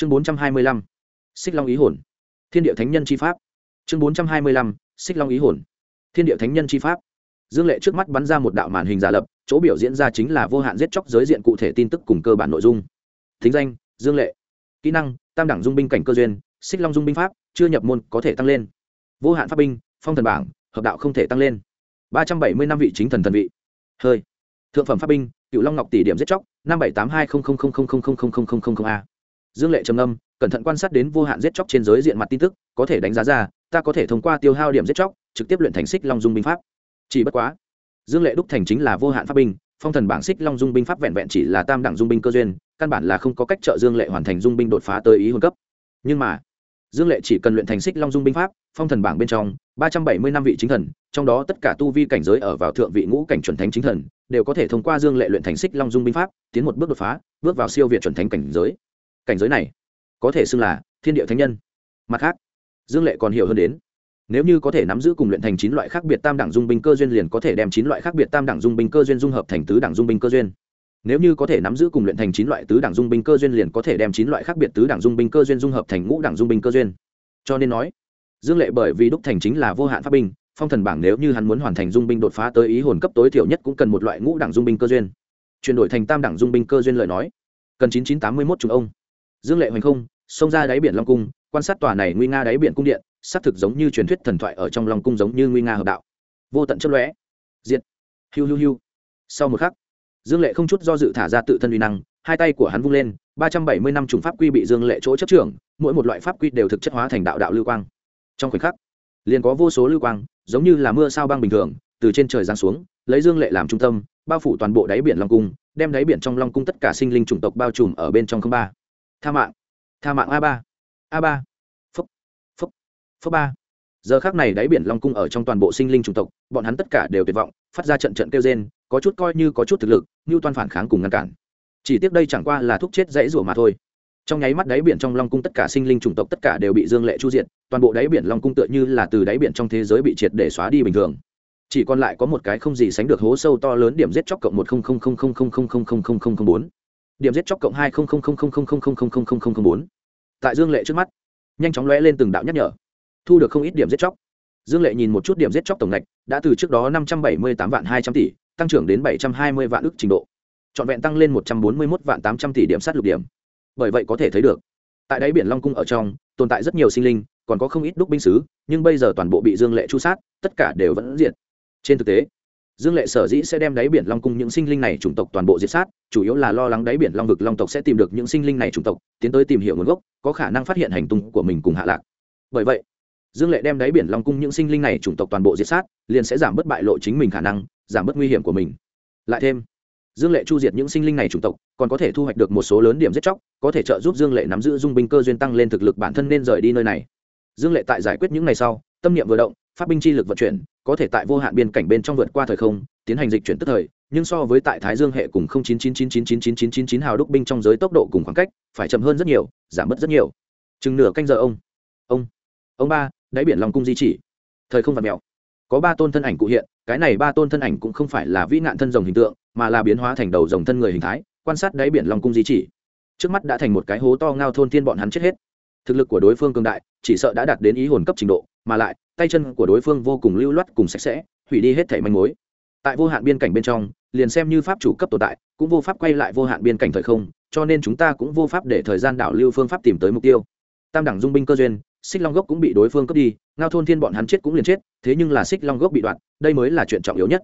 chương bốn trăm hai mươi lăm xích long ý hồn thiên địa thánh nhân chi pháp chương bốn trăm hai mươi lăm xích long ý hồn thiên địa thánh nhân chi pháp dương lệ trước mắt bắn ra một đạo màn hình giả lập chỗ biểu diễn ra chính là vô hạn giết chóc giới diện cụ thể tin tức cùng cơ bản nội dung thính danh dương lệ kỹ năng tam đẳng dung binh cảnh cơ duyên xích long dung binh pháp chưa nhập môn có thể tăng lên vô hạn pháp binh phong thần bảng hợp đạo không thể tăng lên ba trăm bảy mươi năm vị chính thần thần vị hơi thượng phẩm pháp binh cựu long ngọc tỷ điểm giết chóc năm bảy tám hai a dương lệ trầm âm cẩn thận quan sát đến vô hạn giết chóc trên giới diện mặt tin tức, có thể đánh giá ra, ta có thể thông qua tiêu hao điểm giết chóc, trực tiếp luyện thành xích long dung binh pháp. Chỉ bất quá, dương lệ đúc thành chính là vô hạn pháp binh, phong thần bảng xích long dung binh pháp vẹn vẹn chỉ là tam đẳng dung binh cơ duyên, căn bản là không có cách trợ dương lệ hoàn thành dung binh đột phá tới ý hồn cấp. Nhưng mà, dương lệ chỉ cần luyện thành xích long dung binh pháp, phong thần bảng bên trong, ba trăm bảy mươi năm vị chính thần, trong đó tất cả tu vi cảnh giới ở vào thượng vị ngũ cảnh chuẩn thánh chính thần, đều có thể thông qua dương lệ luyện thành xích long dung binh pháp, tiến một bước đột phá, bước vào siêu việt chuẩn thánh cảnh giới cảnh giới này, có thể xưng là thiên địa thánh nhân. Mặt khác, dương lệ còn hiểu hơn đến, nếu như có thể nắm giữ cùng luyện thành chín loại khác biệt tam đẳng dung binh cơ duyên liền có thể đem chín loại khác biệt tam đẳng dung binh cơ duyên dung hợp thành tứ đẳng dung binh cơ duyên. Nếu như có thể nắm giữ cùng luyện thành chín loại tứ đẳng dung binh cơ duyên liền có thể đem chín loại khác biệt tứ đẳng dung binh cơ duyên dung hợp thành ngũ đẳng dung binh cơ duyên. Cho nên nói, dương lệ bởi vì đúc thành chính là vô hạn pháp binh, phong thần bảng nếu như hắn muốn hoàn thành dung binh đột phá tới ý hồn cấp tối thiểu nhất cũng cần một loại ngũ đẳng dung binh cơ duyên. Chuyển đổi thành tam đẳng dung binh cơ duyên lời nói, cần chín chín tám mươi mốt chúng ông dương lệ hoành không, xông ra đáy biển long cung, quan sát tòa này nguy nga đáy biển cung điện, xác thực giống như truyền thuyết thần thoại ở trong long cung giống như nguy nga hợp đạo. Vô tận chất lóe. Diệt. Hiu hiu hiu. Sau một khắc, dương lệ không chút do dự thả ra tự thân uy năng, hai tay của hắn vung lên, ba trăm bảy mươi năm chủng pháp quy bị dương lệ chỗ chấp trưởng, mỗi một loại pháp quy đều thực chất hóa thành đạo đạo lưu quang. Trong khoảnh khắc, liền có vô số lưu quang, giống như là mưa sao băng bình thường, từ trên trời giáng xuống, lấy dương lệ làm trung tâm, bao phủ toàn bộ đáy biển long cung, đem đáy biển trong long cung tất cả sinh linh chủng tộc bao trùm ở bên trong không ba tha mạng tha mạng a ba a ba phúc phúc phúc ba giờ khác này đáy biển long cung ở trong toàn bộ sinh linh chủng tộc bọn hắn tất cả đều tuyệt vọng phát ra trận trận kêu rên có chút coi như có chút thực lực như toàn phản kháng cùng ngăn cản chỉ tiếc đây chẳng qua là thuốc chết dãy rủa mà thôi trong nháy mắt đáy biển trong long cung tất cả sinh linh chủng tộc tất cả đều bị dương lệ chu diện toàn bộ đáy biển long cung tựa như là từ đáy biển trong thế giới bị triệt để xóa đi bình thường chỉ còn lại có một cái không gì sánh được hố sâu to lớn điểm giết chóc cộng một không không không không không không không không không không bốn điểm giết chóc cộng hai bốn tại dương lệ trước mắt nhanh chóng lóe lên từng đạo nhắc nhở thu được không ít điểm giết chóc dương lệ nhìn một chút điểm giết chóc tổng ngạch đã từ trước đó năm trăm bảy mươi tám vạn hai trăm tỷ tăng trưởng đến bảy trăm hai mươi vạn ước trình độ trọn vẹn tăng lên một trăm bốn mươi một vạn tám trăm tỷ điểm sát lục điểm bởi vậy có thể thấy được tại đáy biển long cung ở trong tồn tại rất nhiều sinh linh còn có không ít đúc binh sứ nhưng bây giờ toàn bộ bị dương lệ chu sát tất cả đều vẫn diện trên thực tế dương lệ sở dĩ sẽ đem đáy biển long cung những sinh linh này chủng tộc toàn bộ diệt sát, chủ yếu là lo lắng đáy biển long vực long tộc sẽ tìm được những sinh linh này chủng tộc, tiến tới tìm hiểu nguồn gốc, có khả năng phát hiện hành tung của mình cùng hạ lạc. Bởi vậy, dương lệ đem đáy biển long cung những sinh linh này chủng tộc toàn bộ diệt sát, liền sẽ giảm bớt bại lộ chính mình khả năng, giảm bớt nguy hiểm của mình. Lại thêm, dương lệ chu diệt những sinh linh này chủng tộc, còn có thể thu hoạch được một số lớn điểm giết chóc, có thể trợ giúp dương lệ nắm giữ dung binh cơ duyên tăng lên thực lực bản thân nên rời đi nơi này. Dương lệ tại giải quyết những ngày sau, tâm niệm vừa động phát binh chi lực vận chuyển có thể tại vô hạn biên cảnh bên trong vượt qua thời không, tiến hành dịch chuyển tức thời, nhưng so với tại thái dương hệ cùng 0999999999 hào đúc binh trong giới tốc độ cùng khoảng cách, phải chậm hơn rất nhiều, giảm bớt rất nhiều. Chừng nửa canh giờ ông ông ông ba, đáy biển lòng cung di chỉ. Thời không vặt mèo có ba tôn thân ảnh cụ hiện, cái này ba tôn thân ảnh cũng không phải là vĩ nạn thân rồng hình tượng, mà là biến hóa thành đầu rồng thân người hình thái, quan sát đáy biển lòng cung di chỉ. Trước mắt đã thành một cái hố to ngao thôn thiên bọn hắn chết hết. Thực lực của đối phương cường đại, chỉ sợ đã đạt đến ý hồn cấp trình độ mà lại, tay chân của đối phương vô cùng lưu loát cùng sạch sẽ, hủy đi hết thảy manh mối. Tại vô hạn biên cảnh bên trong, liền xem như pháp chủ cấp tồn tại, cũng vô pháp quay lại vô hạn biên cảnh thời không, cho nên chúng ta cũng vô pháp để thời gian đảo lưu phương pháp tìm tới mục tiêu. Tam đẳng dung binh cơ duyên, xích long gốc cũng bị đối phương cướp đi, ngao thôn thiên bọn hắn chết cũng liền chết, thế nhưng là xích long gốc bị đoạn đây mới là chuyện trọng yếu nhất.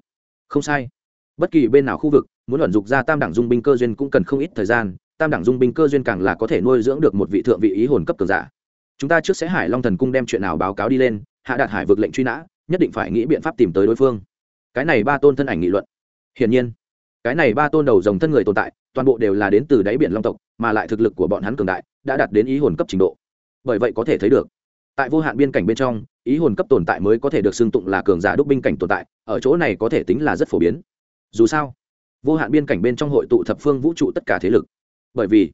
Không sai. Bất kỳ bên nào khu vực, muốn luận dục ra tam đẳng dung binh cơ duyên cũng cần không ít thời gian, tam đẳng dung binh cơ duyên càng là có thể nuôi dưỡng được một vị thượng vị ý hồn cấp cường giả chúng ta trước sẽ hải long thần cung đem chuyện nào báo cáo đi lên, hạ đạt hải vực lệnh truy nã, nhất định phải nghĩ biện pháp tìm tới đối phương. Cái này ba tôn thân ảnh nghị luận. Hiển nhiên, cái này ba tôn đầu dòng thân người tồn tại, toàn bộ đều là đến từ đáy biển long tộc, mà lại thực lực của bọn hắn cường đại, đã đạt đến ý hồn cấp trình độ. Bởi vậy có thể thấy được, tại vô hạn biên cảnh bên trong, ý hồn cấp tồn tại mới có thể được xưng tụng là cường giả đúc binh cảnh tồn tại, ở chỗ này có thể tính là rất phổ biến. Dù sao, vô hạn biên cảnh bên trong hội tụ thập phương vũ trụ tất cả thế lực. Bởi vì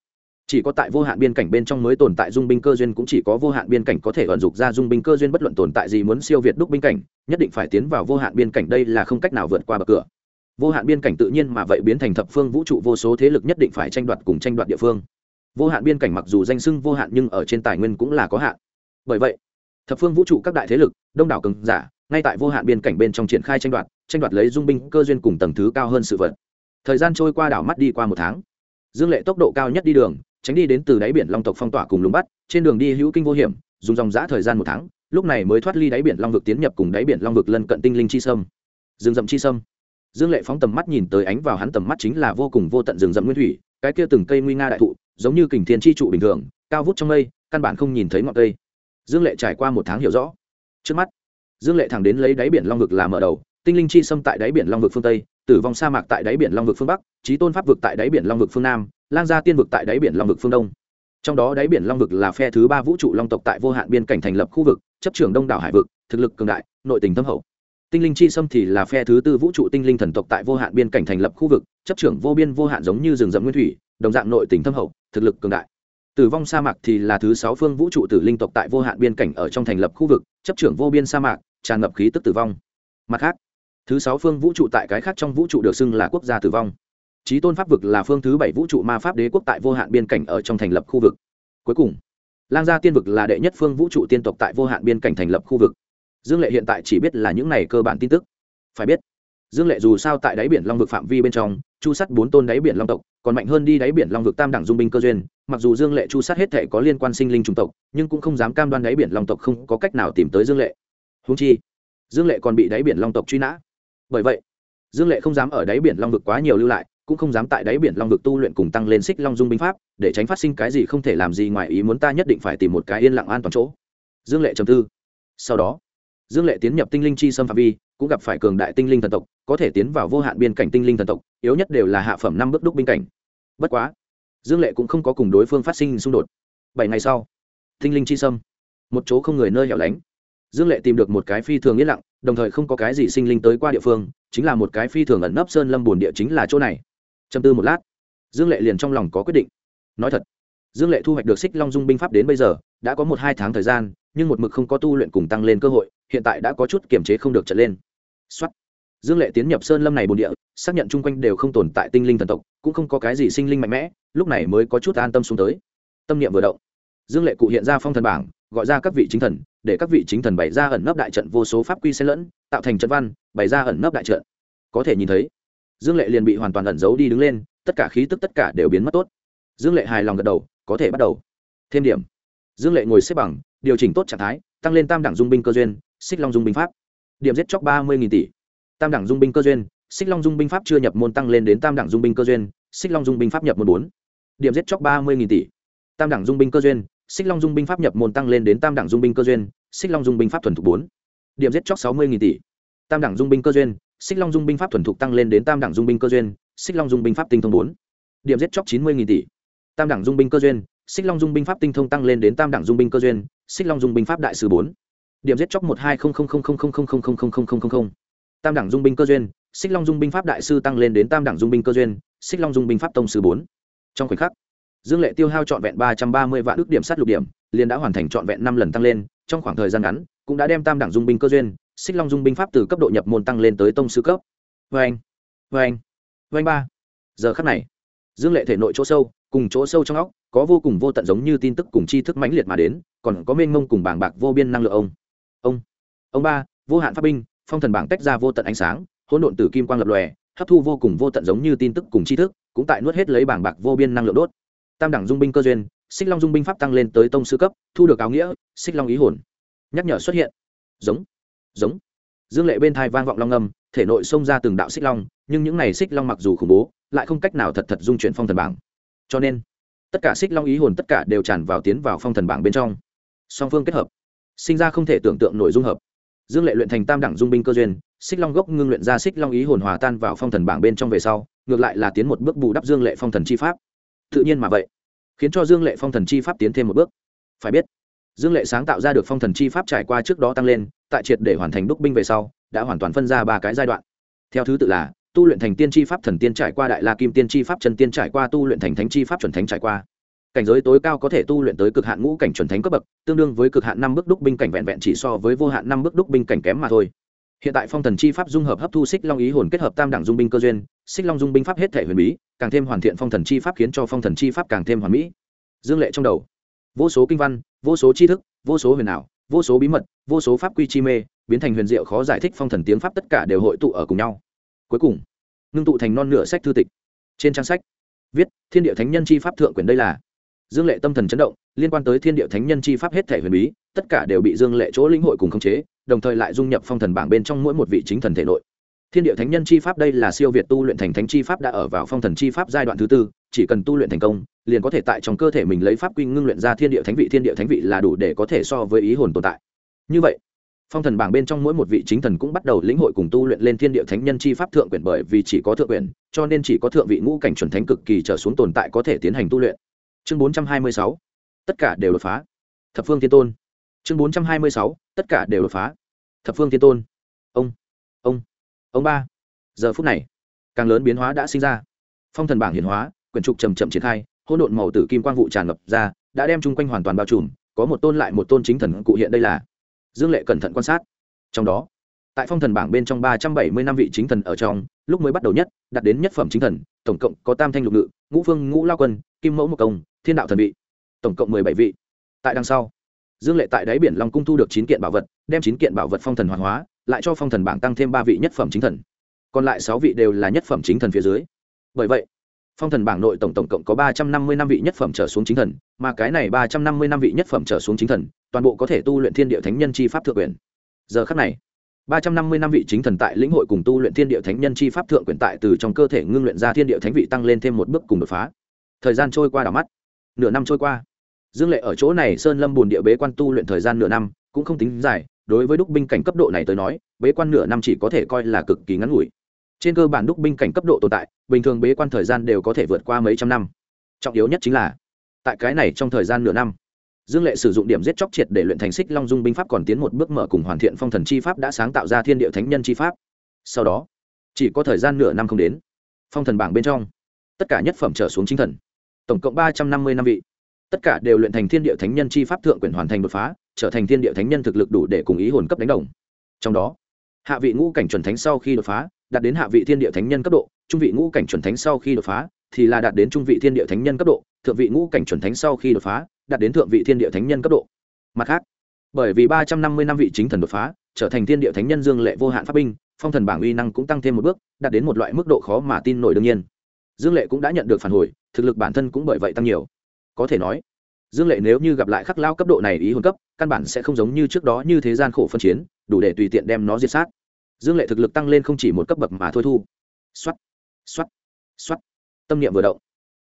chỉ có tại vô hạn biên cảnh bên trong mới tồn tại dung binh cơ duyên, cũng chỉ có vô hạn biên cảnh có thể vận dụng ra dung binh cơ duyên, bất luận tồn tại gì muốn siêu việt đúc binh cảnh, nhất định phải tiến vào vô hạn biên cảnh, đây là không cách nào vượt qua bậc cửa. Vô hạn biên cảnh tự nhiên mà vậy biến thành thập phương vũ trụ, vô số thế lực nhất định phải tranh đoạt cùng tranh đoạt địa phương. Vô hạn biên cảnh mặc dù danh sưng vô hạn, nhưng ở trên tài nguyên cũng là có hạn. Bởi vậy, thập phương vũ trụ các đại thế lực, đông đảo cường giả, ngay tại vô hạn biên cảnh bên trong triển khai tranh đoạt tranh đoạt lấy dung binh cơ duyên cùng tầng thứ cao hơn sự vật. Thời gian trôi qua đảo mắt đi qua một tháng. Dương lệ tốc độ cao nhất đi đường tránh đi đến từ đáy biển long tộc phong tỏa cùng lùng bắt, trên đường đi hữu kinh vô hiểm, dùng dòng giã thời gian một tháng, lúc này mới thoát ly đáy biển long vực tiến nhập cùng đáy biển long vực lân cận tinh linh chi sâm. Rừng rậm chi sâm. Dương lệ phóng tầm mắt nhìn tới ánh vào hắn tầm mắt chính là vô cùng vô tận rừng rậm nguyên thủy, cái kia từng cây nguy nga đại thụ, giống như kình thiên chi trụ bình thường, cao vút trong mây, căn bản không nhìn thấy ngọn cây. Dương lệ trải qua một tháng hiểu rõ. Trước mắt, dương lệ thẳng đến lấy đáy biển long vực làm mở đầu, tinh linh chi xâm tại đáy biển long vực phương tây, tử vong sa mạc tại đáy biển long vực phương bắc trí tôn pháp vực tại đáy biển long vực phương nam lang gia tiên vực tại đáy biển long vực phương đông. Trong đó đáy biển long vực là phe thứ ba vũ trụ long tộc tại vô hạn biên cảnh thành lập khu vực, chấp trưởng đông đảo hải vực, thực lực cường đại, nội tình thâm hậu. Tinh linh chi xâm thì là phe thứ tư vũ trụ tinh linh thần tộc tại vô hạn biên cảnh thành lập khu vực, chấp trưởng vô biên vô hạn giống như rừng rậm nguyên thủy, đồng dạng nội tình thâm hậu, thực lực cường đại. Tử vong sa mạc thì là thứ sáu phương vũ trụ tử linh tộc tại vô hạn biên cảnh ở trong thành lập khu vực, chấp trưởng vô biên sa mạc, tràn ngập khí tức tử vong. Mặt khác, thứ sáu phương vũ trụ tại cái khác trong vũ trụ được xưng là quốc gia tử vong trí tôn pháp vực là phương thứ bảy vũ trụ ma pháp đế quốc tại vô hạn biên cảnh ở trong thành lập khu vực. Cuối cùng, lang gia tiên vực là đệ nhất phương vũ trụ tiên tộc tại vô hạn biên cảnh thành lập khu vực. Dương lệ hiện tại chỉ biết là những này cơ bản tin tức. Phải biết, dương lệ dù sao tại đáy biển long vực phạm vi bên trong, chu sắt bốn tôn đáy biển long tộc, còn mạnh hơn đi đáy biển long vực tam đẳng dung binh cơ duyên, mặc dù dương lệ chu sát hết thể có liên quan sinh linh chủng tộc, nhưng cũng không dám cam đoan đáy biển long tộc không có cách nào tìm tới dương lệ. Húng chi, dương lệ còn bị đáy biển long tộc truy nã. Bởi vậy, dương lệ không dám ở đáy biển long vực quá nhiều lưu lại cũng không dám tại đáy biển long vực tu luyện cùng tăng lên xích long dung binh pháp, để tránh phát sinh cái gì không thể làm gì ngoài ý muốn ta nhất định phải tìm một cái yên lặng an toàn chỗ. Dương lệ trầm tư. Sau đó, dương lệ tiến nhập tinh linh chi xâm phạm vi, cũng gặp phải cường đại tinh linh thần tộc, có thể tiến vào vô hạn biên cảnh tinh linh thần tộc, yếu nhất đều là hạ phẩm năm bước đúc binh cảnh. Bất quá, dương lệ cũng không có cùng đối phương phát sinh xung đột. Bảy ngày sau, tinh linh chi sâm một chỗ không người nơi hẻo lánh. Dương lệ tìm được một cái phi thường yên lặng, đồng thời không có cái gì sinh linh tới qua địa phương, chính là một cái phi thường ẩn nấp sơn lâm bồn địa chính là chỗ này châm tư một lát, dương lệ liền trong lòng có quyết định. Nói thật, dương lệ thu hoạch được xích long dung binh pháp đến bây giờ, đã có một hai tháng thời gian, nhưng một mực không có tu luyện cùng tăng lên cơ hội, hiện tại đã có chút kiềm chế không được trở lên. Xuất dương lệ tiến nhập sơn lâm này bồn địa, xác nhận chung quanh đều không tồn tại tinh linh thần tộc, cũng không có cái gì sinh linh mạnh mẽ, lúc này mới có chút an tâm xuống tới. Tâm niệm vừa động, dương lệ cụ hiện ra phong thần bảng, gọi ra các vị chính thần, để các vị chính thần bày ra ẩn nấp đại trận vô số pháp quy xen lẫn, tạo thành trận văn, bày ra ẩn nấp đại trận. Có thể nhìn thấy dương lệ liền bị hoàn toàn ẩn giấu đi đứng lên tất cả khí tức tất cả đều biến mất tốt dương lệ hài lòng gật đầu có thể bắt đầu thêm điểm dương lệ ngồi xếp bằng điều chỉnh tốt trạng thái tăng lên tam đẳng dung binh cơ duyên xích long dung binh pháp điểm giết chóc ba mươi tỷ tam đẳng dung binh cơ duyên xích long dung binh pháp chưa nhập môn tăng lên đến tam đẳng dung binh cơ duyên xích long dung binh pháp nhập môn bốn điểm giết chóc ba mươi tỷ tam đẳng dung binh cơ duyên xích long dung binh pháp nhập môn tăng lên đến tam đẳng dung binh cơ duyên xích long dung binh pháp thuần thục bốn điểm giết chóc sáu mươi tỷ tam đẳng dung binh cơ duyên xích long dung binh pháp thuần thục tăng lên đến tam đẳng dung binh cơ duyên xích long dung binh pháp tinh thông bốn điểm giết chóc chín mươi tỷ tam đẳng dung binh cơ duyên xích long dung binh pháp tinh thông tăng lên đến tam đẳng dung binh cơ duyên xích long dung binh pháp đại sư bốn điểm giết chóc một hai không không không không không không không không không không không không tam đẳng dung binh cơ duyên xích long dung binh pháp đại sư tăng lên đến tam đẳng dung binh cơ duyên xích long dung binh pháp tông sư bốn trong khoảnh khắc dương lệ tiêu hao trọn vẹn ba trăm ba mươi vạn ước điểm sát lục điểm liền đã hoàn thành trọn vẹn năm lần tăng lên trong khoảng thời gian ngắn cũng đã đem tam đẳng dung binh cơ duyên xích long dung binh pháp từ cấp độ nhập môn tăng lên tới tông sư cấp. Vê anh vê anh vê anh ba. Giờ khắc này, dương lệ thể nội chỗ sâu, cùng chỗ sâu trong óc, có vô cùng vô tận giống như tin tức cùng tri thức mãnh liệt mà đến, còn có mênh mông cùng bảng bạc vô biên năng lượng ông. Ông ông ba, vô hạn pháp binh, phong thần bảng tách ra vô tận ánh sáng, hỗn độn tử kim quang lập lòe, hấp thu vô cùng vô tận giống như tin tức cùng tri thức, cũng tại nuốt hết lấy bảng bạc vô biên năng lượng đốt. Tam đẳng dung binh cơ duyên, xích long dung binh pháp tăng lên tới tông sư cấp, thu được áo nghĩa, xích long ý hồn. Nhắc nhở xuất hiện. Giống giống. Dương lệ bên thai vang vọng long âm, thể nội xông ra từng đạo xích long, nhưng những này xích long mặc dù khủng bố, lại không cách nào thật thật dung chuyển phong thần bảng. Cho nên, tất cả xích long ý hồn tất cả đều tràn vào tiến vào phong thần bảng bên trong. Song phương kết hợp, sinh ra không thể tưởng tượng nội dung hợp. Dương lệ luyện thành tam đẳng dung binh cơ duyên, xích long gốc ngưng luyện ra xích long ý hồn hòa tan vào phong thần bảng bên trong về sau, ngược lại là tiến một bước bù đắp dương lệ phong thần chi pháp. Tự nhiên mà vậy, khiến cho dương lệ phong thần chi pháp tiến thêm một bước. Phải biết, dương lệ sáng tạo ra được phong thần chi pháp trải qua trước đó tăng lên tại triệt để hoàn thành đúc binh về sau, đã hoàn toàn phân ra ba cái giai đoạn. Theo thứ tự là, tu luyện thành tiên chi pháp thần tiên trải qua đại la kim tiên chi pháp trần tiên trải qua, tu luyện thành thánh chi pháp chuẩn thánh trải qua. Cảnh giới tối cao có thể tu luyện tới cực hạn ngũ cảnh chuẩn thánh cấp bậc, tương đương với cực hạn năm bước đúc binh cảnh vẹn vẹn chỉ so với vô hạn năm bước đúc binh cảnh kém mà thôi. Hiện tại phong thần chi pháp dung hợp hấp thu xích long ý hồn kết hợp tam đẳng dung binh cơ duyên, xích long dung binh pháp hết thể huyền bí, càng thêm hoàn thiện phong thần chi pháp khiến cho phong thần chi pháp càng thêm hoàn mỹ. Dương lệ trong đầu. Vô số kinh văn, vô số tri thức, vô số huyền ảo vô số bí mật, vô số pháp quy chi mê, biến thành huyền diệu khó giải thích phong thần tiếng pháp tất cả đều hội tụ ở cùng nhau. Cuối cùng, ngưng tụ thành non nửa sách thư tịch. Trên trang sách, viết, thiên địa thánh nhân chi pháp thượng quyền đây là dương lệ tâm thần chấn động, liên quan tới thiên địa thánh nhân chi pháp hết thể huyền bí, tất cả đều bị dương lệ chỗ lĩnh hội cùng khống chế, đồng thời lại dung nhập phong thần bảng bên trong mỗi một vị chính thần thể nội thiên địa thánh nhân chi pháp đây là siêu việt tu luyện thành thánh chi pháp đã ở vào phong thần chi pháp giai đoạn thứ tư, chỉ cần tu luyện thành công, liền có thể tại trong cơ thể mình lấy pháp quy ngưng luyện ra thiên địa thánh vị, thiên địa thánh vị là đủ để có thể so với ý hồn tồn tại. Như vậy, phong thần bảng bên trong mỗi một vị chính thần cũng bắt đầu lĩnh hội cùng tu luyện lên thiên địa thánh nhân chi pháp thượng quyển bởi vì chỉ có thượng quyển, cho nên chỉ có thượng vị ngũ cảnh chuẩn thánh cực kỳ trở xuống tồn tại có thể tiến hành tu luyện. Chương bốn trăm hai mươi sáu, tất cả đều đột phá. Thập phương thiên tôn. Chương bốn trăm hai mươi sáu, tất cả đều đột phá. Thập phương thiên tôn. Ông ông ông ba, giờ phút này, càng lớn biến hóa đã sinh ra. Phong thần bảng hiển hóa, quyển trục chầm chậm triển khai, hỗn độn màu tử kim quang vụ tràn ngập ra, đã đem chung quanh hoàn toàn bao trùm, có một tôn lại một tôn chính thần cụ hiện đây là dương lệ cẩn thận quan sát. Trong đó, tại phong thần bảng bên trong ba trăm bảy mươi năm vị chính thần ở trong, lúc mới bắt đầu nhất, đạt đến nhất phẩm chính thần, tổng cộng có tam thanh lục ngự, ngũ phương, ngũ lao quân, kim mẫu một công, thiên đạo thần vị, tổng cộng mười bảy vị. Tại đằng sau, dương lệ tại đáy biển long cung thu được chín kiện bảo vật, đem chín kiện bảo vật phong thần hoàn hóa lại cho phong thần bảng tăng thêm ba vị nhất phẩm chính thần. Còn lại sáu vị đều là nhất phẩm chính thần phía dưới. Bởi vậy, phong thần bảng nội tổng tổng cộng có ba trăm năm mươi năm vị nhất phẩm trở xuống chính thần, mà cái này ba trăm năm mươi năm vị nhất phẩm trở xuống chính thần, toàn bộ có thể tu luyện thiên địa thánh nhân chi pháp thượng quyền. Giờ khắc này, ba trăm năm mươi năm vị chính thần tại lĩnh hội cùng tu luyện thiên địa thánh nhân chi pháp thượng quyền tại từ trong cơ thể ngưng luyện ra thiên địa thánh vị tăng lên thêm một bước cùng đột phá. Thời gian trôi qua đảo mắt. Nửa năm trôi qua. Dương lệ ở chỗ này sơn lâm bùn địa bế quan tu luyện thời gian nửa năm, cũng không tính dài đối với đúc binh cảnh cấp độ này tới nói, bế quan nửa năm chỉ có thể coi là cực kỳ ngắn ngủi. Trên cơ bản đúc binh cảnh cấp độ tồn tại, bình thường bế quan thời gian đều có thể vượt qua mấy trăm năm. Trọng yếu nhất chính là, tại cái này trong thời gian nửa năm, dương lệ sử dụng điểm giết chóc triệt để luyện thành xích long dung binh pháp còn tiến một bước mở cùng hoàn thiện phong thần chi pháp đã sáng tạo ra thiên địa thánh nhân chi pháp. Sau đó, chỉ có thời gian nửa năm không đến, phong thần bảng bên trong, tất cả nhất phẩm trở xuống chính thần, tổng cộng ba trăm năm mươi năm vị, tất cả đều luyện thành thiên địa thánh nhân chi pháp thượng quyền hoàn thành đột phá trở thành thiên địa thánh nhân thực lực đủ để cùng ý hồn cấp đánh đồng. Trong đó, hạ vị ngũ cảnh chuẩn thánh sau khi đột phá, đạt đến hạ vị thiên địa thánh nhân cấp độ, trung vị ngũ cảnh chuẩn thánh sau khi đột phá, thì là đạt đến trung vị thiên địa thánh nhân cấp độ, thượng vị ngũ cảnh chuẩn thánh sau khi đột phá, đạt đến thượng vị thiên địa thánh nhân cấp độ. Mặt khác, bởi vì ba trăm năm mươi năm vị chính thần đột phá, trở thành thiên địa thánh nhân dương lệ vô hạn pháp binh, phong thần bảng uy năng cũng tăng thêm một bước, đạt đến một loại mức độ khó mà tin nổi đương nhiên. Dương lệ cũng đã nhận được phản hồi, thực lực bản thân cũng bởi vậy tăng nhiều. Có thể nói dương lệ nếu như gặp lại khắc lao cấp độ này ý hồn cấp, căn bản sẽ không giống như trước đó như thế gian khổ phân chiến, đủ để tùy tiện đem nó diệt sát. Dương lệ thực lực tăng lên không chỉ một cấp bậc mà thôi thu. X o á t x o á t x o á t tâm niệm vừa động.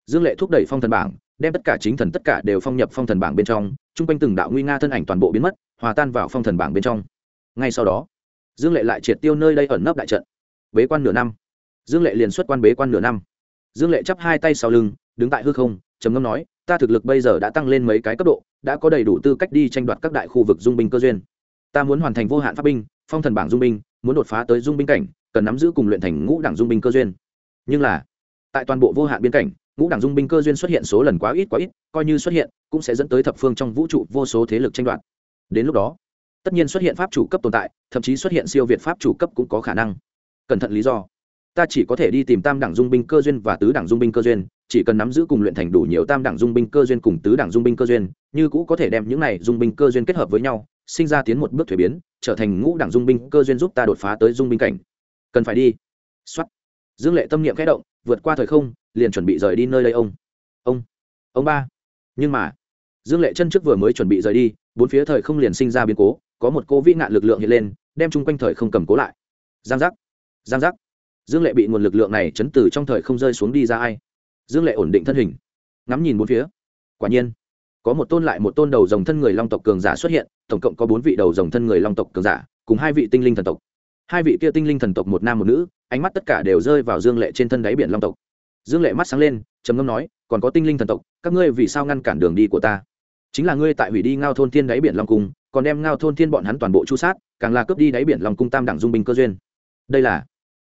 Dương lệ thúc đẩy phong thần bảng, đem tất cả chính thần tất cả đều phong nhập phong thần bảng bên trong, chung quanh từng đạo nguy nga thân ảnh toàn bộ biến mất, hòa tan vào phong thần bảng bên trong. Ngay sau đó, dương lệ lại triệt tiêu nơi đây ẩn nấp đại trận. Bế quan nửa năm. Dương lệ liền xuất quan bế quan nửa năm. Dương lệ chắp hai tay sau lưng, đứng tại hư không, trầm ngâm nói ta thực lực bây giờ đã tăng lên mấy cái cấp độ, đã có đầy đủ tư cách đi tranh đoạt các đại khu vực dung binh cơ duyên. Ta muốn hoàn thành vô hạn pháp binh, phong thần bảng dung binh, muốn đột phá tới dung binh cảnh, cần nắm giữ cùng luyện thành ngũ đẳng dung binh cơ duyên. Nhưng là, tại toàn bộ vô hạn biên cảnh, ngũ đẳng dung binh cơ duyên xuất hiện số lần quá ít quá ít, coi như xuất hiện, cũng sẽ dẫn tới thập phương trong vũ trụ vô số thế lực tranh đoạt. Đến lúc đó, tất nhiên xuất hiện pháp chủ cấp tồn tại, thậm chí xuất hiện siêu việt pháp chủ cấp cũng có khả năng. Cẩn thận lý do. Ta chỉ có thể đi tìm tam đẳng dung binh cơ duyên và tứ đẳng dung binh cơ duyên chỉ cần nắm giữ cùng luyện thành đủ nhiều tam đẳng dung binh cơ duyên cùng tứ đẳng dung binh cơ duyên, như cũ có thể đem những này dung binh cơ duyên kết hợp với nhau, sinh ra tiến một bước thuế biến, trở thành ngũ đẳng dung binh cơ duyên giúp ta đột phá tới dung binh cảnh. Cần phải đi. Xuất dương lệ tâm niệm khẽ động, vượt qua thời không, liền chuẩn bị rời đi nơi đây ông. Ông. Ông ba. Nhưng mà, dương lệ chân trước vừa mới chuẩn bị rời đi, bốn phía thời không liền sinh ra biến cố, có một cô vĩ nạn lực lượng hiện lên, đem chung quanh thời không cầm cố lại. Giang giác. Giang giác. Dương lệ bị nguồn lực lượng này chấn từ trong thời không rơi xuống đi ra ai dương lệ ổn định thân hình, ngắm nhìn bốn phía. Quả nhiên, có một tôn lại một tôn đầu dòng thân người long tộc cường giả xuất hiện, tổng cộng có bốn vị đầu dòng thân người long tộc cường giả, cùng hai vị tinh linh thần tộc. Hai vị kia tinh linh thần tộc một nam một nữ, ánh mắt tất cả đều rơi vào dương lệ trên thân đáy biển long tộc. Dương lệ mắt sáng lên, trầm ngâm nói, còn có tinh linh thần tộc, các ngươi vì sao ngăn cản đường đi của ta? Chính là ngươi tại hủy đi ngao thôn thiên đáy biển long cung, còn đem ngao thôn thiên bọn hắn toàn bộ chu sát, càng là cướp đi đáy biển long cung tam đẳng dung binh cơ duyên. Đây là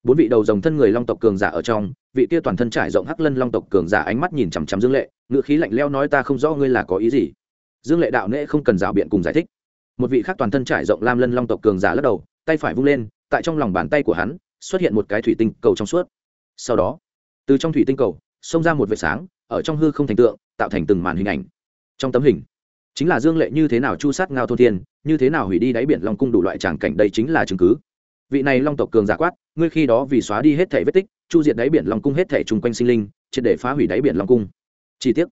bốn vị đầu dòng thân người long tộc cường giả ở trong, vị tia toàn thân trải rộng hắc lân long tộc cường giả ánh mắt nhìn chằm chằm dương lệ ngựa khí lạnh leo nói ta không rõ ngươi là có ý gì. Dương lệ đạo nễ không cần rào biện cùng giải thích. Một vị khác toàn thân trải rộng lam lân long tộc cường giả lắc đầu, tay phải vung lên, tại trong lòng bàn tay của hắn, xuất hiện một cái thủy tinh cầu trong suốt. Sau đó, từ trong thủy tinh cầu, xông ra một vệt sáng, ở trong hư không thành tượng, tạo thành từng màn hình ảnh. Trong tấm hình, chính là dương lệ như thế nào chu sát ngao thôn thiên, như thế nào hủy đi đáy biển long cung đủ loại tràng cảnh đây chính là chứng cứ vị này long tộc cường giả quát, ngươi khi đó vì xóa đi hết thể vết tích, chu diệt đáy biển long cung hết thể chung quanh sinh linh, triệt để phá hủy đáy biển long cung. Chi tiết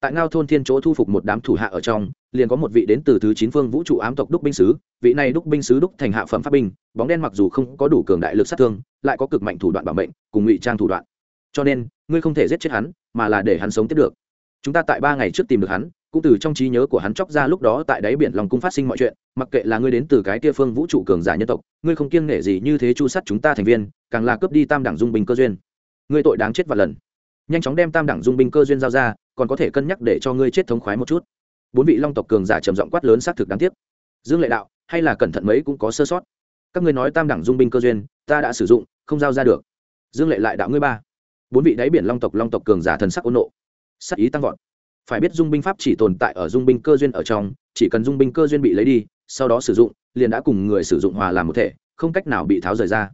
tại ngao thôn thiên chỗ thu phục một đám thủ hạ ở trong, liền có một vị đến từ thứ chín phương vũ trụ ám tộc đúc binh sứ, vị này đúc binh sứ đúc thành hạ phẩm pháp binh, bóng đen mặc dù không có đủ cường đại lực sát thương, lại có cực mạnh thủ đoạn bảo mệnh, cùng ngụy trang thủ đoạn. Cho nên, ngươi không thể giết chết hắn, mà là để hắn sống tiếp được. Chúng ta tại ba ngày trước tìm được hắn cũng từ trong trí nhớ của hắn chóc ra lúc đó tại đáy biển lòng cung phát sinh mọi chuyện, mặc kệ là ngươi đến từ cái tia phương vũ trụ cường giả nhân tộc, ngươi không kiêng nể gì như thế chu sát chúng ta thành viên, càng là cướp đi tam đẳng dung binh cơ duyên. Ngươi tội đáng chết và lần. Nhanh chóng đem tam đẳng dung binh cơ duyên giao ra, còn có thể cân nhắc để cho ngươi chết thống khoái một chút. Bốn vị long tộc cường giả trầm giọng quát lớn xác thực đáng tiếc. Dương lệ đạo, hay là cẩn thận mấy cũng có sơ sót. Các ngươi nói tam đẳng dung binh cơ duyên, ta đã sử dụng, không giao ra được. Dương lệ lại đạo ngươi ba. Bốn vị đáy biển long tộc long tộc cường giả thần sắc ôn nộ. Sắc ý tăng vọt phải biết dung binh pháp chỉ tồn tại ở dung binh cơ duyên ở trong, chỉ cần dung binh cơ duyên bị lấy đi, sau đó sử dụng, liền đã cùng người sử dụng hòa làm một thể, không cách nào bị tháo rời ra.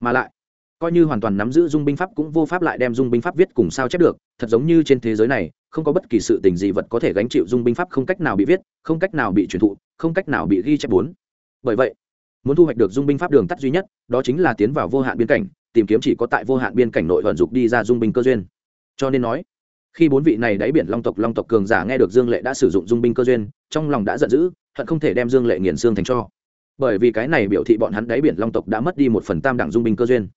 Mà lại, coi như hoàn toàn nắm giữ dung binh pháp cũng vô pháp lại đem dung binh pháp viết cùng sao chép được, thật giống như trên thế giới này, không có bất kỳ sự tình gì vật có thể gánh chịu dung binh pháp không cách nào bị viết, không cách nào bị truyền thụ, không cách nào bị ghi chép bốn. Bởi vậy, muốn thu hoạch được dung binh pháp đường tắt duy nhất, đó chính là tiến vào vô hạn biên cảnh, tìm kiếm chỉ có tại vô hạn biên cảnh nội vận dục đi ra dung binh cơ duyên. Cho nên nói khi bốn vị này đáy biển long tộc long tộc cường giả nghe được dương lệ đã sử dụng dung binh cơ duyên, trong lòng đã giận dữ, hận không thể đem dương lệ nghiền xương thành cho. Bởi vì cái này biểu thị bọn hắn đáy biển long tộc đã mất đi một phần tam đẳng dung binh cơ duyên.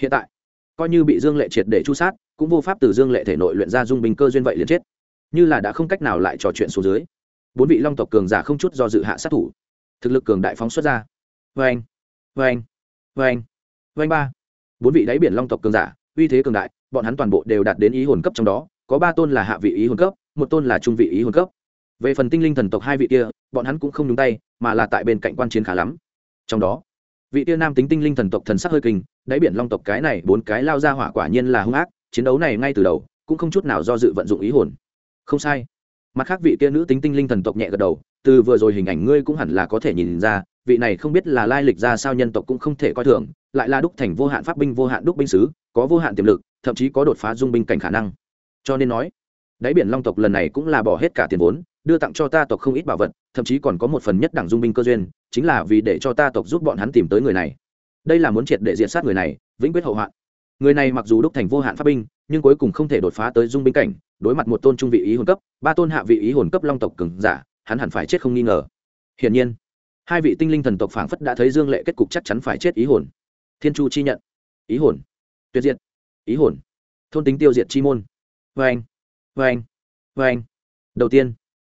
Hiện tại, coi như bị dương lệ triệt để chu sát, cũng vô pháp từ dương lệ thể nội luyện ra dung binh cơ duyên vậy liền chết. Như là đã không cách nào lại trò chuyện xuống dưới, bốn vị long tộc cường giả không chút do dự hạ sát thủ. Thực lực cường đại phóng xuất ra. Vê anh vê anh vê anh vê anh ba. Bốn vị đáy biển long tộc cường giả, uy thế cường đại, bọn hắn toàn bộ đều đạt đến ý hồn cấp trong đó có ba tôn là hạ vị ý hồn cấp, một tôn là trung vị ý hồn cấp. Về phần tinh linh thần tộc hai vị kia, bọn hắn cũng không nhúng tay, mà là tại bên cạnh quan chiến khá lắm. Trong đó, vị kia nam tính tinh linh thần tộc thần sắc hơi kinh, đáy biển long tộc cái này bốn cái lao ra hỏa quả nhiên là hung ác, chiến đấu này ngay từ đầu, cũng không chút nào do dự vận dụng ý hồn. Không sai. Mặt khác vị kia nữ tính tinh linh thần tộc nhẹ gật đầu, từ vừa rồi hình ảnh ngươi cũng hẳn là có thể nhìn ra, vị này không biết là lai lịch ra sao nhân tộc cũng không thể coi thường, lại là đúc thành vô hạn pháp binh, vô hạn đúc binh sứ, có vô hạn tiềm lực, thậm chí có đột phá dung binh cảnh khả năng cho nên nói, đáy biển long tộc lần này cũng là bỏ hết cả tiền vốn, đưa tặng cho ta tộc không ít bảo vật, thậm chí còn có một phần nhất đẳng dung binh cơ duyên, chính là vì để cho ta tộc giúp bọn hắn tìm tới người này. Đây là muốn triệt để diện sát người này, vĩnh quyết hậu hoạn. Người này mặc dù đúc thành vô hạn pháp binh, nhưng cuối cùng không thể đột phá tới dung binh cảnh, đối mặt một tôn trung vị ý hồn cấp, ba tôn hạ vị ý hồn cấp long tộc cường giả, hắn hẳn phải chết không nghi ngờ. Hiển nhiên, hai vị tinh linh thần tộc phảng phất đã thấy dương lệ kết cục chắc chắn phải chết ý hồn. Thiên chu chi nhận, ý hồn, tuyệt diệt, ý hồn. Thôn tính tiêu diệt chi môn anh vê anh vê anh đầu tiên,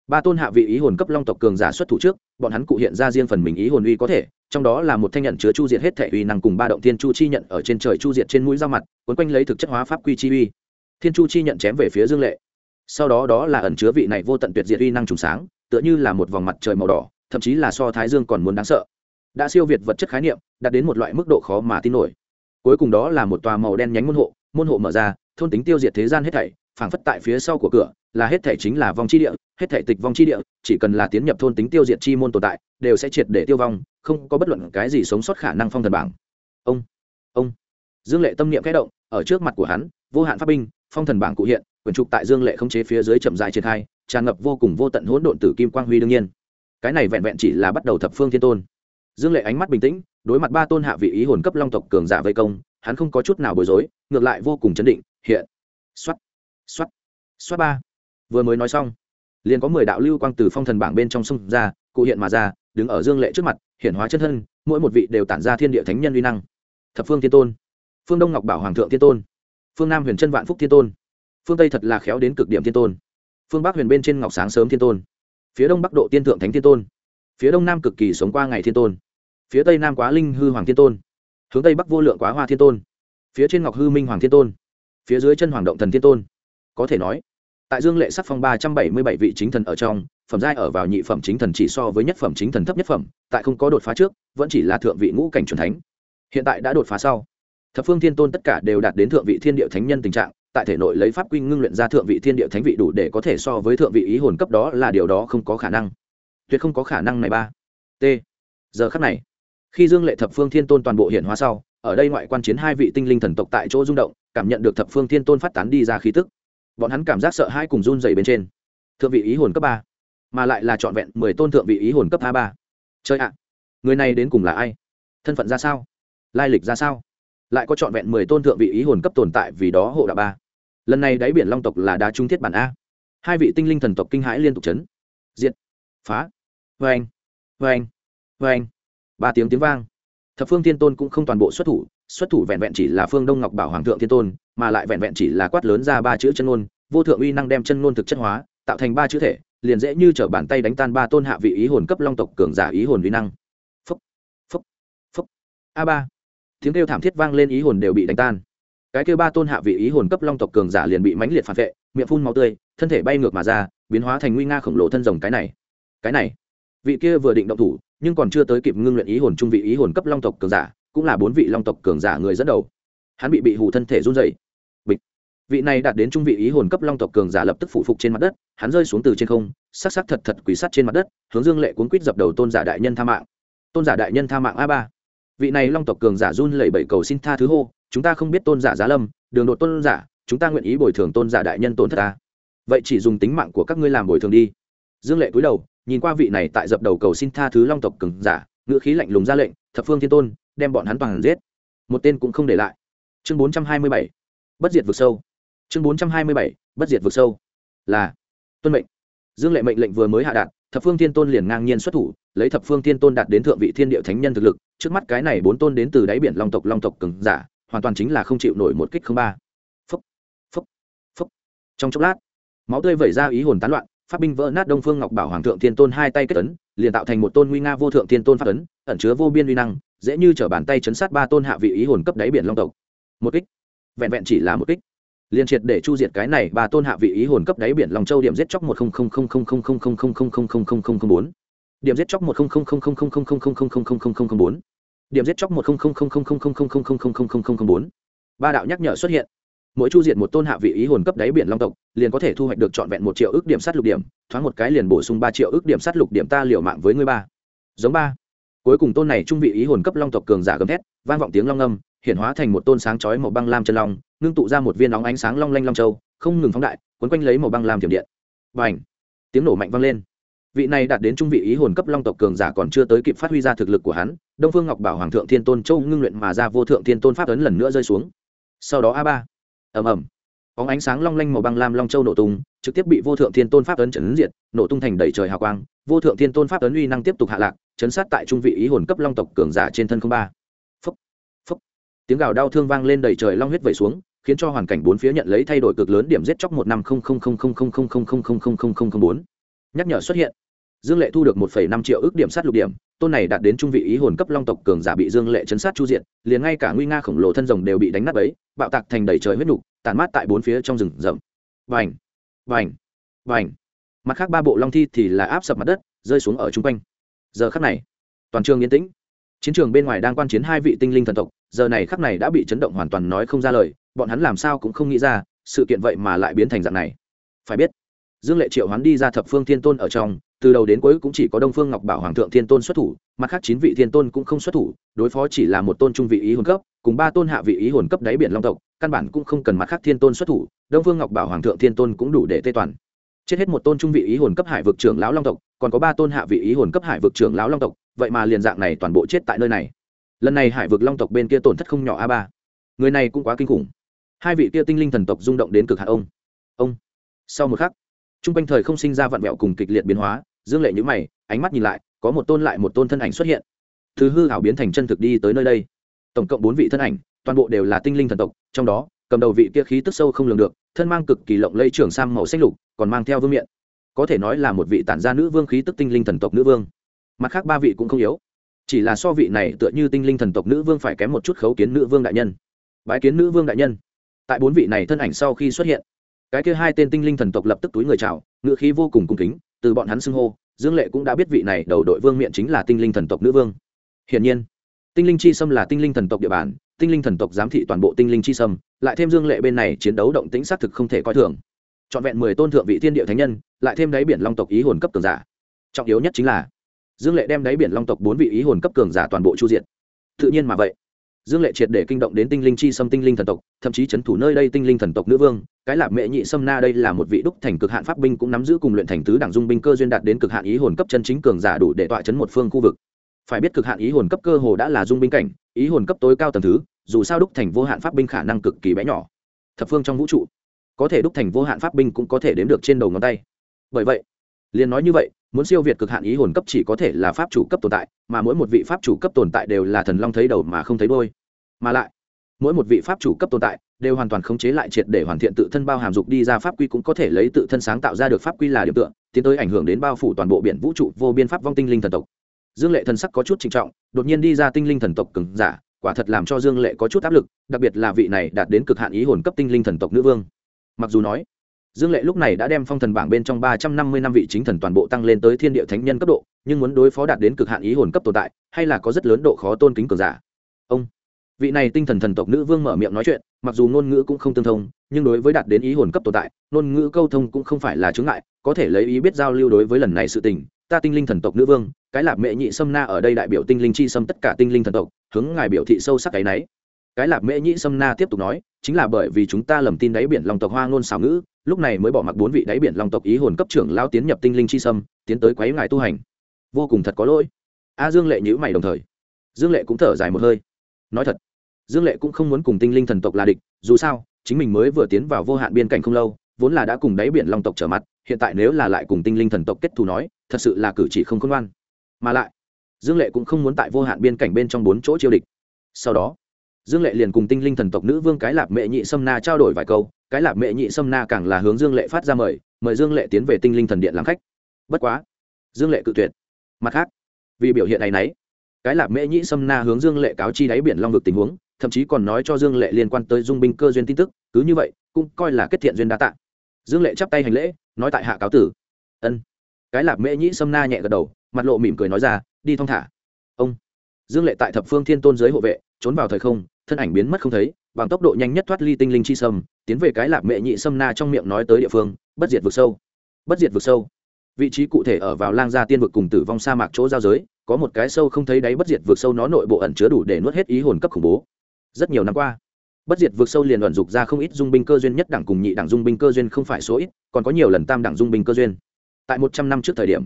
ba tôn hạ vị ý hồn cấp long tộc cường giả xuất thủ trước, bọn hắn cụ hiện ra riêng phần mình ý hồn uy có thể, trong đó là một thanh nhận chứa chu diệt hết thể uy năng cùng ba động thiên chu chi nhận ở trên trời chu diệt trên mũi dao mặt quấn quanh lấy thực chất hóa pháp quy chi uy. Thiên chu chi nhận chém về phía dương lệ. Sau đó đó là ẩn chứa vị này vô tận tuyệt diệt uy năng trùng sáng, tựa như là một vòng mặt trời màu đỏ, thậm chí là so thái dương còn muốn đáng sợ. Đã siêu việt vật chất khái niệm, đạt đến một loại mức độ khó mà tin nổi. Cuối cùng đó là một tòa màu đen nhánh môn hộ môn hộ mở ra thôn tính tiêu diệt thế gian hết thảy, phảng phất tại phía sau của cửa, là hết thảy chính là vong chi địa, hết thảy tịch vong chi địa, chỉ cần là tiến nhập thôn tính tiêu diệt chi môn tồn tại, đều sẽ triệt để tiêu vong, không có bất luận cái gì sống sót khả năng phong thần bảng. Ông ông. Dương lệ tâm niệm kẽ động, ở trước mặt của hắn, vô hạn pháp binh, phong thần bảng cụ hiện, quyển trục tại dương lệ không chế phía dưới chậm dài triển khai, tràn ngập vô cùng vô tận hỗn độn tử kim quang huy đương nhiên. Cái này vẹn vẹn chỉ là bắt đầu thập phương thiên tôn. Dương lệ ánh mắt bình tĩnh, đối mặt ba tôn hạ vị ý hồn cấp long tộc cường giả vây công, hắn không có chút nào bối rối, ngược lại vô cùng chấn định hiện. Xuất, xuất, xuất ba. Vừa mới nói xong liền có mười đạo lưu quang từ phong thần bảng bên trong sông ra cụ hiện mà ra đứng ở dương lệ trước mặt hiển hóa chân thân mỗi một vị đều tản ra thiên địa thánh nhân uy năng. Thập phương thiên tôn phương đông ngọc bảo hoàng thượng thiên tôn phương nam huyền chân vạn phúc thiên tôn phương tây thật là khéo đến cực điểm thiên tôn phương bắc huyền bên trên ngọc sáng sớm thiên tôn phía đông bắc độ tiên thượng thánh thiên tôn phía đông nam cực kỳ sống qua ngày thiên tôn phía tây nam quá linh hư hoàng thiên tôn hướng tây bắc vô lượng quá hoa thiên tôn phía trên ngọc hư minh hoàng thiên tôn phía dưới chân hoàng động thần thiên tôn. Có thể nói, tại dương lệ sắc phong ba trăm bảy mươi bảy vị chính thần ở trong, phẩm giai ở vào nhị phẩm chính thần chỉ so với nhất phẩm chính thần thấp nhất phẩm, tại không có đột phá trước, vẫn chỉ là thượng vị ngũ cảnh c thánh. Hiện tại đã đột phá sau. Thập phương thiên tôn tất cả đều đạt đến thượng vị thiên địa thánh nhân tình trạng, tại thể nội lấy pháp quy ngưng luyện ra thượng vị thiên địa thánh vị đủ để có thể so với thượng vị ý hồn cấp đó là điều đó không có khả năng. Tuyệt không có khả năng này ba. T. Giờ khắc này, khi dương lệ thập phương thiên tôn toàn bộ hiện hóa sau ở đây ngoại quan chiến hai vị tinh linh thần tộc tại chỗ rung động, cảm nhận được thập phương thiên tôn phát tán đi ra khí tức. Bọn hắn cảm giác sợ hãi cùng run dày bên trên. Thượng vị ý hồn cấp ba, mà lại là trọn vẹn mười tôn thượng vị ý hồn cấp a ba. Chơi ạ, người này đến cùng là ai? Thân phận ra sao? Lai lịch ra sao? Lại có trọn vẹn mười tôn thượng vị ý hồn cấp tồn tại vì đó hộ đạo ba. Lần này đáy biển long tộc là đá trung thiết bản a. Hai vị tinh linh thần tộc kinh hãi liên tục chấn. Diện phá. Vê anh vê anh vê anh ba tiếng tiếng vang thập phương thiên tôn cũng không toàn bộ xuất thủ xuất thủ vẹn vẹn chỉ là phương đông ngọc bảo hoàng thượng thiên tôn, mà lại vẹn vẹn chỉ là quát lớn ra ba chữ chân ngôn, vô thượng uy năng đem chân ngôn thực chất hóa, tạo thành ba chữ thể, liền dễ như t r ở bàn tay đánh tan ba tôn hạ vị ý hồn cấp long tộc cường giả ý hồn uy năng. Phúc phúc phúc. A ba. Tiếng kêu thảm thiết vang lên ý hồn đều bị đánh tan. Cái kêu ba tôn hạ vị ý hồn cấp long tộc cường giả liền bị mãnh liệt phản vệ, miệng phun màu tươi, thân thể bay ngược mà ra, biến hóa thành nguy nga khổng lồ thân rồng cái này. Cái này vị kia vừa định động thủ, nhưng còn chưa tới kịp ngưng luyện ý hồn trung vị ý hồn cấp long tộc cường giả, cũng là bốn vị long tộc cường giả người dẫn đầu. Hắn bị bị hủ thân thể run dày bịch. Vị này đạt đến trung vị ý hồn cấp long tộc cường giả lập tức phụ phục trên mặt đất, hắn rơi xuống từ trên không, sắc sắc thật thật quỷ sắt trên mặt đất, hướng dương lệ cuốn quýt dập đầu tôn giả đại nhân tha mạng. Tôn giả đại nhân tha mạng a ba. Vị này long tộc cường giả run lẩy bẩy cầu xin tha thứ hô, chúng ta không biết tôn giả giá lâm, đường đột tôn giả, chúng ta nguyện ý bồi thường tôn giả đại nhân tổn thất ta vậy chỉ dùng tính mạng của các ngươi làm bồi thường đi. Dương lệ cúi đầu nhìn qua vị này tại dập đầu cầu xin tha thứ long tộc cường giả, ngữ khí lạnh lùng ra lệnh, thập phương thiên tôn, đem bọn hắn toàn giết. Một tên cũng không để lại. Chương bốn trăm hai mươi bảy, bất diệt vực sâu. Chương bốn trăm hai mươi bảy, bất diệt vực sâu. Là, tuân mệnh. Dương lệ mệnh lệnh vừa mới hạ đạt, thập phương thiên tôn liền ngang nhiên xuất thủ, lấy thập phương thiên tôn đạt đến thượng vị thiên địa thánh nhân thực lực, trước mắt cái này bốn tôn đến từ đáy biển long tộc long tộc cường giả, hoàn toàn chính là không chịu nổi một kích không ba. Phúc phúc phúc. Trong chốc lát, máu tươi vẩy ra ý hồn tán loạn pháp binh vỡ nát đông phương ngọc bảo hoàng thượng thiên tôn hai tay kết ấn liền tạo thành một tôn nguy nga vô thượng thiên tôn pháp ấn ẩn chứa vô biên uy năng dễ như t bàn tay chấn sát ba tôn hạ vị ý hồn cấp đáy biển long tộc một kích vẹn vẹn chỉ là một kích liền triệt để chu diệt cái này ba tôn hạ vị ý hồn cấp đáy biển long châu điểm giết chóc một bốn điểm giết chóc một bốn điểm giết chóc một bốn ba đạo nhắc nhở xuất hiện mỗi chu diệt một tôn hạ vị ý hồn cấp đáy biển long tộc, liền có thể thu hoạch được trọn vẹn một triệu ước điểm sát lục điểm, thoáng một cái liền bổ sung ba triệu ước điểm sát lục điểm ta liều mạng với ngươi ba. Giống ba. Cuối cùng tôn này trung vị ý hồn cấp long tộc cường giả gầm thét, vang vọng tiếng long âm hiện hóa thành một tôn sáng chói màu băng lam chân long, ngưng tụ ra một viên óng ánh sáng long lanh long châu, không ngừng phóng đại quấn quanh lấy màu băng lam tiềm điện. Và ảnh tiếng nổ mạnh vang lên. Vị này đạt đến trung vị ý hồn cấp long tộc cường giả còn chưa tới kịp phát huy ra thực lực của hắn, đông phương ngọc bảo hoàng thượng thiên tôn châu ngưng luyện mà ra vô thượng thiên tôn pháp ấn lần nữa rơi xuống. Sau đó a ba ầm ầm óng ánh sáng long lanh màu băng lam long châu nổ tung trực tiếp bị vô thượng thiên tôn pháp ấn chấn diệt nổ tung thành đầy trời hào quang vô thượng thiên tôn pháp ấn uy năng tiếp tục hạ lạc chấn sát tại trung vị ý hồn cấp long tộc cường giả trên thân không ba phúc phúc tiếng gào đau thương vang lên đầy trời long huyết vẩy xuống khiến cho hoàn cảnh bốn phía nhận lấy thay đổi cực lớn điểm giết chóc một năm không không không không không không không không không không không không không bốn nhắc nhở xuất hiện dương lệ thu được một phẩy năm triệu ước điểm sát lục điểm tôn này đạt đến trung vị ý hồn cấp long tộc cường giả bị dương lệ chấn sát chu diện liền ngay cả nguy nga khổng lồ thân rồng đều bị đánh nát ấy bạo tạc thành đầy trời huyết nhục tàn mát tại bốn phía trong rừng rậm. Vành vành vành. Mặt khác ba bộ long thi thì là áp sập mặt đất, rơi xuống ở chung quanh. Giờ khắc này, toàn trường yên tĩnh. Chiến trường bên ngoài đang quan chiến hai vị tinh linh thần tộc, giờ này khắc này đã bị chấn động hoàn toàn nói không ra lời, bọn hắn làm sao cũng không nghĩ ra, sự kiện vậy mà lại biến thành dạng này. Phải biết dương lệ triệu hoán đi ra thập phương thiên tôn ở trong, từ đầu đến cuối cũng chỉ có đông phương ngọc bảo hoàng thượng thiên tôn xuất thủ, mặt khác chín vị thiên tôn cũng không xuất thủ, đối phó chỉ là một tôn trung vị ý hồn cấp, cùng ba tôn hạ vị ý hồn cấp đáy biển long tộc, căn bản cũng không cần mặt khác thiên tôn xuất thủ, đông phương ngọc bảo hoàng thượng thiên tôn cũng đủ để tê toàn. Chết hết một tôn trung vị ý hồn cấp hải vực trưởng lão long tộc, còn có ba tôn hạ vị ý hồn cấp hải vực trưởng lão long tộc, vậy mà liền dạng này toàn bộ chết tại nơi này. Lần này hải vực long tộc bên kia tổn thất không nhỏ a ba. Người này cũng quá kinh khủng. Hai vị kia tinh linh thần tộc rung động đến cực hạ ông. Ông. Sau một khắc t r u n g quanh thời không sinh ra vạn vẹo cùng kịch liệt biến hóa, dương lệ nhữ mày, ánh mắt nhìn lại, có một tôn lại một tôn thân ảnh xuất hiện. Thứ hư hảo biến thành chân thực đi tới nơi đây. Tổng cộng bốn vị thân ảnh, toàn bộ đều là tinh linh thần tộc, trong đó, cầm đầu vị kia khí tức sâu không lường được, thân mang cực kỳ lộng lây trưởng sam màu xanh lục, còn mang theo vương miện. Có thể nói là một vị tản gia nữ vương khí tức tinh linh thần tộc nữ vương. Mặt khác ba vị cũng không yếu. Chỉ là so vị này tựa như tinh linh thần tộc nữ vương phải kém một chút khấu kiến nữ vương đại nhân. Bái kiến nữ vương đại nhân. Tại bốn vị này thân ảnh sau khi xuất hiện cái kia hai tên tinh linh thần tộc lập tức túi người chào ngự khí vô cùng cung kính, từ bọn hắn xưng hô, dương lệ cũng đã biết vị này đầu đội vương miện chính là tinh linh thần tộc nữ vương. Hiển nhiên, tinh linh chi sâm là tinh linh thần tộc địa bàn, tinh linh thần tộc giám thị toàn bộ tinh linh chi sâm, lại thêm dương lệ bên này chiến đấu động tĩnh xác thực không thể coi thường. Trọn vẹn mười tôn thượng vị thiên địa thánh nhân, lại thêm đáy biển long tộc ý hồn cấp cường giả. Trọng yếu nhất chính là, dương lệ đem đáy biển long tộc bốn vị ý hồn cấp cường giả toàn bộ chu diện tự nhiên mà vậy dương lệ triệt để kinh động đến tinh linh chi xâm tinh linh thần tộc, thậm chí c h ấ n thủ nơi đây tinh linh thần tộc nữ vương, cái lạp mệ nhị xâm na đây là một vị đúc thành cực hạn pháp binh cũng nắm giữ cùng luyện thành tứ đảng dung binh cơ duyên đạt đến cực hạn ý hồn cấp chân chính cường giả đủ để tọa chấn một phương khu vực. Phải biết cực hạn ý hồn cấp cơ hồ đã là dung binh cảnh, ý hồn cấp tối cao tầm thứ, dù sao đúc thành vô hạn pháp binh khả năng cực kỳ bé nhỏ. Thập phương trong vũ trụ, có thể đúc thành vô hạn pháp binh cũng có thể đếm được trên đầu ngón tay. Bởi vậy, liền nói như vậy muốn siêu việt cực hạn ý hồn cấp chỉ có thể là pháp chủ cấp tồn tại, mà mỗi một vị pháp chủ cấp tồn tại đều là thần long thấy đầu mà không thấy đôi mà lại, mỗi một vị pháp chủ cấp tồn tại đều hoàn toàn khống chế lại triệt để hoàn thiện tự thân bao hàm dục đi ra pháp quy cũng có thể lấy tự thân sáng tạo ra được pháp quy là điểm tựa, tiến tới ảnh hưởng đến bao phủ toàn bộ biển vũ trụ vô biên pháp vong tinh linh thần tộc. Dương lệ thần sắc có chút trinh trọng, đột nhiên đi ra tinh linh thần tộc cứng giả, quả thật làm cho dương lệ có chút áp lực, đặc biệt là vị này đạt đến cực hạn ý hồn cấp tinh linh thần tộc nữ vương. Mặc dù nói dương lệ lúc này đã đem phong thần bảng bên trong ba trăm năm mươi năm vị chính thần toàn bộ tăng lên tới thiên địa thánh nhân cấp độ, nhưng muốn đối phó đạt đến cực hạn ý hồn cấp tồn tại, hay là có rất lớn độ khó tôn kính cường giả ông, vị này tinh thần thần tộc nữ vương mở miệng nói chuyện, mặc dù ngôn ngữ cũng không tương thông, nhưng đối với đạt đến ý hồn cấp tồn tại, ngôn ngữ câu thông cũng không phải là chướng ngại, có thể lấy ý biết giao lưu đối với lần này sự tình, ta tinh linh thần tộc nữ vương, cái lạp Mẹ nhị sâm na ở đây đại biểu tinh linh chi sâm tất cả tinh linh thần tộc, hướng ngài biểu thị sâu sắc cái nấy. cái lạp Mẹ nhị sâm na tiếp tục nói, chính là bởi vì chúng ta lầm tin đáy biển lòng tộc hoa ngôn xảo ngữ lúc này mới bỏ mặc bốn vị đáy biển long tộc ý hồn cấp trưởng lao tiến nhập tinh linh chi sâm, tiến tới quấy ngài tu hành. Vô cùng thật có lỗi. A dương lệ nhữ mày đồng thời. Dương lệ cũng thở dài một hơi. Nói thật, dương lệ cũng không muốn cùng tinh linh thần tộc là địch, dù sao, chính mình mới vừa tiến vào vô hạn biên cảnh không lâu, vốn là đã cùng đáy biển long tộc trở mặt, hiện tại nếu là lại cùng tinh linh thần tộc kết thù nói, thật sự là cử chỉ không khôn ngoan. Mà lại, dương lệ cũng không muốn tại vô hạn biên cảnh bên trong bốn chỗ chiêu địch. Sau đó dương lệ liền cùng tinh linh thần tộc nữ vương cái lạp mệ nhị sâm na trao đổi vài câu, cái lạp mệ nhị sâm na càng là hướng dương lệ phát ra mời mời dương lệ tiến về tinh linh thần điện làm khách. Bất quá, dương lệ cự tuyệt. Mặt khác, vì biểu hiện này nấy, cái lạp mệ nhị sâm na hướng dương lệ cáo chi đáy biển long vực tình huống, thậm chí còn nói cho dương lệ liên quan tới dung binh cơ duyên tin tức, cứ như vậy, cũng coi là kết thiện duyên đa tạ. Dương lệ chắp tay hành lễ, nói tại hạ cáo tử. Ân. Cái lạp mễ nhĩ sâm na nhẹ gật đầu, mặt lộ mỉm cười nói ra, đi thong thả. Ông. Dương lệ tại thập phương thiên tôn giới hộ vệ, trốn vào thời không thân ảnh biến mất không thấy, bằng tốc độ nhanh nhất thoát ly tinh linh chi sâm, tiến về cái lạc mệ nhị sâm na trong miệng nói tới địa phương, bất diệt vực sâu. Bất diệt vực sâu. Vị trí cụ thể ở vào lang gia tiên vực cùng tử vong sa mạc chỗ giao giới, có một cái sâu không thấy đáy bất diệt vực sâu nó nội bộ ẩn chứa đủ để nuốt hết ý hồn cấp khủng bố. Rất nhiều năm qua, bất diệt vực sâu liền ẩn dục ra không ít dung binh cơ duyên nhất đẳng cùng nhị đẳng dung binh cơ duyên không phải số ít, còn có nhiều lần tam đẳng dung binh cơ duyên. Tại một trăm năm trước thời điểm,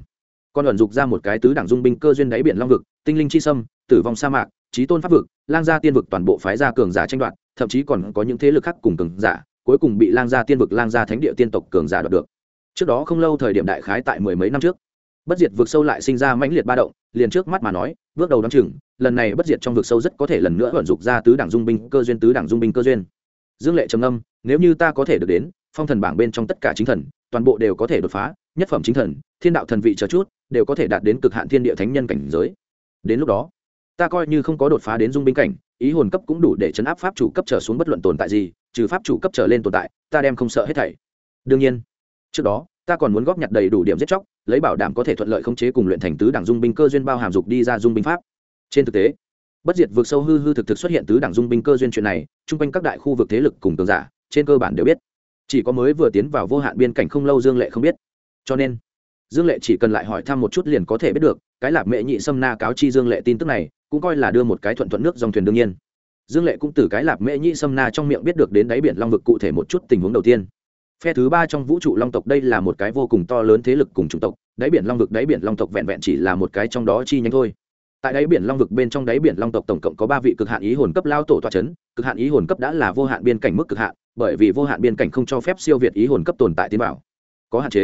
còn ẩn dục ra một cái tứ đẳng dung binh cơ duyên đáy biển long vực, tinh linh chi sâm, tử vong sa mạc trí tôn pháp vực, lang gia tiên vực toàn bộ phái gia cường giả tranh đoạt, thậm chí còn có những thế lực khác cùng cường giả, cuối cùng bị lang gia tiên vực, lang gia thánh địa tiên tộc cường giả đoạt được. Trước đó không lâu thời điểm đại khái tại mười mấy năm trước, bất diệt vực sâu lại sinh ra mãnh liệt ba động, liền trước mắt mà nói, bước đầu đ o chừng, lần này bất diệt trong vực sâu rất có thể lần nữa vận dụng ra tứ đảng dung binh cơ duyên, tứ đảng dung binh cơ duyên. Dương lệ trầm âm nếu như ta có thể được đến, phong thần bảng bên trong tất cả chính thần, toàn bộ đều có thể đột phá, nhất phẩm chính thần, thiên đạo thần vị chờ chút, đều có thể đạt đến cực hạn thiên địa thánh nhân cảnh giới. Đến lúc đó ta coi như không có đột phá đến dung binh cảnh, ý hồn cấp cũng đủ để chấn áp pháp chủ cấp trở xuống bất luận tồn tại gì, trừ pháp chủ cấp trở lên tồn tại, ta đem không sợ hết thảy. Đương nhiên, trước đó, ta còn muốn góp nhặt đầy đủ điểm giết chóc, lấy bảo đảm có thể thuận lợi khống chế cùng luyện thành tứ đảng dung binh cơ duyên bao hàm dục đi ra dung binh pháp. Trên thực tế, bất diệt vượt sâu hư hư thực thực xuất hiện tứ đảng dung binh cơ duyên chuyện này, chung quanh các đại khu vực thế lực cùng cường giả, trên cơ bản đều biết. Chỉ có mới vừa tiến vào vô hạn biên cảnh không lâu dương lệ không biết. Cho nên, dương lệ chỉ cần lại hỏi thăm một chút liền có thể biết được, cái lạc mệ nhị xâm na cáo chi dương lệ tin tức này cũng coi là đưa một cái thuận thuận nước dòng thuyền đương nhiên. Dương lệ cũng từ cái lạp mễ nhị sâm na trong miệng biết được đến đáy biển long vực cụ thể một chút tình huống đầu tiên. Phe thứ ba trong vũ trụ long tộc đây là một cái vô cùng to lớn thế lực cùng chủng tộc, đáy biển long vực, đáy biển long tộc vẹn vẹn chỉ là một cái trong đó chi nhánh thôi. Tại đáy biển long vực bên trong đáy biển long tộc tổng cộng có ba vị cực hạn ý hồn cấp lao tổ toa c h ấ n cực hạn ý hồn cấp đã là vô hạn biên cảnh mức cực hạn, bởi vì vô hạn biên cảnh không cho phép siêu việt ý hồn cấp tồn tại tiến vào. Có hạn chế.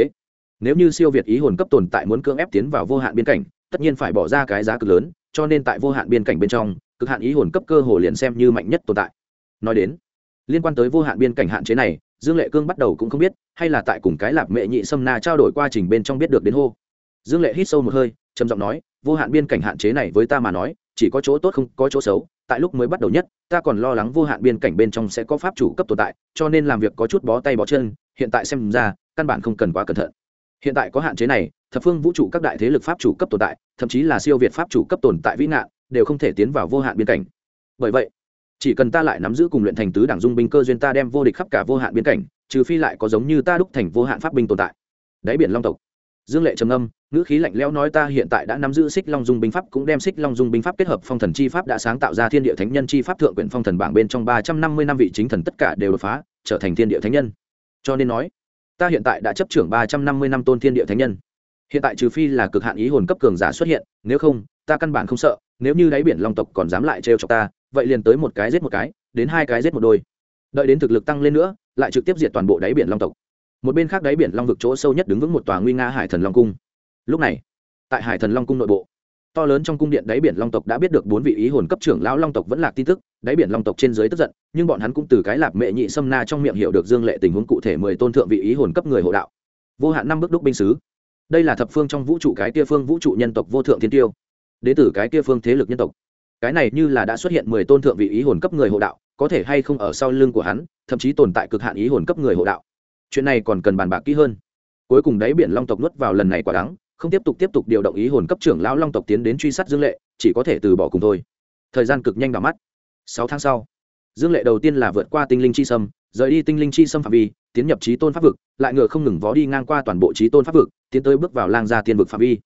Nếu như siêu việt ý hồn cấp tồn tại muốn cưỡng ép tiến vào vô hạn biên cảnh, tất nhiên phải bỏ ra cái giá cực lớn cho nên tại vô hạn biên cảnh bên trong, cực hạn ý hồn cấp cơ hồ liền xem như mạnh nhất tồn tại. Nói đến, liên quan tới vô hạn biên cảnh hạn chế này, dương lệ cương bắt đầu cũng không biết, hay là tại cùng cái lạp mệ nhị sâm na trao đổi quá trình bên trong biết được đến hô. Dương lệ hít sâu một hơi, trầm giọng nói, vô hạn biên cảnh hạn chế này với ta mà nói, chỉ có chỗ tốt không có chỗ xấu, tại lúc mới bắt đầu nhất, ta còn lo lắng vô hạn biên cảnh bên trong sẽ có pháp chủ cấp tồn tại, cho nên làm việc có chút bó tay bó chân, hiện tại xem ra, căn bản không cần quá cẩn thận hiện tại có hạn chế này, thập phương vũ trụ các đại thế lực pháp chủ cấp tồn tại, thậm chí là siêu việt pháp chủ cấp tồn tại vĩ nạn đều không thể tiến vào vô hạn biên cảnh. Bởi vậy, chỉ cần ta lại nắm giữ cùng luyện thành tứ đảng dung binh cơ duyên ta đem vô địch khắp cả vô hạn biên cảnh, trừ phi lại có giống như ta đúc thành vô hạn pháp binh tồn tại. Đáy biển long tộc. Dương lệ trầm âm ngữ khí lạnh lẽo nói ta hiện tại đã nắm giữ xích long dung binh pháp cũng đem xích long dung binh pháp kết hợp phong thần chi pháp đã sáng tạo ra thiên địa thánh nhân chi pháp thượng quyển phong thần bảng bên trong ba trăm năm mươi năm vị chính thần tất cả đều đột phá, trở thành thiên địa thánh nhân. Cho nên nói ta hiện tại đã chấp trưởng ba trăm năm mươi năm tôn thiên địa thánh nhân. Hiện tại trừ phi là cực hạn ý hồn cấp cường giả xuất hiện, nếu không, ta căn bản không sợ, nếu như đáy biển long tộc còn dám lại trêu cho ta, vậy liền tới một cái giết một cái, đến hai cái giết một đôi. Đợi đến thực lực tăng lên nữa, lại trực tiếp diệt toàn bộ đáy biển long tộc. Một bên khác đáy biển long vực chỗ sâu nhất đứng vững một tòa nguy nga hải thần long cung. Lúc này, tại hải thần long cung nội bộ to lớn trong cung điện đáy biển long tộc đã biết được bốn vị ý hồn cấp trưởng lão long tộc vẫn lạc tin tức, đáy biển long tộc trên dưới tức giận, nhưng bọn hắn cũng từ cái lạp mệ nhị sâm na trong miệng hiểu được dương lệ tình huống cụ thể mười tôn thượng vị ý hồn cấp người hộ đạo. Vô hạn năm bước đúc binh sứ. Đây là thập phương trong vũ trụ cái kia phương vũ trụ nhân tộc vô thượng thiên tiêu. Đ ế cái kia phương thế lực nhân tộc. Cái này như là đã xuất hiện mười tôn thượng vị ý hồn cấp người hộ đạo, có thể hay không ở sau lưng của hắn, thậm chí tồn tại cực hạn ý hồn cấp người hộ đạo. Chuyện này còn cần bàn bạc kỹ hơn. Cuối cùng đáy biển long tộc nuốt vào lần này quả đắng không tiếp tục tiếp tục điều động ý hồn cấp trưởng lão long tộc tiến đến truy sát dương lệ, chỉ có thể từ bỏ cùng thôi. Thời gian cực nhanh đỏ mắt. Sáu tháng sau, dương lệ đầu tiên là vượt qua tinh linh chi sâm, rời đi tinh linh chi sâm phạm vi, tiến nhập trí tôn pháp vực, lại ngựa không ngừng vó đi ngang qua toàn bộ trí tôn pháp vực, tiến tới bước vào lang gia tiên vực phạm vi.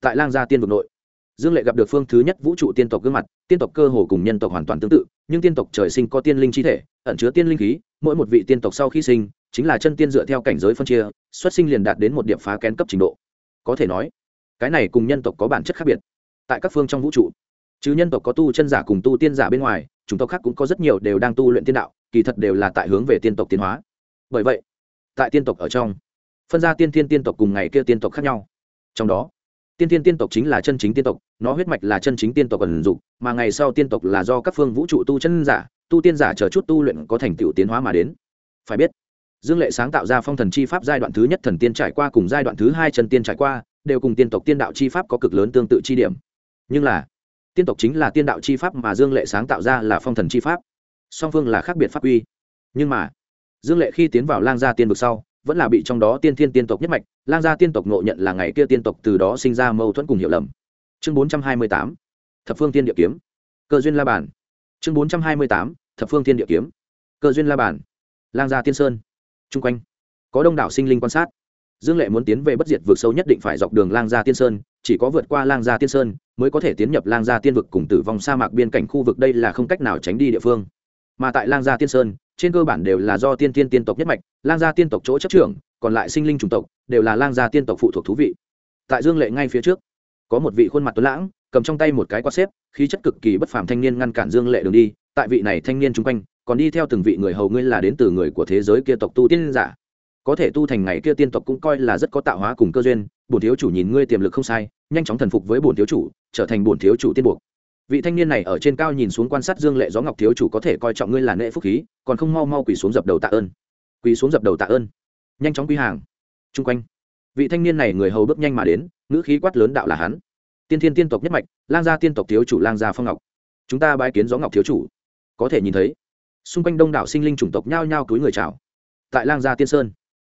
Tại lang gia tiên vực nội, dương lệ gặp được phương thứ nhất vũ trụ tiên tộc gương mặt, tiên tộc cơ hồ cùng nhân tộc hoàn toàn tương tự, nhưng tiên tộc trời sinh có tiên linh chi thể, ẩn chứa tiên linh khí, mỗi một vị tiên tộc sau khi sinh, chính là chân tiên dựa theo cảnh giới phân chia, xuất sinh liền đạt đến một điểm phá kén cấp trình độ có thể nói, cái này cùng nhân tộc có bản chất khác biệt. Tại các phương trong vũ trụ, chứ nhân tộc có tu chân giả cùng tu tiên giả bên ngoài, chúng tộc khác cũng có rất nhiều đều đang tu luyện tiên đạo, kỳ thật đều là tại hướng về tiên tộc tiến hóa. Bởi vậy, tại tiên tộc ở trong, phân ra tiên thiên tiên tộc cùng ngày kia tiên tộc khác nhau. Trong đó, tiên thiên tiên tộc chính là chân chính tiên tộc, nó huyết mạch là chân chính tiên tộc ẩn dục mà ngày sau tiên tộc là do các phương vũ trụ tu chân giả, tu tiên giả chờ chút tu luyện có thành tựu tiến hóa mà đến. Phải biết dương lệ sáng tạo ra phong thần chi pháp giai đoạn thứ nhất thần tiên trải qua cùng giai đoạn thứ hai chân tiên trải qua, đều cùng tiên tộc tiên đạo chi pháp có cực lớn tương tự chi điểm. Nhưng là, tiên tộc chính là tiên đạo chi pháp mà dương lệ sáng tạo ra là phong thần chi pháp. Song phương là khác biệt pháp uy nhưng mà, dương lệ khi tiến vào lang gia tiên vực sau, vẫn là bị trong đó tiên thiên tiên tộc nhất mạch, lang gia tiên tộc ngộ nhận là ngày kia tiên tộc từ đó sinh ra mâu thuẫn cùng hiểu lầm. Chương bốn trăm hai mươi tám, thập phương tiên địa kiếm. Cơ duyên la bản. chương bốn trăm hai mươi tám, thập phương tiên địa kiếm. Cơ duyên la bản. lang gia tiên sơn chung quanh. Có đông đảo sinh linh quan sát. Dương lệ muốn tiến về bất diệt vực sâu nhất định phải dọc đường lang gia tiên sơn, chỉ có vượt qua lang gia tiên sơn mới có thể tiến nhập lang gia tiên vực cùng tử vong sa mạc biên cảnh khu vực, đây là không cách nào tránh đi địa phương. Mà tại lang gia tiên sơn, trên cơ bản đều là do tiên tiên tiên tộc nhất mạch, lang gia tiên tộc chỗ chấp trưởng, còn lại sinh linh chủng tộc đều là lang gia tiên tộc phụ thuộc thú vị. Tại dương lệ ngay phía trước, có một vị khuôn mặt tuấn lãng, cầm trong tay một cái quạt xếp, khí chất cực kỳ bất phàm thanh niên ngăn cản dương lệ đường đi, tại vị này thanh niên chung quanh còn đi theo từng vị người hầu ngươi là đến từ người của thế giới kia tộc tu tiên giả. Có thể tu thành ngày kia tiên tộc cũng coi là rất có tạo hóa cùng cơ duyên, bổn thiếu chủ nhìn ngươi tiềm lực không sai, nhanh chóng thần phục với bổn thiếu chủ, trở thành bổn thiếu chủ tiên buộc. Vị thanh niên này ở trên cao nhìn xuống quan sát dương lệ gió ngọc thiếu chủ có thể coi trọng ngươi là nệ phúc khí, còn không mau mau quỳ xuống dập đầu tạ ơn. Quỳ xuống dập đầu tạ ơn. Nhanh chóng quy hàng. Chung quanh, vị thanh niên này người hầu bước nhanh mà đến, ngữ khí quát lớn đạo là hắn. Tiên thiên tiên tộc nhất mạch, lang gia tiên tộc thiếu chủ lang gia phong ngọc. Chúng ta bái kiến gió ngọc thiếu chủ. Có thể nhìn thấy xung quanh đông đảo sinh linh chủng tộc nhao nhao túi người chào. Tại lang gia tiên sơn,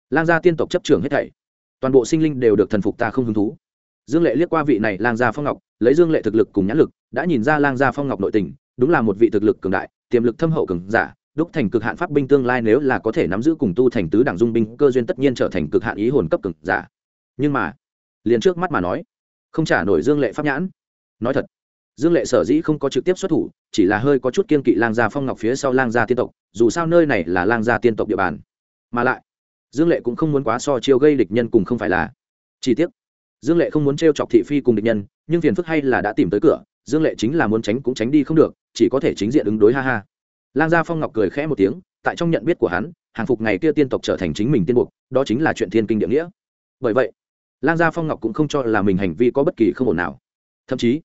lang gia tiên tộc chấp trưởng hết thảy. Toàn bộ sinh linh đều được thần phục ta không hứng thú. Dương lệ liếc qua vị này lang gia phong ngọc, lấy dương lệ thực lực cùng nhãn lực, đã nhìn ra lang gia phong ngọc nội tình, đúng là một vị thực lực cường đại, tiềm lực thâm hậu cường giả, đúc thành cực hạn pháp binh tương lai nếu là có thể nắm giữ cùng tu thành tứ đảng dung binh, cơ duyên tất nhiên trở thành cực hạn ý hồn cấp cường giả. Nhưng mà, liền trước mắt mà nói, không trả nổi dương lệ pháp nhãn. Nói thật dương lệ sở dĩ không có trực tiếp xuất thủ, chỉ là hơi có chút kiên kỵ lang gia phong ngọc phía sau lang gia tiên tộc, dù sao nơi này là lang gia tiên tộc địa bàn. Mà lại, dương lệ cũng không muốn quá so chiêu gây địch nhân cùng không phải là. Chi tiết dương lệ không muốn t r e o chọc thị phi cùng địch nhân, nhưng phiền phức hay là đã tìm tới cửa, dương lệ chính là muốn tránh cũng tránh đi không được, chỉ có thể chính diện ứng đối ha ha. Lang gia phong ngọc cười khẽ một tiếng, tại trong nhận biết của hắn, hàng phục ngày kia tiên tộc trở thành chính mình tiên buộc, đó chính là chuyện thiên kinh địa nghĩa. Bởi vậy, lang gia phong ngọc cũng không cho là mình hành vi có bất kỳ không ổn nào. Thậm chí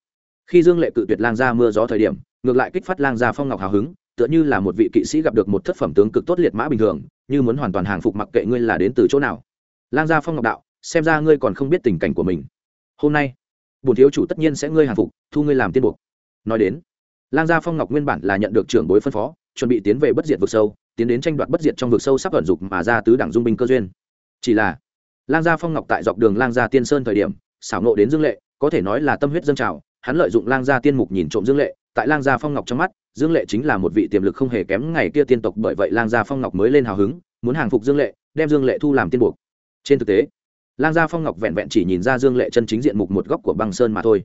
khi dương lệ cự tuyệt lang gia mưa gió thời điểm, ngược lại kích phát lang gia phong ngọc hào hứng, tựa như là một vị kỵ sĩ gặp được một thất phẩm tướng cực tốt liệt mã bình thường, như muốn hoàn toàn hàng phục mặc kệ ngươi là đến từ chỗ nào. Lang gia phong ngọc đạo, xem ra ngươi còn không biết tình cảnh của mình. Hôm nay, bổn thiếu chủ tất nhiên sẽ ngươi hàng phục, thu ngươi làm tiên buộc. Nói đến, lang gia phong ngọc nguyên bản là nhận được trưởng bối phân phó, chuẩn bị tiến về bất diệt vực sâu, tiến đến tranh đoạt bất diệt trong vực sâu sắp vận dục mà ra tứ đẳng dung binh cơ duyên. Chỉ là, lang gia phong ngọc tại dọc đường lang gia tiên sơn thời điểm, xảo nộ đến dương lệ, có thể nói là tâm huyết dân trào hắn lợi dụng lang gia tiên mục nhìn trộm dương lệ, tại lang gia phong ngọc trong mắt, dương lệ chính là một vị tiềm lực không hề kém ngày kia tiên tộc, bởi vậy lang gia phong ngọc mới lên hào hứng, muốn hàng phục dương lệ, đem dương lệ thu làm tiên buộc. Trên thực tế, lang gia phong ngọc vẹn vẹn chỉ nhìn ra dương lệ chân chính diện mục một góc của băng sơn mà thôi.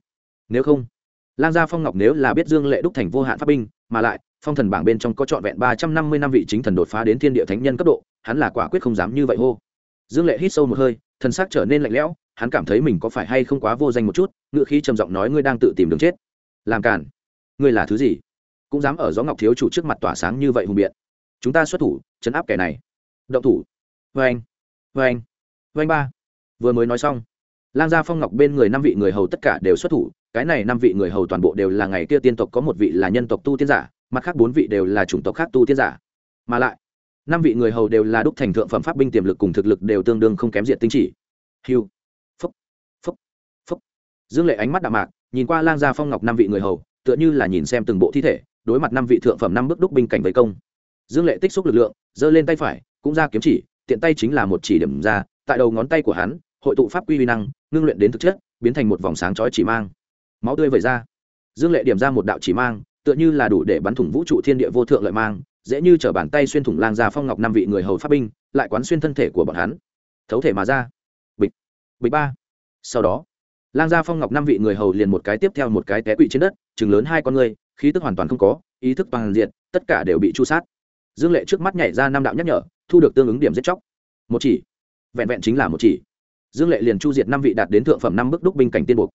Nếu không, lang gia phong ngọc nếu là biết dương lệ đúc thành vô hạn pháp binh, mà lại, phong thần bảng bên trong có trọn vẹn ba trăm năm mươi năm vị chính thần đột phá đến thiên địa thánh nhân cấp độ, hắn là quả quyết không dám như vậy hô. Dương lệ hít sâu một hơi, thần sắc trở nên lạnh lẽo hắn cảm thấy mình có phải hay không quá vô danh một chút, ngựa khí trầm giọng nói, ngươi đang tự tìm đường chết. Làm cản ngươi là thứ gì? Cũng dám ở gió ngọc thiếu chủ trước mặt tỏa sáng như vậy hùng biện. Chúng ta xuất thủ, chấn áp kẻ này. Động thủ. Vê anh. Vê anh. Vê anh ba. Vừa mới nói xong, lang gia phong ngọc bên người năm vị người hầu tất cả đều xuất thủ. Cái này năm vị người hầu toàn bộ đều là ngày kia tiên tộc, có một vị là nhân tộc tu tiên giả, mặt khác bốn vị đều là chủng tộc khác tu tiên giả. Mà lại, năm vị người hầu đều là đúc thành thượng phẩm pháp binh tiềm lực cùng thực lực đều tương đương không kém diện tinh chỉ. Hiu dương lệ ánh mắt đạm mạc, nhìn qua lang gia phong ngọc năm vị người hầu, tựa như là nhìn xem từng bộ thi thể, đối mặt năm vị thượng phẩm năm bước đúc binh cảnh với công. Dương lệ tích xúc lực lượng, giơ lên tay phải, cũng ra kiếm chỉ, tiện tay chính là một chỉ điểm ra, tại đầu ngón tay của hắn, hội tụ pháp quy vi năng, ngưng luyện đến thực chất, biến thành một vòng sáng chói chỉ mang. Máu tươi vẩy ra. Dương lệ điểm ra một đạo chỉ mang, tựa như là đủ để bắn thủng vũ trụ thiên địa vô thượng lợi mang, dễ như t bàn tay xuyên thủng lang ra phong ngọc năm vị người hầu pháp binh, lại quán xuyên thân thể của bọn hắn. Thấu thể mà ra. Bịch. Bịch ba. Sau đó lang gia phong ngọc năm vị người hầu liền một cái tiếp theo một cái té quỵ trên đất, chừng lớn hai con người khí tức hoàn toàn không có, ý thức toàn diện, tất cả đều bị chu sát. Dương lệ trước mắt nhảy ra năm đạo nhắc nhở, thu được tương ứng điểm giết chóc. Một chỉ. Vẹn vẹn chính là một chỉ. Dương lệ liền chu diệt năm vị đạt đến thượng phẩm năm bước đúc binh cảnh tiên buộc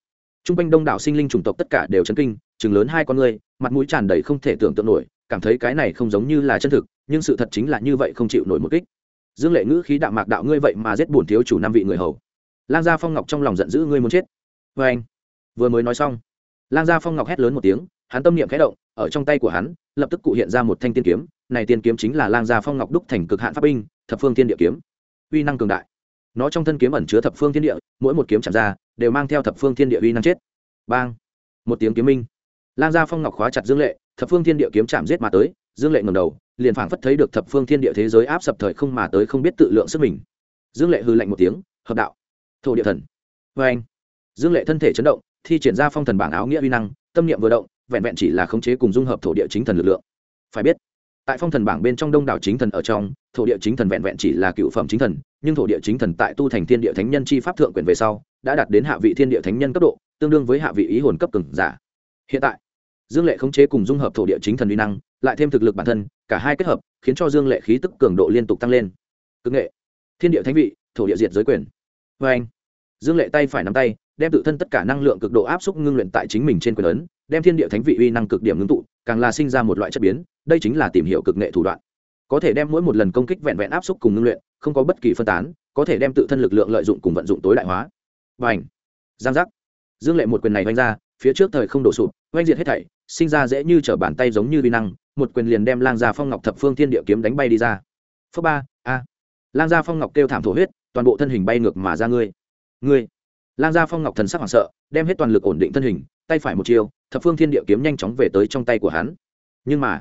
t r u n g quanh đông đảo sinh linh chủng tộc tất cả đều chấn kinh, chừng lớn hai con người mặt mũi tràn đầy không thể tưởng tượng nổi, cảm thấy cái này không giống như là chân thực, nhưng sự thật chính là như vậy không chịu nổi một kích. Dương lệ ngữ khí đạo mạc đạo ngươi vậy mà giết bổn thiếu chủ năm vị người hầu. Lang gia phong ngọc trong lòng giận dữ, ngươi muốn chết vê anh. Vừa mới nói xong, lang gia phong ngọc hét lớn một tiếng, hắn tâm niệm khẽ động, ở trong tay của hắn, lập tức cụ hiện ra một thanh tiên kiếm. Này tiên kiếm chính là lang gia phong ngọc đúc thành cực hạn pháp binh, thập phương thiên địa kiếm. Uy năng cường đại. Nó trong thân kiếm ẩn chứa thập phương thiên địa, mỗi một kiếm chạm ra, đều mang theo thập phương thiên địa uy năng chết. Bang. Một tiếng kiếm minh. Lang gia phong ngọc khóa chặt dương lệ, thập phương thiên địa kiếm chạm giết mà tới, dương lệ ngầm đầu, liền phảng phất thấy được thập phương thiên địa thế giới áp sập thời không mà tới không biết tự lượng sức mình. Dương lệ hư lạnh một tiếng, hợp đạo. Thổ địa thần. Vê anh dương lệ thân thể chấn động, thi triển ra phong thần bảng áo nghĩa uy năng, tâm niệm vừa động, vẹn vẹn chỉ là khống chế cùng dung hợp thổ địa chính thần lực lượng. Phải biết, tại phong thần bảng bên trong đông đảo chính thần ở trong, thổ địa chính thần vẹn vẹn chỉ là cựu phẩm chính thần, nhưng thổ địa chính thần tại tu thành thiên địa thánh nhân chi pháp thượng quyền về sau, đã đạt đến hạ vị thiên địa thánh nhân cấp độ, tương đương với hạ vị ý hồn cấp cường giả. Hiện tại, dương lệ khống chế cùng dung hợp thổ địa chính thần uy năng, lại thêm thực lực bản thân, cả hai kết hợp, khiến cho dương lệ khí tức cường độ liên tục tăng lên. Cực nghệ, thiên địa thánh vị, thổ địa diệt giới quyền. Vê anh. Dương lệ tay phải nắm tay đem tự thân tất cả năng lượng cực độ áp suất ngưng luyện tại chính mình trên quyền ấn, đem thiên địa thánh vị uy năng cực điểm ngưng tụ, càng là sinh ra một loại chất biến, đây chính là tìm hiểu cực nghệ thủ đoạn. Có thể đem mỗi một lần công kích vẹn vẹn áp suất cùng ngưng luyện, không có bất kỳ phân tán, có thể đem tự thân lực lượng lợi dụng cùng vận dụng tối đại hóa. Và ảnh giang giác! Dương lệ một quyền này oanh ra, phía trước thời không đổ sụp oanh diệt hết thảy, sinh ra dễ như t bàn tay giống như vi năng, một quyền liền đem lang gia phong ngọc thập phương thiên địa kiếm đánh bay đi ra. Phước ba, a! Lang gia phong ngọc kêu thảm thổ huyết, toàn bộ thân hình bay ngược mà ra ngươi. Ngươi! Lang gia phong ngọc thần sắc hoảng sợ, đem hết toàn lực ổn định thân hình, tay phải một chiều thập phương thiên địa kiếm nhanh chóng về tới trong tay của hắn. Nhưng mà,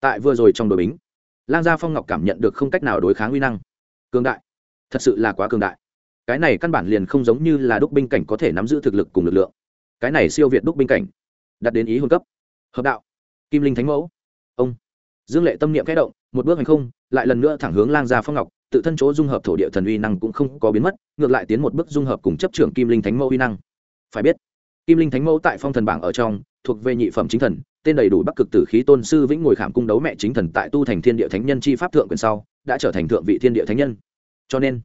tại vừa rồi trong đội bính, lang gia phong ngọc cảm nhận được không cách nào đối kháng uy năng. Cường đại. Thật sự là quá cường đại. Cái này căn bản liền không giống như là đúc binh cảnh có thể nắm giữ thực lực cùng lực lượng. Cái này siêu việt đúc binh cảnh đặt đến ý hồn cấp. Hợp đạo. Kim linh thánh mẫu. Ông. Dương lệ tâm niệm khẽ động, một bước hành không, lại lần nữa thẳng hướng lang gia phong ngọc tự thân chỗ dung hợp thổ địa thần uy năng cũng không có biến mất, ngược lại tiến một bước dung hợp cùng chấp trưởng kim linh thánh mẫu uy năng. Phải biết, kim linh thánh mẫu tại phong thần bảng ở trong, thuộc về nhị phẩm chính thần, tên đầy đủ bắc cực tử khí tôn sư vĩnh ngồi khảm cung đấu mẹ chính thần tại tu thành thiên địa thánh nhân chi pháp thượng quyền sau, đã trở thành thượng vị thiên địa thánh nhân. Cho nên,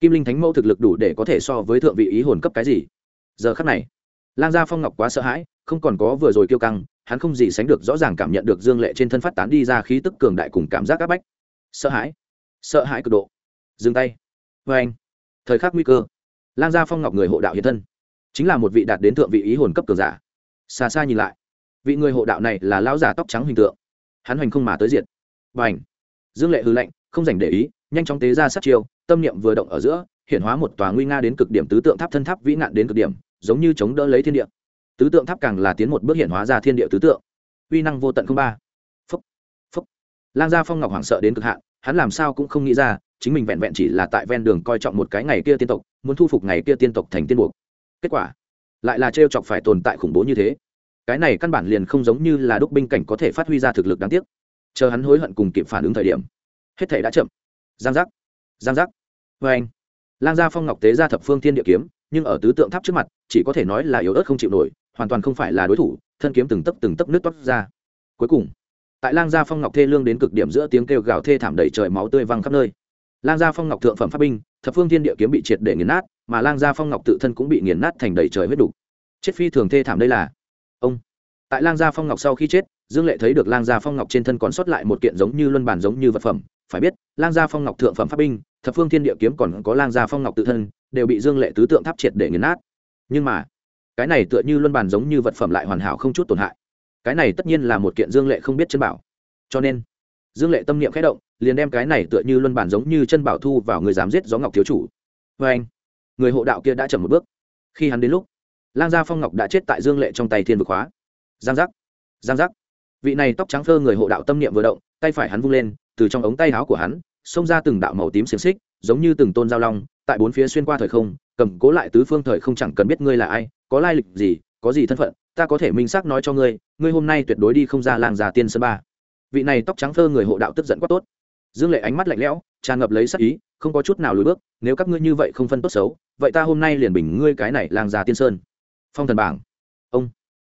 kim linh thánh mẫu thực lực đủ để có thể so với thượng vị ý hồn cấp cái gì. Giờ khắc này, lang gia phong ngọc quá sợ hãi, không còn có vừa rồi kiêu căng, hắn không gì sánh được rõ ràng cảm nhận được dương lệ trên thân phát tán đi ra khí tức cường đại cùng cảm giác áp bách. Sợ hãi sợ hãi cực độ. Dừng tay. Vê anh. Thời khắc nguy cơ. Lang gia phong ngọc người hộ đạo hiện thân. Chính là một vị đạt đến thượng vị ý hồn cấp cường giả. Xa xa nhìn lại, vị người hộ đạo này là lão giả tóc trắng hình tượng. Hắn hoành không mà tới diệt. B à n h dương lệ hư lệnh không dành để ý, nhanh chóng tế ra sát chiêu, tâm niệm vừa động ở giữa, hiện hóa một tòa nguy nga đến cực điểm tứ tượng tháp thân tháp vĩ nạn đến cực điểm, giống như chống đỡ lấy thiên địa. Tứ tượng tháp càng là tiến một bước hiện hóa ra thiên địa tứ tượng. Uy năng vô tận không ba. Phúc. Phúc. Lang gia phong ngọc hoảng sợ đến cực hạn hắn làm sao cũng không nghĩ ra, chính mình vẹn vẹn chỉ là tại ven đường coi trọng một cái ngày kia tiên tộc, muốn thu phục ngày kia tiên tộc thành tiên buộc. Kết quả, lại là trêu chọc phải tồn tại khủng bố như thế. Cái này căn bản liền không giống như là đúc binh cảnh có thể phát huy ra thực lực đáng tiếc. Chờ hắn hối hận cùng kịp phản ứng thời điểm, hết thể đã chậm. Giang giác giang giác. Vê anh, lang gia phong ngọc tế ra thập phương thiên địa kiếm, nhưng ở tứ tượng tháp trước mặt, chỉ có thể nói là yếu ớt không chịu nổi, hoàn toàn không phải là đối thủ, thân kiếm từng tấc từng tấc nước toát ra. Cuối cùng tại lang gia phong ngọc thê lương đến cực điểm giữa tiếng kêu gào thê thảm đầy trời máu tươi văng khắp nơi. Lang gia phong ngọc thượng phẩm pháp binh, thập phương thiên địa kiếm bị triệt để nghiền nát, mà lang gia phong ngọc tự thân cũng bị nghiền nát thành đầy trời huyết đủ. chết phi thường thê thảm đây là. Ông. Tại lang gia phong ngọc sau khi chết, dương lệ thấy được lang gia phong ngọc trên thân còn sót lại một kiện giống như luân bản giống như vật phẩm. Phải biết, lang gia phong ngọc thượng phẩm pháp binh, thập phương thiên địa kiếm còn có lang gia phong ngọc tự thân, đều bị dương lệ tứ tượng tháp triệt để nghiền nát. Nhưng mà, cái này tựa như luân bản giống như vật phẩm lại hoàn hảo không chút tổn hại cái này tất nhiên là một kiện dương lệ không biết chân bảo. Cho nên, dương lệ tâm niệm khẽ động, liền đem cái này tựa như luân bản giống như chân bảo thu vào người dám giết gió ngọc thiếu chủ. Vê anh, người hộ đạo kia đã chậm một bước. Khi hắn đến lúc, lang gia phong ngọc đã chết tại dương lệ trong tay thiên vực hóa. Giang giác giang giác. Vị này tóc trắng phơ người hộ đạo tâm niệm vừa động, tay phải hắn vung lên, từ trong ống tay áo của hắn, xông ra từng đạo màu tím xiềng xích, giống như từng tôn giao long, tại bốn phía xuyên qua thời không, cầm cố lại tứ phương thời không chẳng cần biết ngươi là ai, có lai lịch gì có gì thân phận, ta có thể minh xác nói cho ngươi ngươi hôm nay tuyệt đối đi không ra làng già tiên sơn ba. Vị này tóc trắng thơ người hộ đạo tức giận quá tốt. Dương lệ ánh mắt lạnh lẽo, tràn ngập lấy sắc ý, không có chút nào lùi bước, nếu các ngươi như vậy không phân tốt xấu, vậy ta hôm nay liền bình ngươi cái này làng già tiên sơn. Phong thần bảng. Ông.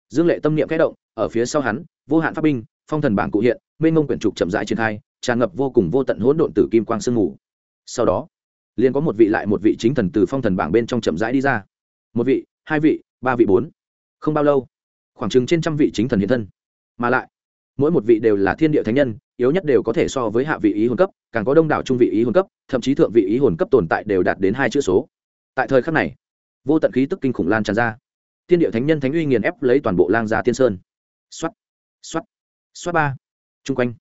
Dương lệ tâm niệm kẽ động, ở phía sau hắn, vô hạn pháp binh, phong thần bảng cụ hiện, mênh mông quyển trục chậm rãi triển khai, tràn ngập vô cùng vô tận hỗn độn tử kim quang sương mù. Sau đó, liền có một vị lại một vị chính thần từ phong thần bảng bên trong chậm rãi đi ra. Một vị, hai vị, ba vị, bốn không bao lâu, khoảng chừng trên trăm vị chính thần hiện thân. Mà lại, mỗi một vị đều là thiên địa thánh nhân, yếu nhất đều có thể so với hạ vị ý hồn cấp, càng có đông đảo trung vị ý hồn cấp, thậm chí thượng vị ý hồn cấp tồn tại đều đạt đến hai chữ số. Tại thời khắc này, vô tận khí tức kinh khủng lan tràn ra. Thiên địa thánh nhân thánh uy nghiền ép lấy toàn bộ lang gia tiên sơn. Xoát xoát xoát ba. Chung quanh,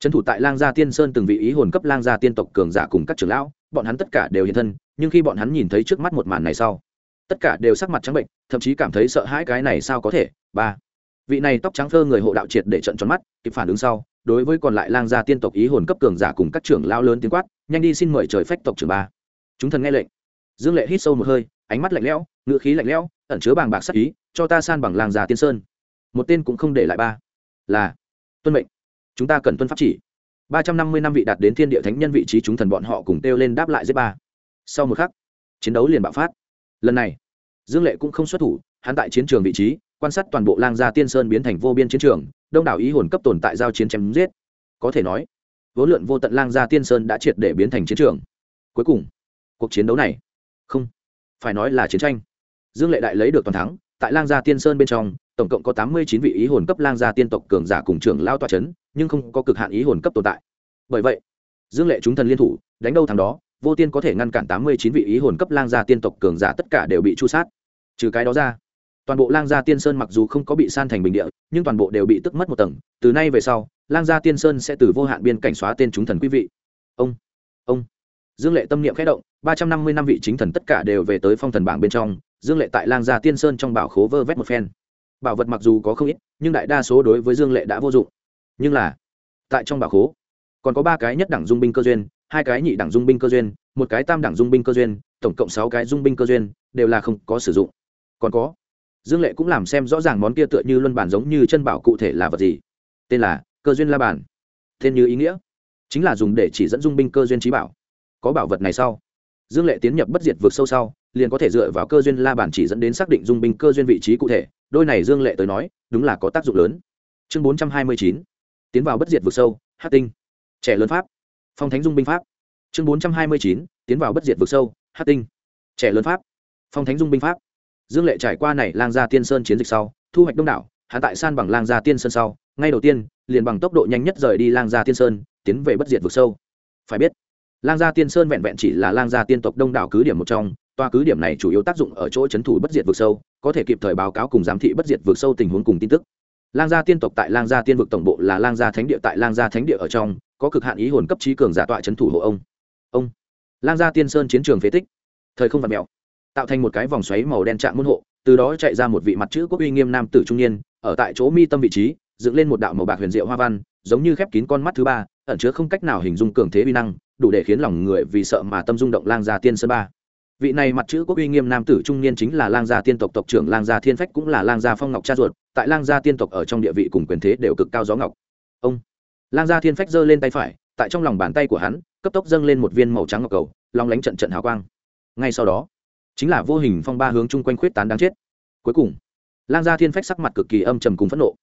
trấn thủ tại lang gia tiên sơn từng vị ý hồn cấp lang gia tiên tộc cường giả cùng các trưởng lão, bọn hắn tất cả đều hiện thân, nhưng khi bọn hắn nhìn thấy trước mắt một màn này sau tất cả đều sắc mặt trắng bệnh, thậm chí cảm thấy sợ hãi cái này sao có thể? Ba. Vị này tóc trắng phơ người hộ đạo triệt để trận tròn mắt, kịp phản ứng sau, đối với còn lại lang gia tiên tộc ý hồn cấp cường giả cùng các trưởng lao lớn tiếng quát, nhanh đi xin mời trời phách tộc trưởng ba. Chúng thần nghe lệnh. Dương lệ hít sâu một hơi, ánh mắt lạnh lẽo ngự khí lạnh lẽo, ẩn chứa bàng bạc sắc ý, cho ta san bằng lang gia tiên sơn. Một tên cũng không để lại ba. Là tuân mệnh. Chúng ta cần tuân pháp chỉ. Ba trăm năm mươi năm vị đạt đến thiên địa thánh nhân vị trí chúng thần bọn họ cùng kêu lên đáp lại giết ba. Sau một khắc, chiến đấu liền bạo phát lần này, dương lệ cũng không xuất thủ, hắn tại chiến trường vị trí, quan sát toàn bộ lang gia tiên sơn biến thành vô biên chiến trường, đông đảo ý hồn cấp tồn tại giao chiến chém giết. Có thể nói vốn lượn vô tận lang gia tiên sơn đã triệt để biến thành chiến trường. Cuối cùng, cuộc chiến đấu này, không phải nói là chiến tranh. Dương lệ đại lấy được toàn thắng, tại lang gia tiên sơn bên trong, tổng cộng có tám mươi chín vị ý hồn cấp lang gia tiên tộc cường giả cùng trưởng lao tòa c h ấ n nhưng không có cực hạn ý hồn cấp tồn tại. Bởi vậy, dương lệ chúng thần liên thủ, đánh đâu thằng đó vô tiên có thể ngăn cản tám mươi chín vị ý hồn cấp lang gia tiên tộc cường giả tất cả đều bị chu sát. Trừ cái đó ra, toàn bộ lang gia tiên sơn mặc dù không có bị san thành bình địa, nhưng toàn bộ đều bị tức mất một tầng. Từ nay về sau, lang gia tiên sơn sẽ từ vô hạn biên cảnh xóa tên chúng thần quý vị. Ông ông. Dương lệ tâm niệm khẽ động, ba trăm năm mươi năm vị chính thần tất cả đều về tới phong thần bảng bên trong. Dương lệ tại lang gia tiên sơn trong bảo khố vơ vét một phen. Bảo vật mặc dù có không ít, nhưng đại đa số đối với dương lệ đã vô dụng. Nhưng là, tại trong bảo khố, còn có ba cái nhất đẳng dung binh cơ duyên hai cái nhị đẳng dung binh cơ duyên, một cái tam đẳng dung binh cơ duyên, tổng cộng sáu cái dung binh cơ duyên, đều là không có sử dụng. Còn có, dương lệ cũng làm xem rõ ràng món kia tựa như luân bản giống như chân bảo cụ thể là vật gì. Tên là cơ duyên la bản. Tên như ý nghĩa, chính là dùng để chỉ dẫn dung binh cơ duyên trí bảo. Có bảo vật này sau, dương lệ tiến nhập bất diệt vượt sâu sau, liền có thể dựa vào cơ duyên la bản chỉ dẫn đến xác định dung binh cơ duyên vị trí cụ thể, đôi này dương lệ tới nói, đúng là có tác dụng lớn. Chương bốn trăm hai mươi chín, tiến vào bất diệt vực sâu hát tinh. Trẻ lớn pháp phong thánh dung binh pháp. Chương bốn trăm hai mươi chín, tiến vào bất diệt vực sâu hát tinh. Trẻ lớn pháp. Phong thánh dung binh pháp. Dương lệ trải qua này lang gia tiên sơn chiến dịch sau, thu hoạch đông đảo hạ tại san bằng lang gia tiên sơn sau, ngay đầu tiên, liền bằng tốc độ nhanh nhất rời đi lang gia tiên sơn, tiến về bất diệt vực sâu. Phải biết, lang gia tiên sơn vẹn vẹn chỉ là lang gia tiên tộc đông đảo cứ điểm một trong, toa cứ điểm này chủ yếu tác dụng ở chỗ c h ấ n thủ bất diệt vực sâu, có thể kịp thời báo cáo cùng giám thị bất diệt vực sâu tình huống cùng tin tức. Lang gia tiên tộc tại lang gia tiên vực tổng bộ là lang gia thánh địa tại lang gia thánh địa ở trong có cực hạn ý hồn cấp trí cường giả tọa c h ấ n thủ hộ ông. Ông. Lang gia tiên sơn chiến trường phế tích. Thời không vật mèo tạo thành một cái vòng xoáy màu đen trạng môn hộ, từ đó chạy ra một vị mặt chữ quốc uy nghiêm nam tử trung niên, ở tại chỗ mi tâm vị trí, dựng lên một đạo màu bạc huyền diệu hoa văn, giống như khép kín con mắt thứ ba, ẩn chứa không cách nào hình dung cường thế vi năng, đủ để khiến lòng người vì sợ mà tâm rung động lang gia tiên sơn ba. Vị này mặt chữ quốc uy nghiêm nam tử trung niên chính là lang gia tiên tộc tộc trưởng lang gia thiên phách cũng là lang gia phong ngọc cha ruột, tại lang gia tiên tộc ở trong địa vị cùng quyền thế đều cực cao gió ngọc. Ông lang gia thiên phách giơ lên tay phải, tại trong lòng bàn tay của hắn, cấp tốc dâng lên một viên màu trắng ngọc cầu, long lánh trận trận hào quang. Ngay sau đó, chính là vô hình phong ba hướng chung quanh khuyết tán đáng chết. Cuối cùng, lang gia thiên phách sắc mặt cực kỳ âm trầm cùng phẫn nộ.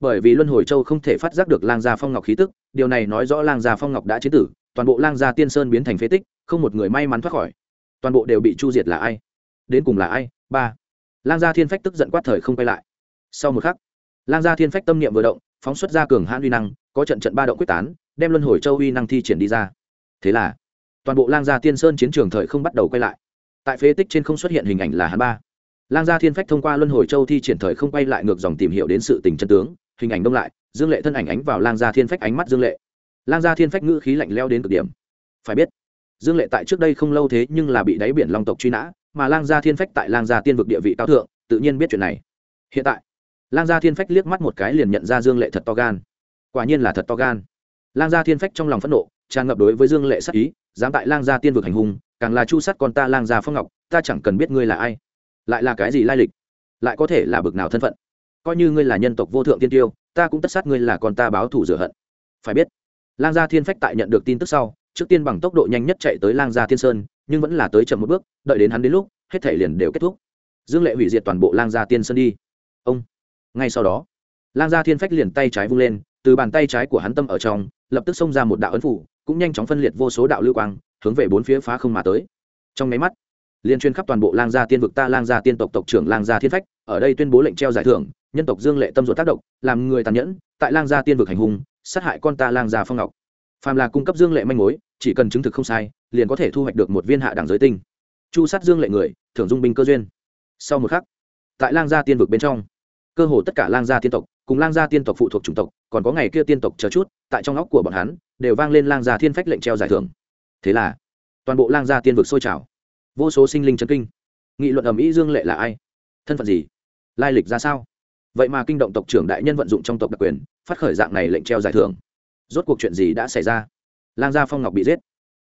Bởi vì luân hồi châu không thể phát giác được lang gia phong ngọc khí tức, điều này nói rõ lang gia phong ngọc đã chế tử, toàn bộ lang gia tiên sơn biến thành phế tích, không một người may mắn thoát khỏi. Toàn bộ đều bị chu diệt là ai? Đến cùng là ai? Ba. Lang gia thiên phách tức giận quát thời không quay lại. Sau một khắc, lang gia thiên phách tâm niệm vừa động, phóng xuất ra cường hãn uy năng có trận trận ba động quyết tán, đem luân hồi châu uy năng thi triển đi ra. Thế là, toàn bộ lang gia tiên sơn chiến trường thời không bắt đầu quay lại. Tại phế tích trên không xuất hiện hình ảnh là hắn ba. Lang gia thiên phách thông qua luân hồi châu thi triển thời không quay lại ngược dòng tìm hiểu đến sự tình chân tướng, hình ảnh đông lại, dương lệ thân ảnh ánh vào lang gia thiên phách ánh mắt dương lệ. Lang gia thiên phách ngữ khí lạnh leo đến cực điểm. Phải biết, dương lệ tại trước đây không lâu thế nhưng là bị đáy biển long tộc truy nã, mà lang gia thiên phách tại lang gia tiên vực địa vị cao thượng, tự nhiên biết chuyện này. Hiện tại, lang gia thiên phách liếc mắt một cái liền nhận ra dương lệ thật to gan quả nhiên là thật to gan. Lang gia thiên phách trong lòng phẫn nộ, tràn ngập đối với dương lệ sắc ý, dám tại lang gia tiên vực hành hung, càng là chu sát con ta lang gia phong ngọc, ta chẳng cần biết ngươi là ai. Lại là cái gì lai lịch? Lại có thể là bực nào thân phận? Coi như ngươi là nhân tộc vô thượng tiên tiêu, ta cũng tất sát ngươi là con ta báo thủ rửa hận. Phải biết, lang gia thiên phách tại nhận được tin tức sau, trước tiên bằng tốc độ nhanh nhất chạy tới lang gia thiên sơn, nhưng vẫn là tới chậm một bước, đợi đến hắn đến lúc, hết thể liền đều kết thúc. Dương lệ hủy diệt toàn bộ lang gia tiên sơn đi. Ông, ngay sau đó, lang gia thiên phách liền tay trái vung lên từ bàn tay trái của hắn tâm ở trong, lập tức xông ra một đạo ấn phủ, cũng nhanh chóng phân liệt vô số đạo lưu quang, hướng về bốn phía phá không mà tới. Trong máy mắt, liên chuyên khắp toàn bộ lang gia tiên vực ta lang gia tiên tộc tộc trưởng lang gia thiên phách, ở đây tuyên bố lệnh treo giải thưởng, nhân tộc dương lệ tâm ruột tác động, làm người tàn nhẫn, tại lang gia tiên vực hành hung, sát hại con ta lang gia phong ngọc. Phàm là cung cấp dương lệ manh mối, chỉ cần chứng thực không sai, liền có thể thu hoạch được một viên hạ đẳng giới tinh. Chu sát dương lệ người, thưởng dung binh cơ duyên. Sau một khắc, tại lang gia tiên vực bên trong, cơ hồ tất cả lang gia tiên tộc cùng lang gia tiên tộc phụ thuộc chủng tộc, còn có ngày kia tiên tộc chờ chút, tại trong óc của bọn hắn, đều vang lên lang gia thiên phách lệnh treo giải thưởng. Thế là, toàn bộ lang gia tiên vực sôi trào. Vô số sinh linh chấn kinh. Nghị luận ầm ĩ dương lệ là ai? Thân phận gì? Lai lịch ra sao? Vậy mà kinh động tộc trưởng đại nhân vận dụng trong tộc đặc quyền, phát khởi dạng này lệnh treo giải thưởng. Rốt cuộc chuyện gì đã xảy ra? Lang gia phong ngọc bị giết.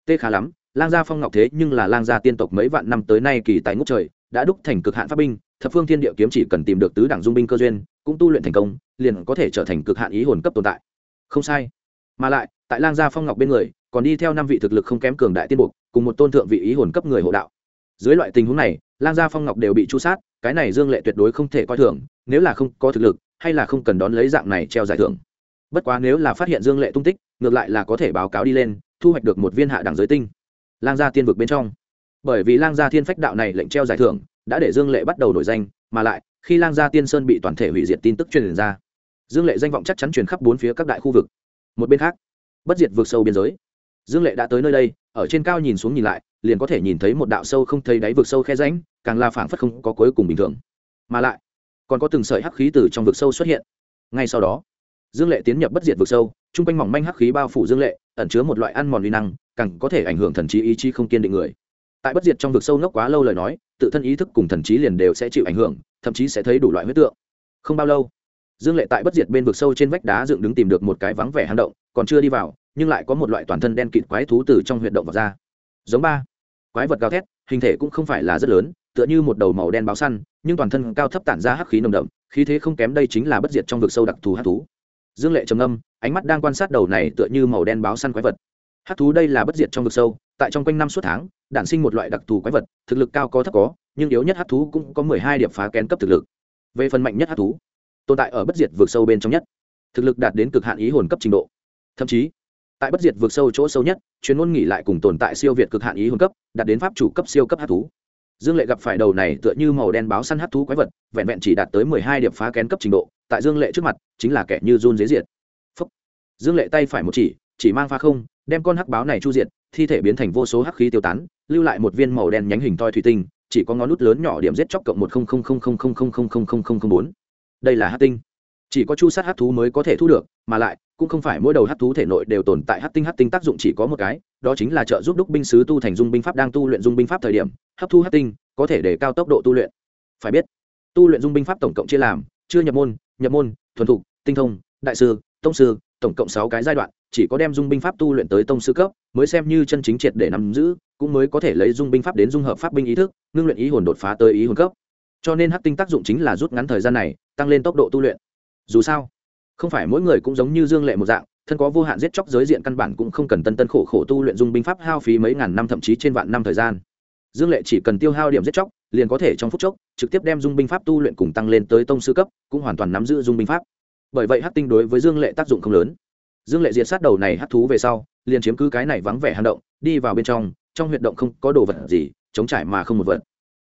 Tê khá lắm, lang gia phong ngọc thế nhưng là lang gia tiên tộc mấy vạn năm tới nay kỳ tài ngút trời, đã đúc thành cực hạn pháp binh thập phương thiên địa kiếm chỉ cần tìm được tứ đẳng dung binh cơ duyên, cũng tu luyện thành công, liền có thể trở thành cực hạn ý hồn cấp tồn tại. Không sai. Mà lại, tại lang gia phong ngọc bên người, còn đi theo năm vị thực lực không kém cường đại tiên buộc cùng một tôn thượng vị ý hồn cấp người hộ đạo. Dưới loại tình huống này, lang gia phong ngọc đều bị chu sát, cái này dương lệ tuyệt đối không thể coi thường, nếu là không có thực lực, hay là không cần đón lấy dạng này treo giải thưởng. Bất quá nếu là phát hiện dương lệ tung tích, ngược lại là có thể báo cáo đi lên, thu hoạch được một viên hạ đẳng giới tinh. Lang gia tiên vực bên trong. Bởi vì lang gia thiên phách đạo này lệnh treo giải thưởng đã để dương lệ bắt đầu nổi danh, mà lại, khi lang gia tiên sơn bị toàn thể hủy diệt tin tức truyền ra, dương lệ danh vọng chắc chắn truyền khắp bốn phía các đại khu vực. Một bên khác, bất diệt vượt sâu biên giới. Dương lệ đã tới nơi đây, ở trên cao nhìn xuống nhìn lại, liền có thể nhìn thấy một đạo sâu không thấy đáy vực sâu khe ránh càng là phảng phất không có cuối cùng bình thường. Mà lại, còn có từng sợi hắc khí từ trong vực sâu xuất hiện. Ngay sau đó, dương lệ tiến nhập bất diệt vực sâu chung quanh mỏng manh hắc khí bao phủ dương lệ, ẩn chứa một loại ăn mòn uy năng, càng có thể ảnh hưởng thần trí ý chí không kiên định người. Tại bất diệt trong vực sâu ngốc quá lâu lời nói tự thân ý thức cùng thần trí liền đều sẽ chịu ảnh hưởng, thậm chí sẽ thấy đủ loại huyết tượng. Không bao lâu, dương lệ tại bất diệt bên vực sâu trên vách đá dựng đứng tìm được một cái vắng vẻ hang động, còn chưa đi vào, nhưng lại có một loại toàn thân đen kịt quái thú từ trong huyệt động vào ra. Giống ba, quái vật gào thét, hình thể cũng không phải là rất lớn, tựa như một đầu màu đen báo săn, nhưng toàn thân cao thấp tản ra hắc khí nồng đậm, khí thế không kém đây chính là bất diệt trong vực sâu đặc thù hắc thú. Dương lệ trầm âm ánh mắt đang quan sát đầu này tựa như màu đen báo săn quái vật. Hát thú đây là bất diệt trong vực sâu, tại trong quanh năm suốt tháng, đản sinh một loại đặc thù quái vật, thực lực cao có thấp có, nhưng yếu nhất hát thú cũng có mười hai điểm phá kén cấp thực lực. Về phần mạnh nhất hát thú, tồn tại ở bất diệt vực sâu bên trong nhất, thực lực đạt đến cực hạn ý hồn cấp trình độ. Thậm chí, tại bất diệt vực sâu chỗ sâu nhất, chuyên môn nghỉ lại cùng tồn tại siêu việt cực hạn ý hồn cấp, đạt đến pháp chủ cấp siêu cấp hát thú. Dương lệ gặp phải đầu này tựa như màu đen báo săn hát thú quái vật, vẹn vẹn chỉ đạt tới mười hai điểm phá kén cấp trình độ, tại dương lệ trước mặt, chính là kẻ như run dế diệt. Phúc. dương lệ tay phải một chỉ chỉ mang pha không đem con hắc báo này chu diệt thi thể biến thành vô số hắc khí tiêu tán lưu lại một viên màu đen nhánh hình toi thủy tinh chỉ có ngón nút lớn nhỏ điểm giết chóc cộng một bốn đây là hắc tinh chỉ có chu sát hắc thú mới có thể thu được mà lại cũng không phải mỗi đầu hắc thú thể nội đều tồn tại hắc tinh hắc tinh tác dụng chỉ có một cái đó chính là trợ giúp đúc binh sứ tu thành dung binh pháp đang tu luyện dung binh pháp thời điểm hấp thu hắc tinh có thể để cao tốc độ tu luyện phải biết tu luyện dung binh pháp tổng cộng chia làm chưa nhập môn nhập môn thuần thục tinh thông đại sư tông sư tổng cộng sáu cái giai đoạn chỉ có đem dung binh pháp tu luyện tới tông sư cấp, mới xem như chân chính triệt để nắm giữ, cũng mới có thể lấy dung binh pháp đến dung hợp pháp binh ý thức, ngưng luyện ý hồn đột phá tới ý hồn cấp. Cho nên hắc tinh tác dụng chính là rút ngắn thời gian này, tăng lên tốc độ tu luyện. Dù sao, không phải mỗi người cũng giống như dương lệ một dạng, thân có vô hạn giết chóc giới diện căn bản cũng không cần tân tân khổ khổ tu luyện dung binh pháp hao phí mấy ngàn năm thậm chí trên vạn năm thời gian. Dương lệ chỉ cần tiêu hao điểm giết chóc, liền có thể trong phút chốc, trực tiếp đem dung binh pháp tu luyện cùng tăng lên tới tông sư cấp, cũng hoàn toàn nắm giữ dung binh pháp. Bởi vậy hắc tinh đối với dương lệ tác dụng không lớn dương lệ diệt sát đầu này hắt thú về sau, liền chiếm cứ cái này vắng vẻ hang động, đi vào bên trong trong huyệt động không có đồ vật gì, chống trải mà không một vật.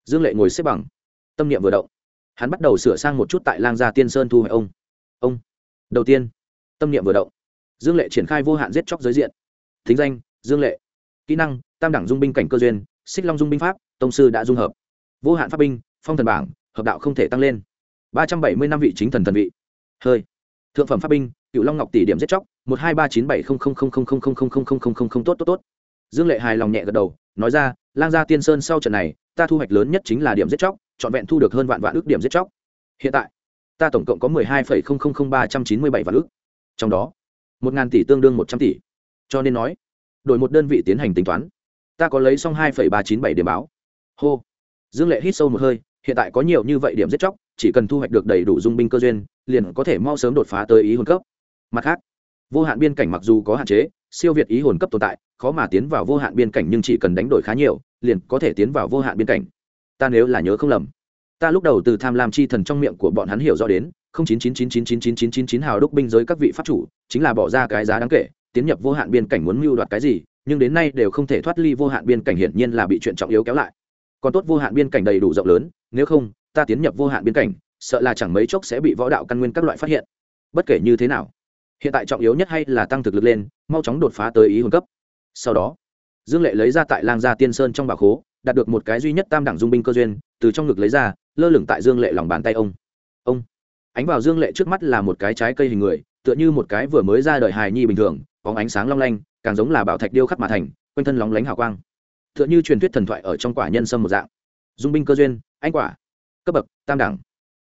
Dương lệ ngồi xếp bằng, tâm niệm vừa động. Hắn bắt đầu sửa sang một chút tại lang gia tiên sơn thu hoạch ông. Ông, đầu tiên, tâm niệm vừa động. Dương lệ triển khai vô hạn giết chóc giới diện. Thính danh, dương lệ. Kỹ năng, tam đẳng dung binh cảnh cơ duyên, xích long dung binh pháp, tông sư đã dung hợp. Vô hạn pháp binh, phong thần bảng, hợp đạo không thể tăng lên. Ba trăm bảy mươi năm vị chính thần thần vị. Hơi. Thượng phẩm pháp binh cựu long ngọc tỷ điểm giết chóc một hai ba chín bảy không không không không không không không không không không không tốt tốt tốt dương lệ hài lòng nhẹ gật đầu nói ra lang gia tiên sơn sau trận này ta thu hoạch lớn nhất chính là điểm giết chóc trọn vẹn thu được hơn vạn vạn ước điểm giết chóc hiện tại ta tổng cộng có mười hai phẩy không không không ba trăm chín mươi bảy vạn ước trong đó một ngàn tỷ tương đương một trăm tỷ cho nên nói đổi một đơn vị tiến hành tính toán ta có lấy xong hai phẩy ba chín bảy điểm báo hô dương lệ hít sâu một hơi hiện tại có nhiều như vậy điểm giết chóc chỉ cần thu hoạch được đầy đủ dung binh cơ duyên liền có thể mau sớm đột phá tới ý hồn cấp mặt khác, vô hạn biên cảnh mặc dù có hạn chế, siêu việt ý hồn cấp tồn tại, khó mà tiến vào vô hạn biên cảnh nhưng chỉ cần đánh đổi khá nhiều, liền có thể tiến vào vô hạn biên cảnh. Ta nếu là nhớ không lầm, ta lúc đầu từ tham lam chi thần trong miệng của bọn hắn hiểu rõ đến, không chín chín chín chín chín chín chín chín chín hào đúc binh giới các vị pháp chủ, chính là bỏ ra cái giá đáng kể, tiến nhập vô hạn biên cảnh muốn mưu đoạt cái gì, nhưng đến nay đều không thể thoát ly vô hạn biên cảnh hiển nhiên là bị chuyện trọng yếu kéo lại. Còn tốt vô hạn biên cảnh đầy đủ rộng lớn, nếu không, ta tiến nhập vô hạn biên cảnh, sợ là chẳng mấy chốc sẽ bị võ đạo căn nguyên các loại phát hiện. Bất kể như thế nào hiện tại trọng yếu nhất hay là tăng thực lực lên, mau chóng đột phá tới ý hồn cấp. Sau đó, dương lệ lấy ra tại lang gia tiên sơn trong bà khố, đạt được một cái duy nhất tam đẳng dung binh cơ duyên, từ trong ngực lấy ra, lơ lửng tại dương lệ lòng bàn tay ông. Ông, ánh vào dương lệ trước mắt là một cái trái cây hình người, tựa như một cái vừa mới ra đời hài nhi bình thường có ánh sáng long lanh, càng giống là bảo thạch điêu khắc mà thành, quanh thân lóng lánh hào quang. Tựa như truyền thuyết thần thoại ở trong quả nhân sâm một dạng. Dung binh cơ duyên anh quả, cấp bậc, tam đẳng.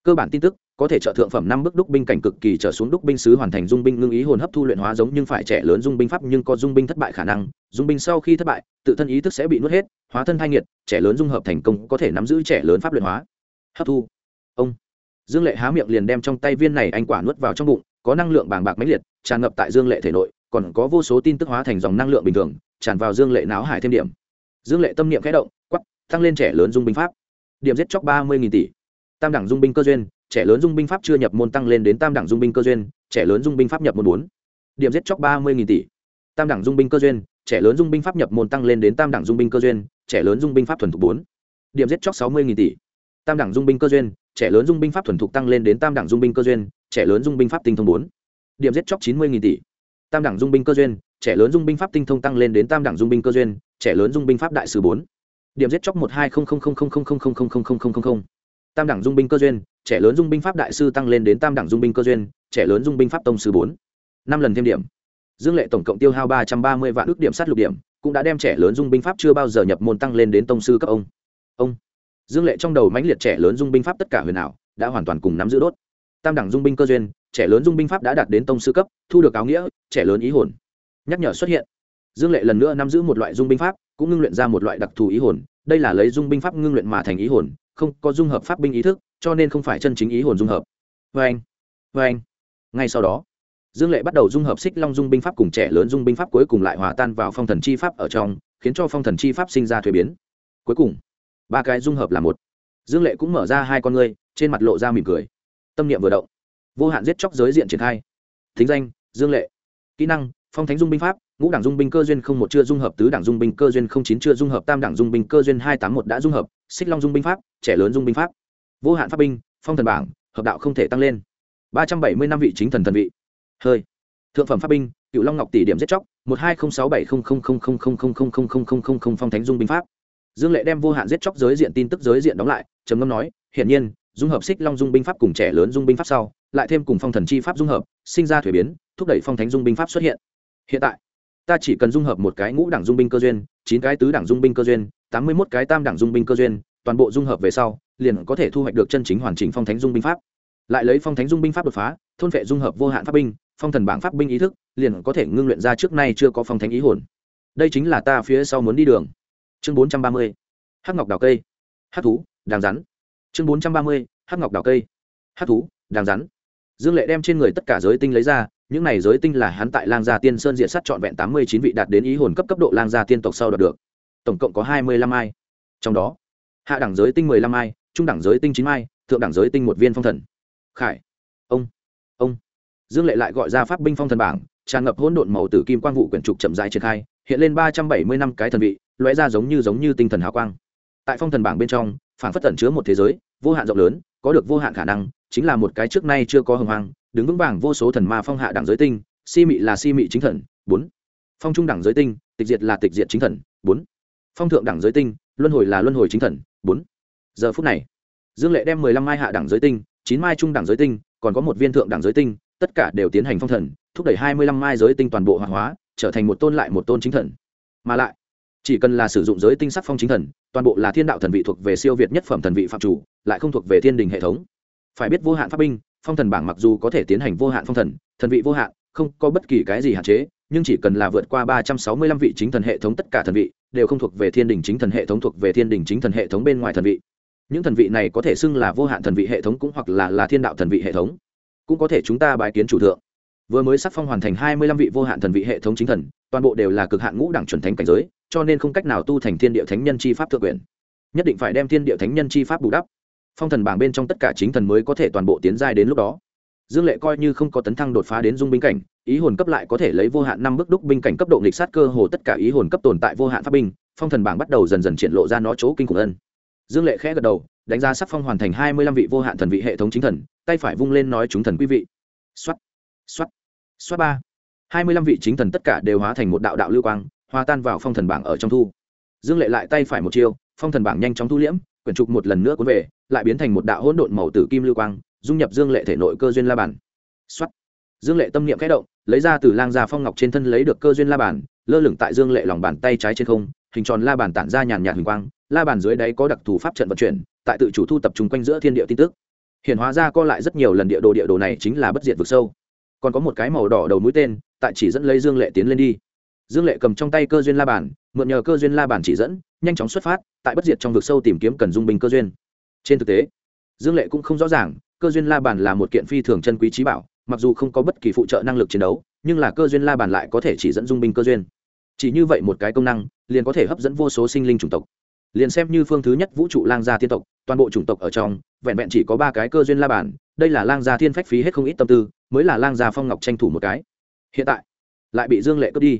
Cơ bản tin tức có thể trợ thượng phẩm năm bước đúc binh cảnh cực kỳ trở xuống đúc binh sứ hoàn thành dung binh ngưng ý hồn hấp thu luyện hóa giống nhưng phải trẻ lớn dung binh pháp nhưng có dung binh thất bại khả năng. Dung binh sau khi thất bại, tự thân ý thức sẽ bị nuốt hết, hóa thân thai nghiệt, trẻ lớn dung hợp thành công có thể nắm giữ trẻ lớn pháp luyện hóa. Hấp thu. Ông. Dương lệ há miệng liền đem trong tay viên này anh quả nuốt vào trong bụng, có năng lượng bàng bạc mãnh liệt, tràn ngập tại dương lệ thể nội, còn có vô số tin tức hóa thành dòng năng lượng bình thường, tràn vào dương lệ não hải thêm điểm. Dương lệ tâm niệm khẽ động quắp tăng lên trẻ lớn dung binh pháp. Điểm giết chóc ba mươi tỷ. Tam đẳng dung binh cơ duyên trẻ lớn dung binh pháp chưa nhập môn tăng lên đến tam đẳng dung binh cơ duyên trẻ lớn dung binh pháp nhập môn bốn điểm giết chóc ba mươi tỷ tam đẳng dung binh cơ duyên trẻ lớn dung binh pháp nhập môn tăng lên đến tam đẳng dung binh cơ duyên trẻ lớn dung binh pháp thuần thục bốn điểm giết chóc sáu mươi tỷ tam đẳng dung binh cơ duyên trẻ lớn dung binh pháp thuần thục tăng lên đến tam đẳng dung binh cơ duyên trẻ lớn dung binh pháp tinh thông bốn điểm giết chóc chín mươi tỷ tam đẳng dung binh cơ duyên trẻ lớn dung binh pháp tinh thông tăng lên đến tam đẳng dung binh cơ duyên trẻ lớn dung binh pháp đại sứ bốn điểm giết chóc một hai không không không không không không không không không không không tam đẳng dung binh cơ duyên trẻ lớn dung binh pháp đại sư tăng lên đến tam đẳng dung binh cơ duyên trẻ lớn dung binh pháp tông sư bốn năm lần thêm điểm dương lệ tổng cộng tiêu hao ba trăm ba mươi vạn ước điểm sát lục điểm cũng đã đem trẻ lớn dung binh pháp chưa bao giờ nhập môn tăng lên đến tông sư cấp ông ông dương lệ trong đầu mãnh liệt trẻ lớn dung binh pháp tất cả huyền ảo đã hoàn toàn cùng nắm giữ đốt tam đẳng dung binh cơ duyên trẻ lớn dung binh pháp đã đạt đến tông sư cấp thu được áo nghĩa trẻ lớn ý hồn nhắc nhở xuất hiện dương lệ lần nữa nắm giữ một loại dung binh pháp cũng ngưng luyện ra một loại đặc thù ý hồn đây là lấy dung binh pháp ngưng luyện mà thành ý hồn không có dung hợp pháp binh ý thức, cho nên không phải chân chính ý hồn dung hợp. Vê anh vê anh. Ngay sau đó, dương lệ bắt đầu dung hợp xích long dung binh pháp cùng trẻ lớn dung binh pháp cuối cùng lại hòa tan vào phong thần chi pháp ở trong, khiến cho phong thần chi pháp sinh ra thuế biến. Cuối cùng, ba cái dung hợp là một. Dương lệ cũng mở ra hai con ngươi, trên mặt lộ ra mỉm cười. Tâm niệm vừa động, vô hạn giết chóc giới diện triển khai. Thính danh, dương lệ. Kỹ năng, phong thánh dung binh pháp ngũ đảng dung binh cơ duyên không một chưa dung hợp tứ đảng dung binh cơ duyên không chín chưa dung hợp tam đảng dung binh cơ duyên hai tám một đã dung hợp xích long dung binh pháp trẻ lớn dung binh pháp vô hạn pháp binh phong thần bảng hợp đạo không thể tăng lên ba trăm bảy mươi năm vị chính thần thần vị hơi thượng phẩm pháp binh cựu long ngọc tỷ điểm giết chóc một hai không sáu bảy không không không không không không không không không không không không phong thánh dung binh pháp dương lệ đem vô hạn giết chóc giới diện tin tức giới diện đóng lại trầm ngâm nói hiển nhiên dung hợp xích long dung binh pháp cùng trẻ lớn dung binh pháp sau lại thêm cùng phong thần chi pháp dung hợp sinh ra thuế biến thúc đẩy phong thánh dung binh pháp xuất hiện hiện tại ta chỉ cần dung hợp một cái ngũ đẳng dung binh cơ duyên, chín cái tứ đẳng dung binh cơ duyên, tám mươi mốt cái tam đẳng dung binh cơ duyên, toàn bộ dung hợp về sau, liền có thể thu hoạch được chân chính hoàn chỉnh phong thánh dung binh pháp. Lại lấy phong thánh dung binh pháp đột phá, thôn vệ dung hợp vô hạn pháp binh, phong thần bảng pháp binh ý thức, liền có thể ngưng luyện ra trước nay chưa có phong thánh ý hồn. Đây chính là ta phía sau muốn đi đường. Chương bốn trăm ba mươi, hắc ngọc đào cây. Hát thú, đàng rắn. Chương bốn trăm ba mươi, hắc ngọc đào cây. Hát thú, đàng rắn. Dương lệ đem trên người tất cả giới tinh lấy ra những này giới tinh là hắn tại lang gia tiên sơn diện sát trọn vẹn tám mươi chín vị đạt đến ý hồn cấp cấp độ lang gia tiên tộc sau đạt được. Tổng cộng có hai mươi lăm ai. Trong đó, hạ đẳng giới tinh mười lăm ai, trung đẳng giới tinh chín ai, thượng đẳng giới tinh một viên phong thần. Khải, ông ông. Dương lệ lại gọi ra pháp binh phong thần bảng, tràn ngập hỗn độn màu tử kim quang vụ quyển trục chậm dài triển khai, hiện lên ba trăm bảy mươi năm cái thần vị, lóe ra giống như giống như tinh thần hào quang. Tại phong thần bảng bên trong, phản phất tẩn chứa một thế giới, vô hạn rộng lớn, có được vô hạn khả năng, chính là một cái trước nay chưa có hồng hoang đứng vững vàng vô số thần ma phong hạ đẳng giới tinh, si mị là si mị chính thần, bốn. Phong trung đẳng giới tinh, tịch diệt là tịch diệt chính thần, bốn. Phong thượng đẳng giới tinh, luân hồi là luân hồi chính thần, bốn. Giờ phút này, dương lệ đem mười lăm mai hạ đẳng giới tinh, chín mai trung đẳng giới tinh, còn có một viên thượng đẳng giới tinh, tất cả đều tiến hành phong thần, thúc đẩy hai mươi lăm mai giới tinh toàn bộ hoàng hóa, trở thành một tôn lại một tôn chính thần. Mà lại, chỉ cần là sử dụng giới tinh sắc phong chính thần, toàn bộ là thiên đạo thần vị thuộc về siêu việt nhất phẩm thần vị phạm chủ, lại không thuộc về thiên đình hệ thống. Phải biết vô hạn pháp binh phong thần bảng mặc dù có thể tiến hành vô hạn phong thần thần vị vô hạn, không có bất kỳ cái gì hạn chế, nhưng chỉ cần là vượt qua ba trăm sáu mươi lăm vị chính thần hệ thống tất cả thần vị, đều không thuộc về thiên đình chính thần hệ thống thuộc về thiên đình chính thần hệ thống bên ngoài thần vị. Những thần vị này có thể xưng là vô hạn thần vị hệ thống cũng hoặc là là thiên đạo thần vị hệ thống. Cũng có thể chúng ta bài kiến chủ thượng. Vừa mới sắc phong hoàn thành hai mươi lăm vị vô hạn thần vị hệ thống chính thần, toàn bộ đều là cực hạn ngũ đẳng chuẩn thánh cảnh giới, cho nên không cách nào tu thành thiên địa thánh nhân chi pháp thượng quyền. Nhất định phải đem thiên địa thánh nhân chi pháp bù đắp phong thần bảng bên trong tất cả chính thần mới có thể toàn bộ tiến giai đến lúc đó. Dương lệ coi như không có tấn thăng đột phá đến dung binh cảnh, ý hồn cấp lại có thể lấy vô hạn năm bước đúc binh cảnh cấp độ nghịch sát cơ hồ tất cả ý hồn cấp tồn tại vô hạn pháp binh, phong thần bảng bắt đầu dần dần triển lộ ra nó chỗ kinh khủng ân dương lệ khẽ gật đầu, đánh giá sắc phong hoàn thành hai mươi lăm vị vô hạn thần vị hệ thống chính thần, tay phải vung lên nói chúng thần quý vị. Xuất xuất xuất ba. Hai mươi lăm vị chính thần tất cả đều hóa thành một đạo đạo lưu quang, hòa tan vào phong thần bảng ở trong thu. Dương lệ lại tay phải một chiêu, phong thần bảng nhanh chóng thu liễm, quyển trục một lần nữa cuốn về lại biến thành một đạo hỗn độn màu tử kim lưu quang, dung nhập dương lệ thể nội cơ duyên la bản xuất dương lệ tâm niệm khẽ động, lấy ra từ lang gia phong ngọc trên thân lấy được cơ duyên la bản lơ lửng tại dương lệ lòng bàn tay trái trên không, hình tròn la bàn tản ra nhàn nhạt hình quang, la bàn dưới đáy có đặc thù pháp trận vận chuyển, tại tự chủ thu tập trung quanh giữa thiên địa tin tức. Hiện hóa ra co lại rất nhiều lần địa đồ địa đồ này chính là bất diệt vực sâu. Còn có một cái màu đỏ đầu mũi tên, tại chỉ dẫn lấy dương lệ tiến lên đi. Dương lệ cầm trong tay cơ duyên la bàn, mượn nhờ cơ duyên la bàn chỉ dẫn, nhanh chóng xuất phát, tại bất diệt trong vực sâu tìm kiếm cần dung binh cơ duyên trên thực tế, dương lệ cũng không rõ ràng, cơ duyên la bàn là một kiện phi thường chân quý trí bảo, mặc dù không có bất kỳ phụ trợ năng lực chiến đấu, nhưng là cơ duyên la bàn lại có thể chỉ dẫn dung binh cơ duyên. Chỉ như vậy một cái công năng, liền có thể hấp dẫn vô số sinh linh chủng tộc. Liền xem như phương thứ nhất vũ trụ lang gia tiên tộc, toàn bộ chủng tộc ở trong, vẹn vẹn chỉ có ba cái cơ duyên la bàn, đây là lang gia thiên phách phí hết không ít tâm tư, mới là lang gia phong ngọc tranh thủ một cái. Hiện tại, lại bị dương lệ cướp đi.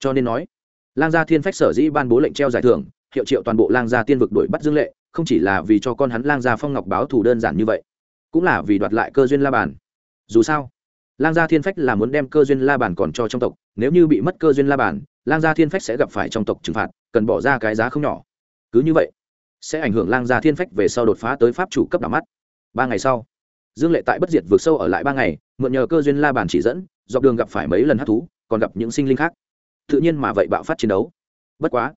Cho nên nói, lang gia thiên phách sở dĩ ban bố lệnh treo giải thưởng hiệu triệu toàn bộ lang gia tiên vực đuổi bắt dương lệ, không chỉ là vì cho con hắn lang gia phong ngọc báo thù đơn giản như vậy, cũng là vì đoạt lại cơ duyên la bàn. Dù sao, lang gia thiên phách là muốn đem cơ duyên la bàn còn cho trong tộc, nếu như bị mất cơ duyên la bàn, lang gia thiên phách sẽ gặp phải trong tộc trừng phạt, cần bỏ ra cái giá không nhỏ. Cứ như vậy, sẽ ảnh hưởng lang gia thiên phách về sau đột phá tới pháp chủ cấp đ mắt. Ba ngày sau, dương lệ tại bất diệt vượt sâu ở lại ba ngày, mượn nhờ cơ duyên la bàn chỉ dẫn, dọc đường gặp phải mấy lần hát thú, còn gặp những sinh linh khác. Tự nhiên mà vậy bạo phát chiến đấu. Bất quá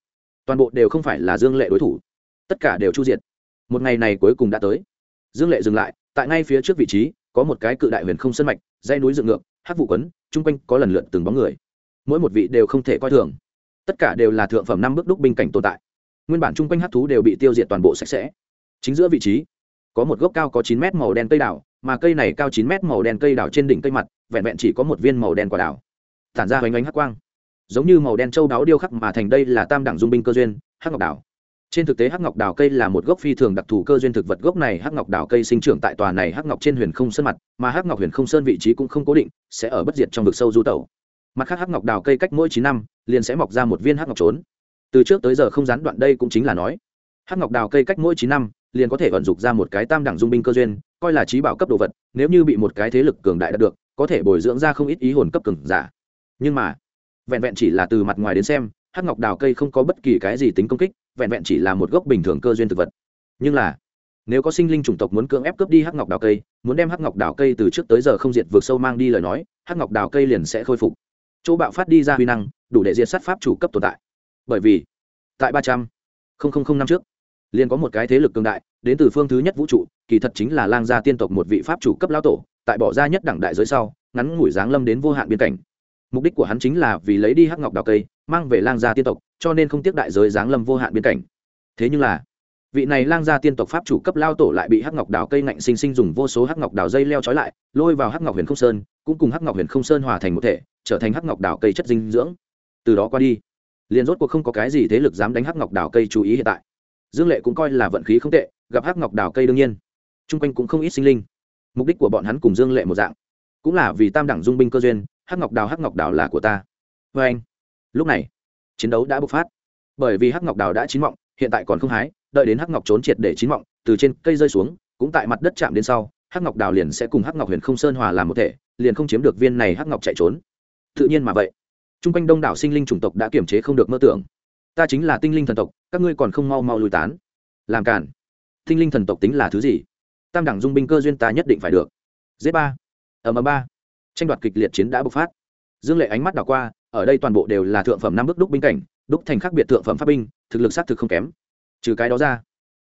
toàn bộ đều không phải là dương lệ đối thủ. Tất cả đều chu diệt. Một ngày này cuối cùng đã tới. Dương lệ dừng lại, tại ngay phía trước vị trí, có một cái cự đại huyền không sân mạch dây núi dựng ngược hát vụ quấn, chung quanh có lần lượt từng bóng người. Mỗi một vị đều không thể coi thường. Tất cả đều là thượng phẩm năm bước đúc binh cảnh tồn tại. Nguyên bản chung quanh hát thú đều bị tiêu diệt toàn bộ sạch sẽ. Chính giữa vị trí, có một gốc cao có chín mét màu đen cây đào, mà cây này cao chín mét màu đen cây đào trên đỉnh cây mặt, vẹn vẹn chỉ có một viên màu đen quả đào. Tản ra hoành ánh hát quang giống như màu đen châu đáo điêu khắc mà thành đây là tam đẳng dung binh cơ duyên, hắc ngọc đào trên thực tế hắc ngọc đào cây là một gốc phi thường đặc thù cơ duyên thực vật gốc này, hắc ngọc đào cây sinh trưởng tại tòa này hắc ngọc trên huyền không sơn mặt, mà hắc ngọc huyền không sơn vị trí cũng không cố định, sẽ ở bất diệt trong vực sâu du tẩu. Mặt khác hắc ngọc đào cây cách mỗi chín năm, liền sẽ mọc ra một viên hắc ngọc trốn. Từ trước tới giờ không gián đoạn đây cũng chính là nói, hắc ngọc đào cây cách mỗi chín năm, liền có thể vận dụng ra một cái tam đẳng dung binh cơ duyên, coi là trí bảo cấp đồ vật, nếu như bị một cái thế lực cường đại đạt được, có thể bồi dưỡng ra không ít ý hồn cấp cường giả. Nhưng mà vẹn vẹn chỉ là từ mặt ngoài đến xem, hắc ngọc đào cây không có bất kỳ cái gì tính công kích, vẹn vẹn chỉ là một gốc bình thường cơ duyên thực vật. Nhưng là, nếu có sinh linh chủng tộc muốn cưỡng ép cướp đi hắc ngọc đào cây, muốn đem hắc ngọc đào cây từ trước tới giờ không diệt vượt sâu mang đi lời nói, hắc ngọc đào cây liền sẽ khôi phục. Chỗ bạo phát đi ra huy năng, đủ để diệt sát pháp chủ cấp tồn tại. Bởi vì, tại ba trăm linh năm trước, liền có một cái thế lực cường đại, đến từ phương thứ nhất vũ trụ, kỳ thật chính là lang gia tiên tộc một vị pháp chủ cấp lao tổ, tại bỏ ra nhất đẳng đại giới sau, ngắn ngủi giáng lâm đến vô hạn biên cảnh mục đích của hắn chính là vì lấy đi hắc ngọc đào cây, mang về lang gia tiên tộc, cho nên không tiếc đại giới giáng lâm vô hạn biên cảnh. Thế nhưng là, vị này lang gia tiên tộc pháp chủ cấp lao tổ lại bị hắc ngọc đào cây ngạnh sinh sinh dùng vô số hắc ngọc đào dây leo trói lại, lôi vào hắc ngọc huyền không sơn, cũng cùng hắc ngọc huyền không sơn hòa thành một thể, trở thành hắc ngọc đào cây chất dinh dưỡng. Từ đó qua đi, liền rốt cuộc không có cái gì thế lực dám đánh hắc ngọc đào cây chú ý hiện tại. Dương lệ cũng coi là vận khí không tệ, gặp hắc ngọc đào cây đương nhiên. Chung quanh cũng không ít sinh linh. Mục đích của bọn hắn cùng dương lệ một dạng, cũng là vì tam đẳng dung binh cơ duyên hắc ngọc đào, hắc ngọc đào là của ta. Vê anh, lúc này, chiến đấu đã bộc phát. Bởi vì hắc ngọc đào đã chín mọng, hiện tại còn không hái, đợi đến hắc ngọc trốn triệt để chín mọng, từ trên cây rơi xuống, cũng tại mặt đất chạm đến sau, hắc ngọc đào liền sẽ cùng hắc ngọc huyền không sơn hòa làm một thể, liền không chiếm được viên này hắc ngọc chạy trốn. Tự nhiên mà vậy. T r u n g quanh đông đảo sinh linh chủng tộc đã kiềm chế không được mơ tưởng. Ta chính là tinh linh thần tộc, các ngươi còn không mau mau lùi tán. Làm cản tinh linh thần tộc tính là thứ gì? Tam đẳng dung binh cơ duyên ta nhất định phải được. Z ba. Ở m ba tranh đoạt kịch liệt chiến đã bộc phát. Dương lệ ánh mắt đảo qua, ở đây toàn bộ đều là thượng phẩm năm bước đúc binh cảnh, đúc thành khác biệt thượng phẩm pháp binh, thực lực xác thực không kém. Trừ cái đó ra,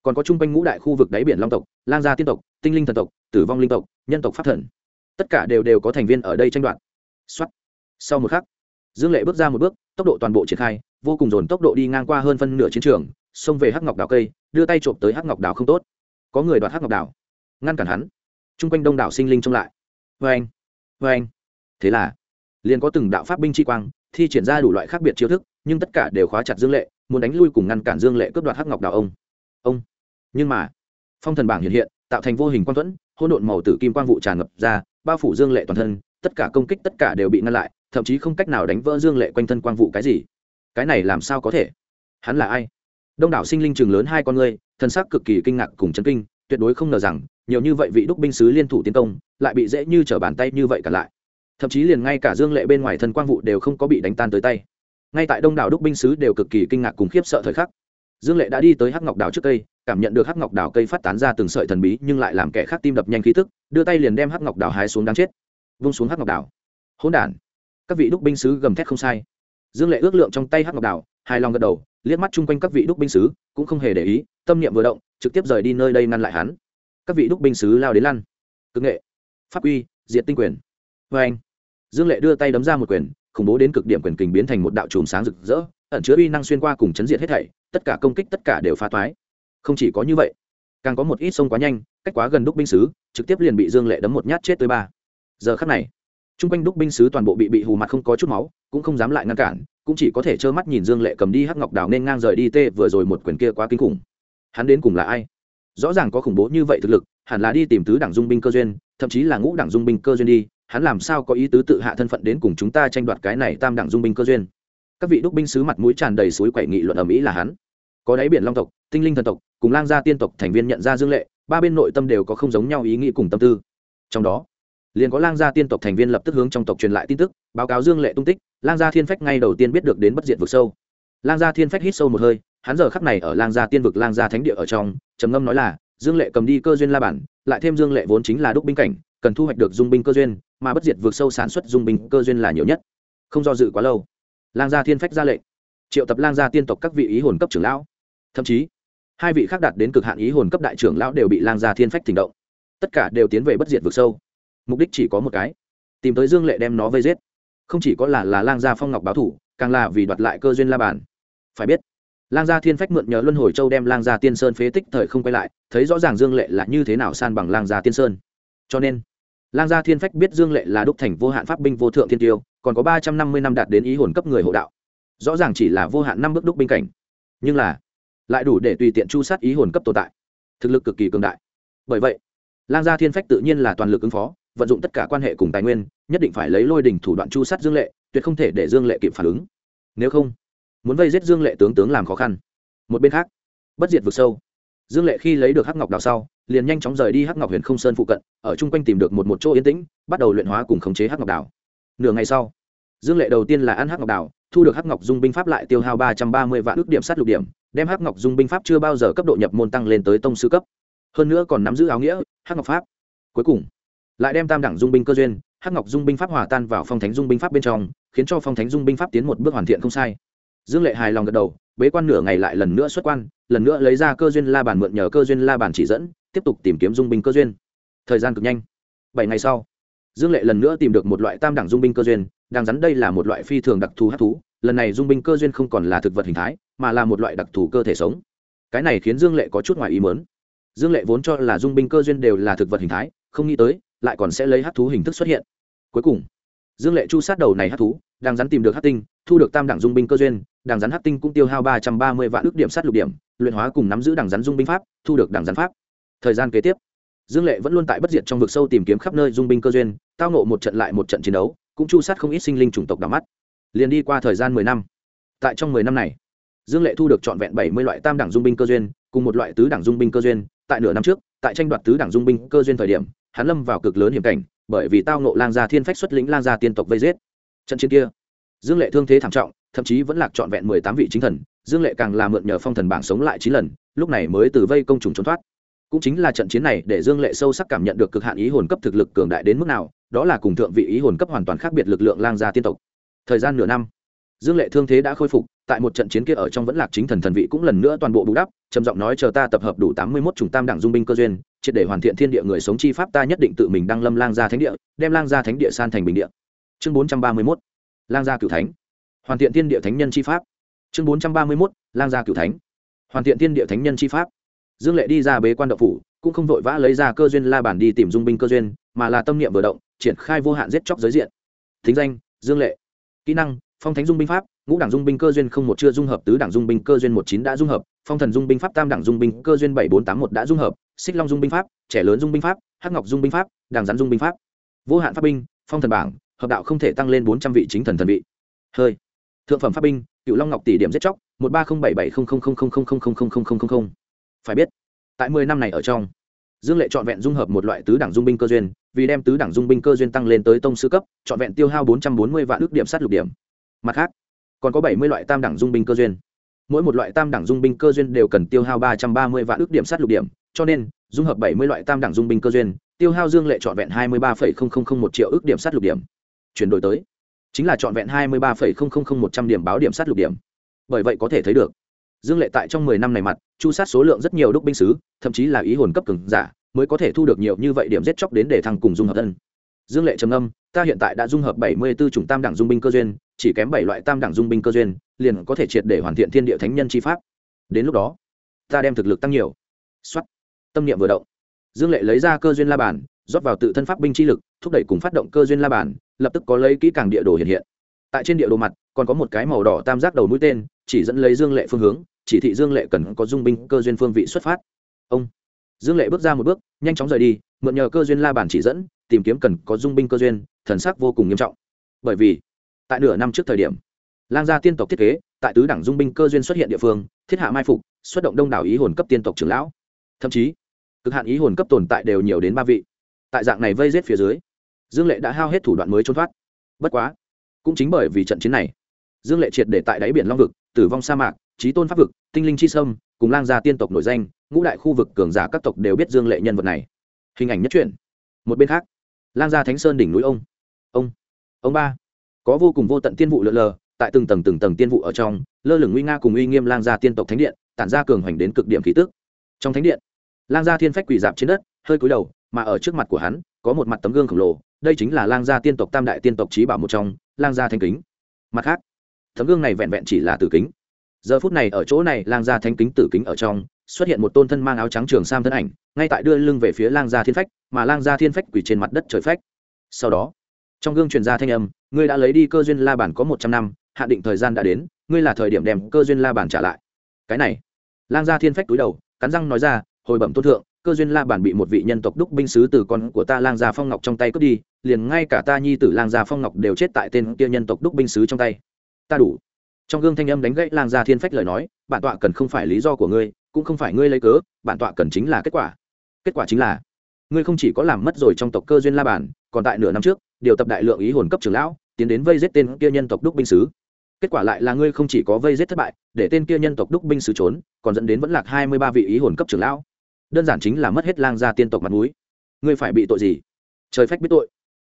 còn có chung quanh ngũ đại khu vực đáy biển long tộc, lang gia tiên tộc, tinh linh thần tộc, tử vong linh tộc, nhân tộc pháp thần. Tất cả đều đều có thành viên ở đây tranh đoạt. Xuất sau một khắc, dương lệ bước ra một bước, tốc độ toàn bộ triển khai, vô cùng dồn tốc độ đi ngang qua hơn phân nửa chiến trường, xông về hắc ngọc đào cây, đưa tay trộm tới hắc ngọc đào không tốt. Có người đoạt hắc ngọc đào ngăn cản hắn. Chung quanh đông đảo sinh linh trông lại. Vê anh vê anh. Thế là, liền có từng đạo pháp binh chi quang, thi triển ra đủ loại khác biệt chiêu thức, nhưng tất cả đều khóa chặt dương lệ, muốn đánh lui cùng ngăn cản dương lệ cướp đoạt hắc ngọc đào ông. Ông. Nhưng mà, phong thần bảng hiện hiện, tạo thành vô hình quang thuẫn hôn độn màu tử kim quang vụ tràn ngập ra, bao phủ dương lệ toàn thân, tất cả công kích tất cả đều bị ngăn lại, thậm chí không cách nào đánh vỡ dương lệ quanh thân quang vụ cái gì. Cái này làm sao có thể? Hắn là ai? Đông đảo sinh linh trường lớn hai con ngươi thân xác cực kỳ kinh ngạc cùng chấn kinh tuyệt đối không ngờ rằng, nhiều như vậy vị đúc binh sứ liên thủ tiến công, lại bị dễ như trở bàn tay như vậy cả lại. Thậm chí liền ngay cả dương lệ bên ngoài thân quang vụ đều không có bị đánh tan tới tay. Ngay tại đông đảo đúc binh sứ đều cực kỳ kinh ngạc cùng khiếp sợ thời khắc. Dương lệ đã đi tới hắc ngọc đảo trước cây, cảm nhận được hắc ngọc đảo cây phát tán ra từng sợi thần bí nhưng lại làm kẻ khác tim đập nhanh khí tức, đưa tay liền đem hắc ngọc đảo hái xuống đáng chết. Vung xuống hắc ngọc đảo. Hỗn đản. Các vị đúc binh sứ gầm thét không sai. Dương lệ ước lượng trong tay hắc ngọc đảo, hài lòng gật đầu, liếc mắt chung quanh các vị đúc binh sứ, cũng không hề để ý, tâm niệm vừa động trực tiếp rời đi nơi đây ngăn lại hắn. Các vị đúc binh sứ lao đến lăn. Cực nghệ. Pháp uy, diệt tinh quyền. Vê anh. Dương lệ đưa tay đấm ra một quyền, khủng bố đến cực điểm quyền kình biến thành một đạo chùm sáng rực rỡ, ẩn chứa uy năng xuyên qua cùng chấn diệt hết thảy, tất cả công kích tất cả đều phá toái. Không chỉ có như vậy, càng có một ít sông quá nhanh, cách quá gần đúc binh sứ, trực tiếp liền bị dương lệ đấm một nhát chết tới ba. Giờ khắc này t r u n g quanh đúc binh sứ toàn bộ bị bị hù mặt không có chút máu, cũng không dám lại ngăn cản, cũng chỉ có thể trơ mắt nhìn dương lệ cầm đi hắc ngọc đào nên ngang rời đi tê vừa rồi một quyền kia quá kinh khủng hắn đến cùng là ai? Rõ ràng có khủng bố như vậy thực lực, hẳn là đi tìm tứ đảng dung binh cơ duyên, thậm chí là ngũ đảng dung binh cơ duyên đi, hắn làm sao có ý tứ tự hạ thân phận đến cùng chúng ta tranh đoạt cái này tam đảng dung binh cơ duyên? Các vị đúc binh sứ mặt mũi tràn đầy suối quậy nghị luận ở mỹ là hắn. Có đáy biển long tộc, tinh linh thần tộc, cùng lang gia tiên tộc thành viên nhận ra dương lệ, ba bên nội tâm đều có không giống nhau ý nghĩ cùng tâm tư. Trong đó, liền có lang gia tiên tộc thành viên lập tức hướng trong tộc truyền lại tin tức, báo cáo dương lệ tung tích, lang gia thiên phách ngay đầu tiên biết được đến bất diện vực sâu. Lang gia thiên phách hít sâu một hơi hắn giờ khắc này ở lang gia tiên vực lang gia thánh địa ở trong, trầm ngâm nói là, dương lệ cầm đi cơ duyên la bản, lại thêm dương lệ vốn chính là đúc binh cảnh, cần thu hoạch được dung binh cơ duyên, mà bất diệt vượt sâu sản xuất dung binh cơ duyên là nhiều nhất. Không do dự quá lâu. Lang gia thiên phách ra lệnh. Triệu tập lang gia tiên tộc các vị ý hồn cấp trưởng lão. Thậm chí, hai vị khác đạt đến cực hạn ý hồn cấp đại trưởng lão đều bị lang gia thiên phách thỉnh động. Tất cả đều tiến về bất diệt vượt sâu. Mục đích chỉ có một cái, tìm tới dương lệ đem nó vây giết. Không chỉ có là là lang gia phong ngọc báo thủ, càng là vì đoạt lại cơ duyên la bàn phải biết lang gia thiên phách mượn nhờ luân hồi châu đem lang gia tiên sơn phế tích thời không quay lại, thấy rõ ràng dương lệ là như thế nào san bằng lang gia tiên sơn. Cho nên, lang gia thiên phách biết dương lệ là đúc thành vô hạn pháp binh vô thượng thiên tiêu, còn có ba trăm năm mươi năm đạt đến ý hồn cấp người hộ đạo. Rõ ràng chỉ là vô hạn năm bước đúc binh cảnh. Nhưng là, lại đủ để tùy tiện chu sát ý hồn cấp tồn tại. Thực lực cực kỳ cường đại. Bởi vậy, lang gia thiên phách tự nhiên là toàn lực ứng phó, vận dụng tất cả quan hệ cùng tài nguyên, nhất định phải lấy lôi đỉnh thủ đoạn chu sát dương lệ, tuyệt không thể để dương lệ kịp phản ứng. Nếu không muốn vây giết dương lệ tướng tướng làm khó khăn. Một bên khác, bất diệt vực sâu. Dương lệ khi lấy được hắc ngọc đào sau, liền nhanh chóng rời đi hắc ngọc huyền không sơn phụ cận, ở chung quanh tìm được một một chỗ yên tĩnh, bắt đầu luyện hóa cùng khống chế hắc ngọc đào nửa ngày sau, dương lệ đầu tiên là ăn hắc ngọc đào thu được hắc ngọc dung binh pháp lại tiêu hao ba trăm ba mươi vạn ước điểm sát lục điểm, đem hắc ngọc dung binh pháp chưa bao giờ cấp độ nhập môn tăng lên tới tông sư cấp. Hơn nữa còn nắm giữ áo nghĩa, hắc ngọc pháp. Cuối cùng, lại đem tam đẳng dung binh cơ duyên, hắc ngọc dung binh pháp hòa tan vào phong thánh dung binh pháp bên trong, khiến cho phong thánh dung binh pháp tiến một bước hoàn thiện không sai dương lệ hài lòng gật đầu, bế quan nửa ngày lại lần nữa xuất quan, lần nữa lấy ra cơ duyên la bàn mượn nhờ cơ duyên la bàn chỉ dẫn, tiếp tục tìm kiếm dung binh cơ duyên. Thời gian cực nhanh. Bảy ngày sau, dương lệ lần nữa tìm được một loại tam đẳng dung binh cơ duyên, đang rắn đây là một loại phi thường đặc thù hát thú, lần này dung binh cơ duyên không còn là thực vật hình thái, mà là một loại đặc thù cơ thể sống. Cái này khiến dương lệ có chút ngoài ý mớn dương lệ vốn cho là dung binh cơ duyên đều là thực vật hình thái, không nghĩ tới, lại còn sẽ lấy hát thú hình thức xuất hiện. Cuối cùng, dương lệ chu sát đầu này hát thú, đang rắn tìm được hát tinh, thu được tam đẳng dung binh cơ duyên đảng rắn hắc tinh cũng tiêu hao ba trăm ba mươi vạn ước điểm sát lục điểm, luyện hóa cùng nắm giữ đằng rắn dung binh pháp, thu được đằng rắn pháp. Thời gian kế tiếp, dương lệ vẫn luôn tại bất diệt trong vực sâu tìm kiếm khắp nơi dung binh cơ duyên, tao nộ một trận lại một trận chiến đấu, cũng chu sát không ít sinh linh chủng tộc đỏ mắt. Liền đi qua thời gian mười năm. Tại trong mười năm này, dương lệ thu được trọn vẹn bảy mươi loại tam đẳng dung binh cơ duyên, cùng một loại tứ đẳng dung binh cơ duyên. Tại nửa năm trước, tại tranh đoạt tứ đẳng dung binh cơ duyên thời điểm, hắn lâm vào cực lớn hiểm cảnh, bởi vì tao nộ lang gia thiên phách xuất lĩnh lang gia tiên tộc vây giết. Trận chiến kia, dương lệ thương thế thảm trọng thậm chí vẫn lạc trọn vẹn mười tám vị chính thần, dương lệ càng là mượn nhờ phong thần bảng sống lại chín lần, lúc này mới từ vây công trùng trốn thoát. Cũng chính là trận chiến này để dương lệ sâu sắc cảm nhận được cực hạn ý hồn cấp thực lực cường đại đến mức nào, đó là cùng thượng vị ý hồn cấp hoàn toàn khác biệt lực lượng lang gia tiên tộc. Thời gian nửa năm, dương lệ thương thế đã khôi phục, tại một trận chiến kia ở trong vẫn lạc chính thần thần vị cũng lần nữa toàn bộ bù đắp, trầm giọng nói chờ ta tập hợp đủ tám mươi mốt chủng tam đẳng dung binh cơ duyên, triệt để hoàn thiện thiên địa người sống chi pháp ta nhất định tự mình đăng lâm lang gia thánh địa, đem lang gia thánh địa san thành bình địa. Chương bốn trăm ba mươi mốt, lang gia cửu thánh hoàn thiện thiên địa thánh nhân chi pháp chương bốn trăm ba mươi mốt lang gia cửu thánh hoàn thiện thiên địa thánh nhân chi pháp dương lệ đi ra bế quan đậu phủ cũng không vội vã lấy ra cơ duyên la bản đi tìm dung binh cơ duyên mà là tâm niệm vừa động triển khai vô hạn giết chóc giới diện thính danh dương lệ kỹ năng phong thánh dung binh pháp ngũ đảng dung binh cơ duyên không một chưa dung hợp tứ đảng dung binh cơ duyên một chín đã dung hợp phong thần dung binh pháp tam đảng dung binh cơ duyên bảy bốn tám một đã dung hợp xích long dung binh pháp trẻ lớn dung binh pháp hắc ngọc dung binh pháp đảng rắn dung binh pháp vô hạn pháp binh phong thần bảng hợp đạo không thể tăng lên bốn trăm vị chính thần thần vị hơi thượng phẩm pháp binh cựu long ngọc tỷ điểm giết chóc một ba không bảy bảy không không không không không không không không không không phải biết tại mười năm này ở trong dương lệ trọn vẹn dung hợp một loại tứ đẳng dung binh cơ duyên vì đem tứ đẳng dung binh cơ duyên tăng lên tới tông sư cấp trọn vẹn tiêu hao bốn trăm bốn mươi vạn ước điểm sát lục điểm mặt khác còn có bảy mươi loại tam đẳng dung binh cơ duyên mỗi một loại tam đẳng dung binh cơ duyên đều cần tiêu hao ba trăm ba mươi vạn ước điểm sát lục điểm cho nên dung hợp bảy mươi loại tam đẳng dung binh cơ duyên tiêu hao dương lệ trọn vẹn hai mươi ba một triệu ước điểm sát lục điểm chuyển đổi tới chính là trọn vẹn hai mươi ba một trăm điểm báo điểm sát lục điểm. Bởi vậy có thể thấy được, dương lệ tại trong mười năm này mặt, chu sát số lượng rất nhiều đúc binh sứ, thậm chí là ý hồn cấp cường giả, mới có thể thu được nhiều như vậy điểm giết chóc đến để thăng cùng dung hợp thân. Dương lệ trầm âm ta hiện tại đã dung hợp bảy mươi b ố chủng tam đẳng dung binh cơ duyên, chỉ kém bảy loại tam đẳng dung binh cơ duyên, liền có thể triệt để hoàn thiện thiên địa thánh nhân chi pháp. Đến lúc đó, ta đem thực lực tăng nhiều. Xuất tâm niệm vừa động, dương lệ lấy ra cơ duyên la bàn rót vào tự thân pháp binh chi lực, thúc đẩy cùng phát động cơ duyên la bàn, lập tức có lấy kỹ càng địa đồ hiện hiện. Tại trên địa đồ mặt, còn có một cái màu đỏ tam giác đầu mũi tên, chỉ dẫn lấy dương lệ phương hướng, chỉ thị dương lệ cần có dung binh cơ duyên phương vị xuất phát. Ông. Dương lệ bước ra một bước, nhanh chóng rời đi, mượn nhờ cơ duyên la bàn chỉ dẫn, tìm kiếm cần có dung binh cơ duyên, thần sắc vô cùng nghiêm trọng. Bởi vì, tại nửa năm trước thời điểm, lang gia tiên tộc thiết kế, tại tứ đẳng dung binh cơ duyên xuất hiện địa phương, thiết hạ mai phục, xuất động đông đảo ý hồn cấp tiên tộc trưởng lão. Thậm chí, cực hạn ý hồn cấp tồn tại đều nhiều đến ba vị tại dạng này vây rết phía dưới, dương lệ đã hao hết thủ đoạn mới trốn thoát. Bất quá, cũng chính bởi vì trận chiến này, dương lệ triệt để tại đáy biển long vực, tử vong sa mạc trí tôn pháp vực, tinh linh chi sâm, cùng lang gia tiên tộc nổi danh, ngũ đại khu vực cường giả các tộc đều biết dương lệ nhân vật này. Hình ảnh nhất truyện. Một bên khác, lang gia thánh sơn đỉnh núi ông. Ông ông ba. Có vô cùng vô tận tiên vụ lượn lờ, tại từng tầng từng tầng tiên vụ ở trong, lơ lửng nguy nga cùng uy nghiêm lang gia tiên tộc thánh điện, tản ra cường hoành đến cực điểm khí tức. Trong thánh điện, lang gia thiên phách quỳ dạp trên đất, hơi cúi đầu mà ở trước mặt của hắn, có một mặt tấm gương khổng lồ, đây chính là lang gia tiên tộc tam đại tiên tộc trí bảo một trong, lang gia thanh kính. Mặt khác, tấm gương này vẹn vẹn chỉ là tử kính. Giờ phút này ở chỗ này, lang gia thanh kính tử kính ở trong, xuất hiện một tôn thân mang áo trắng trường sam thân ảnh, ngay tại đưa lưng về phía lang gia thiên phách, mà lang gia thiên phách quỳ trên mặt đất trời phách. Sau đó, trong gương truyền ra thanh âm, ngươi đã lấy đi cơ duyên la bản có một trăm năm hạn định thời gian đã đến, ngươi là thời điểm đem cơ duyên la bản trả lại. Cái này, lang gia thiên phách túi đầu, cắn răng nói ra, hồi bẩm tôn thượng cơ duyên la bản bị một vị nhân tộc đúc binh sứ từ con của ta lang gia phong ngọc trong tay cướp đi, liền ngay cả ta nhi tử lang gia phong ngọc đều chết tại tên kia nhân tộc đúc binh sứ trong tay. Ta đủ. Trong gương thanh âm đánh gãy lang gia thiên phách lời nói, bản tọa cần không phải lý do của ngươi, cũng không phải ngươi lấy cớ, bản tọa cần chính là kết quả. Kết quả chính là, ngươi không chỉ có làm mất rồi trong tộc cơ duyên la bản, còn tại nửa năm trước, điều tập đại lượng ý hồn cấp trưởng lão, tiến đến vây giết tên kia nhân tộc đúc binh sứ. Kết quả lại là ngươi không chỉ có vây giết thất bại, để tên kia nhân tộc đúc binh sứ trốn, còn dẫn đến vẫn lạc hai mươi ba vị ý hồn cấp trưởng lão đơn giản chính là mất hết lang gia tiên tộc mặt mũi, ngươi phải bị tội gì? Trời phách biết tội.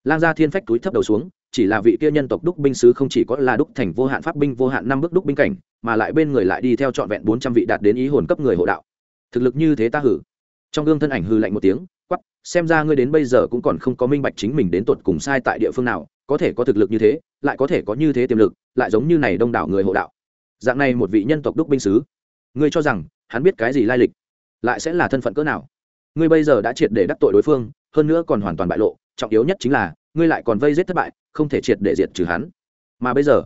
Lang gia thiên phách túi thấp đầu xuống chỉ là vị kia nhân tộc đúc binh sứ không chỉ có là đúc thành vô hạn pháp binh vô hạn năm bước đúc binh cảnh mà lại bên người lại đi theo trọn vẹn bốn trăm vị đạt đến ý hồn cấp người hộ đạo. Thực lực như thế ta hử. Trong gương thân ảnh hư lạnh một tiếng quắp xem ra ngươi đến bây giờ cũng còn không có minh bạch chính mình đến tột cùng sai tại địa phương nào có thể có thực lực như thế lại có thể có như thế tiềm lực lại giống như này đông đảo người hộ đạo. Dạng này một vị nhân tộc đúc binh sứ ngươi cho rằng hắn biết cái gì lai lịch? Lại sẽ là thân phận cỡ nào? Ngươi bây giờ đã triệt để đắc tội đối phương, hơn nữa còn hoàn toàn bại lộ, trọng yếu nhất chính là, ngươi lại còn vây giết thất bại, không thể triệt để diệt trừ hắn. Mà bây giờ,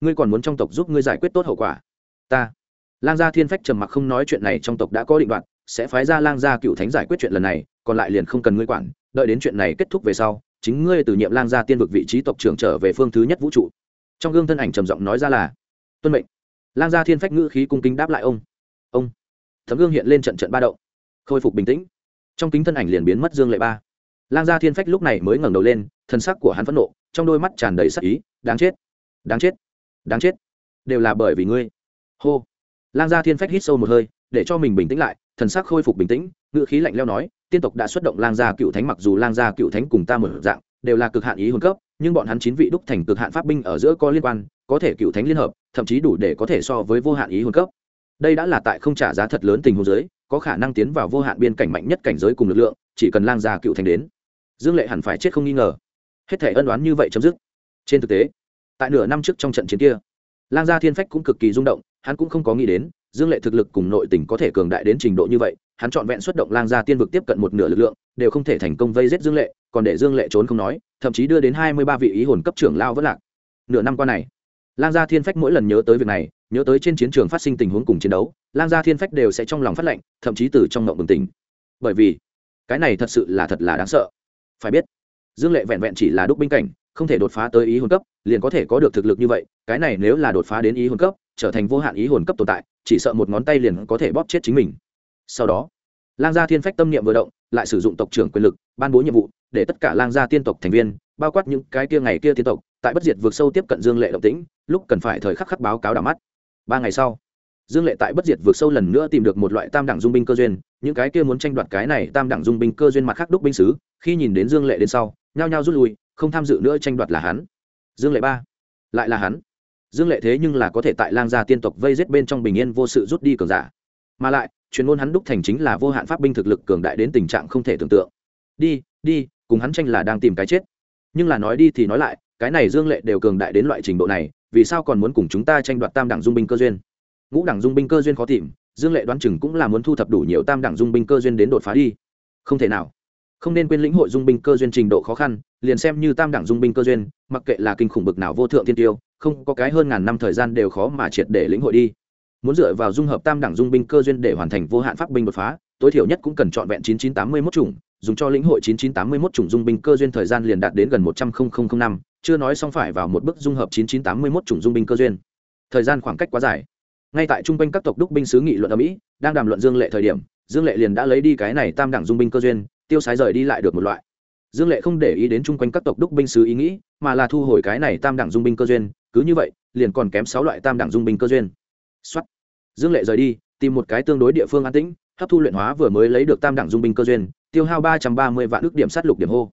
ngươi còn muốn trong tộc giúp ngươi giải quyết tốt hậu quả. Ta, lang gia thiên phách trầm mặc không nói chuyện này trong tộc đã có định đoạt sẽ phái ra lang gia cựu thánh giải quyết chuyện lần này, còn lại liền không cần ngươi quản, đợi đến chuyện này kết thúc về sau, chính ngươi từ nhiệm lang gia tiên vực vị trí tộc trưởng trở về phương thứ nhất vũ trụ. Trong gương thân ảnh trầm giọng nói ra là, tuân mệnh. Lang gia thiên phách ngữ khí cung kính đáp lại ông. Ông tấm gương hiện lên trận trận ba đậu khôi phục bình tĩnh. Trong kính thân ảnh liền biến mất dương lệ ba. Lang gia thiên phách lúc này mới ngẩng đầu lên thân sắc của hắn phẫn nộ, trong đôi mắt tràn đầy sắc ý, đáng chết đáng chết đáng chết, đều là bởi vì ngươi. Hô. Lang gia thiên phách hít sâu một hơi, để cho mình bình tĩnh lại, thần sắc khôi phục bình tĩnh ngựa khí lạnh leo nói, tiên tộc đã xuất động lang gia cựu thánh mặc dù lang gia cựu thánh cùng ta mở dạng, đều là cực hạn ý hồn cấp, nhưng bọn hắn chín vị đúc thành cực hạn pháp binh ở giữa có liên quan, có thể cựu thánh liên hợp, thậm chí đủ để có thể so với vô hạn ý hồn cấp đây đã là tại không trả giá thật lớn tình huống giới có khả năng tiến vào vô hạn biên cảnh mạnh nhất cảnh giới cùng lực lượng, chỉ cần lang gia cựu thành đến. Dương lệ hẳn phải chết không nghi ngờ. Hết thể ân đoán như vậy chấm dứt. Trên thực tế, tại nửa năm trước trong trận chiến kia, lang gia thiên phách cũng cực kỳ rung động, hắn cũng không có nghĩ đến, dương lệ thực lực cùng nội tình có thể cường đại đến trình độ như vậy, hắn trọn vẹn xuất động lang gia tiên vực tiếp cận một nửa lực lượng, đều không thể thành công vây giết dương lệ, còn để dương lệ trốn không nói, thậm chí đưa đến hai mươi ba vị ý hồn cấp trưởng lao vất lạc. Nửa năm qua này, lang gia thiên phách mỗi lần nhớ tới việc này nhớ tới trên chiến trường phát sinh tình huống cùng chiến đấu, lang gia thiên phách đều sẽ trong lòng phát lệnh, thậm chí từ trong ngộng bừng tỉnh. Bởi vì, cái này thật sự là thật là đáng sợ. Phải biết, dương lệ vẹn vẹn chỉ là đúc binh cảnh, không thể đột phá tới ý hồn cấp, liền có thể có được thực lực như vậy, cái này nếu là đột phá đến ý hồn cấp, trở thành vô hạn ý hồn cấp tồn tại, chỉ sợ một ngón tay liền có thể bóp chết chính mình. Sau đó, lang gia thiên phách tâm niệm vừa động, lại sử dụng tộc trưởng quyền lực, ban bố nhiệm vụ, để tất cả lang gia tiên tộc thành viên, bao quát những cái kia ngày kia tiên tộc, tại bất diệt vượt sâu tiếp cận dương lệ động tĩnh, lúc cần phải thời khắc khắc báo cáo đảo mắt ba ngày sau, dương lệ tại bất diệt vượt sâu lần nữa tìm được một loại tam đẳng dung binh cơ duyên, những cái kia muốn tranh đoạt cái này tam đẳng dung binh cơ duyên mặt khác đúc binh sứ, khi nhìn đến dương lệ đến sau, nhao nhao rút lui, không tham dự nữa tranh đoạt là hắn. Dương lệ ba, lại là hắn. Dương lệ thế nhưng là có thể tại lang gia tiên tộc vây giết bên trong bình yên vô sự rút đi cường giả. Mà lại chuyên môn hắn đúc thành chính là vô hạn pháp binh thực lực cường đại đến tình trạng không thể tưởng tượng. Đi đi, cùng hắn tranh là đang tìm cái chết. Nhưng là nói đi thì nói lại, cái này dương lệ đều cường đại đến loại trình độ này vì sao còn muốn cùng chúng ta tranh đoạt tam đẳng dung binh cơ duyên? Ngũ đẳng dung binh cơ duyên khó tìm, dương lệ đoán chừng cũng là muốn thu thập đủ nhiều tam đẳng dung binh cơ duyên đến đột phá đi. Không thể nào. Không nên quên lĩnh hội dung binh cơ duyên trình độ khó khăn, liền xem như tam đẳng dung binh cơ duyên, mặc kệ là kinh khủng bực nào vô thượng thiên tiêu, không có cái hơn ngàn năm thời gian đều khó mà triệt để lĩnh hội đi. Muốn dựa vào dung hợp tam đẳng dung binh cơ duyên để hoàn thành vô hạn pháp binh đột phá, tối thiểu nhất cũng cần trọn vẹn chín chín tám mươi mốt chủng, dùng cho lĩnh hội chín chín tám mươi mốt chủng dung binh cơ duyên thời gian liền đạt đến gần một trăm linh năm chưa nói xong phải vào một bước dung hợp chín chín tám mươi mốt chủng dung binh cơ duyên. Thời gian khoảng cách quá dài. Ngay tại trung quanh các tộc đúc binh sứ nghị luận ở mỹ, đang đàm luận dương lệ thời điểm, dương lệ liền đã lấy đi cái này tam đẳng dung binh cơ duyên, tiêu sái rời đi lại được một loại. Dương lệ không để ý đến chung quanh các tộc đúc binh sứ ý nghĩ, mà là thu hồi cái này tam đẳng dung binh cơ duyên, cứ như vậy, liền còn kém sáu loại tam đẳng dung binh cơ duyên. Soát. dương lệ rời đi, tìm một cái tương đối địa phương an tĩnh, hấp thu luyện hóa vừa mới lấy được tam đẳng dung binh cơ duyên, tiêu hao ba trăm ba mươi vạn ức điểm sát lục điểm hô.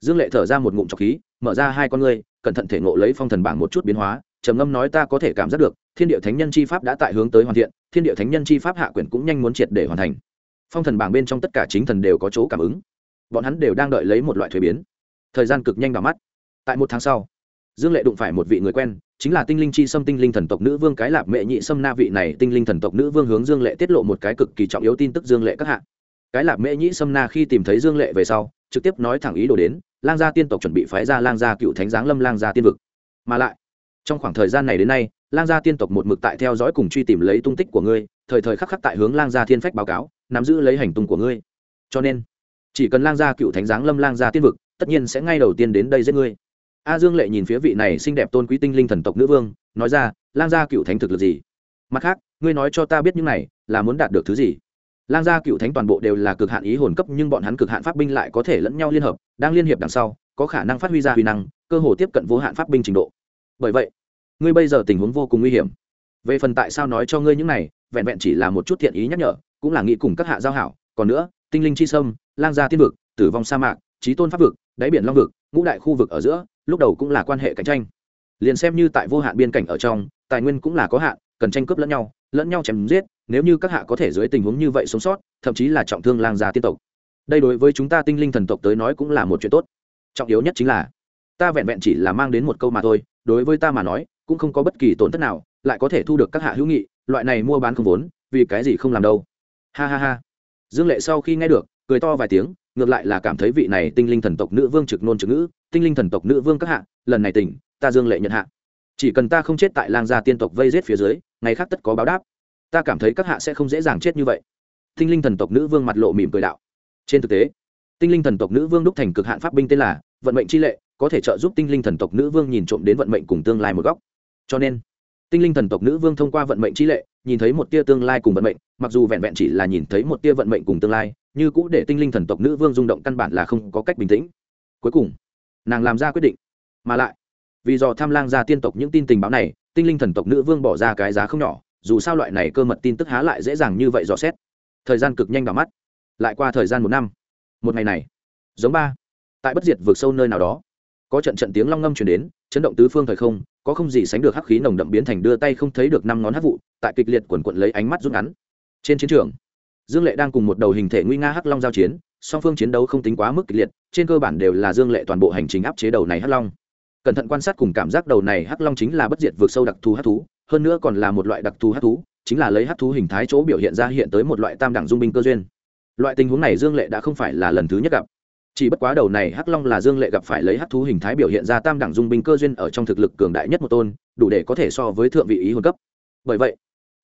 Dương lệ thở ra một ngụm trọc khí mở ra hai con ngươi, cẩn thận thể ngộ lấy phong thần bảng một chút biến hóa, trầm ngâm nói ta có thể cảm giác được, thiên địa thánh nhân chi pháp đã tại hướng tới hoàn thiện, thiên địa thánh nhân chi pháp hạ quyển cũng nhanh muốn triệt để hoàn thành. Phong thần bảng bên trong tất cả chính thần đều có chỗ cảm ứng. Bọn hắn đều đang đợi lấy một loại thuế biến. Thời gian cực nhanh vào mắt. Tại một tháng sau, dương lệ đụng phải một vị người quen, chính là tinh linh chi xâm tinh linh thần tộc nữ vương cái lạp mẹ nhị xâm na vị này tinh linh thần tộc nữ vương hướng dương lệ tiết lộ một cái cực kỳ trọng yếu tin tức dương lệ các hạ. Cái lạp mẹ nhị xâm na khi tìm thấy dương lệ về sau, trực tiếp nói thẳng ý đồ đến lang gia tiên tộc chuẩn bị phái ra lang gia cựu thánh giáng lâm lang gia tiên vực. Mà lại, trong khoảng thời gian này đến nay, lang gia tiên tộc một mực tại theo dõi cùng truy tìm lấy tung tích của ngươi, thời thời khắc khắc tại hướng lang gia thiên phách báo cáo, nắm giữ lấy hành tung của ngươi. Cho nên, chỉ cần lang gia cựu thánh giáng lâm lang gia tiên vực, tất nhiên sẽ ngay đầu tiên đến đây giết ngươi. A dương lệ nhìn phía vị này xinh đẹp tôn quý tinh linh thần tộc nữ vương, nói ra, lang gia cựu thánh thực lực gì? Mặt khác, ngươi nói cho ta biết những này, là muốn đạt được thứ gì? Lang gia cựu thánh toàn bộ đều là cực hạn ý hồn cấp, nhưng bọn hắn cực hạn pháp binh lại có thể lẫn nhau liên hợp, đang liên hiệp đằng sau, có khả năng phát huy ra huy năng, cơ hồ tiếp cận vô hạn pháp binh trình độ. Bởi vậy, ngươi bây giờ tình huống vô cùng nguy hiểm. Về phần tại sao nói cho ngươi những này, vẹn vẹn chỉ là một chút thiện ý nhắc nhở, cũng là nghĩ cùng các hạ giao hảo. Còn nữa, tinh linh chi sâm, lang gia tiên vực, tử vong sa mạc trí tôn pháp vực, đáy biển long vực, ngũ đại khu vực ở giữa, lúc đầu cũng là quan hệ cạnh tranh. Liền xem như tại vô hạn biên cảnh ở trong, tài nguyên cũng là có hạn, cần tranh cướp lẫn nhau lẫn nhau chém giết, nếu như các hạ có thể dưới tình huống như vậy sống sót, thậm chí là trọng thương lang gia tiên tộc. Đây đối với chúng ta tinh linh thần tộc tới nói cũng là một chuyện tốt. Trọng yếu nhất chính là, ta vẹn vẹn chỉ là mang đến một câu mà thôi, đối với ta mà nói, cũng không có bất kỳ tổn thất nào, lại có thể thu được các hạ hữu nghị, loại này mua bán không vốn, vì cái gì không làm đâu. Ha ha ha. Dương lệ sau khi nghe được, cười to vài tiếng, ngược lại là cảm thấy vị này tinh linh thần tộc nữ vương trực nôn trực ngữ, tinh linh thần tộc nữ vương các hạ, lần này tỉnh, ta dương lệ nhận hạ chỉ cần ta không chết tại lang gia tiên tộc vây rết phía dưới, ngày khác tất có báo đáp. Ta cảm thấy các hạ sẽ không dễ dàng chết như vậy. Tinh linh thần tộc nữ vương mặt lộ mỉm cười đạo. Trên thực tế, tinh linh thần tộc nữ vương đúc thành cực hạn pháp binh tên là vận mệnh chi lệ, có thể trợ giúp tinh linh thần tộc nữ vương nhìn trộm đến vận mệnh cùng tương lai một góc. Cho nên, tinh linh thần tộc nữ vương thông qua vận mệnh chi lệ, nhìn thấy một tia tương lai cùng vận mệnh, mặc dù vẹn vẹn chỉ là nhìn thấy một tia vận mệnh cùng tương lai, như cũ để tinh linh thần tộc nữ vương rung động căn bản là không có cách bình tĩnh. Cuối cùng, nàng làm ra quyết định, mà lại vì do tham lang ra tiên tộc những tin tình báo này, tinh linh thần tộc nữ vương bỏ ra cái giá không nhỏ, dù sao loại này cơ mật tin tức há lại dễ dàng như vậy dò xét. Thời gian cực nhanh vào mắt. Lại qua thời gian một năm. Một ngày này, giống ba, tại bất diệt vượt sâu nơi nào đó, có trận trận tiếng long ngâm chuyển đến, chấn động tứ phương thời không, có không gì sánh được hắc khí nồng đậm biến thành đưa tay không thấy được năm ngón hắc vụ, tại kịch liệt quần quận lấy ánh mắt rút ngắn. Trên chiến trường, dương lệ đang cùng một đầu hình thể nguy nga hắc long giao chiến, song phương chiến đấu không tính quá mức kịch liệt, trên cơ bản đều là dương lệ toàn bộ hành trình áp chế đầu này hắc long cẩn thận quan sát cùng cảm giác đầu này hắc long chính là bất diệt vượt sâu đặc thù hắc thú, hơn nữa còn là một loại đặc thù hắc thú, chính là lấy hắc thú hình thái chỗ biểu hiện ra hiện tới một loại tam đẳng dung binh cơ duyên. Loại tình huống này dương lệ đã không phải là lần thứ nhất gặp. Chỉ bất quá đầu này hắc long là dương lệ gặp phải lấy hắc thú hình thái biểu hiện ra tam đẳng dung binh cơ duyên ở trong thực lực cường đại nhất một tôn, đủ để có thể so với thượng vị ý hồn cấp. Bởi vậy,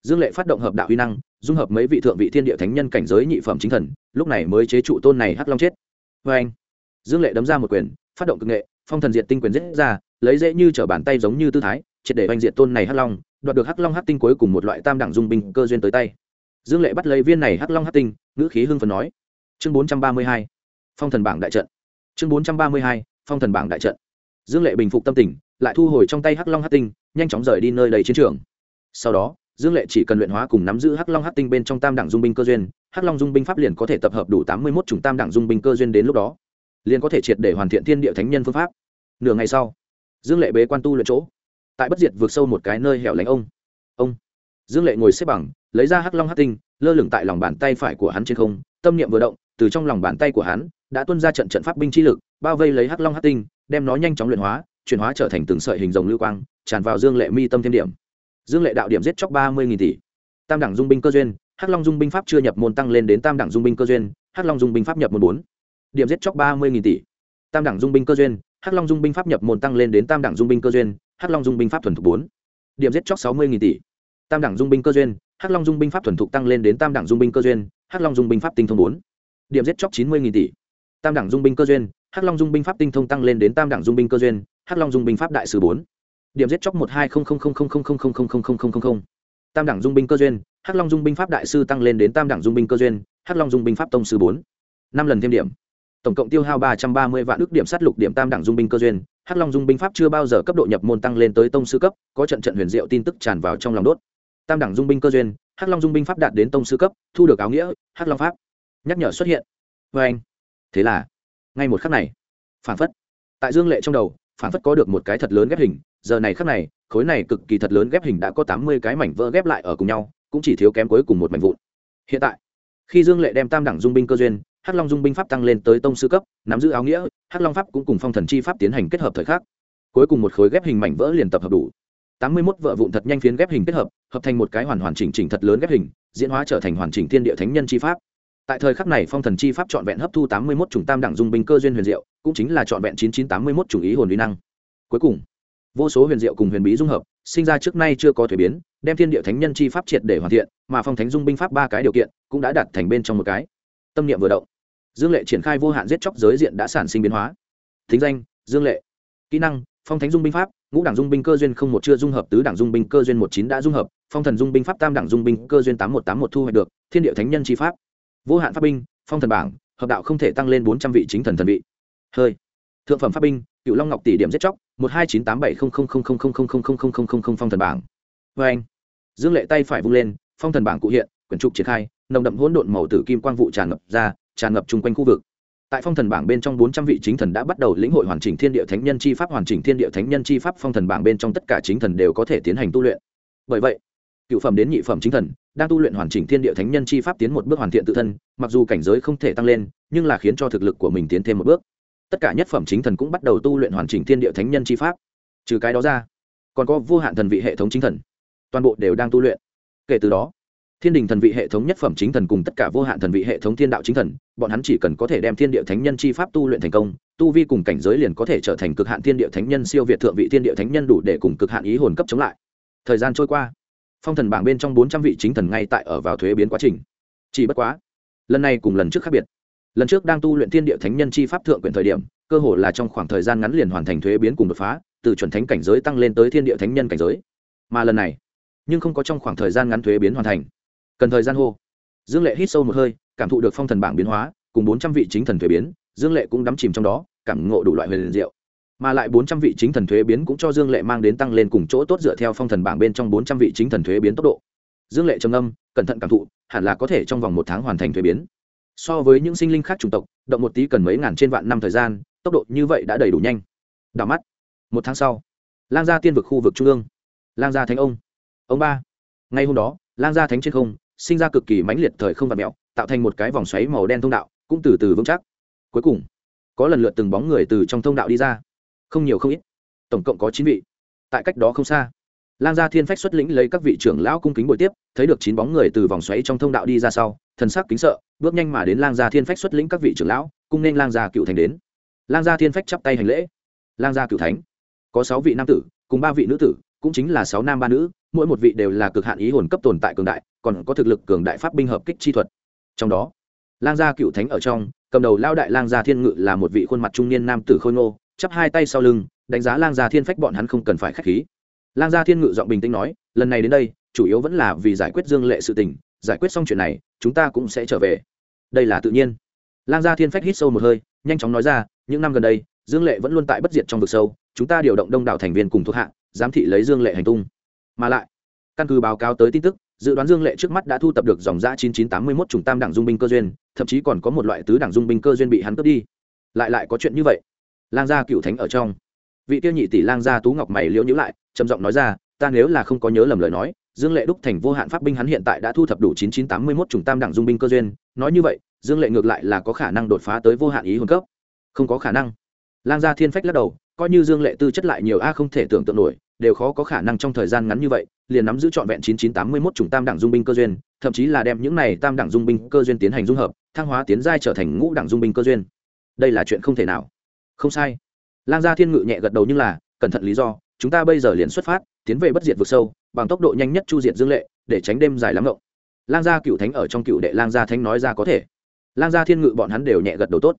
dương lệ phát động hợp đạo huy năng, dung hợp mấy vị thượng vị thiên địa thánh nhân cảnh giới nhị phẩm chính thần, lúc này mới chế trụ tôn này hắc long chết. Vê anh. Dương lệ đấm ra một quyền, phát động cực nghệ phong thần diệt tinh quyền giết ra, lấy dễ như trở bàn tay giống như tư thái, triệt để oanh diệt tôn này hắc long, đoạt được hắc long hắc tinh cuối cùng một loại tam đẳng dung binh cơ duyên tới tay. Dương lệ bắt lấy viên này hắc long hắc tinh, ngữ khí hưng phần nói, chương bốn trăm ba mươi hai, phong thần bảng đại trận. Chương bốn trăm ba mươi hai, phong thần bảng đại trận. Dương lệ bình phục tâm tình, lại thu hồi trong tay hắc long hắc tinh, nhanh chóng rời đi nơi đầy chiến trường. Sau đó, dương lệ chỉ cần luyện hóa cùng nắm giữ hắc long hắc tinh bên trong tam đẳng dung binh cơ duyên, hắc long dung binh pháp liền có thể tập hợp đủ tám mươi một chủng tam đẳng dung binh cơ duyên đến lúc đó liền có thể triệt để hoàn thiện thiên địa thánh nhân phương pháp. Nửa ngày sau, dương lệ bế quan tu luyện chỗ. Tại bất diệt vượt sâu một cái nơi hẻo lánh ông. Ông. Dương lệ ngồi xếp bằng, lấy ra hắc long hắc tinh, lơ lửng tại lòng bàn tay phải của hắn trên không, tâm niệm vừa động, từ trong lòng bàn tay của hắn, đã tuân ra trận trận pháp binh chi lực, bao vây lấy hắc long hắc tinh, đem nó nhanh chóng luyện hóa, chuyển hóa trở thành từng sợi hình rồng lưu quang, tràn vào dương lệ mi tâm thêm điểm. Dương lệ đạo điểm giết chóc ba mươi tỷ. Tam đẳng dung binh cơ duyên, hắc long dung binh pháp chưa nhập môn tăng lên đến tam đẳng dung binh cơ duyên, hắc long dung binh pháp nhập môn bốn điểm giết chóc ba mươi nghìn tỷ tam đẳng dung binh cơ duyên hắc long dung binh pháp nhập môn tăng lên đến tam đẳng dung binh cơ duyên hắc long dung binh pháp thuần thục bốn điểm giết chóc sáu mươi nghìn tỷ tam đẳng dung binh cơ duyên hắc long dung binh pháp thuần thục tăng lên đến tam đẳng dung binh cơ duyên hắc long dung binh pháp tinh thông bốn điểm giết chóc chín mươi nghìn tỷ tam đẳng dung binh cơ duyên hắc long dung binh pháp tinh thông tăng lên đến tam đẳng dung binh cơ duyên hắc long dung binh pháp đại sứ bốn điểm giết chóc một hai tam đẳng dung binh cơ duyên hắc long dung binh pháp đại sư tăng lên đến tam đẳng dung binh cơ duyên hắc long dung binh pháp tông sư bốn năm lần thêm điểm tổng cộng tiêu hao ba trăm ba mươi vạn ước điểm sát lục điểm tam đẳng dung binh cơ duyên. Hắc long dung binh pháp chưa bao giờ cấp độ nhập môn tăng lên tới tông sư cấp, có trận trận huyền diệu tin tức tràn vào trong lòng đốt. Tam đẳng dung binh cơ duyên, hắc long dung binh pháp đạt đến tông sư cấp, thu được áo nghĩa, hắc long pháp. Nhắc nhở xuất hiện. Vê anh. Thế là, ngay một khắc này phản phất, tại dương lệ trong đầu phản phất có được một cái thật lớn ghép hình. Giờ này khắc này, khối này cực kỳ thật lớn ghép hình đã có tám mươi cái mảnh vỡ ghép lại ở cùng nhau, cũng chỉ thiếu kém cuối cùng một mảnh vụn. Hiện tại, khi dương lệ đem tam đẳng dung binh cơ duyên hắc long dung binh pháp tăng lên tới tông sư cấp, nắm giữ áo nghĩa, hắc long pháp cũng cùng phong thần chi pháp tiến hành kết hợp thời khắc. Cuối cùng một khối ghép hình mảnh vỡ liền tập hợp đủ. Tám mươi mốt vợ vụn thật nhanh phiến ghép hình kết hợp hợp thành một cái hoàn hoàn chỉnh chỉnh thật lớn ghép hình, diễn hóa trở thành hoàn chỉnh thiên địa thánh nhân chi pháp. Tại thời khắc này phong thần chi pháp trọn vẹn hấp thu tám mươi mốt chủng tam đẳng dung binh cơ duyên huyền diệu, cũng chính là trọn vẹn chín chín tám mươi mốt chủng ý hồn uy năng. Cuối cùng, vô số huyền diệu cùng huyền bí dung hợp, sinh ra trước nay chưa có thể biến, đem thiên địa thánh nhân chi pháp triệt để hoàn thiện, mà phong thánh dung binh pháp ba cái điều kiện cũng đã đạt thành bên trong một cái. Tâm niệm vừa động dương lệ triển khai vô hạn giết chóc giới diện đã sản sinh biến hóa thính danh dương lệ kỹ năng phong thánh dung binh pháp ngũ đảng dung binh cơ duyên không một chưa dung hợp tứ đảng dung binh cơ duyên một chín đã dung hợp phong thần dung binh pháp tam đảng dung binh cơ duyên tám một tám một thu hoạch được thiên địa thánh nhân chi pháp vô hạn pháp binh phong thần bảng hợp đạo không thể tăng lên bốn trăm vị chính thần thần vị hơi thượng phẩm pháp binh cựu long ngọc tỷ điểm giết chóc một hai chín tám bảy không không không không không không không không không không không phong thần bảng vê anh dương lệ tay phải vung lên phong thần bảng cụ hiện quyển trục triển khai nồng đậm hỗn độn màu tử kim quang vụ tràn ngập ra tràn ngập chung quanh khu vực. Tại phong thần bảng bên trong bốn trăm vị chính thần đã bắt đầu lĩnh hội hoàn chỉnh thiên địa thánh nhân chi pháp, hoàn chỉnh thiên địa thánh nhân chi pháp phong thần bảng bên trong tất cả chính thần đều có thể tiến hành tu luyện. Bởi vậy, cựu phẩm đến nhị phẩm chính thần đang tu luyện hoàn chỉnh thiên địa thánh nhân chi pháp tiến một bước hoàn thiện tự thân, mặc dù cảnh giới không thể tăng lên, nhưng là khiến cho thực lực của mình tiến thêm một bước. Tất cả nhất phẩm chính thần cũng bắt đầu tu luyện hoàn chỉnh thiên địa thánh nhân chi pháp. Trừ cái đó ra, còn có vô hạn thần vị hệ thống chính thần, toàn bộ đều đang tu luyện. Kể từ đó thiên đình thần vị hệ thống nhất phẩm chính thần cùng tất cả vô hạn thần vị hệ thống thiên đạo chính thần, bọn hắn chỉ cần có thể đem thiên địa thánh nhân chi pháp tu luyện thành công, tu vi cùng cảnh giới liền có thể trở thành cực hạn thiên địa thánh nhân siêu việt thượng vị thiên địa thánh nhân đủ để cùng cực hạn ý hồn cấp chống lại. Thời gian trôi qua, phong thần bảng bên trong bốn trăm vị chính thần ngay tại ở vào thuế biến quá trình. Chỉ bất quá, lần này cùng lần trước khác biệt. Lần trước đang tu luyện thiên địa thánh nhân chi pháp thượng quyển thời điểm, cơ hồ là trong khoảng thời gian ngắn liền hoàn thành thuế biến cùng đột phá, từ chuẩn thánh cảnh giới tăng lên tới thiên địa thánh nhân cảnh giới. Mà lần này, nhưng không có trong khoảng thời gian ngắn thuế biến hoàn thành cần thời gian hô. Dương lệ hít sâu một hơi, cảm thụ được phong thần bảng biến hóa, cùng bốn trăm vị chính thần thuế biến, dương lệ cũng đắm chìm trong đó, cảm ngộ đủ loại huyền diệu. Mà lại bốn trăm vị chính thần thuế biến cũng cho dương lệ mang đến tăng lên cùng chỗ tốt dựa theo phong thần bảng bên trong bốn trăm vị chính thần thuế biến tốc độ. Dương lệ trầm âm cẩn thận cảm thụ, hẳn là có thể trong vòng một tháng hoàn thành thuế biến. So với những sinh linh khác chủng tộc, động một tí cần mấy ngàn trên vạn năm thời gian, tốc độ như vậy đã đầy đủ nhanh. Đảo mắt. Một tháng sau, lang gia tiên vực khu vực trung ương. Lang gia thánh ông. Ông ba. Ngay hôm đó, lang gia thánh trên không sinh ra cực kỳ mãnh liệt thời không vật mẹo, tạo thành một cái vòng xoáy màu đen thông đạo, cũng từ từ vững chắc. Cuối cùng, có lần lượt từng bóng người từ trong thông đạo đi ra. Không nhiều không ít, tổng cộng có chín vị. Tại cách đó không xa, lang gia thiên phách xuất lĩnh lấy các vị trưởng lão cung kính buổi tiếp, thấy được chín bóng người từ vòng xoáy trong thông đạo đi ra sau, thần sắc kính sợ, bước nhanh mà đến lang gia thiên phách xuất lĩnh các vị trưởng lão cung nên lang gia cựu thành đến. Lang gia thiên phách chắp tay hành lễ. Lang gia cựu thánh, có sáu vị nam tử, cùng ba vị nữ tử, cũng chính là sáu nam ba nữ mỗi một vị đều là cực hạn ý hồn cấp tồn tại cường đại, còn có thực lực cường đại pháp binh hợp kích chi thuật. Trong đó, lang gia cựu thánh ở trong, cầm đầu lao đại lang gia thiên ngự là một vị khuôn mặt trung niên nam tử khôi ngô, chắp hai tay sau lưng, đánh giá lang gia thiên phách bọn hắn không cần phải k h á c h khí. Lang gia thiên ngự giọng bình tĩnh nói, lần này đến đây, chủ yếu vẫn là vì giải quyết dương lệ sự tình, giải quyết xong chuyện này, chúng ta cũng sẽ trở về. Đây là tự nhiên. Lang gia thiên phách hít sâu một hơi, nhanh chóng nói ra, những năm gần đây, dương lệ vẫn luôn tại bất diệt trong vực sâu, chúng ta điều động đông đảo thành viên cùng thuộc hạ, giám thị lấy dương lệ hành tung mà lại, căn cứ báo cáo tới tin tức, dự đoán dương lệ trước mắt đã thu tập được dòng giã chín chín tám mươi mốt chủng tam đảng dung binh cơ duyên, thậm chí còn có một loại tứ đảng dung binh cơ duyên bị hắn cướp đi. Lại lại có chuyện như vậy. Lang gia cựu thánh ở trong. Vị tiêu nhị tỷ lang gia tú ngọc mày liễu nhữ lại, trầm giọng nói ra, ta nếu là không có nhớ lầm lời nói, dương lệ đúc thành vô hạn pháp binh hắn hiện tại đã thu thập đủ chín chín tám mươi mốt chủng tam đảng dung binh cơ duyên. Nói như vậy, dương lệ ngược lại là có khả năng đột phá tới vô hạn ý hồn cấp. Không có khả năng. Lang gia thiên phách lắc đầu, coi như dương lệ tư chất lại nhiều a không thể tưởng tượng nổi đều khó có khả năng trong thời gian ngắn như vậy, liền nắm giữ trọn vẹn chín chín tám mươi mốt chủng tam đẳng dung binh cơ duyên, thậm chí là đem những này tam đẳng dung binh cơ duyên tiến hành dung hợp, thăng hóa tiến giai trở thành ngũ đẳng dung binh cơ duyên. Đây là chuyện không thể nào. Không sai. Lang gia thiên ngự nhẹ gật đầu nhưng là, cẩn thận lý do, chúng ta bây giờ liền xuất phát, tiến về bất diệt vực sâu, bằng tốc độ nhanh nhất chu diệt dương lệ, để tránh đêm dài lắm ngộng. Lang gia cựu thánh ở trong cựu đệ lang gia thánh nói ra có thể. Lang gia thiên ngự bọn hắn đều nhẹ gật đầu tốt.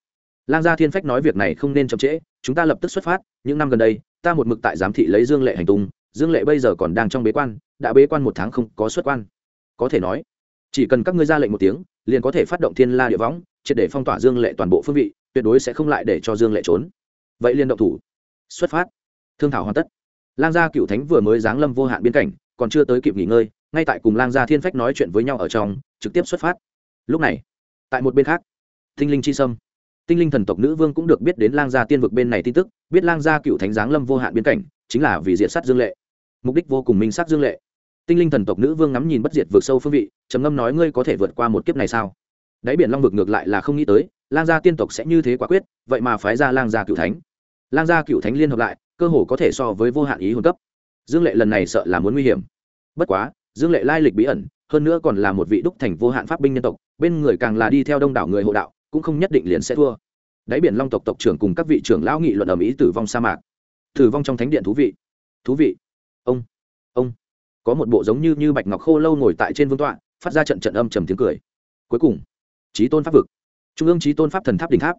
Lang gia thiên phách nói việc này không nên chậm trễ chúng ta lập tức xuất phát, những năm gần đây, ta một mực tại giám thị lấy dương lệ hành tung, dương lệ bây giờ còn đang trong bế quan, đã bế quan một tháng không có xuất quan. Có thể nói, chỉ cần các ngươi ra lệnh một tiếng, liền có thể phát động thiên la địa võng, triệt để phong tỏa dương lệ toàn bộ phương vị, tuyệt đối sẽ không lại để cho dương lệ trốn. Vậy liền động thủ. Xuất phát. Thương thảo hoàn tất. Lang gia cựu thánh vừa mới giáng lâm vô hạn biên cảnh, còn chưa tới kịp nghỉ ngơi, ngay tại cùng lang gia thiên phách nói chuyện với nhau ở trong, trực tiếp xuất phát. Lúc này, tại một bên khác, thinh linh chi sâm tinh linh thần tộc nữ vương cũng được biết đến lang gia tiên vực bên này tin tức, biết lang gia cựu thánh giáng lâm vô hạn biên cảnh, chính là vì diện sát dương lệ. Mục đích vô cùng minh sát dương lệ. Tinh linh thần tộc nữ vương ngắm nhìn bất diệt vượt sâu phương vị, trầm ngâm nói, ngươi có thể vượt qua một kiếp này sao? Đáy biển long vực ngược lại là không nghĩ tới, lang gia tiên tộc sẽ như thế quả quyết, vậy mà phái ra lang gia cựu thánh. Lang gia cựu thánh liên hợp lại, cơ hồ có thể so với vô hạn ý hồn cấp. Dương lệ lần này sợ là muốn nguy hiểm. Bất quá, dương lệ lai lịch bí ẩn, hơn nữa còn là một vị đúc thành vô hạn pháp binh nhân tộc, bên người càng là đi theo đông đảo người hộ đạo cũng không nhất định liền sẽ thua. Đáy biển long tộc tộc trưởng cùng các vị trưởng lão nghị luận ở mỹ tử vong sa mạc. Tử vong trong thánh điện thú vị. Thú vị. Ông ông. Có một bộ giống như như bạch ngọc khô lâu ngồi tại trên vương tọa, phát ra trận trận âm trầm tiếng cười. Cuối cùng trí tôn pháp vực. Trung ương trí tôn pháp thần tháp đỉnh tháp.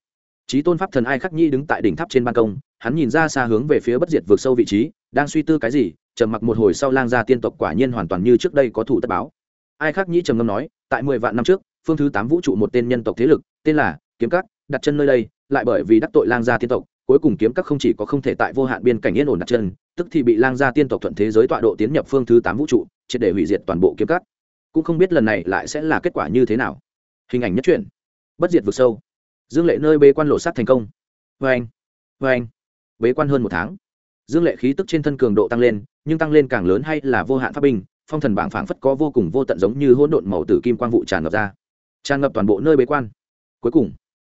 Trí tôn pháp thần ai khắc nhi đứng tại đỉnh tháp trên ban công, hắn nhìn ra xa hướng về phía bất diệt vượt sâu vị trí, đang suy tư cái gì, trầm mặc một hồi sau lang gia tiên tộc quả nhiên hoàn toàn như trước đây có thủ tất báo. Ai khắc nhi trầm ngâm nói, tại mười vạn năm trước, phương thứ tám vũ trụ một tên nhân tộc thế lực tên là kiếm các, đặt chân nơi đây, lại bởi vì đắc tội lang gia tiên tộc, cuối cùng kiếm các không chỉ có không thể tại vô hạn biên cảnh yên ổn đặt chân, tức thì bị lang gia tiên tộc thuận thế giới tọa độ tiến nhập phương thứ tám vũ trụ, triệt để hủy diệt toàn bộ kiếm các. Cũng không biết lần này lại sẽ là kết quả như thế nào. Hình ảnh nhất truyện. Bất diệt vực sâu. Dương lệ nơi bế quan lộ sát thành công. Vê anh. Vê anh. Bế quan hơn một tháng. Dương lệ khí tức trên thân cường độ tăng lên, nhưng tăng lên càng lớn hay là vô hạn pháp binh, phong thần bảng phảng phất có vô cùng vô tận giống như hỗn độn màu tử kim quang vụ tràn ngập ra. Tràn ngập toàn bộ nơi bế quan cuối cùng,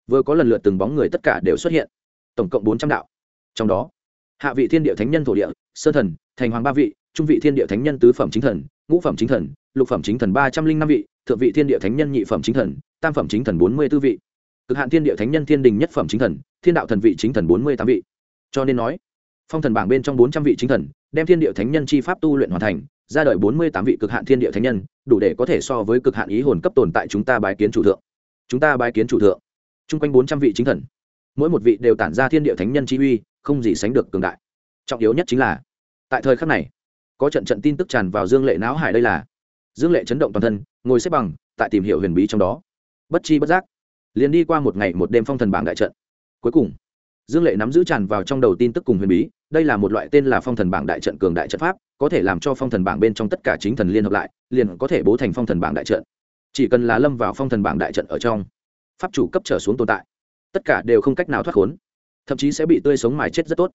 vừa có lần lượt từng bóng người tất cả đều xuất hiện. Tổng cộng bốn trăm đạo. Trong đó, hạ vị thiên địa thánh nhân thổ địa sơ thần, thành hoàng ba vị, trung vị thiên địa thánh nhân tứ phẩm chính thần, ngũ phẩm chính thần, lục phẩm chính thần ba trăm linh năm vị, thượng vị thiên địa thánh nhân nhị phẩm chính thần, tam phẩm chính thần bốn mươi b ố vị. Cực hạn thiên địa thánh nhân thiên đình nhất phẩm chính thần, thiên đạo thần vị chính thần bốn mươi tám vị. Cho nên nói, phong thần bảng bên trong bốn trăm vị chính thần, đem thiên địa thánh nhân chi pháp tu luyện hoàn thành, ra đời bốn mươi tám vị cực hạn thiên địa thánh nhân, đủ để có thể so với cực hạn ý hồn cấp tồn tại chúng ta bái kiến chủ thượng chúng ta bái kiến chủ thượng. Chung quanh bốn trăm vị chính thần. Mỗi một vị đều tản ra thiên địa thánh nhân chi uy, không gì sánh được cường đại. Trọng yếu nhất chính là, tại thời khắc này, có trận trận tin tức tràn vào dương lệ não hải đây là, dương lệ chấn động toàn thân, ngồi xếp bằng, tại tìm hiểu huyền bí trong đó. Bất chi bất giác, liền đi qua một ngày một đêm phong thần bảng đại trận. Cuối cùng, dương lệ nắm giữ tràn vào trong đầu tin tức cùng huyền bí, đây là một loại tên là phong thần bảng đại trận cường đại trận pháp, có thể làm cho phong thần bảng bên trong tất cả chính thần liên hợp lại, liền có thể bố thành phong thần bảng đại trận chỉ cần là lâm vào phong thần bảng đại trận ở trong, pháp chủ cấp trở xuống tồn tại, tất cả đều không cách nào thoát khốn, thậm chí sẽ bị tươi sống mài chết rất tốt.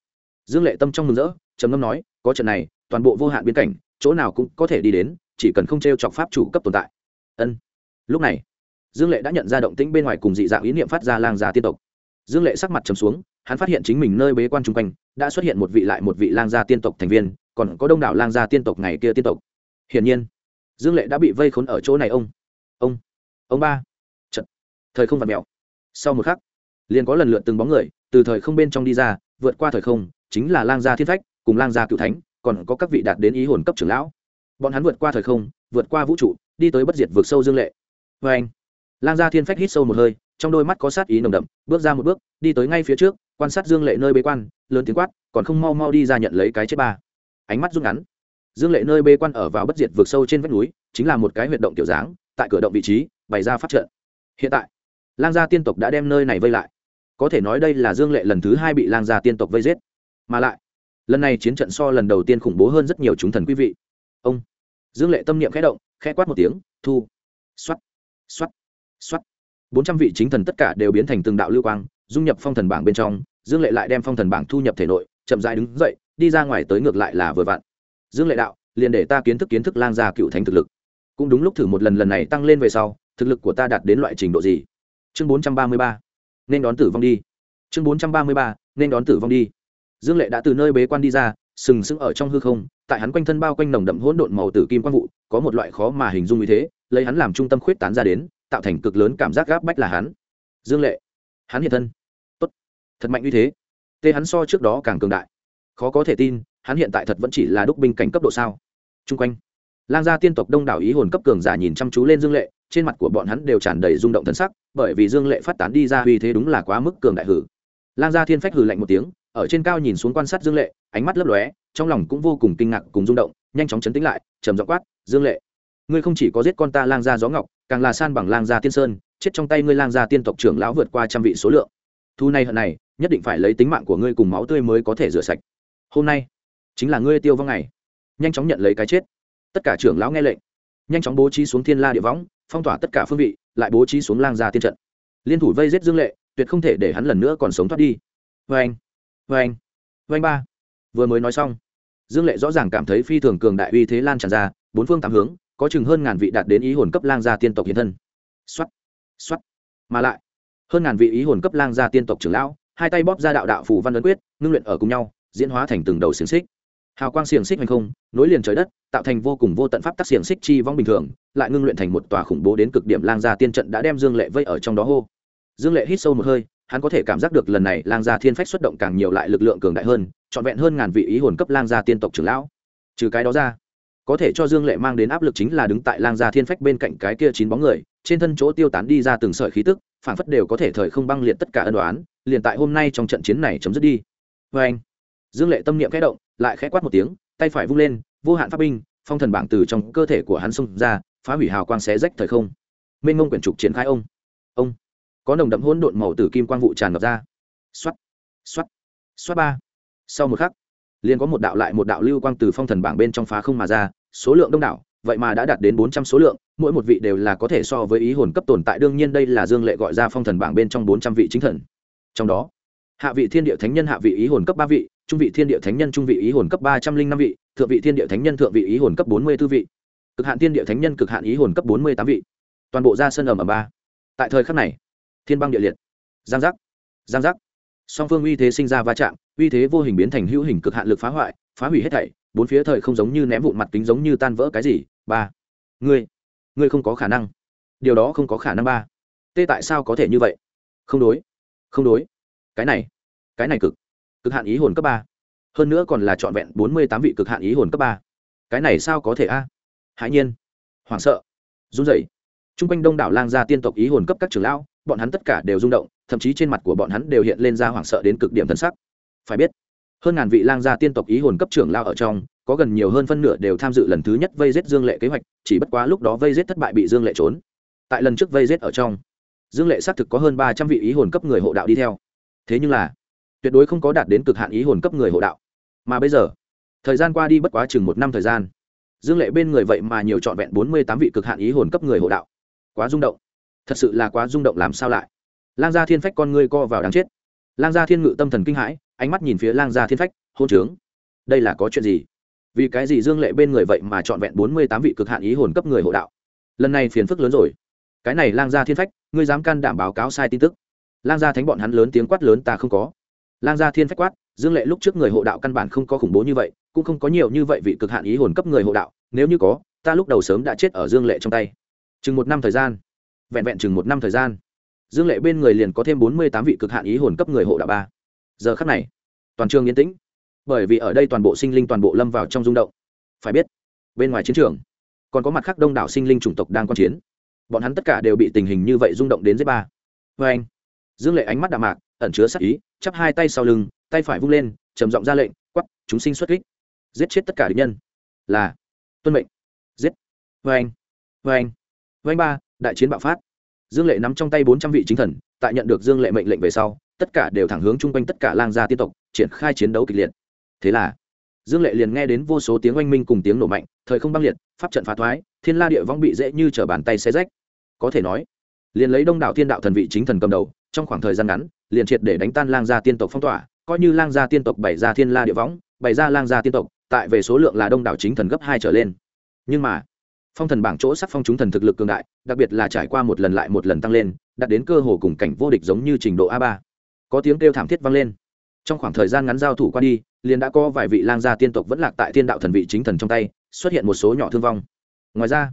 Dương lệ tâm trong mừng rỡ, trầm ngâm nói, có trận này, toàn bộ vô hạn biến cảnh, chỗ nào cũng có thể đi đến, chỉ cần không t r e o chọc pháp chủ cấp tồn tại. Ân. Lúc này, dương lệ đã nhận ra động tĩnh bên ngoài cùng dị dạng ý niệm phát ra lang gia tiên tộc. Dương lệ sắc mặt trầm xuống, hắn phát hiện chính mình nơi bế quan chung quanh, đã xuất hiện một vị lại một vị lang gia tiên tộc thành viên, còn có đông đảo lang gia tiên tộc ngày kia tiên tộc. Hiển nhiên, dương lệ đã bị vây khốn ở chỗ này ông ông ông ba. Trận thời không vặt mẹo sau một khắc, liền có lần lượt từng bóng người từ thời không bên trong đi ra, vượt qua thời không, chính là lang gia thiên phách, cùng lang gia cựu thánh, còn có các vị đạt đến ý hồn cấp trưởng lão. Bọn hắn vượt qua thời không, vượt qua vũ trụ, đi tới bất diệt vượt sâu dương lệ. Vê anh, lang gia thiên phách hít sâu một hơi, trong đôi mắt có sát ý nồng đậm, bước ra một bước, đi tới ngay phía trước, quan sát dương lệ nơi bế quan, lớn tiếng quát, còn không mau mau đi ra nhận lấy cái chết ba. Ánh mắt rút ngắn. Dương lệ nơi bế quan ở vào bất diệt vượt sâu trên vách núi, chính là một cái huyệt động tiểu dáng tại cửa động vị trí, bày ra phát trận. Hiện tại, lang gia tiên tộc đã đem nơi này vây lại. Có thể nói đây là dương lệ lần thứ hai bị lang gia tiên tộc vây giết. Mà lại, lần này chiến trận so lần đầu tiên khủng bố hơn rất nhiều chúng thần quý vị. Ông, dương lệ tâm niệm khẽ động, khẽ quát một tiếng, thu. Xoắt xoắt xoắt bốn trăm vị chính thần tất cả đều biến thành từng đạo lưu quang, dung nhập phong thần bảng bên trong, dương lệ lại đem phong thần bảng thu nhập thể nội, chậm dại đứng dậy, đi ra ngoài tới ngược lại là vừa vặn. Dương lệ đạo, liền để ta kiến thức kiến thức lang gia cựu thánh thực lực cũng đúng lúc thử một lần lần này tăng lên về sau, thực lực của ta đạt đến loại trình độ gì? Chương bốn trăm ba mươi ba, nên đón tử vong đi. Chương bốn trăm ba mươi ba, nên đón tử vong đi. Dương lệ đã từ nơi bế quan đi ra, sừng sững ở trong hư không, tại hắn quanh thân bao quanh nồng đậm hỗn độn màu tử kim quang vụ, có một loại khó mà hình dung như thế, lấy hắn làm trung tâm khuyết tán ra đến, tạo thành cực lớn cảm giác gáp bách là hắn. Dương lệ, hắn hiện thân. Tốt. Thật mạnh như thế. Tê hắn so trước đó càng cường đại. Khó có thể tin, hắn hiện tại thật vẫn chỉ là đúc binh cảnh cấp độ sao. Chung quanh lang gia tiên tộc đông đảo ý hồn cấp cường giả nhìn chăm chú lên dương lệ, trên mặt của bọn hắn đều tràn đầy rung động thân sắc, bởi vì dương lệ phát tán đi ra uy thế đúng là quá mức cường đại hử. Lang gia thiên phách hử lạnh một tiếng, ở trên cao nhìn xuống quan sát dương lệ, ánh mắt lấp lóe, trong lòng cũng vô cùng kinh ngạc cùng rung động, nhanh chóng chấn tĩnh lại, trầm giọng quát, dương lệ, ngươi không chỉ có giết con ta lang gia gió ngọc, càng là san bằng lang gia tiên sơn, chết trong tay ngươi lang gia tiên tộc trưởng lão vượt qua trăm vị số lượng. Thu này hận này, nhất định phải lấy tính mạng của ngươi cùng máu tươi mới có thể rửa sạch. Hôm nay, chính là ngươi tiêu vong ngày. Nhanh chóng nhận lấy cái chết tất cả trưởng lão nghe lệnh, nhanh chóng bố trí xuống thiên la địa võng, phong tỏa tất cả phương vị, lại bố trí xuống lang gia tiên trận. Liên thủ vây giết dương lệ, tuyệt không thể để hắn lần nữa còn sống thoát đi. Vê anh vê anh vê anh ba. Vừa mới nói xong, dương lệ rõ ràng cảm thấy phi thường cường đại uy thế lan tràn ra, bốn phương tám hướng, có chừng hơn ngàn vị đạt đến ý hồn cấp lang gia tiên tộc hiện thân. Xuất xuất mà lại, hơn ngàn vị ý hồn cấp lang gia tiên tộc trưởng lão, hai tay bóp ra đạo đạo phù văn ấn quyết, ngưng luyện ở cùng nhau, diễn hóa thành từng đầu xiềng xích hào quang xiềng xích hành không, nối liền trời đất, tạo thành vô cùng vô tận pháp tắc xiềng xích chi vong bình thường, lại ngưng luyện thành một tòa khủng bố đến cực điểm lang gia tiên trận đã đem dương lệ vây ở trong đó hô. Dương lệ hít sâu một hơi, hắn có thể cảm giác được lần này lang gia thiên phách xuất động càng nhiều lại lực lượng cường đại hơn, trọn vẹn hơn ngàn vị ý hồn cấp lang gia tiên tộc trưởng lão. Trừ cái đó ra, có thể cho dương lệ mang đến áp lực chính là đứng tại lang gia thiên phách bên cạnh cái kia chín bóng người, trên thân chỗ tiêu tán đi ra từng sợi khí tức phản phất đều có thể thời không băng liệt tất cả ân đoán liền tại hôm nay trong trận chiến này chấm dứt đi. Vê anh dương lệ tâm niệm khẽ động lại khẽ quát một tiếng, tay phải vung lên, vô hạn pháp binh, phong thần bảng từ trong cơ thể của hắn xông ra, phá hủy hào quang xé rách thời không. Minh ngông quyển trục triển khai ông. Ông. Có nồng đậm hỗn độn màu tử kim quang vụ tràn ngập ra. Xoắt xoắt xoắt ba. Sau một khắc, liền có một đạo lại một đạo lưu quang từ phong thần bảng bên trong phá không mà ra, số lượng đông đảo, vậy mà đã đạt đến bốn trăm số lượng, mỗi một vị đều là có thể so với ý hồn cấp tồn tại, đương nhiên đây là dương lệ gọi ra phong thần bảng bên trong bốn trăm vị chính thần. Trong đó, hạ vị thiên địa thánh nhân, hạ vị ý hồn cấp ba vị trung vị thiên địa thánh nhân trung vị ý hồn cấp ba trăm linh năm vị, thượng vị thiên địa thánh nhân thượng vị ý hồn cấp bốn mươi b ố vị. Cực hạn thiên địa thánh nhân cực hạn ý hồn cấp bốn mươi tám vị. Toàn bộ ra sân ẩm ở ba. Tại thời khắc này, thiên băng địa liệt. Giang giác. Giang giác. Song phương uy thế sinh ra va chạm, uy thế vô hình biến thành hữu hình cực hạn lực phá hoại, phá hủy hết thảy, bốn phía thời không giống như ném vụn mặt kính giống như tan vỡ cái gì? Ba. Ngươi. Ngươi không có khả năng. Điều đó không có khả năng ba. Tê tại sao có thể như vậy? Không đối. Không đối. Cái này. Cái này cực cực hạn ý hồn cấp ba. Hơn nữa còn là trọn vẹn bốn mươi tám vị cực hạn ý hồn cấp ba. Cái này sao có thể a? À? hãi nhiên. Hoảng sợ. Run rẩy. T r u n g quanh đông đảo lang gia tiên tộc ý hồn cấp các trưởng lão, bọn hắn tất cả đều rung động, thậm chí trên mặt của bọn hắn đều hiện lên ra hoảng sợ đến cực điểm thân sắc. Phải biết, hơn ngàn vị lang gia tiên tộc ý hồn cấp trưởng lao ở trong, có gần nhiều hơn phân nửa đều tham dự lần thứ nhất vây giết dương lệ kế hoạch, chỉ bất quá lúc đó vây giết thất bại bị dương lệ trốn. Tại lần trước vây giết ở trong, dương lệ xác thực có hơn ba trăm vị ý hồn cấp người hộ đạo đi theo. Thế nhưng là tuyệt đối không có đạt đến cực hạn ý hồn cấp người hộ đạo. Mà bây giờ, thời gian qua đi bất quá chừng một năm thời gian, dương lệ bên người vậy mà nhiều trọn vẹn bốn mươi tám vị cực hạn ý hồn cấp người hộ đạo. Quá rung động. Thật sự là quá rung động làm sao lại? Lang gia thiên phách con ngươi co vào đáng chết. Lang gia thiên ngự tâm thần kinh hãi, ánh mắt nhìn phía lang gia thiên phách, hôn trướng, đây là có chuyện gì? Vì cái gì dương lệ bên người vậy mà trọn vẹn bốn mươi tám vị cực hạn ý hồn cấp người hộ đạo? Lần này phiền phức lớn rồi. Cái này lang gia thiên phách, ngươi dám can đảm báo cáo sai tin tức? Lang gia thánh bọn hắn lớn tiếng quát lớn, ta không có lang gia thiên phách quát, dương lệ lúc trước người hộ đạo căn bản không có khủng bố như vậy, cũng không có nhiều như vậy vị cực hạn ý hồn cấp người hộ đạo, nếu như có, ta lúc đầu sớm đã chết ở dương lệ trong tay. Chừng một năm thời gian. Vẹn vẹn chừng một năm thời gian. Dương lệ bên người liền có thêm bốn mươi tám vị cực hạn ý hồn cấp người hộ đạo ba. Giờ khắc này, toàn trường yên tĩnh. Bởi vì ở đây toàn bộ sinh linh toàn bộ lâm vào trong rung động. Phải biết, bên ngoài chiến trường, còn có mặt khác đông đảo sinh linh chủng tộc đang quan chiến. Bọn hắn tất cả đều bị tình hình như vậy rung động đến dưới ba. Vê anh dương lệ ánh mắt đạm mạc ẩn chứa sát ý, chắp hai tay sau lưng, tay phải vung lên, trầm giọng ra lệnh quắp chúng sinh xuất kích. Giết chết tất cả địch nhân. Là, tuân mệnh. Giết. Vê anh vê anh vê anh ba, đại chiến bạo phát. Dương lệ nắm trong tay bốn trăm vị chính thần, tại nhận được dương lệ mệnh lệnh về sau, tất cả đều thẳng hướng chung quanh tất cả lang gia tiên tộc, triển khai chiến đấu kịch liệt. Thế là, dương lệ liền nghe đến vô số tiếng oanh minh cùng tiếng nổ mạnh, thời không băng liệt, pháp trận phá thoái, thiên la địa vong bị dễ như t bàn tay xe rách. Có thể nói, liền lấy đông đảo thiên đạo thần vị chính thần cầm đầu, trong khoảng thời gian ngắn liền triệt để đánh tan lang gia tiên tộc phong tỏa, coi như lang gia tiên tộc bày ra thiên la địa võng, bày ra lang gia tiên tộc, tại về số lượng là đông đảo chính thần gấp hai trở lên. Nhưng mà, phong thần bảng chỗ sắc phong chúng thần thực lực cường đại, đặc biệt là trải qua một lần lại một lần tăng lên, đạt đến cơ hồ cùng cảnh vô địch giống như trình độ a ba. Có tiếng kêu thảm thiết vang lên. Trong khoảng thời gian ngắn giao thủ qua đi, liền đã có vài vị lang gia tiên tộc vẫn lạc tại thiên đạo thần vị chính thần trong tay, xuất hiện một số nhỏ thương vong. Ngoài ra,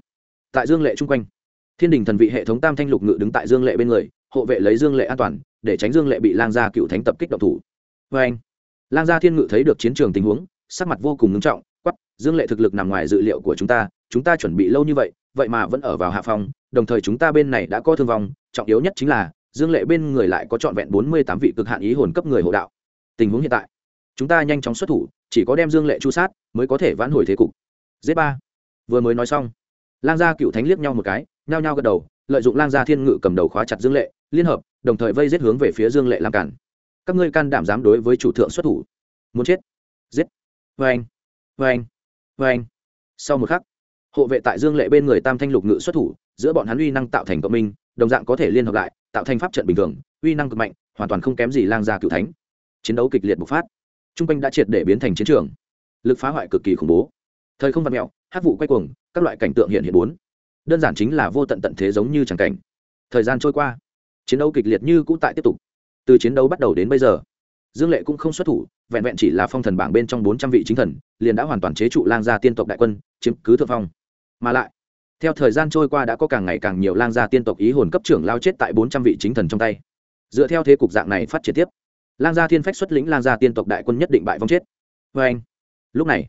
tại dương lệ chung quanh, thiên đình thần vị hệ thống tam thanh lục ngự đứng tại dương lệ bên người, hộ vệ lấy dương lệ an toàn để tránh dương lệ bị lang gia cựu thánh tập kích động thủ. Vê anh, lang gia thiên ngự thấy được chiến trường tình huống, sắc mặt vô cùng ngưng trọng quắp dương lệ thực lực nằm ngoài dự liệu của chúng ta chúng ta chuẩn bị lâu như vậy vậy mà vẫn ở vào hạ phòng đồng thời chúng ta bên này đã có thương vong, trọng yếu nhất chính là, dương lệ bên người lại có trọn vẹn bốn mươi tám vị cực hạn ý hồn cấp người hộ đạo. Tình huống hiện tại, chúng ta nhanh chóng xuất thủ, chỉ có đem dương lệ chu sát mới có thể vãn hồi thế cục. Z ba. Vừa mới nói xong, lang gia cựu thánh liếc nhau một cái, nhao nhao gật đầu, lợi dụng lang gia thiên ngự cầm đầu khóa chặt dương lệ, liên hợp đồng thời vây giết hướng về phía dương lệ làm cản các ngươi can đảm dám đối với chủ thượng xuất thủ? Muốn chết? Giết. Vê anh. Vê anh. Vê anh. Sau một khắc, hộ vệ tại dương lệ bên người tam thanh lục ngự xuất thủ, giữa bọn hắn uy năng tạo thành cộng minh, đồng dạng có thể liên hợp lại, tạo thành pháp trận bình thường, uy năng cực mạnh, hoàn toàn không kém gì lang gia cựu thánh. Chiến đấu kịch liệt bộc phát. T r u n g quanh đã triệt để biến thành chiến trường. Lực phá hoại cực kỳ khủng bố. Thời không văn mẹo hát vụ quay cuồng, các loại cảnh tượng hiện hiện bốn. Đơn giản chính là vô tận tận thế giống như tràng cảnh. Thời gian trôi qua chiến đấu kịch liệt như cũ tại tiếp tục. Từ chiến đấu bắt đầu đến bây giờ, dương lệ cũng không xuất thủ, vẹn vẹn chỉ là phong thần bảng bên trong bốn trăm vị chính thần, liền đã hoàn toàn chế trụ lang gia tiên tộc đại quân, chiếm cứ thượng phong. Mà lại, theo thời gian trôi qua đã có càng ngày càng nhiều lang gia tiên tộc ý hồn cấp trưởng lao chết tại bốn trăm vị chính thần trong tay. Dựa theo thế cục dạng này phát triển tiếp, lang gia thiên phách xuất lĩnh lang gia tiên tộc đại quân nhất định bại vong chết. Vê anh, lúc này,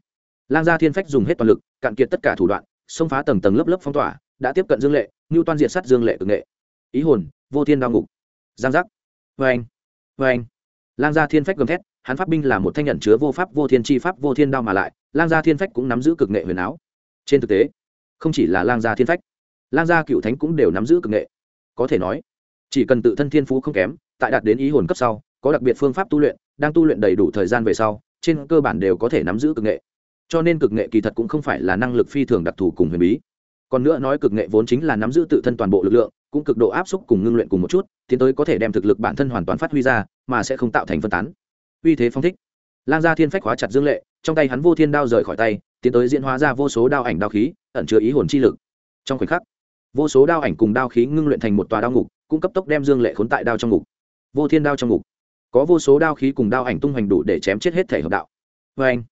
lang gia thiên phách dùng hết toàn lực, cạn kiệt tất cả thủ đoạn, xông phá tầng tầng lớp lớp phong tỏa, đã tiếp cận dương lệ ngưu toan diện sát dương lệ cực nghệ ý hồn, vô thiên đao ngục. Giang giác. Vê anh. Vê anh. Lang gia thiên phách gầm thét, hắn pháp binh là một thanh nhận chứa vô pháp, vô thiên chi pháp, vô thiên đao mà lại, lang gia thiên phách cũng nắm giữ cực nghệ huyền áo. Trên thực tế, không chỉ là lang gia thiên phách, lang gia cựu thánh cũng đều nắm giữ cực nghệ. Có thể nói, chỉ cần tự thân thiên phú không kém, tại đạt đến ý hồn cấp sau, có đặc biệt phương pháp tu luyện, đang tu luyện đầy đủ thời gian về sau, trên cơ bản đều có thể nắm giữ cực nghệ. Cho nên cực nghệ kỳ thật cũng không phải là năng lực phi thường đặc thù cùng huyền bí. Còn nữa nói cực nghệ vốn chính là nắm giữ tự thân toàn bộ lực lượng cũng cực độ áp xúc cùng ngưng luyện cùng một chút, tiến tới có thể đem thực lực bản thân hoàn toàn phát huy ra, mà sẽ không tạo thành phân tán. Uy thế phong thích. Lang gia thiên phách hóa chặt dương lệ, trong tay hắn vô thiên đao rời khỏi tay, tiến tới diễn hóa ra vô số đao ảnh đao khí, ẩn chứa ý hồn chi lực. Trong khoảnh khắc, vô số đao ảnh cùng đao khí ngưng luyện thành một tòa đao ngục, cũng cấp tốc đem dương lệ khốn tại đao trong ngục. Vô thiên đao trong ngục. Có vô số đao khí cùng đao ảnh tung hoành đủ để chém chết hết thể hợp đạo. Vê anh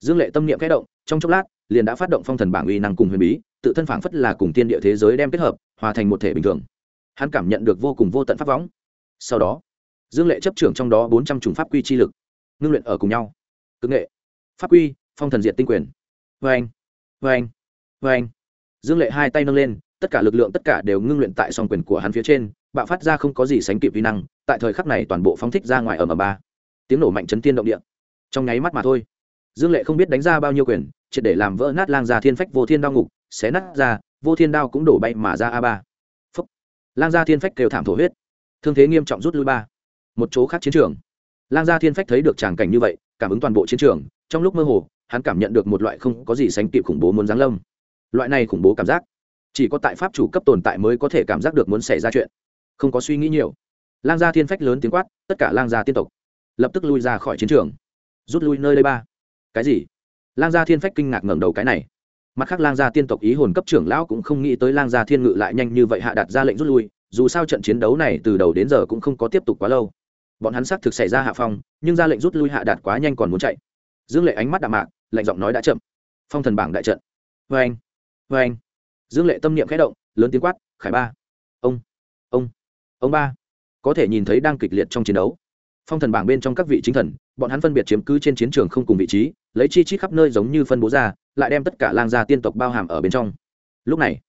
dương lệ tâm niệm kẽ động, trong chốc lát liền đã phát động phong thần bảng uy năng cùng huyền bí, tự thân phảng phất là cùng tiên địa thế giới đem kết hợp, hòa thành một thể bình thường. Hắn cảm nhận được vô cùng vô tận pháp võng. Sau đó, dương lệ chấp trưởng trong đó bốn trăm chủng pháp quy chi lực, ngưng luyện ở cùng nhau. Cực nghệ, pháp quy, phong thần diện tinh quyền. Vê anh vê anh vê anh dương lệ hai tay nâng lên, tất cả lực lượng tất cả đều ngưng luyện tại song quyền của hắn phía trên, bạo phát ra không có gì sánh kịp vi năng, tại thời khắc này toàn bộ phóng thích ra ngoài ở m ba. Tiếng nổ mạnh chấn tiên động địa. Trong nháy mắt mà thôi dương lệ không biết đánh ra bao nhiêu quyền, triệt để làm vỡ nát lang gia thiên phách vô thiên đao ngục, xé nát ra, vô thiên đao cũng đổ bay mà ra a ba. Phúc. Lang gia thiên phách kêu thảm thổ huyết. Thương thế nghiêm trọng rút lui ba. Một chỗ khác chiến trường. Lang gia thiên phách thấy được tràng cảnh như vậy, cảm ứng toàn bộ chiến trường, trong lúc mơ hồ, hắn cảm nhận được một loại không có gì sánh kịp khủng bố muốn giáng lâm. Loại này khủng bố cảm giác, chỉ có tại pháp chủ cấp tồn tại mới có thể cảm giác được muốn xảy ra chuyện. Không có suy nghĩ nhiều. Lang gia thiên phách lớn tiếng quát, tất cả lang gia tiên tộc, lập tức lui ra khỏi chiến trường. Rút lui nơi đây ba cái gì? Lang gia thiên phách kinh ngạc ngẩng đầu cái này. Mặt khác, lang gia tiên tộc ý hồn cấp trưởng lão cũng không nghĩ tới lang gia thiên ngự lại nhanh như vậy hạ đặt ra lệnh rút lui, dù sao trận chiến đấu này từ đầu đến giờ cũng không có tiếp tục quá lâu. Bọn hắn xác thực xảy ra hạ phong, nhưng ra lệnh rút lui hạ đạt quá nhanh còn muốn chạy. Dương lệ ánh mắt đạm mạc, lạnh giọng nói đã chậm. Phong thần bảng đại trận. Vê anh vê anh. Dương lệ tâm niệm khẽ động, lớn tiếng quát, khải ba, ông ông ông ba. Có thể nhìn thấy đang kịch liệt trong chiến đấu phong thần bảng bên trong các vị chính thần, bọn hắn phân biệt chiếm cứ trên chiến trường không cùng vị trí, lấy chi chít khắp nơi giống như phân bố ra, lại đem tất cả lang gia tiên tộc bao hàm ở bên trong. Lúc này,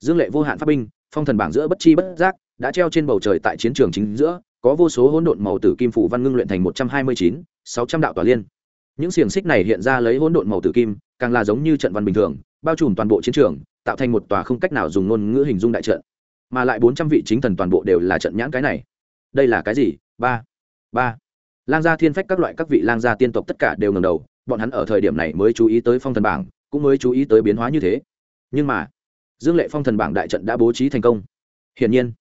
dương lệ vô hạn pháp binh, phong thần bảng giữa bất chi bất giác đã treo trên bầu trời tại chiến trường chính giữa, có vô số hỗn độn màu tử kim phủ văn ngưng luyện thành một trăm hai mươi chín, sáu trăm đạo tòa liên. Những xiềng xích này hiện ra lấy hỗn độn màu tử kim, càng là giống như trận văn bình thường, bao trùm toàn bộ chiến trường, tạo thành một tòa không cách nào dùng ngôn ngữ hình dung đại trận. Mà lại bốn trăm vị chính thần toàn bộ đều là trận nhãn cái này. Đây là cái gì? Ba ba. Lang gia thiên phách các loại các vị lang gia tiên tộc tất cả đều ngầm đầu, bọn hắn ở thời điểm này mới chú ý tới phong thần bảng, cũng mới chú ý tới biến hóa như thế. Nhưng mà, dương lệ phong thần bảng đại trận đã bố trí thành công. Hiển nhiên,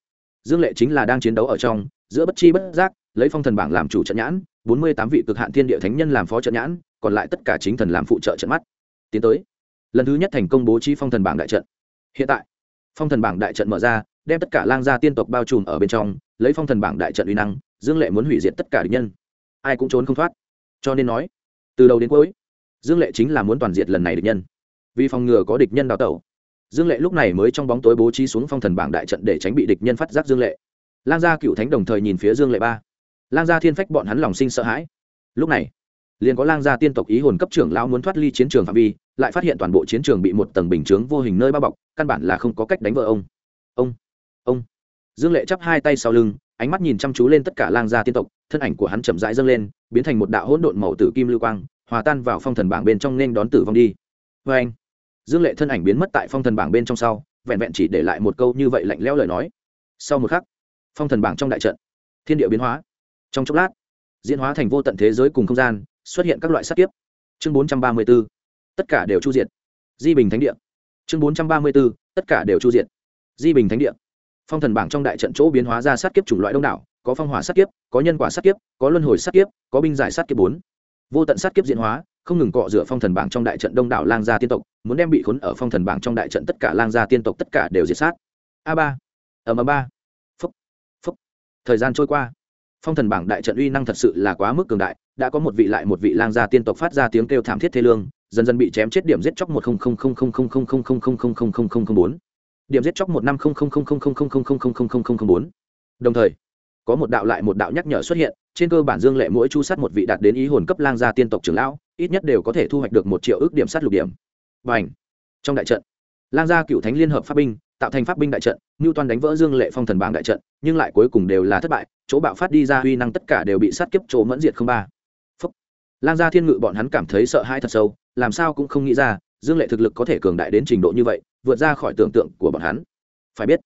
dương lệ chính là đang chiến đấu ở trong, giữa bất chi bất giác, lấy phong thần bảng làm chủ trận nhãn, bốn mươi tám vị cực hạn thiên địa thánh nhân làm phó trận nhãn, còn lại tất cả chính thần làm phụ trợ trận mắt. Tiến tới, lần thứ nhất thành công bố trí phong thần bảng đại trận. Hiện tại, phong thần bảng đại trận mở ra đem tất cả lang gia tiên tộc bao trùm ở bên trong, lấy phong thần bảng đại trận uy năng, dương lệ muốn hủy diệt tất cả địch nhân. Ai cũng trốn không thoát. Cho nên nói, từ đầu đến cuối, dương lệ chính là muốn toàn diệt lần này địch nhân. Vì phòng ngừa có địch nhân đào tẩu, dương lệ lúc này mới trong bóng tối bố trí xuống phong thần bảng đại trận để tránh bị địch nhân phát giác dương lệ. Lang gia cựu thánh đồng thời nhìn phía dương lệ ba. Lang gia thiên phách bọn hắn lòng sinh sợ hãi. Lúc này, liền có lang gia tiên tộc ý hồn cấp trưởng lão muốn thoát ly chiến trường phạm vi, lại phát hiện toàn bộ chiến trường bị một tầng bình chướng vô hình nơi bao bọc, căn bản là không có cách đánh vợ ông ông ông. Dương lệ chắp hai tay sau lưng, ánh mắt nhìn chăm chú lên tất cả lang gia tiên tộc, thân ảnh của hắn chậm rãi dâng lên, biến thành một đạo hỗn độn màu tử kim lưu quang, hòa tan vào phong thần bảng bên trong nên đón tử vong đi. Vê anh, dương lệ thân ảnh biến mất tại phong thần bảng bên trong sau, vẹn vẹn chỉ để lại một câu như vậy lạnh lẽo lời nói. Sau một khắc, phong thần bảng trong đại trận, thiên địa biến hóa. Trong chốc lát, diễn hóa thành vô tận thế giới cùng không gian, xuất hiện các loại sát kiếp. Chương bốn trăm ba mươi b ố tất cả đều chu diệt. Di bình thánh địa. Chương bốn trăm ba mươi b ố tất cả đều chu diệt. Di bình thánh địa phong thần bảng trong đại trận chỗ biến hóa ra sát kiếp chủng loại đông đảo có phong hỏa sát kiếp có nhân quả sát kiếp có luân hồi sát kiếp có binh giải sát kiếp bốn vô tận sát kiếp diễn hóa không ngừng cọ rửa phong thần bảng trong đại trận đông đảo lang gia tiên tộc muốn đem bị khốn ở phong thần bảng trong đại trận tất cả lang gia tiên tộc tất cả đều diệt sát a ba ầm ầm ba phúc phúc thời gian trôi qua phong thần bảng đại trận uy năng thật sự là quá mức cường đại đã có một vị lại một vị lang gia tiên tộc phát ra tiếng kêu thảm thiết thê lương dần dần bị chém chết điểm giết chóc một không không không không không không không không không không không không bốn điểm giết chóc một năm bốn đồng thời có một đạo lại một đạo nhắc nhở xuất hiện trên cơ bản dương lệ mỗi chu sát một vị đạt đến ý hồn cấp lang gia tiên tộc trưởng lão ít nhất đều có thể thu hoạch được một triệu ước điểm sát lục điểm và ảnh trong đại trận lang gia cựu thánh liên hợp pháp binh tạo thành pháp binh đại trận ngưu toàn đánh vỡ dương lệ phong thần bảng đại trận nhưng lại cuối cùng đều là thất bại chỗ bạo phát đi ra uy năng tất cả đều bị sát kiếp chỗ mẫn diệt không ba lang gia thiên ngự bọn hắn cảm thấy sợ hãi thật sâu làm sao cũng không nghĩ ra dương lệ thực lực có thể cường đại đến trình độ như vậy, vượt ra khỏi tưởng tượng của bọn hắn. Phải biết,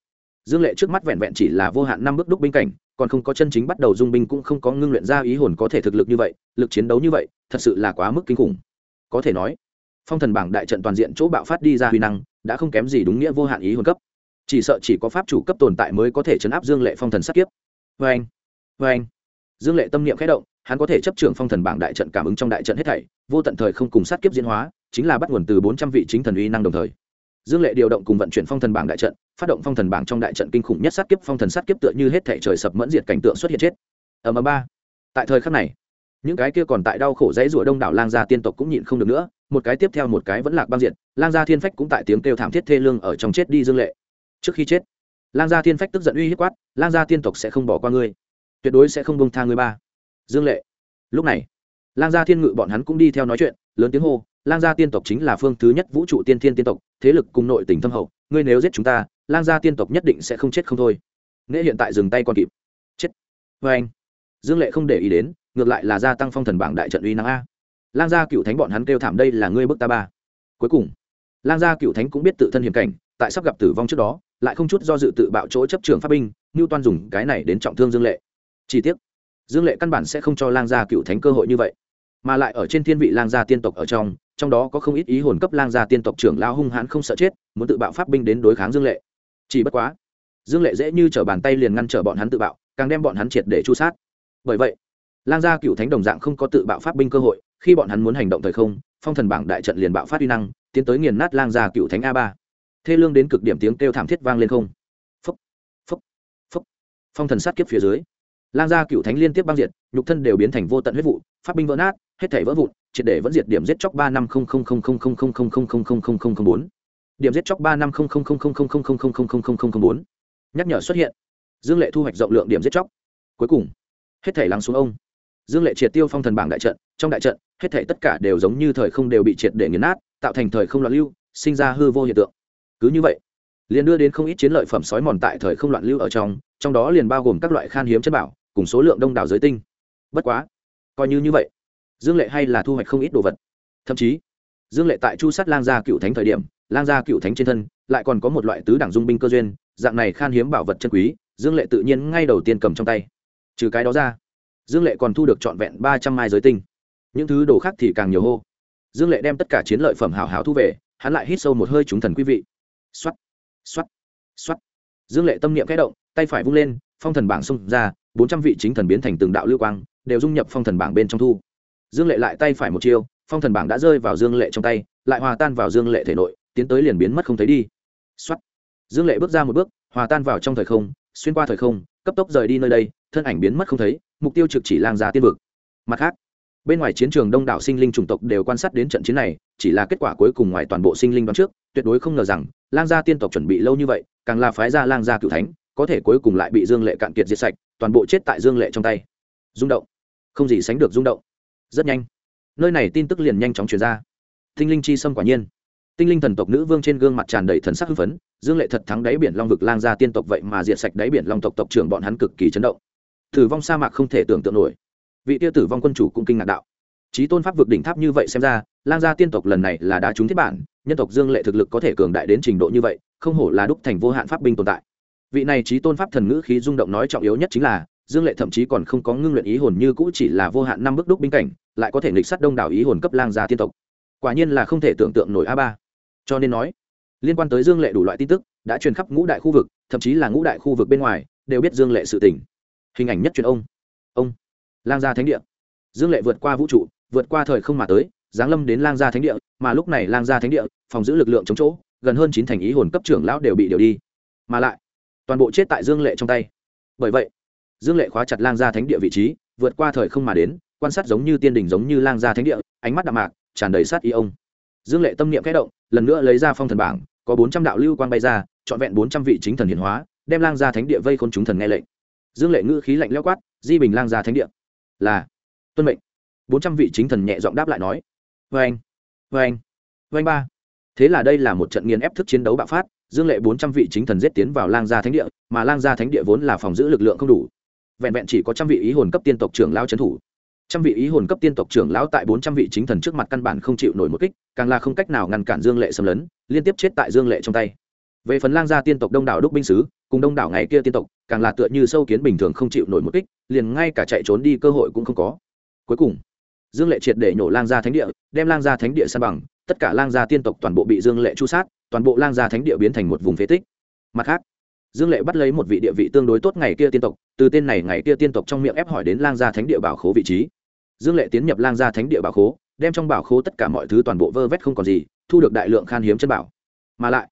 dương lệ trước mắt vẹn vẹn chỉ là vô hạn năm bước đúc binh cảnh, còn không có chân chính bắt đầu dung binh cũng không có ngưng luyện ra ý hồn có thể thực lực như vậy, lực chiến đấu như vậy, thật sự là quá mức kinh khủng. Có thể nói, phong thần bảng đại trận toàn diện chỗ bạo phát đi ra huy năng, đã không kém gì đúng nghĩa vô hạn ý hồn cấp. Chỉ sợ chỉ có pháp chủ cấp tồn tại mới có thể chấn áp dương lệ phong thần sát kiếp. Vê anh vê anh dương lệ tâm niệm khẽ động hắn có thể chấp trường phong thần bảng đại trận cảm ứng trong đại trận hết thảy, vô tận thời không cùng sát kiếp diễn hóa, chính là bắt nguồn từ bốn trăm vị chính thần uy năng đồng thời. Dương lệ điều động cùng vận chuyển phong thần bảng đại trận, phát động phong thần bảng trong đại trận kinh khủng nhất sát kiếp, phong thần sát kiếp tựa như hết thảy trời sập mẫn diệt cảnh tượng xuất hiện chết. Ở mờ ba. Tại thời khắc này, những cái kia còn tại đau khổ dãy rủa đông đảo lang gia tiên tộc cũng nhịn không được nữa, một cái tiếp theo một cái vẫn lạc băng diện lang gia thiên phách cũng tại tiếng kêu thảm thiết thê lương ở trong chết đi dương lệ. Trước khi chết, lang gia thiên phách tức giận uy hiếp quát, lang gia tiên tộc sẽ không bỏ qua ngươi, tuyệt đối sẽ không bông tha ngươi ba dương lệ. Lúc này, lang gia thiên ngự bọn hắn cũng đi theo nói chuyện, lớn tiếng hô, lang gia tiên tộc chính là phương thứ nhất vũ trụ tiên thiên tiên tộc, thế lực cùng nội tình thâm hậu, ngươi nếu giết chúng ta, lang gia tiên tộc nhất định sẽ không chết không thôi. Nghĩa hiện tại dừng tay còn kịp. Chết. Vê anh, dương lệ không để ý đến, ngược lại là gia tăng phong thần bảng đại trận uy năng a. Lang gia cựu thánh bọn hắn kêu thảm đây là ngươi bức ta ba. Cuối cùng, lang gia cựu thánh cũng biết tự thân hiểm cảnh, tại sắp gặp tử vong trước đó, lại không chút do dự tự bạo chỗ chấp trường pháp binh như toan dùng cái này đến trọng thương dương lệ. Chi tiết dương lệ căn bản sẽ không cho lang gia cựu thánh cơ hội như vậy. Mà lại ở trên thiên vị lang gia tiên tộc ở trong trong đó có không ít ý hồn cấp lang gia tiên tộc trưởng lao hung hãn không sợ chết, muốn tự bạo pháp binh đến đối kháng dương lệ. Chỉ bất quá, dương lệ dễ như t r ở bàn tay liền ngăn trở bọn hắn tự bạo, càng đem bọn hắn triệt để chu sát. Bởi vậy, lang gia cựu thánh đồng dạng không có tự bạo pháp binh cơ hội, khi bọn hắn muốn hành động thời không, phong thần bảng đại trận liền bạo phát uy năng, tiến tới nghiền nát lang gia cựu thánh a ba. Thê lương đến cực điểm tiếng kêu thảm thiết vang lên không. Phúc phúc phúc phong thần sát kiếp phía dưới lang gia cựu thánh liên tiếp băng diệt nhục thân đều biến thành vô tận huyết vụ pháp binh vỡ nát hết thể vỡ vụn triệt để vẫn diệt điểm giết chóc ba năm không không không không không không không không không không không không bốn điểm giết chóc ba năm không không không không không không không không không không không không không bốn nhắc nhở xuất hiện dương lệ thu hoạch rộng lượng điểm giết chóc cuối cùng hết thể lắng xuống ông dương lệ triệt tiêu phong thần bảng đại trận trong đại trận hết thể tất cả đều giống như thời không đều bị triệt để nghiền nát tạo thành thời không loạn lưu sinh ra hư vô hiện tượng cứ như vậy liền đưa đến không ít chiến lợi phẩm sói mòn tại thời không loạn lưu ở trong trong đó liền bao gồm các loại khan hiếm chất bảo cùng số lượng đông đảo giới tinh. Bất quá, coi như như vậy, dương lệ hay là thu hoạch không ít đồ vật. Thậm chí, dương lệ tại chu sát lang gia cựu thánh thời điểm, lang gia cựu thánh trên thân lại còn có một loại tứ đẳng dung binh cơ duyên, dạng này khan hiếm bảo vật chân quý, dương lệ tự nhiên ngay đầu tiên cầm trong tay. Trừ cái đó ra, dương lệ còn thu được trọn vẹn ba trăm mai giới tinh. Những thứ đồ khác thì càng nhiều hô. Dương lệ đem tất cả chiến lợi phẩm hảo hảo thu về, hắn lại hít sâu một hơi trúng thần quý vị. X o á t x o á t x o á t dương lệ tâm niệm kẽ động, tay phải vung lên phong thần bảng xông ra, bốn trăm vị chính thần biến thành từng đạo lưu quang, đều dung nhập phong thần bảng bên trong thu. Dương lệ lại tay phải một chiêu, phong thần bảng đã rơi vào dương lệ trong tay, lại hòa tan vào dương lệ thể nội, tiến tới liền biến mất không thấy đi. X dương lệ bước ra một bước, hòa tan vào trong thời không, xuyên qua thời không, cấp tốc rời đi nơi đây, thân ảnh biến mất không thấy, mục tiêu trực chỉ lang giá tiên vực. Mặt khác, bên ngoài chiến trường đông đảo sinh linh chủng tộc đều quan sát đến trận chiến này, chỉ là kết quả cuối cùng ngoài toàn bộ sinh linh đoán trước, tuyệt đối không ngờ rằng, lang gia tiên tộc chuẩn bị lâu như vậy, càng là phái gia lang gia cựu thánh có thể cuối cùng lại bị dương lệ cạn kiệt diệt sạch, toàn bộ chết tại dương lệ trong tay. Rung động. Không gì sánh được rung động. Rất nhanh. Nơi này tin tức liền nhanh chóng truyền ra. Tinh linh chi sâm quả nhiên. Tinh linh thần tộc nữ vương trên gương mặt tràn đầy thần sắc hưng phấn, dương lệ thật thắng đáy biển long vực lang gia tiên tộc vậy mà diệt sạch đáy biển long tộc tộc trưởng bọn hắn cực kỳ chấn động. Tử vong sa mạc không thể tưởng tượng nổi. Vị tia tử vong quân chủ cũng kinh ngạc đạo. Trí tôn pháp vực đỉnh tháp như vậy xem ra, lang gia tiên tộc lần này là đá trúng thiết bản, nhân tộc dương lệ thực lực có thể cường đại đến trình độ như vậy, không hổ là đúc thành vô hạn pháp binh tồn tại vị này trí tôn pháp thần ngữ khí rung động nói trọng yếu nhất chính là, dương lệ thậm chí còn không có ngưng luyện ý hồn như cũ chỉ là vô hạn năm bước đúc binh cảnh, lại có thể nghịch sát đông đảo ý hồn cấp lang gia tiên tộc. Quả nhiên là không thể tưởng tượng nổi a ba. Cho nên nói, liên quan tới dương lệ đủ loại tin tức, đã truyền khắp ngũ đại khu vực, thậm chí là ngũ đại khu vực bên ngoài, đều biết dương lệ sự tỉnh hình ảnh nhất truyền ông. Ông. Lang gia thánh địa. Dương lệ vượt qua vũ trụ, vượt qua thời không mà tới, giáng lâm đến lang gia thánh địa, mà lúc này lang gia thánh địa, phòng giữ lực lượng chống chỗ, gần hơn chín thành ý hồn cấp trưởng lão đều bị điều đi. Mà lại toàn bộ chết tại dương lệ trong tay. Bởi vậy, dương lệ khóa chặt lang gia thánh địa vị trí, vượt qua thời không mà đến, quan sát giống như tiên đình giống như lang gia thánh địa, ánh mắt đạm mạc, tràn đầy sát ý ông. Dương lệ tâm niệm kẽ động, lần nữa lấy ra phong thần bảng, có bốn trăm đạo lưu quang bay ra, trọn vẹn bốn trăm vị chính thần hiền hóa, đem lang gia thánh địa vây khôn chúng thần nghe lệnh. Dương lệ ngữ khí lạnh lẽo quát, di bình lang gia thánh địa. Là, tuân mệnh. Bốn trăm vị chính thần nhẹ giọng đáp lại nói vê anh vê anh vê anh ba. Thế là đây là một trận nghiền ép thức chiến đấu bạo phát dương lệ bốn trăm vị chính thần giết tiến vào lang gia thánh địa, mà lang gia thánh địa vốn là phòng giữ lực lượng không đủ. Vẹn vẹn chỉ có trăm vị ý hồn cấp tiên tộc trưởng lao trấn thủ. Trăm vị ý hồn cấp tiên tộc trưởng lão tại bốn trăm vị chính thần trước mặt căn bản không chịu nổi một kích, càng là không cách nào ngăn cản dương lệ xâm lấn, liên tiếp chết tại dương lệ trong tay. Về phần lang gia tiên tộc đông đảo đúc binh sứ, cùng đông đảo ngày kia tiên tộc, càng là tựa như sâu kiến bình thường không chịu nổi một kích, liền ngay cả chạy trốn đi cơ hội cũng không có. Cuối cùng, dương lệ triệt để nhổ lang gia thánh địa, đem lang gia thánh địa san bằng tất cả lang gia tiên tộc toàn bộ bị dương lệ chu sát, toàn bộ lang gia thánh địa biến thành một vùng phế tích. Mặt khác, dương lệ bắt lấy một vị địa vị tương đối tốt ngày kia tiên tộc, từ tên này ngày kia tiên tộc trong miệng ép hỏi đến lang gia thánh địa bảo khố vị trí. Dương lệ tiến nhập lang gia thánh địa bảo khố, đem trong bảo khố tất cả mọi thứ toàn bộ vơ vét không còn gì, thu được đại lượng khan hiếm chân bảo. Mà lại,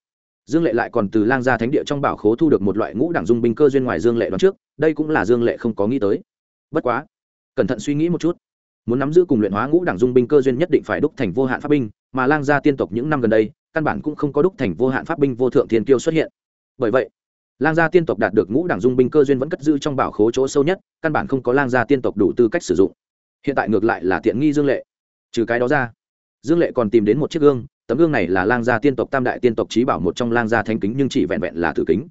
dương lệ lại còn từ lang gia thánh địa trong bảo khố thu được một loại ngũ đẳng dung binh cơ duyên ngoài dương lệ đoán trước, đây cũng là dương lệ không có nghĩ tới. Bất quá, cẩn thận suy nghĩ một chút muốn nắm giữ cùng luyện hóa ngũ đẳng dung binh cơ duyên nhất định phải đúc thành vô hạn pháp binh, mà lang gia tiên tộc những năm gần đây, căn bản cũng không có đúc thành vô hạn pháp binh vô thượng thiên kiêu xuất hiện. Bởi vậy, lang gia tiên tộc đạt được ngũ đẳng dung binh cơ duyên vẫn cất giữ trong bảo khố chỗ sâu nhất, căn bản không có lang gia tiên tộc đủ tư cách sử dụng. Hiện tại ngược lại là tiện nghi dương lệ. Trừ cái đó ra, dương lệ còn tìm đến một chiếc gương, tấm gương này là lang gia tiên tộc tam đại tiên tộc trí bảo một trong lang gia thanh kính nhưng chỉ vẹn vẹn là tử kính.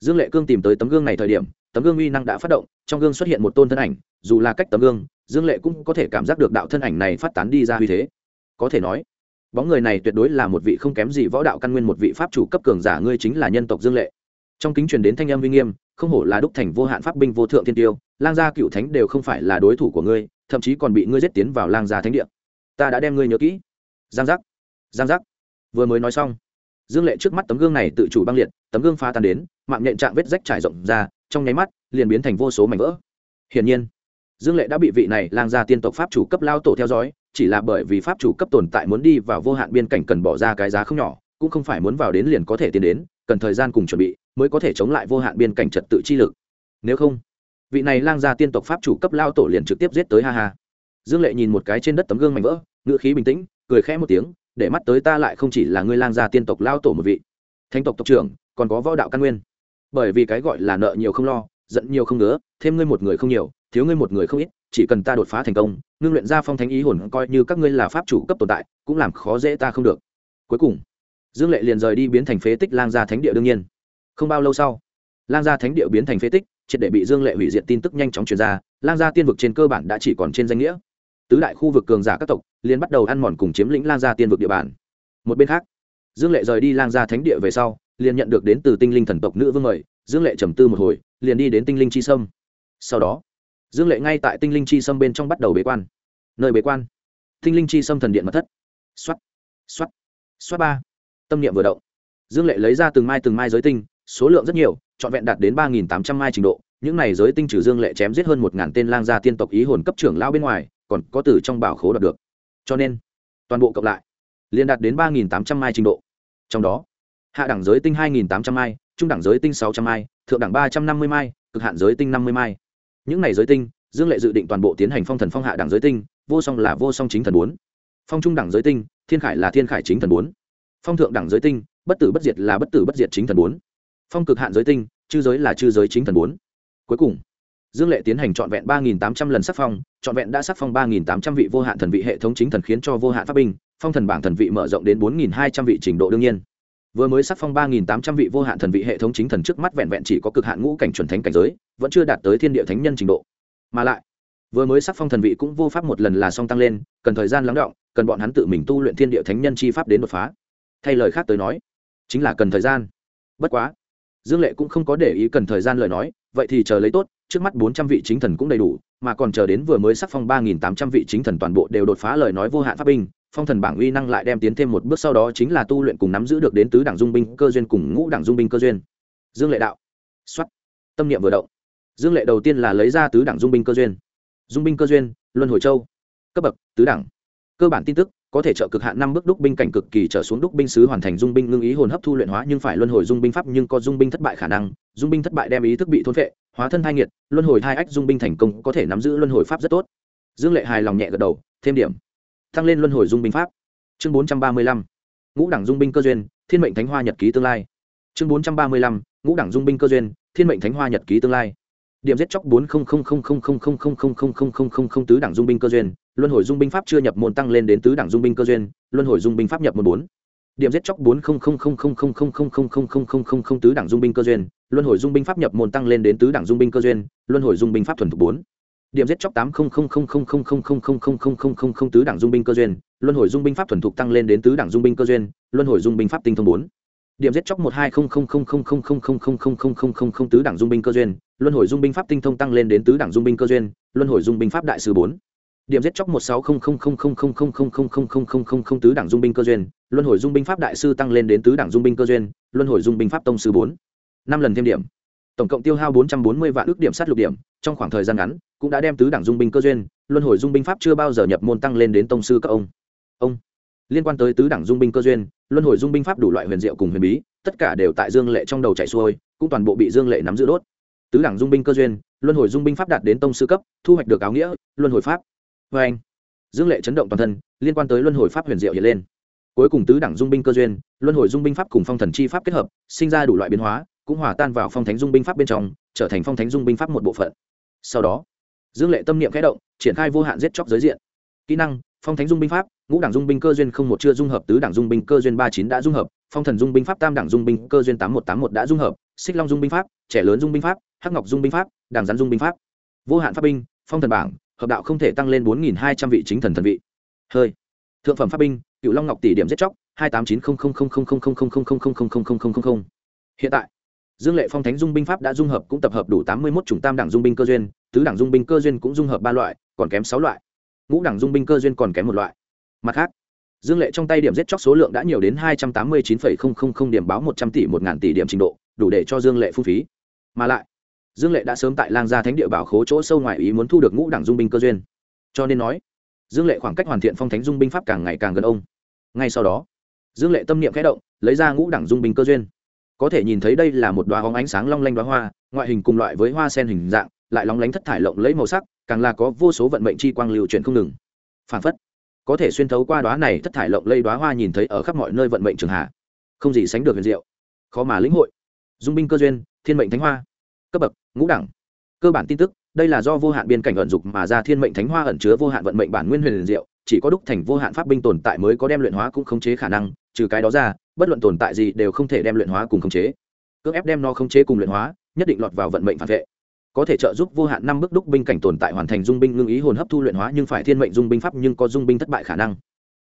Dương lệ cương tìm tới tấm gương này thời điểm, tấm gương uy năng đã phát động, trong gương xuất hiện một tôn thân ảnh, dù là cách tấm gương dương lệ cũng có thể cảm giác được đạo thân ảnh này phát tán đi ra uy thế. Có thể nói, bóng người này tuyệt đối là một vị không kém gì võ đạo căn nguyên một vị pháp chủ cấp cường giả, ngươi chính là nhân tộc dương lệ. Trong kính truyền đến thanh âm uy nghiêm, không hổ là đúc thành vô hạn pháp binh vô thượng thiên tiêu, lang gia cựu thánh đều không phải là đối thủ của ngươi, thậm chí còn bị ngươi giết tiến vào lang gia thánh địa. Ta đã đem ngươi nhớ kỹ. Giang giác giang giác. Vừa mới nói xong, dương lệ trước mắt tấm gương này tự chủ băng liệt, tấm gương phá tan đến, mạng nhện trạng vết rách trải rộng ra, trong nháy mắt, liền biến thành vô số mảnh vỡ. Hiển nhiên dương lệ đã bị vị này lang gia tiên tộc pháp chủ cấp lao tổ theo dõi, chỉ là bởi vì pháp chủ cấp tồn tại muốn đi vào vô hạn biên cảnh cần bỏ ra cái giá không nhỏ, cũng không phải muốn vào đến liền có thể tiến đến, cần thời gian cùng chuẩn bị mới có thể chống lại vô hạn biên cảnh trật tự chi lực. Nếu không, vị này lang gia tiên tộc pháp chủ cấp lao tổ liền trực tiếp giết tới ha ha. Dương lệ nhìn một cái trên đất tấm gương mảnh vỡ, ngữ khí bình tĩnh, cười khẽ một tiếng, để mắt tới ta lại không chỉ là ngươi lang gia tiên tộc lao tổ một vị. Thánh tộc tộc trưởng, còn có võ đạo căn nguyên. Bởi vì cái gọi là nợ nhiều không lo, giận nhiều không ngứa, thêm ngươi một người không nhiều thiếu ngươi một người không ít, chỉ cần ta đột phá thành công, ngưng luyện ra phong thánh ý hồn coi như các ngươi là pháp chủ cấp tồn tại, cũng làm khó dễ ta không được. Cuối cùng, dương lệ liền rời đi biến thành phế tích lang gia thánh địa đương nhiên. Không bao lâu sau, lang gia thánh địa biến thành phế tích, triệt để bị dương lệ hủy diệt tin tức nhanh chóng truyền ra, lang gia tiên vực trên cơ bản đã chỉ còn trên danh nghĩa. Tứ đại khu vực cường giả các tộc liền bắt đầu ăn mòn cùng chiếm lĩnh lang gia tiên vực địa bàn. Một bên khác, dương lệ rời đi lang gia thánh địa về sau, liền nhận được đến từ tinh linh thần tộc nữ vương mời, dương lệ trầm tư một hồi, liền đi đến tinh linh chi sâm. Sau đó dương lệ ngay tại tinh linh chi sâm bên trong bắt đầu bế quan. Nơi bế quan? Tinh linh chi sâm thần điện mật thất. X o á t x o á t x o á t ba. Tâm niệm vừa động. Dương lệ lấy ra từng mai từng mai giới tinh, số lượng rất nhiều, trọn vẹn đạt đến ba nghìn tám trăm mai trình độ. Những này giới tinh trừ dương lệ chém giết hơn một ngàn tên lang gia tiên tộc ý hồn cấp trưởng lao bên ngoài, còn có từ trong bảo khố đạt được. Cho nên, toàn bộ cộng lại, liền đạt đến ba nghìn tám trăm mai trình độ. Trong đó, hạ đẳng giới tinh hai nghìn tám trăm mai, trung đẳng giới tinh sáu trăm mai, thượng đẳng ba trăm năm mươi mai, cực hạn giới tinh năm mươi mai những này giới tinh, dương lệ dự định toàn bộ tiến hành phong thần phong hạ đẳng giới tinh, vô song là vô song chính thần bốn. Phong trung đẳng giới tinh, thiên khải là thiên khải chính thần bốn. Phong thượng đẳng giới tinh, bất tử bất diệt là bất tử bất diệt chính thần bốn. Phong cực hạn giới tinh, chư giới là chư giới chính thần bốn. Cuối cùng, dương lệ tiến hành trọn vẹn ba nghìn tám trăm lần sắc phong, trọn vẹn đã sắc phong ba nghìn tám trăm vị vô hạn thần vị hệ thống chính thần khiến cho vô hạn pháp binh, phong thần bảng thần vị mở rộng đến bốn nghìn hai trăm vị trình độ đương nhiên vừa mới sắc phong ba nghìn tám trăm vị vô hạn thần vị hệ thống chính thần trước mắt vẹn vẹn chỉ có cực hạn ngũ cảnh chuẩn thánh cảnh giới, vẫn chưa đạt tới thiên địa thánh nhân trình độ. Mà lại, vừa mới sắc phong thần vị cũng vô pháp một lần là song tăng lên, cần thời gian lắng động, cần bọn hắn tự mình tu luyện thiên địa thánh nhân chi pháp đến đột phá. Thay lời khác tới nói, chính là cần thời gian. Bất quá, dương lệ cũng không có để ý cần thời gian lời nói, vậy thì chờ lấy tốt trước mắt bốn trăm vị chính thần cũng đầy đủ, mà còn chờ đến vừa mới sắc phong ba nghìn tám trăm vị chính thần toàn bộ đều đột phá lời nói vô hạn pháp binh, phong thần bảng uy năng lại đem tiến thêm một bước sau đó chính là tu luyện cùng nắm giữ được đến tứ đảng dung binh cơ duyên cùng ngũ đảng dung binh cơ duyên. Dương lệ đạo. Xuất tâm niệm vừa động. Dương lệ đầu tiên là lấy ra tứ đảng dung binh cơ duyên. Dung binh cơ duyên, luân hồi châu. Cấp bậc, tứ đẳng. Cơ bản tin tức, có thể trợ cực hạn năm bước đúc binh cảnh cực kỳ trở xuống đúc binh sứ hoàn thành dung binh ngưng ý hồn hấp thu luyện hóa nhưng phải luân hồi dung binh pháp nhưng có dung binh thất bại khả năng, dung binh thất bại đem ý thức bị thôn phệ hóa thân thai nghiệt luân hồi thai ách dung binh thành công có thể nắm giữ luân hồi pháp rất tốt dương lệ hài lòng nhẹ gật đầu thêm điểm tăng lên luân hồi dung binh pháp chương bốn trăm ba mươi lăm ngũ đẳng dung binh cơ duyên thiên mệnh thánh hoa nhật ký tương lai chương bốn trăm ba mươi lăm ngũ đẳng dung binh cơ duyên thiên mệnh thánh hoa nhật ký tương lai điểm giết chóc bốn tứ đẳng dung binh cơ duyên luân hồi dung binh pháp chưa nhập môn tăng lên đến tứ đẳng dung binh cơ duyên luân hồi dung binh pháp nhập môn bốn điểm giết chóc bốn tứ đẳng dung binh cơ duyên luân hồi dung binh pháp nhập môn tăng lên đến tứ đẳng dung binh cơ duyên luân hồi dung binh pháp thuần thục bốn điểm giết chóc tám tứ đẳng dung binh cơ duyên luân hồi dung binh pháp thuần thục tăng lên đến tứ đẳng dung binh cơ duyên luân hồi dung binh pháp tinh thông bốn điểm giết chóc một hai tứ đẳng dung binh cơ duyên luân hồi dung binh pháp tinh thông tăng lên đến tứ đẳng dung binh cơ duyên luân hồi dung binh pháp đại sư bốn điểm giết chóc một sáu tứ đẳng dung binh cơ duyên luân hồi dung binh pháp đại sư tăng lên đến tứ đẳng dung binh cơ duyên luân hồi dung binh pháp tông sư bốn năm lần thêm điểm. Tổng cộng tiêu hao bốn trăm bốn mươi vạn ước điểm sát lục điểm, trong khoảng thời gian ngắn, cũng đã đem tứ đẳng dung binh cơ duyên, luân hồi dung binh pháp chưa bao giờ nhập môn tăng lên đến tông sư các ông. Ông, liên quan tới tứ đẳng dung binh cơ duyên, luân hồi dung binh pháp đủ loại huyền diệu cùng huyền bí, tất cả đều tại dương lệ trong đầu chạy xuôi, cũng toàn bộ bị dương lệ nắm giữ đốt. Tứ đẳng dung binh cơ duyên, luân hồi dung binh pháp đạt đến tông sư cấp, thu hoạch được áo nghĩa, luân hồi pháp. Vê anh, dương lệ chấn động toàn thân, liên quan tới luân hồi pháp huyền diệu hiện lên. Cuối cùng tứ đẳng dung binh cơ duyên, luân hồi dung binh pháp cùng phong thần chi pháp kết hợp, sinh ra đủ loại biến hóa cũng hòa tan vào phong thánh dung binh pháp bên trong trở thành phong thánh dung binh pháp một bộ phận sau đó dương lệ tâm niệm khẽ động triển khai vô hạn giết chóc giới diện kỹ năng phong thánh dung binh pháp ngũ đảng dung binh cơ duyên không một chưa dung hợp tứ đảng dung binh cơ duyên ba chín đã dung hợp phong thần dung binh pháp tam đảng dung binh cơ duyên tám một tám một đã dung hợp xích long dung binh pháp trẻ lớn dung binh pháp hắc ngọc dung binh pháp đảng rắn dung binh pháp vô hạn pháp binh phong thần bảng hợp đạo không thể tăng lên bốn nghìn hai trăm vị chính thần thần vị hơi thượng phẩm pháp binh cựu long ngọc tỷ điểm giết chóc hai tám chín hiện tại dương lệ phong thánh dung binh pháp đã dung hợp cũng tập hợp đủ tám mươi một chủng tam đảng dung binh cơ duyên, tứ đảng dung binh cơ duyên cũng dung hợp ba loại, còn kém sáu loại. Ngũ đảng dung binh cơ duyên còn kém một loại. Mặt khác, dương lệ trong tay điểm giết chóc số lượng đã nhiều đến hai trăm tám mươi chín điểm báo một trăm tỷ một ngàn tỷ điểm trình độ, đủ để cho dương lệ phung phí. Mà lại, dương lệ đã sớm tại lang gia thánh địa bảo khố chỗ sâu ngoài ý muốn thu được ngũ đảng dung binh cơ duyên. Cho nên nói, dương lệ khoảng cách hoàn thiện phong thánh dung binh pháp càng ngày càng gần ông. Ngay sau đó, dương lệ tâm niệm khẽ động, lấy ra ngũ đảng dung binh cơ duyên có thể nhìn thấy đây là một đoá hóng ánh sáng long lanh đoá hoa, ngoại hình cùng loại với hoa sen hình dạng, lại lóng lánh thất thải lộng lấy màu sắc, càng là có vô số vận mệnh chi quang lưu chuyển không ngừng. Phản phất, có thể xuyên thấu qua đoá này thất thải lộng lây đoá hoa nhìn thấy ở khắp mọi nơi vận mệnh trường hạ. Không gì sánh được huyền diệu. Khó mà lĩnh hội. Dung binh cơ duyên, thiên mệnh thánh hoa. Cấp bậc, ngũ đẳng. Cơ bản tin tức, đây là do vô hạn biên cảnh ẩn dục mà ra thiên mệnh thánh hoa ẩn chứa vô hạn vận mệnh bản nguyên huyền diệu, chỉ có đúc thành vô hạn pháp binh tồn tại mới có đem luyện hóa cũng khống chế khả năng, trừ cái đó ra bất luận tồn tại gì đều không thể đem luyện hóa cùng khống chế. Cước ép đem nó khống chế cùng luyện hóa nhất định lọt vào vận mệnh phản vệ. Có thể trợ giúp vô hạn năm bước đúc binh cảnh tồn tại hoàn thành dung binh ngưng ý hồn hấp thu luyện hóa nhưng phải thiên mệnh dung binh pháp nhưng có dung binh thất bại khả năng.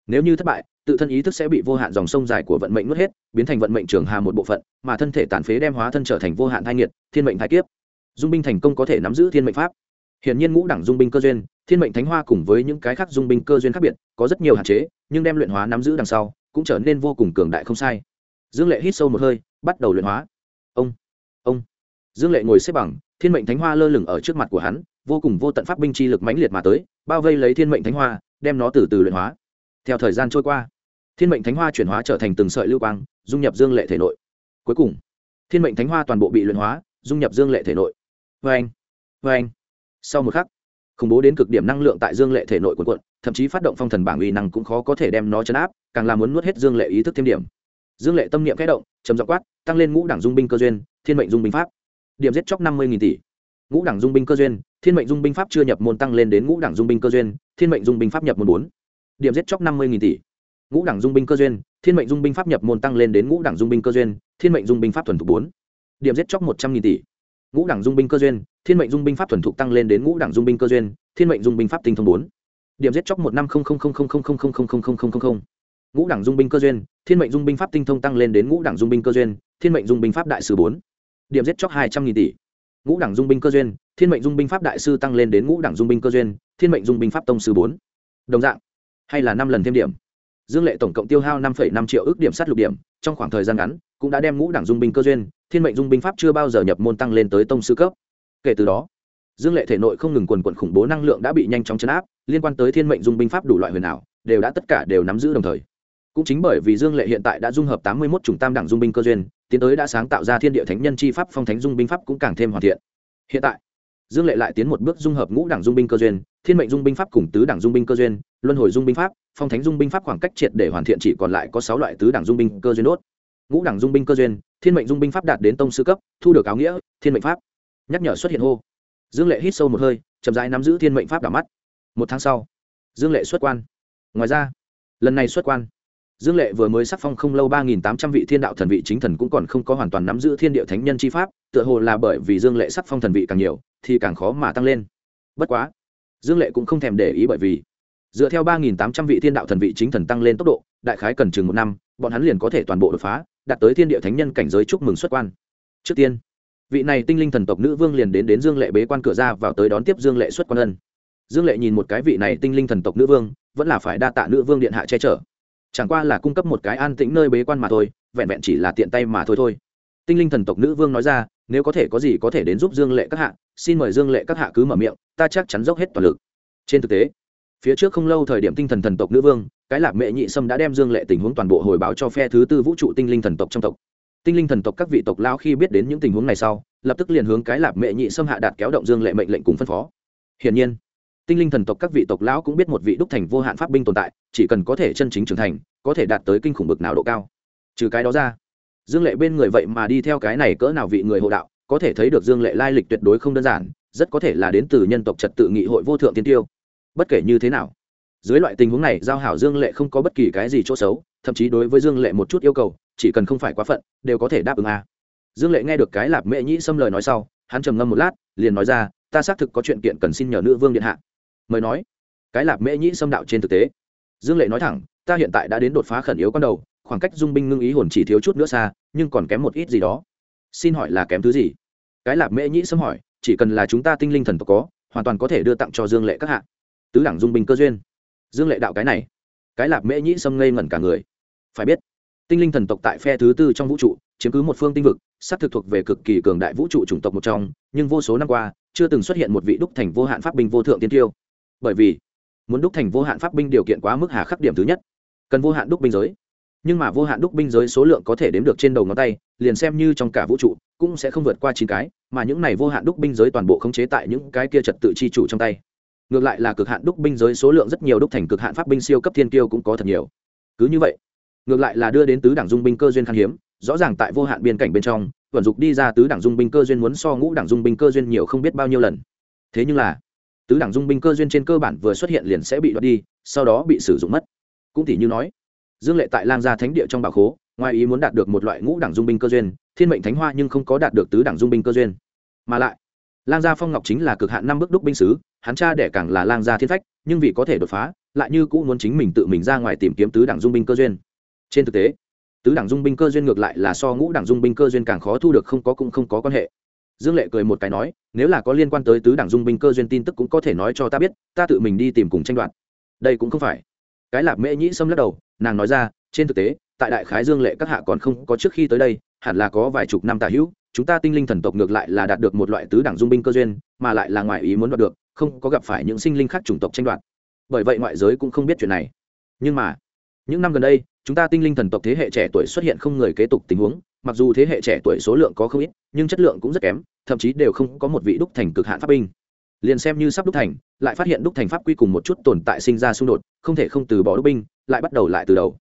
Nếu như thất bại tự thân ý thức sẽ bị vô hạn dòng sông dài của vận mệnh mất hết biến thành vận mệnh trường hà một bộ phận mà thân thể tàn phế đem hóa thân trở thành vô hạn thai nghiệt thiên mệnh thai kiếp. Dung binh thành công có thể nắm giữ thiên mệnh pháp. Hiện nhiên ngũ đẳng dung binh cơ duyên, thiên mệnh thánh hoa cùng với những cái khác dung binh cơ duyên khác biệt, có rất nhiều hạn chế, nhưng đem luyện hóa nắm giữ đằng sau, cũng trở nên vô cùng cường đại không sai. Dương Lệ hít sâu một hơi, bắt đầu luyện hóa. Ông, ông. Dương Lệ ngồi xếp bằng, thiên mệnh thánh hoa lơ lửng ở trước mặt của hắn, vô cùng vô tận pháp binh chi lực mãnh liệt mà tới, bao vây lấy thiên mệnh thánh hoa, đem nó từ từ luyện hóa. Theo thời gian trôi qua, thiên mệnh thánh hoa chuyển hóa trở thành từng sợi lưu quang, dung nhập Dương Lệ thể nội. Cuối cùng, thiên mệnh thánh hoa toàn bộ bị luyện hóa, dung nhập Dương Lệ thể nội. vê anh, vê anh sau một khắc khủng bố đến cực điểm năng lượng tại dương lệ thể nội quần quận thậm chí phát động phong thần bảng uy năng cũng khó có thể đem nó chấn áp càng là muốn nuốt hết dương lệ ý thức thêm điểm dương lệ tâm niệm kẽ động chấm dọc quát tăng lên ngũ đảng dung binh cơ duyên thiên mệnh dung binh pháp điểm giết chóc năm mươi tỷ ngũ đảng dung binh cơ duyên thiên mệnh dung binh pháp chưa nhập môn tăng lên đến ngũ đảng dung binh cơ duyên thiên mệnh dung binh pháp nhập môn bốn điểm giết chóc năm mươi tỷ ngũ đảng dung binh cơ duyên thiên mệnh dung binh pháp nhập môn tăng lên đến ngũ đảng dung binh cơ duyên thiên mệnh dung binh pháp thuần thục bốn điểm giết chóc một trăm nghìn tỷ ngũ đẳng dung binh cơ duyên thiên mệnh dung binh pháp thuần thục tăng lên đến ngũ đẳng dung binh cơ duyên thiên mệnh dung binh pháp tinh thông bốn điểm giết chóc một năm ngũ đẳng dung binh cơ duyên thiên mệnh dung binh pháp tinh thông tăng lên đến ngũ đẳng dung binh cơ duyên thiên mệnh dung binh pháp đại sư bốn điểm giết chóc hai trăm nghìn tỷ ngũ đẳng dung binh cơ duyên thiên mệnh dung binh pháp đại sư tăng lên đến ngũ đẳng dung binh cơ duyên thiên mệnh dung binh pháp tông sư bốn đồng dạng hay là năm lần thêm điểm dương lệ tổng cộng tiêu hao năm năm triệu ước điểm sát lục điểm trong khoảng thời gian ngắn cũng đã đem ngũ đẳng dung binh cơ duyên thiên mệnh dung binh pháp chưa bao giờ nhập môn tăng lên tới tông sư cấp kể từ đó dương lệ thể nội không ngừng quần quận khủng bố năng lượng đã bị nhanh chóng chấn áp liên quan tới thiên mệnh dung binh pháp đủ loại huyền ảo đều đã tất cả đều nắm giữ đồng thời cũng chính bởi vì dương lệ hiện tại đã dung hợp tám mươi một chủng tam đẳng dung binh cơ duyên tiến tới đã sáng tạo ra thiên địa thánh nhân chi pháp phong thánh dung binh pháp cũng càng thêm hoàn thiện hiện tại dương lệ lại tiến một bước dung hợp ngũ đẳng dung binh cơ duyên thiên mệnh dung binh pháp cùng tứ đẳng dung binh cơ duyên luân hồi dung binh pháp phong thánh dung binh pháp khoảng cách triệt để hoàn thiện chỉ còn lại có sáu loại tứ đẳng dung binh cơ duyên đốt ngũ đẳng dung binh cơ duyên thiên mệnh dung binh pháp đạt đến tông sư cấp thu được áo nghĩa thiên mệnh pháp nhắc nhở xuất hiện hô dương lệ hít sâu một hơi, chậm rãi nắm giữ thiên mệnh pháp đảo mắt. Một tháng sau, dương lệ xuất quan. Ngoài ra, lần này xuất quan, dương lệ vừa mới sắc phong không lâu ba nghìn tám trăm vị thiên đạo thần vị chính thần cũng còn không có hoàn toàn nắm giữ thiên địa thánh nhân chi pháp, tựa hồ là bởi vì dương lệ sắc phong thần vị càng nhiều, thì càng khó mà tăng lên. Bất quá, dương lệ cũng không thèm để ý bởi vì, dựa theo ba nghìn tám trăm vị thiên đạo thần vị chính thần tăng lên tốc độ, đại khái cần chừng một năm, bọn hắn liền có thể toàn bộ đột phá, đạt tới thiên địa thánh nhân cảnh giới chúc mừng xuất quan. Trước tiên vị này tinh linh thần tộc nữ vương liền đến đến dương lệ bế quan cửa ra vào tới đón tiếp dương lệ xuất quan ân. Dương lệ nhìn một cái vị này tinh linh thần tộc nữ vương, vẫn là phải đa tạ nữ vương điện hạ che chở. Chẳng qua là cung cấp một cái an tĩnh nơi bế quan mà thôi, vẹn vẹn chỉ là tiện tay mà thôi thôi. Tinh linh thần tộc nữ vương nói ra, nếu có thể có gì có thể đến giúp dương lệ các hạ, xin mời dương lệ các hạ cứ mở miệng, ta chắc chắn dốc hết toàn lực. Trên thực tế, phía trước không lâu thời điểm tinh thần thần tộc nữ vương, cái lạc mẹ nhị sâm đã đem dương lệ tình huống toàn bộ hồi báo cho phe thứ tư vũ trụ tinh linh thần tộc trong tộc tinh linh thần tộc các vị tộc lao khi biết đến những tình huống này sau, lập tức liền hướng cái lạp mẹ nhị sâm hạ đạt kéo động dương lệ mệnh lệnh cùng phân phó. Hiển nhiên, tinh linh thần tộc các vị tộc lão cũng biết một vị đúc thành vô hạn pháp binh tồn tại, chỉ cần có thể chân chính trưởng thành, có thể đạt tới kinh khủng bực nào độ cao. Trừ cái đó ra, dương lệ bên người vậy mà đi theo cái này cỡ nào vị người hộ đạo, có thể thấy được dương lệ lai lịch tuyệt đối không đơn giản, rất có thể là đến từ nhân tộc trật tự nghị hội vô thượng tiên tiêu. Bất kể như thế nào, dưới loại tình huống này giao hảo dương lệ không có bất kỳ cái gì chỗ xấu, thậm chí đối với dương lệ một chút yêu cầu chỉ cần không phải quá phận, đều có thể đáp ứng a. Dương lệ nghe được cái lạp mễ nhĩ xâm lời nói sau, hắn trầm ngâm một lát, liền nói ra, ta xác thực có chuyện kiện cần xin nhờ nữ vương điện hạ. Mời nói. Cái lạp mễ nhĩ xâm đạo trên thực tế. Dương lệ nói thẳng, ta hiện tại đã đến đột phá khẩn yếu con đầu, khoảng cách dung binh ngưng ý hồn chỉ thiếu chút nữa xa, nhưng còn kém một ít gì đó. Xin hỏi là kém thứ gì? Cái lạp mễ nhĩ xâm hỏi, chỉ cần là chúng ta tinh linh thần tộc có, hoàn toàn có thể đưa tặng cho dương lệ các hạ. Tứ đẳng dung binh cơ duyên. Dương lệ đạo cái này. Cái lạp mễ nhĩ xâm ngây ngẩn cả người. Phải biết tinh linh thần tộc tại phe thứ tư trong vũ trụ, chiếm cứ một phương tinh vực sắp thực thuộc về cực kỳ cường đại vũ trụ chủng tộc một trong, nhưng vô số năm qua, chưa từng xuất hiện một vị đúc thành vô hạn pháp binh vô thượng tiên tiêu. Bởi vì, muốn đúc thành vô hạn pháp binh điều kiện quá mức hà khắc điểm thứ nhất. Cần vô hạn đúc binh giới. Nhưng mà vô hạn đúc binh giới số lượng có thể đếm được trên đầu ngón tay, liền xem như trong cả vũ trụ, cũng sẽ không vượt qua chín cái, mà những này vô hạn đúc binh giới toàn bộ khống chế tại những cái kia trật tự chi chủ trong tay. Ngược lại là cực hạn đúc binh giới số lượng rất nhiều đúc thành cực hạn pháp binh siêu cấp thiên kiêu cũng có thật nhiều. Cứ như vậy ngược lại là đưa đến tứ đảng dung binh cơ duyên khan hiếm, rõ ràng tại vô hạn biên cảnh bên trong, vận dụng đi ra tứ đảng dung binh cơ duyên muốn so ngũ đảng dung binh cơ duyên nhiều không biết bao nhiêu lần. Thế nhưng là, tứ đảng dung binh cơ duyên trên cơ bản vừa xuất hiện liền sẽ bị đoạt đi, sau đó bị sử dụng mất. Cũng tỷ như nói, dương lệ tại lang gia thánh địa trong bảo khố, ngoài ý muốn đạt được một loại ngũ đảng dung binh cơ duyên, thiên mệnh thánh hoa nhưng không có đạt được tứ đảng dung binh cơ duyên. Mà lại, lang gia phong ngọc chính là cực hạn năm bước đúc binh sứ, hắn cha đẻ càng là lang gia thiên phách, nhưng vì có thể đột phá, lại như cũng muốn chính mình tự mình ra ngoài tìm kiếm tứ đảng dung binh cơ duyên trên thực tế, tứ đảng dung binh cơ duyên ngược lại là so ngũ đảng dung binh cơ duyên càng khó thu được không có cũng không có quan hệ. Dương lệ cười một cái nói, nếu là có liên quan tới tứ đảng dung binh cơ duyên tin tức cũng có thể nói cho ta biết, ta tự mình đi tìm cùng tranh đoạt. Đây cũng không phải. Cái lạp mễ nhĩ xâm lắc đầu, nàng nói ra, trên thực tế, tại đại khái dương lệ các hạ còn không có trước khi tới đây, hẳn là có vài chục năm tả hữu, chúng ta tinh linh thần tộc ngược lại là đạt được một loại tứ đẳng dung binh cơ duyên, mà lại là ngoại ý muốn đoạt được, không có gặp phải những sinh linh khác chủng tộc tranh đoạt. Bởi vậy ngoại giới cũng không biết chuyện này. Nhưng mà, những năm gần đây chúng ta tinh linh thần tộc thế hệ trẻ tuổi xuất hiện không người kế tục tình huống, mặc dù thế hệ trẻ tuổi số lượng có không ít, nhưng chất lượng cũng rất kém, thậm chí đều không có một vị đúc thành cực hạn pháp binh. Liền xem như sắp đúc thành, lại phát hiện đúc thành pháp quy cùng một chút tồn tại sinh ra xung đột, không thể không từ bỏ đúc binh, lại bắt đầu lại từ đầu.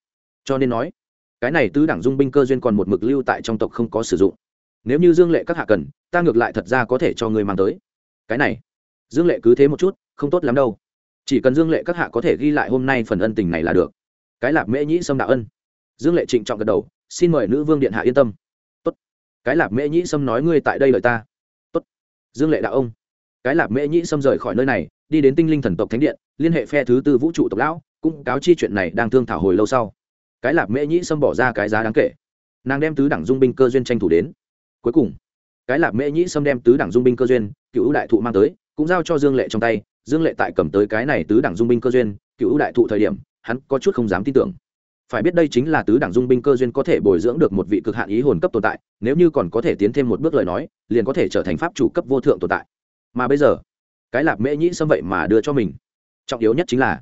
Cho nên nói, cái này tứ đẳng dung binh cơ duyên còn một mực lưu tại trong tộc không có sử dụng. Nếu như dương lệ các hạ cần, ta ngược lại thật ra có thể cho người mang tới. Cái này, dương lệ cứ thế một chút, không tốt lắm đâu. Chỉ cần dương lệ các hạ có thể ghi lại hôm nay phần ân tình này là được cái lạp mễ nhĩ sâm đạo ân. Dương lệ trịnh trọng gật đầu, xin mời nữ vương điện hạ yên tâm. Tốt. cái lạp mễ nhĩ sâm nói ngươi tại đây lợi ta. Tốt. dương lệ đạo ông. Cái lạp mễ nhĩ sâm rời khỏi nơi này, đi đến tinh linh thần tộc thánh điện, liên hệ phe thứ tư vũ trụ tộc lão, cũng cáo chi chuyện này đang thương thảo hồi lâu sau. Cái lạp mễ nhĩ sâm bỏ ra cái giá đáng kể. Nàng đem tứ đẳng dung binh cơ duyên tranh thủ đến. Cuối cùng, cái lạp mễ nhĩ sâm đem tứ đẳng dung binh cơ duyên, cựu đại thụ mang tới, cũng giao cho dương lệ trong tay. Dương lệ tại cầm tới cái này tứ đẳng dung binh cơ duyên, cựu đại thụ thời điểm hắn có chút không dám tin tưởng. Phải biết đây chính là tứ đẳng dung binh cơ duyên có thể bồi dưỡng được một vị cực hạn ý hồn cấp tồn tại, nếu như còn có thể tiến thêm một bước lời nói, liền có thể trở thành pháp chủ cấp vô thượng tồn tại. Mà bây giờ, cái lạp mễ nhĩ xâm vậy mà đưa cho mình. Trọng yếu nhất chính là,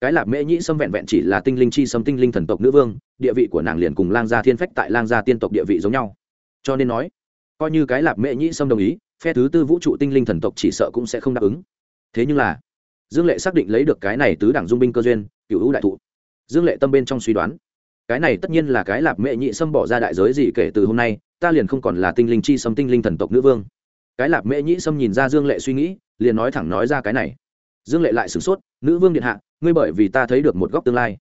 cái lạp mễ nhĩ xâm vẹn vẹn chỉ là tinh linh chi xâm tinh linh thần tộc nữ vương, địa vị của nàng liền cùng lang gia thiên phách tại lang gia tiên tộc địa vị giống nhau. Cho nên nói, coi như cái lạp mễ nhĩ xâm đồng ý, phe thứ tư vũ trụ tinh linh thần tộc chỉ sợ cũng sẽ không đáp ứng. Thế nhưng là, dương lệ xác định lấy được cái này tứ đẳng dung binh cơ duyên cựu hữu đại thụ. Dương lệ tâm bên trong suy đoán, cái này tất nhiên là cái lạp mệ nhị sâm bỏ ra đại giới gì kể từ hôm nay, ta liền không còn là tinh linh chi sâm tinh linh thần tộc nữ vương. Cái lạp mệ nhị sâm nhìn ra dương lệ suy nghĩ, liền nói thẳng nói ra cái này. Dương lệ lại sửng sốt, nữ vương điện hạ, ngươi bởi vì ta thấy được một góc tương lai.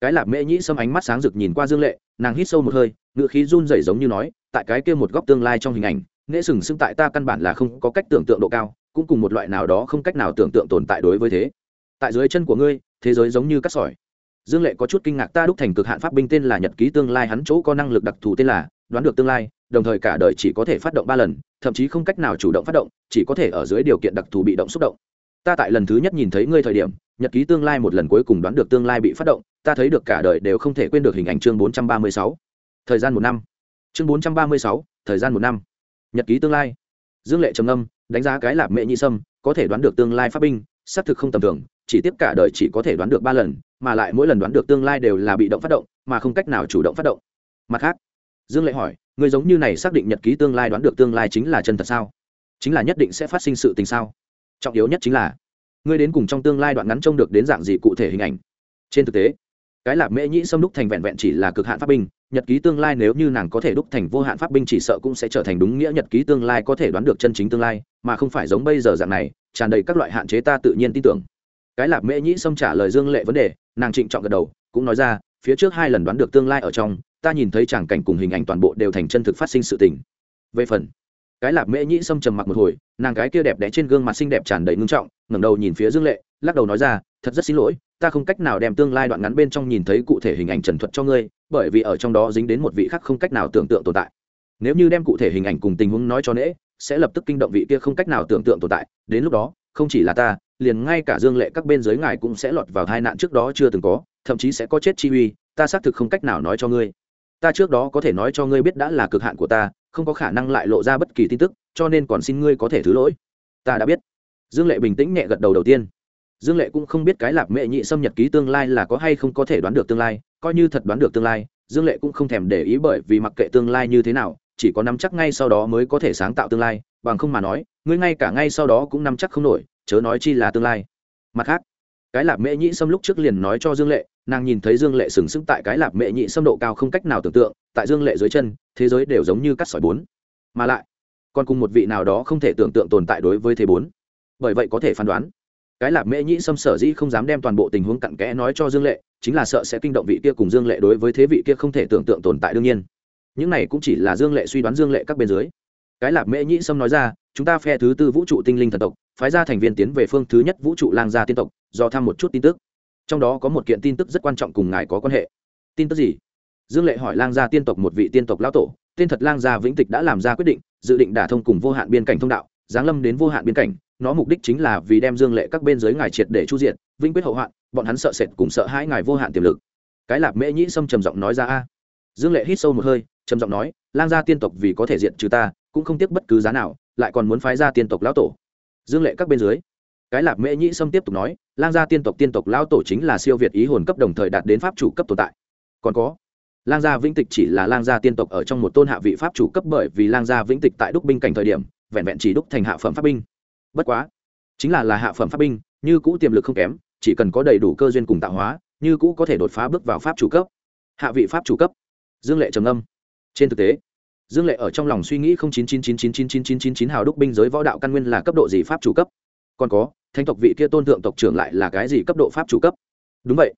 Cái lạp mệ nhị sâm ánh mắt sáng rực nhìn qua dương lệ, nàng hít sâu một hơi ngự khí run rẩy giống như nói, tại cái kia một góc tương lai trong hình ảnh, nghệ sừng sững tại ta căn bản là không có cách tưởng tượng độ cao, cũng cùng một loại nào đó không cách nào tưởng tượng tồn tại đối với thế. Tại dưới chân của ngươi thế giới giống như cắt sỏi. Dương lệ có chút kinh ngạc, ta đúc thành cực hạn pháp binh tên là nhật ký tương lai, hắn chỗ có năng lực đặc thù tên là đoán được tương lai, đồng thời cả đời chỉ có thể phát động ba lần, thậm chí không cách nào chủ động phát động, chỉ có thể ở dưới điều kiện đặc thù bị động xúc động. Ta tại lần thứ nhất nhìn thấy ngươi thời điểm, nhật ký tương lai một lần cuối cùng đoán được tương lai bị phát động, ta thấy được cả đời đều không thể quên được hình ảnh chương bốn trăm ba mươi sáu. Thời gian một năm. Chương bốn trăm ba mươi sáu, thời gian một năm. Nhật ký tương lai. Dương lệ trầm âm đánh giá cái lạp mẹ nhị sâm, có thể đoán được tương lai pháp binh, xác thực không tầm thường chỉ tiếp cả đời chỉ có thể đoán được ba lần, mà lại mỗi lần đoán được tương lai đều là bị động phát động, mà không cách nào chủ động phát động. Mặt khác, dương lệ hỏi, người giống như này xác định nhật ký tương lai đoán được tương lai chính là chân thật sao? Chính là nhất định sẽ phát sinh sự tình sao? Trọng yếu nhất chính là ngươi đến cùng trong tương lai đoạn ngắn trông được đến dạng gì cụ thể hình ảnh? Trên thực tế, cái lạp mễ nhĩ xâm đúc thành vẹn vẹn chỉ là cực hạn pháp binh, nhật ký tương lai nếu như nàng có thể đúc thành vô hạn pháp binh chỉ sợ cũng sẽ trở thành đúng nghĩa nhật ký tương lai có thể đoán được chân chính tương lai, mà không phải giống bây giờ dạng này, tràn đầy các loại hạn chế ta tự nhiên tin tưởng cái lạp mễ nhĩ xâm trả lời dương lệ vấn đề, nàng trịnh trọng gật đầu, cũng nói ra, phía trước hai lần đoán được tương lai ở trong, ta nhìn thấy tràng cảnh cùng hình ảnh toàn bộ đều thành chân thực phát sinh sự tình. Về phần, cái lạp mễ nhĩ xâm trầm mặc một hồi, nàng cái kia đẹp đẽ trên gương mặt xinh đẹp tràn đầy ngưng trọng, ngẩng đầu nhìn phía dương lệ, lắc đầu nói ra, thật rất xin lỗi, ta không cách nào đem tương lai đoạn ngắn bên trong nhìn thấy cụ thể hình ảnh trần thuật cho ngươi, bởi vì ở trong đó dính đến một vị khác không cách nào tưởng tượng tồn tại. Nếu như đem cụ thể hình ảnh cùng tình huống nói cho nễ, sẽ lập tức kinh động vị kia không cách nào tưởng tượng tồn tại, đến lúc đó, không chỉ là ta liền ngay cả dương lệ các bên giới ngài cũng sẽ lọt vào tai nạn trước đó chưa từng có, thậm chí sẽ có chết chi uy, ta xác thực không cách nào nói cho ngươi. Ta trước đó có thể nói cho ngươi biết đã là cực hạn của ta, không có khả năng lại lộ ra bất kỳ tin tức, cho nên còn xin ngươi có thể thứ lỗi. Ta đã biết. Dương lệ bình tĩnh nhẹ gật đầu đầu tiên. Dương lệ cũng không biết cái lạp mệ nhị xâm nhật ký tương lai là có hay không có thể đoán được tương lai, coi như thật đoán được tương lai, dương lệ cũng không thèm để ý bởi vì mặc kệ tương lai như thế nào, chỉ có nắm chắc ngay sau đó mới có thể sáng tạo tương lai, bằng không mà nói, ngươi ngay cả ngay sau đó cũng nắm chắc không nổi chớ nói chi là tương lai. Mặt khác, cái lạp mễ nhị sâm lúc trước liền nói cho dương lệ, nàng nhìn thấy dương lệ sừng sững tại cái lạp mễ nhị sâm độ cao không cách nào tưởng tượng, tại dương lệ dưới chân, thế giới đều giống như cắt sỏi bốn. Mà lại, còn cùng một vị nào đó không thể tưởng tượng tồn tại đối với thế bốn. Bởi vậy có thể phán đoán, cái lạp mễ nhĩ sâm sở dĩ không dám đem toàn bộ tình huống cặn kẽ nói cho dương lệ, chính là sợ sẽ kinh động vị kia cùng dương lệ đối với thế vị kia không thể tưởng tượng tồn tại đương nhiên. Những này cũng chỉ là dương lệ suy đoán dương lệ các bên dưới cái lạp mễ nhĩ Sâm nói ra, chúng ta phe thứ tư vũ trụ tinh linh thần tộc, phái ra thành viên tiến về phương thứ nhất vũ trụ lang gia tiên tộc, do thăm một chút tin tức. Trong đó có một kiện tin tức rất quan trọng cùng ngài có quan hệ. Tin tức gì? Dương lệ hỏi lang gia tiên tộc một vị tiên tộc lão tổ, tên thật lang gia vĩnh tịch đã làm ra quyết định, dự định đả thông cùng vô hạn biên cảnh thông đạo, giáng lâm đến vô hạn biên cảnh, nó mục đích chính là vì đem dương lệ các bên giới ngài triệt để chu diện vĩnh quyết hậu hoạn, bọn hắn sợ sệt cùng sợ hãi ngài vô hạn tiềm lực. Cái lạp mễ nhĩ sâm trầm giọng nói ra a. Dương lệ hít sâu một hơi, trầm giọng nói, lang gia tiên tộc vì có thể diện trừ ta cũng không tiếc bất cứ giá nào, lại còn muốn phái ra tiên tộc lão tổ. Dương lệ các bên dưới, cái lạp mễ nhĩ sâm tiếp tục nói, lang gia tiên tộc tiên tộc lão tổ chính là siêu việt ý hồn cấp đồng thời đạt đến pháp chủ cấp tồn tại. Còn có, lang gia vĩnh tịch chỉ là lang gia tiên tộc ở trong một tôn hạ vị pháp chủ cấp bởi vì lang gia vĩnh tịch tại đúc binh cảnh thời điểm, vẹn vẹn chỉ đúc thành hạ phẩm pháp binh. Bất quá, chính là là hạ phẩm pháp binh, như cũ tiềm lực không kém, chỉ cần có đầy đủ cơ duyên cùng tạo hóa, như cũ có thể đột phá bước vào pháp chủ cấp. Hạ vị pháp chủ cấp. Dương lệ trầm âm trên thực tế dương lệ ở trong lòng suy nghĩ không chín chín chín chín chín chín chín chín chín hào đúc binh giới võ đạo căn nguyên là cấp độ gì pháp chủ cấp. Còn có, thánh tộc vị kia tôn thượng tộc trưởng lại là cái gì cấp độ pháp chủ cấp? Đúng vậy.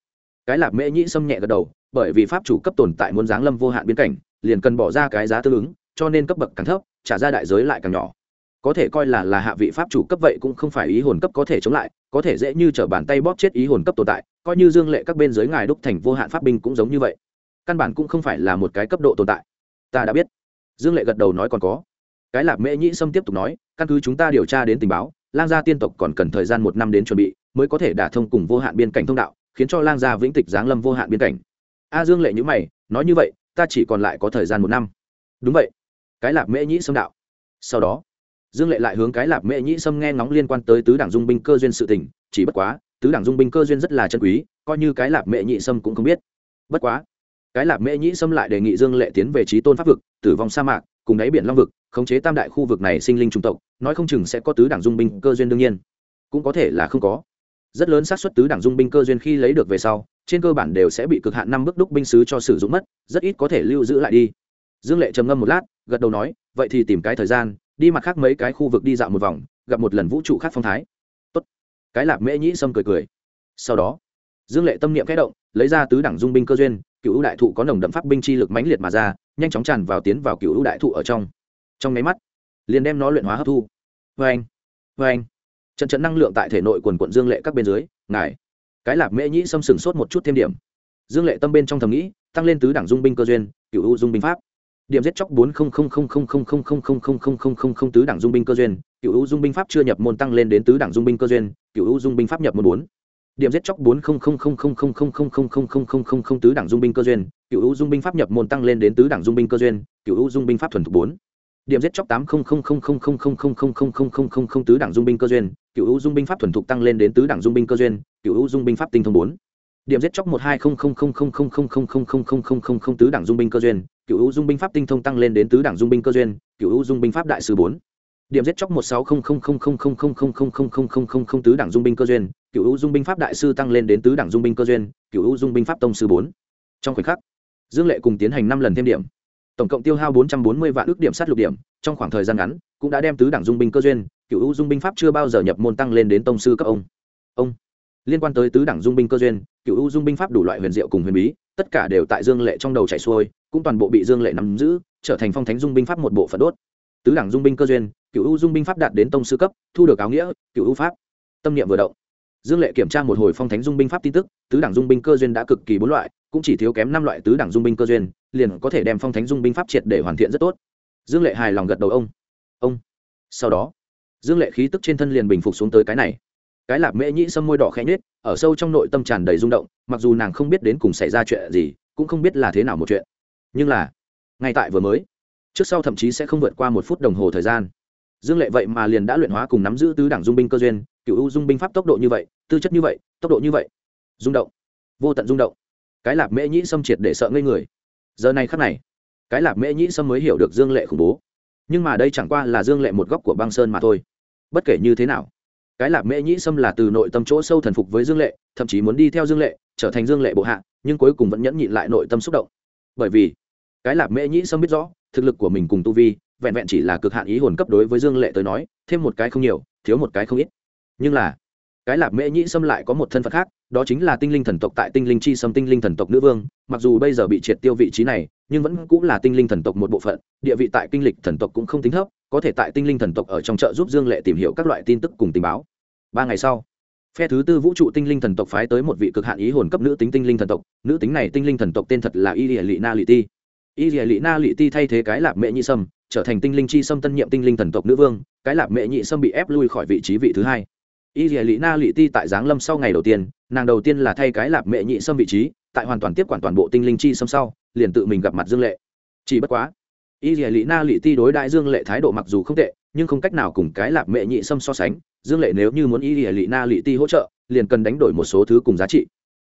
Cái lạp mễ nhĩ xâm nhẹ gật đầu, bởi vì pháp chủ cấp tồn tại muốn giáng lâm vô hạn biên cảnh, liền cần bỏ ra cái giá tương ứng, cho nên cấp bậc càng thấp, trả ra đại giới lại càng nhỏ. Có thể coi là là hạ vị pháp chủ cấp vậy cũng không phải ý hồn cấp có thể chống lại, có thể dễ như t r ở bàn tay bóp chết ý hồn cấp tồn tại, coi như dương lệ các bên giới ngài đúc thành vô hạn pháp binh cũng giống như vậy. Căn bản cũng không phải là một cái cấp độ tồn tại. Ta đã biết dương lệ gật đầu nói còn có. Cái lạp mễ nhĩ sâm tiếp tục nói, căn cứ chúng ta điều tra đến tình báo, lang gia tiên tộc còn cần thời gian một năm đến chuẩn bị, mới có thể đả thông cùng vô hạn biên cảnh thông đạo, khiến cho lang gia vĩnh tịch giáng lâm vô hạn biên cảnh. A à, dương lệ nhữ mày, nói như vậy, ta chỉ còn lại có thời gian một năm. Đúng vậy. Cái lạp mễ nhĩ sâm đạo. Sau đó, dương lệ lại hướng cái lạp mễ nhĩ sâm nghe ngóng liên quan tới tứ đảng dung binh cơ duyên sự tình, chỉ bất quá, tứ đảng dung binh cơ duyên rất là chân quý, coi như cái lạp mễ nhĩ sâm cũng không biết. Bất quá cái lạp mễ nhĩ sâm lại đề nghị dương lệ tiến về trí tôn pháp vực, tử vong sa mạc, cùng đáy biển long vực, khống chế tam đại khu vực này sinh linh trung tộc, nói không chừng sẽ có tứ đảng dung binh cơ duyên đương nhiên. Cũng có thể là không có. Rất lớn xác suất tứ đảng dung binh cơ duyên khi lấy được về sau, trên cơ bản đều sẽ bị cực hạn năm bức đúc binh sứ cho sử dụng mất, rất ít có thể lưu giữ lại đi. Dương lệ trầm ngâm một lát, gật đầu nói, vậy thì tìm cái thời gian, đi mặt khác mấy cái khu vực đi dạo một vòng, gặp một lần vũ trụ khác phong thái. Tốt. cái lạp mễ nhĩ sâm cười cười. Sau đó, dương lệ tâm niệm khẽ động, lấy ra tứ đẳng dung binh cơ duyên cựu ưu đại thụ có nồng đậm pháp binh chi lực mãnh liệt mà ra nhanh chóng tràn vào tiến vào cựu ưu đại thụ ở trong trong nháy mắt liền đem nó luyện hóa hấp thu vê anh vê anh trận trận năng lượng tại thể nội quần quận dương lệ các bên dưới ngài cái lạp mễ nhĩ xâm sừng sốt một chút thêm điểm dương lệ tâm bên trong thầm nghĩ tăng lên tứ đẳng dung binh cơ duyên cựu ưu dung binh pháp điểm giết chóc bốn tứ đẳng dung binh cơ duyên cựu ưu dung binh pháp chưa nhập môn tăng lên đến tứ đẳng dung binh cơ duyên cựu ưu dung binh pháp nhập môn bốn điểm giết chóc bốn tứ đẳng dung binh cơ duyên cựu ưu dung binh pháp nhập môn tăng lên đến tứ đẳng dung binh cơ duyên cựu ưu dung binh pháp thuần thục bốn điểm giết chóc tám tứ đẳng dung binh cơ duyên cựu ưu dung binh pháp thuần thục tăng lên đến tứ đẳng dung binh cơ duyên cựu ưu dung binh pháp tinh thông bốn điểm giết chóc một hai tứ đẳng dung binh cơ duyên cựu ưu dung binh pháp tinh thông tăng lên đến tứ đẳng dung binh cơ duyên cựu ưu dung binh pháp đại sư bốn điểm giết chóc một sáu tứ đẳng dung binh cơ duyên cựu u dung binh pháp đại sư tăng lên đến tứ đẳng dung binh cơ duyên cựu u dung binh pháp tông sư bốn trong khoảnh khắc dương lệ cùng tiến hành năm lần thêm điểm tổng cộng tiêu hao bốn trăm bốn mươi vạn ước điểm sát lục điểm trong khoảng thời gian ngắn cũng đã đem tứ đẳng dung binh cơ duyên cựu u dung binh pháp chưa bao giờ nhập môn tăng lên đến tông sư cấp ông ông liên quan tới tứ đẳng dung binh cơ duyên cựu u dung binh pháp đủ loại huyền diệu cùng huyền bí tất cả đều tại dương lệ trong đầu chạy xuôi cũng toàn bộ bị dương lệ nắm giữ trở thành phong thánh dung binh pháp một bộ phận đốt tứ đẳng dung binh cơ duyên cựu u dung binh pháp đạt đến tông sư cấp thu được áo nghĩa cựu u pháp tâm niệm vừa động dương lệ kiểm tra một hồi phong thánh dung binh pháp tin tức, tứ đẳng dung binh cơ duyên đã cực kỳ bốn loại, cũng chỉ thiếu kém năm loại tứ đẳng dung binh cơ duyên, liền có thể đem phong thánh dung binh pháp triệt để hoàn thiện rất tốt. Dương lệ hài lòng gật đầu ông. Ông. Sau đó, dương lệ khí tức trên thân liền bình phục xuống tới cái này. Cái lạp mễ nhĩ sâm môi đỏ khẽ nhết ở sâu trong nội tâm tràn đầy rung động, mặc dù nàng không biết đến cùng xảy ra chuyện gì, cũng không biết là thế nào một chuyện. Nhưng là, ngay tại vừa mới, trước sau thậm chí sẽ không vượt qua một phút đồng hồ thời gian. Dương lệ vậy mà liền đã luyện hóa cùng nắm giữ tứ đẳng dung binh cơ duyên cựu u dung binh pháp tốc độ như vậy, tư chất như vậy, tốc độ như vậy. Rung động. Vô tận rung động. Cái lạp mễ nhĩ xâm triệt để sợ ngây người. Giờ này khắc này, cái lạp mễ nhĩ xâm mới hiểu được dương lệ khủng bố. Nhưng mà đây chẳng qua là dương lệ một góc của băng sơn mà thôi. Bất kể như thế nào, cái lạp mễ nhĩ xâm là từ nội tâm chỗ sâu thần phục với dương lệ, thậm chí muốn đi theo dương lệ, trở thành dương lệ bộ hạ, nhưng cuối cùng vẫn nhẫn nhịn lại nội tâm xúc động. Bởi vì, cái lạp mễ nhĩ xâm biết rõ, thực lực của mình cùng tu vi, vẹn vẹn chỉ là cực hạn ý hồn cấp đối với dương lệ tới nói, thêm một cái không nhiều, thiếu một cái không ít nhưng là cái lạp mễ nhĩ xâm lại có một thân phận khác đó chính là tinh linh thần tộc tại tinh linh chi xâm tinh linh thần tộc nữ vương mặc dù bây giờ bị triệt tiêu vị trí này nhưng vẫn cũng là tinh linh thần tộc một bộ phận địa vị tại kinh lịch thần tộc cũng không tính thấp có thể tại tinh linh thần tộc ở trong chợ giúp dương lệ tìm hiểu các loại tin tức cùng tình báo ba ngày sau phe thứ tư vũ trụ tinh linh thần tộc phái tới một vị cực hạn ý hồn cấp nữ tính tinh linh thần tộc nữ tính này tinh linh thần tộc tên thật là y lìa lị na lị ti y lìa lị na lị ti thay thế cái lạp mễ nhị sâm trở thành tinh linh chi sâm tân nhiệm tinh linh thần tộc nữ vương cái lạp mễ nhị sâm bị ép lui khỏi vị trí vị thứ hai y dìa lị na lị ti tại giáng lâm sau ngày đầu tiên, nàng đầu tiên là thay cái lạp mệ nhị sâm vị trí, tại hoàn toàn tiếp quản toàn bộ tinh linh chi sâm sau, liền tự mình gặp mặt dương lệ. Chỉ bất quá, y dìa lị na lị ti đối đại dương lệ thái độ mặc dù không tệ, nhưng không cách nào cùng cái lạp mệ nhị sâm so sánh, dương lệ nếu như muốn y dìa lị na lị ti hỗ trợ, liền cần đánh đổi một số thứ cùng giá trị.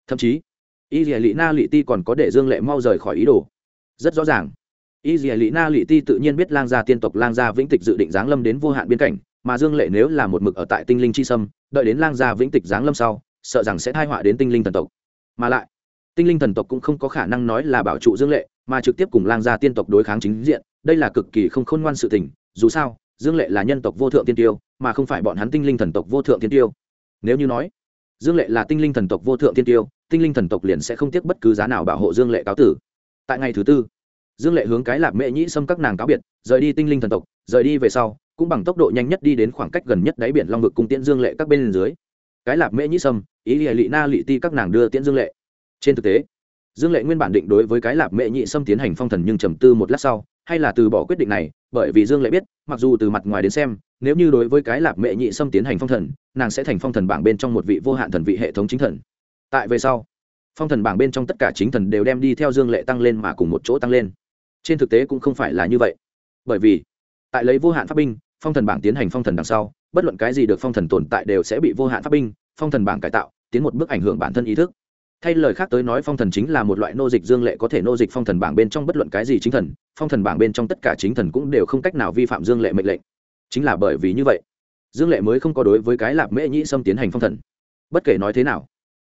Thậm chí, y dìa lị na lị ti còn có để dương lệ mau rời khỏi ý đồ. Rất rõ ràng, y dìa lị na lị ti tự nhiên biết lang gia tiên tộc lang gia vĩnh tịch dự định giáng lâm đến vô hạn biên cảnh mà dương lệ nếu là một mực ở tại tinh linh chi sâm, đợi đến lang gia vĩnh tịch giáng lâm sau, sợ rằng sẽ thai họa đến tinh linh thần tộc. Mà lại, tinh linh thần tộc cũng không có khả năng nói là bảo trụ dương lệ, mà trực tiếp cùng lang gia tiên tộc đối kháng chính diện, đây là cực kỳ không khôn ngoan sự tình, dù sao, dương lệ là nhân tộc vô thượng tiên tiêu, mà không phải bọn hắn tinh linh thần tộc vô thượng tiên tiêu. Nếu như nói, dương lệ là tinh linh thần tộc vô thượng tiên tiêu, tinh linh thần tộc liền sẽ không tiếc bất cứ giá nào bảo hộ dương lệ cáo tử. Tại ngày thứ tư, dương lệ hướng cái lạp mễ nhĩ xâm các nàng cáo biệt, rời đi tinh linh thần tộc, rời đi về sau cũng bằng tốc độ nhanh nhất đi đến khoảng cách gần nhất đáy biển long vực cung tiễn dương lệ các bên dưới. Cái lạp mễ nhĩ sâm, ý lìa lị na lị ti các nàng đưa tiễn dương lệ. Trên thực tế, dương lệ nguyên bản định đối với cái lạp mễ nhị sâm tiến hành phong thần nhưng trầm tư một lát sau, hay là từ bỏ quyết định này, bởi vì dương lệ biết, mặc dù từ mặt ngoài đến xem, nếu như đối với cái lạp mễ nhị sâm tiến hành phong thần, nàng sẽ thành phong thần bảng bên trong một vị vô hạn thần vị hệ thống chính thần. Tại về sau, phong thần bảng bên trong tất cả chính thần đều đem đi theo dương lệ tăng lên mà cùng một chỗ tăng lên. Trên thực tế cũng không phải là như vậy, bởi vì, tại lấy vô hạn pháp binh phong thần bảng tiến hành phong thần đằng sau, bất luận cái gì được phong thần tồn tại đều sẽ bị vô hạn pháp binh, phong thần bảng cải tạo, tiến một bước ảnh hưởng bản thân ý thức. Thay lời khác tới nói phong thần chính là một loại nô dịch dương lệ có thể nô dịch phong thần bảng bên trong bất luận cái gì chính thần, phong thần bảng bên trong tất cả chính thần cũng đều không cách nào vi phạm dương lệ mệnh lệnh. Chính là bởi vì như vậy, dương lệ mới không có đối với cái lạp mễ nhĩ xâm tiến hành phong thần. Bất kể nói thế nào,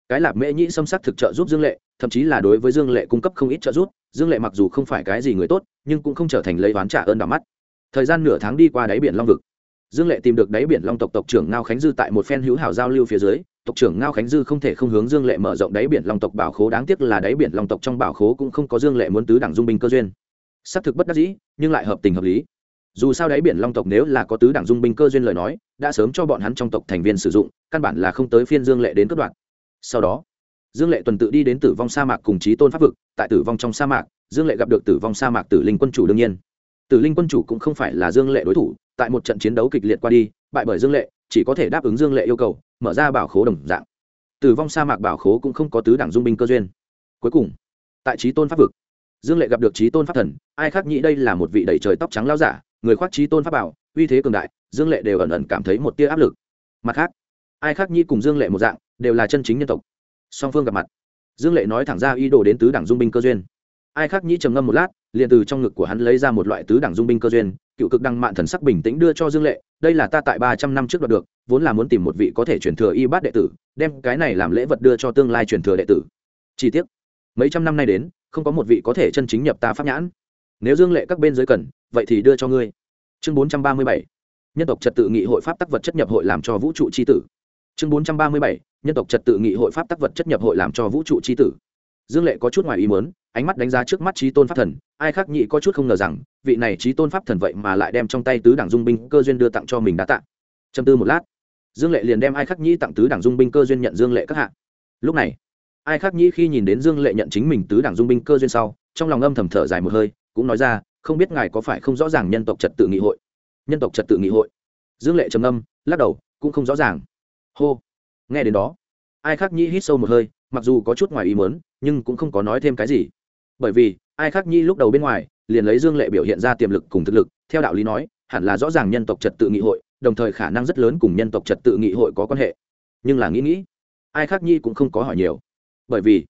cái lạp mễ nhĩ xâm sắc thực trợ giúp dương lệ, thậm chí là đối với dương lệ cung cấp không ít trợ giúp, dương lệ mặc dù không phải cái gì người tốt, nhưng cũng không trở thành lấy oán trả ơn đỏ mắt thời gian nửa tháng đi qua đáy biển long vực. Dương lệ tìm được đáy biển long tộc tộc trưởng ngao khánh dư tại một phen hữu hảo giao lưu phía dưới, tộc trưởng ngao khánh dư không thể không hướng dương lệ mở rộng đáy biển long tộc bảo khố, đáng tiếc là đáy biển long tộc trong bảo khố cũng không có dương lệ muốn tứ đẳng dung binh cơ duyên. Xác thực bất đắc dĩ, nhưng lại hợp tình hợp lý. Dù sao đáy biển long tộc nếu là có tứ đẳng dung binh cơ duyên lời nói, đã sớm cho bọn hắn trong tộc thành viên sử dụng, căn bản là không tới phiên dương lệ đến cất đoạn sau đó, dương lệ tuần tự đi đến tử vong sa mạc cùng chí tôn pháp vực. Tại tử vong trong sa mạc, dương lệ gặp được tử vong sa mạc tử linh quân chủ đương nhiên tử linh quân chủ cũng không phải là dương lệ đối thủ, tại một trận chiến đấu kịch liệt qua đi, bại bởi dương lệ, chỉ có thể đáp ứng dương lệ yêu cầu, mở ra bảo khố đồng dạng. Tử vong sa mạc bảo khố cũng không có tứ đẳng dung binh cơ duyên. Cuối cùng, tại chí tôn pháp vực, dương lệ gặp được chí tôn pháp thần, ai khác nghĩ đây là một vị đầy trời tóc trắng lao giả, người khoác chí tôn pháp bảo, uy thế cường đại, dương lệ đều ẩn ẩn cảm thấy một tia áp lực. Mặt khác, ai khác nghĩ cùng dương lệ một dạng, đều là chân chính nhân tộc. Song phương gặp mặt, dương lệ nói thẳng ra ý đồ đến tứ đẳng dung binh cơ duyên. Ai khác nhĩ trầm ngâm một lát liền từ trong ngực của hắn lấy ra một loại tứ đẳng dung binh cơ duyên, cựu cực đăng mạn thần sắc bình tĩnh đưa cho dương lệ, đây là ta tại ba trăm năm trước đoạt được, vốn là muốn tìm một vị có thể truyền thừa y bát đệ tử, đem cái này làm lễ vật đưa cho tương lai truyền thừa đệ tử. Chi tiết mấy trăm năm nay đến, không có một vị có thể chân chính nhập ta pháp nhãn. Nếu dương lệ các bên dưới cần, vậy thì đưa cho ngươi. Chương bốn trăm ba mươi bảy, nhân tộc trật tự nghị hội pháp tắc vật chất nhập hội làm cho vũ trụ c h i tử. Chương bốn trăm ba mươi bảy, nhân tộc trật tự nghị hội pháp tác vật chất nhập hội làm cho vũ trụ c h i tử dương lệ có chút ngoài ý mớn ánh mắt đánh giá trước mắt trí tôn pháp thần, ai khác nhị có chút không ngờ rằng, vị này trí tôn pháp thần vậy mà lại đem trong tay tứ đảng dung binh cơ duyên đưa tặng cho mình đã tặng châm tư một lát, dương lệ liền đem ai khắc nhĩ tặng tứ đảng dung binh cơ duyên nhận dương lệ các hạ. Lúc này, ai khắc nhĩ khi nhìn đến dương lệ nhận chính mình tứ đảng dung binh cơ duyên sau, trong lòng âm thầm thở dài một hơi, cũng nói ra, không biết ngài có phải không rõ ràng nhân tộc trật tự nghị hội? Nhân tộc trật tự nghị hội. Dương lệ trầm âm lắc đầu, cũng không rõ ràng. Hô. Nghe đến đó, ai khắc nhĩ hít sâu một hơi mặc dù có chút ngoài ý muốn, nhưng cũng không có nói thêm cái gì. Bởi vì, ai khắc Nhi lúc đầu bên ngoài, liền lấy dương lệ biểu hiện ra tiềm lực cùng thực lực, theo đạo lý nói, hẳn là rõ ràng nhân tộc trật tự nghị hội, đồng thời khả năng rất lớn cùng nhân tộc trật tự nghị hội có quan hệ. Nhưng là nghĩ nghĩ, ai khác nhi cũng không có hỏi nhiều. Bởi vì,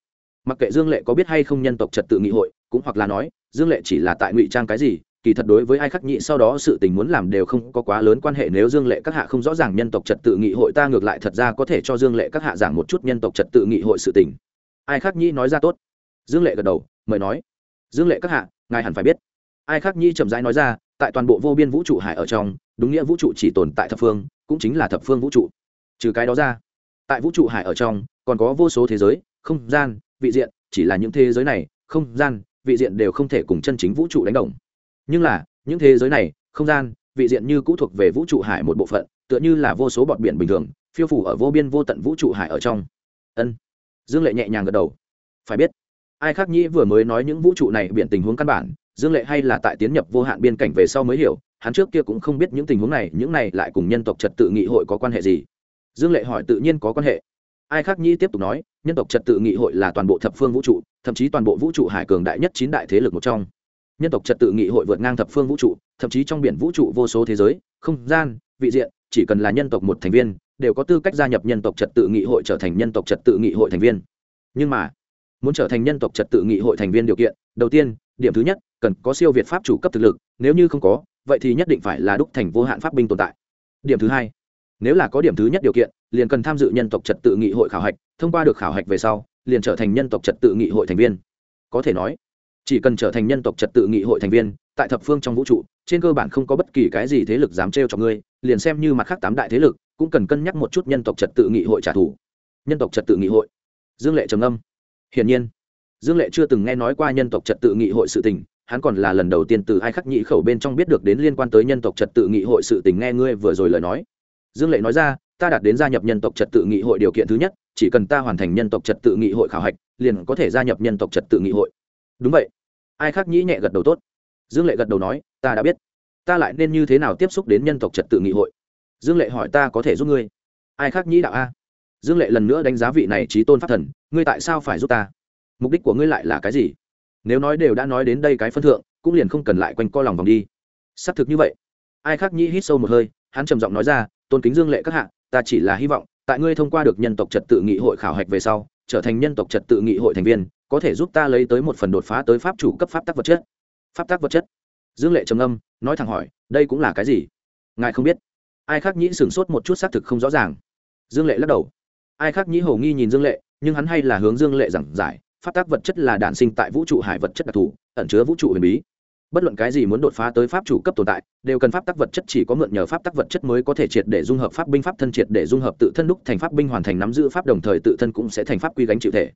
mặc kệ dương lệ có biết hay không nhân tộc trật tự nghị hội, cũng hoặc là nói, dương lệ chỉ là tại ngụy trang cái gì kỳ thật đối với ai khắc nhị sau đó sự tình muốn làm đều không có quá lớn quan hệ, nếu dương lệ các hạ không rõ ràng nhân tộc trật tự nghị hội ta ngược lại thật ra có thể cho dương lệ các hạ giảng một chút nhân tộc trật tự nghị hội sự tình. Ai khắc nhị nói ra tốt. Dương lệ gật đầu, mời nói. Dương lệ các hạ, ngài hẳn phải biết. Ai khắc nhị chậm rãi nói ra, tại toàn bộ vô biên vũ trụ hải ở trong, đúng nghĩa vũ trụ chỉ tồn tại thập phương, cũng chính là thập phương vũ trụ. Trừ cái đó ra, tại vũ trụ hải ở trong, còn có vô số thế giới, không gian, vị diện, chỉ là những thế giới này, không gian, vị diện đều không thể cùng chân chính vũ trụ đánh đồng nhưng là, những thế giới này, không gian, vị diện như cũ thuộc về vũ trụ hải một bộ phận, tựa như là vô số bọt biển bình thường, phiêu phủ ở vô biên vô tận vũ trụ hải ở trong. Ân. Dương lệ nhẹ nhàng gật đầu. Phải biết, ai khác nhĩ vừa mới nói những vũ trụ này biện tình huống căn bản, dương lệ hay là tại tiến nhập vô hạn biên cảnh về sau mới hiểu, hắn trước kia cũng không biết những tình huống này, những này lại cùng nhân tộc trật tự nghị hội có quan hệ gì. Dương lệ hỏi tự nhiên có quan hệ. Ai khác nhĩ tiếp tục nói, nhân tộc trật tự nghị hội là toàn bộ thập phương vũ trụ, thậm chí toàn bộ vũ trụ hải cường đại nhất chín đại thế lực một trong nhân tộc trật tự nghị hội vượt ngang thập phương vũ trụ, thậm chí trong biển vũ trụ vô số thế giới, không gian, vị diện, chỉ cần là nhân tộc một thành viên, đều có tư cách gia nhập nhân tộc trật tự nghị hội trở thành nhân tộc trật tự nghị hội thành viên. Nhưng mà, muốn trở thành nhân tộc trật tự nghị hội thành viên điều kiện, đầu tiên, điểm thứ nhất, cần có siêu việt pháp chủ cấp thực lực, nếu như không có, vậy thì nhất định phải là đúc thành vô hạn pháp binh tồn tại. Điểm thứ hai, nếu là có điểm thứ nhất điều kiện, liền cần tham dự nhân tộc trật tự nghị hội khảo hạch, thông qua được khảo hạch về sau, liền trở thành nhân tộc trật tự nghị hội thành viên. Có thể nói chỉ cần trở thành nhân tộc trật tự nghị hội thành viên, tại thập phương trong vũ trụ, trên cơ bản không có bất kỳ cái gì thế lực dám trêu cho ngươi, liền xem như mặt khác tám đại thế lực, cũng cần cân nhắc một chút nhân tộc trật tự nghị hội trả thù. Nhân tộc trật tự nghị hội. Dương lệ trầm âm hiển nhiên, dương lệ chưa từng nghe nói qua nhân tộc trật tự nghị hội sự tình, hắn còn là lần đầu tiên từ ai khắc nhị khẩu bên trong biết được đến liên quan tới nhân tộc trật tự nghị hội sự tình nghe ngươi vừa rồi lời nói. Dương lệ nói ra, ta đạt đến gia nhập nhân tộc trật tự nghị hội điều kiện thứ nhất, chỉ cần ta hoàn thành nhân tộc trật tự nghị hội khảo hạch, liền có thể gia nhập nhân tộc trật tự nghị hội đúng vậy. Ai khác nhĩ nhẹ gật đầu tốt. Dương lệ gật đầu nói, ta đã biết. Ta lại nên như thế nào tiếp xúc đến nhân tộc trật tự nghị hội? Dương lệ hỏi, ta có thể giúp ngươi. Ai khác nhĩ đạo a? Dương lệ lần nữa đánh giá vị này trí tôn pháp thần, ngươi tại sao phải giúp ta? Mục đích của ngươi lại là cái gì? Nếu nói đều đã nói đến đây cái phân thượng, cũng liền không cần lại quanh co lòng vòng đi. Xác thực như vậy. Ai khác nhĩ hít sâu một hơi, hắn trầm giọng nói ra, tôn kính dương lệ các hạ, ta chỉ là hy vọng, tại ngươi thông qua được nhân tộc trật tự nghị hội khảo hạch về sau, trở thành nhân tộc trật tự nghị hội thành viên có thể giúp ta lấy tới một phần đột phá tới pháp chủ cấp pháp tắc vật chất. Pháp tắc vật chất? Dương lệ trầm âm nói thẳng hỏi, đây cũng là cái gì? Ngài không biết. Ai khác nhĩ sửng sốt một chút xác thực không rõ ràng. Dương lệ lắc đầu. Ai khác nhĩ hầu nghi nhìn dương lệ, nhưng hắn hay là hướng dương lệ giảng giải, pháp tác vật chất là đản sinh tại vũ trụ hải vật chất đặc thù, ẩn chứa vũ trụ huyền bí. Bất luận cái gì muốn đột phá tới pháp chủ cấp tồn tại, đều cần pháp tác vật chất chỉ có mượn nhờ pháp tác vật chất mới có thể triệt để dung hợp pháp binh pháp thân triệt để dung hợp tự thân đúc thành pháp binh hoàn thành nắm giữ pháp đồng thời tự thân cũng sẽ thành pháp quy gánh chịu thể.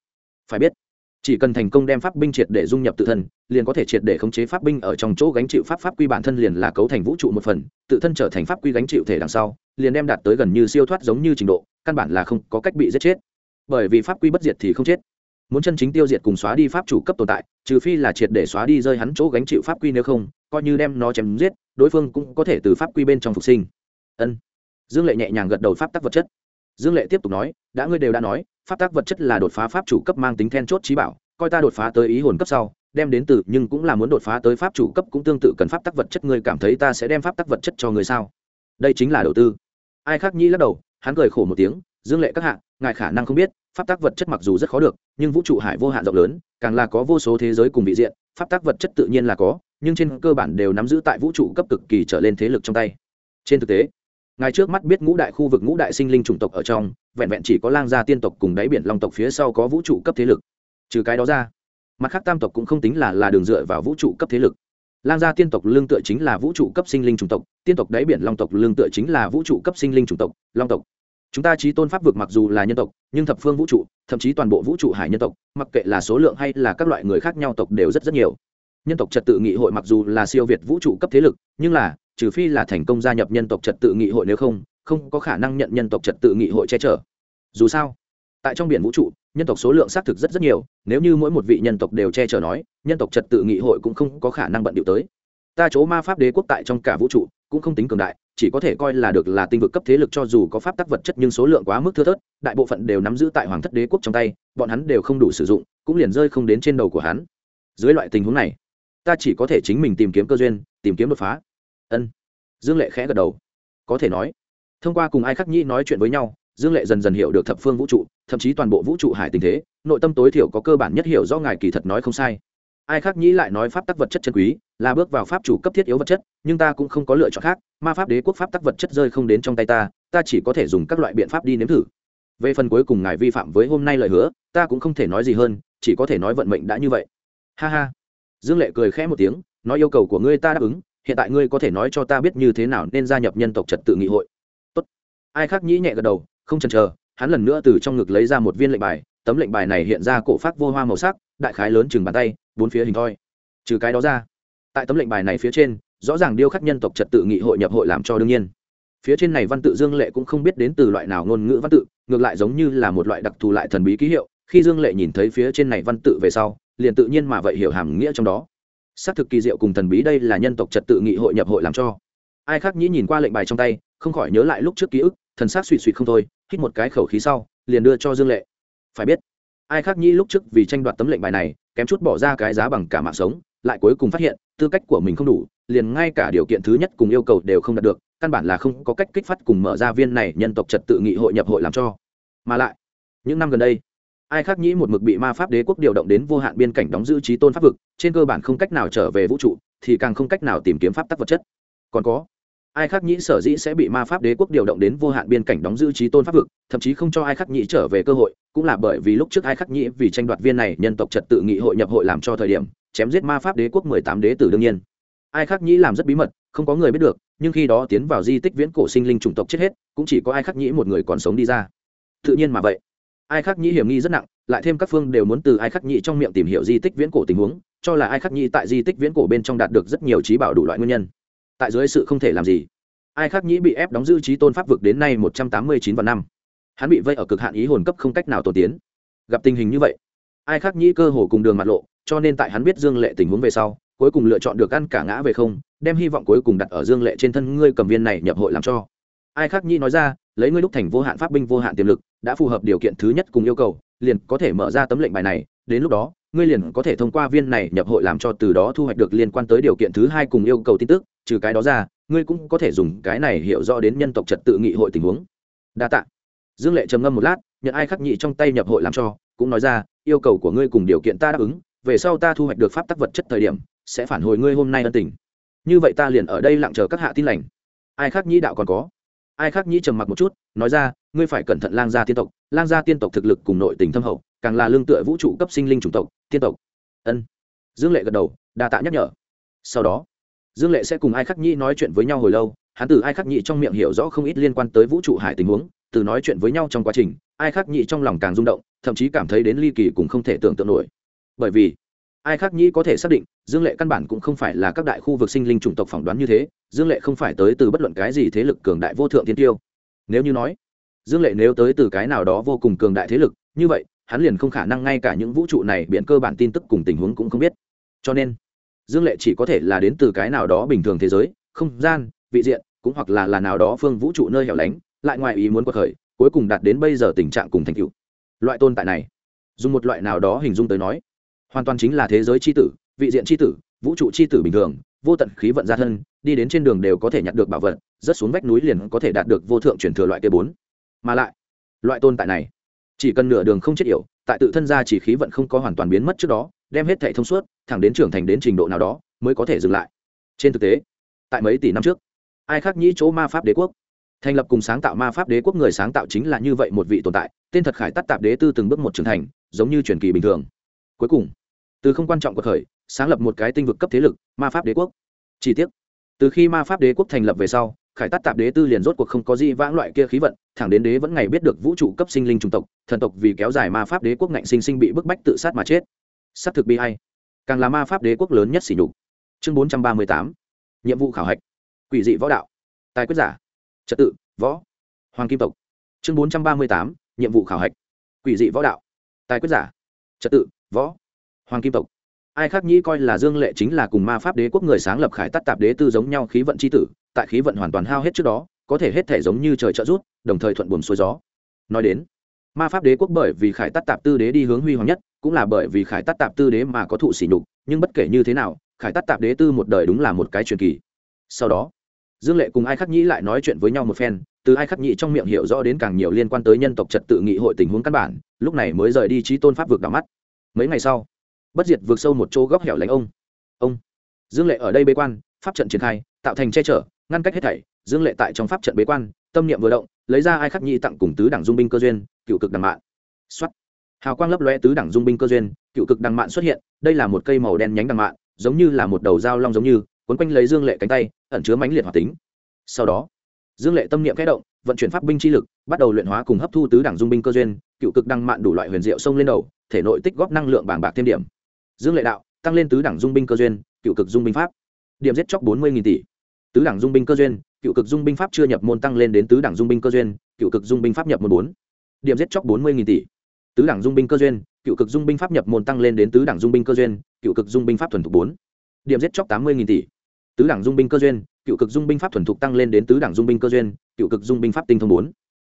Phải biết chỉ cần thành công đem pháp binh triệt để dung nhập tự thân, liền có thể triệt để khống chế pháp binh ở trong chỗ gánh chịu pháp pháp quy bản thân liền là cấu thành vũ trụ một phần, tự thân trở thành pháp quy gánh chịu thể đằng sau, liền đem đạt tới gần như siêu thoát giống như trình độ, căn bản là không có cách bị giết chết. Bởi vì pháp quy bất diệt thì không chết. Muốn chân chính tiêu diệt cùng xóa đi pháp chủ cấp tồn tại, trừ phi là triệt để xóa đi rơi hắn chỗ gánh chịu pháp quy nếu không, coi như đem nó chém giết, đối phương cũng có thể từ pháp quy bên trong phục sinh. Ân. Dương lệ nhẹ nhàng gật đầu pháp tắc vật chất dương lệ tiếp tục nói, đã ngươi đều đã nói, pháp tác vật chất là đột phá pháp chủ cấp mang tính then chốt trí bảo, coi ta đột phá tới ý hồn cấp sau, đem đến từ, nhưng cũng là muốn đột phá tới pháp chủ cấp cũng tương tự cần pháp tác vật chất, ngươi cảm thấy ta sẽ đem pháp tác vật chất cho người sao? Đây chính là đầu tư. Ai khác nhi lắc đầu, hắn cười khổ một tiếng, dương lệ các hạ, ngài khả năng không biết, pháp tác vật chất mặc dù rất khó được, nhưng vũ trụ hải vô hạn rộng lớn, càng là có vô số thế giới cùng vị diện, pháp tác vật chất tự nhiên là có, nhưng trên cơ bản đều nắm giữ tại vũ trụ cấp cực kỳ trở lên thế lực trong tay. Trên thực tế ngài trước mắt biết ngũ đại khu vực ngũ đại sinh linh chủng tộc ở trong, vẹn vẹn chỉ có lang gia tiên tộc cùng đáy biển long tộc phía sau có vũ trụ cấp thế lực. Trừ cái đó ra, mặt khác tam tộc cũng không tính là là đường dựa vào vũ trụ cấp thế lực. Lang gia tiên tộc lương tựa chính là vũ trụ cấp sinh linh chủng tộc, tiên tộc đáy biển long tộc lương tựa chính là vũ trụ cấp sinh linh chủng tộc, long tộc. Chúng ta trí tôn pháp vực mặc dù là nhân tộc, nhưng thập phương vũ trụ, thậm chí toàn bộ vũ trụ hải nhân tộc, mặc kệ là số lượng hay là các loại người khác nhau tộc đều rất rất nhiều. Nhân tộc trật tự nghị hội mặc dù là siêu việt vũ trụ cấp thế lực, nhưng là trừ phi là thành công gia nhập nhân tộc trật tự nghị hội nếu không không có khả năng nhận nhân tộc trật tự nghị hội che chở. Dù sao, tại trong biển vũ trụ, nhân tộc số lượng xác thực rất rất nhiều, nếu như mỗi một vị nhân tộc đều che chở nói, nhân tộc trật tự nghị hội cũng không có khả năng bận điệu tới. Ta chỗ ma pháp đế quốc tại trong cả vũ trụ cũng không tính cường đại, chỉ có thể coi là được là tinh vực cấp thế lực cho dù có pháp tắc vật chất nhưng số lượng quá mức thưa thớt, đại bộ phận đều nắm giữ tại hoàng thất đế quốc trong tay, bọn hắn đều không đủ sử dụng, cũng liền rơi không đến trên đầu của hắn. Dưới loại tình huống này, ta chỉ có thể chính mình tìm kiếm cơ duyên, tìm kiếm đột phá ân. Dương lệ khẽ gật đầu. Có thể nói, thông qua cùng ai khắc nhĩ nói chuyện với nhau, dương lệ dần dần hiểu được thập phương vũ trụ, thậm chí toàn bộ vũ trụ hải tình thế, nội tâm tối thiểu có cơ bản nhất hiểu do ngài kỳ thật nói không sai. Ai khác nhĩ lại nói pháp tắc vật chất chân quý, là bước vào pháp chủ cấp thiết yếu vật chất, nhưng ta cũng không có lựa chọn khác, ma pháp đế quốc pháp tắc vật chất rơi không đến trong tay ta ta chỉ có thể dùng các loại biện pháp đi nếm thử. Về phần cuối cùng ngài vi phạm với hôm nay lời hứa, ta cũng không thể nói gì hơn, chỉ có thể nói vận mệnh đã như vậy. Ha ha. Dương lệ cười khẽ một tiếng, nói yêu cầu của ngươi ta đáp ứng hiện tại ngươi có thể nói cho ta biết như thế nào nên gia nhập nhân tộc trật tự nghị hội. Tốt. Ai khác nhĩ nhẹ gật đầu, không chần chờ, hắn lần nữa từ trong ngực lấy ra một viên lệnh bài, tấm lệnh bài này hiện ra cổ phát vô hoa màu sắc, đại khái lớn chừng bàn tay, bốn phía hình thoi. Trừ cái đó ra, tại tấm lệnh bài này phía trên, rõ ràng điêu khắc nhân tộc trật tự nghị hội nhập hội làm cho đương nhiên. Phía trên này văn tự dương lệ cũng không biết đến từ loại nào ngôn ngữ văn tự, ngược lại giống như là một loại đặc thù lại thần bí ký hiệu, khi dương lệ nhìn thấy phía trên này văn tự về sau, liền tự nhiên mà vậy hiểu hàm nghĩa trong đó xác thực kỳ diệu cùng thần bí đây là nhân tộc trật tự nghị hội nhập hội làm cho. Ai khác nhĩ nhìn qua lệnh bài trong tay, không khỏi nhớ lại lúc trước ký ức, thần s á c suỵ suỵ không thôi, hít một cái khẩu khí sau, liền đưa cho dương lệ. Phải biết, ai khác nhĩ lúc trước vì tranh đoạt tấm lệnh bài này, kém chút bỏ ra cái giá bằng cả mạng sống, lại cuối cùng phát hiện, tư cách của mình không đủ, liền ngay cả điều kiện thứ nhất cùng yêu cầu đều không đạt được, căn bản là không có cách kích phát cùng mở ra viên này nhân tộc trật tự nghị hội nhập hội làm cho. Mà lại, những năm gần đây ai khác nhĩ một mực bị ma pháp đế quốc điều động đến vô hạn biên cảnh đóng giữ trí tôn pháp vực, trên cơ bản không cách nào trở về vũ trụ, thì càng không cách nào tìm kiếm pháp tắc vật chất. Còn có, ai khác nhĩ sở dĩ sẽ bị ma pháp đế quốc điều động đến vô hạn biên cảnh đóng giữ trí tôn pháp vực, thậm chí không cho ai khắc nhĩ trở về cơ hội, cũng là bởi vì lúc trước ai khắc nhĩ vì tranh đoạt viên này nhân tộc trật tự nghị hội nhập hội làm cho thời điểm, chém giết ma pháp đế quốc mười tám đế tử đương nhiên. Ai khắc nhĩ làm rất bí mật, không có người biết được, nhưng khi đó tiến vào di tích viễn cổ sinh linh chủng tộc chết hết, cũng chỉ có ai khắc nhĩ một người còn sống đi ra. Tự nhiên mà vậy ai khắc nhĩ hiểm nghi rất nặng, lại thêm các phương đều muốn từ ai khắc nhĩ trong miệng tìm hiểu di tích viễn cổ tình huống, cho là ai khắc nhĩ tại di tích viễn cổ bên trong đạt được rất nhiều trí bảo đủ loại nguyên nhân. Tại dưới sự không thể làm gì, ai Khắc nhĩ bị ép đóng giữ trí tôn pháp vực đến nay một trăm tám mươi chín vạn năm. Hắn bị vây ở cực hạn ý hồn cấp không cách nào tổ tiến. Gặp tình hình như vậy, ai Khắc nhĩ cơ hồ cùng đường mặt lộ, cho nên tại hắn biết dương lệ tình huống về sau, cuối cùng lựa chọn được ăn cả ngã về không, đem hy vọng cuối cùng đặt ở dương lệ trên thân ngươi cầm viên này nhập hội làm cho. Ai Khắc nhĩ nói ra, lấy ngươi lúc thành vô hạn pháp binh vô hạn tiềm lực đã phù hợp điều kiện thứ nhất cùng yêu cầu, liền có thể mở ra tấm lệnh bài này, đến lúc đó, ngươi liền có thể thông qua viên này nhập hội làm cho từ đó thu hoạch được liên quan tới điều kiện thứ hai cùng yêu cầu tin tức, trừ cái đó ra, ngươi cũng có thể dùng cái này hiểu rõ đến nhân tộc trật tự nghị hội tình huống. Đa tạ. Dương lệ trầm ngâm một lát, nhận ai khắc nhị trong tay nhập hội làm cho, cũng nói ra, yêu cầu của ngươi cùng điều kiện ta đáp ứng, về sau ta thu hoạch được pháp tắc vật chất thời điểm, sẽ phản hồi ngươi hôm nay ân tình. Như vậy ta liền ở đây lặng chờ các hạ tin lành. Ai khắc nhĩ đạo còn có? Ai khắc nhĩ trầm mặc một chút, nói ra, ngươi phải cẩn thận lang gia tiên tộc, lang gia tiên tộc thực lực cùng nội tình thâm hậu, càng là lương tựa vũ trụ cấp sinh linh chủng tộc, tiên tộc. Ân. Dương lệ gật đầu, đa tạ nhắc nhở. Sau đó, dương lệ sẽ cùng ai khắc nhĩ nói chuyện với nhau hồi lâu, hắn từ ai khắc nhĩ trong miệng hiểu rõ không ít liên quan tới vũ trụ hải tình huống, từ nói chuyện với nhau trong quá trình, ai khắc nhĩ trong lòng càng rung động, thậm chí cảm thấy đến ly kỳ cũng không thể tưởng tượng nổi. Bởi vì ai khác nhĩ có thể xác định, dương lệ căn bản cũng không phải là các đại khu vực sinh linh chủng tộc phỏng đoán như thế, dương lệ không phải tới từ bất luận cái gì thế lực cường đại vô thượng tiên tiêu. Nếu như nói, dương lệ nếu tới từ cái nào đó vô cùng cường đại thế lực, như vậy, hắn liền không khả năng ngay cả những vũ trụ này biện cơ bản tin tức cùng tình huống cũng không biết. Cho nên, dương lệ chỉ có thể là đến từ cái nào đó bình thường thế giới, không gian, vị diện, cũng hoặc là là nào đó phương vũ trụ nơi hẻo lánh, lại ngoài ý muốn cuộc khởi cuối cùng đạt đến bây giờ tình trạng cùng thành tựu. Loại tồn tại này, dùng một loại nào đó hình dung tới nói hoàn toàn chính là thế giới c h i tử, vị diện c h i tử, vũ trụ c h i tử bình thường, vô tận khí vận gia thân, đi đến trên đường đều có thể nhặt được bảo vật rất xuống vách núi liền có thể đạt được vô thượng truyền thừa loại kia bốn. Mà lại, loại tồn tại này, chỉ cần nửa đường không chết yểu, tại tự thân ra chỉ khí vận không có hoàn toàn biến mất trước đó, đem hết thẻ thông suốt, thẳng đến trưởng thành đến trình độ nào đó, mới có thể dừng lại. Trên thực tế, tại mấy tỷ năm trước, ai khác nhĩ chỗ ma pháp đế quốc, thành lập cùng sáng tạo ma pháp đế quốc người sáng tạo chính là như vậy một vị tồn tại, tên thật khải tắt tạp đế tư từng bước một trưởng thành, giống như truyền kỳ bình thường cuối cùng, từ không quan trọng của khởi sáng lập một cái tinh vực cấp thế lực, ma pháp đế quốc. Chi tiết từ khi ma pháp đế quốc thành lập về sau, khải tát tạp đế tư liền rốt cuộc không có gì vãng loại kia khí vận, thẳng đến đế vẫn ngày biết được vũ trụ cấp sinh linh chủng tộc, thần tộc vì kéo dài ma pháp đế quốc ngạnh sinh sinh bị bức bách tự sát mà chết. S thực bi hay càng là ma pháp đế quốc lớn nhất xỉ nhục. Chương bốn trăm ba mươi tám, nhiệm vụ khảo hạch. Quỷ dị võ đạo. Tài quyết giả. Trật tự, võ. Hoàng kim tộc. Chương bốn trăm ba mươi tám, nhiệm vụ khảo hạch. Quỷ dị võ đạo. Tài quyết giả. Trật tự võ, hoàng kim tộc. Ai khác nhĩ coi là dương lệ chính là cùng ma pháp đế quốc người sáng lập khải tắt tạp đế tư giống nhau khí vận c h i tử, tại khí vận hoàn toàn hao hết trước đó, có thể hết thể giống như trời trợ rút, đồng thời thuận buồm xuôi gió. Nói đến, ma pháp đế quốc bởi vì khải tắt tạp tư đế đi hướng huy hoàng nhất, cũng là bởi vì khải tắt tạp tư đế mà có thụ sỉ nhục, nhưng bất kể như thế nào, khải tắt tạp đế tư một đời đúng là một cái truyền kỳ. Sau đó, dương lệ cùng ai khắc nhĩ lại nói chuyện với nhau một phen, từ ai khắc nhĩ trong miệng hiểu rõ đến càng nhiều liên quan tới nhân tộc trật tự nghị hội tình huống căn bản, lúc này mới rời đi trí tôn pháp vực đỏ mắt mấy ngày sau, bất diệt vượt sâu một chỗ góc hẻo lánh ông. Ông, dương lệ ở đây bế quan, pháp trận triển khai, tạo thành che chở, ngăn cách hết thảy, dương lệ tại trong pháp trận bế quan, tâm niệm vừa động, lấy ra ai khắc nhi tặng cùng tứ đảng dung binh cơ duyên, cựu cực đằng mạn. Xuất hào quang lấp lóe tứ đảng dung binh cơ duyên, cựu cực đằng mạn xuất hiện, đây là một cây màu đen nhánh đằng mạn, giống như là một đầu dao long giống như quấn quanh lấy dương lệ cánh tay, ẩn chứa mãnh liệt hoạt tính. Sau đó, dương lệ tâm niệm kẽ động, vận chuyển pháp binh chi lực, bắt đầu luyện hóa cùng hấp thu tứ đảng dung binh cơ duyên, cựu cực đăng mạn đủ loại huyền diệu sông lên đầu thể nội tích góp năng lượng bảng bạc thêm điểm dương lệ đạo tăng lên tứ đẳng dung binh cơ duyên cựu cực dung binh pháp điểm giết chóc bốn mươi tỷ tứ đẳng dung binh cơ duyên cựu cực dung binh pháp chưa nhập môn tăng lên đến tứ đẳng dung binh cơ duyên cựu cực dung binh pháp nhập môn bốn điểm giết chóc bốn mươi tỷ tứ đẳng dung binh cơ duyên cựu cực dung binh pháp nhập môn tăng lên đến tứ đẳng dung binh cơ duyên cựu cực dung binh pháp thuần thục bốn điểm giết chóc tám mươi tỷ tứ đẳng dung binh cơ duyên cựu cực dung binh pháp thuần thục tăng lên đến tứ đẳng dung binh cơ duyên cựu cực dung binh pháp tinh thông bốn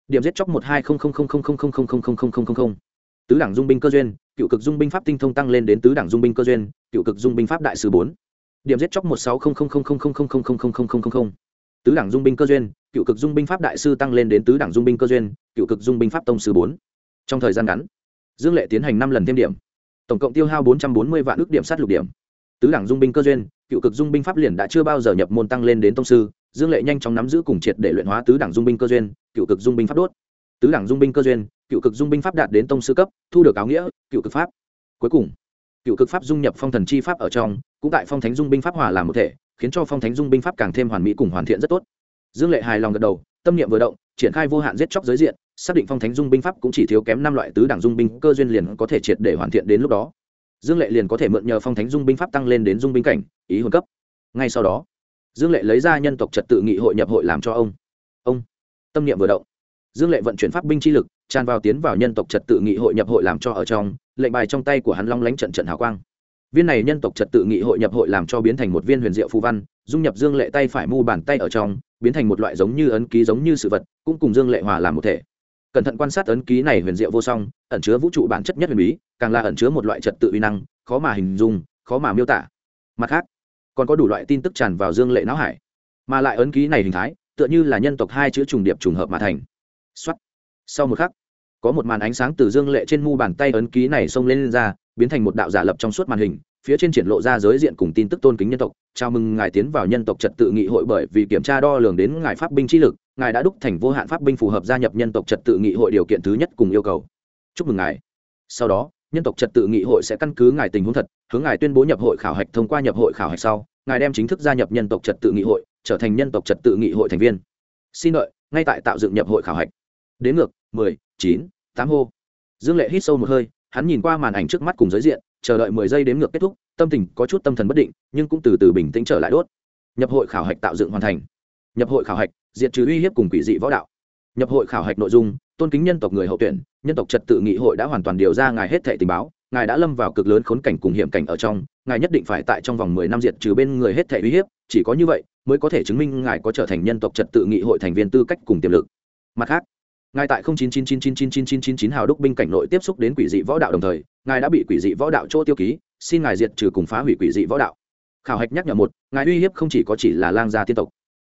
điểm giết chóc một hai không không không không không không không không không không không không tứ đảng dung binh cơ duyên cựu cực dung binh pháp tinh thông tăng lên đến tứ đảng dung binh cơ duyên cựu cực dung binh pháp đại sứ bốn điểm giết chóc một sáu không không không không không không không không không không không không tứ đảng dung binh cơ duyên cựu cực dung binh pháp đại sư tăng lên đến tứ đảng dung binh cơ duyên cựu cực dung binh pháp tông sư bốn trong thời gian ngắn dương lệ tiến hành năm lần thêm điểm tổng cộng tiêu hao bốn trăm bốn mươi vạn ước điểm sát lục điểm tứ đảng dung binh cơ duyên cựu cực dung binh pháp liền đã chưa bao giờ nhập môn tăng lên đến tông sư dương lệ nhanh chóng nắm giữ cùng triệt để luyện hóa tứ đảng dung binh cơ duyên cựu cực dung binh pháp đốt tứ đảng dung binh cơ duyên cựu cực dung binh pháp đạt đến tông sư cấp, thu được áo nghĩa, cựu cực pháp. Cuối cùng, cựu cực pháp dung nhập phong thần chi pháp ở trong, cũng tại phong thánh dung binh pháp hòa làm một thể, khiến cho phong thánh dung binh pháp càng thêm hoàn mỹ cùng hoàn thiện rất tốt. Dương lệ hài lòng gật đầu, tâm niệm vừa động, triển khai vô hạn giết chóc giới diện, xác định phong thánh dung binh pháp cũng chỉ thiếu kém năm loại tứ đảng dung binh cơ duyên liền có thể triệt để hoàn thiện đến lúc đó. Dương lệ liền có thể mượn nhờ phong thánh dung binh pháp tăng lên đến dung binh cảnh, ý hồn cấp. Ngay sau đó, dương lệ lấy ra nhân tộc trật tự nghị hội nhập hội làm cho ông. Ông, tâm niệm vừa động. Dương lệ vận chuyển pháp binh chi lực tràn vào tiến vào nhân tộc trật tự nghị hội nhập hội làm cho ở trong, lệnh bài trong tay của hắn long lánh trận trận hào quang. Viên này nhân tộc trật tự nghị hội nhập hội làm cho biến thành một viên huyền diệu phù văn, dung nhập dương lệ tay phải mu bàn tay ở trong, biến thành một loại giống như ấn ký giống như sự vật, cũng cùng dương lệ hòa làm một thể. Cẩn thận quan sát ấn ký này huyền diệu vô song, ẩn chứa vũ trụ bản chất nhất huyền bí, càng là ẩn chứa một loại trật tự uy năng, khó mà hình dung, khó mà miêu tả. Mặt khác, còn có đủ loại tin tức tràn vào dương lệ não hải. Mà lại ấn ký này hình thái, tựa như là nhân tộc hai chữ trùng điệp trùng hợp mà thành. Xuất sau một khắc có một màn ánh sáng từ dương lệ trên mu bàn tay ấn ký này xông lên, lên ra biến thành một đạo giả lập trong suốt màn hình phía trên triển lộ ra giới diện cùng tin tức tôn kính nhân tộc. Chào mừng ngài tiến vào nhân tộc trật tự nghị hội bởi vì kiểm tra đo lường đến ngài pháp binh trí lực ngài đã đúc thành vô hạn pháp binh phù hợp gia nhập nhân tộc trật tự nghị hội điều kiện thứ nhất cùng yêu cầu. Chúc mừng ngài. Sau đó nhân tộc trật tự nghị hội sẽ căn cứ ngài tình huống thật hướng ngài tuyên bố nhập hội khảo hạch thông qua nhập hội khảo hạch sau ngài đem chính thức gia nhập nhân tộc trật tự nghị hội trở thành nhân tộc trật tự nghị hội thành viên. Xin lợi ngay tại tạo dựng nhập hội khảo hạch đến ngược, mười, chín, tám hô. Dương lệ hít sâu một hơi, hắn nhìn qua màn ảnh trước mắt cùng giới diện, chờ đợi mười giây đếm ngược kết thúc, tâm tình có chút tâm thần bất định, nhưng cũng từ từ bình tĩnh trở lại đốt. Nhập hội khảo hạch tạo dựng hoàn thành. Nhập hội khảo hạch, diệt trừ uy hiếp cùng quỷ dị võ đạo. Nhập hội khảo hạch nội dung, tôn kính nhân tộc người hậu tuyển, nhân tộc trật tự nghị hội đã hoàn toàn điều ra ngài hết thệ tình báo, ngài đã lâm vào cực lớn khốn cảnh cùng hiểm cảnh ở trong, ngài nhất định phải tại trong vòng mười năm diệt trừ bên người hết thệ uy hiếp, chỉ có như vậy mới có thể chứng minh ngài có trở thành nhân tộc trật tự nghị hội thành viên tư cách cùng tiềm lực. Mặt khác ngài tại 0999999999 hào đúc binh cảnh nội tiếp xúc đến quỷ dị võ đạo đồng thời, ngài đã bị quỷ dị võ đạo chỗ tiêu ký, xin ngài diệt trừ cùng phá hủy quỷ dị võ đạo. Khảo hạch nhắc nhở một, ngài uy hiếp không chỉ có chỉ là lang gia tiên tộc.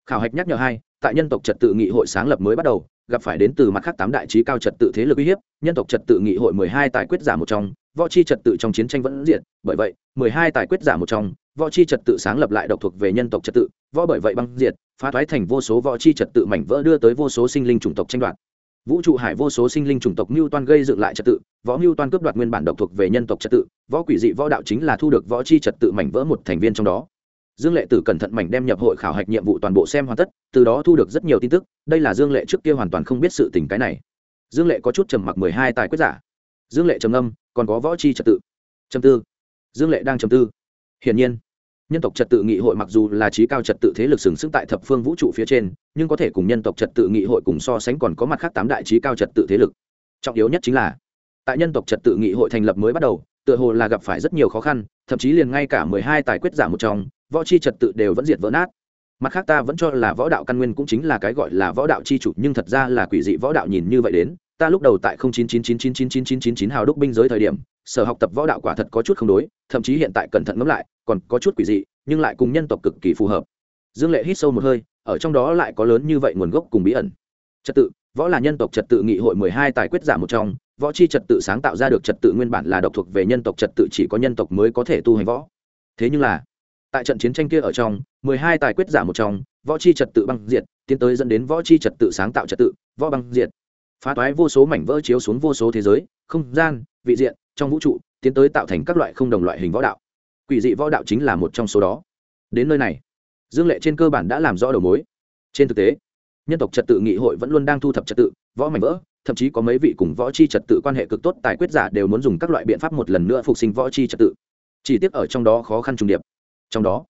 Khảo hạch nhắc nhở hai, tại nhân tộc trật tự nghị hội sáng lập mới bắt đầu, gặp phải đến từ mặt khác tám đại trí cao trật tự thế lực uy hiếp, nhân tộc trật tự nghị hội mười hai tài quyết giả một trong, võ c trật tự trong chiến tranh vẫn diện bởi vậy, mười hai tài quyết giả một trong, võ c trật tự sáng lập lại độc thuộc về nhân tộc trật tự, võ bởi vậy băng diệt, phá thoái thành vô số võ c trật tự mảnh vỡ đưa tới vô số sinh linh chủng tộc tranh đoạt vũ trụ hải vô số sinh linh chủng tộc mưu toan gây dựng lại trật tự, võ mưu toan cướp đoạt nguyên bản độc thuộc về nhân tộc trật tự, võ quỷ dị võ đạo chính là thu được võ chi trật tự mảnh vỡ một thành viên trong đó. Dương lệ tử cẩn thận mảnh đem nhập hội khảo hạch nhiệm vụ toàn bộ xem hoàn tất, từ đó thu được rất nhiều tin tức, đây là dương lệ trước kia hoàn toàn không biết sự tình cái này. Dương lệ có chút trầm mặc mười hai tài quyết giả. Dương lệ trầm âm còn có võ chi trật tự. Trầm tư. Dương lệ đang trầm tư. Hiển nhiên nhân tộc trật tự nghị hội mặc dù là trí cao trật tự thế lực sừng sững tại thập phương vũ trụ phía trên nhưng có thể cùng nhân tộc trật tự nghị hội cùng so sánh còn có mặt khác tám đại trí cao trật tự thế lực trọng yếu nhất chính là tại nhân tộc trật tự nghị hội thành lập mới bắt đầu tựa hồ là gặp phải rất nhiều khó khăn thậm chí liền ngay cả mười hai tài quyết giả một trong võ chi trật tự đều vẫn diệt vỡ nát mặt khác ta vẫn cho là võ đạo căn nguyên cũng chính là cái gọi là võ đạo chi chủ nhưng thật ra là quỷ dị võ đạo nhìn như vậy đến ta lúc đầu tại không chín chín chín chín chín chín chín chín chín hào đúc binh giới thời điểm sở học tập võ đạo quả thật có chút không đối, thậm chí hiện tại cẩn thận ngẫm lại, còn có chút quỷ dị, nhưng lại cùng nhân tộc cực kỳ phù hợp. Dương lệ hít sâu một hơi, ở trong đó lại có lớn như vậy nguồn gốc cùng bí ẩn. Trật tự, võ là nhân tộc trật tự nghị hội mười hai tài quyết giả một trong, võ chi trật tự sáng tạo ra được trật tự nguyên bản là độc thuộc về nhân tộc trật tự chỉ có nhân tộc mới có thể tu hành võ. Thế nhưng là, tại trận chiến tranh kia ở trong, mười hai tài quyết giả một trong, võ chi trật tự băng diệt, tiến tới dẫn đến võ chi trật tự sáng tạo trật tự, võ băng diệt. Phá toái vô số mảnh vỡ chiếu xuống vô số thế giới, không gian, vị diện trong vũ trụ, tiến tới tạo thành các loại không đồng loại hình võ đạo. Quỷ dị võ đạo chính là một trong số đó. Đến nơi này, dương lệ trên cơ bản đã làm rõ đầu mối. Trên thực tế, nhân tộc trật tự nghị hội vẫn luôn đang thu thập trật tự, võ mảnh vỡ, thậm chí có mấy vị cùng võ chi trật tự quan hệ cực tốt tài quyết giả đều muốn dùng các loại biện pháp một lần nữa phục sinh võ chi trật tự. Chỉ tiếc ở trong đó khó khăn trùng điệp. Trong đó,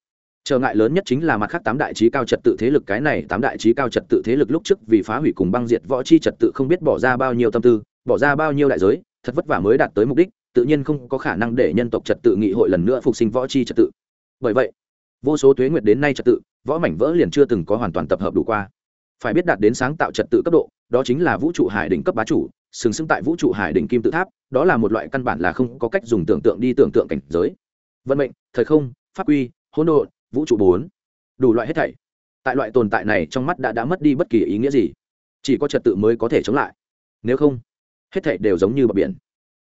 trở ngại lớn nhất chính là mặt khác tám đại trí cao trật tự thế lực, cái này tám đại trí cao trật tự thế lực lúc trước vì phá hủy cùng băng diệt võ chi trật tự không biết bỏ ra bao nhiêu tâm tư, bỏ ra bao nhiêu đại giới, thật vất vả mới đạt tới mục đích tự nhiên không có khả năng để nhân tộc trật tự nghị hội lần nữa phục sinh võ chi trật tự. Bởi vậy, vô số tuế nguyệt đến nay trật tự, võ mảnh vỡ liền chưa từng có hoàn toàn tập hợp đủ qua. Phải biết đạt đến sáng tạo trật tự cấp độ, đó chính là vũ trụ hải đỉnh cấp bá chủ, sừng sững tại vũ trụ hải đỉnh kim tự tháp, đó là một loại căn bản là không có cách dùng tưởng tượng đi tưởng tượng cảnh giới. Vận mệnh, thời không, pháp quy, hỗn độn, vũ trụ bốn, đủ loại hết thảy. Tại loại tồn tại này trong mắt đã đã mất đi bất kỳ ý nghĩa gì. Chỉ có trật tự mới có thể chống lại. Nếu không, hết thảy đều giống như bờ biển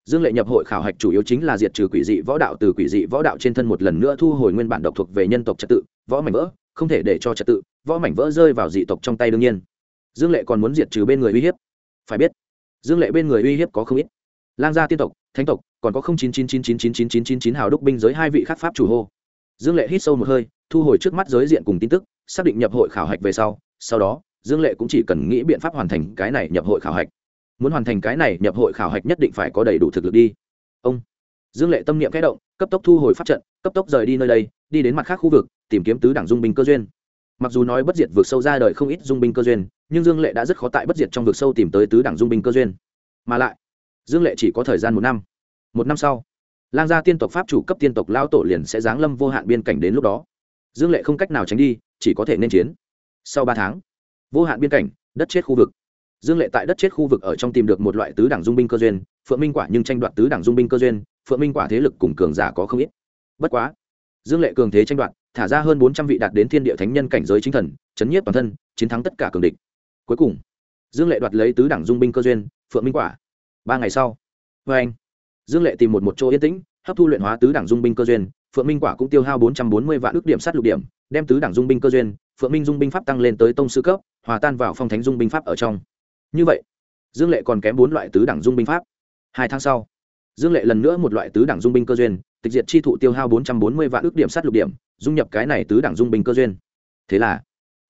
dương lệ nhập hội khảo hạch chủ yếu chính là diệt trừ quỷ dị võ đạo từ quỷ dị võ đạo trên thân một lần nữa thu hồi nguyên bản độc thuộc về nhân tộc trật tự, võ mảnh vỡ, không thể để cho trật tự, võ mảnh vỡ rơi vào dị tộc trong tay đương nhiên. Dương lệ còn muốn diệt trừ bên người uy hiếp. Phải biết, dương lệ bên người uy hiếp có không ít. Lang gia tiên tộc, thánh tộc, còn có chín chín chín chín chín chín chín chín chín hào đúc binh giới hai vị khắc pháp chủ hô. Dương lệ hít sâu một hơi, thu hồi trước mắt giới diện cùng tin tức, xác định nhập hội khảo hạch về sau sau đó, dương lệ cũng chỉ cần nghĩ biện pháp hoàn thành cái này nhập hội khảo hạch muốn hoàn thành cái này, nhập hội khảo hạch nhất định phải có đầy đủ thực lực đi. Ông dương lệ tâm niệm kẽ động, cấp tốc thu hồi pháp trận, cấp tốc rời đi nơi đây, đi đến mặt khác khu vực, tìm kiếm tứ đảng dung binh cơ duyên. Mặc dù nói bất diệt vượt sâu ra đời không ít dung binh cơ duyên, nhưng dương lệ đã rất khó tại bất diệt trong vực sâu tìm tới tứ đảng dung binh cơ duyên. Mà lại, dương lệ chỉ có thời gian một năm. Một năm sau, lang gia tiên tộc pháp chủ cấp tiên tộc lao tổ liền sẽ giáng lâm vô hạn biên cảnh đến lúc đó. Dương lệ không cách nào tránh đi, chỉ có thể nên chiến. Sau ba tháng, vô hạn biên cảnh, đất chết khu vực dương lệ tại đất chết khu vực ở trong tìm được một loại tứ đảng dung binh cơ duyên, phượng minh quả nhưng tranh đoạt tứ đảng dung binh cơ duyên, phượng minh quả thế lực cùng cường giả có không ít. Bất quá, dương lệ cường thế tranh đoạt, thả ra hơn bốn trăm vị đạt đến thiên địa thánh nhân cảnh giới chính thần, chấn nhiếp toàn thân, chiến thắng tất cả cường địch. Cuối cùng, dương lệ đoạt lấy tứ đảng dung binh cơ duyên, phượng minh quả. Ba ngày sau vê anh, dương lệ tìm một một chỗ yên tĩnh, hấp thu luyện hóa tứ đảng dung binh cơ duyên, phượng minh quả cũng tiêu hao bốn trăm bốn mươi vạn ước điểm sát lục điểm, đem tứ đảng dung binh cơ duyên, phượng minh dung binh pháp tăng lên tới tông sư cấp, hòa tan vào phong thánh dung binh pháp ở trong như vậy, dương lệ còn kém bốn loại tứ đảng dung binh pháp. Hai tháng sau, dương lệ lần nữa một loại tứ đảng dung binh cơ duyên, tịch diệt chi thụ tiêu hao bốn trăm bốn mươi vạn ước điểm sát lục điểm, dung nhập cái này tứ đảng dung binh cơ duyên. Thế là,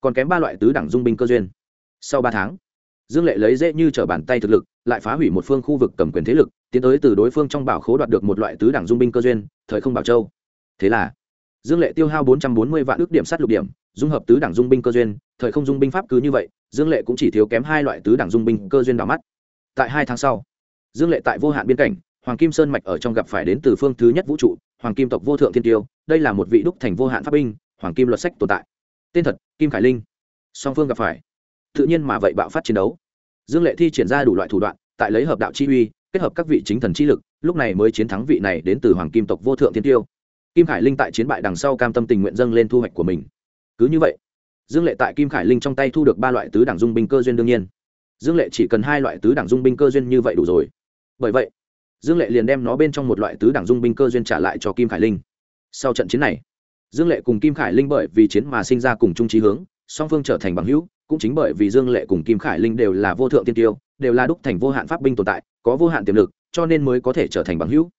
còn kém ba loại tứ đảng dung binh cơ duyên. Sau ba tháng, dương lệ lấy dễ như t r ở bàn tay thực lực, lại phá hủy một phương khu vực cầm quyền thế lực, tiến tới từ đối phương trong bảo khố đoạt được một loại tứ đảng dung binh cơ duyên, thời không bảo châu. Thế là dương lệ tiêu hao bốn trăm bốn mươi vạn ước điểm sát lục điểm, dung hợp tứ đảng dung binh cơ duyên, thời không dung binh pháp cứ như vậy, dương lệ cũng chỉ thiếu kém hai loại tứ đảng dung binh cơ duyên đỏ mắt. Tại hai tháng sau, dương lệ tại vô hạn biên cảnh, hoàng kim sơn mạch ở trong gặp phải đến từ phương thứ nhất vũ trụ, hoàng kim tộc vô thượng thiên tiêu, đây là một vị đúc thành vô hạn pháp binh, hoàng kim luật sách tồn tại. Tên thật, kim khải linh. Song phương gặp phải, tự nhiên mà vậy bạo phát chiến đấu. Dương lệ thi triển ra đủ loại thủ đoạn, tại lấy hợp đạo chi uy, kết hợp các vị chính thần chi lực, lúc này mới chiến thắng vị này đến từ hoàng kim tộc vô thượng thiên tiêu kim khải linh tại chiến bại đằng sau cam tâm tình nguyện dâng lên thu hoạch của mình. Cứ như vậy, dương lệ tại kim khải linh trong tay thu được ba loại tứ đảng dung binh cơ duyên đương nhiên. Dương lệ chỉ cần hai loại tứ đảng dung binh cơ duyên như vậy đủ rồi. Bởi vậy, dương lệ liền đem nó bên trong một loại tứ đảng dung binh cơ duyên trả lại cho kim khải linh. Sau trận chiến này, dương lệ cùng kim khải linh bởi vì chiến mà sinh ra cùng chung trí hướng, song phương trở thành bằng hữu, cũng chính bởi vì dương lệ cùng kim khải linh đều là vô thượng tiên tiêu, đều là đúc thành vô hạn pháp binh tồn tại, có vô hạn tiềm lực, cho nên mới có thể trở thành bằng hữu.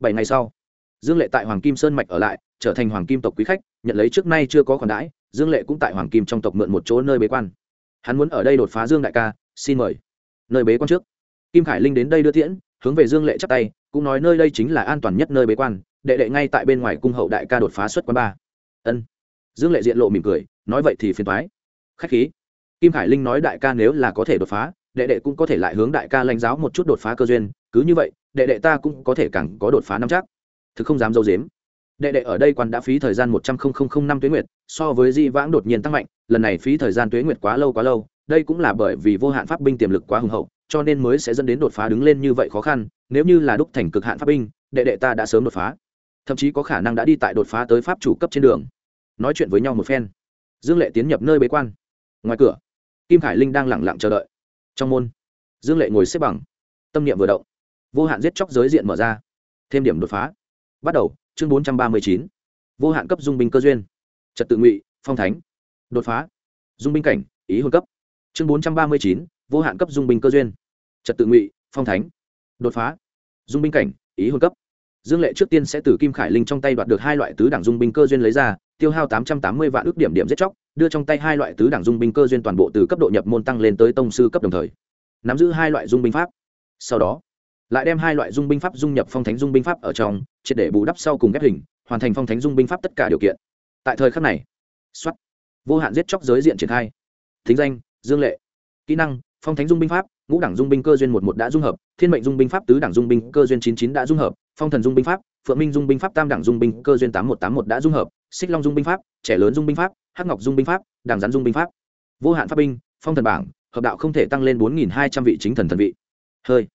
Bảy ngày sau dương lệ tại hoàng kim sơn mạch ở lại, trở thành hoàng kim tộc quý khách, nhận lấy trước nay chưa có khoản đãi, dương lệ cũng tại hoàng kim trong tộc mượn một chỗ nơi bế quan. Hắn muốn ở đây đột phá dương đại ca, xin mời. Nơi bế quan trước, kim khải linh đến đây đưa tiễn, hướng về dương lệ chắc tay, cũng nói nơi đây chính là an toàn nhất nơi bế quan, đệ đệ ngay tại bên ngoài cung hậu đại ca đột phá xuất quan ba. Ân. Dương lệ diện lộ mỉm cười, nói vậy thì phiền thoái khách khí. Kim khải linh nói đại ca nếu là có thể đột phá, đệ đệ cũng có thể lại hướng đại ca lãnh giáo một chút đột phá cơ duyên, cứ như vậy, đệ đệ ta cũng có thể càng có đột phá năm chắc thực không dám dâu dếm. Đệ đệ ở đây quan đã phí thời gian một trăm linh năm tuế nguyệt, so với di vãng đột nhiên tăng mạnh, lần này phí thời gian tuế nguyệt quá lâu quá lâu, đây cũng là bởi vì vô hạn pháp binh tiềm lực quá hùng hậu, cho nên mới sẽ dẫn đến đột phá đứng lên như vậy khó khăn, nếu như là đúc thành cực hạn pháp binh, đệ đệ ta đã sớm đột phá. Thậm chí có khả năng đã đi tại đột phá tới pháp chủ cấp trên đường. Nói chuyện với nhau một phen. Dương lệ tiến nhập nơi bế quan. Ngoài cửa, kim khải linh đang lẳng lặng chờ đợi. Trong môn, dương lệ ngồi xếp bằng. Tâm niệm vừa động. Vô hạn giết chóc giới diện mở ra. Thêm điểm đột phá bắt đầu, chương bốn trăm ba mươi chín. Vô hạn cấp dung binh cơ duyên. Trật tự ngụy, phong thánh. Đột phá. Dung binh cảnh, ý hôn cấp. Chương bốn trăm ba mươi chín, vô hạn cấp dung binh cơ duyên. Trật tự ngụy, phong thánh. Đột phá. Dung binh cảnh, ý hôn cấp. Dương lệ trước tiên sẽ từ kim khải linh trong tay đoạt được hai loại tứ đảng dung binh cơ duyên lấy ra, tiêu hao tám trăm tám mươi vạn ước điểm điểm giết chóc, đưa trong tay hai loại tứ đảng dung binh cơ duyên toàn bộ từ cấp độ nhập môn tăng lên tới tông sư cấp đồng thời, nắm giữ hai loại dung binh pháp. Sau đó lại đem hai loại dung binh pháp dung nhập phong thánh dung binh pháp ở trong triệt để bù đắp sau cùng ghép hình hoàn thành phong thánh dung binh pháp tất cả điều kiện tại thời khắc này xuất vô hạn giết chóc giới diện triển khai thính danh dương lệ kỹ năng phong thánh dung binh pháp ngũ đẳng dung binh cơ duyên một một đã dung hợp thiên mệnh dung binh pháp tứ đẳng dung binh cơ duyên chín chín đã dung hợp phong thần dung binh pháp phượng minh dung binh pháp tam đẳng dung binh cơ duyên tám một tám một đã dung hợp xích long dung binh pháp trẻ lớn dung binh pháp hắc ngọc dung binh pháp đảng rắn dung binh pháp vô hạn pháp binh phong thần bảng hợp đạo không thể tăng lên bốn nghìn hai trăm vị chính thần thần vị hơi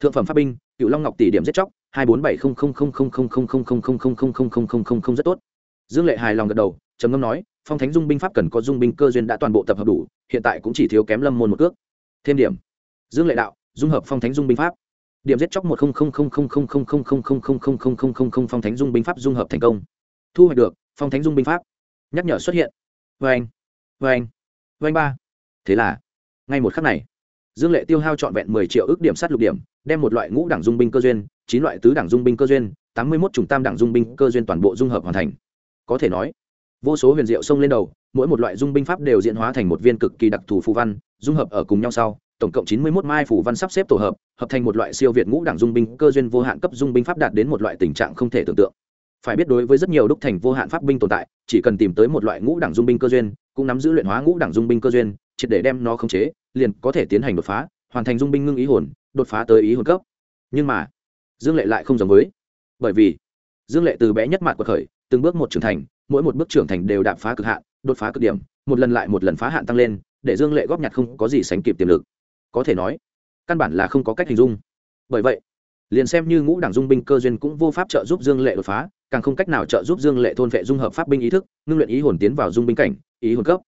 thượng phẩm pháp binh cựu long ngọc tỷ điểm giết chóc hai bốn bảy không không không không không không không không không không không không không không không rất tốt dương lệ hài lòng gật đầu trầm ngâm nói phong thánh dung binh pháp cần có dung binh cơ duyên đã toàn bộ tập hợp đủ hiện tại cũng chỉ thiếu kém lâm môn một cước thêm điểm dương lệ đạo dung hợp phong thánh dung binh pháp điểm giết chóc một không không không không không không không không không không không không không không không phong thánh dung binh pháp dung hợp thành công thu hoạch được phong thánh dung binh pháp nhắc nhở xuất hiện vê anh vê anh vê anh ba thế là ngay một khắc này dương lệ tiêu hao trọn vẹn mười triệu ước điểm sát lục điểm, đem một loại ngũ đẳng dung binh cơ duyên, chín loại tứ đẳng dung binh cơ duyên, tám mươi mốt chủng tam đẳng dung binh cơ duyên toàn bộ dung hợp hoàn thành. Có thể nói, vô số huyền diệu xông lên đầu, mỗi một loại dung binh pháp đều diễn hóa thành một viên cực kỳ đặc thù phù văn, dung hợp ở cùng nhau sau, tổng cộng chín mươi mốt mai phù văn sắp xếp tổ hợp hợp thành một loại siêu việt ngũ đẳng dung binh cơ duyên vô hạn cấp dung binh pháp đạt đến một loại tình trạng không thể tưởng tượng. Phải biết đối với rất nhiều đúc thành vô hạn pháp binh tồn tại, chỉ cần tìm tới một loại ngũ đẳng dung binh cơ duyên, cũng nắm giữ luyện hóa ngũ đẳng dung binh cơ duyên, triệt để đem nó khống chế liền có thể tiến hành đột phá, hoàn thành dung binh ngưng ý hồn, đột phá tới ý hồn cấp. Nhưng mà, dương lệ lại không giống với. Bởi vì, dương lệ từ bé nhất mặt của khởi, từng bước một trưởng thành, mỗi một bước trưởng thành đều đạp phá cực hạn, đột phá cực điểm, một lần lại một lần phá hạn tăng lên, để dương lệ góp nhặt không có gì sánh kịp tiềm lực. Có thể nói, căn bản là không có cách hình dung. Bởi vậy, liền xem như ngũ đảng dung binh cơ duyên cũng vô pháp trợ giúp dương lệ đột phá, càng không cách nào trợ giúp dương lệ thôn vệ dung hợp pháp binh ý thức, ngưng luyện ý hồn tiến vào dung binh cảnh, ý hồn cấp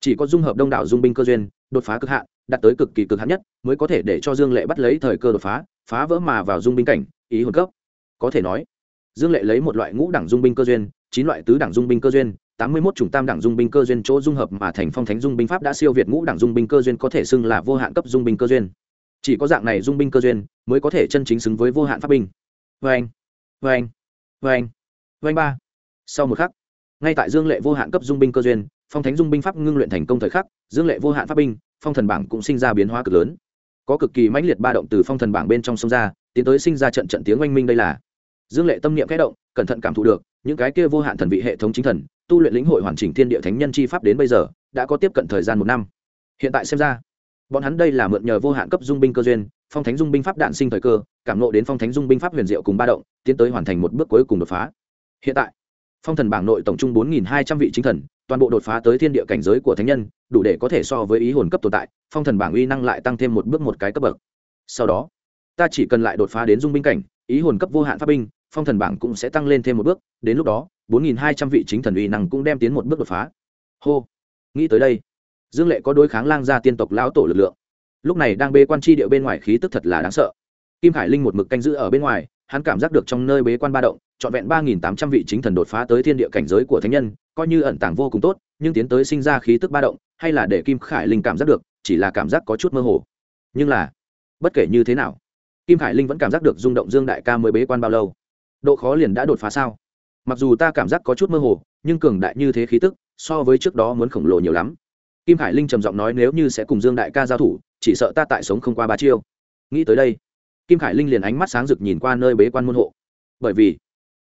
chỉ có dung hợp đông đảo dung binh cơ duyên, đột phá cực hạn, đạt tới cực kỳ cực hạn nhất, mới có thể để cho dương lệ bắt lấy thời cơ đột phá phá vỡ mà vào dung binh cảnh, ý hồn cấp. Có thể nói, dương lệ lấy một loại ngũ đẳng dung binh cơ duyên, chín loại tứ đẳng dung binh cơ duyên, tám mươi mốt chủng tam đẳng dung binh cơ duyên chỗ dung hợp mà thành phong thánh dung binh pháp đã siêu việt ngũ đẳng dung binh cơ duyên có thể xưng là vô hạn cấp dung binh cơ duyên. Chỉ có dạng này dung binh cơ duyên mới có thể chân chính xứng với vô hạn pháp binh. Vê anh vê anh vê anh vê anh ba. Sau một khắc ngay tại dương lệ vô hạn cấp dung binh cơ duyên, phong thánh dung binh pháp ngưng luyện thành công thời khắc, dương lệ vô hạn pháp binh, phong thần bảng cũng sinh ra biến hóa cực lớn. Có cực kỳ mãnh liệt ba động từ phong thần bảng bên trong sông ra, tiến tới sinh ra trận trận tiếng oanh minh đây là. Dương lệ tâm niệm kẽ động, cẩn thận cảm thụ được, những cái kia vô hạn thần vị hệ thống chính thần, tu luyện lĩnh hội hoàn chỉnh thiên địa thánh nhân chi pháp đến bây giờ, đã có tiếp cận thời gian một năm. Hiện tại xem ra, bọn hắn đây là mượn nhờ vô hạn cấp dung binh cơ duyên, phong thánh dung binh pháp đạn sinh thời cơ, cảm nộ đến phong thánh dung binh pháp huyền diệu cùng ba động, tiến tới hoàn thành một bước cuối cùng đột phá. Hiện tại phong thần bảng nội tổng trung bốn nghìn hai trăm vị chính thần, toàn bộ đột phá tới thiên địa cảnh giới của thánh nhân, đủ để có thể so với ý hồn cấp tồn tại, phong thần bảng uy năng lại tăng thêm một bước một cái cấp bậc. Sau đó, ta chỉ cần lại đột phá đến dung binh cảnh, ý hồn cấp vô hạn pháp binh, phong thần bảng cũng sẽ tăng lên thêm một bước, đến lúc đó, bốn nghìn hai trăm vị chính thần uy năng cũng đem tiến một bước đột phá. Hô. Nghĩ tới đây, dương lệ có đối kháng lang gia tiên tộc lão tổ lực lượng. Lúc này đang bê quan tri địa bên ngoài khí tức thật là đáng sợ. Kim khải linh một mực canh giữ ở bên ngoài hắn cảm giác được trong nơi bế quan ba động, trọn vẹn ba nghìn tám trăm vị chính thần đột phá tới thiên địa cảnh giới của thánh nhân, coi như ẩn tàng vô cùng tốt, nhưng tiến tới sinh ra khí tức ba động, hay là để kim khải linh cảm giác được, chỉ là cảm giác có chút mơ hồ. Nhưng là, bất kể như thế nào, kim khải linh vẫn cảm giác được rung động dương đại ca mới bế quan bao lâu. Độ khó liền đã đột phá sao? Mặc dù ta cảm giác có chút mơ hồ, nhưng cường đại như thế khí tức, so với trước đó muốn khổng lồ nhiều lắm. Kim hải linh trầm giọng nói, nếu như sẽ cùng dương đại ca giao thủ, chỉ sợ ta tại sống không qua ba chiêu. Nghĩ tới đây kim hải linh liền ánh mắt sáng rực nhìn qua nơi bế quan môn hộ. Bởi vì,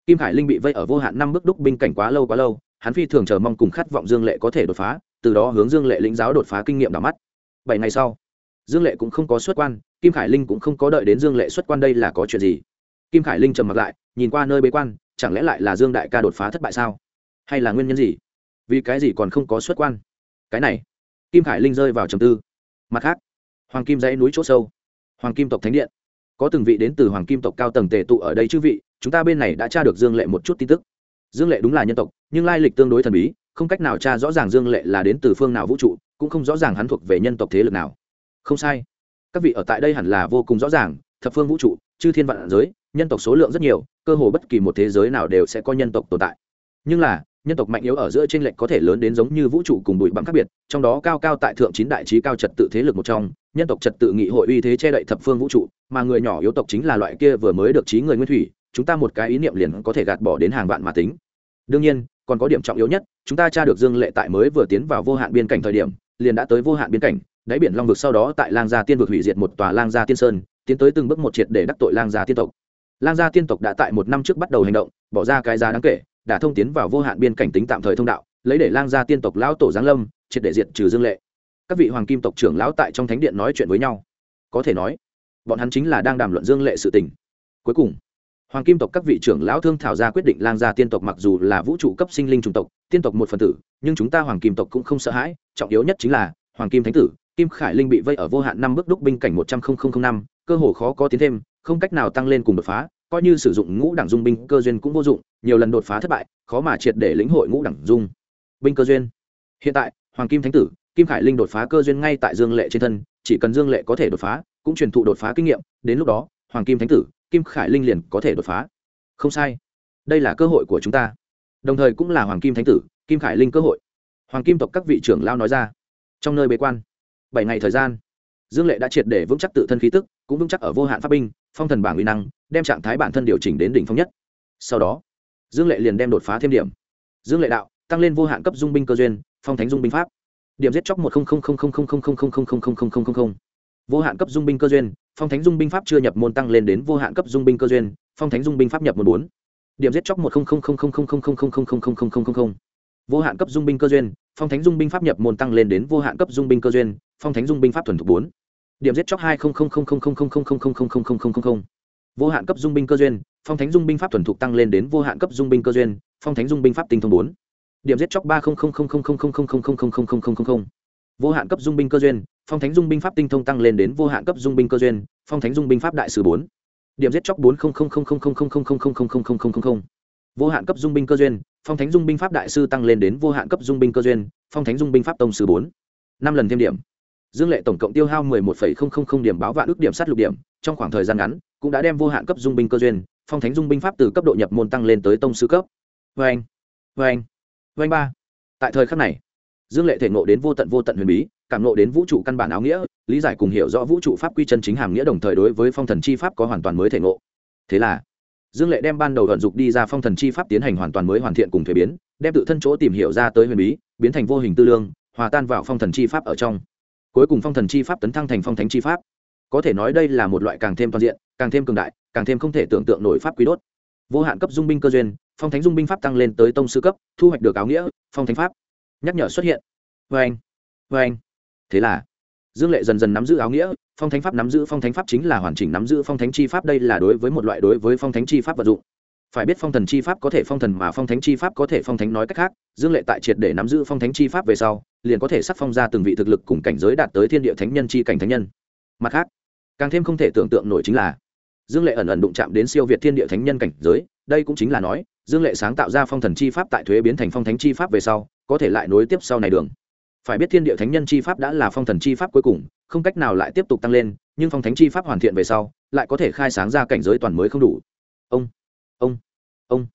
kim hải linh bị vây ở vô hạn năm bước đúc binh cảnh quá lâu quá lâu, hắn phi thường chờ mong cùng khát vọng dương lệ có thể đột phá, từ đó hướng dương lệ lĩnh giáo đột phá kinh nghiệm đỏ mắt. Bảy ngày sau, dương lệ cũng không có xuất quan, kim khải linh cũng không có đợi đến dương lệ xuất quan đây là có chuyện gì? Kim khải linh trầm mặt lại, nhìn qua nơi bế quan, chẳng lẽ lại là dương đại ca đột phá thất bại sao? Hay là nguyên nhân gì? Vì cái gì còn không có xuất quan? Cái này, kim khải linh rơi vào trầm tư. Mặt khác, hoàng kim dãy núi chỗ sâu. Hoàng kim tộc thánh điện có từng vị đến từ hoàng kim tộc cao tầng tề tụ ở đây chư vị, chúng ta bên này đã tra được dương lệ một chút tin tức. Dương lệ đúng là nhân tộc, nhưng lai lịch tương đối thần bí, không cách nào tra rõ ràng dương lệ là đến từ phương nào vũ trụ, cũng không rõ ràng hắn thuộc về nhân tộc thế lực nào. Không sai. Các vị ở tại đây hẳn là vô cùng rõ ràng, thập phương vũ trụ, chư thiên vạn giới, nhân tộc số lượng rất nhiều, cơ hồ bất kỳ một thế giới nào đều sẽ có nhân tộc tồn tại. Nhưng là nhân tộc mạnh yếu ở giữa trên lệnh có thể lớn đến giống như vũ trụ cùng bụi bặm khác biệt, trong đó cao cao tại thượng chín đại trí cao trật tự thế lực một trong, nhân tộc trật tự nghị hội uy thế che đậy thập phương vũ trụ, mà người nhỏ yếu tộc chính là loại kia vừa mới được trí người nguyên thủy, chúng ta một cái ý niệm liền có thể gạt bỏ đến hàng vạn mà tính. Đương nhiên, còn có điểm trọng yếu nhất, chúng ta tra được dương lệ tại mới vừa tiến vào vô hạn biên cảnh thời điểm, liền đã tới vô hạn biên cảnh, đáy biển long vực sau đó tại lang gia tiên vực hủy diệt một tòa lang gia tiên sơn, tiến tới từng bước một triệt để đắc tội lang gia tiên tộc. Lang gia tiên tộc đã tại một năm trước bắt đầu hành động, bỏ ra cái giá đáng kể đã thông tiến vào vô hạn biên cảnh tính tạm thời thông đạo, lấy để lang gia tiên tộc lão tổ giáng lâm, triệt để diệt trừ dương lệ. Các vị hoàng kim tộc trưởng lão tại trong thánh điện nói chuyện với nhau. Có thể nói, bọn hắn chính là đang đàm luận dương lệ sự tình. Cuối cùng, hoàng kim tộc các vị trưởng lão thương thảo ra quyết định lang gia tiên tộc mặc dù là vũ trụ cấp sinh linh chủng tộc, tiên tộc một phần tử, nhưng chúng ta hoàng kim tộc cũng không sợ hãi, trọng yếu nhất chính là hoàng kim thánh tử, kim khải linh bị vây ở vô hạn năm bước đúc binh cảnh một trăm linh năm, cơ hồ khó có tiến thêm, không cách nào tăng lên cùng đột phá, coi như sử dụng ngũ đẳng dung binh cơ duyên cũng vô dụng nhiều lần đột phá thất bại, khó mà triệt để lĩnh hội ngũ đẳng dung. Binh cơ duyên. Hiện tại, hoàng kim thánh tử, kim khải linh đột phá cơ duyên ngay tại dương lệ trên thân, chỉ cần dương lệ có thể đột phá, cũng truyền thụ đột phá kinh nghiệm, đến lúc đó, hoàng kim thánh tử, kim khải linh liền có thể đột phá. Không sai. Đây là cơ hội của chúng ta. Đồng thời cũng là hoàng kim thánh tử, kim khải linh cơ hội. Hoàng kim tộc các vị trưởng lao nói ra. Trong nơi bế quan, bảy ngày thời gian, dương lệ đã triệt để vững chắc tự thân khí tức, cũng vững chắc ở vô hạn pháp binh, phong thần bảng uy năng, đem trạng thái bản thân điều chỉnh đến đỉnh phong nhất. Sau đó dương lệ liền đem đột phá thêm điểm dương lệ đạo tăng lên vô hạn cấp dung binh cơ duyên phong thánh dung binh pháp điểm giết chóc một vô hạn cấp dung binh cơ duyên phong thánh dung binh pháp chưa nhập môn tăng lên đến vô hạn cấp dung binh cơ duyên phong thánh dung binh pháp nhập môn bốn điểm giết chóc một vô hạn cấp dung binh cơ duyên phong thánh dung binh pháp nhập môn tăng lên đến vô hạn cấp dung binh cơ duyên phong thánh dung binh pháp thuần thục bốn điểm giết chóc hai vô hạn cấp dung binh cơ duyên phong thánh dung binh pháp thuần thục tăng lên đến vô hạn cấp dung binh cơ duyên phong thánh dung binh pháp tinh thông bốn điểm giết chóc ba vô hạn cấp dung binh cơ duyên phong thánh dung binh pháp tinh thông tăng lên đến vô hạn cấp dung binh cơ duyên phong thánh dung binh pháp đại sứ bốn điểm giết chóc bốn vô hạn cấp dung binh cơ duyên phong thánh dung binh pháp đại sư tăng lên đến vô hạn cấp dung binh cơ duyên phong thánh dung binh pháp tông sư bốn năm lần thêm điểm dương lệ tổng cộng tiêu hao mười một phẩy không không không điểm báo vạn ước điểm sát lục điểm trong khoảng thời gian ngắn cũng đã đem vô hạn cấp dung binh cơ duyên phong thánh dung binh pháp từ cấp độ nhập môn tăng lên tới tông sư cấp. Vê anh vê anh vê anh ba. Tại thời khắc này, dương lệ thể ngộ đến vô tận vô tận huyền bí, cảm ngộ đến vũ trụ căn bản áo nghĩa, lý giải cùng hiểu rõ vũ trụ pháp quy chân chính hàm nghĩa đồng thời đối với phong thần chi pháp có hoàn toàn mới thể ngộ. Thế là, dương lệ đem ban đầu vận dụng đi ra phong thần chi pháp tiến hành hoàn toàn mới hoàn thiện cùng thuế biến, đem tự thân chỗ tìm hiểu ra tới huyền bí, biến thành vô hình tư lương, hòa tan vào phong thần chi pháp ở trong. Cuối cùng phong thần chi pháp tấn thăng thành phong thánh chi pháp. Có thể nói đây là một loại càng thêm toàn diện càng thêm cường đại, càng thêm không thể tưởng tượng nổi pháp quý đốt. Vô hạn cấp dung binh cơ duyên, phong thánh dung binh pháp tăng lên tới tông sư cấp, thu hoạch được áo nghĩa, phong thánh pháp. Nhắc nhở xuất hiện. Vê anh vê anh. Thế là, dương lệ dần dần nắm giữ áo nghĩa, phong thánh pháp nắm giữ phong thánh pháp chính là hoàn chỉnh nắm giữ phong thánh chi pháp, đây là đối với một loại đối với phong thánh chi pháp vật dụng. Phải biết phong thần chi pháp có thể phong thần mà phong thánh chi pháp có thể phong thánh nói cách khác, dương lệ tại triệt để nắm giữ phong thánh chi pháp về sau, liền có thể sắc phong ra từng vị thực lực cùng cảnh giới đạt tới thiên địa thánh nhân chi cảnh thánh nhân. Mặt khác, càng thêm không thể tưởng tượng nổi chính là dương lệ ẩn ẩn đụng chạm đến siêu việt thiên địa thánh nhân cảnh giới, đây cũng chính là nói, dương lệ sáng tạo ra phong thần chi pháp tại thuế biến thành phong thánh chi pháp về sau, có thể lại nối tiếp sau này đường. Phải biết thiên địa thánh nhân chi pháp đã là phong thần chi pháp cuối cùng, không cách nào lại tiếp tục tăng lên, nhưng phong thánh chi pháp hoàn thiện về sau, lại có thể khai sáng ra cảnh giới toàn mới không đủ. Ông ông ông.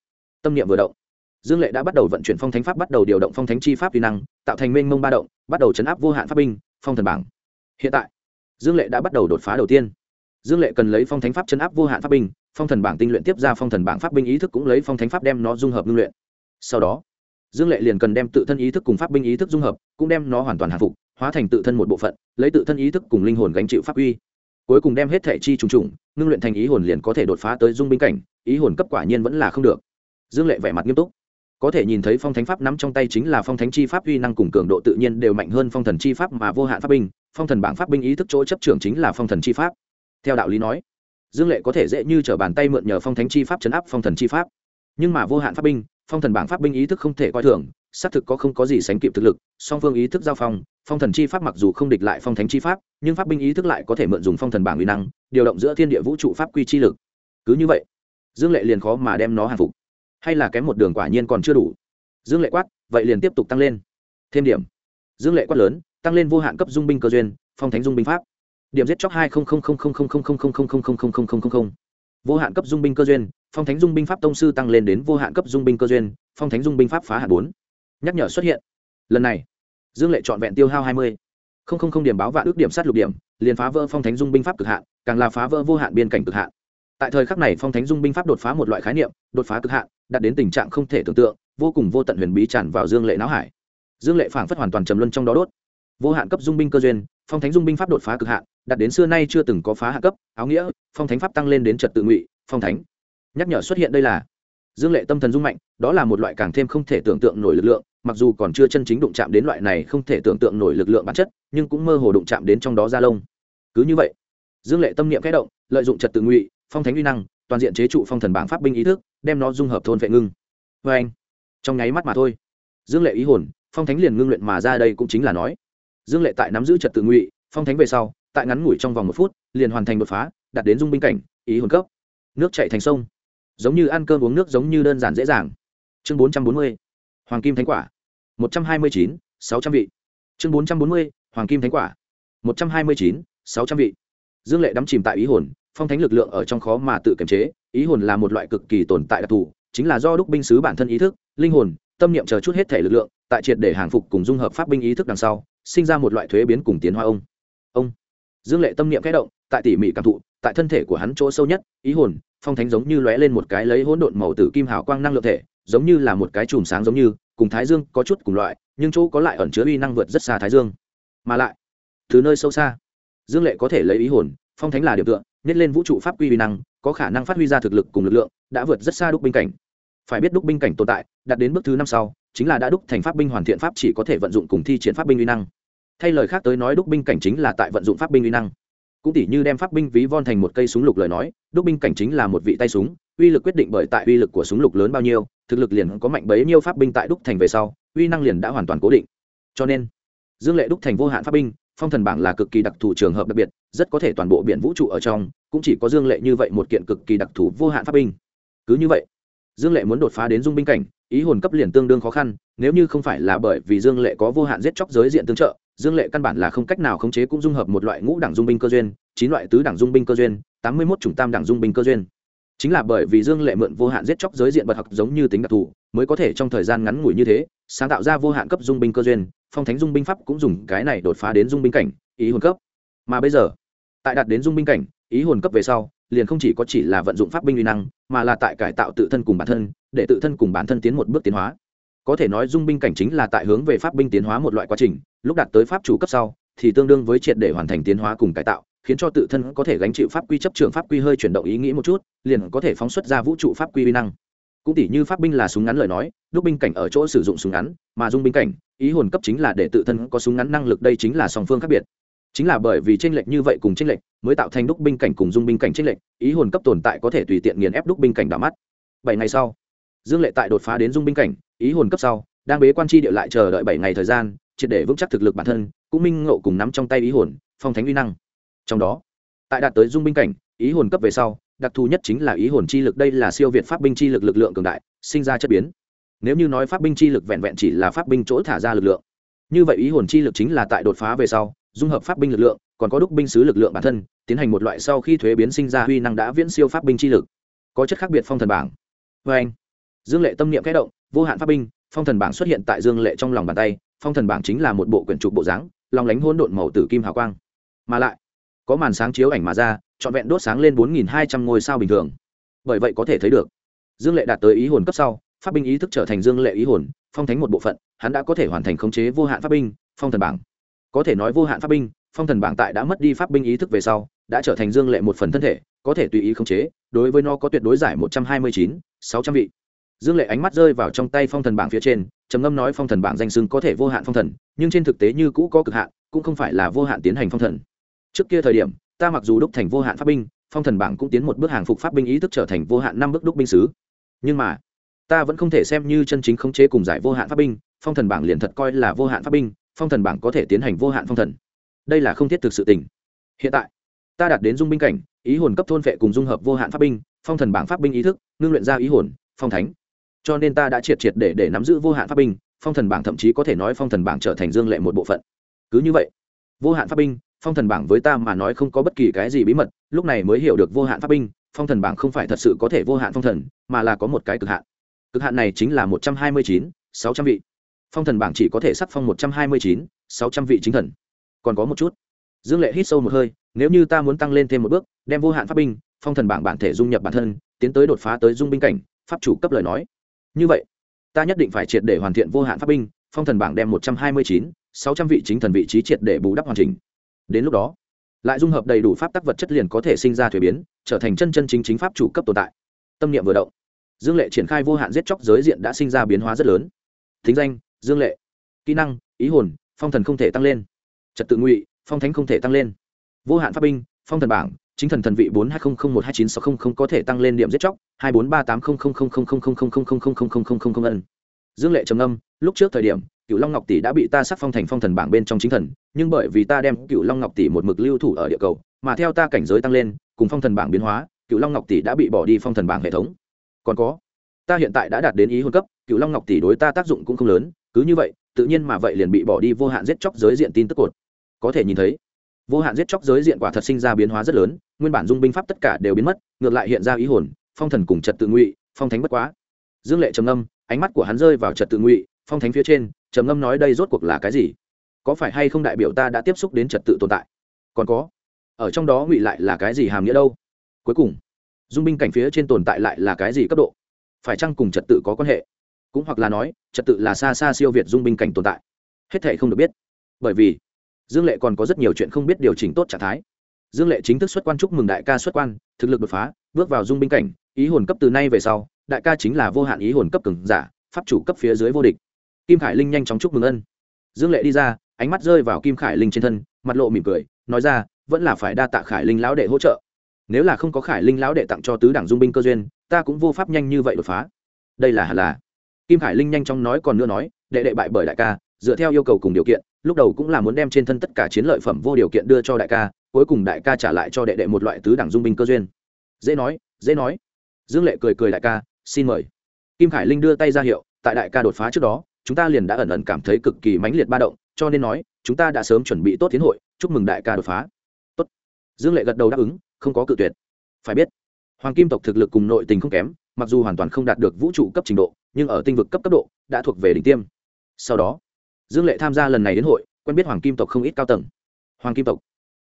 Tâm niệm vừa động. Dương lệ đã bắt đầu vận chuyển phong thánh pháp bắt đầu điều động phong thánh chi pháp vi năng, tạo thành mênh mông ba động, bắt đầu chấn áp vô hạn pháp binh, phong thần bảng. Hiện tại, dương lệ đã bắt đầu đột phá đầu tiên dương lệ cần lấy phong thánh pháp chấn áp vô hạn pháp binh, phong thần bảng tinh luyện tiếp ra phong thần bảng pháp binh ý thức cũng lấy phong thánh pháp đem nó dung hợp ngưng luyện. Sau đó, dương lệ liền cần đem tự thân ý thức cùng pháp binh ý thức dung hợp, cũng đem nó hoàn toàn hạ phục, hóa thành tự thân một bộ phận, lấy tự thân ý thức cùng linh hồn gánh chịu pháp uy. Cuối cùng đem hết thể chi trùng trùng, ngưng luyện thành ý hồn liền có thể đột phá tới dung binh cảnh, ý hồn cấp quả nhiên vẫn là không được. Dương lệ vẻ mặt nghiêm túc. Có thể nhìn thấy phong thánh pháp nắm trong tay chính là phong thánh chi pháp uy năng cùng cường độ tự nhiên đều mạnh hơn phong thần chi pháp mà vô hạn pháp binh, phong thần bảng pháp binh ý thức chỗ chấp trưởng chính là phong thần chi pháp theo đạo lý nói, dương lệ có thể dễ như t r ở bàn tay mượn nhờ phong thánh chi pháp chấn áp phong thần chi pháp. Nhưng mà vô hạn pháp binh, phong thần bảng pháp binh ý thức không thể coi thường, xác thực có không có gì sánh kịp thực lực, song phương ý thức giao phong phong thần chi pháp mặc dù không địch lại phong thánh chi pháp, nhưng pháp binh ý thức lại có thể mượn dùng phong thần bảng uy năng, điều động giữa thiên địa vũ trụ pháp quy chi lực. Cứ như vậy, dương lệ liền khó mà đem nó hàng phục. Hay là kém một đường quả nhiên còn chưa đủ. Dương lệ quát, vậy liền tiếp tục tăng lên. Thêm điểm. Dương lệ quát lớn, tăng lên vô hạn cấp dung binh cơ duyên, phong thánh dung binh pháp điểm giết chóc hai vô hạn cấp dung binh cơ duyên phong thánh dung binh pháp tông sư tăng lên đến vô hạn cấp dung binh cơ duyên phong thánh dung binh pháp phá hạ bốn nhắc nhở xuất hiện lần này dương lệ chọn vẹn tiêu hao hai mươi điểm báo vạn ước điểm sát lục điểm liền phá vỡ phong thánh dung binh pháp cực hạn càng là phá vỡ vô hạn biên cảnh cực hạn tại thời khắc này phong thánh dung binh pháp đột phá một loại khái niệm đột phá cực hạn đạt đến tình trạng không thể tưởng tượng vô cùng vô tận huyền bí tràn vào dương lệ não hải dương lệ phảng phất hoàn toàn trầm luân trong đó đốt vô hạn cấp dung binh cơ duyên, phong thánh dung binh pháp đột phá cực hạn đạt đến xưa nay chưa từng có phá hạ cấp, áo nghĩa, phong thánh pháp tăng lên đến trật tự ngụy, phong thánh. Nhắc nhở xuất hiện đây là, dương lệ tâm thần dung mạnh, đó là một loại càng thêm không thể tưởng tượng nổi lực lượng, mặc dù còn chưa chân chính đụng chạm đến loại này không thể tưởng tượng nổi lực lượng bản chất, nhưng cũng mơ hồ đụng chạm đến trong đó ra lông. Cứ như vậy, dương lệ tâm niệm kẽ động, lợi dụng trật tự ngụy, phong thánh uy năng, toàn diện chế trụ phong thần bảng pháp binh ý thức, đem nó dung hợp thôn vệ ngưng. Vê anh, trong nháy mắt mà thôi. Dương lệ ý hồn, phong thánh liền ngưng luyện mà ra đây cũng chính là nói dương lệ tại nắm giữ trật tự ngụy, phong thánh về sau, tại ngắn ngủi trong vòng một phút, liền hoàn thành đột phá, đạt đến dung binh cảnh, ý hồn cấp. Nước chạy thành sông. Giống như ăn cơm uống nước giống như đơn giản dễ dàng. Chương bốn trăm bốn mươi, hoàng kim thánh quả. một trăm hai mươi chín, sáu trăm vị. Chương bốn trăm bốn mươi, hoàng kim thánh quả. một trăm hai mươi chín, sáu trăm vị. Dương lệ đắm chìm tại ý hồn, phong thánh lực lượng ở trong khó mà tự kiềm chế. Ý hồn là một loại cực kỳ tồn tại đặc thù, chính là do đúc binh sứ bản thân ý thức, linh hồn tâm niệm chờ chút hết thể lực lượng, tại triệt để hàng phục cùng dung hợp pháp binh ý thức đằng sau, sinh ra một loại thuế biến cùng tiến hóa ông. Ông. Dương lệ tâm niệm kẽ động, tại tỉ mỉ cảm thụ, tại thân thể của hắn chỗ sâu nhất, ý hồn, phong thánh giống như lóe lên một cái lấy hỗn độn màu tử kim hào quang năng lượng thể, giống như là một cái chùm sáng giống như, cùng thái dương có chút cùng loại, nhưng chỗ có lại ẩn chứa uy năng vượt rất xa thái dương. Mà lại từ nơi sâu xa, dương lệ có thể lấy ý hồn, phong thánh là điểm tựa, nhét lên vũ trụ pháp quy uy năng, có khả năng phát huy ra thực lực cùng lực lượng, đã vượt rất xa đúc binh cảnh. Phải biết đúc binh cảnh tồn tại đạt đến bước thứ năm sau, chính là đã đúc thành pháp binh hoàn thiện pháp chỉ có thể vận dụng cùng thi triển pháp binh uy năng. Thay lời khác tới nói đúc binh cảnh chính là tại vận dụng pháp binh uy năng. Cũng tỷ như đem pháp binh ví von thành một cây súng lục lời nói, đúc binh cảnh chính là một vị tay súng, uy lực quyết định bởi tại uy lực của súng lục lớn bao nhiêu, thực lực liền có mạnh bấy nhiêu pháp binh tại đúc thành về sau, uy năng liền đã hoàn toàn cố định. Cho nên, dương lệ đúc thành vô hạn pháp binh, phong thần bảng là cực kỳ đặc thù trường hợp đặc biệt, rất có thể toàn bộ biển vũ trụ ở trong, cũng chỉ có dương lệ như vậy một kiện cực kỳ đặc thù vô hạn pháp binh. Cứ như vậy, dương lệ muốn đột phá đến dung binh cảnh ý hồn cấp liền tương đương khó khăn, nếu như không phải là bởi vì dương lệ có vô hạn giết chóc giới diện tương trợ, dương lệ căn bản là không cách nào khống chế cũng dung hợp một loại ngũ đẳng dung binh cơ duyên, chín loại tứ đẳng dung binh cơ duyên, tám mươi mốt chủng tam đẳng dung binh cơ duyên. Chính là bởi vì dương lệ mượn vô hạn giết chóc giới diện bật học giống như tính đặc thù, mới có thể trong thời gian ngắn ngủi như thế, sáng tạo ra vô hạn cấp dung binh cơ duyên, phong thánh dung binh pháp cũng dùng cái này đột phá đến dung binh cảnh, ý hồn cấp. Mà bây giờ, tại đạt đến dung binh cảnh ý hồn cấp về sau, liền không chỉ có chỉ là vận dụng pháp binh uy năng, mà là tại cải tạo tự thân cùng bản thân, để tự thân cùng bản thân tiến một bước tiến hóa. Có thể nói dung binh cảnh chính là tại hướng về pháp binh tiến hóa một loại quá trình, lúc đạt tới pháp chủ cấp sau, thì tương đương với triệt để hoàn thành tiến hóa cùng cải tạo, khiến cho tự thân có thể gánh chịu pháp quy chấp trường pháp quy hơi chuyển động ý nghĩ một chút, liền có thể phóng xuất ra vũ trụ pháp quy uy năng. Cũng tỷ như pháp binh là súng ngắn lời nói, lúc binh cảnh ở chỗ sử dụng súng ngắn, mà dung binh cảnh, ý hồn cấp chính là để tự thân có súng ngắn năng lực, đây chính là song phương khác biệt chính là bởi vì tranh lệch như vậy cùng tranh lệch, mới tạo thành đúc binh cảnh cùng dung binh cảnh tranh lệch, ý hồn cấp tồn tại có thể tùy tiện nghiền ép đúc binh cảnh đỏ mắt. Bảy ngày sau, dương lệ tại đột phá đến dung binh cảnh, ý hồn cấp sau, đang bế quan tri địa lại chờ đợi bảy ngày thời gian, triệt để vững chắc thực lực bản thân, cũng minh ngộ cùng nắm trong tay ý hồn, phong thánh uy năng. Trong đó, tại đạt tới dung binh cảnh, ý hồn cấp về sau, đặc thù nhất chính là ý hồn chi lực, đây là siêu việt pháp binh chi lực lực lượng cường đại, sinh ra chất biến. Nếu như nói pháp binh chi lực vẹn vẹn chỉ là pháp binh chỗ thả ra lực lượng, như vậy ý hồn chi lực chính là tại đột phá về sau dung hợp pháp binh lực lượng, còn có đúc binh sứ lực lượng bản thân, tiến hành một loại sau khi thuế biến sinh ra huy năng đã viễn siêu pháp binh chi lực. Có chất khác biệt phong thần bảng. Vê anh, dương lệ tâm niệm kẽ động, vô hạn pháp binh, phong thần bảng xuất hiện tại dương lệ trong lòng bàn tay, phong thần bảng chính là một bộ quyển trục bộ dáng lòng lánh hỗn độn màu tử kim hào quang. Mà lại, có màn sáng chiếu ảnh mà ra, trọn vẹn đốt sáng lên bốn nghìn hai trăm ngôi sao bình thường. Bởi vậy có thể thấy được, dương lệ đạt tới ý hồn cấp sau, pháp binh ý thức trở thành dương lệ ý hồn, phong thánh một bộ phận, hắn đã có thể hoàn thành khống chế vô hạn pháp binh, phong thần bảng có thể nói vô hạn pháp binh, phong thần bảng tại đã mất đi pháp binh ý thức về sau, đã trở thành dương lệ một phần thân thể, có thể tùy ý khống chế, đối với nó có tuyệt đối giải một trăm hai mươi chín, sáu trăm vị. Dương lệ ánh mắt rơi vào trong tay phong thần bảng phía trên, trầm ngâm nói phong thần bảng danh xưng có thể vô hạn phong thần, nhưng trên thực tế như cũ có cực hạn, cũng không phải là vô hạn tiến hành phong thần. Trước kia thời điểm, ta mặc dù đúc thành vô hạn pháp binh, phong thần bảng cũng tiến một bước hàng phục pháp binh ý thức trở thành vô hạn năm bước đúc binh sứ. Nhưng mà, ta vẫn không thể xem như chân chính khống chế cùng giải vô hạn pháp binh, phong thần bảng liền thật coi là vô hạn pháp binh phong thần bảng có thể tiến hành vô hạn phong thần. Đây là không thiết thực sự tình. Hiện tại, ta đạt đến dung binh cảnh, ý hồn cấp thôn vệ cùng dung hợp vô hạn pháp binh, phong thần bảng pháp binh ý thức, ngưng luyện ra ý hồn, phong thánh. Cho nên ta đã triệt triệt để để nắm giữ vô hạn pháp binh, phong thần bảng thậm chí có thể nói phong thần bảng trở thành dương lệ một bộ phận. Cứ như vậy, vô hạn pháp binh, phong thần bảng với ta mà nói không có bất kỳ cái gì bí mật, lúc này mới hiểu được vô hạn pháp binh, phong thần bảng không phải thật sự có thể vô hạn phong thần, mà là có một cái cực hạn. Cực hạn này chính là một trăm hai mươi chín, sáu trăm vị phong thần bảng chỉ có thể sắc phong một trăm hai mươi chín, sáu trăm vị chính thần. Còn có một chút. Dương lệ hít sâu một hơi, nếu như ta muốn tăng lên thêm một bước, đem vô hạn pháp binh, phong thần bảng bản thể dung nhập bản thân, tiến tới đột phá tới dung binh cảnh, pháp chủ cấp lời nói. Như vậy, ta nhất định phải triệt để hoàn thiện vô hạn pháp binh, phong thần bảng đem một trăm hai mươi chín, sáu trăm vị chính thần vị trí triệt để bù đắp hoàn chỉnh. Đến lúc đó, lại dung hợp đầy đủ pháp tắc vật chất liền có thể sinh ra thuế biến, trở thành chân chân chính chính pháp chủ cấp tồn tại. Tâm niệm vừa động, dương lệ triển khai vô hạn giết chóc giới diện đã sinh ra biến hóa rất lớn. Thính danh dương lệ kỹ năng ý hồn phong thần không thể tăng lên trật tự ngụy phong thánh không thể tăng lên vô hạn pháp binh phong thần bảng chính thần thần vị bốn hai không không một hai chín sáu không không có thể tăng lên điểm giết chóc hai bốn ba tám không không không không không không không không không không không không không không ân dương lệ trầm âm lúc trước thời điểm cựu long ngọc tỷ đã bị ta sắc phong thành phong thần bảng bên trong chính thần nhưng bởi vì ta đem cựu long ngọc tỷ một mực lưu thủ ở địa cầu mà theo ta cảnh giới tăng lên cùng phong thần bảng biến hóa cựu long ngọc tỷ đã bị bỏ đi phong thần bảng hệ thống còn có ta hiện tại đã đạt đến ý hôn cấp cựu long ngọc tỷ đối ta tác dụng cũng không lớn cứ như vậy tự nhiên mà vậy liền bị bỏ đi vô hạn giết chóc giới diện tin tức cột. Có thể nhìn thấy vô hạn giết chóc giới diện quả thật sinh ra biến hóa rất lớn nguyên bản dung binh pháp tất cả đều biến mất ngược lại hiện ra ý hồn phong thần cùng trật tự ngụy phong thánh bất quá. Dương lệ trầm ngâm, ánh mắt của hắn rơi vào trật tự ngụy phong thánh phía trên trầm ngâm nói đây rốt cuộc là cái gì? Có phải hay không đại biểu ta đã tiếp xúc đến trật tự tồn tại? Còn có ở trong đó ngụy lại là cái gì hàm nghĩa đâu? Cuối cùng dung binh cảnh phía trên tồn tại lại là cái gì cấp độ? Phải chăng cùng trật tự có quan hệ? Cũng hoặc là nói, trật tự là xa xa siêu việt dung binh cảnh tồn tại. Hết thể không được biết. Bởi vì, dương lệ còn có rất nhiều chuyện không biết điều chỉnh tốt trạng thái. Dương lệ chính thức xuất quan chúc mừng đại ca xuất quan, thực lực đột phá, bước vào dung binh cảnh, ý hồn cấp từ nay về sau, đại ca chính là vô hạn ý hồn cấp cường giả, pháp chủ cấp phía dưới vô địch. Kim khải linh nhanh chóng chúc mừng ân. Dương lệ đi ra, ánh mắt rơi vào kim khải linh trên thân, mặt lộ mỉm cười, nói ra, vẫn là phải đa tạ khải linh lão đệ hỗ trợ. Nếu là không có khải linh lão đệ tặng cho tứ đảng dung binh cơ duyên, ta cũng vô pháp nhanh như vậy đột phá. Đây là hẳn là kim khải linh nhanh chóng nói còn nữa nói, đệ đệ bại bởi đại ca, dựa theo yêu cầu cùng điều kiện, lúc đầu cũng là muốn đem trên thân tất cả chiến lợi phẩm vô điều kiện đưa cho đại ca, cuối cùng đại ca trả lại cho đệ đệ một loại tứ đẳng dung binh cơ duyên. Dễ nói dễ nói. Dương lệ cười cười đại ca, xin mời. Kim khải linh đưa tay ra hiệu, tại đại ca đột phá trước đó, chúng ta liền đã ẩn ẩn cảm thấy cực kỳ mãnh liệt ba động, cho nên nói, chúng ta đã sớm chuẩn bị tốt tiến hội, chúc mừng đại ca đột phá. Tốt. Dương lệ gật đầu đáp ứng, không có cự tuyệt. Phải biết, hoàng kim tộc thực lực cùng nội tình không kém, mặc dù hoàn toàn không đạt được vũ trụ cấp trình độ nhưng ở tinh vực cấp cấp độ, đã thuộc về đỉnh tiêm. Sau đó, dương lệ tham gia lần này đến hội, quen biết hoàng kim tộc không ít cao tầng. Hoàng kim tộc,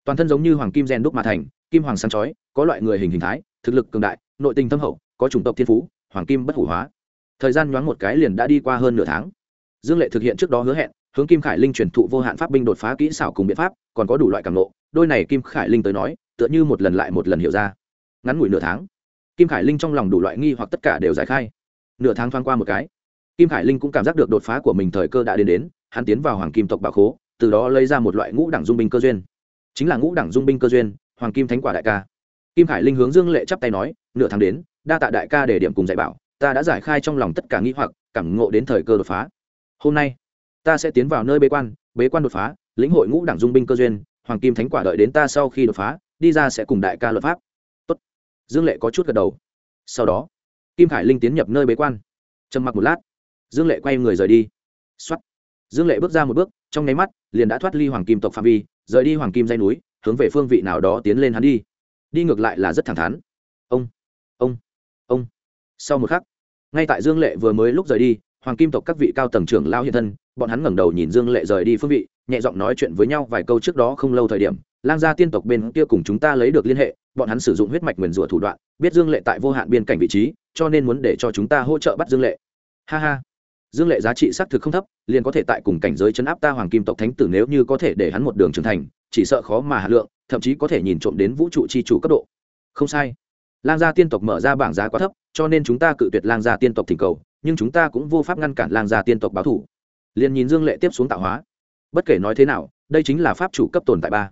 toàn thân giống như hoàng kim gen đúc mà thành, kim hoàng sáng chói, có loại người hình hình thái, thực lực cường đại, nội tình thâm hậu, có chủng tộc thiên phú, hoàng kim bất hủ hóa. Thời gian nhoáng một cái liền đã đi qua hơn nửa tháng. Dương lệ thực hiện trước đó hứa hẹn, hướng kim khải linh truyền thụ vô hạn pháp binh đột phá kỹ xảo cùng biện pháp, còn có đủ loại cảm nộ đôi này kim khải linh tới nói, tựa như một lần lại một lần hiểu ra. Ngắn ngủi nửa tháng, kim khải linh trong lòng đủ loại nghi hoặc tất cả đều giải khai nửa tháng thoáng qua một cái. Kim khải linh cũng cảm giác được đột phá của mình thời cơ đã đến đến, hắn tiến vào hoàng kim tộc bạo khố, từ đó lấy ra một loại ngũ đẳng dung binh cơ duyên. Chính là ngũ đẳng dung binh cơ duyên, hoàng kim thánh quả đại ca. Kim khải linh hướng dương lệ chắp tay nói, nửa tháng đến, đa tạ đại ca để điểm cùng dạy bảo, ta đã giải khai trong lòng tất cả nghĩ hoặc, cảm ngộ đến thời cơ đột phá. Hôm nay, ta sẽ tiến vào nơi bế quan bế quan đột phá, lĩnh hội ngũ đẳng dung binh cơ duyên, hoàng kim thánh quả đợi đến ta sau khi đột phá, đi ra sẽ cùng đại ca luật pháp. Tốt. dương lệ có chút gật đầu. Sau đó kim khải linh tiến nhập nơi bế quan. Trầm mặc một lát, dương lệ quay người rời đi. Xuất dương lệ bước ra một bước, trong nháy mắt, liền đã thoát ly hoàng kim tộc phạm vi, rời đi hoàng kim dây núi, hướng về phương vị nào đó tiến lên hắn đi. Đi ngược lại là rất thẳng thắn. Ông ông ông. Sau một khắc, ngay tại dương lệ vừa mới lúc rời đi, hoàng kim tộc các vị cao tầng trưởng lao hiện thân, bọn hắn ngẩng đầu nhìn dương lệ rời đi phương vị, nhẹ giọng nói chuyện với nhau vài câu trước đó không lâu thời điểm lang gia tiên tộc bên kia cùng chúng ta lấy được liên hệ, bọn hắn sử dụng huyết mạch nguyền rủa thủ đoạn, biết dương lệ tại vô hạn biên cảnh vị trí, cho nên muốn để cho chúng ta hỗ trợ bắt dương lệ. Ha ha. Dương lệ giá trị xác thực không thấp, liền có thể tại cùng cảnh giới chấn áp ta hoàng kim tộc thánh tử nếu như có thể để hắn một đường trưởng thành, chỉ sợ khó mà hạ lượng, thậm chí có thể nhìn trộm đến vũ trụ chi chủ cấp độ. Không sai. Lang gia tiên tộc mở ra bảng giá quá thấp, cho nên chúng ta cự tuyệt lang gia tiên tộc thỉnh cầu, nhưng chúng ta cũng vô pháp ngăn cản lang gia tiên tộc báo thủ. Liền nhìn dương lệ tiếp xuống tạo hóa. Bất kể nói thế nào, đây chính là pháp chủ cấp tồn tại ba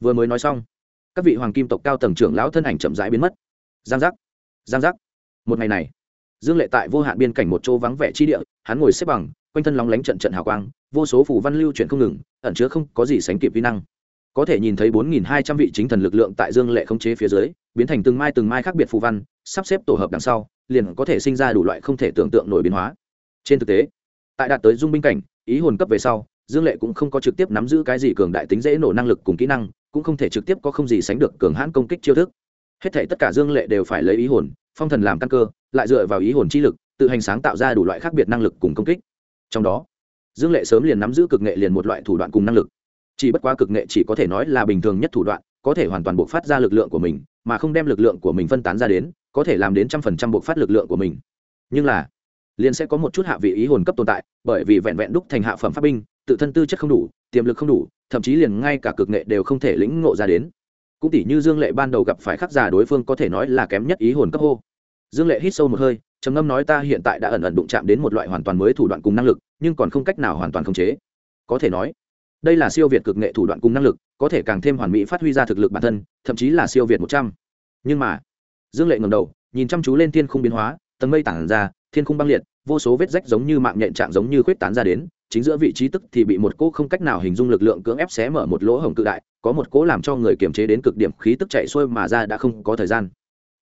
vừa mới nói xong, các vị hoàng kim tộc cao tầng trưởng lão thân ảnh chậm rãi biến mất. Giang giác giang giác. Một ngày này, dương lệ tại vô hạn biên cảnh một chỗ vắng vẻ chi địa, hắn ngồi xếp bằng, quanh thân lóng lánh trận trận hào quang, vô số phủ văn lưu chuyển không ngừng, ẩn chứa không có gì sánh kịp vi năng. Có thể nhìn thấy bốn nghìn hai trăm vị chính thần lực lượng tại dương lệ khống chế phía dưới, biến thành từng mai từng mai khác biệt phù văn, sắp xếp tổ hợp đằng sau, liền có thể sinh ra đủ loại không thể tưởng tượng nổi biến hóa. Trên thực tế, tại đạt tới dung binh cảnh, ý hồn cấp về sau, dương lệ cũng không có trực tiếp nắm giữ cái gì cường đại tính dễ nổ năng lực cùng kỹ năng cũng không thể trực tiếp có không gì sánh được cường hãn công kích chiêu thức. Hết thể tất cả dương lệ đều phải lấy ý hồn, phong thần làm căn cơ, lại dựa vào ý hồn chi lực, tự hành sáng tạo ra đủ loại khác biệt năng lực cùng công kích. Trong đó, dương lệ sớm liền nắm giữ cực nghệ liền một loại thủ đoạn cùng năng lực. Chỉ bất quá cực nghệ chỉ có thể nói là bình thường nhất thủ đoạn, có thể hoàn toàn buộc phát ra lực lượng của mình, mà không đem lực lượng của mình phân tán ra đến, có thể làm đến trăm phần trăm buộc phát lực lượng của mình. Nhưng là, liền sẽ có một chút hạ vị ý hồn cấp tồn tại, bởi vì vẹn vẹn đúc thành hạ phẩm pháp binh, tự thân tư chất không đủ, tiềm lực không đủ thậm chí liền ngay cả cực nghệ đều không thể lĩnh ngộ ra đến. Cũng tỷ như dương lệ ban đầu gặp phải khắc giả đối phương có thể nói là kém nhất ý hồn cấp hô. Dương lệ hít sâu một hơi, trầm ngâm nói ta hiện tại đã ẩn ẩn đụng chạm đến một loại hoàn toàn mới thủ đoạn cùng năng lực, nhưng còn không cách nào hoàn toàn khống chế. Có thể nói, đây là siêu việt cực nghệ thủ đoạn cùng năng lực, có thể càng thêm hoàn mỹ phát huy ra thực lực bản thân, thậm chí là siêu việt một trăm. Nhưng mà, dương lệ ngầm đầu, nhìn chăm chú lên thiên khung biến hóa, tầng mây tản ra, thiên khung băng liệt, vô số vết rách giống như mạng nhện trạng giống như khuyết tán ra đến chính giữa vị trí tức thì bị một cỗ không cách nào hình dung lực lượng cưỡng ép xé mở một lỗ hổng cự đại, có một cỗ làm cho người kiềm chế đến cực điểm khí tức chạy xuôi mà ra đã không có thời gian.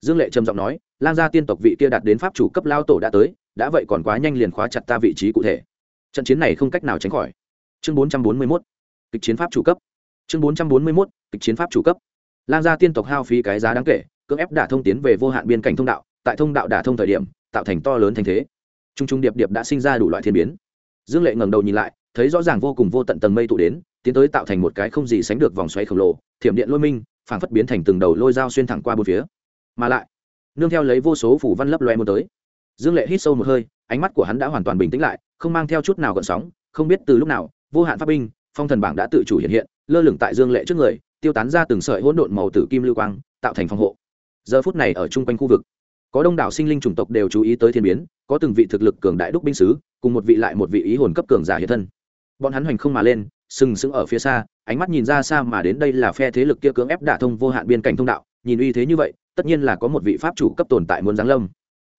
Dương lệ trầm giọng nói, lang gia tiên tộc vị kia đạt đến pháp chủ cấp lao tổ đã tới, đã vậy còn quá nhanh liền khóa chặt ta vị trí cụ thể. Trận chiến này không cách nào tránh khỏi. Chương bốn trăm bốn mươi mốt, kịch chiến pháp chủ cấp. Chương bốn trăm bốn mươi mốt, kịch chiến pháp chủ cấp. Lang gia tiên tộc hao phí cái giá đáng kể, cưỡng ép đả thông tiến về vô hạn biên cảnh thông đạo, tại thông đạo đả thông thời điểm, tạo thành to lớn thành thế. T r u n g t r u n g điệp điệp đã sinh ra đủ loại thiên biến dương lệ ngẩng đầu nhìn lại, thấy rõ ràng vô cùng vô tận tầng mây tụ đến, tiến tới tạo thành một cái không gì sánh được vòng xoáy khổng lồ, thiểm điện lôi minh, phảng phất biến thành từng đầu lôi dao xuyên thẳng qua bốn phía. Mà lại, nương theo lấy vô số phủ văn lấp loe muốn tới. Dương lệ hít sâu một hơi, ánh mắt của hắn đã hoàn toàn bình tĩnh lại, không mang theo chút nào gợn sóng, không biết từ lúc nào, vô hạn pháp binh, phong thần bảng đã tự chủ hiện hiện, lơ lửng tại dương lệ trước người, tiêu tán ra từng sợi hỗn độn màu tử kim lưu quang, tạo thành phòng hộ. Giờ phút này ở chung quanh khu vực có đông đảo sinh linh chủng tộc đều chú ý tới thiên biến, có từng vị thực lực cường đại đúc binh sứ, cùng một vị lại một vị ý hồn cấp cường giả hiện thân. Bọn hắn hoành không mà lên, sừng sững ở phía xa, ánh mắt nhìn ra xa mà đến đây là phe thế lực kia cưỡng ép đả thông vô hạn biên cảnh thông đạo, nhìn uy thế như vậy, tất nhiên là có một vị pháp chủ cấp tồn tại muốn giáng lâm.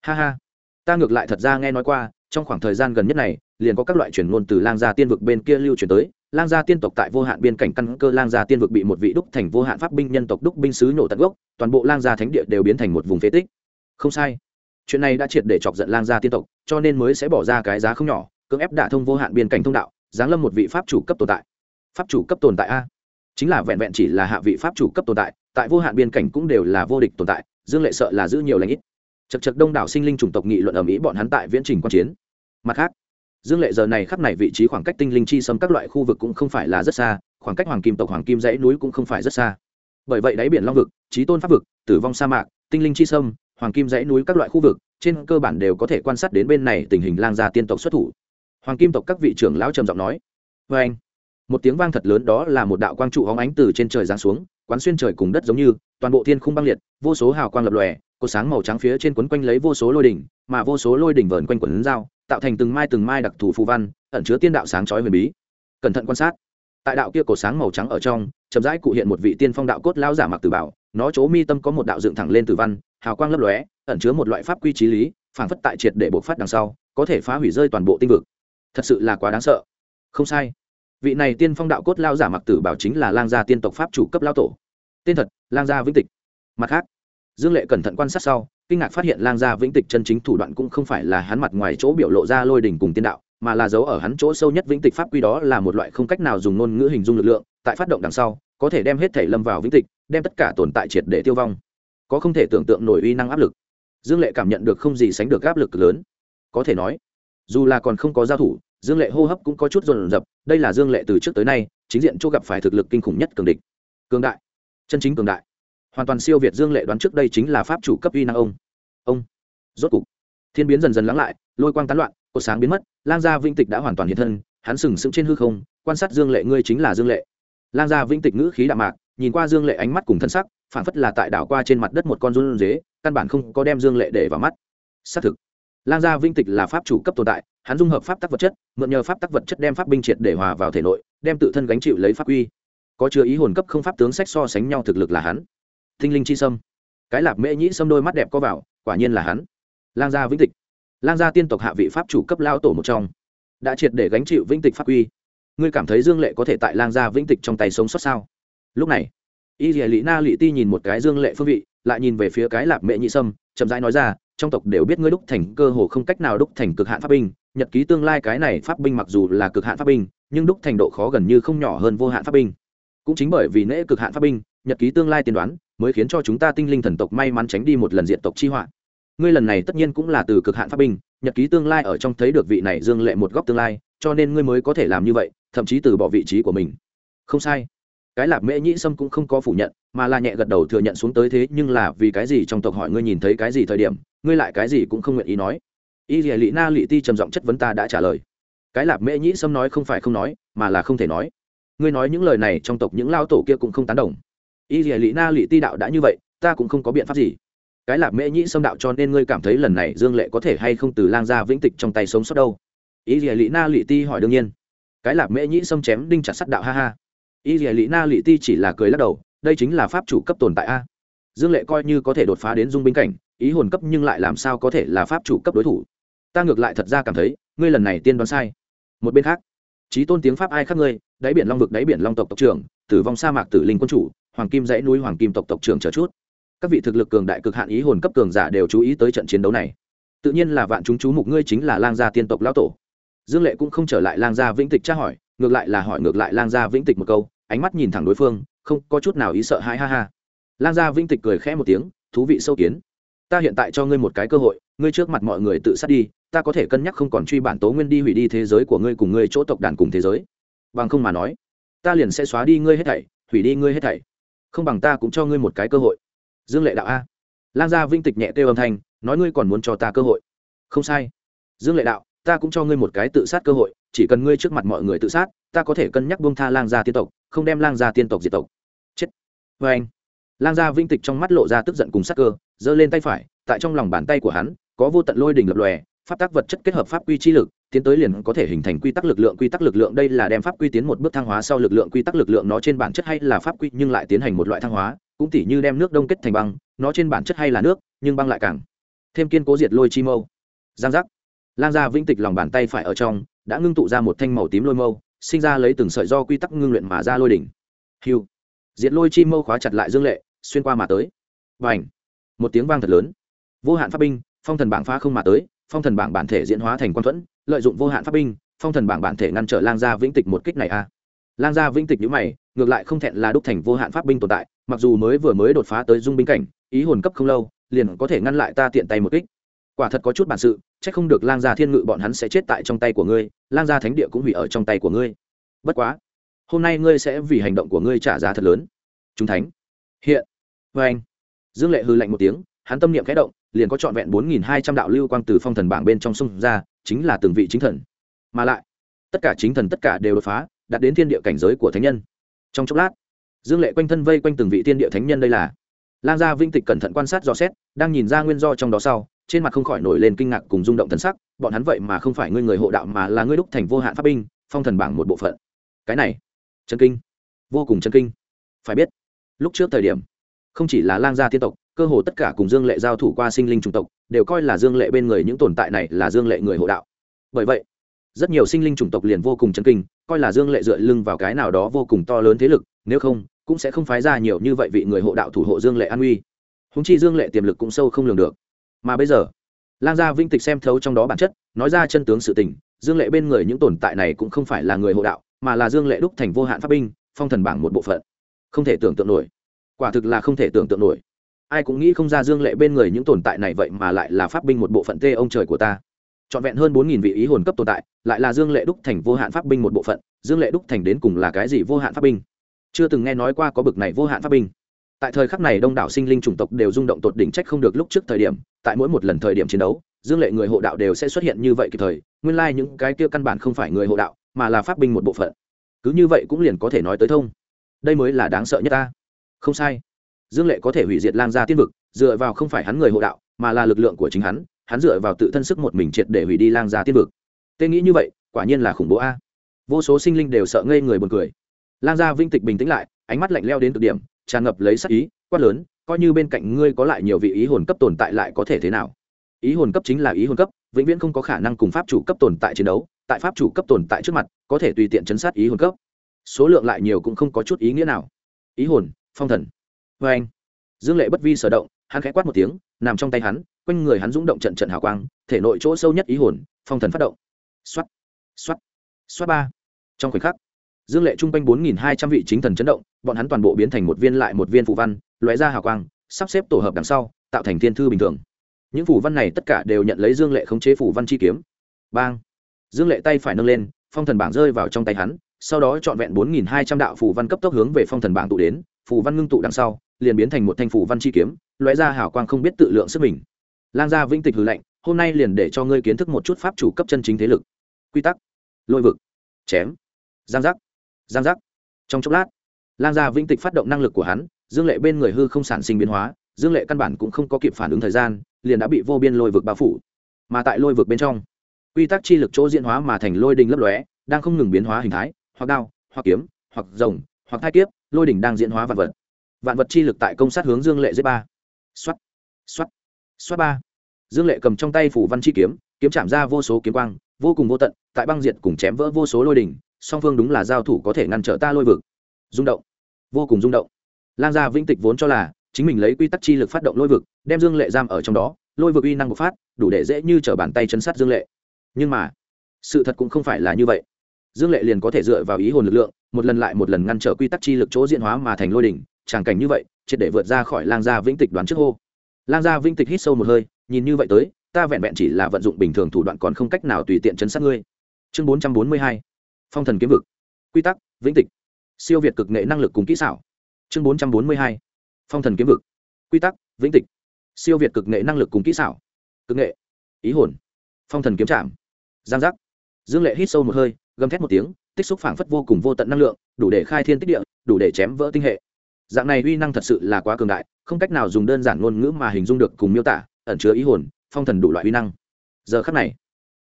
Ha ha. Ta ngược lại thật ra nghe nói qua, trong khoảng thời gian gần nhất này, liền có các loại chuyển ngôn từ lang gia tiên vực bên kia lưu truyền tới. Lang gia tiên tộc tại vô hạn biên cảnh căn cơ lang gia tiên vực bị một vị đúc thành vô hạn pháp binh nhân tộc đúc binh sứ nổ tận gốc, toàn bộ lang gia thánh địa đều biến thành một vùng phế tích không sai. Chuyện này đã triệt để chọc giận lang gia tiên tộc, cho nên mới sẽ bỏ ra cái giá không nhỏ, cưỡng ép đả thông vô hạn biên cảnh thông đạo, giáng lâm một vị pháp chủ cấp tồn tại. Pháp chủ cấp tồn tại a? Chính là vẹn vẹn chỉ là hạ vị pháp chủ cấp tồn tại tại vô hạn biên cảnh cũng đều là vô địch tồn tại, dương lệ sợ là giữ nhiều lãnh ít. Chật chật đông đảo sinh linh chủng tộc nghị luận ở mỹ bọn hắn tại viễn trình quan chiến. Mặt khác, dương lệ giờ này khắp này vị trí khoảng cách tinh linh chi xâm các loại khu vực cũng không phải là rất xa, khoảng cách hoàng kim tộc hoàng kim dãy núi cũng không phải rất xa. Bởi vậy đáy biển long vực trí tôn pháp vực, tử vong sa mạc, tinh linh chi sâm hoàng kim dãy núi các loại khu vực, trên cơ bản đều có thể quan sát đến bên này tình hình lang gia tiên tộc xuất thủ. Hoàng kim tộc các vị trưởng lão trầm giọng nói vê anh một tiếng vang thật lớn đó là một đạo quang trụ hóng ánh từ trên trời giáng xuống, quán xuyên trời cùng đất giống như, toàn bộ thiên khung băng liệt, vô số hào quang lập lòe cột sáng màu trắng phía trên quấn quanh lấy vô số lôi đỉnh, mà vô số lôi đỉnh vờn quanh quần dao tạo thành từng mai từng mai đặc thù phù văn, ẩn chứa tiên đạo sáng chói huyền bí. Cẩn thận quan sát. Tại đạo kia cổ sáng màu trắng ở trong, chậm rãi cụ hiện một vị tiên phong đạo cốt lao giả mặc tử bảo, nó chỗ mi tâm có một đạo dựng thẳng lên tử văn hào quang lấp lóe, ẩn chứa một loại pháp quy trí lý phản phất tại triệt để bộc phát đằng sau, có thể phá hủy rơi toàn bộ tinh vực. Thật sự là quá đáng sợ. Không sai. Vị này tiên phong đạo cốt lao giả mặc tử bảo chính là lang gia tiên tộc pháp chủ cấp lao tổ. Tên thật, lang gia vĩnh tịch. Mặt khác, dương lệ cẩn thận quan sát sau, kinh ngạc phát hiện lang gia vĩnh tịch chân chính thủ đoạn cũng không phải là hắn mặt ngoài chỗ biểu lộ ra lôi đỉnh cùng tiên đạo, mà là giấu ở hắn chỗ sâu nhất vĩnh tịch pháp quy đó là một loại không cách nào dùng ngôn ngữ hình dung lực lượng, tại phát động đằng sau, có thể đem hết thể lâm vào vĩnh tịch, đem tất cả tồn tại triệt để tiêu vong có không thể tưởng tượng nổi uy năng áp lực. Dương lệ cảm nhận được không gì sánh được áp lực lớn. Có thể nói, dù là còn không có giao thủ, dương lệ hô hấp cũng có chút dồn rập. đây là dương lệ từ trước tới nay, chính diện chỗ gặp phải thực lực kinh khủng nhất cường địch. Cường đại. Chân chính cường đại. Hoàn toàn siêu việt dương lệ đoán trước đây chính là pháp chủ cấp uy năng ông. Ông. Rốt cục, thiên biến dần dần lắng lại, lôi quang tán loạn, cột sáng biến mất, lang gia vĩnh tịch đã hoàn toàn hiện thân, hắn sừng sững trên hư không, quan sát dương lệ, ngươi chính là dương lệ. Lang gia vĩnh tịch ngữ khí đạm mạc, nhìn qua dương lệ ánh mắt cùng thân sắc phản phất là tại đảo qua trên mặt đất một con run dế, căn bản không có đem dương lệ để vào mắt. Xác thực, lang gia vĩnh tịch là pháp chủ cấp tồn tại, hắn dung hợp pháp tắc vật chất, mượn nhờ pháp tắc vật chất đem pháp binh triệt để hòa vào thể nội, đem tự thân gánh chịu lấy pháp uy. Có chứa ý hồn cấp không pháp tướng sách so sánh nhau thực lực là hắn. Thinh linh chi sâm. Cái lạp mễ nhĩ sâm đôi mắt đẹp có vào, quả nhiên là hắn. Lang gia vĩnh tịch. Lang gia tiên tộc hạ vị pháp chủ cấp lao tổ một trong. Đã triệt để gánh chịu vĩnh tịch pháp uy. Ngươi cảm thấy dương lệ có thể tại lang gia vĩnh tịch trong tay sống sót sao? Lúc này y dì lị na lị ti nhìn một cái dương lệ phương vị, lại nhìn về phía cái lạp mệ nhị sâm, chậm rãi nói ra, trong tộc đều biết ngươi đúc thành cơ hồ không cách nào đúc thành cực hạn pháp binh, nhật ký tương lai cái này pháp binh mặc dù là cực hạn pháp binh, nhưng đúc thành độ khó gần như không nhỏ hơn vô hạn pháp binh. Cũng chính bởi vì nễ cực hạn pháp binh, nhật ký tương lai tiên đoán, mới khiến cho chúng ta tinh linh thần tộc may mắn tránh đi một lần diện tộc chi họa. Ngươi lần này tất nhiên cũng là từ cực hạn pháp binh, nhật ký tương lai ở trong thấy được vị này dương lệ một góc tương lai, cho nên ngươi mới có thể làm như vậy, thậm chí từ bỏ vị trí của mình. Không sai cái lạp mễ nhĩ sâm cũng không có phủ nhận, mà là nhẹ gật đầu thừa nhận xuống tới thế, nhưng là vì cái gì trong tộc hỏi ngươi nhìn thấy cái gì thời điểm, ngươi lại cái gì cũng không nguyện ý nói. Y dìa lị na lị ti trầm giọng chất vấn ta đã trả lời. Cái lạp mễ nhĩ sâm nói không phải không nói, mà là không thể nói. Ngươi nói những lời này trong tộc những lao tổ kia cũng không tán đồng. Y dìa lị na lị ti đạo đã như vậy, ta cũng không có biện pháp gì. Cái lạp mễ nhĩ sâm đạo cho nên ngươi cảm thấy lần này dương lệ có thể hay không từ lang gia vĩnh tịch trong tay sống sót đâu? Y dìa lị na lị ti hỏi đương nhiên. Cái lạp mễ nhĩ sâm chém đinh chặt sắt đạo ha ha y dìa lị na lị ti chỉ là cười lắc đầu, đây chính là pháp chủ cấp tồn tại a. Dương lệ coi như có thể đột phá đến dung binh cảnh, ý hồn cấp nhưng lại làm sao có thể là pháp chủ cấp đối thủ? Ta ngược lại thật ra cảm thấy, ngươi lần này tiên đoán sai. Một bên khác trí tôn tiếng pháp ai khác ngươi? Đáy biển long vực, đáy biển long tộc tộc trưởng, tử vong sa mạc tử linh quân chủ, hoàng kim dãy núi hoàng kim tộc tộc trưởng chờ chút. Các vị thực lực cường đại cực hạn ý hồn cấp cường giả đều chú ý tới trận chiến đấu này. Tự nhiên là vạn chúng chú mục ngươi chính là lang gia tiên tộc lão tổ. Dương lệ cũng không trở lại lang gia vĩnh tịch tra hỏi ngược lại là hỏi ngược lại lang gia vĩnh tịch một câu, ánh mắt nhìn thẳng đối phương, không có chút nào ý sợ hãi ha ha. Lang gia vĩnh tịch cười khẽ một tiếng, thú vị sâu kiến. Ta hiện tại cho ngươi một cái cơ hội, ngươi trước mặt mọi người tự sát đi, ta có thể cân nhắc không còn truy bản tố nguyên đi hủy đi thế giới của ngươi cùng ngươi chỗ tộc đàn cùng thế giới. Bằng không mà nói, ta liền sẽ xóa đi ngươi hết thảy, hủy đi ngươi hết thảy. Không bằng ta cũng cho ngươi một cái cơ hội. Dương lệ đạo a. Lang gia vinh tịch nhẹ kêu âm thanh, nói ngươi còn muốn cho ta cơ hội. Không sai. Dương lệ đạo ta cũng cho ngươi một cái tự sát cơ hội, chỉ cần ngươi trước mặt mọi người tự sát, ta có thể cân nhắc bông tha lang gia tiên tộc, không đem lang gia tiên tộc diệt tộc. Chết. Vê anh. Lang gia vinh tịch trong mắt lộ ra tức giận cùng sắc cơ, giơ lên tay phải, tại trong lòng bàn tay của hắn, có vô tận lôi đỉnh lập lòe, pháp tắc vật chất kết hợp pháp quy chi lực, tiến tới liền có thể hình thành quy tắc lực lượng, quy tắc lực lượng đây là đem pháp quy tiến một bước thăng hóa sau lực lượng quy tắc lực lượng nó trên bản chất hay là pháp quy nhưng lại tiến hành một loại thăng hóa, cũng tỉ như đem nước đông kết thành băng, nó trên bản chất hay là nước, nhưng băng lại càng thêm kiên cố diệt lôi chi mâu. Giang giác lang gia vĩnh tịch lòng bàn tay phải ở trong, đã ngưng tụ ra một thanh màu tím lôi mâu, sinh ra lấy từng sợi do quy tắc ngưng luyện mà ra lôi đỉnh. Hiu. Diệt lôi chi mâu khóa chặt lại dương lệ, xuyên qua mà tới. Và ảnh một tiếng vang thật lớn. Vô hạn pháp binh, phong thần bảng phá không mà tới, phong thần bảng bản thể diễn hóa thành quan thuẫn, lợi dụng vô hạn pháp binh, phong thần bảng bản thể ngăn trở lang gia vĩnh tịch một kích này a. À. lang gia vĩnh tịch nhữ mày, ngược lại không thẹn là đúc thành vô hạn pháp binh tồn tại, mặc dù mới vừa mới đột phá tới dung binh cảnh, ý hồn cấp không lâu, liền có thể ngăn lại ta tiện tay một kích. Quả thật có chút bản sự Chắc không được lang gia thiên ngự bọn hắn sẽ chết tại trong tay của ngươi, lang gia thánh địa cũng hủy ở trong tay của ngươi. Bất quá, hôm nay ngươi sẽ vì hành động của ngươi trả giá thật lớn. Chúng thánh, hiện vê anh. Dương lệ hư lạnh một tiếng, hắn tâm niệm khẽ động, liền có trọn vẹn bốn nghìn hai trăm đạo lưu quang từ phong thần bảng bên trong sông ra, chính là từng vị chính thần. Mà lại, tất cả chính thần tất cả đều đột phá, đạt đến thiên địa cảnh giới của thánh nhân. Trong chốc lát, dương lệ quanh thân vây quanh từng vị thiên địa thánh nhân đây là lang gia vinh tịch cẩn thận quan sát dò xét, đang nhìn ra nguyên do trong đó sau, trên mặt không khỏi nổi lên kinh ngạc cùng rung động thần sắc, bọn hắn vậy mà không phải ngươi người hộ đạo mà là ngươi đúc thành vô hạn pháp binh, phong thần bảng một bộ phận. Cái này, chân kinh, vô cùng chân kinh. Phải biết, lúc trước thời điểm, không chỉ là lang gia thiên tộc, cơ hồ tất cả cùng dương lệ giao thủ qua sinh linh chủng tộc, đều coi là dương lệ bên người những tồn tại này là dương lệ người hộ đạo. Bởi vậy, rất nhiều sinh linh chủng tộc liền vô cùng chấn kinh, coi là dương lệ dựa lưng vào cái nào đó vô cùng to lớn thế lực, nếu không cũng sẽ không phái ra nhiều như vậy vị người hộ đạo thủ hộ dương lệ an uy. Húng chi dương lệ tiềm lực cũng sâu không lường được. Mà bây giờ, lang gia vinh tịch xem thấu trong đó bản chất, nói ra chân tướng sự tình, dương lệ bên người những tồn tại này cũng không phải là người hộ đạo, mà là dương lệ đúc thành vô hạn pháp binh, phong thần bảng một bộ phận. Không thể tưởng tượng nổi. Quả thực là không thể tưởng tượng nổi. Ai cũng nghĩ không ra dương lệ bên người những tồn tại này vậy mà lại là pháp binh một bộ phận tê ông trời của ta. Trọn vẹn hơn bốn nghìn vị ý hồn cấp tồn tại, lại là dương lệ đúc thành vô hạn pháp binh một bộ phận, dương lệ đúc thành đến cùng là cái gì vô hạn pháp binh? Chưa từng nghe nói qua có bực này vô hạn pháp binh. Tại thời khắc này đông đảo sinh linh chủng tộc đều rung động tột đỉnh trách không được lúc trước thời điểm, tại mỗi một lần thời điểm chiến đấu, dương lệ người hộ đạo đều sẽ xuất hiện như vậy kịp thời, nguyên lai những cái kia căn bản không phải người hộ đạo, mà là pháp binh một bộ phận. Cứ như vậy cũng liền có thể nói tới thông. Đây mới là đáng sợ nhất ta. Không sai. Dương lệ có thể hủy diệt lang gia tiên vực, dựa vào không phải hắn người hộ đạo, mà là lực lượng của chính hắn hắn dựa vào tự thân sức một mình triệt để hủy đi lang gia tiên vực. Tê nghĩ như vậy, quả nhiên là khủng bố a. Vô số sinh linh đều sợ ngây người buồn cười lang gia vinh tịch bình tĩnh lại, ánh mắt lạnh leo đến cực điểm, tràn ngập lấy sắc ý, quát lớn, coi như bên cạnh ngươi có lại nhiều vị ý hồn cấp tồn tại lại có thể thế nào? Ý hồn cấp chính là ý hồn cấp, vĩnh viễn không có khả năng cùng pháp chủ cấp tồn tại chiến đấu, tại pháp chủ cấp tồn tại trước mặt, có thể tùy tiện chấn sát ý hồn cấp. Số lượng lại nhiều cũng không có chút ý nghĩa nào. Ý hồn, phong thần. Vê anh, dương lệ bất vi sở động, hắn khẽ quát một tiếng, nằm trong tay hắn, quanh người hắn rung động trận trận hào quang, thể nội chỗ sâu nhất ý hồn, phong thần phát động. Xoát xoát xoát ba. Trong khoảnh khắc dương lệ chung quanh bốn nghìn hai trăm vị chính thần chấn động, bọn hắn toàn bộ biến thành một viên lại một viên phụ văn, lóe ra hào quang, sắp xếp tổ hợp đằng sau, tạo thành thiên thư bình thường. Những phủ văn này tất cả đều nhận lấy dương lệ khống chế phủ văn chi kiếm. Bang! Dương lệ tay phải nâng lên, phong thần bảng rơi vào trong tay hắn, sau đó trọn vẹn bốn nghìn hai trăm đạo phủ văn cấp tốc hướng về phong thần bảng tụ đến phủ văn ngưng tụ đằng sau, liền biến thành một thanh phủ văn chi kiếm, lóe ra hào quang không biết tự lượng sức mình. Lang gia vĩnh tịch hư lệnh hôm nay liền để cho ngươi kiến thức một chút pháp chủ cấp chân chính thế lực. Quy tắc. Lôi vực. Chém. Giang giác giang giác. Trong chốc lát, lang gia vĩnh tịch phát động năng lực của hắn, dương lệ bên người hư không sản sinh biến hóa, dương lệ căn bản cũng không có kịp phản ứng thời gian, liền đã bị vô biên lôi vực bao phủ. Mà tại lôi vực bên trong, quy tắc chi lực chỗ diễn hóa mà thành lôi đình lấp lóe, đang không ngừng biến hóa hình thái, hoặc đao, hoặc kiếm, hoặc rồng, hoặc thai kiếp, lôi đỉnh đang diễn hóa vạn vật. Vạn vật chi lực tại công sát hướng dương lệ dưới ba. Xuất xuất xuất ba. Dương lệ cầm trong tay phủ văn chi kiếm kiếm chạm ra vô số kiếm quang, vô cùng vô tận, tại băng diệt cùng chém vỡ vô số lôi đỉnh song phương đúng là giao thủ có thể ngăn trở ta lôi vực. Rung động. Vô cùng rung động. Lang gia vĩnh tịch vốn cho là chính mình lấy quy tắc chi lực phát động lôi vực, đem dương lệ giam ở trong đó, lôi vực uy năng bộc phát, đủ để dễ như t r ở bàn tay chấn sát dương lệ. Nhưng mà, sự thật cũng không phải là như vậy. Dương lệ liền có thể dựa vào ý hồn lực lượng, một lần lại một lần ngăn trở quy tắc chi lực chỗ diễn hóa mà thành lôi đỉnh tràng cảnh như vậy, triệt để vượt ra khỏi lang gia vĩnh tịch đoán trước hô. Lang gia vĩnh tịch hít sâu một hơi, nhìn như vậy tới, ta vẹn vẹn chỉ là vận dụng bình thường thủ đoạn còn không cách nào tùy tiện chấn sát ngươi. Chương bốn trăm bốn mươi hai phong thần kiếm vực, quy tắc, vĩnh tịch, siêu việt cực nghệ năng lực cùng kỹ xảo. Chương bốn trăm bốn mươi hai, phong thần kiếm vực, quy tắc, vĩnh tịch, siêu việt cực nghệ năng lực cùng kỹ xảo. Cực nghệ, ý hồn, phong thần kiếm trạm giang giác. Dương lệ hít sâu một hơi, gầm thét một tiếng, tích xúc phảng phất vô cùng vô tận năng lượng, đủ để khai thiên tích địa, đủ để chém vỡ tinh hệ. Dạng này uy năng thật sự là quá cường đại, không cách nào dùng đơn giản ngôn ngữ mà hình dung được cùng miêu tả, ẩn chứa ý hồn, phong thần đủ loại uy năng. Giờ khắc này,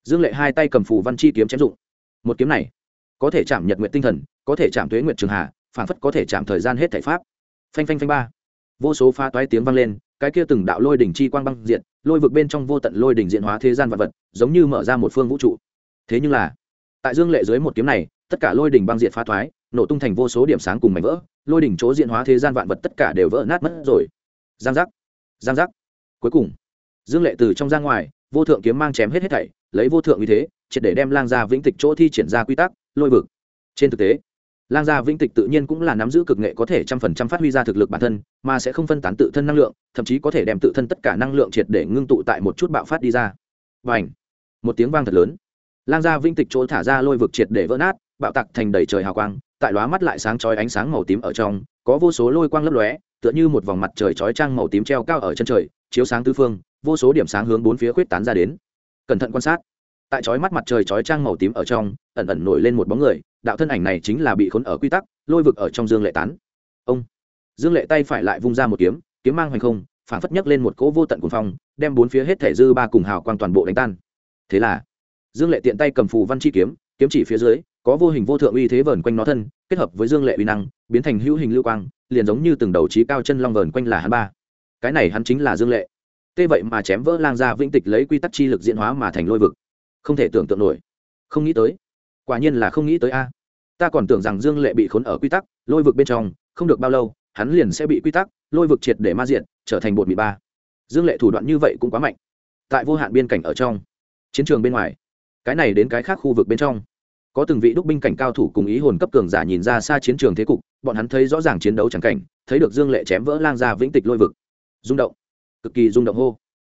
dương lệ hai tay cầm phù văn chi kiếm chém dụng. Một kiếm này có thể chạm nhật nguyện tinh thần, có thể chạm tuế nguyện trường hà, phảng phất có thể chạm thời gian hết thể pháp. Phanh phanh phanh ba. Vô số pha toái tiếng vang lên, cái kia từng đạo lôi đỉnh chi quang băng diện lôi vực bên trong vô tận lôi đỉnh diện hóa thế gian vật vật, giống như mở ra một phương vũ trụ. Thế nhưng là, tại dương lệ dưới một kiếm này, tất cả lôi đỉnh băng diện phá thoái nổ tung thành vô số điểm sáng cùng mảnh vỡ, lôi đỉnh chỗ diện hóa thế gian vạn vật tất cả đều vỡ nát mất rồi. Giang giác giang giác. Cuối cùng, dương lệ từ trong ra ngoài, vô thượng kiếm mang chém hết hết thảy, lấy vô thượng như thế, triệt để đem lang ra vĩnh tịch chỗ thi triển ra quy tắc lôi vực. Trên thực tế, lang gia vĩnh tịch tự nhiên cũng là nắm giữ cực nghệ có thể trăm phần trăm phát huy ra thực lực bản thân, mà sẽ không phân tán tự thân năng lượng, thậm chí có thể đem tự thân tất cả năng lượng triệt để ngưng tụ tại một chút bạo phát đi ra. Và ảnh một tiếng vang thật lớn. Lang gia vĩnh tịch chỗ thả ra lôi vực triệt để vỡ nát, bạo tặc thành đầy trời hào quang, tại lóa mắt lại sáng chói ánh sáng màu tím ở trong, có vô số lôi quang lấp lóe, tựa như một vòng mặt trời chói trang màu tím treo cao ở chân trời, chiếu sáng tứ phương, vô số điểm sáng hướng bốn phía khuyết tán ra đến. Cẩn thận quan sát tại chói mắt mặt trời chói trang màu tím ở trong, ẩn ẩn nổi lên một bóng người, đạo thân ảnh này chính là bị khốn ở quy tắc, lôi vực ở trong dương lệ tán. Ông, dương lệ tay phải lại vung ra một kiếm kiếm mang hoành không, phản phất nhấc lên một cỗ vô tận cuồng phong, đem bốn phía hết thể dư ba cùng hào quang toàn bộ đánh tan. Thế là, dương lệ tiện tay cầm phù văn chi kiếm kiếm chỉ phía dưới, có vô hình vô thượng uy thế vờn quanh nó thân, kết hợp với dương lệ uy năng, biến thành hữu hình lưu quang, liền giống như từng đầu trí cao chân long vờn quanh là hắn ba. Cái này hắn chính là dương lệ. Tê vậy mà chém vỡ lang ra vĩnh tịch lấy quy tắc chi lực diễn hóa mà thành lôi vực không thể tưởng tượng nổi. Không nghĩ tới. Quả nhiên là không nghĩ tới a. Ta còn tưởng rằng dương lệ bị khốn ở quy tắc, lôi vực bên trong, không được bao lâu, hắn liền sẽ bị quy tắc, lôi vực triệt để ma diện trở thành bột mì ba. Dương lệ thủ đoạn như vậy cũng quá mạnh. Tại vô hạn biên cảnh ở trong, chiến trường bên ngoài, cái này đến cái khác khu vực bên trong, có từng vị đúc binh cảnh cao thủ cùng ý hồn cấp cường giả nhìn ra xa chiến trường thế cục, bọn hắn thấy rõ ràng chiến đấu chẳng cảnh, thấy được dương lệ chém vỡ lang ra vĩnh tịch lôi vực. Rung động, cực kỳ rung động hô.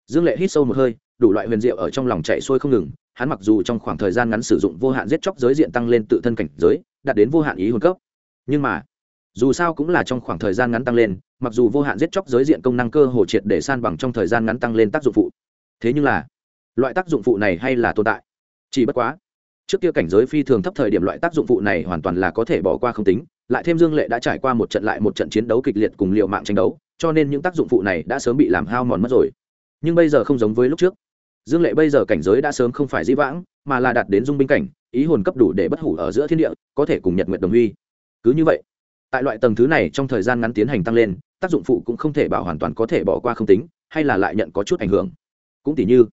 Dương lệ hít sâu một hơi, đủ loại huyền diệu ở trong lòng chạy xuôi không ngừng hắn mặc dù trong khoảng thời gian ngắn sử dụng vô hạn giết chóc giới diện tăng lên tự thân cảnh giới, đạt đến vô hạn ý hồn cấp. Nhưng mà, dù sao cũng là trong khoảng thời gian ngắn tăng lên, mặc dù vô hạn giết chóc giới diện công năng cơ hồ triệt để san bằng trong thời gian ngắn tăng lên tác dụng phụ. Thế nhưng là, loại tác dụng phụ này hay là tồn tại? Chỉ bất quá, trước kia cảnh giới phi thường thấp thời điểm loại tác dụng phụ này hoàn toàn là có thể bỏ qua không tính, lại thêm dương lệ đã trải qua một trận lại một trận chiến đấu kịch liệt cùng liệu mạng tranh đấu, cho nên những tác dụng phụ này đã sớm bị làm hao mòn mất rồi. Nhưng bây giờ không giống với lúc trước dương lệ bây giờ cảnh giới đã sớm không phải dĩ vãng, mà là đạt đến dung binh cảnh, ý hồn cấp đủ để bất hủ ở giữa thiên địa, có thể cùng nhật Nguyệt đồng huy. Cứ như vậy, tại loại tầng thứ này trong thời gian ngắn tiến hành tăng lên, tác dụng phụ cũng không thể bảo hoàn toàn có thể bỏ qua không tính, hay là lại nhận có chút ảnh hưởng. Cũng tỉ như,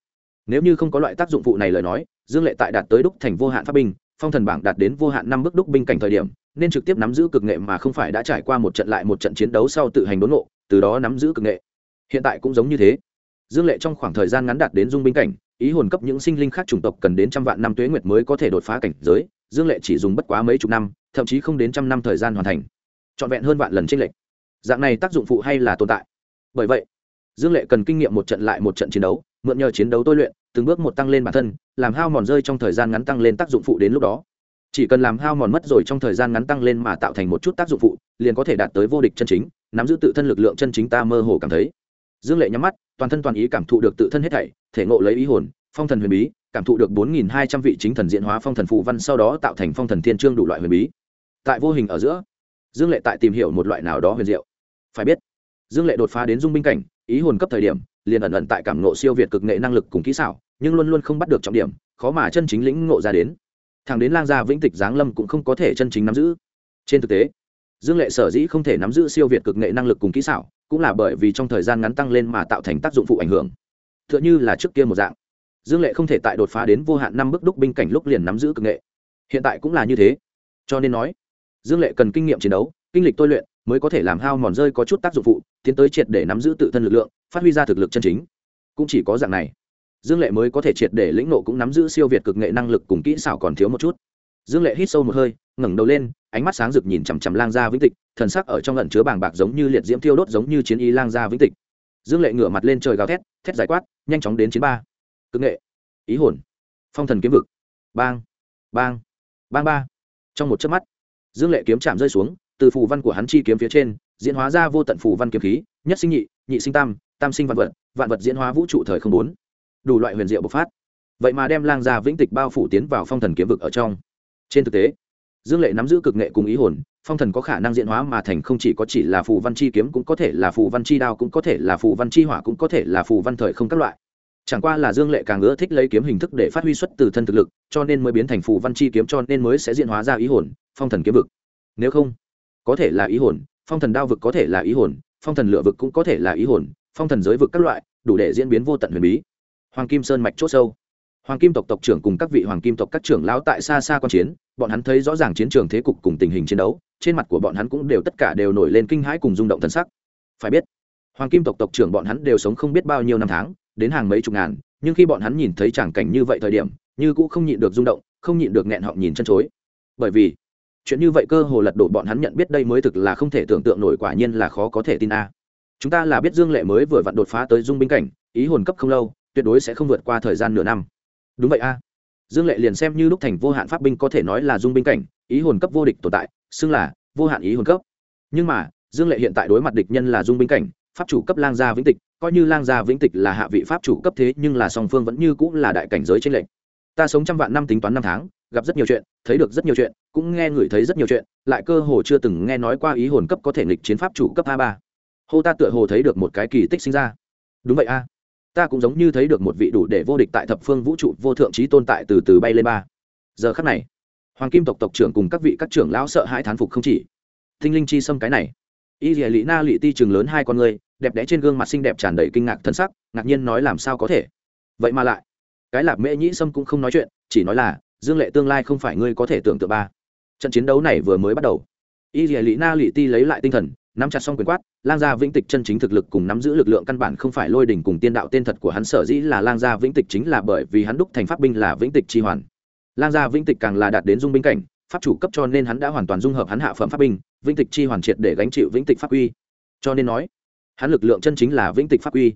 nếu như không có loại tác dụng phụ này lời nói, dương lệ tại đạt tới đúc thành vô hạn pháp binh, phong thần bảng đạt đến vô hạn năm bước đúc binh cảnh thời điểm, nên trực tiếp nắm giữ cực nghệ mà không phải đã trải qua một trận lại một trận chiến đấu sau tự hành đốn nộ từ đó nắm giữ cực nghệ. Hiện tại cũng giống như thế dương lệ trong khoảng thời gian ngắn đạt đến dung binh cảnh, ý hồn cấp những sinh linh khác chủng tộc cần đến trăm vạn năm tuế nguyệt mới có thể đột phá cảnh giới, dương lệ chỉ dùng bất quá mấy chục năm, thậm chí không đến trăm năm thời gian hoàn thành. Trọn vẹn hơn vạn lần tranh lệch. Dạng này tác dụng phụ hay là tồn tại? Bởi vậy, dương lệ cần kinh nghiệm một trận lại một trận chiến đấu, mượn nhờ chiến đấu tôi luyện, từng bước một tăng lên bản thân, làm hao mòn rơi trong thời gian ngắn tăng lên tác dụng phụ đến lúc đó. Chỉ cần làm hao mòn mất rồi trong thời gian ngắn tăng lên mà tạo thành một chút tác dụng phụ, liền có thể đạt tới vô địch chân chính, nắm giữ tự thân lực lượng chân chính ta mơ hồ cảm thấy dương lệ nhắm mắt, toàn thân toàn ý cảm thụ được tự thân hết thảy, thể ngộ lấy ý hồn, phong thần huyền bí, cảm thụ được bốn nghìn hai trăm vị chính thần diện hóa phong thần phụ văn sau đó tạo thành phong thần thiên trương đủ loại huyền bí. Tại vô hình ở giữa, dương lệ tại tìm hiểu một loại nào đó huyền diệu. Phải biết, dương lệ đột phá đến dung binh cảnh, ý hồn cấp thời điểm, liền ẩn ẩn tại cảm ngộ siêu việt cực nghệ năng lực cùng kỹ xảo, nhưng luôn luôn không bắt được trọng điểm, khó mà chân chính lĩnh ngộ ra đến. Thằng đến lang gia vĩnh tịch giáng lâm cũng không có thể chân chính nắm giữ. Trên thực tế, dương lệ sở dĩ không thể nắm giữ siêu việt cực nghệ năng lực cùng kỹ xảo cũng là bởi vì trong thời gian ngắn tăng lên mà tạo thành tác dụng phụ ảnh hưởng. T h ư ợ n h là trước kia một dạng. Dương lệ không thể tại đột phá đến vô hạn năm bước đúc binh cảnh lúc liền nắm giữ cực nghệ. Hiện tại cũng là như thế. Cho nên nói, dương lệ cần kinh nghiệm chiến đấu, kinh lịch tôi luyện mới có thể làm hao mòn rơi có chút tác dụng phụ, tiến tới triệt để nắm giữ tự thân lực lượng, phát huy ra thực lực chân chính. Cũng chỉ có dạng này, dương lệ mới có thể triệt để lĩnh nộ cũng nắm giữ siêu việt cực nghệ năng lực cùng kỹ xảo còn thiếu một chút. Dương lệ hít sâu một hơi ngẩng đầu lên, ánh mắt sáng rực nhìn chằm chằm lang gia vĩnh tịch, thần sắc ở trong lẩn chứa bàng bạc giống như liệt diễm thiêu đốt giống như chiến y lang gia vĩnh tịch. Dương lệ ngửa mặt lên trời gào thét thét giải quát, nhanh chóng đến chiến ba. Cực nghệ, ý hồn, phong thần kiếm vực. Bang bang bang ba. Trong một chớp mắt, dương lệ kiếm chạm rơi xuống, từ phù văn của hắn chi kiếm phía trên, diễn hóa ra vô tận phù văn kiếm khí, nhất sinh nhị nhị sinh tam tam sinh vạn vật vạn vật diễn hóa vũ trụ thời không bốn. Đủ loại huyền diệu bộc phát. Vậy mà đem lang gia vĩnh tịch bao phủ tiến vào phong thần kiếm vực ở trong. Trên thực tế dương lệ nắm giữ cực nghệ cùng ý hồn, phong thần có khả năng diễn hóa mà thành không chỉ có chỉ là phù văn chi kiếm cũng có thể là phù văn chi đao, cũng có thể là phù văn chi hỏa, cũng có thể là phù văn thời không các loại. Chẳng qua là dương lệ càng ưa thích lấy kiếm hình thức để phát huy xuất từ thân thực lực, cho nên mới biến thành phù văn chi kiếm, cho nên mới sẽ diễn hóa ra ý hồn, phong thần kiếm vực. Nếu không, có thể là ý hồn, phong thần đao vực có thể là ý hồn, phong thần lửa vực cũng có thể là ý hồn, phong thần giới vực các loại, đủ để diễn biến vô tận huyền bí. Hoàng kim sơn mạch c h ỗ sâu hoàng kim tộc tộc trưởng cùng các vị hoàng kim tộc các trưởng lão tại xa xa quan chiến, bọn hắn thấy rõ ràng chiến trường thế cục cùng tình hình chiến đấu, trên mặt của bọn hắn cũng đều tất cả đều nổi lên kinh hãi cùng rung động thân sắc. Phải biết, hoàng kim tộc tộc trưởng bọn hắn đều sống không biết bao nhiêu năm tháng, đến hàng mấy chục ngàn, nhưng khi bọn hắn nhìn thấy tràng cảnh như vậy thời điểm, như cũng không nhịn được rung động, không nhịn được nghẹn họng nhìn chân chối. Bởi vì, chuyện như vậy cơ hồ lật đổ bọn hắn nhận biết đây mới thực là không thể tưởng tượng nổi quả nhiên là khó có thể tin a. Chúng ta là biết dương lệ mới vừa vặn đột phá tới dung binh cảnh, ý hồn cấp không lâu, tuyệt đối sẽ không vượt qua thời gian nửa năm đúng vậy a. Dương lệ liền xem như lúc thành vô hạn pháp binh có thể nói là dung binh cảnh, ý hồn cấp vô địch tồn tại, xưng là vô hạn ý hồn cấp. Nhưng mà, dương lệ hiện tại đối mặt địch nhân là dung binh cảnh, pháp chủ cấp lang gia vĩnh tịch, coi như lang gia vĩnh tịch là hạ vị pháp chủ cấp thế, nhưng là song phương vẫn như cũng là đại cảnh giới trên lệnh ta sống trăm vạn năm tính toán năm tháng, gặp rất nhiều chuyện, thấy được rất nhiều chuyện, cũng nghe ngửi thấy rất nhiều chuyện, lại cơ hồ chưa từng nghe nói qua ý hồn cấp có thể nghịch chiến pháp chủ cấp a ba. Hô ta tựa hồ thấy được một cái kỳ tích sinh ra. Đúng vậy a ta cũng giống như thấy được một vị đủ để vô địch tại thập phương vũ trụ vô thượng trí tồn tại từ từ bay lên ba. Giờ khắc này, hoàng kim tộc tộc trưởng cùng các vị các trưởng lão sợ hãi thán phục không chỉ. Thinh linh chi xâm cái này. Y dìa lị na lị ti trường lớn hai con người, đẹp đẽ trên gương mặt xinh đẹp tràn đầy kinh ngạc thân sắc, ngạc nhiên nói làm sao có thể? Vậy mà lại, cái lạp mễ nhĩ sâm cũng không nói chuyện, chỉ nói là, dương lệ tương lai không phải ngươi có thể tưởng tượng ba. Trận chiến đấu này vừa mới bắt đầu, y dìa lị na lị ti lấy lại tinh thần nắm chặt xong quyền quát, lang gia vĩnh tịch chân chính thực lực cùng nắm giữ lực lượng căn bản không phải lôi đỉnh cùng tiên đạo tên thật của hắn sở dĩ là lang gia vĩnh tịch chính là bởi vì hắn đúc thành pháp binh là vĩnh tịch tri hoàn. Lang gia vĩnh tịch càng là đạt đến dung binh cảnh, pháp chủ cấp cho nên hắn đã hoàn toàn dung hợp hắn hạ phẩm pháp binh, vĩnh tịch chi hoàn triệt để gánh chịu vĩnh tịch pháp uy cho nên nói, hắn lực lượng chân chính là vĩnh tịch pháp uy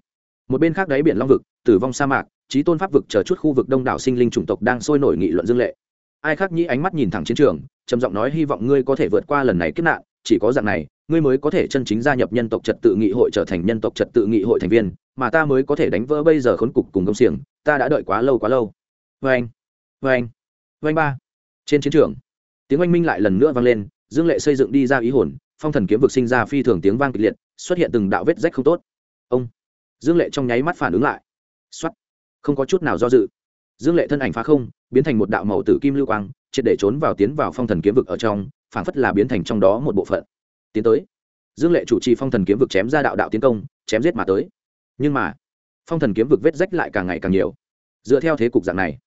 một bên khác đáy biển long vực, tử vong sa mạc trí tôn pháp vực chờ chút khu vực đông đảo sinh linh chủng tộc đang sôi nổi nghị luận dương lệ. Ai khác nhĩ ánh mắt nhìn thẳng chiến trường, trầm giọng nói hy vọng ngươi có thể vượt qua lần này kết nạn, chỉ có dạng này ngươi mới có thể chân chính gia nhập nhân tộc trật tự nghị hội trở thành nhân tộc trật tự nghị hội thành viên, mà ta mới có thể đánh vỡ bây giờ khốn cục cùng công xiềng, ta đã đợi quá lâu quá lâu. Vê anh vê anh vê anh ba. Trên chiến trường, tiếng oanh minh lại lần nữa vang lên, dương lệ xây dựng đi ra ý hồn, phong thần kiếm vực sinh ra phi thường tiếng vang kịch liệt, xuất hiện từng đạo vết rách không tốt. Ông, dương lệ trong nháy mắt phản ứng lại. X không có chút nào do dự. Dương lệ thân ảnh phá không, biến thành một đạo màu tử kim lưu quang, triệt để trốn vào tiến vào phong thần kiếm vực ở trong, phảng phất là biến thành trong đó một bộ phận tiến tới. Dương lệ chủ trì phong thần kiếm vực chém ra đạo đạo tiến công, chém giết mà tới. Nhưng mà, phong thần kiếm vực vết rách lại càng ngày càng nhiều. Dựa theo thế cục dạng này,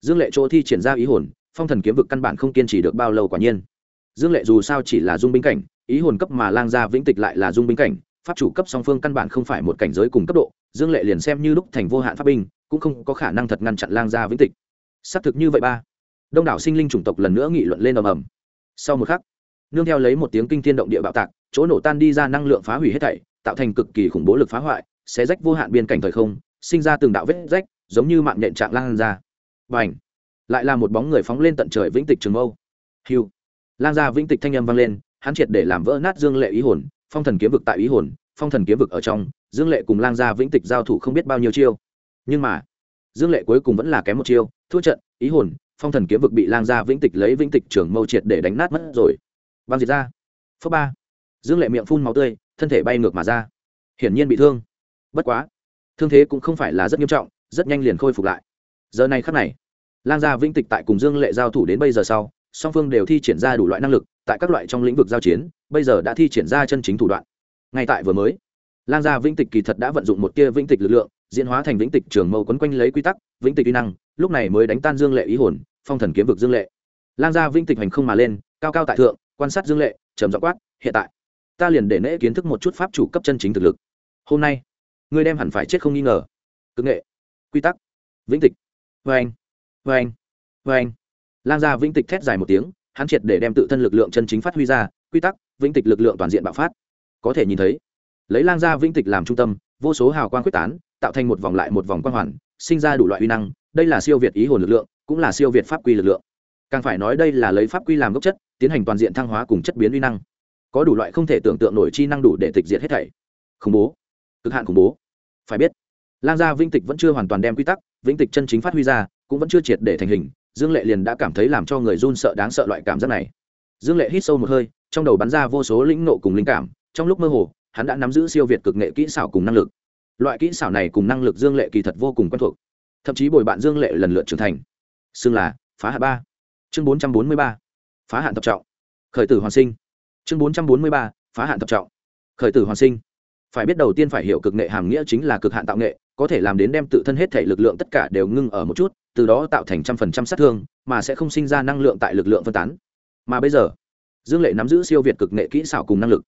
dương lệ chỗ thi triển ra ý hồn, phong thần kiếm vực căn bản không kiên trì được bao lâu quả nhiên. Dương lệ dù sao chỉ là dung binh cảnh, ý hồn cấp mà lang gia vĩnh tịch lại là dung binh cảnh, pháp chủ cấp song phương căn bản không phải một cảnh giới cùng cấp độ, dương lệ liền xem như lúc thành vô hạn pháp binh, cũng không có khả năng thật ngăn chặn lang gia vĩnh tịch. Xác thực như vậy ba. Đông đảo sinh linh chủng tộc lần nữa nghị luận lên ầm ầm. Sau một khắc nương theo lấy một tiếng kinh thiên động địa bạo tạc, chỗ nổ tan đi ra năng lượng phá hủy hết thảy, tạo thành cực kỳ khủng bố lực phá hoại, xé rách vô hạn biên cảnh thời không, sinh ra từng đạo vết rách, giống như mạng nhện trạng lan ra. Và ảnh lại là một bóng người phóng lên tận trời vĩnh tịch trường mâu. Hiu! Lan ra vĩnh tịch thanh âm vang lên, hắn triệt để làm vỡ nát dương lệ ý hồn, phong thần kiếm vực tại ý hồn, phong thần kiếm vực ở trong, dương lệ cùng lang gia vĩnh tịch giao thủ không biết bao nhiêu chiêu. Nhưng mà, dương lệ cuối cùng vẫn là kém một chiêu, thua trận, ý hồn, phong thần kiếm vực bị lang gia vĩnh tịch lấy vĩnh tịch trưởng mâu triệt để đánh nát mất rồi băng diệt ra. Phớ ba. Dương lệ miệng phun máu tươi, thân thể bay ngược mà ra. Hiển nhiên bị thương. Bất quá, thương thế cũng không phải là rất nghiêm trọng, rất nhanh liền khôi phục lại. Giờ này khắc này, lang gia vĩnh tịch tại cùng dương lệ giao thủ đến bây giờ sau, song phương đều thi triển ra đủ loại năng lực, tại các loại trong lĩnh vực giao chiến, bây giờ đã thi triển ra chân chính thủ đoạn. Ngay tại vừa mới, lang gia vĩnh tịch kỳ thật đã vận dụng một tia vĩnh tịch lực lượng, diễn hóa thành vĩnh tịch trường mâu quấn quanh lấy quy tắc, vĩnh tịch uy năng, lúc này mới đánh tan dương lệ ý hồn, phong thần kiếm vực dương lệ. Lang gia vĩnh tịch hành không mà lên, cao cao tại thượng quan sát dương lệ, trầm dọ quát, hiện tại, ta liền để nễ kiến thức một chút pháp chủ cấp chân chính thực lực. Hôm nay, ngươi đem hẳn phải chết không nghi ngờ. Cực nghệ, quy tắc, vĩnh tịch. Vê anh vê anh vê anh lang gia vĩnh tịch thét dài một tiếng, hắn triệt để đem tự thân lực lượng chân chính phát huy ra, quy tắc, vĩnh tịch lực lượng toàn diện bạo phát. Có thể nhìn thấy, lấy lang gia vĩnh tịch làm trung tâm, vô số hào quang quyết tán, tạo thành một vòng lại một vòng quang hoàn, sinh ra đủ loại uy năng, đây là siêu việt ý hồn lực lượng, cũng là siêu việt pháp quy lực lượng. Càng phải nói đây là lấy pháp quy làm gốc chất tiến hành toàn diện thăng hóa cùng chất biến uy năng. Có đủ loại không thể tưởng tượng nổi chi năng đủ để tịch diệt hết thảy. Khủng bố. Cực hạn khủng bố. Phải biết, lang gia vĩnh tịch vẫn chưa hoàn toàn đem quy tắc, vĩnh tịch chân chính phát huy ra, cũng vẫn chưa triệt để thành hình, dương lệ liền đã cảm thấy làm cho người run sợ đáng sợ loại cảm giác này. Dương lệ hít sâu một hơi, trong đầu bắn ra vô số lĩnh nộ cùng linh cảm, trong lúc mơ hồ, hắn đã nắm giữ siêu việt cực nghệ kỹ xảo cùng năng lực. Loại kỹ xảo này cùng năng lực dương lệ kỳ thật vô cùng quen thuộc. Thậm chí bồi bạn dương lệ lần lượt trưởng thành. Xưng là phá hạ ba. Chương bốn trăm bốn mươi ba phá hạn tập trọng. Khởi tử hoàn sinh. Chương bốn trăm bốn mươi ba, phá hạn tập trọng. Khởi tử hoàn sinh. Phải biết đầu tiên phải hiểu cực nghệ hàm nghĩa chính là cực hạn tạo nghệ, có thể làm đến đem tự thân hết thể lực lượng tất cả đều ngưng ở một chút, từ đó tạo thành trăm phần trăm sát thương, mà sẽ không sinh ra năng lượng tại lực lượng phân tán. Mà bây giờ, dương lệ nắm giữ siêu việt cực nghệ kỹ xảo cùng năng lực,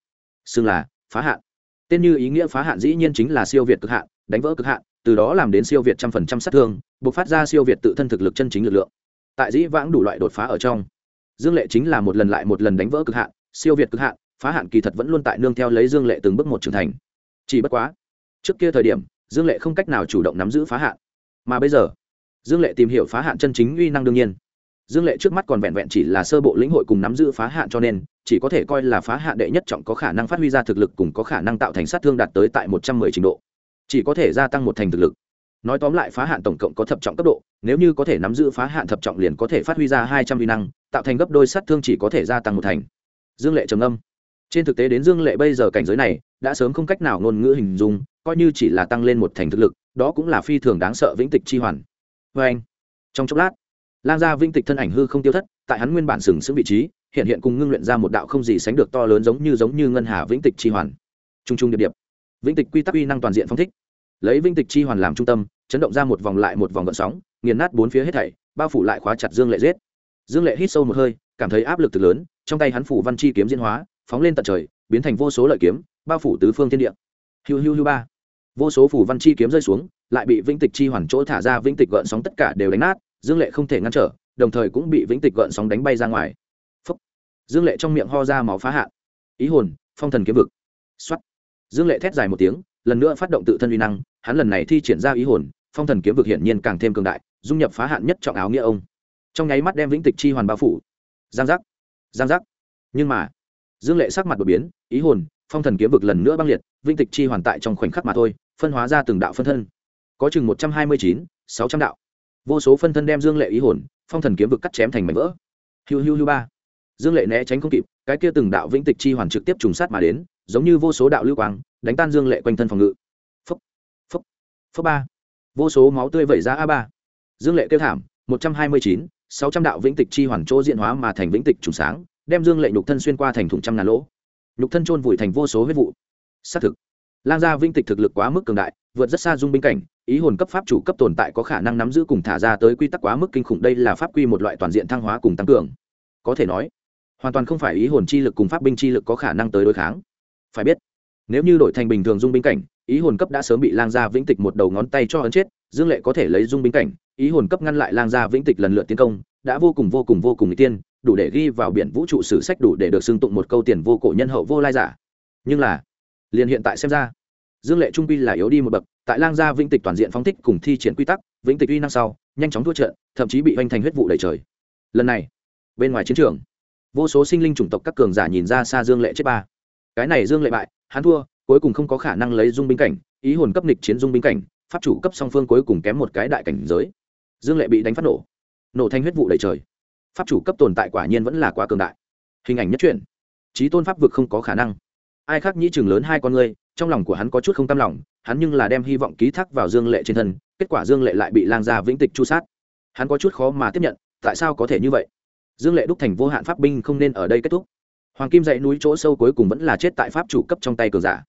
xưng là phá hạn. Tên như ý nghĩa phá hạn dĩ nhiên chính là siêu việt cực hạn, đánh vỡ cực hạn, từ đó làm đến siêu việt trăm phần trăm sát thương buộc phát ra siêu việt tự thân thực lực chân chính lực lượng. Tại dĩ vãng đủ loại đột phá ở trong dương lệ chính là một lần lại một lần đánh vỡ cực hạn, siêu việt cực hạn, phá hạn kỳ thật vẫn luôn tại nương theo lấy dương lệ từng bước một trưởng thành. Chỉ bất quá, trước kia thời điểm, dương lệ không cách nào chủ động nắm giữ phá hạn. Mà bây giờ, dương lệ tìm hiểu phá hạn chân chính uy năng đương nhiên. Dương lệ trước mắt còn vẹn vẹn chỉ là sơ bộ lĩnh hội cùng nắm giữ phá hạn cho nên, chỉ có thể coi là phá hạn đệ nhất trọng có khả năng phát huy ra thực lực cùng có khả năng tạo thành sát thương đạt tới tại một trăm mười trình độ. Chỉ có thể gia tăng một thành thực lực nói tóm lại phá hạn tổng cộng có thập trọng cấp độ, nếu như có thể nắm giữ phá hạn thập trọng liền có thể phát huy ra hai trăm vi năng, tạo thành gấp đôi sát thương chỉ có thể gia tăng một thành. Dương lệ trầm âm. Trên thực tế đến dương lệ bây giờ cảnh giới này, đã sớm không cách nào ngôn ngữ hình dung, coi như chỉ là tăng lên một thành thực lực, đó cũng là phi thường đáng sợ vĩnh tịch chi hoàn. Vê anh, trong chốc lát, lang gia vĩnh tịch thân ảnh hư không tiêu thất, tại hắn nguyên bản sừng sững vị trí, hiện hiện cùng ngưng luyện ra một đạo không gì sánh được to lớn giống như giống như ngân hà vĩnh tịch chi hoàn. Trung trung điệp điệp. Vĩnh tịch quy tắc uy năng toàn diện phong thích. Lấy vĩnh tịch chi hoàn làm trung tâm chấn động ra một vòng lại một vòng gợn sóng, nghiền nát bốn phía hết thảy, bao phủ lại khóa chặt dương lệ giết. Dương lệ hít sâu một hơi, cảm thấy áp lực từ lớn, trong tay hắn phủ văn chi kiếm diễn hóa, phóng lên tận trời, biến thành vô số lợi kiếm, bao phủ tứ phương thiên địa. Hiu hiu hiu ba. Vô số phủ văn chi kiếm rơi xuống, lại bị vĩnh tịch chi hoàn chỗ thả ra vĩnh tịch gợn sóng tất cả đều đánh nát, dương lệ không thể ngăn trở, đồng thời cũng bị vĩnh tịch gợn sóng đánh bay ra ngoài. Phúc. dương lệ trong miệng ho ra máu phá hạn. Ý hồn, phong thần kiếm vực. Xoát dương lệ thét dài một tiếng, lần nữa phát động tự thân uy năng hắn lần này thi triển ra ý hồn, phong thần kiếm vực hiển nhiên càng thêm cường đại, dung nhập phá hạn nhất trọng áo nghĩa ông. Trong nháy mắt đem vĩnh tịch chi hoàn bao phủ. Giang giác giang giác. Nhưng mà, dương lệ sắc mặt đột biến, ý hồn, phong thần kiếm vực lần nữa băng liệt, vĩnh tịch chi hoàn tại trong khoảnh khắc mà thôi, phân hóa ra từng đạo phân thân. Có chừng một trăm hai mươi chín, sáu trăm đạo. Vô số phân thân đem dương lệ ý hồn, phong thần kiếm vực cắt chém thành mảnh vỡ. Hiu hiu hiu ba. Dương lệ né tránh không kịp, cái kia từng đạo vĩnh tịch chi hoàn trực tiếp trùng sát mà đến, giống như vô số đạo lưu quang, đánh tan dương lệ quanh thân phòng ngự phấp ba. Vô số máu tươi vẩy ra a ba. Dương lệ kêu thảm, một trăm hai mươi chín, sáu trăm đạo vĩnh tịch chi hoàn chỗ diện hóa mà thành vĩnh tịch trùng sáng, đem dương lệ nhục thân xuyên qua thành thủng trăm ngàn lỗ. Nhục thân trôn vùi thành vô số huyết vụ. Xác thực, lang gia vĩnh tịch thực lực quá mức cường đại, vượt rất xa dung binh cảnh, ý hồn cấp pháp chủ cấp tồn tại có khả năng nắm giữ cùng thả ra tới quy tắc quá mức kinh khủng, đây là pháp quy một loại toàn diện thăng hóa cùng tăng cường. Có thể nói, hoàn toàn không phải ý hồn chi lực cùng pháp binh chi lực có khả năng tới đối kháng. Phải biết, nếu như đổi thành bình thường dung binh cảnh ý hồn cấp đã sớm bị lang gia vĩnh tịch một đầu ngón tay cho ấn chết, dương lệ có thể lấy dung binh cảnh. Ý hồn cấp ngăn lại lang gia vĩnh tịch lần lượt tiến công, đã vô cùng vô cùng vô cùng ý tiên, đủ để ghi vào biển vũ trụ sử sách đủ để được xưng tụng một câu tiền vô cổ nhân hậu vô lai giả. Nhưng là, liền hiện tại xem ra, dương lệ trung pi là yếu đi một bậc, tại lang gia vĩnh tịch toàn diện phóng thích cùng thi triển quy tắc, vĩnh tịch uy năng sau, nhanh chóng thua trận, thậm chí bị hoành thành huyết vụ đầy trời. Lần này, bên ngoài chiến trường, vô số sinh linh chủng tộc các cường giả nhìn ra xa dương lệ chết ba. Cái này dương lệ bại, hắn thua cuối cùng không có khả năng lấy dung binh cảnh, ý hồn cấp nịch chiến dung binh cảnh, pháp chủ cấp song phương cuối cùng kém một cái đại cảnh giới. Dương lệ bị đánh phát nổ. Nổ thanh huyết vụ đầy trời. Pháp chủ cấp tồn tại quả nhiên vẫn là quá cường đại. Hình ảnh nhất truyện. Trí tôn pháp vực không có khả năng. Ai khác nhĩ chừng lớn hai con ngươi trong lòng của hắn có chút không tâm lòng, hắn nhưng là đem hy vọng ký thác vào dương lệ trên thân, kết quả dương lệ lại bị lang gia vĩnh tịch chu sát. Hắn có chút khó mà tiếp nhận, tại sao có thể như vậy? Dương lệ đúc thành vô hạn pháp binh không nên ở đây kết thúc. Hoàng kim dãy núi chỗ sâu cuối cùng vẫn là chết tại pháp chủ cấp trong tay cường giả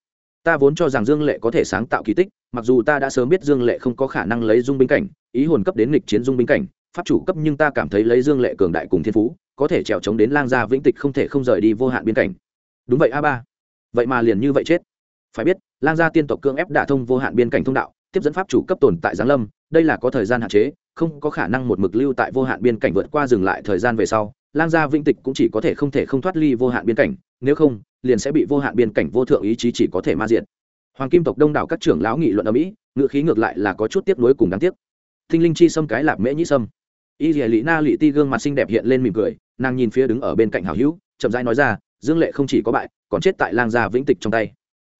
ta vốn cho rằng dương lệ có thể sáng tạo kỳ tích, mặc dù ta đã sớm biết dương lệ không có khả năng lấy dung binh cảnh, ý hồn cấp đến nghịch chiến dung binh cảnh, pháp chủ cấp nhưng ta cảm thấy lấy dương lệ cường đại cùng thiên phú, có thể trèo chống đến lang gia vĩnh tịch không thể không rời đi vô hạn biên cảnh. Đúng vậy, a ba. Vậy mà liền như vậy chết. Phải biết, lang gia tiên tộc cương ép đả thông vô hạn biên cảnh thông đạo, tiếp dẫn pháp chủ cấp tồn tại giáng lâm, đây là có thời gian hạn chế không có khả năng một mực lưu tại vô hạn biên cảnh vượt qua dừng lại thời gian về sau, lang gia vĩnh tịch cũng chỉ có thể không thể không thoát ly vô hạn biên cảnh, nếu không, liền sẽ bị vô hạn biên cảnh vô thượng ý chí chỉ có thể ma diện hoàng kim tộc đông đảo các trưởng lão nghị luận ở mỹ ngự khí ngược lại là có chút tiếp nối cùng đáng tiếc. Thinh linh chi xâm cái lạp mễ nhĩ sâm. Y dìa lị na lị ti gương mặt xinh đẹp hiện lên mỉm cười, nàng nhìn phía đứng ở bên cạnh hào hữu, chậm rãi nói ra, dương lệ không chỉ có bại, còn chết tại lang gia vĩnh tịch trong tay.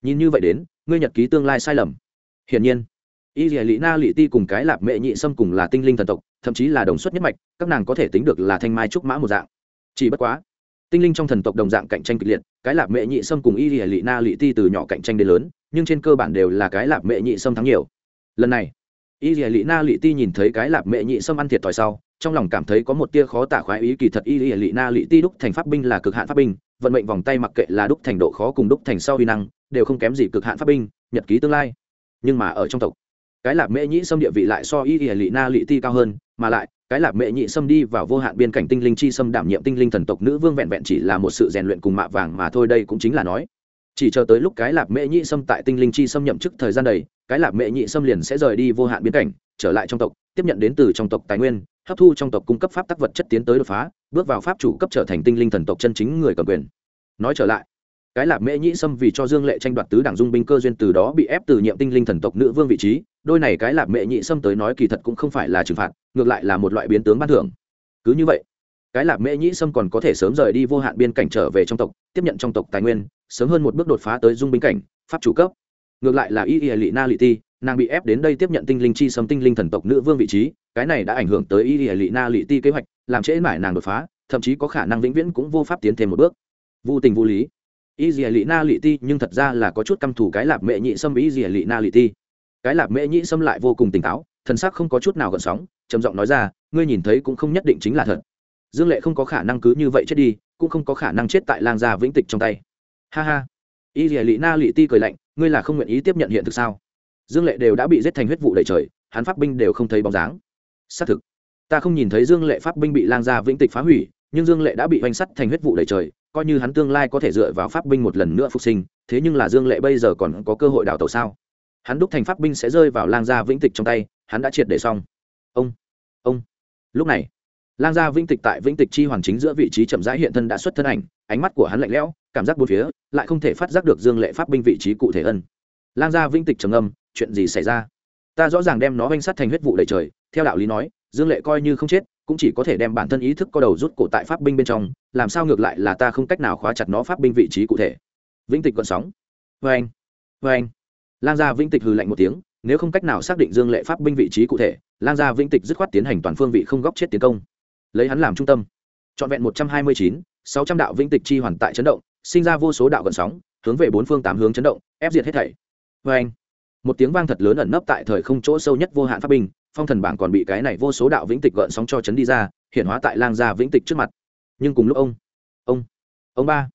Nhìn như vậy đến, ngươi nhật ký tương lai sai lầm. Hiển nhiên y dìa lị na lị ti cùng cái lạp mệ nhị sâm cùng là tinh linh thần tộc, thậm chí là đồng xuất nhất mạch, các nàng có thể tính được là thanh mai trúc mã một dạng. Chỉ bất quá, tinh linh trong thần tộc đồng dạng cạnh tranh kịch liệt, cái lạp mệ nhị sâm cùng y dìa lị na lị ti từ nhỏ cạnh tranh đến lớn, nhưng trên cơ bản đều là cái lạp mệ nhị sâm thắng nhiều. Lần này, y dìa lị na lị ti nhìn thấy cái lạp mệ nhị sâm ăn thiệt thòi sau, trong lòng cảm thấy có một tia khó tả khoái ý kỳ thật y dìa lị na lị ti đúc thành pháp binh là cực hạn pháp binh, vận mệnh vòng tay mặc kệ là đúc thành độ khó cùng đúc thành sau uy năng, đều không kém gì cực hạn pháp binh, nhật ký tương lai. Nhưng mà ở trong tộc cái lạp mễ nhĩ xâm địa vị lại so y y lị na lị ti cao hơn, mà lại, cái lạp mễ nhị xâm đi vào vô hạn biên cảnh tinh linh chi xâm đảm nhiệm tinh linh thần tộc nữ vương vẹn vẹn chỉ là một sự rèn luyện cùng mạ vàng mà thôi, đây cũng chính là nói. Chỉ chờ tới lúc cái lạp mễ nhị xâm tại tinh linh chi xâm nhậm chức thời gian đầy, cái lạp mễ nhị xâm liền sẽ rời đi vô hạn biên cảnh, trở lại trong tộc, tiếp nhận đến từ trong tộc tài nguyên, hấp thu trong tộc cung cấp pháp tác vật chất tiến tới đột phá, bước vào pháp chủ cấp trở thành tinh linh thần tộc chân chính người cầm quyền. Nói trở lại cái lạp mễ nhĩ sâm vì cho dương lệ tranh đoạt tứ đảng dung binh cơ duyên từ đó bị ép từ nhiệm tinh linh thần tộc nữ vương vị trí. Đôi này cái lạp mễ nhĩ sâm tới nói kỳ thật cũng không phải là trừng phạt, ngược lại là một loại biến tướng ban thưởng. Cứ như vậy, cái lạp mễ nhĩ sâm còn có thể sớm rời đi vô hạn biên cảnh trở về trong tộc, tiếp nhận trong tộc tài nguyên, sớm hơn một bước đột phá tới dung binh cảnh, pháp chủ cấp. Ngược lại là y y lị na lị ti, nàng bị ép đến đây tiếp nhận tinh linh chi sâm tinh linh thần tộc nữ vương vị trí, cái này đã ảnh hưởng tới y y lị na lị ti kế hoạch, làm trễ mải nàng đột phá, thậm chí có khả năng vĩnh viễn cũng vô pháp tiến thêm một bước. Vô tình vô lý y dì à, lị na lị ti, nhưng thật ra là có chút căm thù cái lạp mẹ nhị sâm y dì à, lị na lị ti. Cái lạp mẹ nhị sâm lại vô cùng tỉnh táo, thần sắc không có chút nào gợn sóng, trầm giọng nói ra, ngươi nhìn thấy cũng không nhất định chính là thật. Dương lệ không có khả năng cứ như vậy chết đi, cũng không có khả năng chết tại lang gia vĩnh tịch trong tay. Ha ha. Y dì à, lị na lị ti cười lạnh, ngươi là không nguyện ý tiếp nhận hiện thực sao? Dương lệ đều đã bị giết thành huyết vụ đầy trời, hắn pháp binh đều không thấy bóng dáng. Xác thực, ta không nhìn thấy dương lệ pháp binh bị lang gia vĩnh tịch phá hủy, nhưng dương lệ đã bị oanh sắt thành huyết vụ đầy trời coi như hắn tương lai có thể dựa vào pháp binh một lần nữa phục sinh, thế nhưng là dương lệ bây giờ còn có cơ hội đào tàu sao? Hắn đúc thành pháp binh sẽ rơi vào lang gia vĩnh tịch trong tay, hắn đã triệt để xong. Ông ông. Lúc này, lang gia vĩnh tịch tại vĩnh tịch chi hoàn chính giữa vị trí chậm rãi hiện thân đã xuất thân ảnh, ánh mắt của hắn lạnh lẽo, cảm giác bốn phía, lại không thể phát giác được dương lệ pháp binh vị trí cụ thể ân lang gia vĩnh tịch trầm âm chuyện gì xảy ra? Ta rõ ràng đem nó oanh sắt thành huyết vụ đầy trời, theo đạo lý nói, dương lệ coi như không chết cũng chỉ có thể đem bản thân ý thức có đầu rút cổ tại pháp binh bên trong, làm sao ngược lại là ta không cách nào khóa chặt nó pháp binh vị trí cụ thể. Vĩnh tịch còn sóng. Vê anh vê anh. Lang gia vĩnh tịch hừ lạnh một tiếng, nếu không cách nào xác định dương lệ pháp binh vị trí cụ thể, lang gia vĩnh tịch dứt khoát tiến hành toàn phương vị không góc chết tiến công. Lấy hắn làm trung tâm. Trọn vẹn một trăm hai mươi chín, sáu trăm đạo vĩnh tịch chi hoàn tại chấn động, sinh ra vô số đạo gần sóng, hướng về bốn phương tám hướng chấn động, ép diệt hết thảy. Vê anh một tiếng vang thật lớn ẩn nấp tại thời không chỗ sâu nhất vô hạn pháp binh, phong thần bảng còn bị cái này vô số đạo vĩnh tịch gợn sóng cho chấn đi ra, hiện hóa tại lang gia vĩnh tịch trước mặt. Nhưng cùng lúc ông ông ông ba,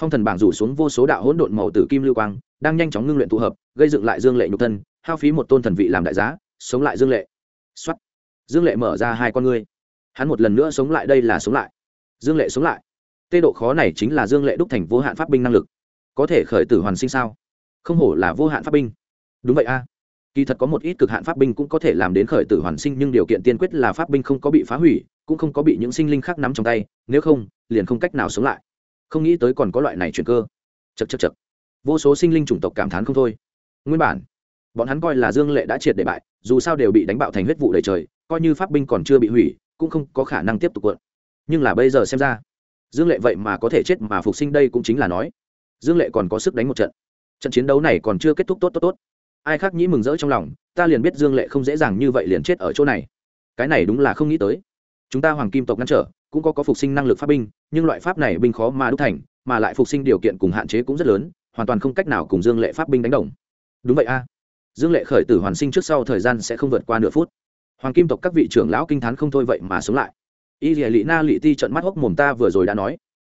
phong thần bảng rủ xuống vô số đạo hỗn độn màu tử kim lưu quang, đang nhanh chóng ngưng luyện tụ hợp, gây dựng lại dương lệ nhục thân, hao phí một tôn thần vị làm đại giá, sống lại dương lệ. Xuất dương lệ mở ra hai con ngươi. Hắn một lần nữa sống lại đây là sống lại. Dương lệ sống lại. Tê độ khó này chính là dương lệ đúc thành vô hạn pháp binh năng lực. Có thể khởi tử hoàn sinh sao? Không hổ là vô hạn pháp binh đúng vậy a. Kỳ thật có một ít cực hạn pháp binh cũng có thể làm đến khởi tử hoàn sinh, nhưng điều kiện tiên quyết là pháp binh không có bị phá hủy, cũng không có bị những sinh linh khác nắm trong tay, nếu không, liền không cách nào sống lại. Không nghĩ tới còn có loại này chuyển cơ. Chật chật chật vô số sinh linh chủng tộc cảm thán không thôi. Nguyên bản, bọn hắn coi là dương lệ đã triệt để bại, dù sao đều bị đánh bạo thành huyết vụ đầy trời, coi như pháp binh còn chưa bị hủy, cũng không có khả năng tiếp tục cuộn. Nhưng là bây giờ xem ra, dương lệ vậy mà có thể chết mà phục sinh đây cũng chính là nói. Dương lệ còn có sức đánh một trận. Trận chiến đấu này còn chưa kết thúc tốt tốt tốt ai khác nhĩ mừng rỡ trong lòng, ta liền biết dương lệ không dễ dàng như vậy liền chết ở chỗ này. Cái này đúng là không nghĩ tới. Chúng ta hoàng kim tộc ngăn trở, cũng có có phục sinh năng lực pháp binh, nhưng loại pháp này binh khó mà đúc thành, mà lại phục sinh điều kiện cùng hạn chế cũng rất lớn, hoàn toàn không cách nào cùng dương lệ pháp binh đánh đồng. Đúng vậy a. Dương lệ khởi tử hoàn sinh trước sau thời gian sẽ không vượt qua nửa phút. Hoàng kim tộc các vị trưởng lão kinh t h á n không thôi vậy mà sống lại. Y lìa lị na lị ti trận mắt hốc mồm ta vừa rồi đã nói.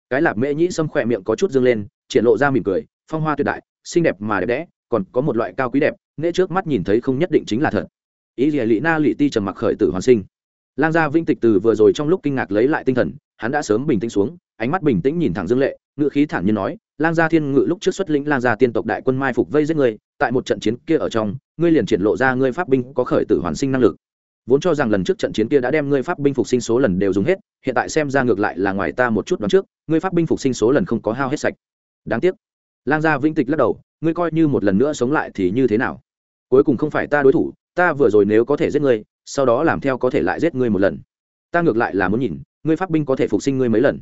Cái lạp mễ nhĩ xâm khỏe miệng có chút dương lên, triển lộ ra mỉm cười, phong hoa tuyệt đại, xinh đẹp mà đẹp đẽ còn có một loại cao quý đẹp, nễ trước mắt nhìn thấy không nhất định chính là thật. Ý gì lị na lị ti trầm mặc khởi tử hoàn sinh. Lang gia vinh tịch từ vừa rồi trong lúc kinh ngạc lấy lại tinh thần, hắn đã sớm bình tĩnh xuống, ánh mắt bình tĩnh nhìn thẳng dương lệ ngự khí thản nhiên nói, lang gia thiên ngự lúc trước xuất lĩnh lang gia tiên tộc đại quân mai phục vây giết người tại một trận chiến kia ở trong, ngươi liền triển lộ ra ngươi pháp binh có khởi tử hoàn sinh năng lực. Vốn cho rằng lần trước trận chiến kia đã đem ngươi pháp binh phục sinh số lần đều dùng hết, hiện tại xem ra ngược lại là ngoài ta một chút đoán trước, ngươi pháp binh phục sinh số lần không có hao hết sạch. Đáng tiếc. Lang gia vĩnh tịch lắc đầu ngươi coi như một lần nữa sống lại thì như thế nào? Cuối cùng không phải ta đối thủ, ta vừa rồi nếu có thể giết ngươi, sau đó làm theo có thể lại giết ngươi một lần. Ta ngược lại là muốn nhìn, ngươi pháp binh có thể phục sinh ngươi mấy lần?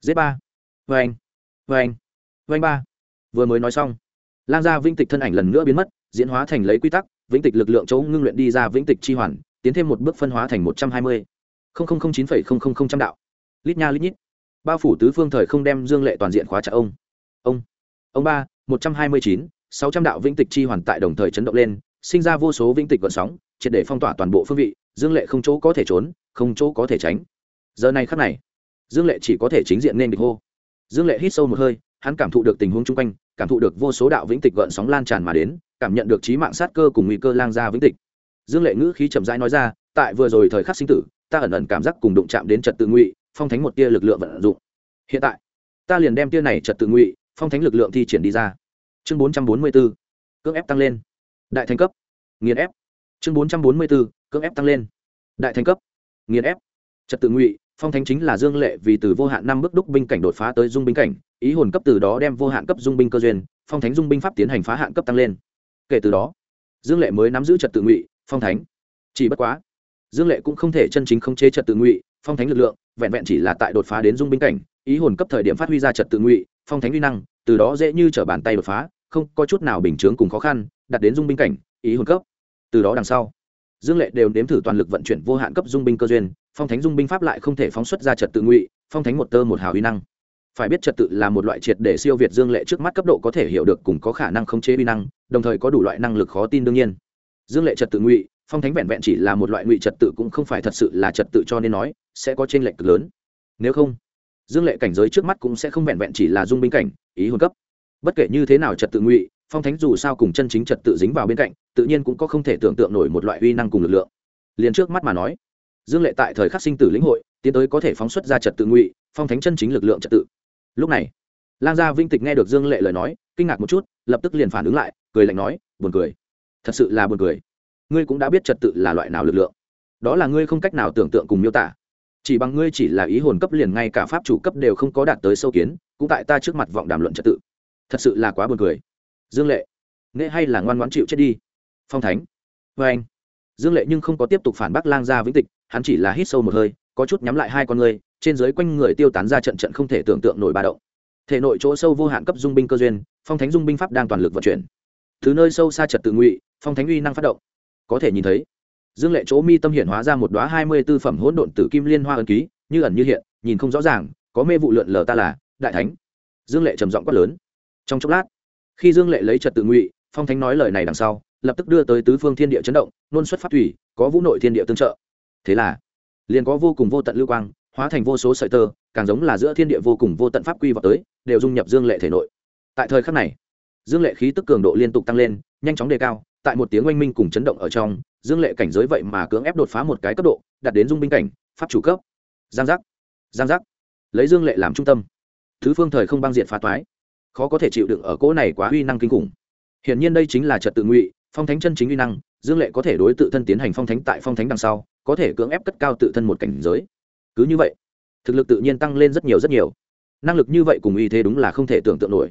Giết ba. Vê anh vê anh vê anh ba. Vừa mới nói xong, lang gia vĩnh tịch thân ảnh lần nữa biến mất, diễn hóa thành lấy quy tắc, vĩnh tịch lực lượng chỗ ngưng luyện đi ra vĩnh tịch chi hoàn, tiến thêm một bước phân hóa thành một trăm hai mươi. Chín trăm đạo. Lít nha lít nhít. Bao phủ tứ phương thời không đem dương lệ toàn diện khóa chặt ông. Ông. Ông ba một trăm hai mươi chín, sáu trăm đạo vĩnh tịch chi hoàn tại đồng thời chấn động lên, sinh ra vô số vĩnh tịch gợn sóng, triệt để phong tỏa toàn bộ phương vị, dương lệ không chỗ có thể trốn, không chỗ có thể tránh. Giờ này khắc này, dương lệ chỉ có thể chính diện nên địch hô. Dương lệ hít sâu một hơi, hắn cảm thụ được tình huống chung quanh, cảm thụ được vô số đạo vĩnh tịch gợn sóng lan tràn mà đến, cảm nhận được trí mạng sát cơ cùng nguy cơ lang ra vĩnh tịch. Dương lệ ngữ khí chậm rãi nói ra, tại vừa rồi thời khắc sinh tử, ta ẩn ẩn cảm giác cùng đụng chạm đến trật tự ngụy, phong thánh một tia lực lượng vận dụng. Hiện tại, ta liền đem tia này trật tự ngụy phong thánh lực lượng thi triển đi ra. Chương bốn trăm bốn mươi b ố cưỡng ép tăng lên. Đại thành cấp. Nghiền ép. Chương bốn trăm bốn mươi b ố cưỡng ép tăng lên. Đại thành cấp. Nghiền ép. Trật tự ngụy, phong thánh chính là dương lệ vì từ vô hạn năm bước đúc binh cảnh đột phá tới dung binh cảnh, ý hồn cấp từ đó đem vô hạn cấp dung binh cơ duyên, phong thánh dung binh pháp tiến hành phá hạn cấp tăng lên. Kể từ đó, dương lệ mới nắm giữ trật tự ngụy, phong thánh. Chỉ bất quá, dương lệ cũng không thể chân chính khống chế trật tự ngụy, phong thánh lực lượng vẹn vẹn chỉ là tại đột phá đến dung binh cảnh, ý hồn cấp thời điểm phát huy ra trật tự ngụy phong thánh uy năng, từ đó dễ như t r ở bàn tay đột phá, không có chút nào bình chướng cùng khó khăn, đặt đến dung binh cảnh, ý hồn cấp. Từ đó đằng sau, dương lệ đều nếm thử toàn lực vận chuyển vô hạn cấp dung binh cơ duyên, phong thánh dung binh pháp lại không thể phóng xuất ra trật tự ngụy, phong thánh một tơ một hào uy năng. Phải biết trật tự là một loại triệt để siêu việt dương lệ trước mắt cấp độ có thể hiểu được cùng có khả năng khống chế uy năng, đồng thời có đủ loại năng lực khó tin đương nhiên. Dương lệ trật tự ngụy, phong thánh vẹn vẹn chỉ là một loại ngụy trật tự cũng không phải thật sự là trật tự cho nên nói, sẽ có t r ê n lệch cực lớn. Nếu không dương lệ cảnh giới trước mắt cũng sẽ không vẹn vẹn chỉ là dung binh cảnh, ý hồn cấp. Bất kể như thế nào trật tự ngụy, phong thánh dù sao cùng chân chính trật tự dính vào bên cạnh, tự nhiên cũng có không thể tưởng tượng nổi một loại uy năng cùng lực lượng. Liền trước mắt mà nói, dương lệ tại thời khắc sinh tử lĩnh hội, tiến tới có thể phóng xuất ra trật tự ngụy, phong thánh chân chính lực lượng trật tự. Lúc này, lang gia vinh tịch nghe được dương lệ lời nói, kinh ngạc một chút, lập tức liền phản ứng lại, cười lạnh nói, buồn cười. Thật sự là buồn cười. Ngươi cũng đã biết trật tự là loại nào lực lượng. Đó là ngươi không cách nào tưởng tượng cùng miêu tả chỉ bằng ngươi chỉ là ý hồn cấp liền ngay cả pháp chủ cấp đều không có đạt tới sâu kiến, cũng tại ta trước mặt vọng đàm luận trật tự. Thật sự là quá buồn cười. Dương lệ, nghệ hay là ngoan ngoãn chịu chết đi? Phong thánh vê anh. Dương lệ nhưng không có tiếp tục phản bác lang gia vĩnh tịch, hắn chỉ là hít sâu một hơi, có chút nhắm lại hai con người, trên dưới quanh người tiêu tán ra trận trận không thể tưởng tượng nổi ba động. Thể nội chỗ sâu vô hạn cấp dung binh cơ duyên, phong thánh dung binh pháp đang toàn lực vận chuyển. Thứ nơi sâu xa trật tự ngụy, phong thánh uy năng phát động. Có thể nhìn thấy dương lệ chỗ mi tâm hiện hóa ra một đoá hai mươi tư phẩm hỗn độn tử kim liên hoa ân ký, như ẩn như hiện, nhìn không rõ ràng, có mê vụ lượn lờ ta là, đại thánh. Dương lệ trầm giọng quát lớn. Trong chốc lát, khi dương lệ lấy trật tự ngụy, phong thánh nói lời này đằng sau, lập tức đưa tới tứ phương thiên địa chấn động, nôn xuất phát thủy, có vũ nội thiên địa tương trợ. Thế là, liền có vô cùng vô tận lưu quang, hóa thành vô số sợi tơ, càng giống là giữa thiên địa vô cùng vô tận pháp quy vào tới, đều dung nhập dương lệ thể nội. Tại thời khắc này, dương lệ khí tức cường độ liên tục tăng lên, nhanh chóng đề cao, tại một tiếng oanh minh cùng chấn động ở trong dương lệ cảnh giới vậy mà cưỡng ép đột phá một cái cấp độ, đạt đến dung binh cảnh, pháp chủ cấp. Giang giác giang giác. Lấy dương lệ làm trung tâm. Thứ phương thời không băng diện phá toái. Khó có thể chịu đựng ở cỗ này quá uy năng kinh khủng. Hiển nhiên đây chính là trật tự ngụy, phong thánh chân chính uy năng, dương lệ có thể đối tự thân tiến hành phong thánh tại phong thánh đằng sau, có thể cưỡng ép cất cao tự thân một cảnh giới. Cứ như vậy, thực lực tự nhiên tăng lên rất nhiều rất nhiều. Năng lực như vậy cùng uy thế đúng là không thể tưởng tượng nổi.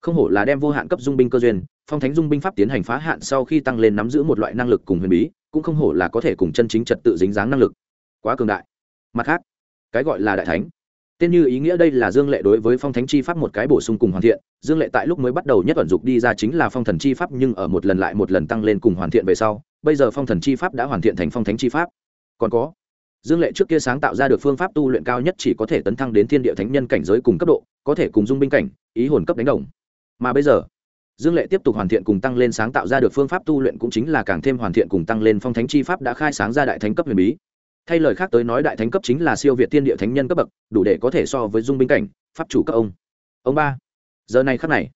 Không hổ là đem vô hạn cấp dung binh cơ duyên, phong thánh dung binh pháp tiến hành phá hạn sau khi tăng lên nắm giữ một loại năng lực cùng huyền bí cũng không hổ là có thể cùng chân chính trật tự dính dáng năng lực. Quá cường đại. Mặt khác, cái gọi là đại thánh. Tên như ý nghĩa đây là dương lệ đối với phong thánh chi pháp một cái bổ sung cùng hoàn thiện. Dương lệ tại lúc mới bắt đầu nhất ẩn dục đi ra chính là phong thần chi pháp, nhưng ở một lần lại một lần tăng lên cùng hoàn thiện về sau, bây giờ phong thần chi pháp đã hoàn thiện thành phong thánh chi pháp. Còn có, dương lệ trước kia sáng tạo ra được phương pháp tu luyện cao nhất chỉ có thể tấn thăng đến thiên địa thánh nhân cảnh giới cùng cấp độ, có thể cùng dung binh cảnh, ý hồn cấp đánh đồng. Mà bây giờ dương lệ tiếp tục hoàn thiện cùng tăng lên sáng tạo ra được phương pháp tu luyện cũng chính là càng thêm hoàn thiện cùng tăng lên phong thánh chi pháp đã khai sáng ra đại thánh cấp huyền bí. Thay lời khác tới nói đại thánh cấp chính là siêu việt thiên địa thánh nhân cấp bậc, đủ để có thể so với dung binh cảnh, pháp chủ các ông. Ông ba, giờ này khắc này,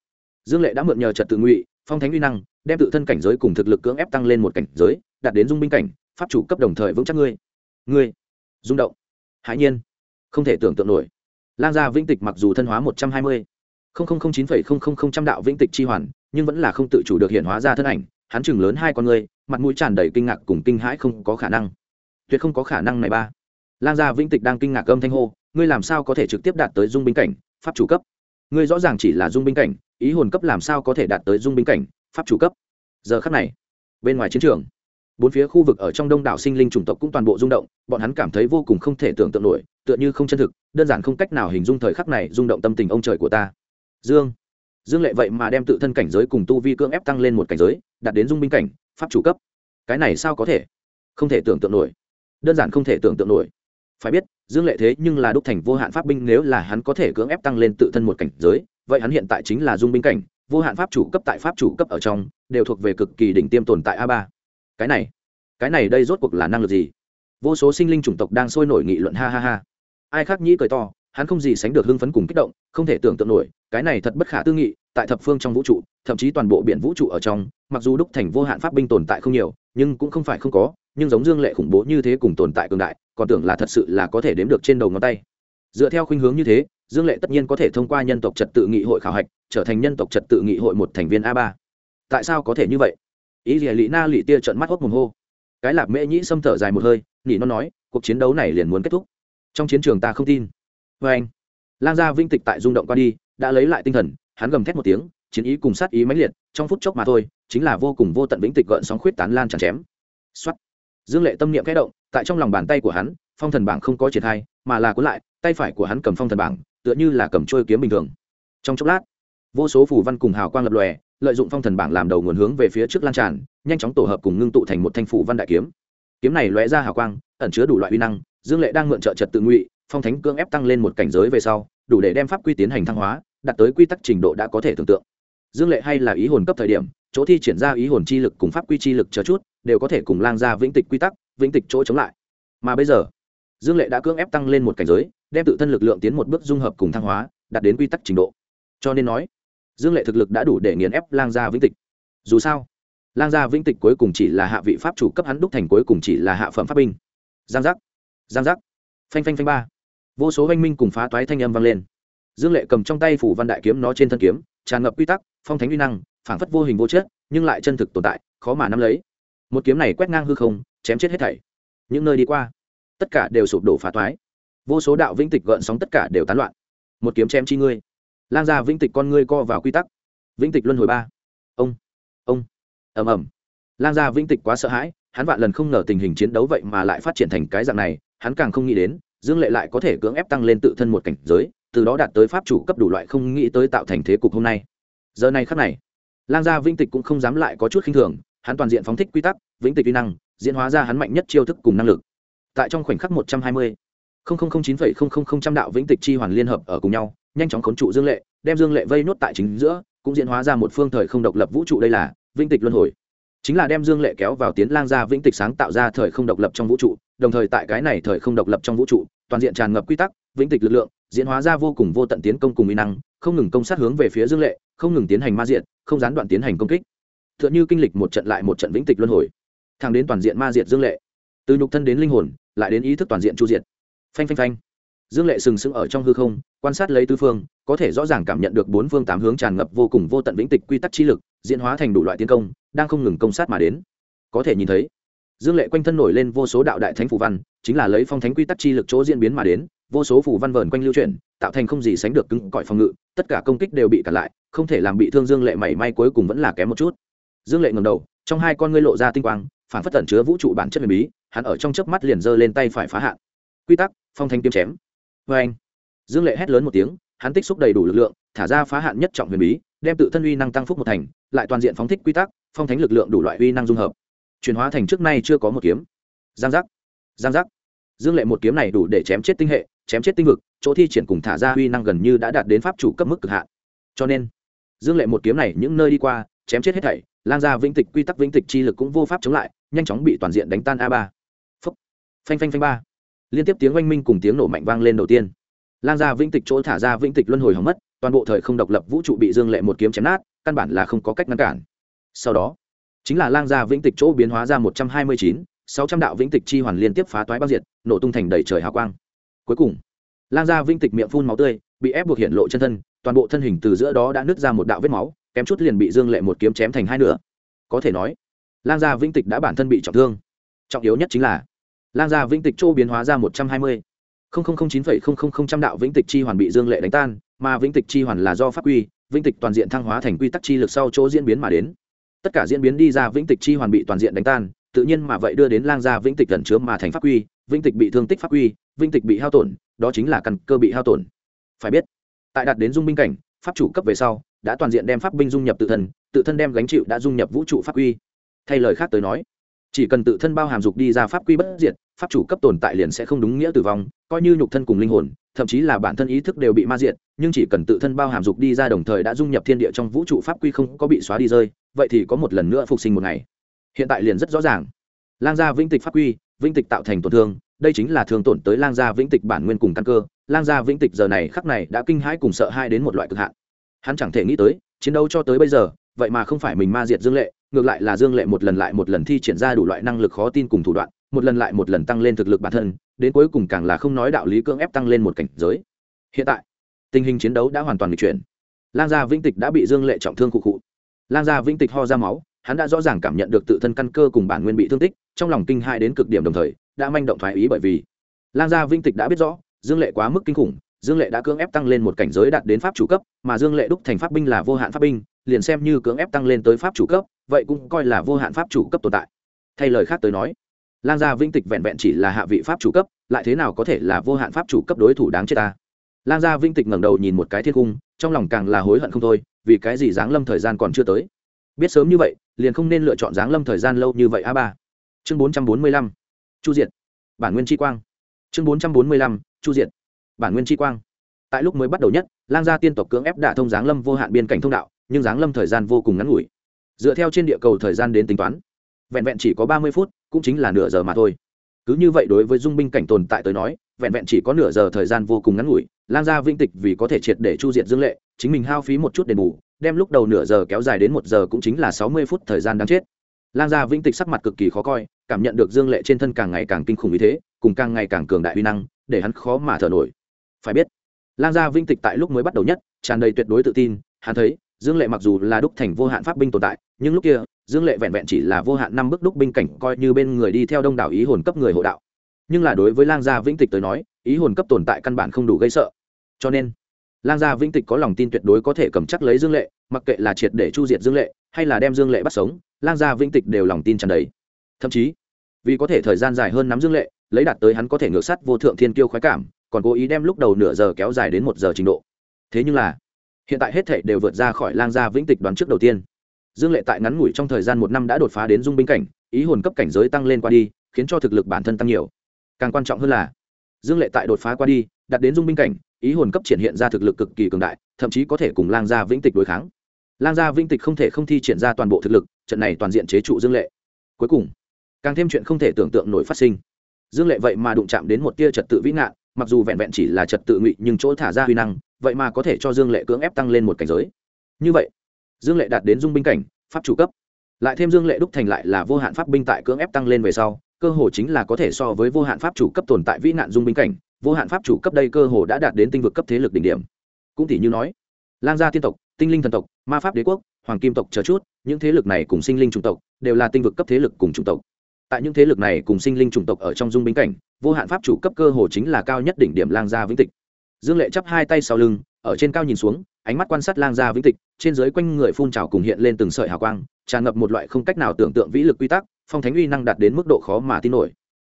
dương lệ đã mượn nhờ trật tự ngụy, phong thánh uy năng, đem tự thân cảnh giới cùng thực lực cưỡng ép tăng lên một cảnh giới, đạt đến dung binh cảnh, pháp chủ cấp đồng thời vững chắc ngươi. Ngươi, rung động, hãi nhiên, không thể tưởng tượng nổi. Lang gia vĩnh tịch mặc dù thân hóa một trăm hai mươi chín trăm đạo vĩnh tịch chi hoàn, nhưng vẫn là không tự chủ được hiện hóa ra thân ảnh, hắn chừng lớn hai con người mặt mũi tràn đầy kinh ngạc cùng kinh hãi không có khả năng. Tuyệt không có khả năng này ba. Lang gia vĩnh tịch đang kinh ngạc âm thanh hô, ngươi làm sao có thể trực tiếp đạt tới dung binh cảnh, pháp chủ cấp? Ngươi rõ ràng chỉ là dung binh cảnh, ý hồn cấp làm sao có thể đạt tới dung binh cảnh, pháp chủ cấp? Giờ khắc này, bên ngoài chiến trường, bốn phía khu vực ở trong đông đảo sinh linh chủng tộc cũng toàn bộ rung động, bọn hắn cảm thấy vô cùng không thể tưởng tượng nổi, tựa như không chân thực, đơn giản không cách nào hình dung thời khắc này rung động tâm tình ông trời của ta dương. Dương lệ vậy mà đem tự thân cảnh giới cùng tu vi cưỡng ép tăng lên một cảnh giới, đạt đến dung binh cảnh, pháp chủ cấp. Cái này sao có thể? Không thể tưởng tượng nổi. Đơn giản không thể tưởng tượng nổi. Phải biết, dương lệ thế nhưng là đúc thành vô hạn pháp binh, nếu là hắn có thể cưỡng ép tăng lên tự thân một cảnh giới, vậy hắn hiện tại chính là dung binh cảnh, vô hạn pháp chủ cấp tại pháp chủ cấp ở trong, đều thuộc về cực kỳ đỉnh tiêm tồn tại a ba. Cái này cái này đây rốt cuộc là năng lực gì? Vô số sinh linh chủng tộc đang sôi nổi nghị luận, ha ha ha. Ai khác nhĩ cười to hắn không gì sánh được hưng phấn cùng kích động, không thể tưởng tượng nổi, cái này thật bất khả tư nghị, tại thập phương trong vũ trụ, thậm chí toàn bộ biển vũ trụ ở trong, mặc dù đúc thành vô hạn pháp binh tồn tại không nhiều, nhưng cũng không phải không có, nhưng giống dương lệ khủng bố như thế cùng tồn tại cường đại, còn tưởng là thật sự là có thể đếm được trên đầu ngón tay. Dựa theo khuynh hướng như thế, dương lệ tất nhiên có thể thông qua nhân tộc trật tự nghị hội khảo hạch, trở thành nhân tộc trật tự nghị hội một thành viên a ba. Tại sao có thể như vậy? Ý gì lị na lị tia trợn mắt hốc mồm hô. Cái lạp mễ nhĩ xâm thở dài một hơi, nỉ nó nói, cuộc chiến đấu này liền muốn kết thúc. Trong chiến trường ta không tin vê anh. Lang gia vinh tịch tại rung động qua đi, đã lấy lại tinh thần, hắn gầm thét một tiếng, chiến ý cùng sát ý mãnh liệt, trong phút chốc mà thôi, chính là vô cùng vô tận vĩnh tịch gợn sóng khuyết tán lan tràn chém. Xuất dương lệ tâm niệm kẽ động, tại trong lòng bàn tay của hắn, phong thần bảng không có triển khai, mà là cuốn lại, tay phải của hắn cầm phong thần bảng, tựa như là cầm trôi kiếm bình thường. Trong chốc lát, vô số phù văn cùng hào quang lập lòe, lợi dụng phong thần bảng làm đầu nguồn hướng về phía trước lan tràn, nhanh chóng tổ hợp cùng ngưng tụ thành một thanh phủ văn đại kiếm. Kiếm này lóe ra hào quang, ẩn chứa đủ loại uy năng, dương lệ đang mượn trợ trật tự ngụy phong thánh cưỡng ép tăng lên một cảnh giới về sau, đủ để đem pháp quy tiến hành thăng hóa, đạt tới quy tắc trình độ đã có thể tưởng tượng. Dương lệ hay là ý hồn cấp thời điểm, chỗ thi triển ra ý hồn chi lực cùng pháp quy chi lực chờ chút, đều có thể cùng lang ra vĩnh tịch quy tắc, vĩnh tịch chỗ chống lại. Mà bây giờ, dương lệ đã cưỡng ép tăng lên một cảnh giới, đem tự thân lực lượng tiến một bước dung hợp cùng thăng hóa, đạt đến quy tắc trình độ. Cho nên nói, dương lệ thực lực đã đủ để nghiền ép lang gia vĩnh tịch. Dù sao, lang gia vĩnh tịch cuối cùng chỉ là hạ vị pháp chủ cấp hắn đúc thành cuối cùng chỉ là hạ phẩm pháp binh. Giang giác giang giác. Phanh phanh phanh ba vô số oanh minh cùng phá toái thanh âm vang lên. Dương lệ cầm trong tay phủ văn đại kiếm nó trên thân kiếm, tràn ngập quy tắc, phong thánh uy năng, phảng phất vô hình vô chất, nhưng lại chân thực tồn tại, khó mà nắm lấy. Một kiếm này quét ngang hư không, chém chết hết thảy. Những nơi đi qua, tất cả đều sụp đổ phá toái. Vô số đạo vĩnh tịch gợn sóng tất cả đều tán loạn. Một kiếm chém chi ngươi. Lang ra vĩnh tịch con ngươi co vào quy tắc. Vĩnh tịch luân hồi ba. Ông ông. Ầm ầm. Lang gia vĩnh tịch quá sợ hãi, hắn vạn lần không ngờ tình hình chiến đấu vậy mà lại phát triển thành cái dạng này, hắn càng không nghĩ đến dương lệ lại có thể cưỡng ép tăng lên tự thân một cảnh giới, từ đó đạt tới pháp chủ cấp đủ loại không nghĩ tới tạo thành thế cục hôm nay. Giờ này khắc này, lang gia vĩnh tịch cũng không dám lại có chút khinh thường, hắn toàn diện phóng thích quy tắc, vĩnh tịch uy năng, diễn hóa ra hắn mạnh nhất chiêu thức cùng năng lực. Tại trong khoảnh khắc một trăm hai mươi chín trăm đạo vĩnh tịch chi hoàn liên hợp ở cùng nhau, nhanh chóng khốn trụ dương lệ, đem dương lệ vây nốt tại chính giữa, cũng diễn hóa ra một phương thời không độc lập vũ trụ đây là vĩnh tịch luân hồi. Chính là đem dương lệ kéo vào tiến lang gia vĩnh tịch sáng tạo ra thời không độc lập trong vũ trụ đồng thời tại cái này thời không độc lập trong vũ trụ, toàn diện tràn ngập quy tắc, vĩnh tịch lực lượng, diễn hóa ra vô cùng vô tận tiến công cùng mỹ năng, không ngừng công sát hướng về phía dương lệ, không ngừng tiến hành ma diện không gián đoạn tiến hành công kích. T h ư ợ n h ư kinh lịch một trận lại một trận vĩnh tịch luân hồi. Thang đến toàn diện ma diệt dương lệ. Từ nhục thân đến linh hồn, lại đến ý thức toàn diện chu diệt. Phanh phanh phanh. Dương lệ sừng sững ở trong hư không, quan sát lấy tư phương, có thể rõ ràng cảm nhận được bốn phương tám hướng tràn ngập vô cùng vô tận vĩnh tịch quy tắc chi lực, diễn hóa thành đủ loại tiến công, đang không ngừng công sát mà đến. Có thể nhìn thấy dương lệ quanh thân nổi lên vô số đạo đại thánh phù văn, chính là lấy phong thánh quy tắc chi lực chỗ diễn biến mà đến, vô số phù văn vờn quanh lưu chuyển, tạo thành không gì sánh được cứng cỏi phòng ngự, tất cả công kích đều bị cản lại, không thể làm bị thương dương lệ mảy may cuối cùng vẫn là kém một chút. Dương lệ ngầm đầu, trong hai con ngươi lộ ra tinh quang, phản phất tẩn chứa vũ trụ bản chất huyền bí, hắn ở trong chớp mắt liền giơ lên tay phải phá hạn. Quy tắc, phong thanh kiếm chém. Vê anh, dương lệ hét lớn một tiếng, hắn tích xúc đầy đủ lực lượng, thả ra phá hạn nhất trọng huyền bí, đem tự thân uy năng tăng phúc một thành, lại toàn diện phóng thích quy tắc, phong thánh lực lượng đủ loại uy năng dung hợp chuyển hóa thành trước nay chưa có một kiếm. Giang giác giang giác. Dương lệ một kiếm này đủ để chém chết tinh hệ, chém chết tinh vực, chỗ thi triển cùng thả ra huy năng gần như đã đạt đến pháp chủ cấp mức cực hạn. Cho nên, dương lệ một kiếm này những nơi đi qua, chém chết hết thảy lan ra vĩnh tịch, quy tắc vĩnh tịch chi lực cũng vô pháp chống lại, nhanh chóng bị toàn diện đánh tan a ba. Phanh phanh phanh ba. Liên tiếp tiếng oanh minh cùng tiếng nổ mạnh vang lên đầu tiên. Lan ra vĩnh tịch chỗ thả ra vĩnh tịch luân hồi hỏng mất, toàn bộ thời không độc lập vũ trụ bị dương lệ một kiếm chém nát, căn bản là không có cách ngăn cản. Sau đó chính là lang gia vĩnh tịch chỗ biến hóa ra một trăm hai mươi chín, sáu trăm đạo vĩnh tịch chi hoàn liên tiếp phá toái băng diệt, nổ tung thành đầy trời hào quang. Cuối cùng, lang gia vĩnh tịch miệng phun máu tươi, bị ép buộc hiện lộ chân thân, toàn bộ thân hình từ giữa đó đã nứt ra một đạo vết máu, kém chút liền bị dương lệ một kiếm chém thành hai nửa. Có thể nói, lang gia vĩnh tịch đã bản thân bị trọng thương. Trọng yếu nhất chính là, lang gia vĩnh tịch châu biến hóa ra một trăm hai mươi. Chín trăm đạo vĩnh tịch chi hoàn bị dương lệ đánh tan, mà vĩnh tịch chi hoàn là do pháp quy, vĩnh tịch toàn diện thăng hóa thành quy tắc chi lực sau chỗ diễn biến mà đến tất cả diễn biến đi ra vĩnh tịch chi hoàn bị toàn diện đánh tan, tự nhiên mà vậy đưa đến lang gia vĩnh tịch gần chứa mà thành pháp quy, vĩnh tịch bị thương tích pháp quy, vĩnh tịch bị hao tổn, đó chính là căn cơ bị hao tổn. Phải biết, tại đạt đến dung binh cảnh, pháp chủ cấp về sau, đã toàn diện đem pháp binh dung nhập tự thân tự thân đem gánh chịu đã dung nhập vũ trụ pháp quy. Thay lời khác tới nói, chỉ cần tự thân bao hàm dục đi ra pháp quy bất diệt, pháp chủ cấp tồn tại liền sẽ không đúng nghĩa tử vong, coi như nhục thân cùng linh hồn, thậm chí là bản thân ý thức đều bị ma diệt, nhưng chỉ cần tự thân bao hàm dục đi ra đồng thời đã dung nhập thiên địa trong vũ trụ pháp quy không có bị xóa đi rơi vậy thì có một lần nữa phục sinh một ngày. Hiện tại liền rất rõ ràng. Lang gia vĩnh tịch pháp quy, vĩnh tịch tạo thành tổn thương, đây chính là thương tổn tới lang gia vĩnh tịch bản nguyên cùng căn cơ. Lang gia vĩnh tịch giờ này khắc này đã kinh hãi cùng sợ hai đến một loại cực hạn. Hắn chẳng thể nghĩ tới, chiến đấu cho tới bây giờ, vậy mà không phải mình ma diệt dương lệ, ngược lại là dương lệ một lần lại một lần thi triển ra đủ loại năng lực khó tin cùng thủ đoạn, một lần lại một lần tăng lên thực lực bản thân, đến cuối cùng càng là không nói đạo lý cưỡng ép tăng lên một cảnh giới. Hiện tại, tình hình chiến đấu đã hoàn toàn bị chuyển. Lang gia vĩnh tịch đã bị dương lệ trọng thương cụ cụ lang gia vĩnh tịch ho ra máu, hắn đã rõ ràng cảm nhận được tự thân căn cơ cùng bản nguyên bị thương tích, trong lòng kinh hại đến cực điểm đồng thời, đã manh động thoái ý bởi vì lang gia vĩnh tịch đã biết rõ, dương lệ quá mức kinh khủng, dương lệ đã cưỡng ép tăng lên một cảnh giới đạt đến pháp chủ cấp, mà dương lệ đúc thành pháp binh là vô hạn pháp binh, liền xem như cưỡng ép tăng lên tới pháp chủ cấp, vậy cũng coi là vô hạn pháp chủ cấp tồn tại. Thay lời khác tới nói, lang gia vĩnh tịch vẹn vẹn chỉ là hạ vị pháp chủ cấp, lại thế nào có thể là vô hạn pháp chủ cấp đối thủ đáng chết ta? Lang gia vĩnh tịch ngẩng đầu nhìn một cái thiên cung trong lòng càng là hối hận không thôi, vì cái gì giáng lâm thời gian còn chưa tới? Biết sớm như vậy, liền không nên lựa chọn giáng lâm thời gian lâu như vậy a ba. Chương bốn trăm bốn mươi lăm, chu diệt. Bản nguyên chi quang. Chương bốn trăm bốn mươi lăm, chu diệt. Bản nguyên chi quang. Tại lúc mới bắt đầu nhất, lang gia tiên tộc cưỡng ép đả thông giáng lâm vô hạn biên cảnh thông đạo, nhưng giáng lâm thời gian vô cùng ngắn ngủi. Dựa theo trên địa cầu thời gian đến tính toán, vẹn vẹn chỉ có ba mươi phút, cũng chính là nửa giờ mà thôi. Cứ như vậy đối với dung binh cảnh tồn tại tới nói vẹn vẹn chỉ có nửa giờ thời gian vô cùng ngắn ngủi, lang gia vinh tịch vì có thể triệt để chu diệt dương lệ, chính mình hao phí một chút đền bù, đem lúc đầu nửa giờ kéo dài đến một giờ cũng chính là sáu mươi phút thời gian đáng chết. Lang gia vinh tịch sắc mặt cực kỳ khó coi, cảm nhận được dương lệ trên thân càng ngày càng kinh khủng như thế, cùng càng ngày càng cường đại uy năng, để hắn khó mà thở nổi. Phải biết, lang gia vinh tịch tại lúc mới bắt đầu nhất, tràn đầy tuyệt đối tự tin, hắn thấy, dương lệ mặc dù là đúc thành vô hạn pháp binh tồn tại, nhưng lúc kia, dương lệ vẹn vẹn chỉ là vô hạn năm bước đúc binh cảnh, coi như bên người đi theo đông đảo ý hồn cấp người hộ đạo nhưng là đối với lang gia vĩnh tịch tới nói, ý hồn cấp tồn tại căn bản không đủ gây sợ. Cho nên, lang gia vĩnh tịch có lòng tin tuyệt đối có thể cầm chắc lấy dương lệ, mặc kệ là triệt để chu diệt dương lệ, hay là đem dương lệ bắt sống, lang gia vĩnh tịch đều lòng tin tràn đầy. Thậm chí, vì có thể thời gian dài hơn nắm dương lệ, lấy đạt tới hắn có thể ngược sắt vô thượng thiên kiêu khoái cảm, còn cố ý đem lúc đầu nửa giờ kéo dài đến một giờ trình độ. Thế nhưng là, hiện tại hết thể đều vượt ra khỏi lang gia vĩnh tịch đoán trước đầu tiên. Dương lệ tại ngắn ngủi trong thời gian một năm đã đột phá đến dung binh cảnh, ý hồn cấp cảnh giới tăng lên qua đi, khiến cho thực lực bản thân tăng nhiều càng quan trọng hơn là, dương lệ tại đột phá qua đi, đạt đến dung binh cảnh, ý hồn cấp triển hiện ra thực lực cực kỳ cường đại, thậm chí có thể cùng lang gia vĩnh tịch đối kháng. Lang gia vĩnh tịch không thể không thi triển ra toàn bộ thực lực, trận này toàn diện chế trụ dương lệ. Cuối cùng, càng thêm chuyện không thể tưởng tượng nổi phát sinh. Dương lệ vậy mà đụng chạm đến một tia trật tự vĩ ngạn, mặc dù vẹn vẹn chỉ là trật tự ngụy, nhưng chỗ thả ra huy năng, vậy mà có thể cho dương lệ cưỡng ép tăng lên một cảnh giới. Như vậy, dương lệ đạt đến dung binh cảnh, pháp chủ cấp. Lại thêm dương lệ đúc thành lại là vô hạn pháp binh tại cưỡng ép tăng lên về sau cơ hồ chính là có thể so với vô hạn pháp chủ cấp tồn tại vĩ nạn dung binh cảnh, vô hạn pháp chủ cấp đây cơ hồ đã đạt đến tinh vực cấp thế lực đỉnh điểm. Cũng tỷ như nói, lang gia tiên tộc, tinh linh thần tộc, ma pháp đế quốc, hoàng kim tộc chờ chút, những thế lực này cùng sinh linh chủng tộc đều là tinh vực cấp thế lực cùng chủng tộc. Tại những thế lực này cùng sinh linh chủng tộc ở trong dung binh cảnh, vô hạn pháp chủ cấp cơ hồ chính là cao nhất đỉnh điểm lang gia vĩnh tịch. Dương lệ chắp hai tay sau lưng, ở trên cao nhìn xuống, ánh mắt quan sát lang gia vĩnh tịch, trên dưới quanh người phun trào cùng hiện lên từng sợi hào quang, tràn ngập một loại không cách nào tưởng tượng vĩ lực quy tắc phong thánh uy năng đạt đến mức độ khó mà tin nổi.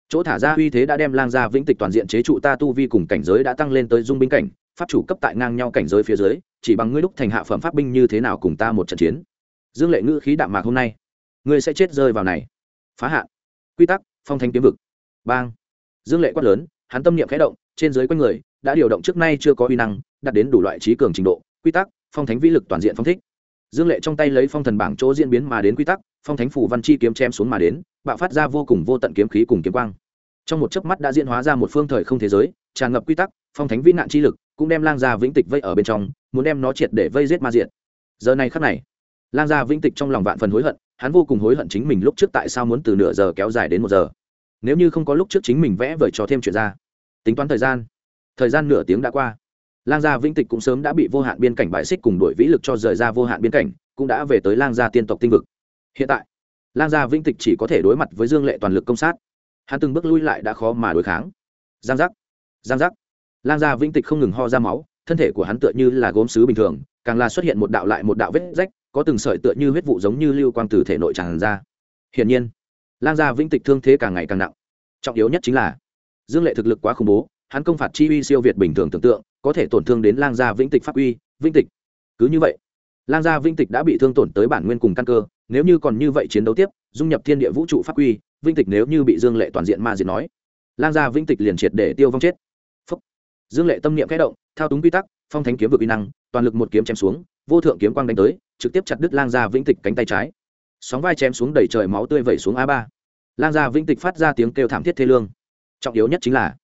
Chỗ thả ra uy thế đã đem lang gia vĩnh tịch toàn diện chế trụ ta tu vi cùng cảnh giới đã tăng lên tới dung binh cảnh, pháp chủ cấp tại ngang nhau cảnh giới phía dưới, chỉ bằng ngươi lúc thành hạ phẩm pháp binh như thế nào cùng ta một trận chiến. Dương lệ ngữ khí đạm mạc hôm nay. Ngươi sẽ chết rơi vào này. Phá hạ quy tắc, phong thanh kiếm vực. Bang. Dương lệ quát lớn, hắn tâm niệm khẽ động, trên dưới quanh người, đã điều động trước nay chưa có uy năng, đạt đến đủ loại trí cường trình độ. Quy tắc, phong thánh vĩ lực toàn diện phong thích. Dương lệ trong tay lấy phong thần bảng chỗ diễn biến mà đến quy tắc phong thánh phủ văn chi kiếm chém xuống mà đến, bạo phát ra vô cùng vô tận kiếm khí cùng kiếm quang. Trong một chớp mắt đã diễn hóa ra một phương thời không thế giới, tràn ngập quy tắc, phong thánh vĩ nạn chi lực cũng đem lang gia vĩnh tịch vây ở bên trong, muốn đem nó triệt để vây giết ma diện giờ này khắc này, lang gia vĩnh tịch trong lòng vạn phần hối hận, hắn vô cùng hối hận chính mình lúc trước tại sao muốn từ nửa giờ kéo dài đến một giờ. Nếu như không có lúc trước chính mình vẽ vời cho thêm chuyện ra, tính toán thời gian thời gian nửa tiếng đã qua. Lang gia vĩnh tịch cũng sớm đã bị vô hạn biên cảnh bại xích cùng đội vĩ lực cho rời ra vô hạn biên cảnh, cũng đã về tới lang gia tiên tộc tinh vực hiện tại, lang gia vĩnh tịch chỉ có thể đối mặt với dương lệ toàn lực công sát. Hắn từng bước lui lại đã khó mà đối kháng. Giang giác giang giác. Lang gia vĩnh tịch không ngừng ho ra máu, thân thể của hắn tựa như là gốm sứ bình thường, càng là xuất hiện một đạo lại một đạo vết rách, có từng sợi tựa như huyết vụ giống như lưu quang từ thể nội tràn ra. Hiển nhiên, lang gia vĩnh tịch thương thế càng ngày càng nặng. Trọng yếu nhất chính là, dương lệ thực lực quá khủng bố, hắn công phạt chi uy siêu việt bình thường tưởng tượng, có thể tổn thương đến lang gia vĩnh tịch pháp uy. Vĩnh tịch, cứ như vậy lang gia vĩnh tịch đã bị thương tổn tới bản nguyên cùng căn cơ, nếu như còn như vậy chiến đấu tiếp, dung nhập thiên địa vũ trụ pháp quy. vĩnh tịch nếu như bị dương lệ toàn diện ma diệt nói, lang gia vĩnh tịch liền triệt để tiêu vong chết Phúc. dương lệ tâm niệm kẽ động, thao túng quy tắc, phong thánh kiếm vực uy năng, toàn lực một kiếm chém xuống, vô thượng kiếm quang đánh tới, trực tiếp chặt đứt lang gia vĩnh tịch cánh tay trái sóng vai chém xuống đầy trời máu tươi vẩy xuống a ba lang gia vĩnh tịch phát ra tiếng kêu thảm thiết thê lương trọng yếu nhất chính là,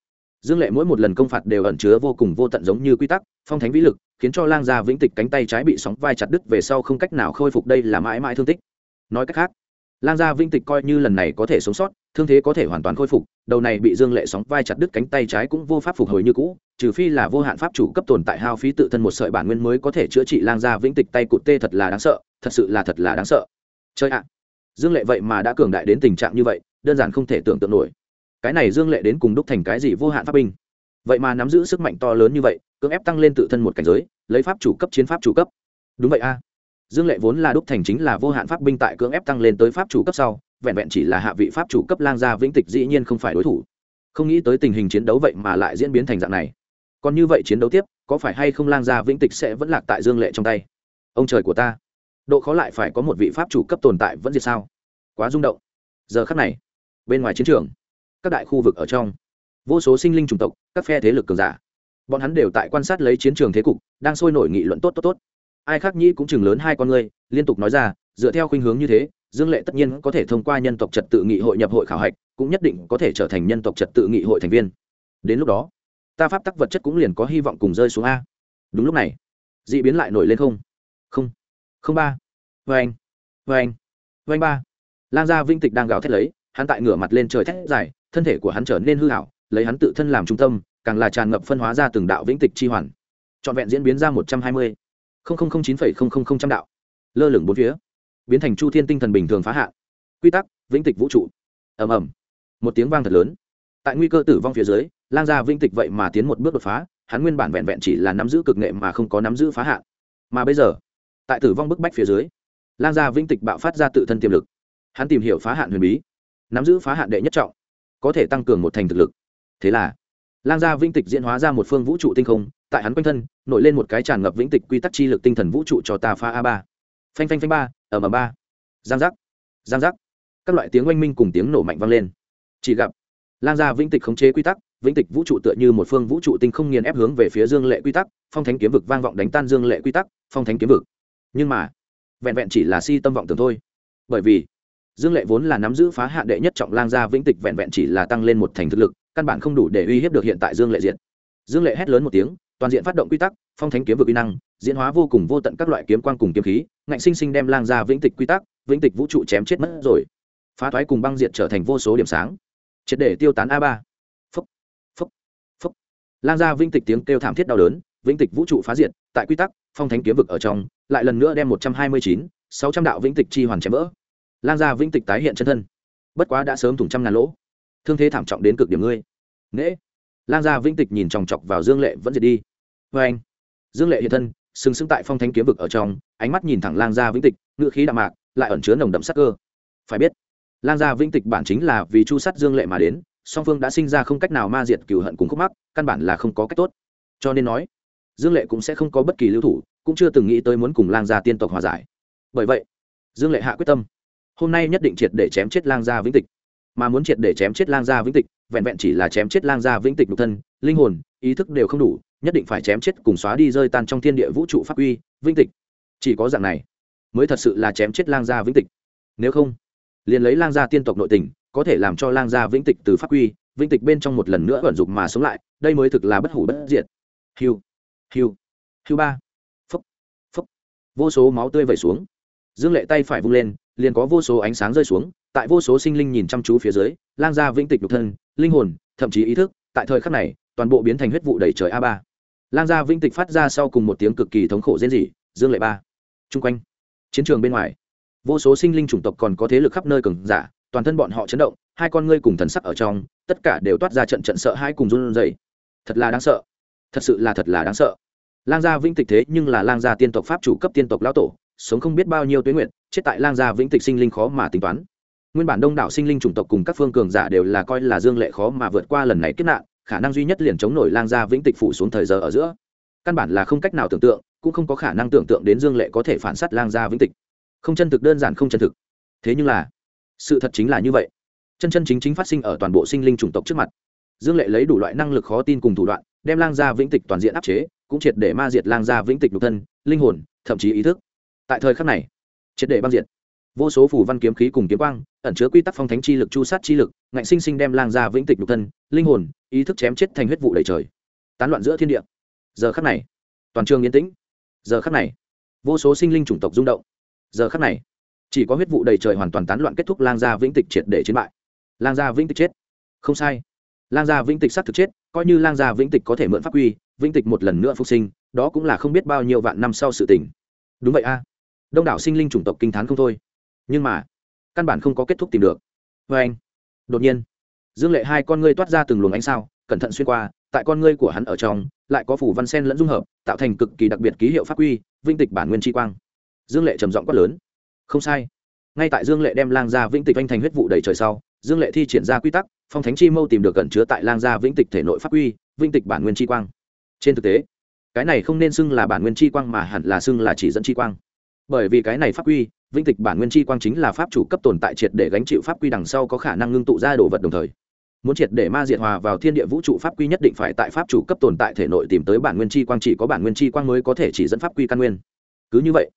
dương lệ mỗi một lần công phạt đều ẩn chứa vô cùng vô tận giống như quy tắc, phong thánh vĩ lực khiến cho lang gia vĩnh tịch cánh tay trái bị sóng vai chặt đứt về sau không cách nào khôi phục đây là mãi mãi thương tích. Nói cách khác, lang gia vĩnh tịch coi như lần này có thể sống sót, thương thế có thể hoàn toàn khôi phục, đầu này bị dương lệ sóng vai chặt đứt cánh tay trái cũng vô pháp phục hồi như cũ, trừ phi là vô hạn pháp chủ cấp tồn tại hao phí tự thân một sợi bản nguyên mới có thể chữa trị lang gia vĩnh tịch tay cụt tê thật là đáng sợ, thật sự là thật là đáng sợ. Chơi ạ! Dương lệ vậy mà đã cường đại đến tình trạng như vậy, đơn giản không thể tưởng tượng nổi. Cái này dương lệ đến cùng đúc thành cái gì vô hạn pháp binh? Vậy mà nắm giữ sức mạnh to lớn như vậy, cưỡng ép tăng lên tự thân một cảnh giới lấy pháp chủ cấp chiến pháp chủ cấp. Đúng vậy a. Dương lệ vốn là đúc thành chính là vô hạn pháp binh tại cưỡng ép tăng lên tới pháp chủ cấp sau, vẹn vẹn chỉ là hạ vị pháp chủ cấp lang gia vĩnh tịch dĩ nhiên không phải đối thủ. Không nghĩ tới tình hình chiến đấu vậy mà lại diễn biến thành dạng này. Còn như vậy chiến đấu tiếp, có phải hay không lang gia vĩnh tịch sẽ vẫn lạc tại dương lệ trong tay? Ông trời của ta, độ khó lại phải có một vị pháp chủ cấp tồn tại vẫn diệt sao? Quá rung động. Giờ khắc này, bên ngoài chiến trường, các đại khu vực ở trong, vô số sinh linh chủng tộc, các phe thế lực cường giả bọn hắn đều tại quan sát lấy chiến trường thế cục, đang sôi nổi nghị luận tốt tốt tốt. Ai khác nhĩ cũng chừng lớn hai con ngươi, liên tục nói ra, dựa theo khuynh hướng như thế, dương lệ tất nhiên có thể thông qua nhân tộc trật tự nghị hội nhập hội khảo hạch, cũng nhất định có thể trở thành nhân tộc trật tự nghị hội thành viên. Đến lúc đó, ta pháp tắc vật chất cũng liền có hy vọng cùng rơi xuống a. Đúng lúc này d ị biến lại nổi lên không? Không. Không ba. Vê anh vê anh vê anh ba. Lan gia vinh tịch đang gào thét lấy, hắn tại ngửa mặt lên trời thét dài, thân thể của hắn trở nên hư hảo, lấy hắn tự thân làm trung tâm càng là tràn ngập phân hóa ra từng đạo vĩnh tịch chi hoàn. Trọn vẹn diễn biến ra một trăm hai mươi. Chín trăm đạo. Lơ lửng bốn phía. Biến thành chu thiên tinh thần bình thường phá hạ quy tắc, vĩnh tịch vũ trụ. Ầm ầm. Một tiếng vang thật lớn. Tại nguy cơ tử vong phía dưới, lang gia vĩnh tịch vậy mà tiến một bước đột phá, hắn nguyên bản vẹn vẹn chỉ là nắm giữ cực nghệ mà không có nắm giữ phá hạ mà bây giờ, tại tử vong bức bách phía dưới, lang gia vĩnh tịch bạo phát ra tự thân tiềm lực. Hắn tìm hiểu phá hạn huyền bí, nắm giữ phá hạn đệ nhất trọng, có thể tăng cường một thành thực lực. Thế là lang gia vĩnh tịch diễn hóa ra một phương vũ trụ tinh không, tại hắn quanh thân, nổi lên một cái tràn ngập vĩnh tịch quy tắc chi lực tinh thần vũ trụ cho ta pha a ba. Phanh phanh phanh ba ở m ba. Giang giác giang giác. Các loại tiếng oanh minh cùng tiếng nổ mạnh vang lên. Chỉ gặp, lang gia vĩnh tịch khống chế quy tắc, vĩnh tịch vũ trụ tựa như một phương vũ trụ tinh không nghiền ép hướng về phía dương lệ quy tắc, phong thánh kiếm vực vang vọng đánh tan dương lệ quy tắc, phong thánh kiếm vực. Nhưng mà, vẹn vẹn chỉ là si tâm vọng tưởng thôi. Bởi vì, dương lệ vốn là nắm giữ phá hạ đệ nhất trọng lang gia vĩnh tịch vẹn vẹn chỉ là tăng lên một thành thực lực căn bản không đủ để uy hiếp được hiện tại dương lệ diện dương lệ hét lớn một tiếng, toàn diện phát động quy tắc, phong thánh kiếm vực uy năng, diễn hóa vô cùng vô tận các loại kiếm quang cùng kiếm khí, ngạnh sinh sinh đem lang gia vĩnh tịch quy tắc, vĩnh tịch vũ trụ chém chết mất rồi. Phá thoái cùng băng diện trở thành vô số điểm sáng. Triệt để tiêu tán a ba. Phấp phấp phấp lang gia vĩnh tịch tiếng kêu thảm thiết đau đớn, vĩnh tịch vũ trụ phá diệt, tại quy tắc, phong thánh kiếm vực ở trong, lại lần nữa đem một trăm hai mươi chín, sáu trăm đạo vĩnh tịch chi hoàn chém vỡ. Lang gia vĩnh tịch tái hiện chân thân. Bất quá đã sớm thủng trăm ngàn lỗ thương thế thảm trọng đến cực điểm ngươi. Nễ. Lang gia vĩnh tịch nhìn chòng chọc vào dương lệ vẫn diệt đi. Vê anh. Dương lệ hiện thân, sừng sững tại phong thánh kiếm vực ở trong, ánh mắt nhìn thẳng lang gia vĩnh tịch, ngựa khí đạm mạc, lại ẩn chứa nồng đậm sắc cơ. Phải biết, lang gia vĩnh tịch bản chính là vì chu sát dương lệ mà đến, song phương đã sinh ra không cách nào ma diệt cửu hận cùng khúc mắc, căn bản là không có cách tốt. Cho nên nói, dương lệ cũng sẽ không có bất kỳ lưu thủ, cũng chưa từng nghĩ tới muốn cùng lang gia tiên tộc hòa giải. Bởi vậy, dương lệ hạ quyết tâm, hôm nay nhất định triệt để chém chết lang gia vĩnh tịch mà muốn triệt để chém chết lang gia vĩnh tịch, vẹn vẹn chỉ là chém chết lang gia vĩnh tịch nhục thân, linh hồn, ý thức đều không đủ, nhất định phải chém chết cùng xóa đi rơi tan trong thiên địa vũ trụ pháp uy, vĩnh tịch. Chỉ có dạng này mới thật sự là chém chết lang gia vĩnh tịch. Nếu không, liền lấy lang gia tiên tộc nội tình, có thể làm cho lang gia vĩnh tịch từ pháp uy, vĩnh tịch bên trong một lần nữa vận dụng mà sống lại, đây mới thực là bất hủ bất diệt. Hiu hiu hiu ba phúc phúc vô số máu tươi vẩy xuống. Dương lệ tay phải vung lên, liền có vô số ánh sáng rơi xuống tại vô số sinh linh nhìn chăm chú phía dưới, lang gia vĩnh tịch nhục thân, linh hồn, thậm chí ý thức, tại thời khắc này, toàn bộ biến thành huyết vụ đầy trời a ba. Lang gia vĩnh tịch phát ra sau cùng một tiếng cực kỳ thống khổ rên rỉ, dương lệ ba. Chung quanh, chiến trường bên ngoài, vô số sinh linh chủng tộc còn có thế lực khắp nơi cường giả, toàn thân bọn họ chấn động, hai con ngươi cùng thần sắc ở trong, tất cả đều toát ra trận trận sợ hai cùng run rẩy. Thật là đáng sợ. Thật sự là thật là đáng sợ. Lang gia vĩnh tịch thế nhưng là lang gia tiên tộc pháp chủ cấp tiên tộc lão tổ, sống không biết bao nhiêu tuyến nguyện chết tại lang gia vĩnh tịch sinh linh khó mà tính toán nguyên bản đông đảo sinh linh chủng tộc cùng các phương cường giả đều là coi là dương lệ khó mà vượt qua lần này kết nạn, khả năng duy nhất liền chống nổi lang gia vĩnh tịch phủ xuống thời giờ ở giữa. Căn bản là không cách nào tưởng tượng, cũng không có khả năng tưởng tượng đến dương lệ có thể phản s á t lang gia vĩnh tịch. Không chân thực, đơn giản không chân thực. Thế nhưng là, sự thật chính là như vậy. Chân chân chính chính phát sinh ở toàn bộ sinh linh chủng tộc trước mặt. Dương lệ lấy đủ loại năng lực khó tin cùng thủ đoạn, đem lang gia vĩnh tịch toàn diện áp chế, cũng triệt để ma diệt lang gia vĩnh tịch nhục thân, linh hồn, thậm chí ý thức. Tại thời khắc này, triệt để băng diệt. Vô số phủ văn kiếm khí cùng kiếm quang ẩn chứa quy tắc phong thánh chi lực, chu sát chi lực, ngạnh sinh sinh đem lang gia vĩnh tịch nhục thân, linh hồn, ý thức chém chết thành huyết vụ đầy trời. Tán loạn giữa thiên địa. Giờ khắc này, toàn trường yên tĩnh. Giờ khắc này, vô số sinh linh chủng tộc rung động. Giờ khắc này, chỉ có huyết vụ đầy trời hoàn toàn tán loạn kết thúc lang gia vĩnh tịch triệt để chiến bại. Lang gia vĩnh tịch chết. Không sai. Lang gia vĩnh tịch s á t thực chết, coi như lang gia vĩnh tịch có thể mượn pháp quy, vĩnh tịch một lần nữa phục sinh, đó cũng là không biết bao nhiêu vạn năm sau sự tỉnh. đúng vậy a. Đông đảo sinh linh chủng tộc kinh t h á n không thôi. Nhưng mà căn bản không có kết thúc tìm được. Vê anh, đột nhiên, dương lệ hai con ngươi toát ra từng luồng ánh sao, cẩn thận xuyên qua, tại con ngươi của hắn ở trong, lại có phủ văn sen lẫn dung hợp, tạo thành cực kỳ đặc biệt ký hiệu pháp quy vinh tịch bản nguyên tri quang. Dương lệ trầm giọng quát lớn. Không sai. Ngay tại dương lệ đem lang gia vĩnh tịch anh thành huyết vụ đầy trời sau, dương lệ thi triển ra quy tắc, phong thánh chi mâu tìm được cẩn chứa tại lang gia vĩnh tịch thể nội pháp quy, vĩnh tịch bản nguyên chi quang. Trên thực tế, cái này không nên xưng là bản nguyên chi quang mà hẳn là xưng là chỉ dẫn chi quang. Bởi vì cái này pháp quy vĩnh tịch bản nguyên chi quang chính là pháp chủ cấp tồn tại triệt để gánh chịu pháp quy đằng sau có khả năng ngưng tụ ra đồ vật đồng thời. Muốn triệt để ma diệt hòa vào thiên địa vũ trụ pháp quy nhất định phải tại pháp chủ cấp tồn tại thể nội tìm tới bản nguyên chi quang, chỉ có bản nguyên chi quang mới có thể chỉ dẫn pháp quy căn nguyên. Cứ như vậy,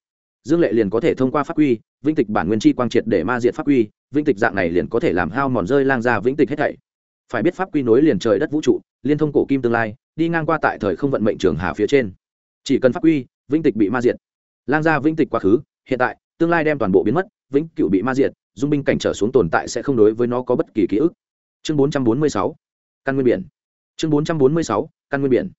dương lệ liền có thể thông qua pháp quy, vĩnh tịch bản nguyên chi quang triệt để ma diệt pháp quy, vĩnh tịch dạng này liền có thể làm hao mòn rơi lang ra vĩnh tịch hết thảy. Phải biết pháp quy nối liền trời đất vũ trụ, liên thông cổ kim tương lai, đi ngang qua tại thời không vận mệnh trường hà phía trên. Chỉ cần pháp quy, vĩnh tịch bị ma diệt. Lang ra vĩnh tịch quá khứ, hiện tại tương lai đem toàn bộ biến mất, vĩnh cựu bị ma diệt, dung binh cảnh trở xuống tồn tại sẽ không đối với nó có bất kỳ ký ức. Chương 446 căn nguyên biển. Chương 446 căn nguyên biển.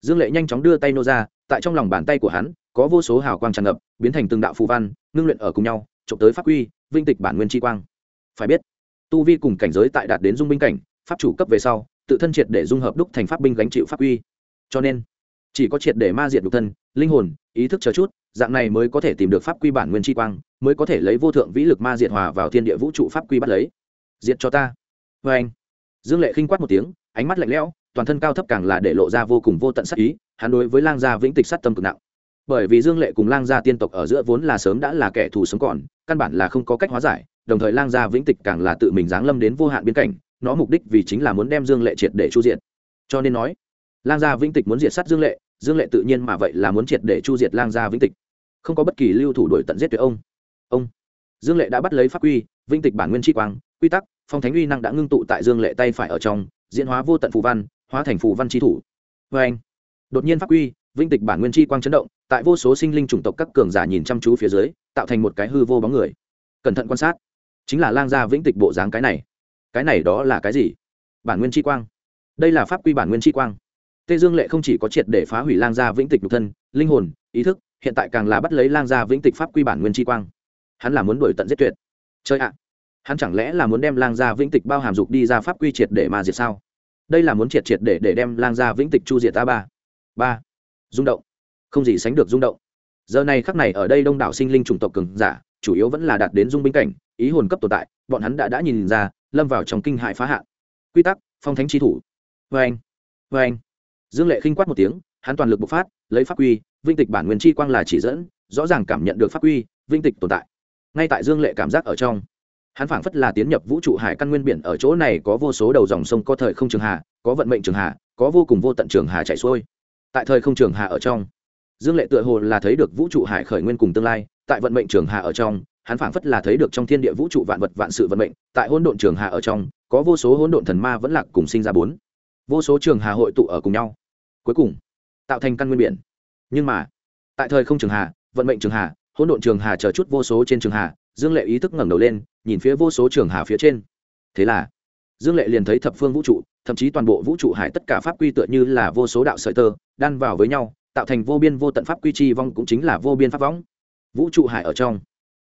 Dương lệ nhanh chóng đưa tay nô ra, tại trong lòng bàn tay của hắn, có vô số hào quang tràn ngập, biến thành từng đạo phù văn, ngưng luyện ở cùng nhau trộm tới pháp quy, vinh tịch bản nguyên chi quang. Phải biết, tu vi cùng cảnh giới tại đạt đến dung binh cảnh, pháp chủ cấp về sau, tự thân triệt để dung hợp đúc thành pháp binh gánh chịu pháp uy. cho nên, chỉ có triệt để ma diệt đục thân, linh hồn ý thức chờ chút, dạng này mới có thể tìm được pháp quy bản nguyên chi quang, mới có thể lấy vô thượng vĩ lực ma diệt hòa vào thiên địa vũ trụ pháp quy bắt lấy. Diệt cho ta. Vê anh. Dương lệ khinh quát một tiếng, ánh mắt lạnh lẽo, toàn thân cao thấp càng là để lộ ra vô cùng vô tận sắc ý, hắn đối với lang gia vĩnh tịch sát tâm cực nặng. Bởi vì dương lệ cùng lang gia tiên tộc ở giữa vốn là sớm đã là kẻ thù sống còn, căn bản là không có cách hóa giải, đồng thời lang gia vĩnh tịch càng là tự mình giáng lâm đến vô hạn biên cảnh, nó mục đích vì chính là muốn đem dương lệ triệt để chu diện cho nên nói, lang gia vĩnh tịch muốn diệt sát dương lệ dương lệ tự nhiên mà vậy là muốn triệt để chu diệt lang gia vĩnh tịch. Không có bất kỳ lưu thủ đổi tận giết tuyệt ông. Ông. Dương lệ đã bắt lấy pháp quy, vĩnh tịch bản nguyên tri quang, quy tắc, phong thánh uy năng đã ngưng tụ tại dương lệ tay phải ở trong, diễn hóa vô tận phù văn, hóa thành phù văn tri thủ. Vê anh, đột nhiên pháp quy, vĩnh tịch bản nguyên tri quang chấn động, tại vô số sinh linh chủng tộc các cường giả nhìn chăm chú phía dưới, tạo thành một cái hư vô bóng người. Cẩn thận quan sát, chính là lang gia vĩnh tịch bộ dáng cái này. Cái này đó là cái gì? Bản nguyên tri quang. Đây là pháp quy bản nguyên tri quang tê dương lệ không chỉ có triệt để phá hủy lang gia vĩnh tịch nhục thân, linh hồn, ý thức, hiện tại càng là bắt lấy lang gia vĩnh tịch pháp quy bản nguyên tri quang. Hắn là muốn đổi tận giết tuyệt. Chơi ạ! Hắn chẳng lẽ là muốn đem lang gia vĩnh tịch bao hàm dục đi ra pháp quy triệt để mà diệt sao? Đây là muốn triệt triệt để để đem lang gia vĩnh tịch chu diệt ta ba. Ba. Rung động. Không gì sánh được rung động. Giờ này khắc này ở đây đông đảo sinh linh chủng tộc cường giả, chủ yếu vẫn là đạt đến dung binh cảnh, ý hồn cấp tồn tại, bọn hắn đã đã nhìn ra, lâm vào trong kinh hại phá hạn. Quy tắc, phong thánh chi thủ. Vê anh vê anh dương lệ khinh quát một tiếng, hắn toàn lực bộc phát, lấy pháp quy, vinh tịch bản nguyên chi quang là chỉ dẫn, rõ ràng cảm nhận được pháp quy, vinh tịch tồn tại. Ngay tại dương lệ cảm giác ở trong, hắn phảng phất là tiến nhập vũ trụ hải căn nguyên biển ở chỗ này có vô số đầu dòng sông có thời không trường hà, có vận mệnh trường hà, có vô cùng vô tận trường hà chạy xuôi. Tại thời không trường hà ở trong, dương lệ tựa hồ là thấy được vũ trụ hải khởi nguyên cùng tương lai, tại vận mệnh trường hà ở trong, hắn phảng phất là thấy được trong thiên địa vũ trụ vạn vật vạn sự vận mệnh, tại hỗn độn trường hà ở trong, có vô số hỗn độn thần ma vẫn lạc cùng sinh ra bốn. Vô số trường hà hội tụ ở cùng nhau cuối cùng tạo thành căn nguyên biển. Nhưng mà, tại thời không trường hà, vận mệnh trường hà, hỗn độn trường hà chờ chút vô số trên trường hà, dương lệ ý thức ngẩng đầu lên, nhìn phía vô số trường hà phía trên. Thế là, dương lệ liền thấy thập phương vũ trụ, thậm chí toàn bộ vũ trụ hải tất cả pháp quy tựa như là vô số đạo sợi tơ, đan vào với nhau, tạo thành vô biên vô tận pháp quy chi vong cũng chính là vô biên pháp võng. Vũ trụ hải ở trong,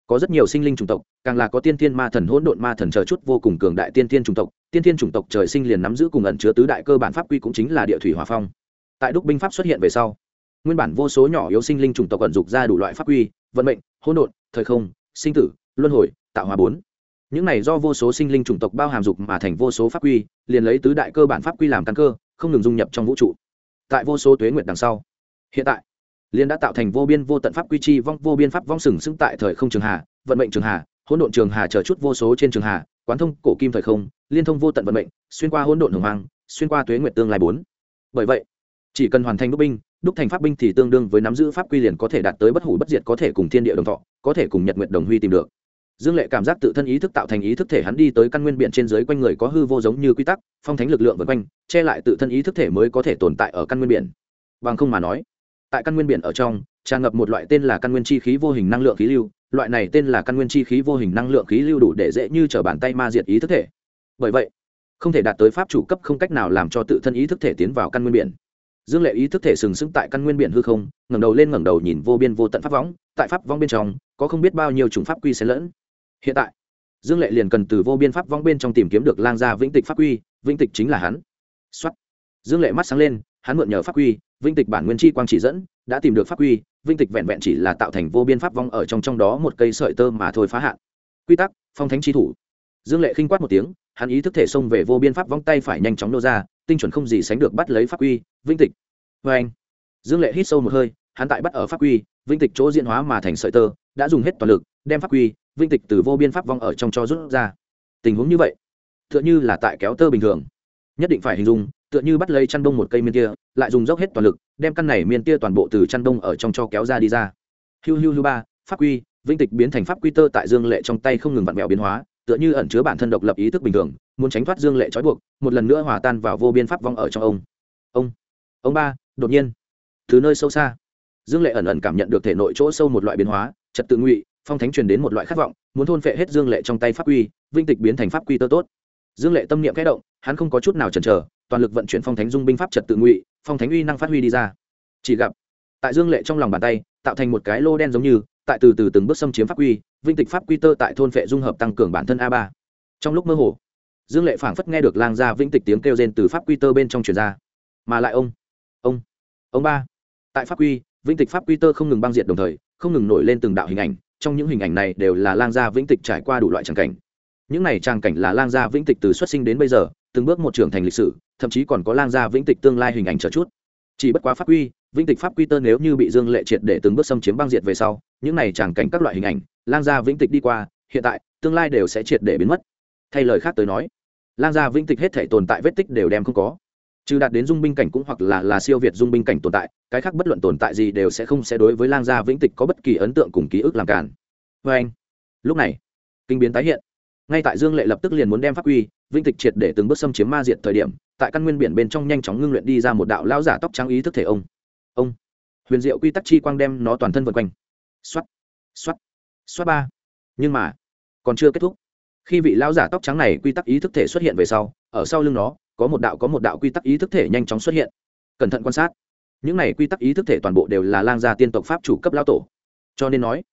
có rất nhiều sinh linh chủng tộc, càng là có tiên thiên ma thần, hỗn độn ma thần chờ chút vô cùng cường đại tiên thiên chủng tộc. Tiên thiên chủng tộc trời sinh liền nắm giữ cùng ẩn chứa tứ đại cơ bản pháp quy cũng chính là địa thủy hòa phong tại đúc binh pháp xuất hiện về sau. Nguyên bản vô số nhỏ yếu sinh linh chủng tộc ẩn dục ra đủ loại pháp quy, vận mệnh, hỗn độn, thời không, sinh tử, luân hồi, tạo hóa bốn. Những này do vô số sinh linh chủng tộc bao hàm dục mà thành vô số pháp quy, liền lấy tứ đại cơ bản pháp quy làm căn cơ, không ngừng dung nhập trong vũ trụ. Tại vô số tuế nguyệt đằng sau, hiện tại liên đã tạo thành vô biên vô tận pháp quy chi vong, vô biên pháp vong sừng sững tại thời không trường hà, vận mệnh trường hà, hỗn độn trường hà chờ chút vô số trên trường hà, quán thông cổ kim thời không, liên thông vô tận vận mệnh, xuyên qua hỗn độn hồng hoàng xuyên qua tuế nguyệt tương lai bốn. Bởi vậy chỉ cần hoàn thành đúc binh, đúc thành pháp binh thì tương đương với nắm giữ pháp quy liền có thể đạt tới bất hủ bất diệt có thể cùng thiên địa đồng thọ, có thể cùng nhật nguyện đồng huy tìm được. Dương lệ cảm giác tự thân ý thức tạo thành ý thức thể hắn đi tới căn nguyên biển trên dưới quanh người có hư vô giống như quy tắc, phong thánh lực lượng vân quanh, che lại tự thân ý thức thể mới có thể tồn tại ở căn nguyên biển. Bằng không mà nói, tại căn nguyên biển ở trong, tràn ngập một loại tên là căn nguyên chi khí vô hình năng lượng khí lưu, loại này tên là căn nguyên chi khí vô hình năng lượng khí lưu đủ để dễ như t r ở bàn tay ma diệt ý thức thể. Bởi vậy, không thể đạt tới pháp chủ cấp không cách nào làm cho tự thân ý thức thể tiến vào căn nguyên biển dương lệ ý thức thể sừng sững tại căn nguyên biển hư không, ngẩng đầu lên ngẩng đầu nhìn vô biên vô tận pháp võng, tại pháp võng bên trong, có không biết bao nhiêu chủng pháp quy xen lẫn. Hiện tại, dương lệ liền cần từ vô biên pháp võng bên trong tìm kiếm được lang gia vĩnh tịch pháp quy, vĩnh tịch chính là hắn. Xuất dương lệ mắt sáng lên, hắn mượn nhờ pháp quy, vĩnh tịch bản nguyên chi quang chỉ dẫn, đã tìm được pháp quy, vĩnh tịch vẹn vẹn chỉ là tạo thành vô biên pháp vong ở trong trong đó một cây sợi tơ mà thôi phá hạn. Quy tắc, phong thánh chi thủ. Dương lệ khinh quát một tiếng, hắn ý thức thể xông về vô biên pháp vong tay phải nhanh chóng nô ra tinh chuẩn không gì sánh được bắt lấy pháp quy vinh tịch. Vê anh, dương lệ hít sâu một hơi, hắn tại bắt ở pháp quy vinh tịch chỗ diễn hóa mà thành sợi tơ, đã dùng hết toàn lực, đem pháp quy vinh tịch từ vô biên pháp vong ở trong cho rút ra. Tình huống như vậy, tựa như là tại kéo tơ bình thường. Nhất định phải hình dung, tựa như bắt lấy chăn đông một cây miên tia, lại dùng dốc hết toàn lực, đem căn này miên tia toàn bộ từ chăn đông ở trong cho kéo ra đi ra. Hiu hiu hiu ba, pháp quy vinh tịch biến thành pháp quy tơ tại dương lệ trong tay không ngừng vặn vẹo biến hóa, tựa như ẩn chứa bản thân độc lập ý thức bình thường muốn tránh thoát dương lệ trói buộc, một lần nữa hòa tan vào vô biên pháp vong ở trong ông. Ông ông ba, đột nhiên, từ nơi sâu xa, dương lệ ẩn ẩn cảm nhận được thể nội chỗ sâu một loại biến hóa, trật tự ngụy, phong thánh truyền đến một loại khát vọng, muốn thôn phệ hết dương lệ trong tay pháp quy, vinh tịch biến thành pháp quy tơ tốt. Dương lệ tâm niệm kẽ động, hắn không có chút nào chần chờ, toàn lực vận chuyển phong thánh dung binh pháp trật tự ngụy, phong thánh uy năng phát huy đi ra. Chỉ gặp, tại dương lệ trong lòng bàn tay, tạo thành một cái lô đen giống như, tại từ từ từng bước xâm chiếm pháp quy, vinh tịch pháp quy tơ tại thôn phệ dung hợp tăng cường bản thân a ba. Trong lúc mơ hồ dương lệ phảng phất nghe được lang gia vĩnh tịch tiếng kêu rên từ pháp quy tơ bên trong truyền ra. Mà lại ông ông ông ba. Tại pháp quy, vĩnh tịch pháp quy tơ không ngừng băng diệt đồng thời, không ngừng nổi lên từng đạo hình ảnh, trong những hình ảnh này đều là lang gia vĩnh tịch trải qua đủ loại tràng cảnh. Những này tràng cảnh là lang gia vĩnh tịch từ xuất sinh đến bây giờ, từng bước một trưởng thành lịch sử, thậm chí còn có lang gia vĩnh tịch tương lai hình ảnh trở chút. Chỉ bất quá pháp quy, vĩnh tịch pháp quy tơ nếu như bị dương lệ triệt để từng bước xâm chiếm băng diệt về sau, những này tràng cảnh các loại hình ảnh, lang gia vĩnh tịch đi qua, hiện tại, tương lai đều sẽ triệt để biến mất. Thay lời khác tới nói lang gia vĩnh tịch hết thể tồn tại vết tích đều đem không có. Trừ đạt đến dung binh cảnh cũng hoặc là là siêu việt dung binh cảnh tồn tại, cái khác bất luận tồn tại gì đều sẽ không sẽ đối với lang gia vĩnh tịch có bất kỳ ấn tượng cùng ký ức làm cản. Vê anh, lúc này, kinh biến tái hiện. Ngay tại dương lệ lập tức liền muốn đem pháp quy, vĩnh tịch triệt để từng bước xâm chiếm ma diệt thời điểm, tại căn nguyên biển bên trong nhanh chóng ngưng luyện đi ra một đạo lao giả tóc trắng ý thức thể ông. Ông, huyền diệu quy tắc chi quang đem nó toàn thân vượt quanh. Xoắt xoắt xoắt ba. Nhưng mà, còn chưa kết thúc khi vị lão giả tóc trắng này quy tắc ý thức thể xuất hiện về sau, ở sau lưng nó, có một đạo có một đạo quy tắc ý thức thể nhanh chóng xuất hiện. Cẩn thận quan sát. Những này quy tắc ý thức thể toàn bộ đều là lang gia tiên tộc pháp chủ cấp lao tổ. Cho nên nói,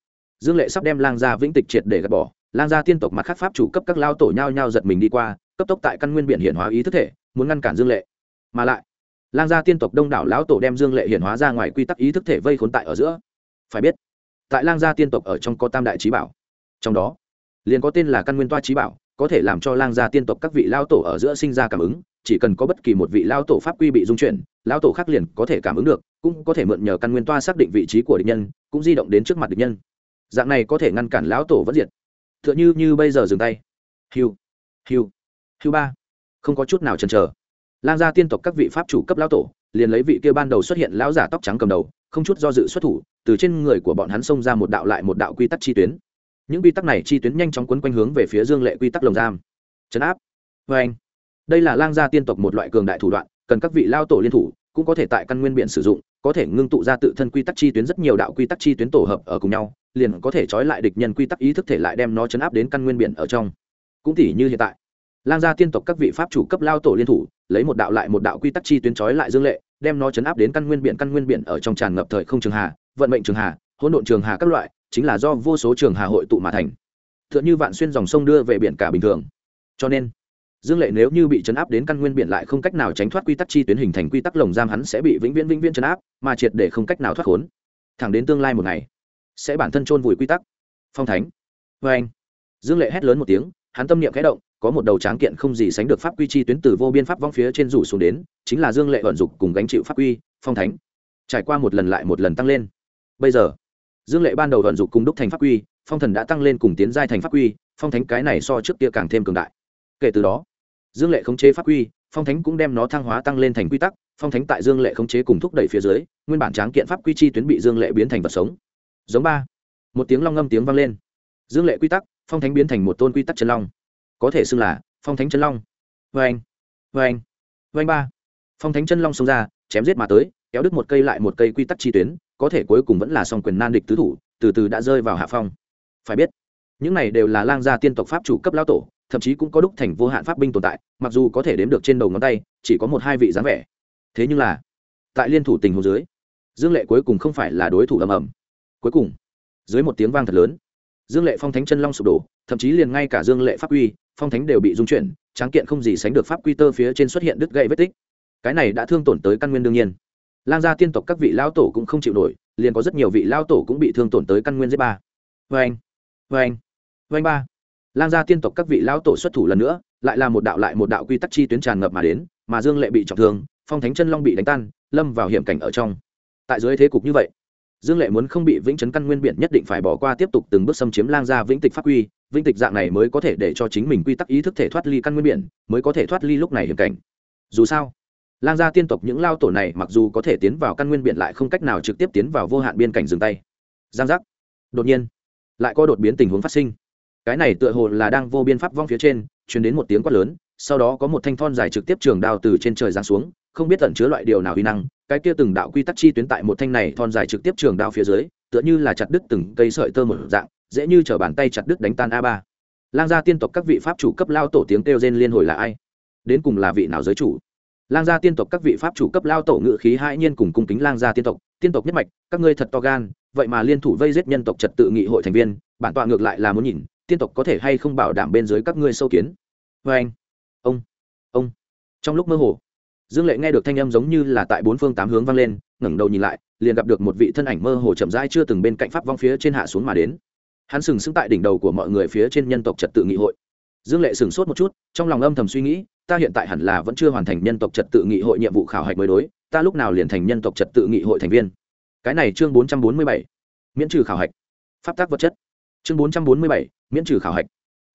dương lệ sắp đem lang gia vĩnh tịch triệt để gạt bỏ. Lang gia tiên tộc mặt khác pháp chủ cấp các lao tổ nhao nhao giật mình đi qua, cấp tốc tại căn nguyên biển hiện hóa ý thức thể, muốn ngăn cản dương lệ. Mà lại, lang gia tiên tộc đông đảo lão tổ đem dương lệ hiện hóa ra ngoài quy tắc ý thức thể vây khốn tại ở giữa. Phải biết, tại lang gia tiên tộc ở trong có tam đại trí bảo. Trong đó liền có tên là căn nguyên toa trí bảo, có thể làm cho lang gia tiên tộc các vị lao tổ ở giữa sinh ra cảm ứng, chỉ cần có bất kỳ một vị lao tổ pháp quy bị dung chuyển lao tổ khác liền có thể cảm ứng được, cũng có thể mượn nhờ căn nguyên toa xác định vị trí của địch nhân, cũng di động đến trước mặt địch nhân. Dạng này có thể ngăn cản lão tổ vẫn diệt. T h ư ợ n h ư như bây giờ dừng tay. Hiu hiu hiu ba. Không có chút nào chần chờ. Lang gia tiên tộc các vị pháp chủ cấp lao tổ, liền lấy vị kia ban đầu xuất hiện lão giả tóc trắng cầm đầu, không chút do dự xuất thủ, từ trên người của bọn hắn xông ra một đạo lại một đạo quy tắc chi tuyến những quy tắc này chi tuyến nhanh chóng quấn quanh hướng về phía dương lệ quy tắc lồng giam. Chấn áp. Vê anh, đây là lang gia tiên tộc một loại cường đại thủ đoạn, cần các vị lao tổ liên thủ, cũng có thể tại căn nguyên biện sử dụng, có thể ngưng tụ ra tự thân quy tắc chi tuyến, rất nhiều đạo quy tắc chi tuyến tổ hợp ở cùng nhau, liền có thể trói lại địch nhân quy tắc ý thức thể lại đem nó chấn áp đến căn nguyên biển ở trong. Cũng tỉ như hiện tại, lang gia tiên tộc các vị pháp chủ cấp lao tổ liên thủ, lấy một đạo lại một đạo quy tắc chi tuyến trói lại dương lệ, đem nó chấn áp đến căn nguyên biển, căn nguyên biển ở trong tràn ngập thời không trường hà, vận mệnh trường hà hỗn độn trường hà các loại, chính là do vô số trường hà hội tụ mà thành. T h ư ợ n h ư vạn xuyên dòng sông đưa về biển cả bình thường. Cho nên, dương lệ nếu như bị chấn áp đến căn nguyên biển lại không cách nào tránh thoát quy tắc chi tuyến hình thành quy tắc lồng giam hắn sẽ bị vĩnh viễn vĩnh viễn chấn áp, mà triệt để không cách nào thoát khốn. Thẳng đến tương lai một ngày, sẽ bản thân chôn vùi quy tắc. Phong thánh. Vê anh, dương lệ hét lớn một tiếng, hắn tâm niệm khẽ động, có một đầu tráng kiện không gì sánh được pháp quy chi tuyến từ vô biên pháp vong phía trên rủ xuống đến, chính là dương lệ vận dụng cùng gánh chịu pháp quy, phong thánh. Trải qua một lần lại một lần tăng lên. Bây giờ dương lệ ban đầu vận dụng cùng đúc thành pháp quy, phong thần đã tăng lên cùng tiến giai thành pháp quy, phong thánh cái này so trước kia càng thêm cường đại. Kể từ đó, dương lệ khống chế pháp quy, phong thánh cũng đem nó thăng hóa tăng lên thành quy tắc, phong thánh tại dương lệ khống chế cùng thúc đẩy phía dưới, nguyên bản tráng kiện pháp quy chi tuyến bị dương lệ biến thành vật sống. Giống ba, một tiếng long ngâm tiếng vang lên. Dương lệ quy tắc, phong thánh biến thành một tôn quy tắc chân long. Có thể xưng là phong thánh chân long. Vê anh vê anh vê anh ba. Phong thánh chân long xông ra, chém giết mà tới, kéo đứt một cây lại một cây quy tắc chi tuyến có thể cuối cùng vẫn là song quyền nan địch tứ thủ, từ từ đã rơi vào hạ phong. Phải biết, những này đều là lang gia tiên tộc pháp chủ cấp lao tổ, thậm chí cũng có đúc thành vô hạn pháp binh tồn tại, mặc dù có thể đếm được trên đầu ngón tay, chỉ có một hai vị dáng vẻ. Thế nhưng là, tại liên thủ tình hồ dưới, dương lệ cuối cùng không phải là đối thủ ầm ầm. Cuối cùng, dưới một tiếng vang thật lớn, dương lệ phong thánh chân long sụp đổ, thậm chí liền ngay cả dương lệ pháp quy phong thánh đều bị dung chuyển, tráng kiện không gì sánh được pháp quy tơ phía trên xuất hiện đứt gãy vết tích. Cái này đã thương tổn tới căn nguyên đương nhiên lang gia tiên tộc các vị lao tổ cũng không chịu nổi, liền có rất nhiều vị lao tổ cũng bị thương tổn tới căn nguyên giết ba. Vê anh vê anh vê anh ba. Lang gia tiên tộc các vị lao tổ xuất thủ lần nữa, lại là một đạo lại một đạo quy tắc chi tuyến tràn ngập mà đến, mà dương lệ bị trọng thương, phong thánh chân long bị đánh tan, lâm vào hiểm cảnh ở trong. Tại dưới thế cục như vậy, dương lệ muốn không bị vĩnh chấn căn nguyên biển nhất định phải bỏ qua tiếp tục từng bước xâm chiếm lang gia vĩnh tịch pháp quy, vĩnh tịch dạng này mới có thể để cho chính mình quy tắc ý thức thể thoát ly căn nguyên biển, mới có thể thoát ly lúc này hiểm cảnh. Dù sao lang gia tiên tộc những lao tổ này mặc dù có thể tiến vào căn nguyên biển lại không cách nào trực tiếp tiến vào vô hạn biên cảnh dừng tay. Giang giác. Đột nhiên, lại có đột biến tình huống phát sinh. Cái này tựa hồ là đang vô biên pháp vong phía trên chuyển đến một tiếng quát lớn, sau đó có một thanh thon dài trực tiếp trường đao từ trên trời giáng xuống, không biết tận chứa loại điều nào uy năng, cái kia từng đạo quy tắc chi tuyến tại một thanh này thon dài trực tiếp trường đao phía dưới, tựa như là chặt đứt từng cây sợi tơ một dạng, dễ như chở bàn tay chặt đứt đánh tan a ba. Lang gia tiên tộc các vị pháp chủ cấp lao tổ tiếng kêu rên liên hồi là ai? Đến cùng là vị nào giới chủ? Lang gia tiên tộc các vị pháp chủ cấp lao tổ ngự khí hai nhiên cùng cung kính lang gia tiên tộc tiên tộc nhất mạch, các ngươi thật to gan, vậy mà liên thủ vây giết nhân tộc trật tự nghị hội thành viên, bản tọa ngược lại là muốn nhìn, tiên tộc có thể hay không bảo đảm bên dưới các ngươi sâu kiến. Vê anh, ông ông. Trong lúc mơ hồ, dương lệ nghe được thanh âm giống như là tại bốn phương tám hướng vang lên, ngẩng đầu nhìn lại, liền gặp được một vị thân ảnh mơ hồ chậm rãi chưa từng bên cạnh pháp vong phía trên hạ xuống mà đến. Hắn sừng sững tại đỉnh đầu của mọi người phía trên nhân tộc trật tự nghị hội dương lệ sửng sốt một chút, trong lòng âm thầm suy nghĩ, ta hiện tại hẳn là vẫn chưa hoàn thành nhân tộc trật tự nghị hội nhiệm vụ khảo hạch mới đối, ta lúc nào liền thành nhân tộc trật tự nghị hội thành viên. Cái này chương bốn trăm bốn mươi bảy, miễn trừ khảo hạch. Pháp tác vật chất. Chương bốn trăm bốn mươi bảy, miễn trừ khảo hạch.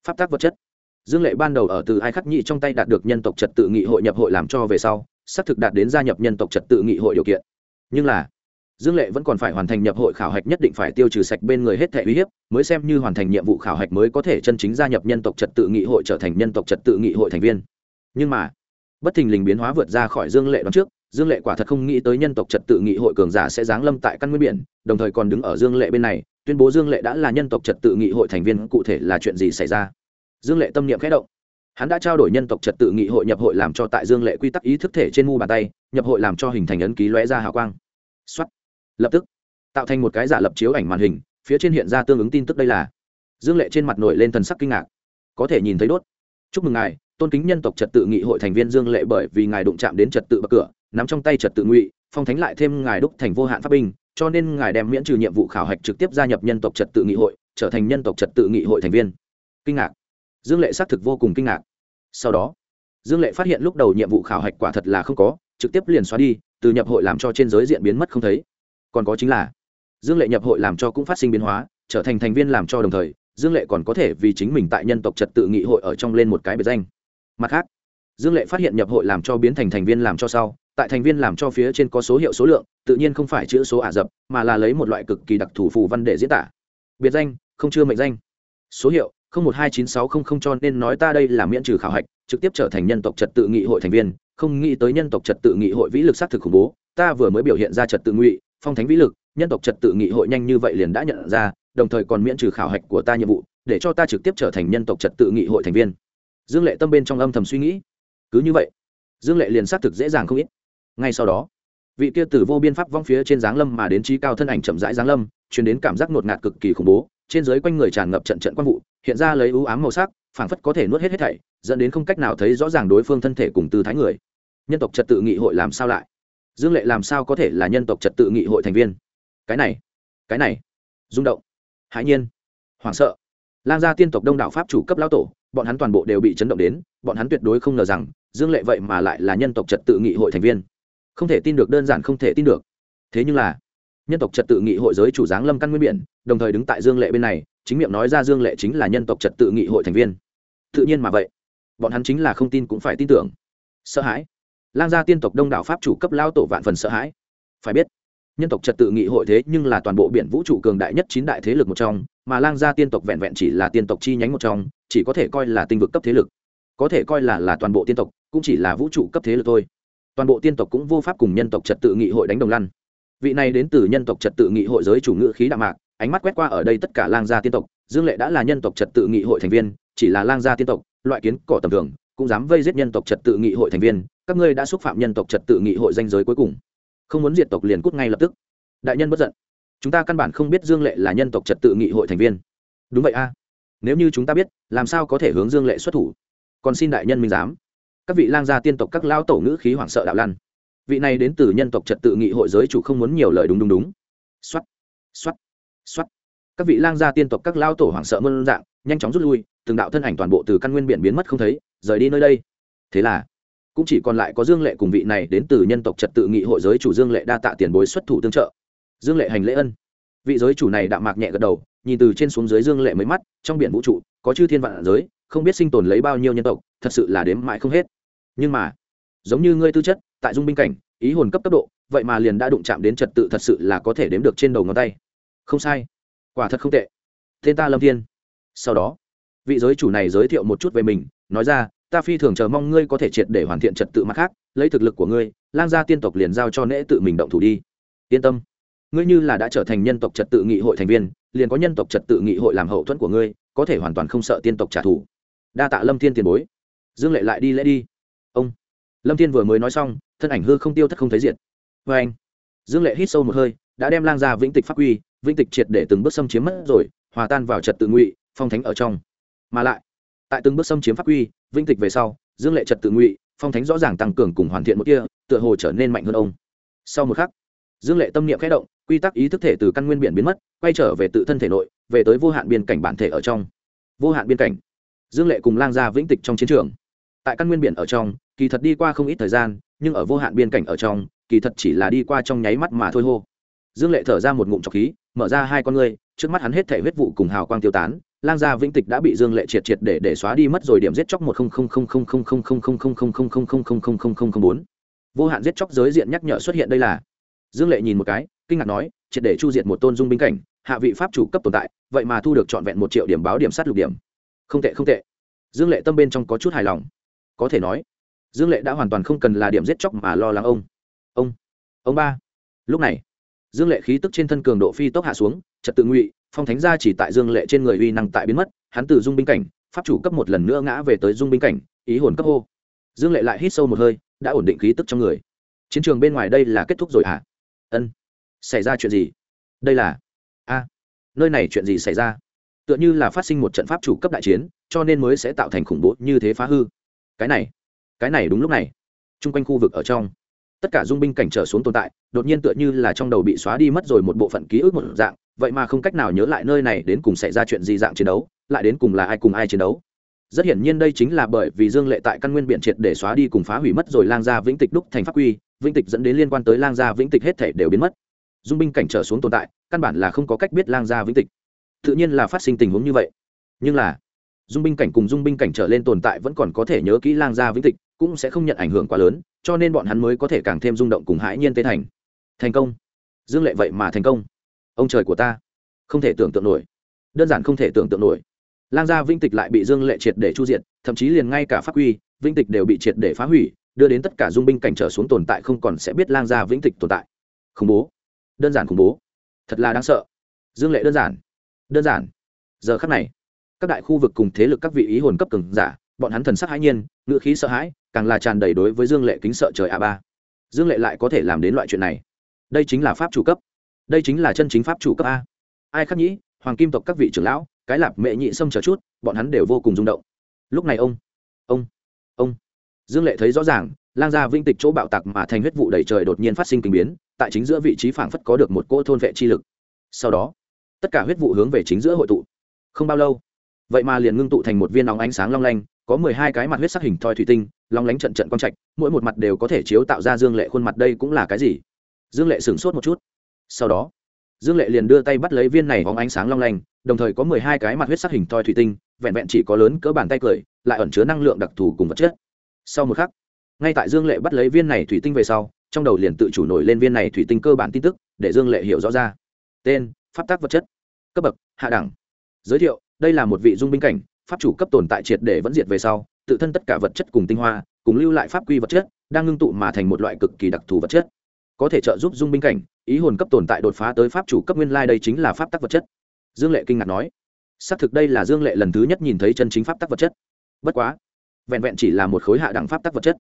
Pháp tác vật chất. Dương lệ ban đầu ở từ ai khắc nhị trong tay đạt được nhân tộc trật tự nghị hội nhập hội làm cho về sau, xác thực đạt đến gia nhập nhân tộc trật tự nghị hội điều kiện. Nhưng là dương lệ vẫn còn phải hoàn thành nhập hội khảo hạch nhất định phải tiêu trừ sạch bên người hết thẻ uy hiếp, mới xem như hoàn thành nhiệm vụ khảo hạch mới có thể chân chính gia nhập nhân tộc trật tự nghị hội trở thành nhân tộc trật tự nghị hội thành viên. Nhưng mà, bất thình lình biến hóa vượt ra khỏi dương lệ đón trước, dương lệ quả thật không nghĩ tới nhân tộc trật tự nghị hội cường giả sẽ giáng lâm tại căn nguyên biển, đồng thời còn đứng ở dương lệ bên này, tuyên bố dương lệ đã là nhân tộc trật tự nghị hội thành viên, cụ thể là chuyện gì xảy ra? Dương lệ tâm niệm khẽ động. Hắn đã trao đổi nhân tộc trật tự nghị hội nhập hội làm cho tại dương lệ quy tắc ý thức thể trên mu bàn tay, nhập hội làm cho hình thành ấn ký lóe ra hào quang. Xuất lập tức, tạo thành một cái giả lập chiếu ảnh màn hình, phía trên hiện ra tương ứng tin tức đây là. Dương lệ trên mặt nổi lên thần sắc kinh ngạc. Có thể nhìn thấy đốt. Chúc mừng ngài, tôn kính nhân tộc trật tự nghị hội thành viên dương lệ bởi vì ngài đụng chạm đến trật tự bậc cửa, nắm trong tay trật tự ngụy, phong thánh lại thêm ngài đúc thành vô hạn pháp binh, cho nên ngài đem miễn trừ nhiệm vụ khảo hạch trực tiếp gia nhập nhân tộc trật tự nghị hội, trở thành nhân tộc trật tự nghị hội thành viên. Kinh ngạc. Dương lệ xác thực vô cùng kinh ngạc. Sau đó, dương lệ phát hiện lúc đầu nhiệm vụ khảo hạch quả thật là không có, trực tiếp liền xóa đi, từ nhập hội làm cho trên giới diện biến mất không thấy còn có chính là, dương lệ nhập hội làm cho cũng phát sinh biến hóa, trở thành thành viên làm cho đồng thời, dương lệ còn có thể vì chính mình tại nhân tộc trật tự nghị hội ở trong lên một cái biệt danh. Mặt khác, dương lệ phát hiện nhập hội làm cho biến thành thành viên làm cho sau, tại thành viên làm cho phía trên có số hiệu số lượng, tự nhiên không phải chữ số ả rập, mà là lấy một loại cực kỳ đặc thù phù văn để diễn tả. Biệt danh, không chưa mệnh danh. Số hiệu, không một hai chín sáu không không cho nên nói ta đây là miễn trừ khảo hạch, trực tiếp trở thành nhân tộc trật tự nghị hội thành viên, không nghĩ tới nhân tộc trật tự nghị hội vĩ lực xác thực khủng bố, ta vừa mới biểu hiện ra trật tự ngụy phong thánh vĩ lực, nhân tộc trật tự nghị hội nhanh như vậy liền đã nhận ra, đồng thời còn miễn trừ khảo hạch của ta nhiệm vụ, để cho ta trực tiếp trở thành nhân tộc trật tự nghị hội thành viên. Dương lệ tâm bên trong âm thầm suy nghĩ. Cứ như vậy, dương lệ liền xác thực dễ dàng không ít. Ngay sau đó, vị kia từ vô biên pháp vong phía trên giáng lâm mà đến trí cao thân ảnh chậm rãi giáng lâm chuyển đến cảm giác ngột ngạt cực kỳ khủng bố, trên giới quanh người tràn ngập trận trận quang vụ, hiện ra lấy ưu ám màu sắc, phảng phất có thể nuốt hết hết thảy, dẫn đến không cách nào thấy rõ ràng đối phương thân thể cùng tư thái người. Nhân tộc trật tự nghị hội làm sao lại? Dương lệ làm sao có thể là nhân tộc trật tự nghị hội thành viên? Cái này cái này, rung động. Hãi nhiên, hoảng sợ. Lan gia tiên tộc đông đảo pháp chủ cấp lão tổ, bọn hắn toàn bộ đều bị chấn động đến, bọn hắn tuyệt đối không ngờ rằng dương lệ vậy mà lại là nhân tộc trật tự nghị hội thành viên. Không thể tin được, đơn giản không thể tin được. Thế nhưng là, nhân tộc trật tự nghị hội giới chủ giáng lâm căn nguyên biển, đồng thời đứng tại dương lệ bên này, chính miệng nói ra dương lệ chính là nhân tộc trật tự nghị hội thành viên. Tự nhiên mà vậy. Bọn hắn chính là không tin cũng phải tin tưởng. Sợ hãi lang gia tiên tộc đông đảo pháp chủ cấp lao tổ vạn phần sợ hãi. Phải biết, nhân tộc trật tự nghị hội thế nhưng là toàn bộ biển vũ trụ cường đại nhất chín đại thế lực một trong, mà lang gia tiên tộc vẹn vẹn chỉ là tiên tộc chi nhánh một trong, chỉ có thể coi là tinh vực cấp thế lực. Có thể coi là là toàn bộ tiên tộc, cũng chỉ là vũ trụ cấp thế lực thôi. Toàn bộ tiên tộc cũng vô pháp cùng nhân tộc trật tự nghị hội đánh đồng lăn. Vị này đến từ nhân tộc trật tự nghị hội giới chủ ngữ khí đạm mạc, ánh mắt quét qua ở đây tất cả lang gia tiên tộc, dương lệ đã là nhân tộc trật tự nghị hội thành viên, chỉ là lang gia tiên tộc, loại kiến cỏ tầm thường, cũng dám vây giết nhân tộc trật tự nghị hội thành viên các ngươi đã xúc phạm nhân tộc trật tự nghị hội danh giới cuối cùng. Không muốn diệt tộc liền cút ngay lập tức. Đại nhân bất giận. Chúng ta căn bản không biết dương lệ là nhân tộc trật tự nghị hội thành viên. Đúng vậy a. Nếu như chúng ta biết, làm sao có thể hướng dương lệ xuất thủ? Còn xin đại nhân minh giám. Các vị lang gia tiên tộc các lao tổ ngữ khí hoảng sợ đạo lăn. Vị này đến từ nhân tộc trật tự nghị hội giới chủ không muốn nhiều lời đúng đúng đúng. Xuất xuất xuất các vị lang gia tiên tộc các lao tổ hoảng sợ mơn dạng, nhanh chóng rút lui, từng đạo thân ảnh toàn bộ từ căn nguyên biển biến mất không thấy, rời đi nơi đây. Thế là cũng chỉ còn lại có dương lệ cùng vị này đến từ nhân tộc trật tự nghị hội giới chủ dương lệ đa tạ tiền bối xuất thủ tương trợ. Dương lệ hành lễ ân. Vị giới chủ này đạm mạc nhẹ gật đầu, nhìn từ trên xuống dưới dương lệ mới mắt, trong biển vũ trụ, có chư thiên vạn giới, không biết sinh tồn lấy bao nhiêu nhân tộc, thật sự là đếm mãi không hết. Nhưng mà, giống như ngươi tư chất, tại dung binh cảnh, ý hồn cấp cấp độ, vậy mà liền đã đụng chạm đến trật tự thật sự là có thể đếm được trên đầu ngón tay. Không sai. Quả thật không tệ. Tên ta lâm thiên. Sau đó, vị giới chủ này giới thiệu một chút về mình, nói ra ta phi thường chờ mong ngươi có thể triệt để hoàn thiện trật tự mặt khác, lấy thực lực của ngươi, lang gia tiên tộc liền giao cho nễ tự mình động thủ đi. Yên tâm. Ngươi như là đã trở thành nhân tộc trật tự nghị hội thành viên, liền có nhân tộc trật tự nghị hội làm hậu thuẫn của ngươi, có thể hoàn toàn không sợ tiên tộc trả thù. Đa tạ lâm thiên tiền bối. Dương lệ lại đi lễ đi. Ông. Lâm thiên vừa mới nói xong, thân ảnh hư không tiêu thất không thấy diệt. Vê anh. Dương lệ hít sâu một hơi, đã đem lang ra vĩnh tịch pháp quy, vĩnh tịch triệt để từng bước xâm chiếm mất rồi, hòa tan vào trật tự ngụy, phong thánh ở trong. Mà lại tại từng bước xâm chiếm pháp quy vĩnh tịch về sau, dương lệ trật tự ngụy, phong thánh rõ ràng tăng cường cùng hoàn thiện một kia, tựa hồ trở nên mạnh hơn ông. Sau một khắc, dương lệ tâm niệm khẽ động, quy tắc ý thức thể từ căn nguyên biển biến mất, quay trở về tự thân thể nội, về tới vô hạn biên cảnh bản thể ở trong. Vô hạn biên cảnh. Dương lệ cùng lang gia vĩnh tịch trong chiến trường. Tại căn nguyên biển ở trong, kỳ thật đi qua không ít thời gian, nhưng ở vô hạn biên cảnh ở trong, kỳ thật chỉ là đi qua trong nháy mắt mà thôi hô. Dương lệ thở ra một ngụm trọc khí, mở ra hai con ngươi, trước mắt hắn hết thể huyết vụ cùng hào quang tiêu tán lang gia vĩnh tịch đã bị dương lệ triệt triệt để để xóa đi mất rồi điểm giết chóc một bốn vô hạn giết chóc giới diện nhắc nhở xuất hiện đây là dương lệ nhìn một cái kinh ngạc nói triệt để chu diệt một tôn dung binh cảnh hạ vị pháp chủ cấp tồn tại vậy mà thu được trọn vẹn một triệu điểm báo điểm sát lục điểm không tệ không tệ dương lệ tâm bên trong có chút hài lòng có thể nói dương lệ đã hoàn toàn không cần là điểm giết chóc mà lo lắng ông ông ông ba lúc này dương lệ khí tức trên thân cường độ phi tốc hạ xuống trật tự ngụy phong thánh gia chỉ tại dương lệ trên người uy năng tại biến mất, hắn từ dung binh cảnh, pháp chủ cấp một lần nữa ngã về tới dung binh cảnh, ý hồn cấp hô. Dương lệ lại hít sâu một hơi, đã ổn định khí tức trong người. Chiến trường bên ngoài đây là kết thúc rồi hả? À? ân. Xảy ra chuyện gì? Đây là? A. Nơi này chuyện gì xảy ra? Tựa như là phát sinh một trận pháp chủ cấp đại chiến, cho nên mới sẽ tạo thành khủng bố như thế phá hư. Cái này cái này đúng lúc này. Chung quanh khu vực ở trong. Tất cả dung binh cảnh trở xuống tồn tại, đột nhiên tựa như là trong đầu bị xóa đi mất rồi một bộ phận ký ức một dạng vậy mà không cách nào nhớ lại nơi này đến cùng xảy ra chuyện gì dạng chiến đấu, lại đến cùng là ai cùng ai chiến đấu. Rất hiển nhiên đây chính là bởi vì dương lệ tại căn nguyên biện triệt để xóa đi cùng phá hủy mất rồi lang gia vĩnh tịch đúc thành pháp quy, vĩnh tịch dẫn đến liên quan tới lang gia vĩnh tịch hết thể đều biến mất. Dung binh cảnh trở xuống tồn tại, căn bản là không có cách biết lang gia vĩnh tịch. Tự nhiên là phát sinh tình huống như vậy. Nhưng là, dung binh cảnh cùng dung binh cảnh trở lên tồn tại vẫn còn có thể nhớ kỹ lang gia vĩnh tịch, cũng sẽ không nhận ảnh hưởng quá lớn, cho nên bọn hắn mới có thể càng thêm rung động cùng hãi nhiên tế thành. Thành công. Dương lệ vậy mà thành công ông trời của ta. Không thể tưởng tượng nổi. Đơn giản không thể tưởng tượng nổi. Lang gia vĩnh tịch lại bị dương lệ triệt để chu diện thậm chí liền ngay cả pháp quy, vĩnh tịch đều bị triệt để phá hủy, đưa đến tất cả dung binh cảnh trở xuống tồn tại không còn sẽ biết lang gia vĩnh tịch tồn tại. Khủng bố. Đơn giản khủng bố. Thật là đáng sợ. Dương lệ đơn giản. Đơn giản. Giờ khắc này, các đại khu vực cùng thế lực các vị ý hồn cấp cường giả, bọn hắn thần sắc hãi nhiên, ngữ khí sợ hãi, càng là tràn đầy đối với dương lệ kính sợ trời a ba. Dương lệ lại có thể làm đến loại chuyện này. Đây chính là pháp chủ cấp đây chính là chân chính pháp chủ cấp a. Ai khắc nhĩ, hoàng kim tộc các vị trưởng lão, cái lạp mẹ nhị xâm chờ chút, bọn hắn đều vô cùng rung động. Lúc này ông ông ông. Dương lệ thấy rõ ràng, lang gia vinh tịch chỗ bạo tặc mà thành huyết vụ đầy trời đột nhiên phát sinh kinh biến, tại chính giữa vị trí phảng phất có được một cỗ thôn vệ chi lực. Sau đó, tất cả huyết vụ hướng về chính giữa hội tụ. Không bao lâu, vậy mà liền ngưng tụ thành một viên nóng ánh sáng long lanh, có mười hai cái mặt huyết sắc hình thoi thủy tinh, long lánh trận trận quang trạch, mỗi một mặt đều có thể chiếu tạo ra dương lệ khuôn mặt đây cũng là cái gì? Dương lệ sửng sốt một chút sau đó, dương lệ liền đưa tay bắt lấy viên này hóng ánh sáng long lanh, đồng thời có mười hai cái mặt huyết sắc hình thoi thủy tinh, vẹn vẹn chỉ có lớn cỡ bàn tay cười, lại ẩn chứa năng lượng đặc thù cùng vật chất. Sau một khắc, ngay tại dương lệ bắt lấy viên này thủy tinh về sau, trong đầu liền tự chủ nổi lên viên này thủy tinh cơ bản tin tức, để dương lệ hiểu rõ ra. Tên, pháp tác vật chất. Cấp bậc, hạ đẳng. Giới thiệu, đây là một vị dung binh cảnh, pháp chủ cấp tồn tại triệt để vẫn diệt về sau, tự thân tất cả vật chất cùng tinh hoa, cùng lưu lại pháp quy vật chất, đang ngưng tụ mà thành một loại cực kỳ đặc thù vật chất có thể trợ giúp dung binh cảnh, ý hồn cấp tồn tại đột phá tới pháp chủ cấp nguyên lai đây chính là pháp tắc vật chất. Dương lệ kinh ngạc nói, xác thực đây là dương lệ lần thứ nhất nhìn thấy chân chính pháp tắc vật chất. Bất quá, vẹn vẹn chỉ là một khối hạ đẳng pháp tắc vật chất,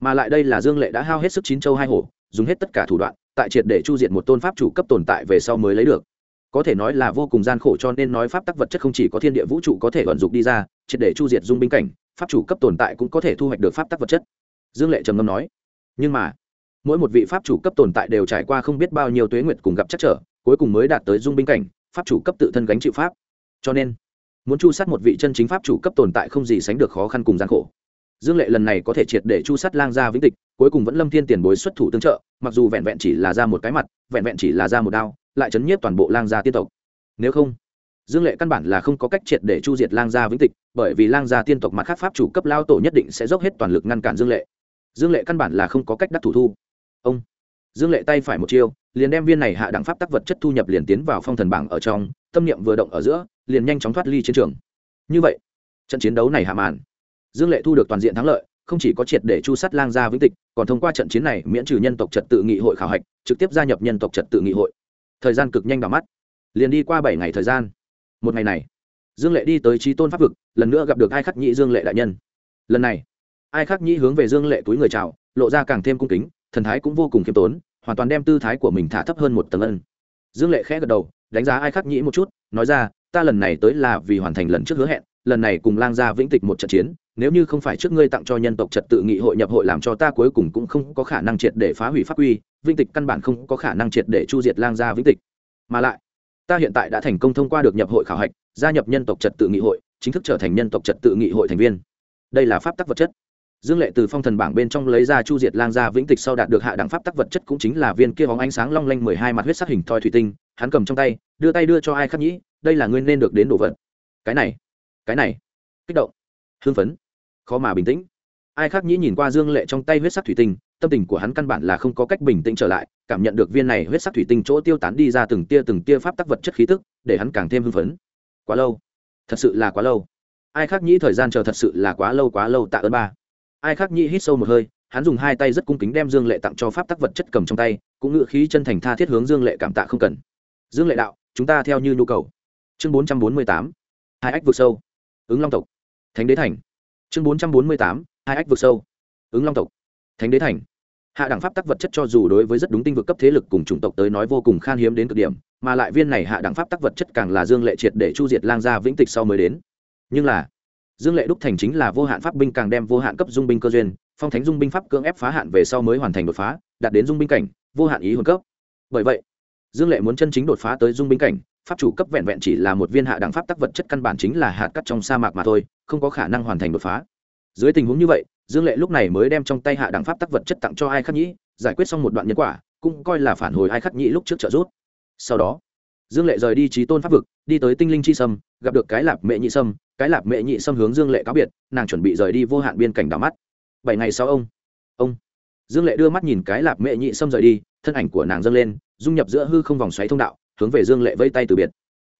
mà lại đây là dương lệ đã hao hết sức chín châu hai hổ, dùng hết tất cả thủ đoạn, tại triệt để chu diệt một tôn pháp chủ cấp tồn tại về sau mới lấy được. Có thể nói là vô cùng gian khổ cho nên nói pháp tắc vật chất không chỉ có thiên địa vũ trụ có thể vận dụng đi ra, triệt để chu diệt dung binh cảnh, pháp chủ cấp tồn tại cũng có thể thu hoạch được pháp tắc vật chất. Dương lệ trầm ngâm nói, nhưng mà mỗi một vị pháp chủ cấp tồn tại đều trải qua không biết bao nhiêu tuế nguyệt cùng gặp chắc trở, cuối cùng mới đạt tới dung binh cảnh, pháp chủ cấp tự thân gánh chịu pháp. Cho nên, muốn chu sát một vị chân chính pháp chủ cấp tồn tại không gì sánh được khó khăn cùng gian khổ. Dương lệ lần này có thể triệt để chu sát lang gia vĩnh tịch, cuối cùng vẫn lâm thiên tiền bối xuất thủ tương trợ, mặc dù vẹn vẹn chỉ là ra một cái mặt, vẹn vẹn chỉ là ra một đao, lại chấn nhiếp toàn bộ lang gia tiên tộc. Nếu không, dương lệ căn bản là không có cách triệt để chu diệt lang gia vĩnh tịch, bởi vì lang gia tiên tộc mặt khác pháp chủ cấp lao tổ nhất định sẽ dốc hết toàn lực ngăn cản dương lệ. Dương lệ căn bản là không có cách đắc thủ thu ông. Dương lệ tay phải một chiêu, liền đem viên này hạ đẳng pháp tắc vật chất thu nhập liền tiến vào phong thần bảng ở trong, tâm niệm vừa động ở giữa, liền nhanh chóng thoát ly chiến trường. Như vậy, trận chiến đấu này hạ màn. Dương lệ thu được toàn diện thắng lợi, không chỉ có triệt để chu sắt lang gia vĩnh tịch, còn thông qua trận chiến này miễn trừ nhân tộc trật tự nghị hội khảo hạch, trực tiếp gia nhập nhân tộc trật tự nghị hội. Thời gian cực nhanh đỏ mắt. Liền đi qua bảy ngày thời gian. Một ngày này, dương lệ đi tới trí tôn pháp vực, lần nữa gặp được ai khắc nhĩ dương lệ đại nhân. Lần này, ai khắc nhĩ hướng về dương lệ túi người chào, lộ ra càng thêm cung kính thần thái cũng vô cùng khiêm tốn, hoàn toàn đem tư thái của mình thả thấp hơn một tầng ân. Dương lệ khẽ gật đầu, đánh giá ai khắc nhĩ một chút, nói ra, ta lần này tới là vì hoàn thành lần trước hứa hẹn, lần này cùng lang gia vĩnh tịch một trận chiến, nếu như không phải trước ngươi tặng cho nhân tộc trật tự nghị hội nhập hội làm cho ta cuối cùng cũng không có khả năng triệt để phá hủy pháp quy, vĩnh tịch căn bản không có khả năng triệt để chu diệt lang gia vĩnh tịch. Mà lại, ta hiện tại đã thành công thông qua được nhập hội khảo hạch, gia nhập nhân tộc trật tự nghị hội, chính thức trở thành nhân tộc trật tự nghị hội thành viên. Đây là pháp tắc vật chất dương lệ từ phong thần bảng bên trong lấy ra chu diệt lang gia vĩnh tịch sau đạt được hạ đẳng pháp tắc vật chất cũng chính là viên kia bóng ánh sáng long lanh mười hai mặt huyết sắc hình thoi thủy tinh, hắn cầm trong tay, đưa tay đưa cho ai khắc nhĩ đây là ngươi nên được đến đồ vật. Cái này cái này, kích động, hưng phấn, khó mà bình tĩnh. Ai khác nhĩ nhìn qua dương lệ trong tay huyết sắc thủy tinh, tâm tình của hắn căn bản là không có cách bình tĩnh trở lại, cảm nhận được viên này huyết sắc thủy tinh chỗ tiêu tán đi ra từng tia từng tia pháp tắc vật chất khí tức, để hắn càng thêm hưng phấn. Quá lâu, thật sự là quá lâu. Ai khác nhĩ thời gian chờ thật sự là quá lâu quá lâu tạ ơn ba ai khác nhĩ hít sâu một hơi, hắn dùng hai tay rất cung kính đem dương lệ tặng cho pháp tắc vật chất cầm trong tay, cũng ngự khí chân thành tha thiết hướng dương lệ cảm tạ không cần. Dương lệ đạo, chúng ta theo như nhu cầu. Chương bốn trăm bốn mươi tám, hai ách vượt sâu. Ứng long tộc. Thánh đế thành. Chương bốn trăm bốn mươi tám, hai ách vượt sâu. Ứng long tộc. Thánh đế thành. Hạ đẳng pháp tắc vật chất cho dù đối với rất đúng tinh vực cấp thế lực cùng chủng tộc tới nói vô cùng khan hiếm đến cực điểm, mà lại viên này hạ đẳng pháp tắc vật chất càng là dương lệ triệt để chu diệt lang gia vĩnh tịch sau mới đến. Nhưng là dương lệ đúc thành chính là vô hạn pháp binh càng đem vô hạn cấp dung binh cơ duyên, phong thánh dung binh pháp cưỡng ép phá hạn về sau mới hoàn thành đột phá, đạt đến dung binh cảnh, vô hạn ý hồn cấp. Bởi vậy, dương lệ muốn chân chính đột phá tới dung binh cảnh, pháp chủ cấp vẹn vẹn chỉ là một viên hạ đẳng pháp tắc vật chất căn bản chính là hạt cắt trong sa mạc mà thôi, không có khả năng hoàn thành đột phá. Dưới tình huống như vậy, dương lệ lúc này mới đem trong tay hạ đẳng pháp tắc vật chất tặng cho ai khắc nhĩ, giải quyết xong một đoạn nhân quả, cũng coi là phản hồi ai khắc nhĩ lúc trước trợ giúp. Sau đó, dương lệ rời đi trí tôn pháp vực, đi tới tinh linh chi sâm, gặp được cái lạp mẹ nhị sâm cái lạp mẹ nhị sâm hướng dương lệ cáo biệt, nàng chuẩn bị rời đi vô hạn biên cảnh đảo mắt. Bảy ngày sau ông ông, dương lệ đưa mắt nhìn cái lạp mẹ nhị sâm rời đi, thân ảnh của nàng dâng lên, dung nhập giữa hư không vòng xoáy thông đạo, hướng về dương lệ vây tay từ biệt.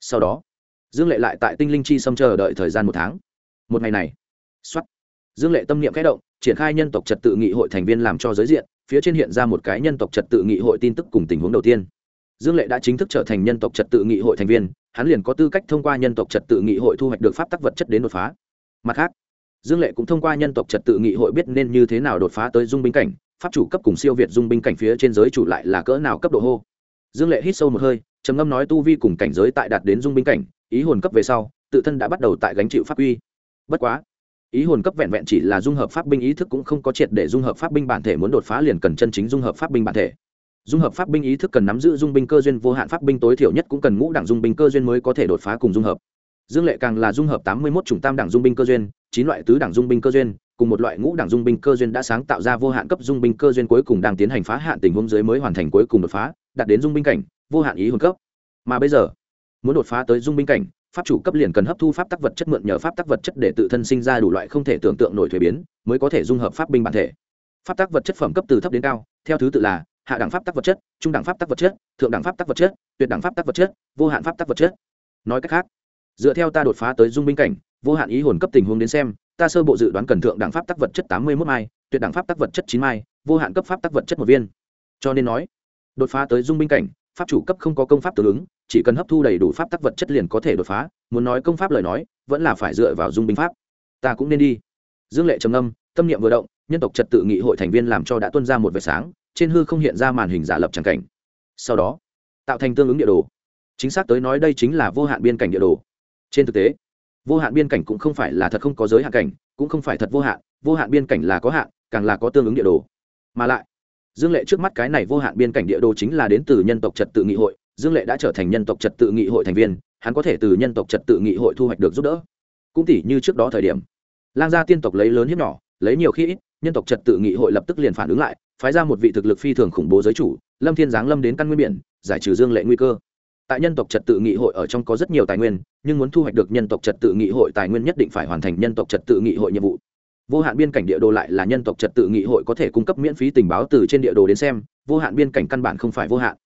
Sau đó, dương lệ lại tại tinh linh chi sâm chờ đợi thời gian một tháng. Một ngày này xuất dương lệ tâm niệm kẽ động, triển khai nhân tộc trật tự nghị hội thành viên làm cho giới diện, phía trên hiện ra một cái nhân tộc trật tự nghị hội tin tức cùng tình huống đầu tiên. Dương lệ đã chính thức trở thành nhân tộc trật tự nghị hội thành viên hắn liền có tư cách thông qua nhân tộc trật tự nghị hội thu hoạch được pháp tắc vật chất đến đột phá. Mặt khác, dương lệ cũng thông qua nhân tộc trật tự nghị hội biết nên như thế nào đột phá tới dung binh cảnh, pháp chủ cấp cùng siêu việt dung binh cảnh phía trên giới chủ lại là cỡ nào cấp độ hô. Dương lệ hít sâu một hơi, trầm ngâm nói tu vi cùng cảnh giới tại đạt đến dung binh cảnh, ý hồn cấp về sau, tự thân đã bắt đầu tại gánh chịu pháp uy bất quá, ý hồn cấp vẹn vẹn chỉ là dung hợp pháp binh ý thức cũng không có triệt để dung hợp pháp binh bản thể muốn đột phá liền cần chân chính dung hợp pháp binh bản thể dung hợp pháp binh ý thức cần nắm giữ dung binh cơ duyên, vô hạn pháp binh tối thiểu nhất cũng cần ngũ đẳng dung binh cơ duyên mới có thể đột phá cùng dung hợp. Dương lệ càng là dung hợp tám mươi một chủng tam đẳng dung binh cơ duyên, chín loại tứ đẳng dung binh cơ duyên, cùng một loại ngũ đẳng dung binh cơ duyên đã sáng tạo ra vô hạn cấp dung binh cơ duyên cuối cùng đang tiến hành phá hạn tình huống dưới mới hoàn thành cuối cùng đột phá, đạt đến dung binh cảnh, vô hạn ý hồn cấp. Mà bây giờ, muốn đột phá tới dung binh cảnh, pháp chủ cấp liền cần hấp thu pháp tắc vật chất mượn nhờ pháp tắc vật chất để tự thân sinh ra đủ loại không thể tưởng tượng nổi thuế biến, mới có thể dung hợp pháp binh bản thể. Pháp tắc vật chất phẩm cấp từ thấp đến cao, theo thứ tự là hạ đẳng pháp tắc vật chất, trung đẳng pháp tắc vật chất, thượng đẳng pháp tắc vật chất, tuyệt đẳng pháp tắc vật chất, vô hạn pháp tắc vật chất. Nói cách khác, dựa theo ta đột phá tới dung binh cảnh, vô hạn ý hồn cấp tình huống đến xem, ta sơ bộ dự đoán cần thượng đẳng pháp tắc vật chất tám mươi mốt mai, tuyệt đẳng pháp tắc vật chất chín mai, vô hạn cấp pháp tắc vật chất một viên. Cho nên nói, đột phá tới dung binh cảnh, pháp chủ cấp không có công pháp tương ứng, chỉ cần hấp thu đầy đủ pháp tắc vật chất liền có thể đột phá, muốn nói công pháp lời nói, vẫn là phải dựa vào dung binh pháp. Ta cũng nên đi. Dương lệ trầm âm tâm niệm vừa động, nhân tộc trật tự nghị hội thành viên làm cho đã tuân ra một vệt sáng trên hư không hiện ra màn hình giả lập tràng cảnh. Sau đó, tạo thành tương ứng địa đồ. Chính xác tới nói đây chính là vô hạn biên cảnh địa đồ. Trên thực tế, vô hạn biên cảnh cũng không phải là thật không có giới hạn cảnh, cũng không phải thật vô hạn vô hạn biên cảnh là có hạn, càng là có tương ứng địa đồ. Mà lại, dương lệ trước mắt cái này vô hạn biên cảnh địa đồ chính là đến từ nhân tộc trật tự nghị hội. Dương lệ đã trở thành nhân tộc trật tự nghị hội thành viên, hắn có thể từ nhân tộc trật tự nghị hội thu hoạch được giúp đỡ. Cũng tỉ như trước đó thời điểm, lang gia tiên tộc lấy lớn hiếp nhỏ, lấy nhiều khi ít, nhân tộc trật tự nghị hội lập tức liền phản ứng lại phái ra một vị thực lực phi thường khủng bố giới chủ, lâm thiên giáng lâm đến căn nguyên biển, giải trừ dương lệ nguy cơ. Tại nhân tộc trật tự nghị hội ở trong có rất nhiều tài nguyên, nhưng muốn thu hoạch được nhân tộc trật tự nghị hội tài nguyên nhất định phải hoàn thành nhân tộc trật tự nghị hội nhiệm vụ. Vô hạn biên cảnh địa đồ lại là nhân tộc trật tự nghị hội có thể cung cấp miễn phí tình báo từ trên địa đồ đến xem, vô hạn biên cảnh căn bản không phải vô hạn.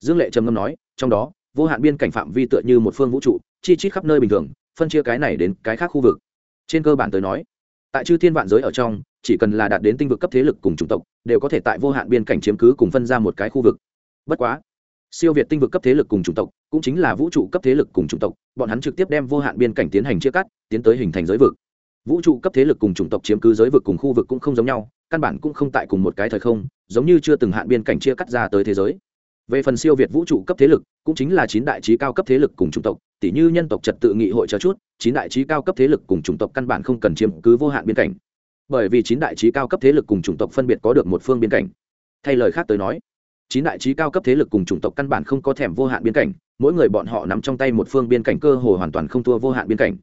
Dương lệ trầm ngâm nói, trong đó, vô hạn biên cảnh phạm vi tựa như một phương vũ trụ, chi chít khắp nơi bình thường, phân chia cái này đến cái khác khu vực. Trên cơ bản tới nói, tại chư thiên vạn giới ở trong chỉ cần là đạt đến tinh vực cấp thế lực cùng chủng tộc, đều có thể tại vô hạn biên cảnh chiếm cứ cùng phân ra một cái khu vực. Bất quá, siêu việt tinh vực cấp thế lực cùng chủng tộc, cũng chính là vũ trụ cấp thế lực cùng chủng tộc, bọn hắn trực tiếp đem vô hạn biên cảnh tiến hành chia cắt, tiến tới hình thành giới vực. Vũ trụ cấp thế lực cùng chủng tộc chiếm cứ giới vực cùng khu vực cũng không giống nhau, căn bản cũng không tại cùng một cái thời không, giống như chưa từng hạn biên cảnh chia cắt ra tới thế giới. Về phần siêu việt vũ trụ cấp thế lực, cũng chính là chín đại trí cao cấp thế lực cùng chủng tộc tỷ như nhân tộc trật tự nghị hội cho chút, chín đại trí cao cấp thế lực cùng chủng tộc căn bản không cần chiếm cứ vô hạn biên cảnh bởi vì chín đại trí cao cấp thế lực cùng chủng tộc phân biệt có được một phương biên cảnh. Thay lời khác tới nói, chín đại trí cao cấp thế lực cùng chủng tộc căn bản không có thèm vô hạn biên cảnh, mỗi người bọn họ nắm trong tay một phương biên cảnh cơ hồ hoàn toàn không thua vô hạn biên cảnh.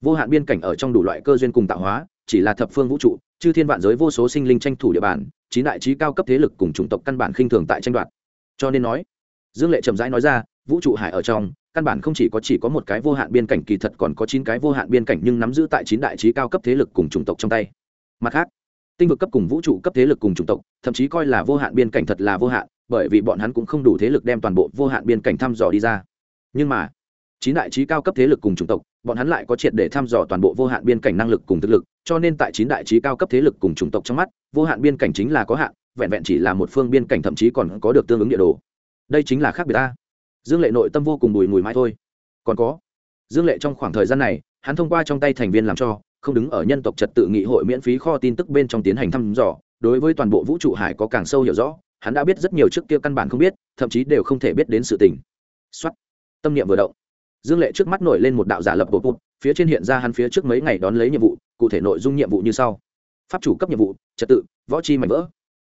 Vô hạn biên cảnh ở trong đủ loại cơ duyên cùng tạo hóa, chỉ là thập phương vũ trụ, chư thiên vạn giới vô số sinh linh tranh thủ địa bàn, chín đại trí cao cấp thế lực cùng chủng tộc căn bản khinh thường tại tranh đoạt. Cho nên nói, dương lệ trầm rãi nói ra, vũ trụ hải ở trong, căn bản không chỉ có chỉ có một cái vô hạn biên cảnh, kỳ thật còn có chín cái vô hạn biên cảnh nhưng nắm giữ tại chín đại trí cao cấp thế lực cùng chủng tộc trong tay mặt khác, tinh vực cấp cùng vũ trụ cấp thế lực cùng chủng tộc, thậm chí coi là vô hạn biên cảnh thật là vô hạn, bởi vì bọn hắn cũng không đủ thế lực đem toàn bộ vô hạn biên cảnh thăm dò đi ra. Nhưng mà, chín đại trí cao cấp thế lực cùng chủng tộc, bọn hắn lại có triệt để thăm dò toàn bộ vô hạn biên cảnh năng lực cùng thực lực, cho nên tại chín đại trí cao cấp thế lực cùng chủng tộc trong mắt, vô hạn biên cảnh chính là có hạn, vẹn vẹn chỉ là một phương biên cảnh thậm chí còn có được tương ứng địa đồ. Đây chính là khác biệt ta. Dương lệ nội tâm vô cùng bùi mùi mãi thôi. Còn có, dương lệ trong khoảng thời gian này, hắn thông qua trong tay thành viên làm cho không đứng ở nhân tộc trật tự nghị hội miễn phí kho tin tức bên trong tiến hành thăm dò đối với toàn bộ vũ trụ hải có càng sâu hiểu rõ hắn đã biết rất nhiều trước kia căn bản không biết thậm chí đều không thể biết đến sự tình xuất tâm niệm vừa động dương lệ trước mắt nổi lên một đạo giả lập bột bột phía trên hiện ra hắn phía trước mấy ngày đón lấy nhiệm vụ cụ thể nội dung nhiệm vụ như sau pháp chủ cấp nhiệm vụ trật tự võ chi mảnh vỡ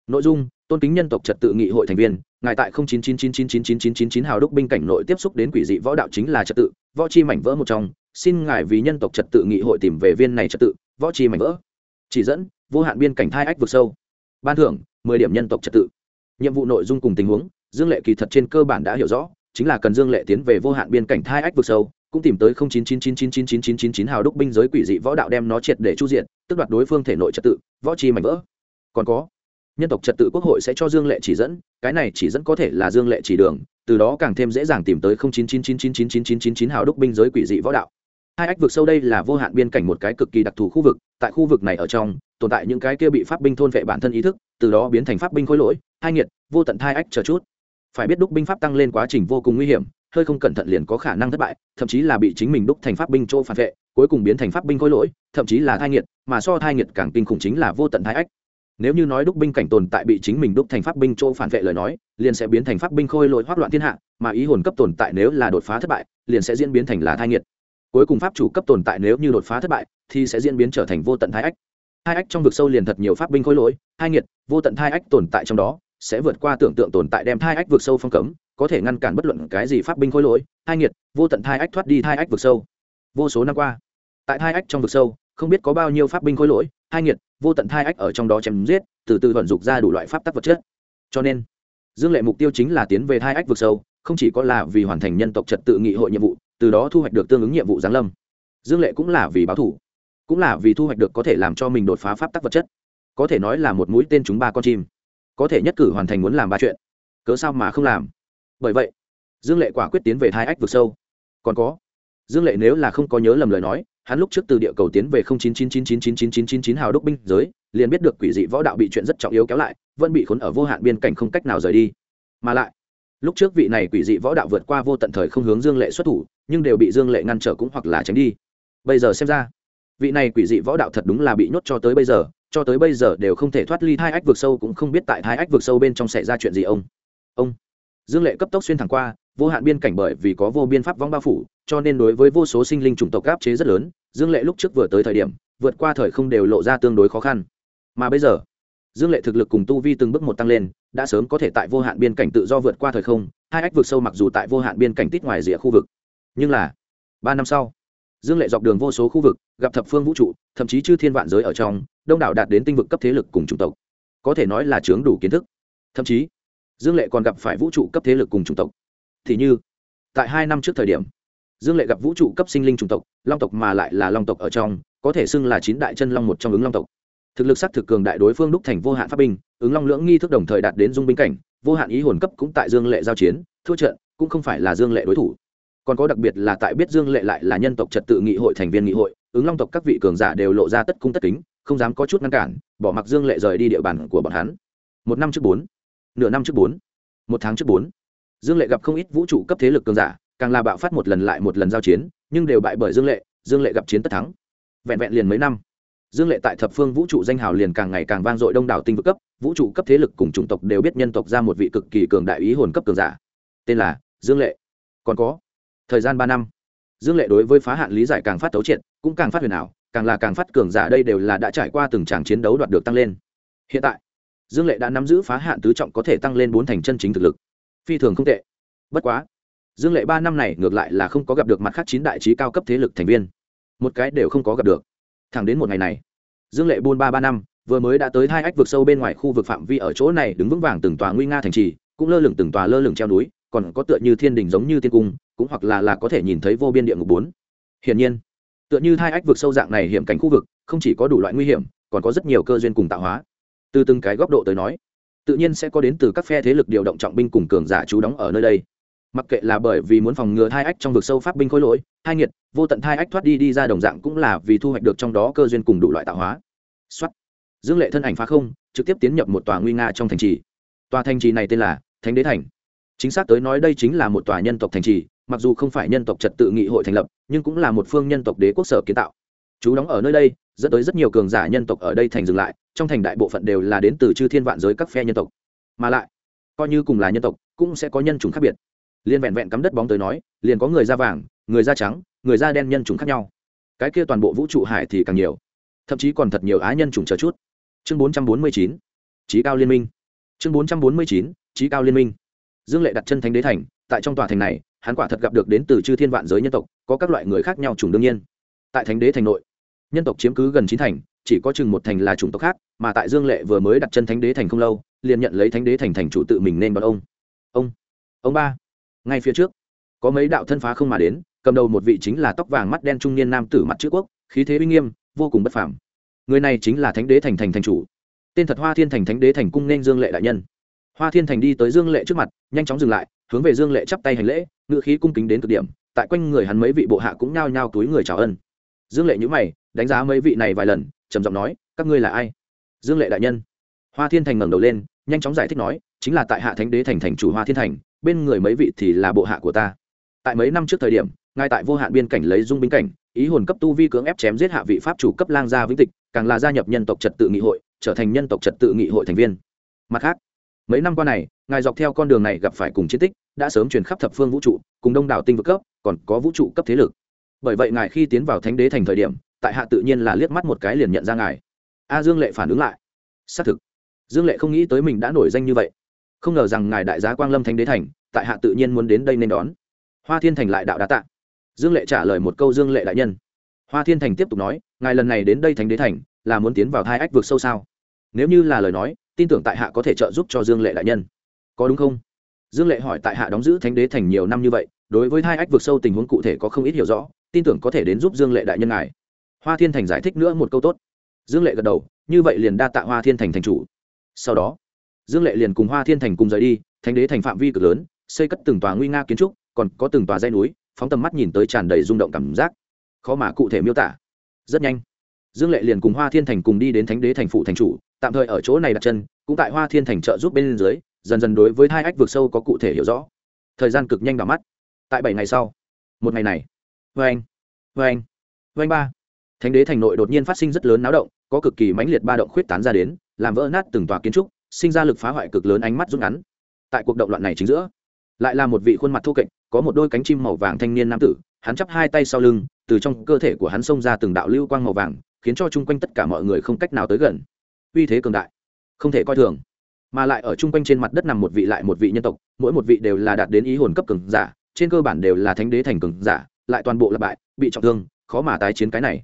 nội dung tôn kính nhân tộc trật tự nghị hội thành viên ngài tại chín chín chín chín chín chín chín chín chín hào đúc binh cảnh nội tiếp xúc đến quỷ dị võ đạo chính là trật tự võ chi mảnh vỡ một trong xin ngài vì nhân tộc trật tự nghị hội tìm về viên này trật tự võ chi mảnh vỡ chỉ dẫn vô hạn biên cảnh thai ách vực sâu ban thưởng mười điểm nhân tộc trật tự nhiệm vụ nội dung cùng tình huống dương lệ kỳ thật trên cơ bản đã hiểu rõ chính là cần dương lệ tiến về vô hạn biên cảnh thai ách vực sâu cũng tìm tới chín chín chín chín chín chín chín chín chín hào đúc binh giới quỷ dị võ đạo đem nó triệt để chu diện tức đoạt đối phương thể nội trật tự võ chi mảnh vỡ còn có nhân tộc trật tự quốc hội sẽ cho dương lệ chỉ dẫn cái này chỉ dẫn có thể là dương lệ chỉ đường từ đó càng thêm dễ dàng tìm tới chín chín chín chín chín chín chín chín chín hào đúc binh giới quỷ dị võ đạo hai ách vực sâu đây là vô hạn biên cảnh một cái cực kỳ đặc thù khu vực, tại khu vực này ở trong, tồn tại những cái kia bị pháp binh thôn vệ bản thân ý thức, từ đó biến thành pháp binh khối lỗi, hai nghiệt, vô tận hai ách chờ chút. Phải biết đúc binh pháp tăng lên quá trình vô cùng nguy hiểm, hơi không cẩn thận liền có khả năng thất bại, thậm chí là bị chính mình đúc thành pháp binh chỗ phản vệ, cuối cùng biến thành pháp binh khối lỗi, thậm chí là thai nghiệt, mà so thai nghiệt càng kinh khủng chính là vô tận thai ách. Nếu như nói đúc binh cảnh tồn tại bị chính mình đúc thành pháp binh chỗ phản vệ lời nói, liền sẽ biến thành pháp binh khôi lỗi hoác loạn thiên hạ, mà ý hồn cấp tồn tại nếu là đột phá thất bại, liền sẽ diễn biến thành là thai nghiệt cuối cùng pháp chủ cấp tồn tại nếu như đột phá thất bại, thì sẽ diễn biến trở thành vô tận thái ách. Hai ách trong vực sâu liền thật nhiều pháp binh khối lỗi, hai nghiệt, vô tận thai ách tồn tại trong đó, sẽ vượt qua tưởng tượng tồn tại đem thai ách vượt sâu phong cấm, có thể ngăn cản bất luận cái gì pháp binh khối lỗi, hai nghiệt, vô tận thai ách thoát đi thai ách vượt sâu. Vô số năm qua, tại thai ách trong vực sâu, không biết có bao nhiêu pháp binh khối lỗi, hai nghiệt, vô tận thai ách ở trong đó chém giết, từ từ vận dụng ra đủ loại pháp tắc vật chất. Cho nên, dương lệ mục tiêu chính là tiến về thai ách vực sâu, không chỉ có là vì hoàn thành nhân tộc trật tự nghị hội nhiệm vụ từ đó thu hoạch được tương ứng nhiệm vụ giáng lâm. Dương lệ cũng là vì báo thủ, cũng là vì thu hoạch được có thể làm cho mình đột phá pháp tắc vật chất. Có thể nói là một mũi tên chúng ba con chim. Có thể nhất cử hoàn thành muốn làm ba chuyện, cớ sao mà không làm? Bởi vậy, dương lệ quả quyết tiến về hai ách vực sâu. Còn có, dương lệ nếu là không có nhớ lầm lời nói, hắn lúc trước từ địa cầu tiến về chín chín chín chín chín chín chín chín chín hào đốc binh giới, liền biết được quỷ dị võ đạo bị chuyện rất trọng yếu kéo lại, vẫn bị khốn ở vô hạn biên cảnh không cách nào rời đi. Mà lại lúc trước vị này quỷ dị võ đạo vượt qua vô tận thời không hướng dương lệ xuất thủ, nhưng đều bị dương lệ ngăn trở cũng hoặc là tránh đi. Bây giờ xem ra, vị này quỷ dị võ đạo thật đúng là bị nhốt cho tới bây giờ, cho tới bây giờ đều không thể thoát ly hai ách vực sâu cũng không biết tại hai ách vực sâu bên trong xảy ra chuyện gì ông. Ông. Dương lệ cấp tốc xuyên thẳng qua, vô hạn biên cảnh bởi vì có vô biên pháp vong bao phủ, cho nên đối với vô số sinh linh chủng tộc áp chế rất lớn, dương lệ lúc trước vừa tới thời điểm, vượt qua thời không đều lộ ra tương đối khó khăn. Mà bây giờ dương lệ thực lực cùng tu vi từng bước một tăng lên, đã sớm có thể tại vô hạn biên cảnh tự do vượt qua thời không, hai ách vực sâu mặc dù tại vô hạn biên cảnh tít ngoài rìa khu vực. Nhưng là, ba năm sau, dương lệ dọc đường vô số khu vực, gặp thập phương vũ trụ, thậm chí chư thiên vạn giới ở trong, đông đảo đạt đến tinh vực cấp thế lực cùng chủng tộc. Có thể nói là chướng đủ kiến thức. Thậm chí, dương lệ còn gặp phải vũ trụ cấp thế lực cùng chủng tộc. Thì như, tại hai năm trước thời điểm, dương lệ gặp vũ trụ cấp sinh linh chủng tộc, long tộc mà lại là long tộc ở trong, có thể xưng là chín đại chân long một trong ứng long tộc thực lực sắc thực cường đại đối phương đúc thành vô hạn pháp binh, ứng long lưỡng nghi thức đồng thời đạt đến dung binh cảnh, vô hạn ý hồn cấp cũng tại dương lệ giao chiến, thua trận, cũng không phải là dương lệ đối thủ. Còn có đặc biệt là tại biết dương lệ lại là nhân tộc trật tự nghị hội thành viên nghị hội, ứng long tộc các vị cường giả đều lộ ra tất cung tất kính, không dám có chút ngăn cản, bỏ mặc dương lệ rời đi địa bàn của bọn hắn. Một năm trước bốn, nửa năm trước bốn, một tháng trước bốn. Dương lệ gặp không ít vũ trụ cấp thế lực cường giả, càng là bạo phát một lần lại một lần giao chiến, nhưng đều bại bởi dương lệ dương lệ gặp chiến tất thắng. Vẹn vẹn liền mấy năm dương lệ tại thập phương vũ trụ danh hào liền càng ngày càng vang dội đông đảo tinh vực cấp, vũ trụ cấp thế lực cùng chủng tộc đều biết nhân tộc ra một vị cực kỳ cường đại ý hồn cấp cường giả. Tên là dương lệ. Còn có, thời gian ba năm, dương lệ đối với phá hạn lý giải càng phát tấu triệt, cũng càng phát huyền ảo, càng là càng phát cường giả đây đều là đã trải qua từng tràng chiến đấu đoạt được tăng lên. Hiện tại, dương lệ đã nắm giữ phá hạn tứ trọng có thể tăng lên bốn thành chân chính thực lực. Phi thường không tệ. Bất quá, dương lệ ba năm này ngược lại là không có gặp được mặt khác chín đại trí cao cấp thế lực thành viên. Một cái đều không có gặp được thẳng đến một ngày này. Dương lệ buôn ba ba năm, vừa mới đã tới hai ách vực sâu bên ngoài khu vực phạm vi ở chỗ này, đứng vững vàng từng tòa nguy nga thành trì, cũng lơ lửng từng tòa lơ lửng treo núi, còn có tựa như thiên đình giống như tiên cung, cũng hoặc là là có thể nhìn thấy vô biên địa ngục bốn. Hiển nhiên, tựa như hai ách vực sâu dạng này hiểm cảnh khu vực, không chỉ có đủ loại nguy hiểm, còn có rất nhiều cơ duyên cùng tạo hóa. Từ từng cái góc độ tới nói, tự nhiên sẽ có đến từ các phe thế lực điều động trọng binh cùng cường giả trú đóng ở nơi đây mặc kệ là bởi vì muốn phòng ngừa thai ách trong vực sâu pháp binh khối lỗi hai nghiệt, vô tận thai ách thoát đi đi ra đồng dạng cũng là vì thu hoạch được trong đó cơ duyên cùng đủ loại tạo hóa. Xuất dương lệ thân ảnh phá không, trực tiếp tiến nhập một tòa nguy nga trong thành trì. Tòa thành trì này tên là thánh đế thành. Chính xác tới nói đây chính là một tòa nhân tộc thành trì, mặc dù không phải nhân tộc trật tự nghị hội thành lập, nhưng cũng là một phương nhân tộc đế quốc sở kiến tạo. Chú đóng ở nơi đây, dẫn tới rất nhiều cường giả nhân tộc ở đây thành dừng lại, trong thành đại bộ phận đều là đến từ chư thiên vạn giới các phe nhân tộc. Mà lại, coi như cùng là nhân tộc, cũng sẽ có nhân chủng khác biệt liên vẹn vẹn cắm đất bóng tới nói, liền có người da vàng, người da trắng, người da đen nhân chủng khác nhau. Cái kia toàn bộ vũ trụ hải thì càng nhiều. Thậm chí còn thật nhiều á nhân chủng chờ chút. Chương bốn trăm bốn mươi chín trí cao liên minh. Chương bốn trăm bốn mươi chín trí cao liên minh. Dương lệ đặt chân thánh đế thành, tại trong tòa thành này, hắn quả thật gặp được đến từ chư thiên vạn giới nhân tộc, có các loại người khác nhau chủng đương nhiên. Tại thánh đế thành nội, nhân tộc chiếm cứ gần chín thành, chỉ có chừng một thành là chủng tộc khác, mà tại dương lệ vừa mới đặt chân thánh đế thành không lâu, liền nhận lấy thánh đế thành thành chủ tự mình nên bọn ông. Ông ông ba ngay phía trước. Có mấy đạo thân phá không mà đến, cầm đầu một vị chính là tóc vàng mắt đen trung niên nam tử mặt chữ quốc, khí thế uy nghiêm, vô cùng bất phàm. Người này chính là thánh đế thành thành thành chủ. Tên thật hoa thiên thành thánh đế thành cung nên dương lệ đại nhân. Hoa thiên thành đi tới dương lệ trước mặt, nhanh chóng dừng lại, hướng về dương lệ chắp tay hành lễ, ngự khí cung kính đến cực điểm, tại quanh người hắn mấy vị bộ hạ cũng nhao nhao túi người chào ân. Dương lệ nhữ mày, đánh giá mấy vị này vài lần, trầm giọng nói, các ngươi là ai? Dương lệ đại nhân. Hoa thiên thành ngẩng đầu lên, nhanh chóng giải thích nói, chính là tại hạ thánh đế thành thành chủ hoa thiên thành bên người mấy vị thì là bộ hạ của ta. Tại mấy năm trước thời điểm, ngay tại vô hạn biên cảnh lấy dung binh cảnh, ý hồn cấp tu vi cưỡng ép chém giết hạ vị pháp chủ cấp lang gia vĩnh tịch, càng là gia nhập nhân tộc trật tự nghị hội, trở thành nhân tộc trật tự nghị hội thành viên. Mặt khác, mấy năm qua này, ngài dọc theo con đường này gặp phải cùng chiến tích, đã sớm truyền khắp thập phương vũ trụ, cùng đông đảo tinh vực cấp, còn có vũ trụ cấp thế lực. Bởi vậy ngài khi tiến vào thánh đế thành thời điểm, tại hạ tự nhiên là liếc mắt một cái liền nhận ra ngài. A dương lệ phản ứng lại. Xác thực. Dương lệ không nghĩ tới mình đã nổi danh như vậy không ngờ rằng ngài đại giá quang lâm thánh đế thành, tại hạ tự nhiên muốn đến đây nên đón. Hoa thiên thành lại đạo đá tạ. Dương lệ trả lời một câu dương lệ đại nhân. Hoa thiên thành tiếp tục nói, ngài lần này đến đây thánh đế thành, là muốn tiến vào hai ách vực sâu sao? Nếu như là lời nói, tin tưởng tại hạ có thể trợ giúp cho dương lệ đại nhân. Có đúng không? Dương lệ hỏi tại hạ đóng giữ thánh đế thành nhiều năm như vậy, đối với hai ách vực sâu tình huống cụ thể có không ít hiểu rõ, tin tưởng có thể đến giúp dương lệ đại nhân ngài. Hoa thiên thành giải thích nữa một câu tốt. Dương lệ gật đầu, như vậy liền đa tạ hoa thiên thành thành chủ. Sau đó dương lệ liền cùng hoa thiên thành cùng rời đi, thánh đế thành phạm vi cực lớn, xây cất từng tòa nguy nga kiến trúc, còn có từng tòa dây núi, phóng tầm mắt nhìn tới tràn đầy rung động cảm giác. Khó mà cụ thể miêu tả. Rất nhanh, dương lệ liền cùng hoa thiên thành cùng đi đến thánh đế thành phụ thành chủ, tạm thời ở chỗ này đặt chân, cũng tại hoa thiên thành trợ giúp bên dưới, dần dần đối với hai ách vượt sâu có cụ thể hiểu rõ. Thời gian cực nhanh vào mắt. Tại bảy ngày sau, một ngày này vê anh vê anh vê anh ba. Thánh đế thành nội đột nhiên phát sinh rất lớn náo động, có cực kỳ mãnh liệt ba động khuyết tán ra đến, làm vỡ nát từng tòa kiến trúc sinh ra lực phá hoại cực lớn ánh mắt rút ngắn. Tại cuộc động loạn này chính giữa, lại là một vị khuôn mặt thô kệch, có một đôi cánh chim màu vàng thanh niên nam tử, hắn chắp hai tay sau lưng, từ trong cơ thể của hắn xông ra từng đạo lưu quang màu vàng, khiến cho chung quanh tất cả mọi người không cách nào tới gần. Uy thế cường đại, không thể coi thường. Mà lại ở chung quanh trên mặt đất nằm một vị lại một vị nhân tộc, mỗi một vị đều là đạt đến ý hồn cấp cường giả, trên cơ bản đều là thánh đế thành cường giả, lại toàn bộ là bại, bị trọng thương, khó mà tái chiến cái này.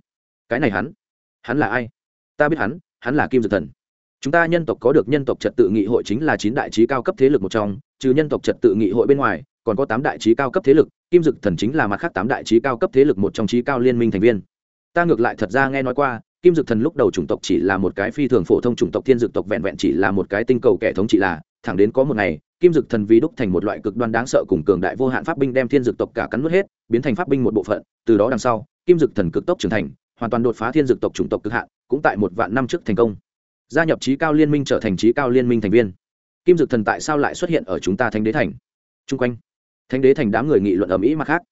Cái này hắn hắn là ai? Ta biết hắn hắn là kim dược thần chúng ta nhân tộc có được nhân tộc trật tự nghị hội chính là chín đại trí cao cấp thế lực một trong, trừ nhân tộc trật tự nghị hội bên ngoài, còn có tám đại trí cao cấp thế lực, kim dực thần chính là mặt khác tám đại trí cao cấp thế lực một trong trí cao liên minh thành viên. Ta ngược lại thật ra nghe nói qua, kim dực thần lúc đầu chủng tộc chỉ là một cái phi thường phổ thông chủng tộc, thiên dực tộc vẹn vẹn chỉ là một cái tinh cầu kẻ thống trị là, thẳng đến có một ngày, kim dực thần vì đúc thành một loại cực đoan đáng sợ cùng cường đại vô hạn pháp binh đem thiên dực tộc cả cắn nuốt hết, biến thành pháp binh một bộ phận, từ đó đằng sau, kim dực thần cực tốc trưởng thành, hoàn toàn đột phá thiên dực tộc chủng tộc cực hạn, cũng tại một vạn năm trước thành công gia nhập trí cao liên minh trở thành trí cao liên minh thành viên. Kim dực thần tại sao lại xuất hiện ở chúng ta thánh đế thành? Chung quanh, thánh đế thành đám người nghị luận ở mỹ mặt khác.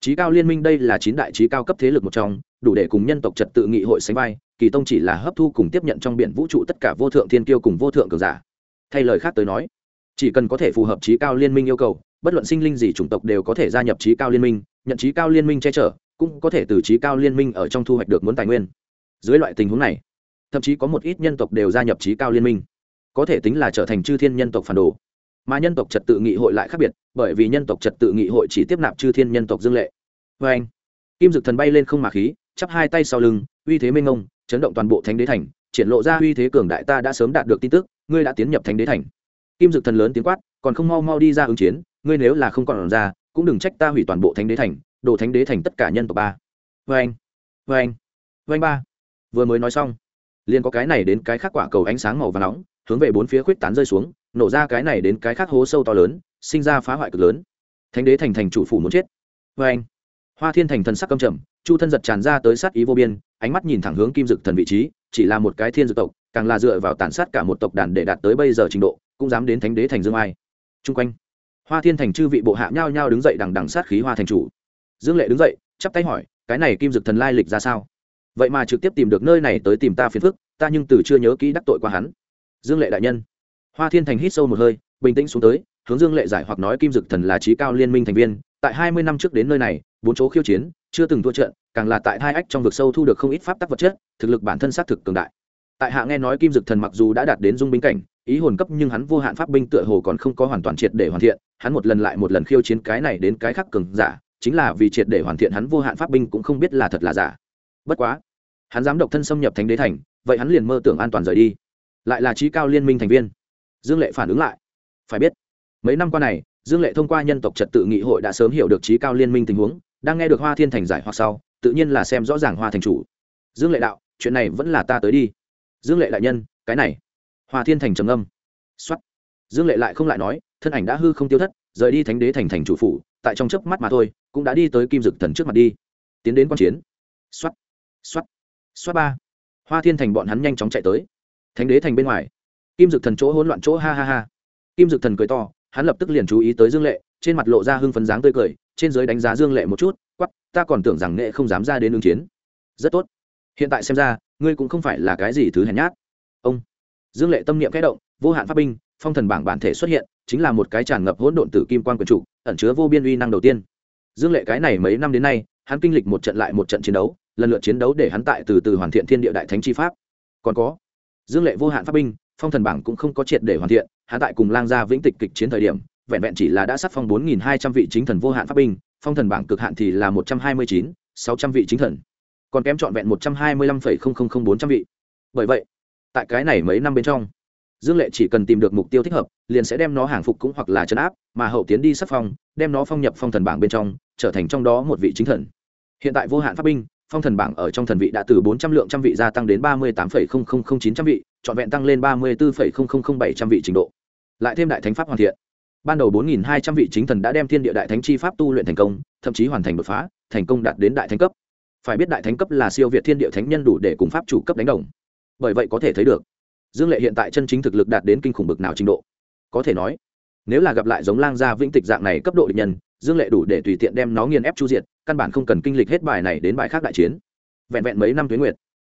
Trí cao liên minh đây là chín đại trí cao cấp thế lực một trong, đủ để cùng nhân tộc trật tự nghị hội sánh vai, kỳ tông chỉ là hấp thu cùng tiếp nhận trong biển vũ trụ tất cả vô thượng thiên kiêu cùng vô thượng cường giả. Thay lời khác tới nói, chỉ cần có thể phù hợp trí cao liên minh yêu cầu, bất luận sinh linh gì chủng tộc đều có thể gia nhập trí cao liên minh, nhận trí cao liên minh che chở, cũng có thể từ trí cao liên minh ở trong thu hoạch được muốn tài nguyên. Dưới loại tình huống này thậm chí có một ít nhân tộc đều gia nhập trí cao liên minh. Có thể tính là trở thành chư thiên nhân tộc phản đồ. Mà nhân tộc trật tự nghị hội lại khác biệt, bởi vì nhân tộc trật tự nghị hội chỉ tiếp nạp chư thiên nhân tộc dương lệ. Vê anh, kim dực thần bay lên không mà khí, chắp hai tay sau lưng, uy thế mênh ngông chấn động toàn bộ thánh đế thành, triển lộ ra uy thế cường đại ta đã sớm đạt được tin tức, ngươi đã tiến nhập thánh đế thành. Kim dực thần lớn tiếng quát, còn không mau mau đi ra ứng chiến, ngươi nếu là không còn ra, cũng đừng trách ta hủy toàn bộ thánh đế thành đổ thánh đế thành tất cả nhân tộc ba. Vê anh vê anh vê anh ba. Vừa mới nói xong liền có cái này đến cái khác quả cầu ánh sáng màu và nóng, hướng về bốn phía khuyết tán rơi xuống, nổ ra cái này đến cái khác hố sâu to lớn, sinh ra phá hoại cực lớn. Thánh đế thành thành chủ phủ muốn chết. Vê anh, hoa thiên thành thần sắc căm trầm, chu thân giật tràn ra tới sát ý vô biên, ánh mắt nhìn thẳng hướng kim dực thần vị trí, chỉ là một cái thiên dực tộc, càng là dựa vào tàn sát cả một tộc đàn để đạt tới bây giờ trình độ, cũng dám đến thánh đế thành dương ai. Chung quanh, hoa thiên thành chư vị bộ hạ nhao nhao đứng dậy đằng đằng sát khí hoa thành chủ. Dương lệ đứng dậy, chắp tay hỏi, cái này kim dực thần lai lịch ra sao? Vậy mà trực tiếp tìm được nơi này tới tìm ta phiền phức, ta nhưng từ chưa nhớ kỹ đắc tội qua hắn. Dương lệ đại nhân. Hoa thiên thành hít sâu một hơi, bình tĩnh xuống tới, hướng dương lệ giải hoặc nói kim dực thần là trí cao liên minh thành viên, tại hai mươi năm trước đến nơi này, bốn chỗ khiêu chiến, chưa từng thua trận, càng là tại hai ách trong vực sâu thu được không ít pháp tắc vật chất, thực lực bản thân xác thực cường đại. Tại hạ nghe nói kim dực thần mặc dù đã đạt đến dung binh cảnh, ý hồn cấp nhưng hắn vô hạn pháp binh tựa hồ còn không có hoàn toàn triệt để hoàn thiện, hắn một lần lại một lần khiêu chiến cái này đến cái khác cường giả, chính là vì triệt để hoàn thiện hắn vô hạn pháp binh cũng không biết là thật là giả. Bất quá hắn dám độc thân xâm nhập thánh đế thành, vậy hắn liền mơ tưởng an toàn rời đi. Lại là trí cao liên minh thành viên. Dương lệ phản ứng lại. Phải biết, mấy năm qua này, dương lệ thông qua nhân tộc trật tự nghị hội đã sớm hiểu được trí cao liên minh tình huống, đang nghe được hoa thiên thành giải hoặc sau, tự nhiên là xem rõ ràng hoa thành chủ. Dương lệ đạo, chuyện này vẫn là ta tới đi. Dương lệ đại nhân, cái này. Hoa thiên thành trầm âm x o á t dương lệ lại không lại nói, thân ảnh đã hư không tiêu thất, rời đi thánh đế thành thành chủ phủ, tại trong chớp mắt mà thôi, cũng đã đi tới kim dực thần trước mặt đi. Tiến đến q u a n chiến. X o á t x o á t x ba. Hoa thiên thành bọn hắn nhanh chóng chạy tới. Thánh đế thành bên ngoài. Kim dực thần chỗ hỗn loạn chỗ ha ha ha. Kim dực thần cười to hắn lập tức liền chú ý tới dương lệ trên mặt lộ ra hưng phấn dáng tươi cười trên dưới đánh giá dương lệ một chút quắc, ta còn tưởng rằng nghệ không dám ra đến ứng chiến. Rất tốt. Hiện tại xem ra ngươi cũng không phải là cái gì thứ hèn nhát. Ông. Dương lệ tâm niệm kẽ động vô hạn pháp binh phong thần bảng bản thể xuất hiện chính là một cái tràn ngập hỗn độn tử kim quan quyền chủ ẩn chứa vô biên uy năng đầu tiên. Dương lệ cái này mấy năm đến nay hắn kinh lịch một trận lại một trận chiến đấu lần lượt chiến đấu để hắn tại từ từ hoàn thiện thiên địa đại thánh chi pháp. Còn có, dương lệ vô hạn pháp binh, phong thần bảng cũng không có triệt để hoàn thiện, hắn tại cùng lang gia vĩnh tịch kịch chiến thời điểm, vẹn vẹn chỉ là đã sắc phong bốn nghìn hai trăm vị chính thần vô hạn pháp binh, phong thần bảng cực hạn thì là một trăm hai mươi chín, sáu trăm vị chính thần, còn kém trọn vẹn một trăm hai mươi lăm phẩy không không không bốn trăm vị. Bởi vậy, tại cái này mấy năm bên trong, dương lệ chỉ cần tìm được mục tiêu thích hợp, liền sẽ đem nó hàng phục cũng hoặc là chấn áp, mà hậu tiến đi sắc phong, đem nó phong nhập phong thần bảng bên trong, trở thành trong đó một vị chính thần. Hiện tại vô hạn pháp binh phong thần bảng ở trong thần vị đã từ bốn trăm lượng trăm vị gia tăng đến ba mươi tám phẩy không không không chín trăm vị, trọn vẹn tăng lên ba mươi bốn phẩy không không không bảy trăm vị trình độ. Lại thêm đại thánh pháp hoàn thiện. Ban đầu bốn nghìn hai trăm vị chính thần đã đem thiên địa đại thánh chi pháp tu luyện thành công, thậm chí hoàn thành đột phá, thành công đạt đến đại thánh cấp. Phải biết đại thánh cấp là siêu việt thiên địa thánh nhân đủ để cùng pháp chủ cấp đánh đồng. Bởi vậy có thể thấy được, dương lệ hiện tại chân chính thực lực đạt đến kinh khủng bực nào trình độ. Có thể nói, nếu là gặp lại giống lang gia vĩnh tịch dạng này cấp độ địch nhân dương lệ đủ để tùy tiện đem nó nghiền ép chu diệt, căn bản không cần kinh lịch hết bài này đến bài khác đại chiến. Vẹn vẹn mấy năm tuyến nguyệt,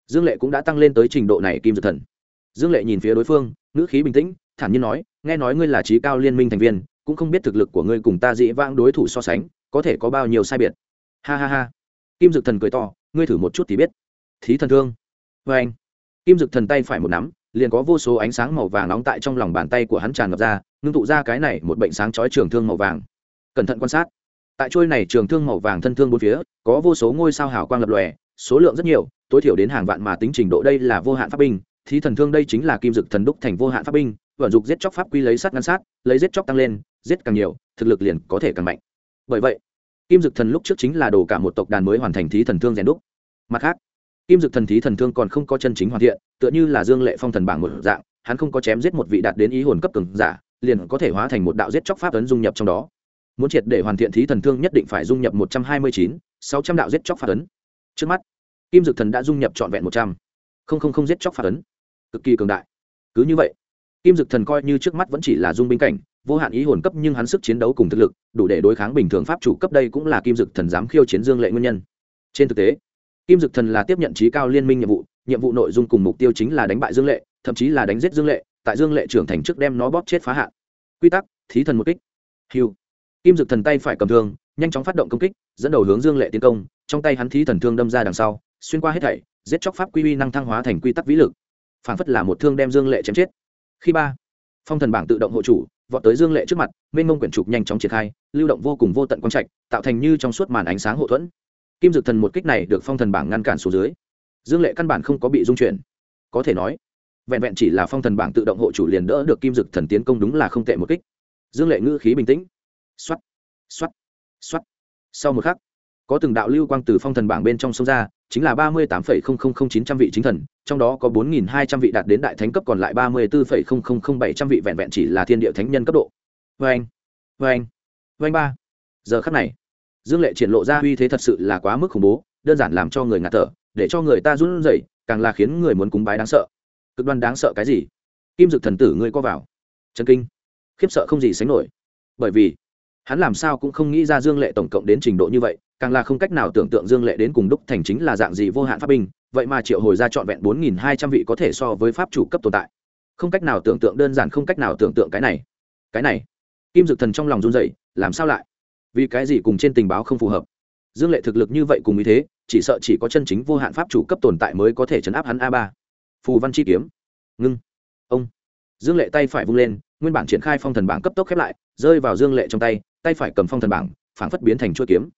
dương lệ cũng đã tăng lên tới trình độ này kim dược thần. Dương lệ nhìn phía đối phương, ngữ khí bình tĩnh, thản nhiên nói, nghe nói ngươi là trí cao liên minh thành viên, cũng không biết thực lực của ngươi cùng ta dĩ vãng đối thủ so sánh, có thể có bao nhiêu sai biệt. Ha ha ha. Kim dực thần cười to, ngươi thử một chút thì biết. Thí thần thương. Vê anh. Kim dực thần tay phải một nắm, liền có vô số ánh sáng màu vàng nóng tại trong lòng bàn tay của hắn tràn ngập ra, ngưng tụ ra cái này một bệnh sáng chói trường thương màu vàng cẩn thận quan sát. Tại trôi này trường thương màu vàng thân thương bốn phía, có vô số ngôi sao hào quang lập lòe, số lượng rất nhiều, tối thiểu đến hàng vạn mà tính trình độ đây là vô hạn pháp binh. Thí thần thương đây chính là kim dực thần đúc thành vô hạn pháp binh, vận dụng giết chóc pháp quy lấy sát ngăn sát, lấy giết chóc tăng lên, giết càng nhiều, thực lực liền có thể càng mạnh. Bởi vậy, kim dực thần lúc trước chính là đồ cả một tộc đàn mới hoàn thành thí thần thương rèn đúc. Mặt khác, kim dực thần thí thần thương còn không có chân chính hoàn thiện, tựa như là dương lệ phong thần bảng một dạng, hắn không có chém giết một vị đạt đến ý hồn cấp cường giả, liền có thể hóa thành một đạo giết chóc pháp ấn dung nhập trong đó muốn triệt để hoàn thiện thí thần thương nhất định phải dung nhập một trăm hai mươi chín, sáu trăm đạo giết chóc phạt ấn. Trước mắt, kim dực thần đã dung nhập trọn vẹn một trăm. Không không không giết chóc phạt ấn. Cực kỳ cường đại. Cứ như vậy, kim dực thần coi như trước mắt vẫn chỉ là dung binh cảnh, vô hạn ý hồn cấp nhưng hắn sức chiến đấu cùng thực lực, đủ để đối kháng bình thường pháp chủ cấp đây cũng là kim dực thần dám khiêu chiến dương lệ nguyên nhân. Trên thực tế, kim dực thần là tiếp nhận trí cao liên minh nhiệm vụ nhiệm vụ nội dung cùng mục tiêu chính là đánh bại dương lệ, thậm chí là đánh giết dương lệ, tại dương lệ trưởng thành trước đem nó bóp chết phá hạn. Quy tắc, thí thần một kích. Hiu kim dực thần tay phải cầm thương, nhanh chóng phát động công kích, dẫn đầu hướng dương lệ tiến công, trong tay hắn thí thần thương đâm ra đằng sau, xuyên qua hết thảy, giết chóc pháp quy uy năng thăng hóa thành quy tắc vĩ lực. Phản phất là một thương đem dương lệ chém chết. Khi ba, phong thần bảng tự động hộ chủ, vọt tới dương lệ trước mặt, mênh mông quyển trục nhanh chóng triển khai, lưu động vô cùng vô tận quang trạch, tạo thành như trong suốt màn ánh sáng hộ thuẫn. Kim dực thần một kích này được phong thần bảng ngăn cản xuống dưới. Dương lệ căn bản không có bị dung chuyển. Có thể nói, vẹn vẹn chỉ là phong thần bảng tự động hộ chủ liền đỡ được kim dực thần tiến công đúng là không tệ một kích. Dương lệ ngữ khí bình tĩnh x o á sau một khắc, có từng đạo lưu quang từ phong thần bảng bên trong sông ra, chính là ba mươi tám chín trăm vị chính thần, trong đó có bốn nghìn hai trăm vị đạt đến đại thánh cấp, còn lại ba mươi bốn bảy trăm vị vẹn vẹn chỉ là thiên địa thánh nhân cấp độ. Vê anh vê anh vê anh ba. Giờ khắc này, dương lệ triển lộ ra uy thế thật sự là quá mức khủng bố, đơn giản làm cho người ngạt thở, để cho người ta run rẩy, càng là khiến người muốn cúng bái đáng sợ. Cực đoan đáng sợ cái gì? Kim dực thần tử ngươi có vào. Chân kinh. Khiếp sợ không gì sánh nổi. Bởi vì hắn làm sao cũng không nghĩ ra dương lệ tổng cộng đến trình độ như vậy, càng là không cách nào tưởng tượng dương lệ đến cùng đúc thành chính là dạng gì vô hạn pháp binh, vậy mà triệu hồi ra trọn vẹn bốn nghìn hai trăm vị có thể so với pháp chủ cấp tồn tại. Không cách nào tưởng tượng, đơn giản không cách nào tưởng tượng cái này. Cái này. Kim dực thần trong lòng run dậy làm sao lại? Vì cái gì cùng trên tình báo không phù hợp? Dương lệ thực lực như vậy cùng ý thế, chỉ sợ chỉ có chân chính vô hạn pháp chủ cấp tồn tại mới có thể chấn áp hắn a ba. Phù văn chi kiếm. Ngưng. Ông. Dương lệ tay phải vung lên, nguyên bản triển khai phong thần bảng cấp tốc khép lại, rơi vào dương lệ trong tay tay phải cầm phong thần bảng, phảng phất biến thành chuỗi kiếm.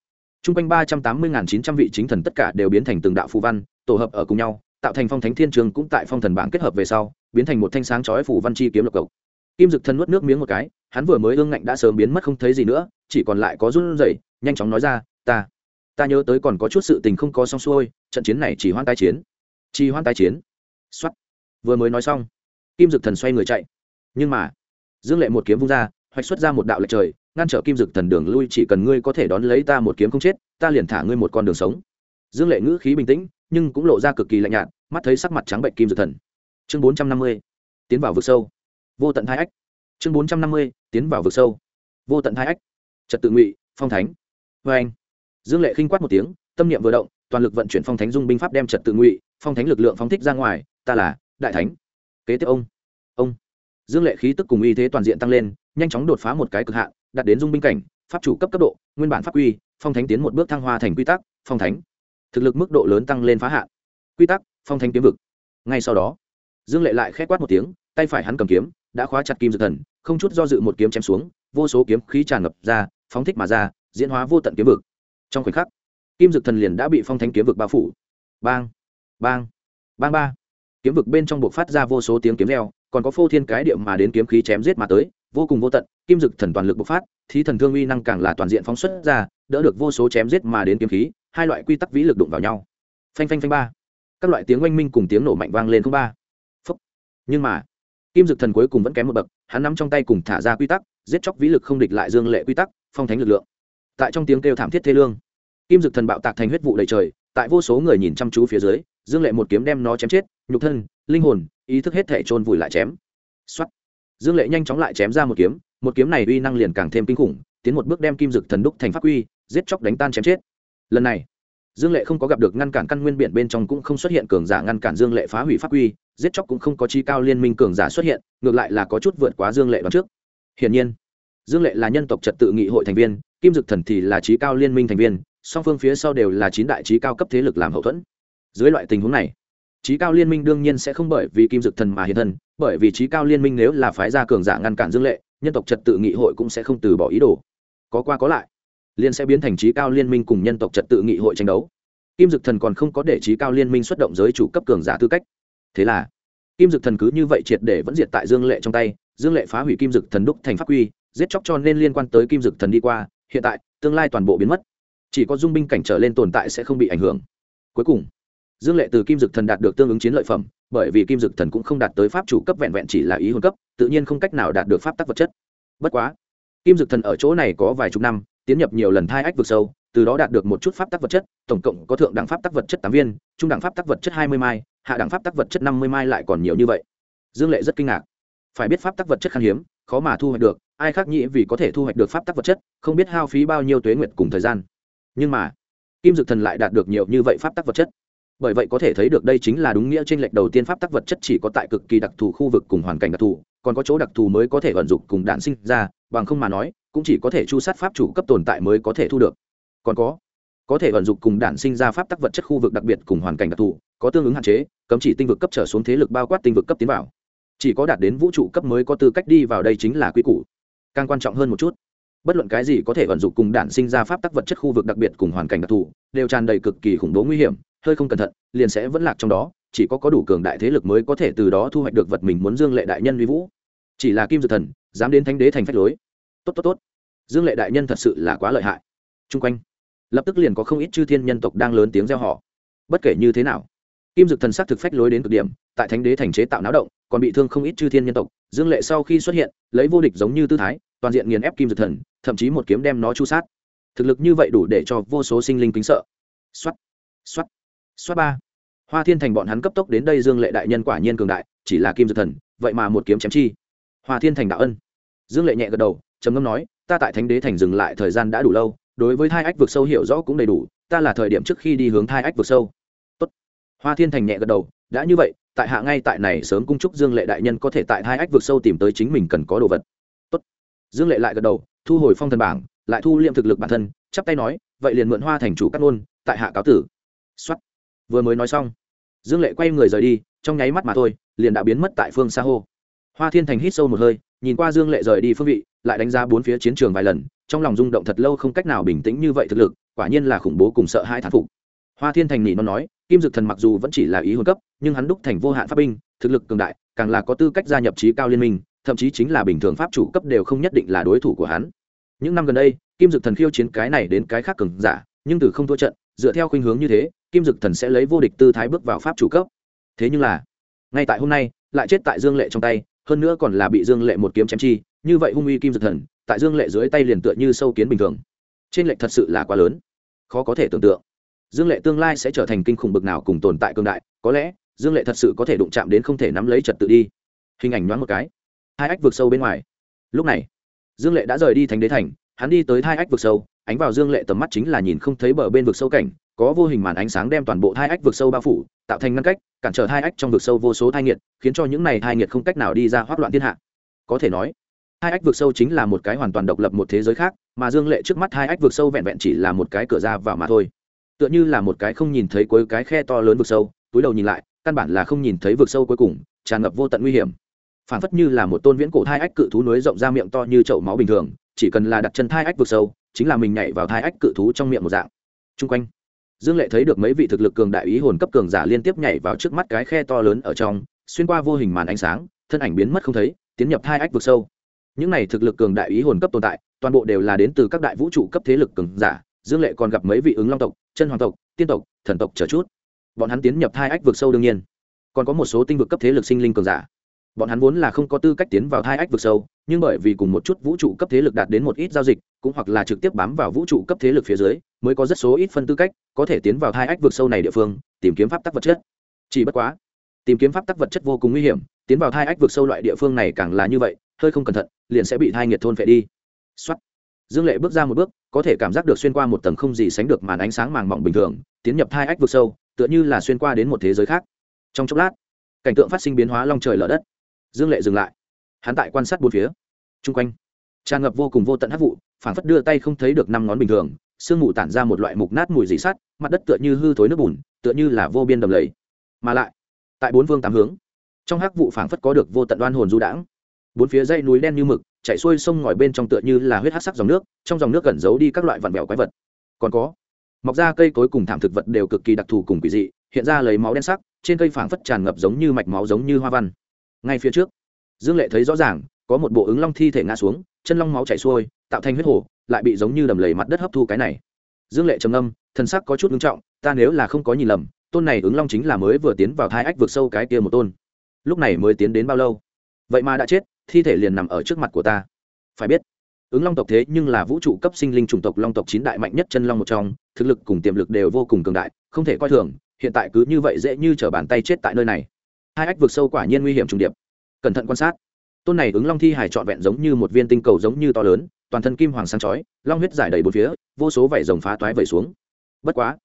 T r u n g quanh ba trăm tám mươi chín trăm vị chính thần tất cả đều biến thành từng đạo phù văn, tổ hợp ở cùng nhau, tạo thành phong thánh thiên trường cũng tại phong thần bảng kết hợp về sau, biến thành một thanh sáng chói phủ văn chi kiếm lộc cộc. Kim dực thân nuốt nước miếng một cái, hắn vừa mới ương ngạnh đã sớm biến mất không thấy gì nữa, chỉ còn lại có run rẩy, nhanh chóng nói ra, ta ta nhớ tới còn có chút sự tình không có xong xuôi, trận chiến này chỉ hoan tai chiến. Chỉ hoan tai chiến. Xuất vừa mới nói xong, kim dực thần xoay người chạy. Nhưng mà, dương lệ một kiếm vung ra, hoạch xuất ra một đạo lệch trời ngăn trở kim dực thần đường lui, chỉ cần ngươi có thể đón lấy ta một kiếm không chết, ta liền thả ngươi một con đường sống. Dương lệ ngữ khí bình tĩnh, nhưng cũng lộ ra cực kỳ lạnh nhạt, mắt thấy sắc mặt trắng bệnh kim dực thần. Chương bốn trăm năm mươi, tiến vào vực sâu. Vô tận hai ách. Chương bốn trăm năm mươi, tiến vào vực sâu. Vô tận hai ách. Trật tự ngụy, phong thánh. Vê anh, dương lệ khinh quát một tiếng, tâm niệm vừa động, toàn lực vận chuyển phong thánh dung binh pháp đem trật tự ngụy, phong thánh lực lượng phóng thích ra ngoài, ta là đại thánh. Kế tiếp ông ông. Dương lệ khí tức cùng y thế toàn diện tăng lên, nhanh chóng đột phá một cái cực hạn đạt đến dung binh cảnh, pháp chủ cấp cấp độ, nguyên bản pháp quy, phong thánh tiến một bước thăng hoa thành quy tắc, phong thánh. Thực lực mức độ lớn tăng lên phá hạn. Quy tắc, phong thánh kiếm vực. Ngay sau đó, dương lệ lại k h é quát một tiếng, tay phải hắn cầm kiếm, đã khóa chặt kim dược thần, không chút do dự một kiếm chém xuống, vô số kiếm khí tràn ngập ra, phóng thích mà ra, diễn hóa vô tận kiếm vực. Trong khoảnh khắc, kim dược thần liền đã bị phong thánh kiếm vực bao phủ. Bang bang bang ba. Kiếm vực bên trong buộc phát ra vô số tiếng kiếm reo, còn có phô thiên cái điệu mà đến kiếm khí chém giết mà tới, vô cùng vô tận kim dực thần toàn lực bộc phát, thí thần thương uy năng càng là toàn diện phóng xuất ra, đỡ được vô số chém giết mà đến kiếm khí, hai loại quy tắc vĩ lực đụng vào nhau. Phanh phanh phanh ba. Các loại tiếng oanh minh cùng tiếng nổ mạnh vang lên không ba. Phúc. nhưng mà, kim dực thần cuối cùng vẫn kém một bậc, hắn nắm trong tay cùng thả ra quy tắc, giết chóc vĩ lực không địch lại dương lệ quy tắc, phong thánh lực lượng. Tại trong tiếng kêu thảm thiết thê lương, kim dực thần bạo tạc thành huyết vụ đầy trời, tại vô số người nhìn chăm chú phía dưới, dương lệ một kiếm đem nó chém chết, nhục thân, linh hồn, ý thức hết thể trôn vùi lại chém. Xuất dương lệ nhanh chóng lại chém ra một kiếm một kiếm này uy năng liền càng thêm kinh khủng, tiến một bước đem kim dực thần đúc thành pháp quy, giết chóc đánh tan chém chết. Lần này, dương lệ không có gặp được ngăn cản căn nguyên biển bên trong cũng không xuất hiện cường giả ngăn cản dương lệ phá hủy pháp quy, giết chóc cũng không có chi cao liên minh cường giả xuất hiện, ngược lại là có chút vượt quá dương lệ đoạn trước. Hiển nhiên, dương lệ là nhân tộc trật tự nghị hội thành viên, kim dực thần thì là trí cao liên minh thành viên, song phương phía sau đều là chín đại trí cao cấp thế lực làm hậu thuẫn. Dưới loại tình huống này trí cao liên minh đương nhiên sẽ không bởi vì kim dực thần mà hiện thân, bởi vì trí cao liên minh nếu là phái gia cường giả ngăn cản dương lệ nhân tộc trật tự nghị hội cũng sẽ không từ bỏ ý đồ. Có qua có lại liên sẽ biến thành trí cao liên minh cùng nhân tộc trật tự nghị hội tranh đấu. Kim dực thần còn không có để trí cao liên minh xuất động giới chủ cấp cường giả tư cách. Thế là, kim dực thần cứ như vậy triệt để vẫn diệt tại dương lệ trong tay, dương lệ phá hủy kim dực thần đúc thành pháp quy, giết chóc cho nên liên quan tới kim dực thần đi qua, hiện tại, tương lai toàn bộ biến mất. Chỉ có dung binh cảnh trở lên tồn tại sẽ không bị ảnh hưởng. Cuối cùng dương lệ từ kim dực thần đạt được tương ứng chiến lợi phẩm, bởi vì kim dực thần cũng không đạt tới pháp chủ cấp vẹn vẹn chỉ là ý hồn cấp, tự nhiên không cách nào đạt được pháp tắc vật chất. Bất quá, kim dực thần ở chỗ này có vài chục năm, tiến nhập nhiều lần thai ách vực sâu, từ đó đạt được một chút pháp tắc vật chất, tổng cộng có thượng đẳng pháp tắc vật chất tám viên, trung đẳng pháp tắc vật chất hai mươi mai, hạ đẳng pháp tắc vật chất năm mươi mai lại còn nhiều như vậy. Dương lệ rất kinh ngạc. Phải biết pháp tắc vật chất khan hiếm, khó mà thu hoạch được, ai khác nghĩ vì có thể thu hoạch được pháp tắc vật chất, không biết hao phí bao nhiêu tuế nguyệt cùng thời gian. Nhưng mà, kim dực thần lại đạt được nhiều như vậy pháp tắc vật chất bởi vậy có thể thấy được đây chính là đúng nghĩa trên lệch đầu tiên pháp tắc vật chất chỉ có tại cực kỳ đặc thù khu vực cùng hoàn cảnh đặc thù, còn có chỗ đặc thù mới có thể vận dụng cùng đạn sinh ra, bằng không mà nói, cũng chỉ có thể chu sát pháp chủ cấp tồn tại mới có thể thu được. Còn có có thể vận dụng cùng đạn sinh ra pháp tắc vật chất khu vực đặc biệt cùng hoàn cảnh đặc thù, có tương ứng hạn chế, cấm chỉ tinh vực cấp trở xuống thế lực bao quát tinh vực cấp tiến vào. Chỉ có đạt đến vũ trụ cấp mới có tư cách đi vào đây chính là quy củ. Càng quan trọng hơn một chút, bất luận cái gì có thể vận dụng cùng đản sinh ra pháp tắc vật chất khu vực đặc biệt cùng hoàn cảnh đặc thù, đều tràn đầy cực kỳ khủng bố nguy hiểm hơi không cẩn thận, liền sẽ vẫn lạc trong đó, chỉ có có đủ cường đại thế lực mới có thể từ đó thu hoạch được vật mình muốn dương lệ đại nhân vi vũ. Chỉ là kim dược thần, dám đến thánh đế thành phách lối. Tốt tốt tốt. Dương lệ đại nhân thật sự là quá lợi hại. Chung quanh, lập tức liền có không ít chư thiên nhân tộc đang lớn tiếng reo họ bất kể như thế nào, kim dực thần sắc thực phách lối đến cực điểm, tại thánh đế thành chế tạo náo động, còn bị thương không ít chư thiên nhân tộc. Dương lệ sau khi xuất hiện, lấy vô địch giống như tư thái, toàn diện nghiền ép kim dực thần, thậm chí một kiếm đem nó chu sát. Thực lực như vậy đủ để cho vô số sinh linh kính sợ. Xoắt xoắt xoắt ba hoa thiên thành bọn hắn cấp tốc đến đây dương lệ đại nhân quả nhiên cường đại chỉ là kim dược thần vậy mà một kiếm chém chi hoa thiên thành đạo ân dương lệ nhẹ gật đầu trầm ngâm nói ta tại thánh đế thành dừng lại thời gian đã đủ lâu đối với thai ách vực sâu hiểu rõ cũng đầy đủ ta là thời điểm trước khi đi hướng thai ách vực sâu Tốt. hoa thiên thành nhẹ gật đầu đã như vậy tại hạ ngay tại này sớm cung chúc dương lệ đại nhân có thể tại thai ách vực sâu tìm tới chính mình cần có đồ vật Tốt. dương lệ lại gật đầu thu hồi phong thần bảng lại thu liệm thực lực bản thân chắp tay nói vậy liền mượn hoa thành chủ cắt luôn, tại hạ cáo tử Soát vừa mới nói xong, dương lệ quay người rời đi, trong nháy mắt mà thôi, liền đã biến mất tại phương xa hô. Hoa thiên thành hít sâu một hơi, nhìn qua dương lệ rời đi phương vị, lại đánh giá bốn phía chiến trường vài lần, trong lòng rung động thật lâu không cách nào bình tĩnh như vậy thực lực, quả nhiên là khủng bố cùng sợ hai thán phục. Hoa thiên thành nỉ nó nói, kim dực thần mặc dù vẫn chỉ là ý hồn cấp, nhưng hắn đúc thành vô hạn pháp binh, thực lực cường đại, càng là có tư cách gia nhập trí cao liên minh, thậm chí chính là bình thường pháp chủ cấp đều không nhất định là đối thủ của hắn. Những năm gần đây, kim dực thần khiêu chiến cái này đến cái khác cường giả, nhưng từ không thua trận dựa theo khuynh hướng như thế, kim dực thần sẽ lấy vô địch tư thái bước vào pháp chủ cấp. Thế nhưng là, ngay tại hôm nay, lại chết tại dương lệ trong tay, hơn nữa còn là bị dương lệ một kiếm chém chi, như vậy hung uy kim dực thần, tại dương lệ dưới tay liền tựa như sâu kiến bình thường. Trên lệnh thật sự là quá lớn. Khó có thể tưởng tượng. Dương lệ tương lai sẽ trở thành kinh khủng bực nào cùng tồn tại cương đại, có lẽ, dương lệ thật sự có thể đụng chạm đến không thể nắm lấy trật tự đi. Hình ảnh nhoáng một cái. Hai ách vượt sâu bên ngoài. Lúc này, dương lệ đã rời đi thành đế thành hắn đi tới thai ách vực sâu, ánh vào dương lệ tầm mắt chính là nhìn không thấy bờ bên vực sâu cảnh, có vô hình màn ánh sáng đem toàn bộ thai ách vực sâu bao phủ, tạo thành ngăn cách, cản trở thai ách trong vực sâu vô số thai nghiệt, khiến cho những này thai nghiệt không cách nào đi ra hoác loạn thiên hạ. Có thể nói hai ách vực sâu chính là một cái hoàn toàn độc lập một thế giới khác, mà dương lệ trước mắt hai ách vực sâu vẹn vẹn chỉ là một cái cửa ra vào mà thôi. Tựa như là một cái không nhìn thấy cuối cái khe to lớn vực sâu, túi đầu nhìn lại, căn bản là không nhìn thấy vực sâu cuối cùng, tràn ngập vô tận nguy hiểm phản phất như là một tôn viễn cổ thai ách cự thú núi rộng ra miệng to như chậu máu bình thường, chỉ cần là đặt chân thai ách vực sâu, chính là mình nhảy vào thai ách cự thú trong miệng một dạng. Chung quanh, dương lệ thấy được mấy vị thực lực cường đại ý hồn cấp cường giả liên tiếp nhảy vào trước mắt cái khe to lớn ở trong, xuyên qua vô hình màn ánh sáng, thân ảnh biến mất không thấy, tiến nhập thai ách vực sâu. Những này thực lực cường đại ý hồn cấp tồn tại, toàn bộ đều là đến từ các đại vũ trụ cấp thế lực cường giả, dương lệ còn gặp mấy vị ứng long tộc, chân hoàng tộc, tiên tộc, thần tộc chờ chút. Bọn hắn tiến nhập thai ách vực sâu đương nhiên. Còn có một số tinh vực cấp thế lực sinh linh cường giả bọn hắn vốn là không có tư cách tiến vào hai ách vực sâu, nhưng bởi vì cùng một chút vũ trụ cấp thế lực đạt đến một ít giao dịch, cũng hoặc là trực tiếp bám vào vũ trụ cấp thế lực phía dưới, mới có rất số ít phân tư cách, có thể tiến vào hai ách vực sâu này địa phương, tìm kiếm pháp tắc vật chất. Chỉ bất quá, tìm kiếm pháp tắc vật chất vô cùng nguy hiểm, tiến vào thai ách vực sâu loại địa phương này càng là như vậy, hơi không cẩn thận, liền sẽ bị thai nghiệt thôn phệ đi. Xuất dương lệ bước ra một bước, có thể cảm giác được xuyên qua một tầng không gì sánh được màn ánh sáng màng mỏng bình thường, tiến nhập thai ách vực sâu, tựa như là xuyên qua đến một thế giới khác. Trong chốc lát, cảnh tượng phát sinh biến hóa long trời lở đất dương lệ dừng lại. Hắn tại quan sát bốn phía. Chung quanh, tràn ngập vô cùng vô tận hát vụ phản phất đưa tay không thấy được năm ngón bình thường, sương mù tản ra một loại mục nát mùi dị sắt, mặt đất tựa như hư thối nước bùn, tựa như là vô biên đầm lầy. Mà lại, tại bốn phương tám hướng, trong hắc vụ phảng phất có được vô tận đoan hồn du đãng. Bốn phía dãy núi đen như mực chạy xuôi sông ngòi bên trong tựa như là huyết hát sắc dòng nước, trong dòng nước gần giấu đi các loại vạn vẹo quái vật. Còn có, mọc ra cây cối cùng thảm thực vật đều cực kỳ đặc thù cùng quỷ dị, hiện ra lấy máu đen sắc, trên cây phảng phất tràn ngập giống như mạch máu giống như hoa văn ngay phía trước. Dương lệ thấy rõ ràng, có một bộ ứng long thi thể ngã xuống, chân long máu chảy xuôi, tạo thành huyết hổ lại bị giống như đầm lầy mặt đất hấp thu cái này. Dương lệ trầm ngâm thân sắc có chút ngưng trọng, ta nếu là không có nhìn lầm, tôn này ứng long chính là mới vừa tiến vào thai ách vượt sâu cái kia một tôn. Lúc này mới tiến đến bao lâu? Vậy mà đã chết, thi thể liền nằm ở trước mặt của ta. Phải biết, ứng long tộc thế nhưng là vũ trụ cấp sinh linh chủng tộc long tộc chín đại mạnh nhất chân long một trong, thực lực cùng tiềm lực đều vô cùng cường đại, không thể coi thường, hiện tại cứ như vậy dễ như t r ở bàn tay chết tại nơi này hai ách vực sâu quả nhiên nguy hiểm trùng điệp. Cẩn thận quan sát. Tôn này ứng long thi hải trọn vẹn giống như một viên tinh cầu giống như to lớn, toàn thân kim hoàng sáng chói, long huyết giải đầy bốn phía, vô số vảy rồng phá toái vẩy xuống. Bất quá,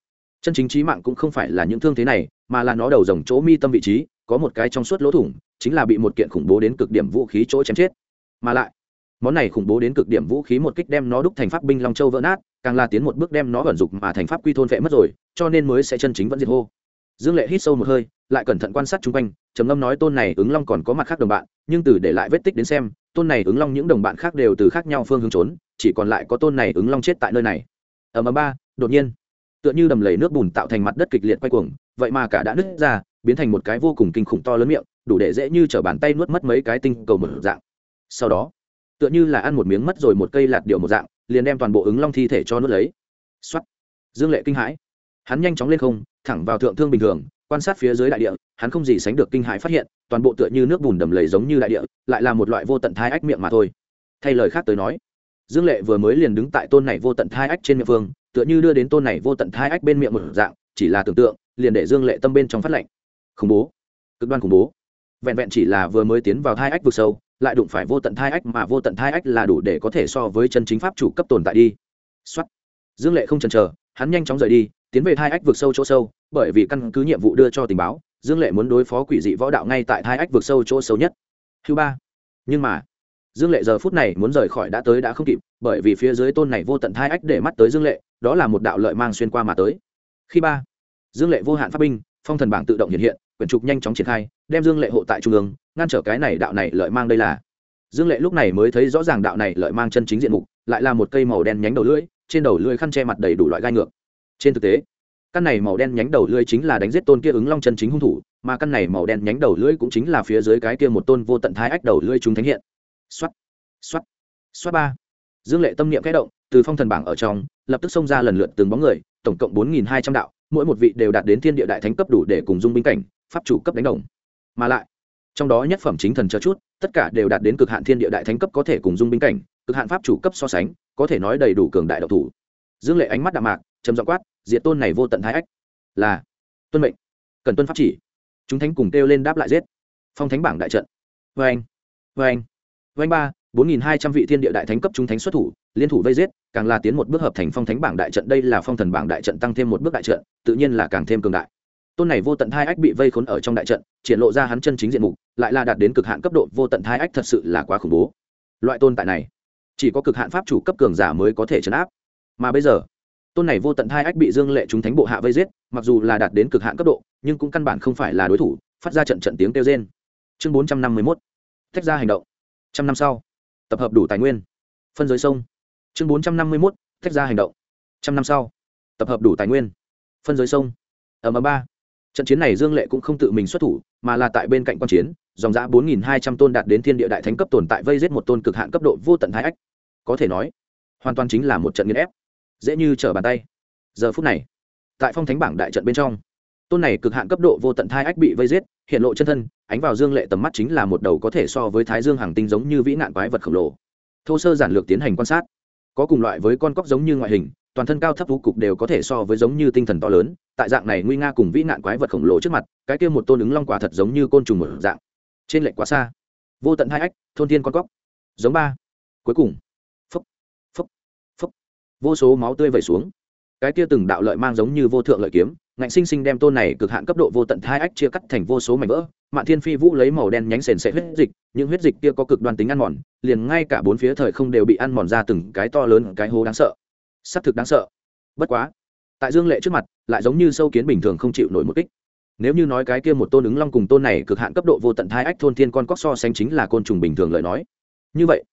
chân chính trí mạng cũng không phải là những thương thế này, mà là nó đầu rồng chỗ mi tâm vị trí, có một cái trong suốt lỗ thủng, chính là bị một kiện khủng bố đến cực điểm vũ khí chỗ chém chết. Mà lại, món này khủng bố đến cực điểm vũ khí một kích đem nó đúc thành pháp binh long châu vỡ nát, càng là tiến một bước đem nó vẩn dục mà thành pháp quy thôn vệ mất rồi, cho nên mới sẽ chân chính vẫn diệt hô dương lệ hít sâu một hơi, lại cẩn thận quan sát chung quanh, trầm ngâm nói tôn này ứng long còn có mặt khác đồng bạn, nhưng từ để lại vết tích đến xem, tôn này ứng long những đồng bạn khác đều từ khác nhau phương hướng trốn, chỉ còn lại có tôn này ứng long chết tại nơi này. Ở mờ ba, đột nhiên, tựa như đầm lầy nước bùn tạo thành mặt đất kịch liệt quay cuồng, vậy mà cả đã nứt ra, biến thành một cái vô cùng kinh khủng to lớn miệng, đủ để dễ như t bàn tay nuốt mất mấy cái tinh cầu một dạng. Sau đó, tựa như là ăn một miếng mất rồi một cây lạt điệu một dạng, liền đem toàn bộ ứng long thi thể cho nuốt lấy. X dương lệ kinh hãi. Hắn nhanh chóng lên không thẳng vào thượng thương bình thường, quan sát phía dưới đại địa, hắn không gì sánh được kinh hãi phát hiện, toàn bộ tựa như nước bùn đầm lầy giống như đại địa, lại là một loại vô tận thai ách miệng mà thôi. Thay lời khác tới nói, dương lệ vừa mới liền đứng tại tôn này vô tận thai ách trên miệng phương tựa như đưa đến tôn này vô tận thai ách bên miệng một dạng, chỉ là tưởng tượng, liền để dương lệ tâm bên trong phát lệnh. Khủng bố. Cực đoan khủng bố. Vẹn vẹn chỉ là vừa mới tiến vào thai ách vực sâu, lại đụng phải vô tận thai ách mà vô tận thai ách là đủ để có thể so với chân chính pháp chủ cấp tồn tại đi. Xuất dương lệ không chần chờ, hắn nhanh chóng rời đi tiến về thai ách vực sâu chỗ sâu, bởi vì căn cứ nhiệm vụ đưa cho tình báo, dương lệ muốn đối phó quỷ dị võ đạo ngay tại thai ách vực sâu chỗ sâu nhất. Thứ ba. Nhưng mà, dương lệ giờ phút này muốn rời khỏi đã tới đã không kịp, bởi vì phía dưới tôn này vô tận thai ách để mắt tới dương lệ, đó là một đạo lợi mang xuyên qua mà tới. Khi ba. Dương lệ vô hạn pháp binh, phong thần bảng tự động hiện hiện, quyển trục nhanh chóng triển khai, đem dương lệ hộ tại trung ương, ngăn trở cái này đạo này lợi mang đây là. Dương lệ lúc này mới thấy rõ ràng đạo này lợi mang chân chính diện mục, lại là một cây màu đen nhánh đầu lưỡi, trên đầu lưỡi khăn che mặt đầy đủ loại gai ngược trên thực tế, căn này màu đen nhánh đầu lưỡi chính là đánh giết tôn kia ứng long chân chính hung thủ, mà căn này màu đen nhánh đầu lưỡi cũng chính là phía dưới cái kia một tôn vô tận thái ách đầu lưỡi chúng thánh hiện. Xoát xoát xoát ba. Dương lệ tâm niệm kẽ động, từ phong thần bảng ở trong, lập tức xông ra lần lượt từng bóng người, tổng cộng bốn nghìn hai trăm đạo, mỗi một vị đều đạt đến thiên địa đại thánh cấp đủ để cùng dung binh cảnh, pháp chủ cấp đánh đồng. Mà lại, trong đó nhất phẩm chính thần chờ chút, tất cả đều đạt đến cực hạn thiên địa đại thánh cấp có thể cùng dung binh cảnh, cực hạn pháp chủ cấp so sánh, có thể nói đầy đủ cường đại độc thủ. Dương lệ ánh mắt đạm mạc trầm dọa quát, diệt tôn này vô tận thái ách. Là, tuân mệnh. Cần tuân pháp chỉ. Chúng thánh cùng kêu lên đáp lại giết. Phong thánh bảng đại trận. Vê anh vê anh. Vê anh ba, bốn nghìn hai trăm vị thiên địa đại thánh cấp chúng thánh xuất thủ, liên thủ vây giết, càng là tiến một bước hợp thành phong thánh bảng đại trận. Đây là phong thần bảng đại trận tăng thêm một bước đại trận, tự nhiên là càng thêm cường đại. Tôn này vô tận hai ách bị vây khốn ở trong đại trận, triển lộ ra hắn chân chính diện mục, lại là đạt đến cực hạn cấp độ vô tận hai ách thật sự là quá khủng bố. Loại tôn tại này, chỉ có cực hạn pháp chủ cấp cường giả mới có thể chấn áp. Mà bây giờ tôn này vô tận hai ách bị dương lệ chúng thánh bộ hạ vây giết, mặc dù là đạt đến cực hạn cấp độ, nhưng cũng căn bản không phải là đối thủ, phát ra trận trận tiếng kêu trên chương bốn trăm năm mươi mốt. Tách ra hành động. Trăm năm sau, tập hợp đủ tài nguyên. Phân giới sông. Chương bốn trăm năm mươi mốt tách ra hành động. Trăm năm sau, tập hợp đủ tài nguyên. Phân giới sông. Ở m ba. Trận chiến này dương lệ cũng không tự mình xuất thủ, mà là tại bên cạnh q u a n chiến, dòng giã bốn nghìn hai trăm tôn đạt đến thiên địa đại thánh cấp tồn tại vây giết một tôn cực hạn cấp độ vô tận thái ách. Có thể nói, hoàn toàn chính là một trận nghiên ép dễ như trở bàn tay. Giờ phút này, tại phong thánh bảng đại trận bên trong, tôn này cực hạn cấp độ vô tận thai ách bị vây giết, hiện lộ chân thân, ánh vào dương lệ tầm mắt chính là một đầu có thể so với thái dương hàng tinh giống như vĩ nạn quái vật khổng lồ. Thô sơ giản lược tiến hành quan sát, có cùng loại với con cóc giống như ngoại hình, toàn thân cao thấp vũ cục đều có thể so với giống như tinh thần to lớn, tại dạng này nguy nga cùng vĩ nạn quái vật khổng lồ trước mặt, cái kia một tôn ứng long quả thật giống như côn trùng một dạng. Trên lệnh quá xa. Vô tận hai ách, thôn thiên con cóc. Giống ba. Cuối cùng vô số máu tươi vẩy xuống. Cái kia từng đạo lợi mang giống như vô thượng lợi kiếm, ngạnh sinh sinh đem tôn này cực hạn cấp độ vô tận hai ách chia cắt thành vô số mảnh vỡ. Mạn thiên phi vũ lấy màu đen nhánh sền sệ huyết dịch, những huyết dịch kia có cực đoan tính ăn mòn, liền ngay cả bốn phía thời không đều bị ăn mòn ra từng cái to lớn, cái hố đáng sợ. Xác thực đáng sợ. Bất quá, tại dương lệ trước mặt, lại giống như sâu kiến bình thường không chịu nổi một kích. Nếu như nói cái kia một tôn ứng long cùng tôn này cực hạn cấp độ vô tận thai ách thôn thiên con cóc so sánh chính là côn trùng bình thường lời nói. Như vậy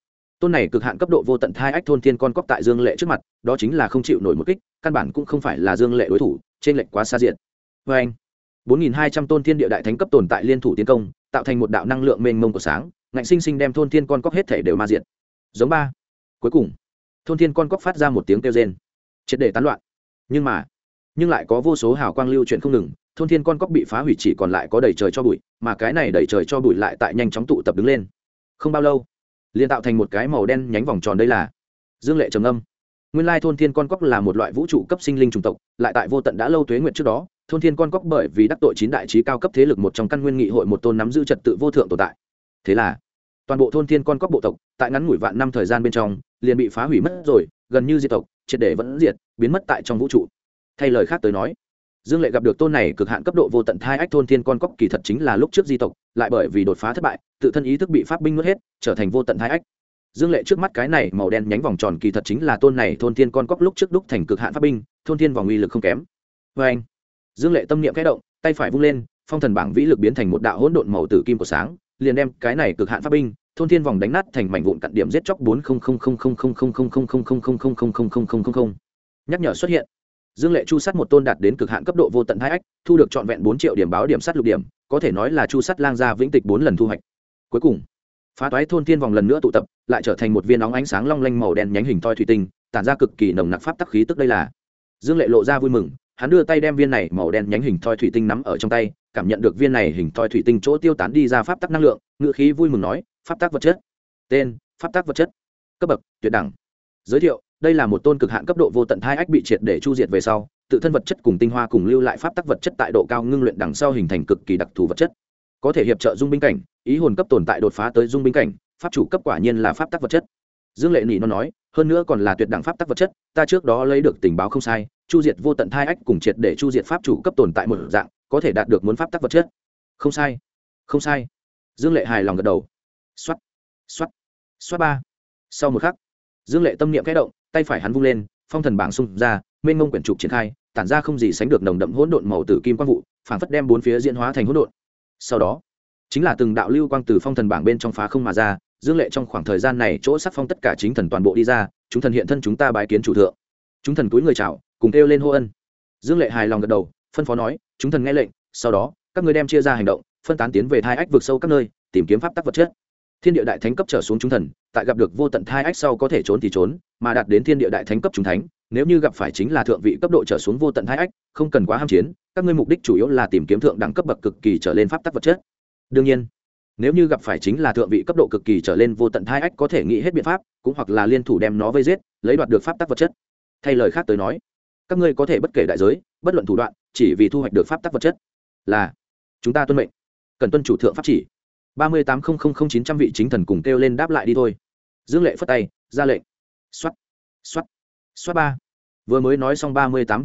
tôn này cực hạn cấp độ vô tận thai ách thôn thiên con cóc tại dương lệ trước mặt, đó chính là không chịu nổi một kích, căn bản cũng không phải là dương lệ đối thủ, trên lệnh quá xa diện vê anh, bốn nghìn hai trăm tôn thiên địa đại thánh cấp tồn tại liên thủ tiến công, tạo thành một đạo năng lượng mênh mông của sáng, ngạnh sinh sinh đem thôn thiên con cóc hết thể đều ma diện giống ba. Cuối cùng, thôn thiên con cóc phát ra một tiếng kêu rên. Triệt để tán loạn. Nhưng mà, nhưng lại có vô số hào quang lưu chuyển không ngừng, thôn thiên con cóc bị phá hủy chỉ còn lại có đầy trời cho bụi, mà cái này đầy trời cho bụi lại tại nhanh chóng tụ tập đứng lên. Không bao lâu liền tạo thành một cái màu đen nhánh vòng tròn đây là dương lệ trầm âm. Nguyên lai thôn thiên con cóc là một loại vũ trụ cấp sinh linh chủng tộc, lại tại vô tận đã lâu tuế nguyện trước đó, thôn thiên con cóc bởi vì đắc tội chín đại trí cao cấp thế lực một trong căn nguyên nghị hội một tôn nắm giữ trật tự vô thượng tồn tại. Thế là, toàn bộ thôn thiên con cóc bộ tộc, tại ngắn ngủi vạn năm thời gian bên trong, liền bị phá hủy mất rồi, gần như diệt tộc, triệt để vẫn diệt, biến mất tại trong vũ trụ. Thay lời khác tới nói dương lệ gặp được tôn này cực hạn cấp độ vô tận thai ách thôn thiên con cóc kỳ thật chính là lúc trước di tộc lại bởi vì đột phá thất bại tự thân ý thức bị pháp binh nuốt hết trở thành vô tận thai ách dương lệ trước mắt cái này màu đen nhánh vòng tròn kỳ thật chính là tôn này thôn thiên con cóc lúc trước đúc thành cực hạn pháp binh thôn thiên vòng uy lực không kém vê anh dương lệ tâm niệm kẽ động tay phải vung lên phong thần bảng vĩ lực biến thành một đạo hỗn độn màu tử kim của sáng liền đem cái này cực hạn pháp binh thôn thiên vòng đánh nát thành mảnh vụn cặn điểm giết chóc bốn nhắc nhở xuất hiện dương lệ chu sắt một tôn đạt đến cực hạn cấp độ vô tận hai ách, thu được trọn vẹn bốn triệu điểm báo điểm sắt lục điểm, có thể nói là chu sắt lang gia vĩnh tịch bốn lần thu hoạch. Cuối cùng, phá toái thôn thiên vòng lần nữa tụ tập, lại trở thành một viên óng ánh sáng long lanh màu đen nhánh hình thoi thủy tinh, tản ra cực kỳ nồng nặc pháp tắc khí tức đây là. Dương lệ lộ ra vui mừng, hắn đưa tay đem viên này màu đen nhánh hình thoi thủy tinh nắm ở trong tay, cảm nhận được viên này hình thoi thủy tinh chỗ tiêu tán đi ra pháp tắc năng lượng ngự khí vui mừng nói, pháp tắc vật chất. Tên, pháp tắc vật chất. Cấp bậc, tuyệt đẳng. Giới thiệu đây là một tôn cực hạn cấp độ vô tận thai ách bị triệt để chu diệt về sau, tự thân vật chất cùng tinh hoa cùng lưu lại pháp tắc vật chất tại độ cao ngưng luyện đằng sau hình thành cực kỳ đặc thù vật chất. Có thể hiệp trợ dung binh cảnh, ý hồn cấp tồn tại đột phá tới dung binh cảnh, pháp chủ cấp quả nhiên là pháp tắc vật chất. Dương lệ nỉ nó nói, hơn nữa còn là tuyệt đẳng pháp tắc vật chất, ta trước đó lấy được tình báo không sai, chu diệt vô tận thai ách cùng triệt để chu diệt pháp chủ cấp tồn tại một dạng, có thể đạt được muốn pháp tắc vật chất. Không sai không sai. Dương lệ hài lòng gật đầu. X o á t x o á t x o á t ba. Sau một khắc, dương lệ tâm niệm kẽ động tay phải hắn vung lên, phong thần bảng xung ra, mênh mông quyển trục triển khai, tản ra không gì sánh được nồng đậm hỗn độn màu tử kim quang vụ phảng phất đem bốn phía diễn hóa thành hỗn độn. Sau đó, chính là từng đạo lưu quang từ phong thần bảng bên trong phá không mà ra, dương lệ trong khoảng thời gian này chỗ sắc phong tất cả chính thần toàn bộ đi ra, chúng thần hiện thân chúng ta bái kiến chủ thượng. Chúng thần túi người chào, cùng kêu lên hô ân. Dương lệ hài lòng gật đầu, phân phó nói, chúng thần nghe lệnh, sau đó, các ngươi đem chia ra hành động, phân tán tiến về thai ách vực sâu các nơi, tìm kiếm pháp tắc vật chất thiên địa đại thánh cấp trở xuống chúng thần, tại gặp được vô tận thai ách sau có thể trốn thì trốn, mà đạt đến thiên địa đại thánh cấp chúng thánh, nếu như gặp phải chính là thượng vị cấp độ trở xuống vô tận thai ách, không cần quá ham chiến, các ngươi mục đích chủ yếu là tìm kiếm thượng đẳng cấp bậc cực kỳ trở lên pháp tắc vật chất. Đương nhiên, nếu như gặp phải chính là thượng vị cấp độ cực kỳ trở lên vô tận thai ách có thể nghĩ hết biện pháp, cũng hoặc là liên thủ đem nó vây giết, lấy đoạt được pháp tắc vật chất. Thay lời khác tới nói, các ngươi có thể bất kể đại giới, bất luận thủ đoạn, chỉ vì thu hoạch được pháp tắc vật chất là chúng ta tuân mệnh, cần tuân chủ thượng pháp chỉ ba mươi tám chín trăm vị chính thần cùng kêu lên đáp lại đi thôi. Dương lệ phất tay, ra lệnh. X o á t x o á t x o á t ba. Vừa mới nói xong ba mươi tám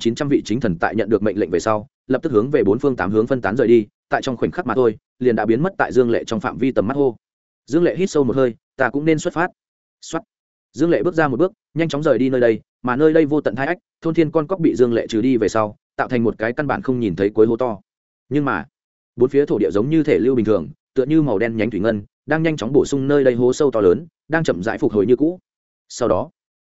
chín trăm vị chính thần tại nhận được mệnh lệnh về sau, lập tức hướng về bốn phương tám hướng phân tán rời đi, tại trong khoảnh khắc mà thôi, liền đã biến mất tại dương lệ trong phạm vi tầm mắt hô. Dương lệ hít sâu một hơi, ta cũng nên xuất phát. Xuất dương lệ bước ra một bước, nhanh chóng rời đi nơi đây, mà nơi đây vô tận hai ách, thôn thiên con cóc bị dương lệ trừ đi về sau, tạo thành một cái căn bản không nhìn thấy cuối hố to. Nhưng mà, bốn phía thổ địa giống như thể lưu bình thường tựa như màu đen nhánh thủy ngân đang nhanh chóng bổ sung nơi đây hố sâu to lớn đang chậm rãi phục hồi như cũ sau đó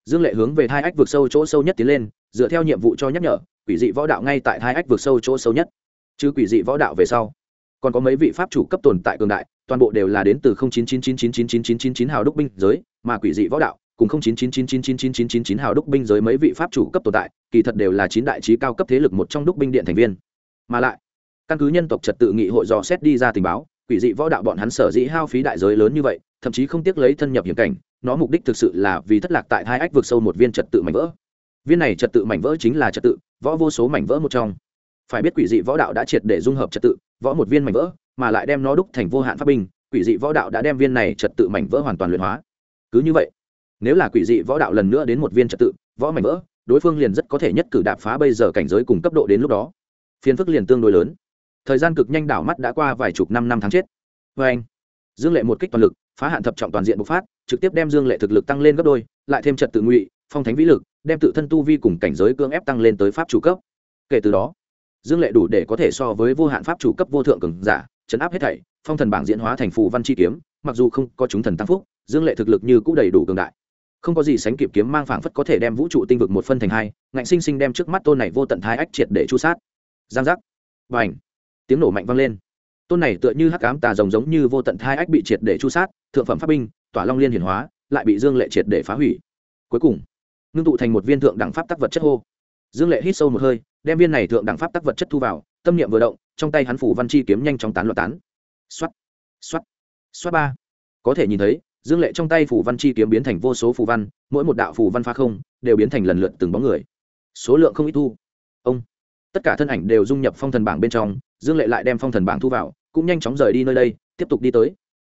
dương lệ hướng về hai ách vượt sâu chỗ sâu nhất tiến lên dựa theo nhiệm vụ cho nhắc nhở quỷ dị võ đạo ngay tại hai ách vượt sâu chỗ sâu nhất chứ quỷ dị võ đạo về sau còn có mấy vị pháp chủ cấp tồn tại cường đại toàn bộ đều là đến từ 0999999999 hào đúc binh giới mà quỷ dị võ đạo cùng 0999999999 hào đúc binh giới mấy vị pháp chủ cấp tồn tại kỳ thật đều là chín đại trí cao cấp thế lực một trong đúc binh điện thành viên mà lại căn cứ nhân tộc trật tự nghị hội dò xét đi ra tình báo quỷ dị võ đạo bọn hắn sở dĩ hao phí đại giới lớn như vậy, thậm chí không tiếc lấy thân nhập hiểm cảnh, nó mục đích thực sự là vì thất lạc tại hai ách vượt sâu một viên trật tự mảnh vỡ. Viên này trật tự mảnh vỡ chính là trật tự, võ vô số mảnh vỡ một trong. Phải biết quỷ dị võ đạo đã triệt để dung hợp trật tự, võ một viên mảnh vỡ, mà lại đem nó đúc thành vô hạn pháp binh, quỷ dị võ đạo đã đem viên này trật tự mảnh vỡ hoàn toàn luyện hóa. Cứ như vậy, nếu là quỷ dị võ đạo lần nữa đến một viên trật tự, võ mảnh vỡ, đối phương liền rất có thể nhất cử đạp phá bây giờ cảnh giới cùng cấp độ đến lúc đó. Phiền phức liền tương đối lớn thời gian cực nhanh đảo mắt đã qua vài chục năm năm tháng chết. Vê anh, dương lệ một kích toàn lực, phá hạn thập trọng toàn diện bộc phát, trực tiếp đem dương lệ thực lực tăng lên gấp đôi, lại thêm trật tự ngụy, phong thánh vĩ lực, đem tự thân tu vi cùng cảnh giới cưỡng ép tăng lên tới pháp chủ cấp. Kể từ đó, dương lệ đủ để có thể so với vô hạn pháp chủ cấp vô thượng cường giả, chấn áp hết thảy, phong thần bảng diễn hóa thành phù văn chi kiếm, mặc dù không có chúng thần tăng phúc, dương lệ thực lực như cũng đầy đủ cường đại. Không có gì sánh kịp kiếm mang phảng phất có thể đem vũ trụ tinh vực một phân thành hai, ngạnh sinh sinh đem trước mắt tôn này vô tận thái ách triệt để chu sát. Giang giác. Và ảnh tiếng nổ mạnh vang lên. Tôn này tựa như hắc ám tà rồng giống như vô tận hai ách bị triệt để chu sát, thượng phẩm pháp binh, tỏa long liên hiển hóa, lại bị dương lệ triệt để phá hủy. Cuối cùng, ngưng tụ thành một viên thượng đẳng pháp tắc vật chất hô. Dương lệ hít sâu một hơi, đem viên này thượng đẳng pháp tắc vật chất thu vào, tâm niệm vừa động, trong tay hắn phủ văn chi kiếm nhanh chóng tán loạt tán. Xoát xoát xoát ba. Có thể nhìn thấy, dương lệ trong tay phủ văn chi kiếm biến thành vô số phù văn, mỗi một đạo phù văn pha không, đều biến thành lần lượt từng bóng người. Số lượng không ít thu. Ông, tất cả thân ảnh đều dung nhập phong thần bảng bên trong dương lệ lại đem phong thần bảng thu vào, cũng nhanh chóng rời đi nơi đây, tiếp tục đi tới.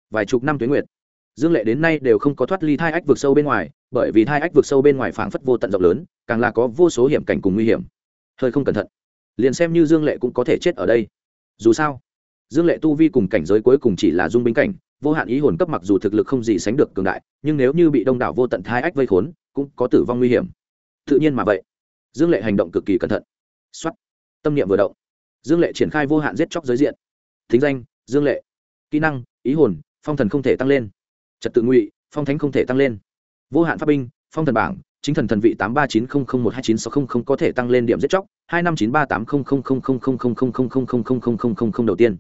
Vài chục năm tuyến nguyệt, dương lệ đến nay đều không có thoát ly thai ách vực sâu bên ngoài, bởi vì thai ách vực sâu bên ngoài phảng phất vô tận rộng lớn, càng là có vô số hiểm cảnh cùng nguy hiểm. Hơi không cẩn thận, liền xem như dương lệ cũng có thể chết ở đây. Dù sao, dương lệ tu vi cùng cảnh giới cuối cùng chỉ là dung binh cảnh, vô hạn ý hồn cấp mặc dù thực lực không gì sánh được cường đại, nhưng nếu như bị đông đảo vô tận thai ách vây khốn, cũng có tử vong nguy hiểm. Tự nhiên mà vậy, dương lệ hành động cực kỳ cẩn thận. X o á t tâm niệm vừa động dương lệ triển khai vô hạn giết chóc giới diện thính danh dương lệ kỹ năng ý hồn phong thần không thể tăng lên trật tự ngụy phong thánh không thể tăng lên vô hạn pháp binh phong thần bảng chính thần thần vị tám ba chín không không một hai chín sáu không không có thể tăng lên điểm giết chóc hai năm chín ba tám không không không không không không không không không không không không không không không đầu tiên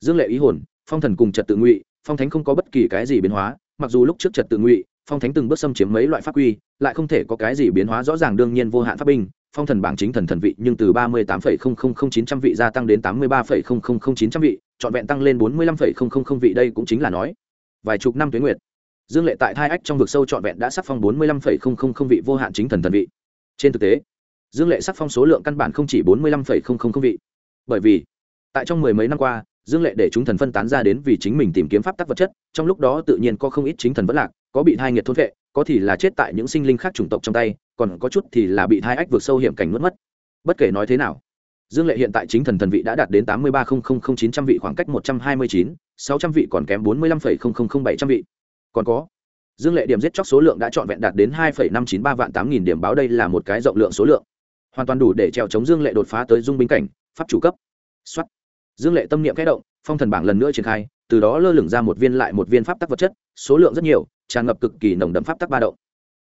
dương lệ ý hồn phong thần cùng trật tự ngụy phong thánh không có bất kỳ cái gì biến hóa mặc dù lúc trước trật tự ngụy phong thánh từng bước xâm chiếm mấy loại pháp quy lại không thể có cái gì biến hóa rõ ràng đương nhiên vô hạn pháp binh phong thần bảng chính thần thần vị nhưng từ ba mươi tám chín trăm vị gia tăng đến tám mươi ba chín trăm vị trọn vẹn tăng lên bốn mươi lăm vị đây cũng chính là nói vài chục năm tuyến nguyệt dương lệ tại thai ách trong vực sâu trọn vẹn đã sắc phong bốn mươi lăm vị vô hạn chính thần thần vị trên thực tế dương lệ sắc phong số lượng căn bản không chỉ bốn mươi lăm vị bởi vì tại trong mười mấy năm qua dương lệ để chúng thần phân tán ra đến vì chính mình tìm kiếm pháp tắc vật chất trong lúc đó tự nhiên có không ít chính thần vẫn lạc có bị thai nghiệt thôn vệ có thì là chết tại những sinh linh khác chủng tộc trong tay còn có chút thì là bị thai ách vượt sâu hiểm cảnh nuốt mất. Bất kể nói thế nào, dương lệ hiện tại chính thần thần vị đã đạt đến tám mươi ba chín trăm vị, khoảng cách một trăm hai mươi chín, sáu trăm vị còn kém bốn mươi lăm bảy trăm vị. Còn có, dương lệ điểm giết chóc số lượng đã trọn vẹn đạt đến hai năm chín ba vạn tám nghìn điểm báo đây là một cái rộng lượng số lượng. Hoàn toàn đủ để trèo chống dương lệ đột phá tới dung binh cảnh, pháp chủ cấp. Xuất dương lệ tâm niệm kẽ động, phong thần bảng lần nữa triển khai, từ đó lơ lửng ra một viên lại một viên pháp tắc vật chất, số lượng rất nhiều, tràn ngập cực kỳ nồng đậm pháp tắc ba động.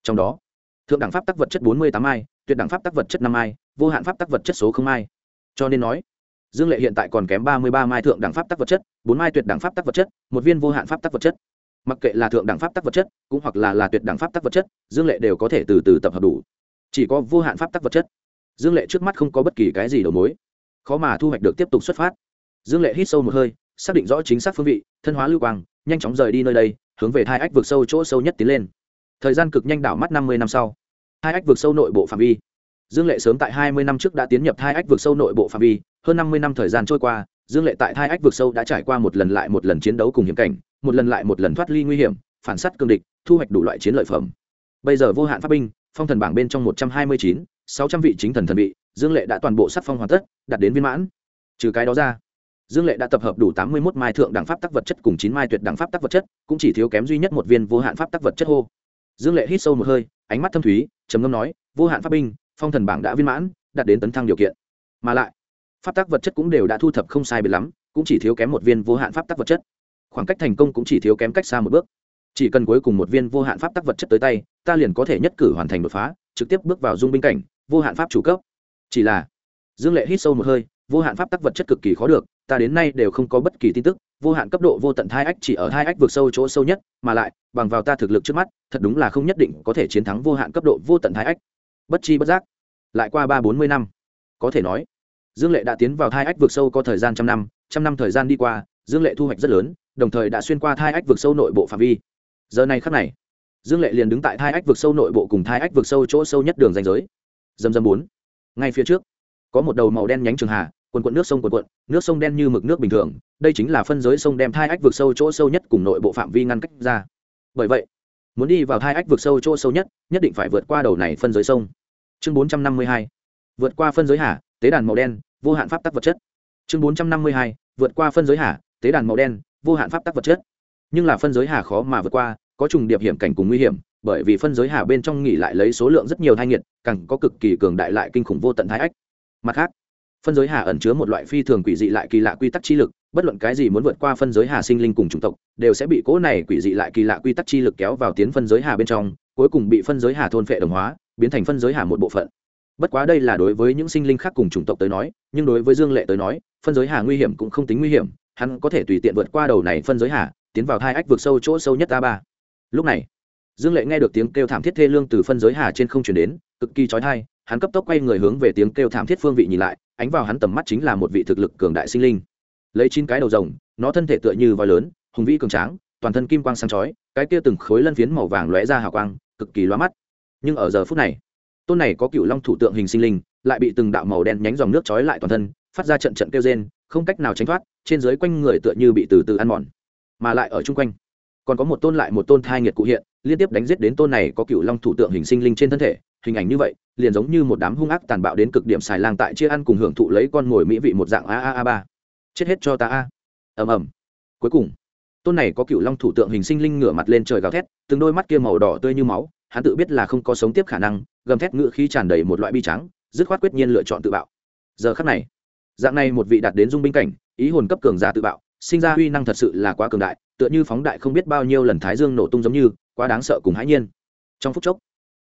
Trong đó thượng đẳng pháp tắc vật chất bốn mươi tám mai tuyệt đẳng pháp tắc vật chất năm mai vô hạn pháp tắc vật chất số không mai cho nên nói, dương lệ hiện tại còn kém ba mươi ba mai thượng đẳng pháp tắc vật chất, bốn mai tuyệt đẳng pháp tắc vật chất, một viên vô hạn pháp tắc vật chất. Mặc kệ là thượng đẳng pháp tắc vật chất, cũng hoặc là là tuyệt đẳng pháp tắc vật chất, dương lệ đều có thể từ từ tập hợp đủ. Chỉ có vô hạn pháp tắc vật chất. Dương lệ trước mắt không có bất kỳ cái gì đầu mối. Khó mà thu hoạch được tiếp tục xuất phát. Dương lệ hít sâu một hơi, xác định rõ chính xác phương vị, thân hóa lưu quang, nhanh chóng rời đi nơi đây, hướng về thai ách vực sâu chỗ sâu nhất tiến lên thời gian cực nhanh đảo mắt năm mươi năm sau. Hai ách vực sâu nội bộ phạm vi. Dương lệ sớm tại hai mươi năm trước đã tiến nhập hai ách vực sâu nội bộ phạm vi, hơn năm mươi năm thời gian trôi qua, dương lệ tại hai ách vực sâu đã trải qua một lần lại một lần chiến đấu cùng hiểm cảnh, một lần lại một lần thoát ly nguy hiểm, phản s á t cương địch, thu hoạch đủ loại chiến lợi phẩm. Bây giờ vô hạn pháp binh, phong thần bảng bên trong một trăm hai mươi chín, sáu trăm vị chính thần thần vị, dương lệ đã toàn bộ sắc phong hoàn tất, đạt đến viên mãn. Trừ cái đó ra, dương lệ đã tập hợp đủ tám mươi một mai thượng đẳng pháp tắc vật chất cùng chín mai tuyệt đẳng pháp tắc vật chất, cũng chỉ thiếu kém duy nhất một viên vô hạn pháp tắc vật chất hô dương lệ hít sâu một hơi, ánh mắt thâm thúy, trầm ngâm nói, vô hạn pháp binh, phong thần bảng đã viên mãn, đạt đến tấn thăng điều kiện. Mà lại, pháp tắc vật chất cũng đều đã thu thập không sai biệt lắm, cũng chỉ thiếu kém một viên vô hạn pháp tắc vật chất. Khoảng cách thành công cũng chỉ thiếu kém cách xa một bước. Chỉ cần cuối cùng một viên vô hạn pháp tắc vật chất tới tay, ta liền có thể nhất cử hoàn thành đột phá, trực tiếp bước vào dung binh cảnh, vô hạn pháp chủ cấp. Chỉ là, dương lệ hít sâu một hơi, vô hạn pháp tắc vật chất cực kỳ khó được, ta đến nay đều không có bất kỳ tin tức vô hạn cấp độ vô tận thai ách chỉ ở thai ách vượt sâu chỗ sâu nhất, mà lại, bằng vào ta thực lực trước mắt, thật đúng là không nhất định có thể chiến thắng vô hạn cấp độ vô tận thai ách. Bất chi bất giác, lại qua ba bốn mươi năm, có thể nói, dương lệ đã tiến vào thai ách vượt sâu có thời gian trăm năm trăm năm thời gian đi qua, dương lệ thu hoạch rất lớn, đồng thời đã xuyên qua thai ách vượt sâu nội bộ phạm vi. Giờ này khắc này, dương lệ liền đứng tại thai ách vượt sâu nội bộ cùng thai ách vượt sâu chỗ sâu nhất đường danh giới. Dầm dầm bốn, ngay phía trước, có một đầu màu đen nhánh trường hà quần quận nước sông quần quận, nước sông đen như mực nước bình thường, đây chính là phân giới sông đem thai ách vượt sâu chỗ sâu nhất cùng nội bộ phạm vi ngăn cách ra. Bởi vậy, muốn đi vào thai ách vượt sâu chỗ sâu nhất nhất định phải vượt qua đầu này phân giới sông. Chương bốn trăm năm mươi hai, vượt qua phân giới hà, tế đàn màu đen, vô hạn pháp tắc vật chất. Chương bốn trăm năm mươi hai, vượt qua phân giới hà, tế đàn màu đen, vô hạn pháp tắc vật chất. Nhưng là phân giới hà khó mà vượt qua, có trùng điệp hiểm cảnh cùng nguy hiểm, bởi vì phân giới hà bên trong nghỉ lại lấy số lượng rất nhiều thai nghiệt, càng có cực kỳ cường đại lại kinh khủng vô tận thai ách. Mặt khác phân giới hà ẩn chứa một loại phi thường quỷ dị lại kỳ lạ quy tắc chi lực, bất luận cái gì muốn vượt qua phân giới hà sinh linh cùng chủng tộc, đều sẽ bị cỗ này quỷ dị lại kỳ lạ quy tắc chi lực kéo vào tiến phân giới hà bên trong, cuối cùng bị phân giới hà thôn phệ đồng hóa, biến thành phân giới hà một bộ phận. Bất quá đây là đối với những sinh linh khác cùng chủng tộc tới nói, nhưng đối với dương lệ tới nói, phân giới hà nguy hiểm cũng không tính nguy hiểm, hắn có thể tùy tiện vượt qua đầu này phân giới hà, tiến vào hai ách vượt sâu chỗ sâu nhất a ba. Lúc này, dương lệ nghe được tiếng kêu thảm thiết thê lương từ phân giới hà trên không chuyển đến, cực kỳ trói thai hắn cấp tốc quay người hướng về tiếng kêu thảm thiết phương vị nhìn lại, ánh vào hắn tầm mắt chính là một vị thực lực cường đại sinh linh. Lấy chín cái đầu rồng, nó thân thể tựa như voi lớn, hùng vĩ cường tráng, toàn thân kim quang sáng chói, cái kia từng khối lân phiến màu vàng lóe ra hào quang, cực kỳ loa mắt. Nhưng ở giờ phút này, tôn này có cựu long thủ tượng hình sinh linh, lại bị từng đạo màu đen nhánh dòng nước chói lại toàn thân, phát ra trận trận kêu rên, không cách nào tránh thoát, trên dưới quanh người tựa như bị từ từ ăn mòn. Mà lại ở chung quanh, còn có một tôn lại một tôn thai nghiệt cụ hiện, liên tiếp đánh giết đến tôn này có cựu long thủ tượng hình sinh linh trên thân thể hình ảnh như vậy, liền giống như một đám hung ác tàn bạo đến cực điểm xài lang tại chia ăn cùng hưởng thụ lấy con mồi mỹ vị một dạng a a a ba. Chết hết cho ta a. Ầm ầm. Cuối cùng, tôn này có cựu long thủ tượng hình sinh linh ngửa mặt lên trời gào thét, từng đôi mắt kia màu đỏ tươi như máu, hắn tự biết là không có sống tiếp khả năng, gầm thét ngựa khí tràn đầy một loại bi trắng dứt khoát quyết nhiên lựa chọn tự bạo. Giờ khắc này, dạng này một vị đạt đến dung binh cảnh, ý hồn cấp cường giả tự bạo, sinh ra uy năng thật sự là quá cường đại, tựa như phóng đại không biết bao nhiêu lần thái dương nổ tung giống như, quá đáng sợ cùng hãi nhiên. Trong phút chốc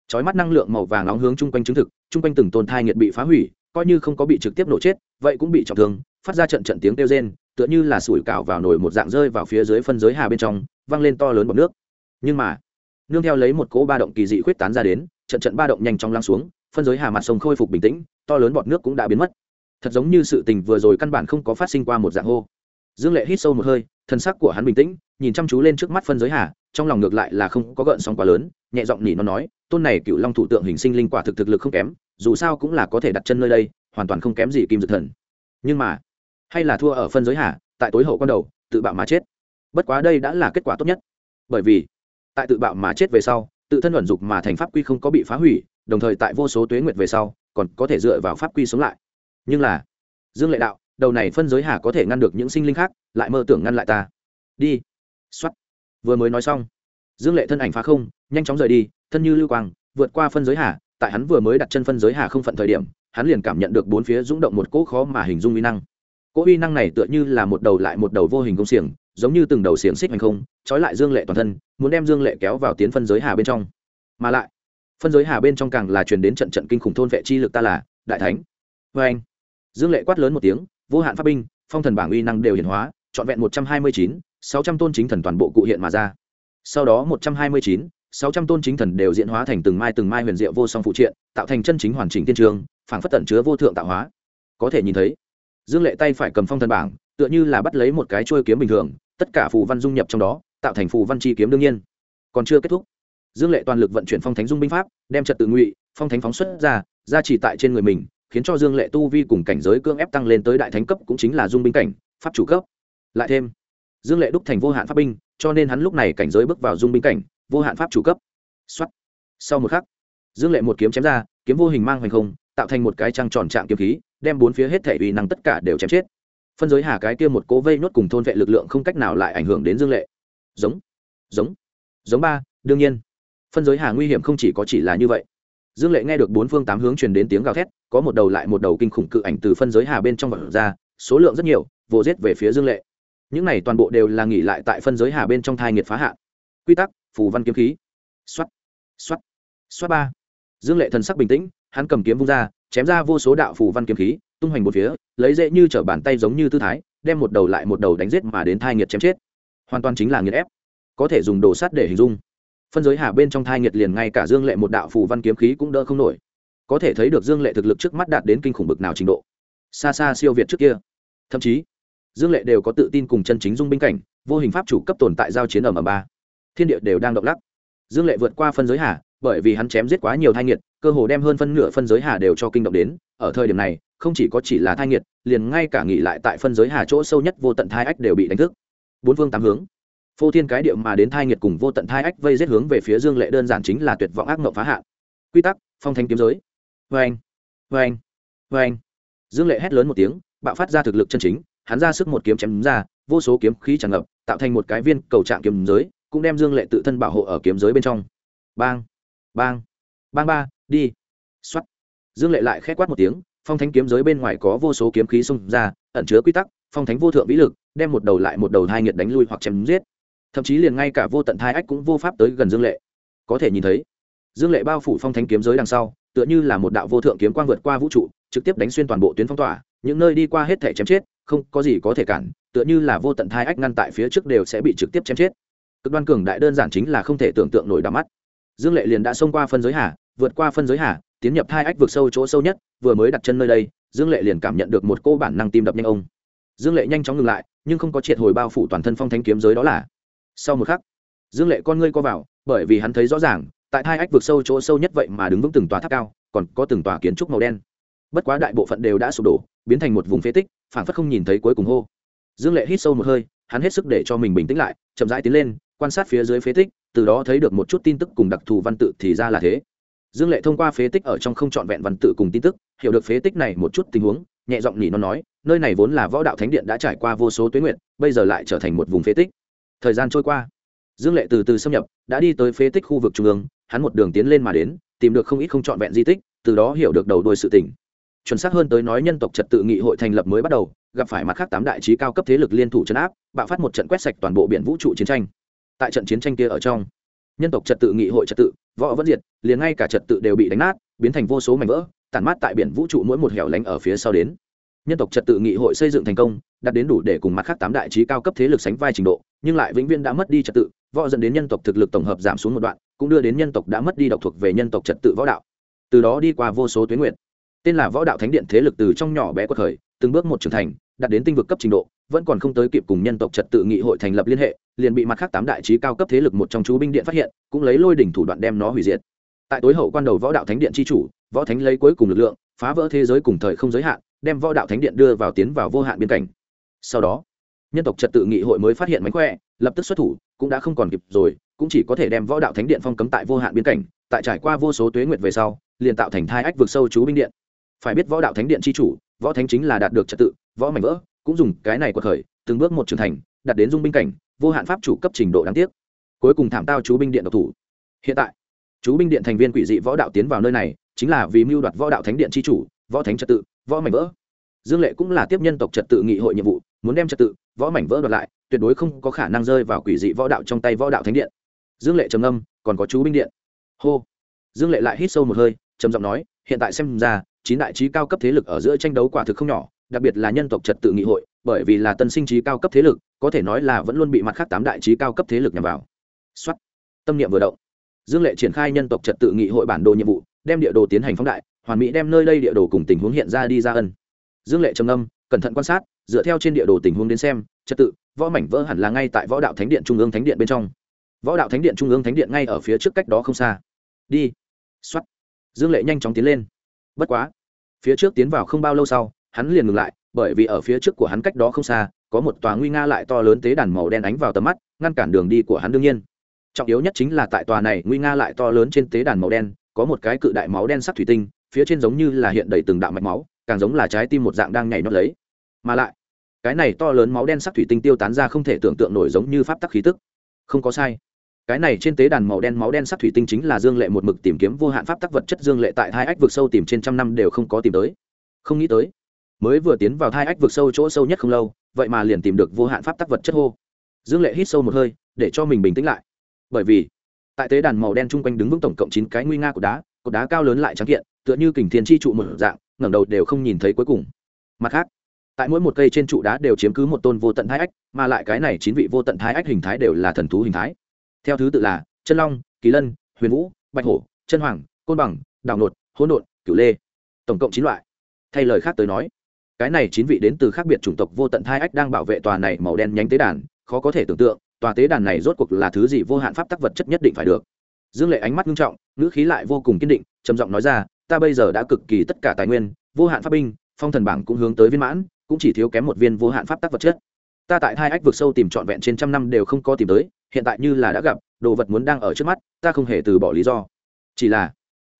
chói mắt năng lượng màu vàng nóng hướng chung quanh chứng thực, chung quanh từng tồn thai nhiệt bị phá hủy, coi như không có bị trực tiếp nổ chết, vậy cũng bị trọng thương, phát ra trận trận tiếng kêu rên, tựa như là sủi cảo vào nồi một dạng rơi vào phía dưới phân giới hà bên trong văng lên to lớn bọt nước. Nhưng mà, nương theo lấy một cỗ ba động kỳ dị khuyết tán ra đến, trận trận ba động nhanh chóng lăng xuống, phân giới hà mặt sông khôi phục bình tĩnh, to lớn bọt nước cũng đã biến mất. Thật giống như sự tình vừa rồi căn bản không có phát sinh qua một dạng hô. Dương lệ hít sâu một hơi, thân sắc của hắn bình tĩnh, nhìn chăm chú lên trước mắt phân giới hà, trong lòng ngược lại là không có gợn sóng quá lớn, nhẹ giọng nhỉ nó nói tôn này cựu long thủ tượng hình sinh linh quả thực thực lực không kém dù sao cũng là có thể đặt chân nơi đây hoàn toàn không kém gì kim dược thần. Nhưng mà hay là thua ở phân giới hạ, tại tối hậu con đầu tự bạo mà chết. Bất quá đây đã là kết quả tốt nhất. Bởi vì tại tự bạo mà chết về sau tự thân luận dục mà thành pháp quy không có bị phá hủy đồng thời tại vô số tuế nguyệt về sau còn có thể dựa vào pháp quy sống lại. Nhưng là dương lệ đạo đầu này phân giới hà có thể ngăn được những sinh linh khác lại mơ tưởng ngăn lại ta. Đi. X o á t vừa mới nói xong dương lệ thân ảnh phá không nhanh chóng rời đi thân như lưu quang, vượt qua phân giới hà, tại hắn vừa mới đặt chân phân giới hà không phận thời điểm, hắn liền cảm nhận được bốn phía rung động một cỗ khó mà hình dung uy năng. Cỗ uy năng này tựa như là một đầu lại một đầu vô hình công xiềng, giống như từng đầu xiềng xích hành không, trói lại dương lệ toàn thân, muốn đem dương lệ kéo vào tiến phân giới hà bên trong. Mà lại, phân giới hà bên trong càng là truyền đến trận trận kinh khủng thôn vệ chi lực ta là, đại thánh. Vê anh, dương lệ quát lớn một tiếng, vô hạn pháp binh, phong thần bảng uy năng đều hiển hóa, trọn vẹn một trăm hai mươi chín, sáu trăm tôn chính thần toàn bộ cụ hiện mà ra. Sau đó một trăm hai mươi chín sáu trăm tôn chính thần đều diễn hóa thành từng mai từng mai huyền diệu vô song phụ triện, tạo thành chân chính hoàn chỉnh tiên trường, phảng phất tận chứa vô thượng tạo hóa. Có thể nhìn thấy, dương lệ tay phải cầm phong thần bảng, tựa như là bắt lấy một cái trôi kiếm bình thường, tất cả phù văn dung nhập trong đó, tạo thành phù văn chi kiếm đương nhiên. Còn chưa kết thúc, dương lệ toàn lực vận chuyển phong thánh dung binh pháp, đem trật tự ngụy, phong thánh phóng xuất ra ra chỉ tại trên người mình, khiến cho dương lệ tu vi cùng cảnh giới cương ép tăng lên tới đại thánh cấp cũng chính là dung binh cảnh, pháp chủ cấp. Lại thêm, dương lệ đúc thành vô hạn pháp binh, cho nên hắn lúc này cảnh giới bước vào dung binh cảnh vô hạn pháp chủ cấp. Xuất sau một khắc, dương lệ một kiếm chém ra, kiếm vô hình mang hoành không, tạo thành một cái trăng tròn trạng kiếm khí, đem bốn phía hết thể uy năng tất cả đều chém chết. Phân giới hà cái kia một cố vây nhốt cùng thôn vệ lực lượng không cách nào lại ảnh hưởng đến dương lệ. Giống. Giống. Giống ba, đương nhiên. Phân giới hà nguy hiểm không chỉ có chỉ là như vậy. Dương lệ nghe được bốn phương tám hướng truyền đến tiếng gào thét, có một đầu lại một đầu kinh khủng cự ảnh từ phân giới hà bên trong vật ra, số lượng rất nhiều, vồ rết về phía dương lệ. Những này toàn bộ đều là nghỉ lại tại phân giới hà bên trong thai nghiệt phá hạ. Quy tắc phù văn kiếm khí. Xoát, xoát, xoát ba. Dương lệ thần sắc bình tĩnh hắn cầm kiếm vung ra chém ra vô số đạo phù văn kiếm khí tung hoành một phía lấy dễ như t bàn tay giống như tư thái đem một đầu lại một đầu đánh giết mà đến thai nghiệt chém chết. Hoàn toàn chính là nghiệt ép. Có thể dùng đồ sắt để hình dung. Phân giới hà bên trong thai nghiệt liền ngay cả dương lệ một đạo phù văn kiếm khí cũng đỡ không nổi. Có thể thấy được dương lệ thực lực trước mắt đạt đến kinh khủng bực nào trình độ. Xa xa siêu việt trước kia. Thậm chí dương lệ đều có tự tin cùng chân chính dung binh cảnh vô hình pháp chủ cấp tồn tại giao chiến ở m ba thiên địa đều đang động lắc. Dương lệ vượt qua phân giới hà, bởi vì hắn chém giết quá nhiều thai nghiệt, cơ hồ đem hơn phân nửa phân giới hà đều cho kinh động đến. Ở thời điểm này, không chỉ có chỉ là thai nghiệt, liền ngay cả nghỉ lại tại phân giới hà chỗ sâu nhất vô tận thai ách đều bị đánh thức. Bốn phương tám hướng. Phô thiên cái điệu mà đến thai nghiệt cùng vô tận thai ách vây giết hướng về phía dương lệ đơn giản chính là tuyệt vọng ác mộng phá hạ. quy tắc, phong thanh kiếm giới. Vê anh vê anh vê anh dương lệ hét lớn một tiếng, bạo phát ra thực lực chân chính, hắn ra sức một kiếm chém ra, vô số kiếm khí tràn ngập, tạo thành một cái viên cầu trạng kiếm giới cũng đem dương lệ tự thân bảo hộ ở kiếm giới bên trong. Bang bang bang ba, đi. X o á t dương lệ lại k h é quát một tiếng, phong thánh kiếm giới bên ngoài có vô số kiếm khí xông ra, ẩn chứa quy tắc, phong thánh vô thượng vĩ lực, đem một đầu lại một đầu hai nghiệt đánh lui hoặc chém giết. Thậm chí liền ngay cả vô tận thai ách cũng vô pháp tới gần dương lệ. Có thể nhìn thấy, dương lệ bao phủ phong thánh kiếm giới đằng sau, tựa như là một đạo vô thượng kiếm quang vượt qua vũ trụ, trực tiếp đánh xuyên toàn bộ tuyến phong tỏa, những nơi đi qua hết thể chém chết, không có gì có thể cản, tựa như là vô tận thai ách ngăn tại phía trước đều sẽ bị trực tiếp chém chết cực đoan cường đại đơn giản chính là không thể tưởng tượng nổi đắm mắt. Dương lệ liền đã xông qua phân giới hà, vượt qua phân giới hà, tiến nhập hai ách vực sâu chỗ sâu nhất, vừa mới đặt chân nơi đây, dương lệ liền cảm nhận được một cô bản năng tim đập nhanh ông. Dương lệ nhanh chóng ngừng lại, nhưng không có triệt hồi bao phủ toàn thân phong thanh kiếm giới đó là. Sau một khắc, dương lệ con ngươi co vào, bởi vì hắn thấy rõ ràng, tại hai ách vực sâu chỗ sâu nhất vậy mà đứng vững từng tòa tháp cao, còn có từng tòa kiến trúc màu đen. Bất quá đại bộ phận đều đã sụp đổ, biến thành một vùng phế tích phản phất không nhìn thấy cuối cùng hô. Dương lệ hít sâu một hơi, hắn hết sức để cho mình bình tĩnh lại, chậm rãi tiến lên quan sát phía dưới phế tích, từ đó thấy được một chút tin tức cùng đặc thù văn tự thì ra là thế. Dương lệ thông qua phế tích ở trong không trọn vẹn văn tự cùng tin tức, hiểu được phế tích này một chút tình huống, nhẹ giọng nhỉ nó nói, nơi này vốn là võ đạo thánh điện đã trải qua vô số tuyến nguyện bây giờ lại trở thành một vùng phế tích. Thời gian trôi qua, dương lệ từ từ xâm nhập, đã đi tới phế tích khu vực trung ương, hắn một đường tiến lên mà đến, tìm được không ít không trọn vẹn di tích, từ đó hiểu được đầu đuôi sự tình. Chuẩn xác hơn tới nói nhân tộc trật tự nghị hội thành lập mới bắt đầu, gặp phải mặt khác tám đại trí cao cấp thế lực liên thủ chấn áp, bạo phát một trận quét sạch toàn bộ biển vũ trụ chiến tranh tại trận chiến tranh kia ở trong. Nhân tộc trật tự, nghị hội trật tự, võ vẫn diệt, liền ngay cả trật tự đều bị đánh nát, biến thành vô số mảnh vỡ, tản mát tại biển vũ trụ mỗi một hẻo lánh ở phía sau đến. Nhân tộc trật tự, nghị hội xây dựng thành công, đạt đến đủ để cùng mặt khác tám đại trí cao cấp thế lực sánh vai trình độ, nhưng lại vĩnh viễn đã mất đi trật tự, võ dẫn đến nhân tộc thực lực tổng hợp giảm xuống một đoạn, cũng đưa đến nhân tộc đã mất đi độc thuộc về nhân tộc trật tự võ đạo. Từ đó đi qua vô số tuyến nguyện. Tên là võ đạo thánh điện thế lực từ trong nhỏ bé quật khởi, từng bước một trưởng thành, đạt đến tinh vực cấp trình độ, vẫn còn không tới kịp cùng nhân tộc trật tự, nghị hội thành lập liên hệ liền bị mặt khác tám đại trí cao cấp thế lực một trong chú binh điện phát hiện, cũng lấy lôi đỉnh thủ đoạn đem nó hủy diệt. Tại tối hậu quan đầu võ đạo thánh điện c h i chủ, võ thánh lấy cuối cùng lực lượng, phá vỡ thế giới cùng thời không giới hạn, đem võ đạo thánh điện đưa vào tiến vào vô hạn biên cảnh. Sau đó, nhân tộc trật tự nghị hội mới phát hiện mánh khỏe, lập tức xuất thủ, cũng đã không còn kịp rồi, cũng chỉ có thể đem võ đạo thánh điện phong cấm tại vô hạn biên cảnh, tại trải qua vô số tuế nguyệt về sau, liền tạo thành thai ách vực sâu chú binh điện. Phải biết võ đạo thánh điện c h i chủ, võ thánh chính là đạt được trật tự, võ mảnh vỡ, cũng dùng cái này của khởi, từng bước một trưởng thành, đạt đến dung binh cảnh vô hạn pháp chủ cấp trình độ đáng tiếc. Cuối cùng thảm tao chú binh điện độc thủ. Hiện tại, chú binh điện thành viên quỷ dị võ đạo tiến vào nơi này, chính là vì mưu đoạt võ đạo thánh điện tri chủ, võ thánh trật tự, võ mảnh vỡ. Dương lệ cũng là tiếp nhân tộc trật tự nghị hội nhiệm vụ, muốn đem trật tự, võ mảnh vỡ đoạt lại, tuyệt đối không có khả năng rơi vào quỷ dị võ đạo trong tay võ đạo thánh điện. Dương lệ trầm âm còn có chú binh điện. Hô. Dương lệ lại hít sâu một hơi, trầm giọng nói, hiện tại xem ra, chín đại trí cao cấp thế lực ở giữa tranh đấu quả thực không nhỏ, đặc biệt là nhân tộc trật tự nghị hội bởi vì là tân sinh trí cao cấp thế lực, có thể nói là vẫn luôn bị mặt khác tám đại trí cao cấp thế lực nhằm vào. Xuất tâm niệm vừa động. Dương lệ triển khai nhân tộc trật tự nghị hội bản đồ nhiệm vụ, đem địa đồ tiến hành phóng đại, hoàn mỹ đem nơi đây địa đồ cùng tình huống hiện ra đi ra ân. Dương lệ trầm âm cẩn thận quan sát, dựa theo trên địa đồ tình huống đến xem, trật tự, võ mảnh vỡ hẳn là ngay tại võ đạo thánh điện trung ương thánh điện bên trong. Võ đạo thánh điện trung ương thánh điện ngay ở phía trước cách đó không xa. Đi. Xuất dương lệ nhanh chóng tiến lên. Bất quá. Phía trước tiến vào không bao lâu sau, hắn liền ngừng lại bởi vì ở phía trước của hắn cách đó không xa, có một tòa nguy nga lại to lớn tế đàn màu đen ánh vào tầm mắt, ngăn cản đường đi của hắn đương nhiên. Trọng yếu nhất chính là tại tòa này nguy nga lại to lớn trên tế đàn màu đen, có một cái cự đại máu đen sắc thủy tinh, phía trên giống như là hiện đầy từng đạo mạch máu, càng giống là trái tim một dạng đang nhảy nót lấy. Mà lại, cái này to lớn máu đen sắc thủy tinh tiêu tán ra không thể tưởng tượng nổi giống như pháp tắc khí tức. Không có sai. Cái này trên tế đàn màu đen máu đen sắc thủy tinh chính là dương lệ một mực tìm kiếm vô hạn pháp tắc vật chất dương lệ tại hai ách vực sâu tìm trên trăm năm đều không có tìm tới. Không nghĩ tới mới vừa tiến vào thai ách vực sâu chỗ sâu nhất không lâu, vậy mà liền tìm được vô hạn pháp tắc vật chất hô. Dương lệ hít sâu một hơi, để cho mình bình tĩnh lại. Bởi vì, tại tế đàn màu đen chung quanh đứng vững tổng cộng chín cái nguy nga của đá, cột đá cao lớn lại trắng kiện, tựa như kình thiên chi trụ một dạng, ngẩng đầu đều không nhìn thấy cuối cùng. Mặt khác, tại mỗi một cây trên trụ đá đều chiếm cứ một tôn vô tận thái ách, mà lại cái này chín vị vô tận thái ách hình thái đều là thần thú hình thái. Theo thứ tự là, chân long, kỳ lân, huyền vũ, bạch hổ, chân hoàng, côn bằng, đào nột, hỗn độn, cửu lê. Tổng cộng chín loại. Thay lời khác tới nói cái này chín vị đến từ khác biệt chủng tộc vô tận thai ách đang bảo vệ tòa này màu đen nhánh tế đàn, khó có thể tưởng tượng, tòa tế đàn này rốt cuộc là thứ gì vô hạn pháp tắc vật chất nhất định phải được. Dương lệ ánh mắt nghiêm trọng, ngữ khí lại vô cùng kiên định, trầm giọng nói ra, ta bây giờ đã cực kỳ tất cả tài nguyên, vô hạn pháp binh, phong thần bảng cũng hướng tới viên mãn, cũng chỉ thiếu kém một viên vô hạn pháp tắc vật chất. Ta tại hai ách vực sâu tìm trọn vẹn trên trăm năm đều không có tìm tới, hiện tại như là đã gặp, đồ vật muốn đang ở trước mắt, ta không hề từ bỏ lý do. Chỉ là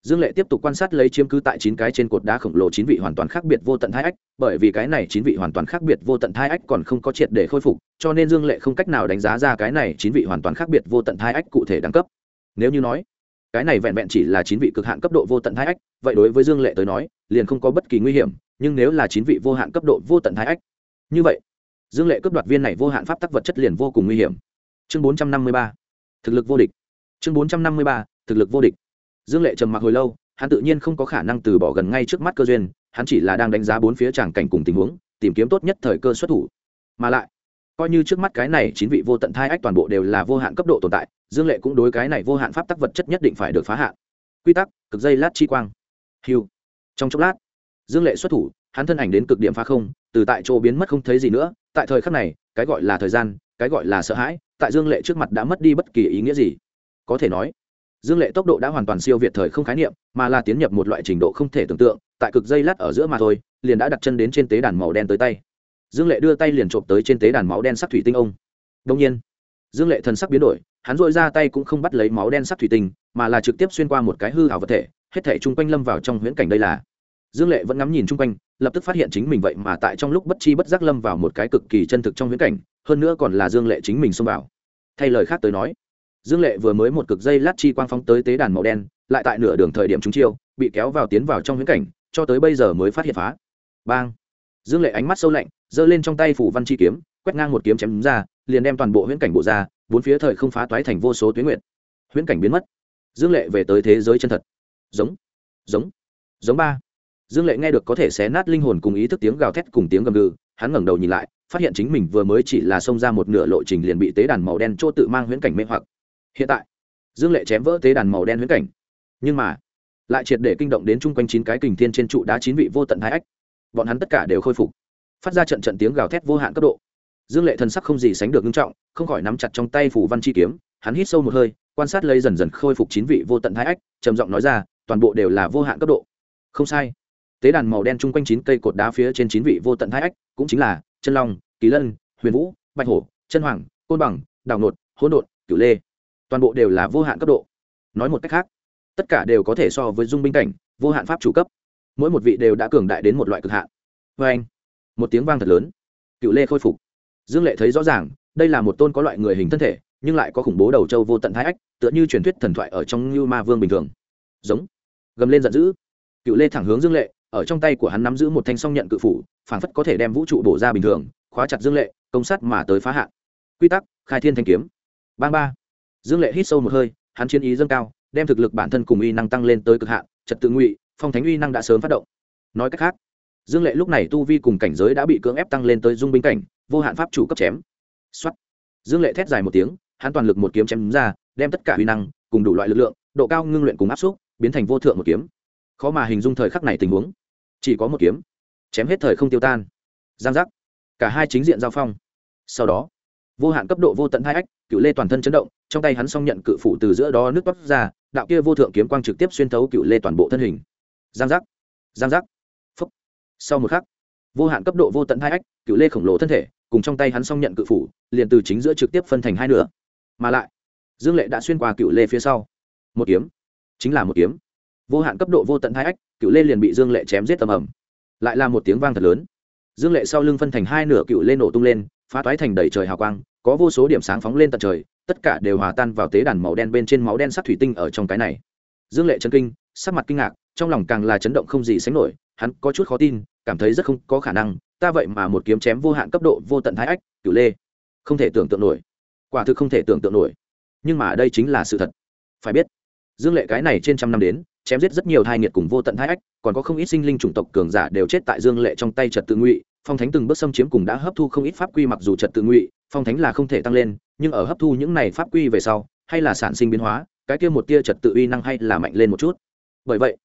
dương lệ tiếp tục quan sát lấy chiếm cứ tại chín cái trên cột đá khổng lồ chín vị hoàn toàn khác biệt vô tận thai ách, bởi vì cái này chín vị hoàn toàn khác biệt vô tận thai ách còn không có triệt để khôi phục, cho nên dương lệ không cách nào đánh giá ra cái này chín vị hoàn toàn khác biệt vô tận thai ách cụ thể đẳng cấp. Nếu như nói, cái này vẹn vẹn chỉ là chín vị cực hạn cấp độ vô tận thai ách, vậy đối với dương lệ tới nói, liền không có bất kỳ nguy hiểm, nhưng nếu là chín vị vô hạn cấp độ vô tận thai ách, như vậy, dương lệ cướp đoạt viên này vô hạn pháp tắc vật chất liền vô cùng nguy hiểm. Chương bốn trăm năm mươi ba, thực lực vô địch. Chương bốn trăm năm mươi ba, thực lực vô địch dương lệ trầm mặc hồi lâu, hắn tự nhiên không có khả năng từ bỏ gần ngay trước mắt cơ duyên, hắn chỉ là đang đánh giá bốn phía tràng cảnh cùng tình huống, tìm kiếm tốt nhất thời cơ xuất thủ. Mà lại, coi như trước mắt cái này chín vị vô tận thai ách toàn bộ đều là vô hạn cấp độ tồn tại, dương lệ cũng đối cái này vô hạn pháp tắc vật chất nhất định phải được phá hạn. Quy tắc, cực dây lát chi quang. Hiu trong chốc lát, dương lệ xuất thủ, hắn thân ảnh đến cực điểm phá không, từ tại chỗ biến mất không thấy gì nữa, tại thời khắc này, cái gọi là thời gian, cái gọi là sợ hãi, tại dương lệ trước mặt đã mất đi bất kỳ ý nghĩa gì. Có thể nói dương lệ tốc độ đã hoàn toàn siêu việt thời không khái niệm, mà là tiến nhập một loại trình độ không thể tưởng tượng, tại cực dây lát ở giữa mà thôi, liền đã đặt chân đến trên tế đàn màu đen tới tay. Dương lệ đưa tay liền trộm tới trên tế đàn máu đen sắc thủy tinh ông. Đông nhiên, dương lệ thần sắc biến đổi, hắn dội ra tay cũng không bắt lấy máu đen sắc thủy tinh, mà là trực tiếp xuyên qua một cái hư hảo vật thể, hết thể chung quanh lâm vào trong huyễn cảnh đây là. Dương lệ vẫn ngắm nhìn chung quanh, lập tức phát hiện chính mình vậy mà tại trong lúc bất chi bất giác lâm vào một cái cực kỳ chân thực trong huyễn cảnh, hơn nữa còn là dương lệ chính mình xông vào. Thay lời khác tới nói dương lệ vừa mới một cực dây lát chi quang phóng tới tế đàn màu đen, lại tại nửa đường thời điểm chúng chiêu, bị kéo vào tiến vào trong huyễn cảnh, cho tới bây giờ mới phát hiện phá. Bang! Dương lệ ánh mắt sâu lạnh, giơ lên trong tay phủ văn chi kiếm, quét ngang một kiếm chém ra, liền đem toàn bộ huyễn cảnh bộ ra, bốn phía thời không phá toái thành vô số tuyến nguyện huyễn cảnh biến mất. Dương lệ về tới thế giới chân thật. Giống! Giống! Giống ba! Dương lệ nghe được có thể xé nát linh hồn cùng ý thức tiếng gào thét cùng tiếng gầm gừ, hắn ngẩng đầu nhìn lại, phát hiện chính mình vừa mới chỉ là xông ra một nửa lộ trình liền bị tế đàn màu đen chỗ tự mang huyễn cảnh mê hoặc hiện tại, dương lệ chém vỡ tế đàn màu đen huyễn cảnh, nhưng mà lại triệt để kinh động đến chung quanh chín cái kình thiên trên trụ đá chín vị vô tận thái ách. Bọn hắn tất cả đều khôi phục, phát ra trận trận tiếng gào thét vô hạn cấp độ. Dương lệ thần sắc không gì sánh được nghiêm trọng, không khỏi nắm chặt trong tay phủ văn chi kiếm, hắn hít sâu một hơi, quan sát lấy dần dần khôi phục chín vị vô tận thái ách, trầm giọng nói ra, toàn bộ đều là vô hạn cấp độ. Không sai. Tế đàn màu đen chung quanh chín cây cột đá phía trên chín vị vô tận thái ách, cũng chính là chân long, kỳ lân, huyền vũ, bạch hổ, chân hoàng, côn bằng, đào nột, hỗn độn, cửu lê toàn bộ đều là vô hạn cấp độ. Nói một cách khác, tất cả đều có thể so với dung binh cảnh, vô hạn pháp chủ cấp. Mỗi một vị đều đã cường đại đến một loại cực hạn. Vê anh, một tiếng vang thật lớn. Cựu lê khôi phục. Dương lệ thấy rõ ràng, đây là một tôn có loại người hình thân thể, nhưng lại có khủng bố đầu châu vô tận thái ách, tựa như truyền thuyết thần thoại ở trong như ma vương bình thường. Giống. Gầm lên giận dữ. Cựu lê thẳng hướng dương lệ, ở trong tay của hắn nắm giữ một thanh song nhận cự phủ, phảng phất có thể đem vũ trụ bổ ra bình thường, khóa chặt dương lệ, công sắt mà tới phá hạn. Quy tắc, khai thiên thanh kiếm. Bang ba dương lệ hít sâu một hơi, hắn chiến ý dâng cao, đem thực lực bản thân cùng uy năng tăng lên tới cực hạn, trật tự ngụy, phong thánh uy năng đã sớm phát động. Nói cách khác, dương lệ lúc này tu vi cùng cảnh giới đã bị cưỡng ép tăng lên tới dung binh cảnh, vô hạn pháp chủ cấp chém. Xuất dương lệ thét dài một tiếng, hắn toàn lực một kiếm chém ra, đem tất cả uy năng, cùng đủ loại lực lượng, độ cao ngưng luyện cùng áp xúc, biến thành vô thượng một kiếm. Khó mà hình dung thời khắc này tình huống. Chỉ có một kiếm. Chém hết thời không tiêu tan. Giang giác. Cả hai chính diện giao phong. Sau đó vô hạn cấp độ vô tận hai ách cựu lê toàn thân chấn động trong tay hắn s nhận cự phủ từ giữa đó nước toát ra đạo kia vô thượng kiếm quang trực tiếp xuyên thấu cựu lê toàn bộ thân hình. Giang giác giang giác. Phúc. Sau một khắc vô hạn cấp độ vô tận hai ách cựu lê khổng lồ thân thể cùng trong tay hắn s nhận cự phủ liền từ chính giữa trực tiếp phân thành hai nửa. Mà lại dương lệ đã xuyên qua cựu lê phía sau. Một kiếm. Chính là một kiếm. Vô hạn cấp độ vô tận hai ách cựu lê liền bị dương lệ chém giết tầm ầm, lại là một tiếng vang thật lớn. Dương lệ sau lưng phân thành hai nửa cựu lê nổ tung lên phá toái thành đầy trời hào quang, có vô số điểm sáng phóng lên tận trời, tất cả đều hòa tan vào tế đàn màu đen bên trên máu đen sắc thủy tinh ở trong cái này. Dương lệ chấn kinh, sắc mặt kinh ngạc, trong lòng càng là chấn động không gì sánh nổi, hắn có chút khó tin, cảm thấy rất không có khả năng, ta vậy mà một kiếm chém vô hạn cấp độ vô tận thái ách, cửu lê. Không thể tưởng tượng nổi. Quả thực không thể tưởng tượng nổi. Nhưng mà đây chính là sự thật. Phải biết, dương lệ cái này trên trăm năm đến, chém giết rất nhiều thai nghiệt cùng vô tận thái ách, còn có không ít sinh linh chủng tộc cường giả đều chết tại dương lệ trong tay trật tự ngụy phong thánh từng bước xâm chiếm cùng đã hấp thu không ít pháp quy mặc dù trật tự ngụy, phong thánh là không thể tăng lên, nhưng ở hấp thu những này pháp quy về sau, hay là sản sinh biến hóa, cái kia một tia trật tự uy năng hay là mạnh lên một chút. Bởi vậy,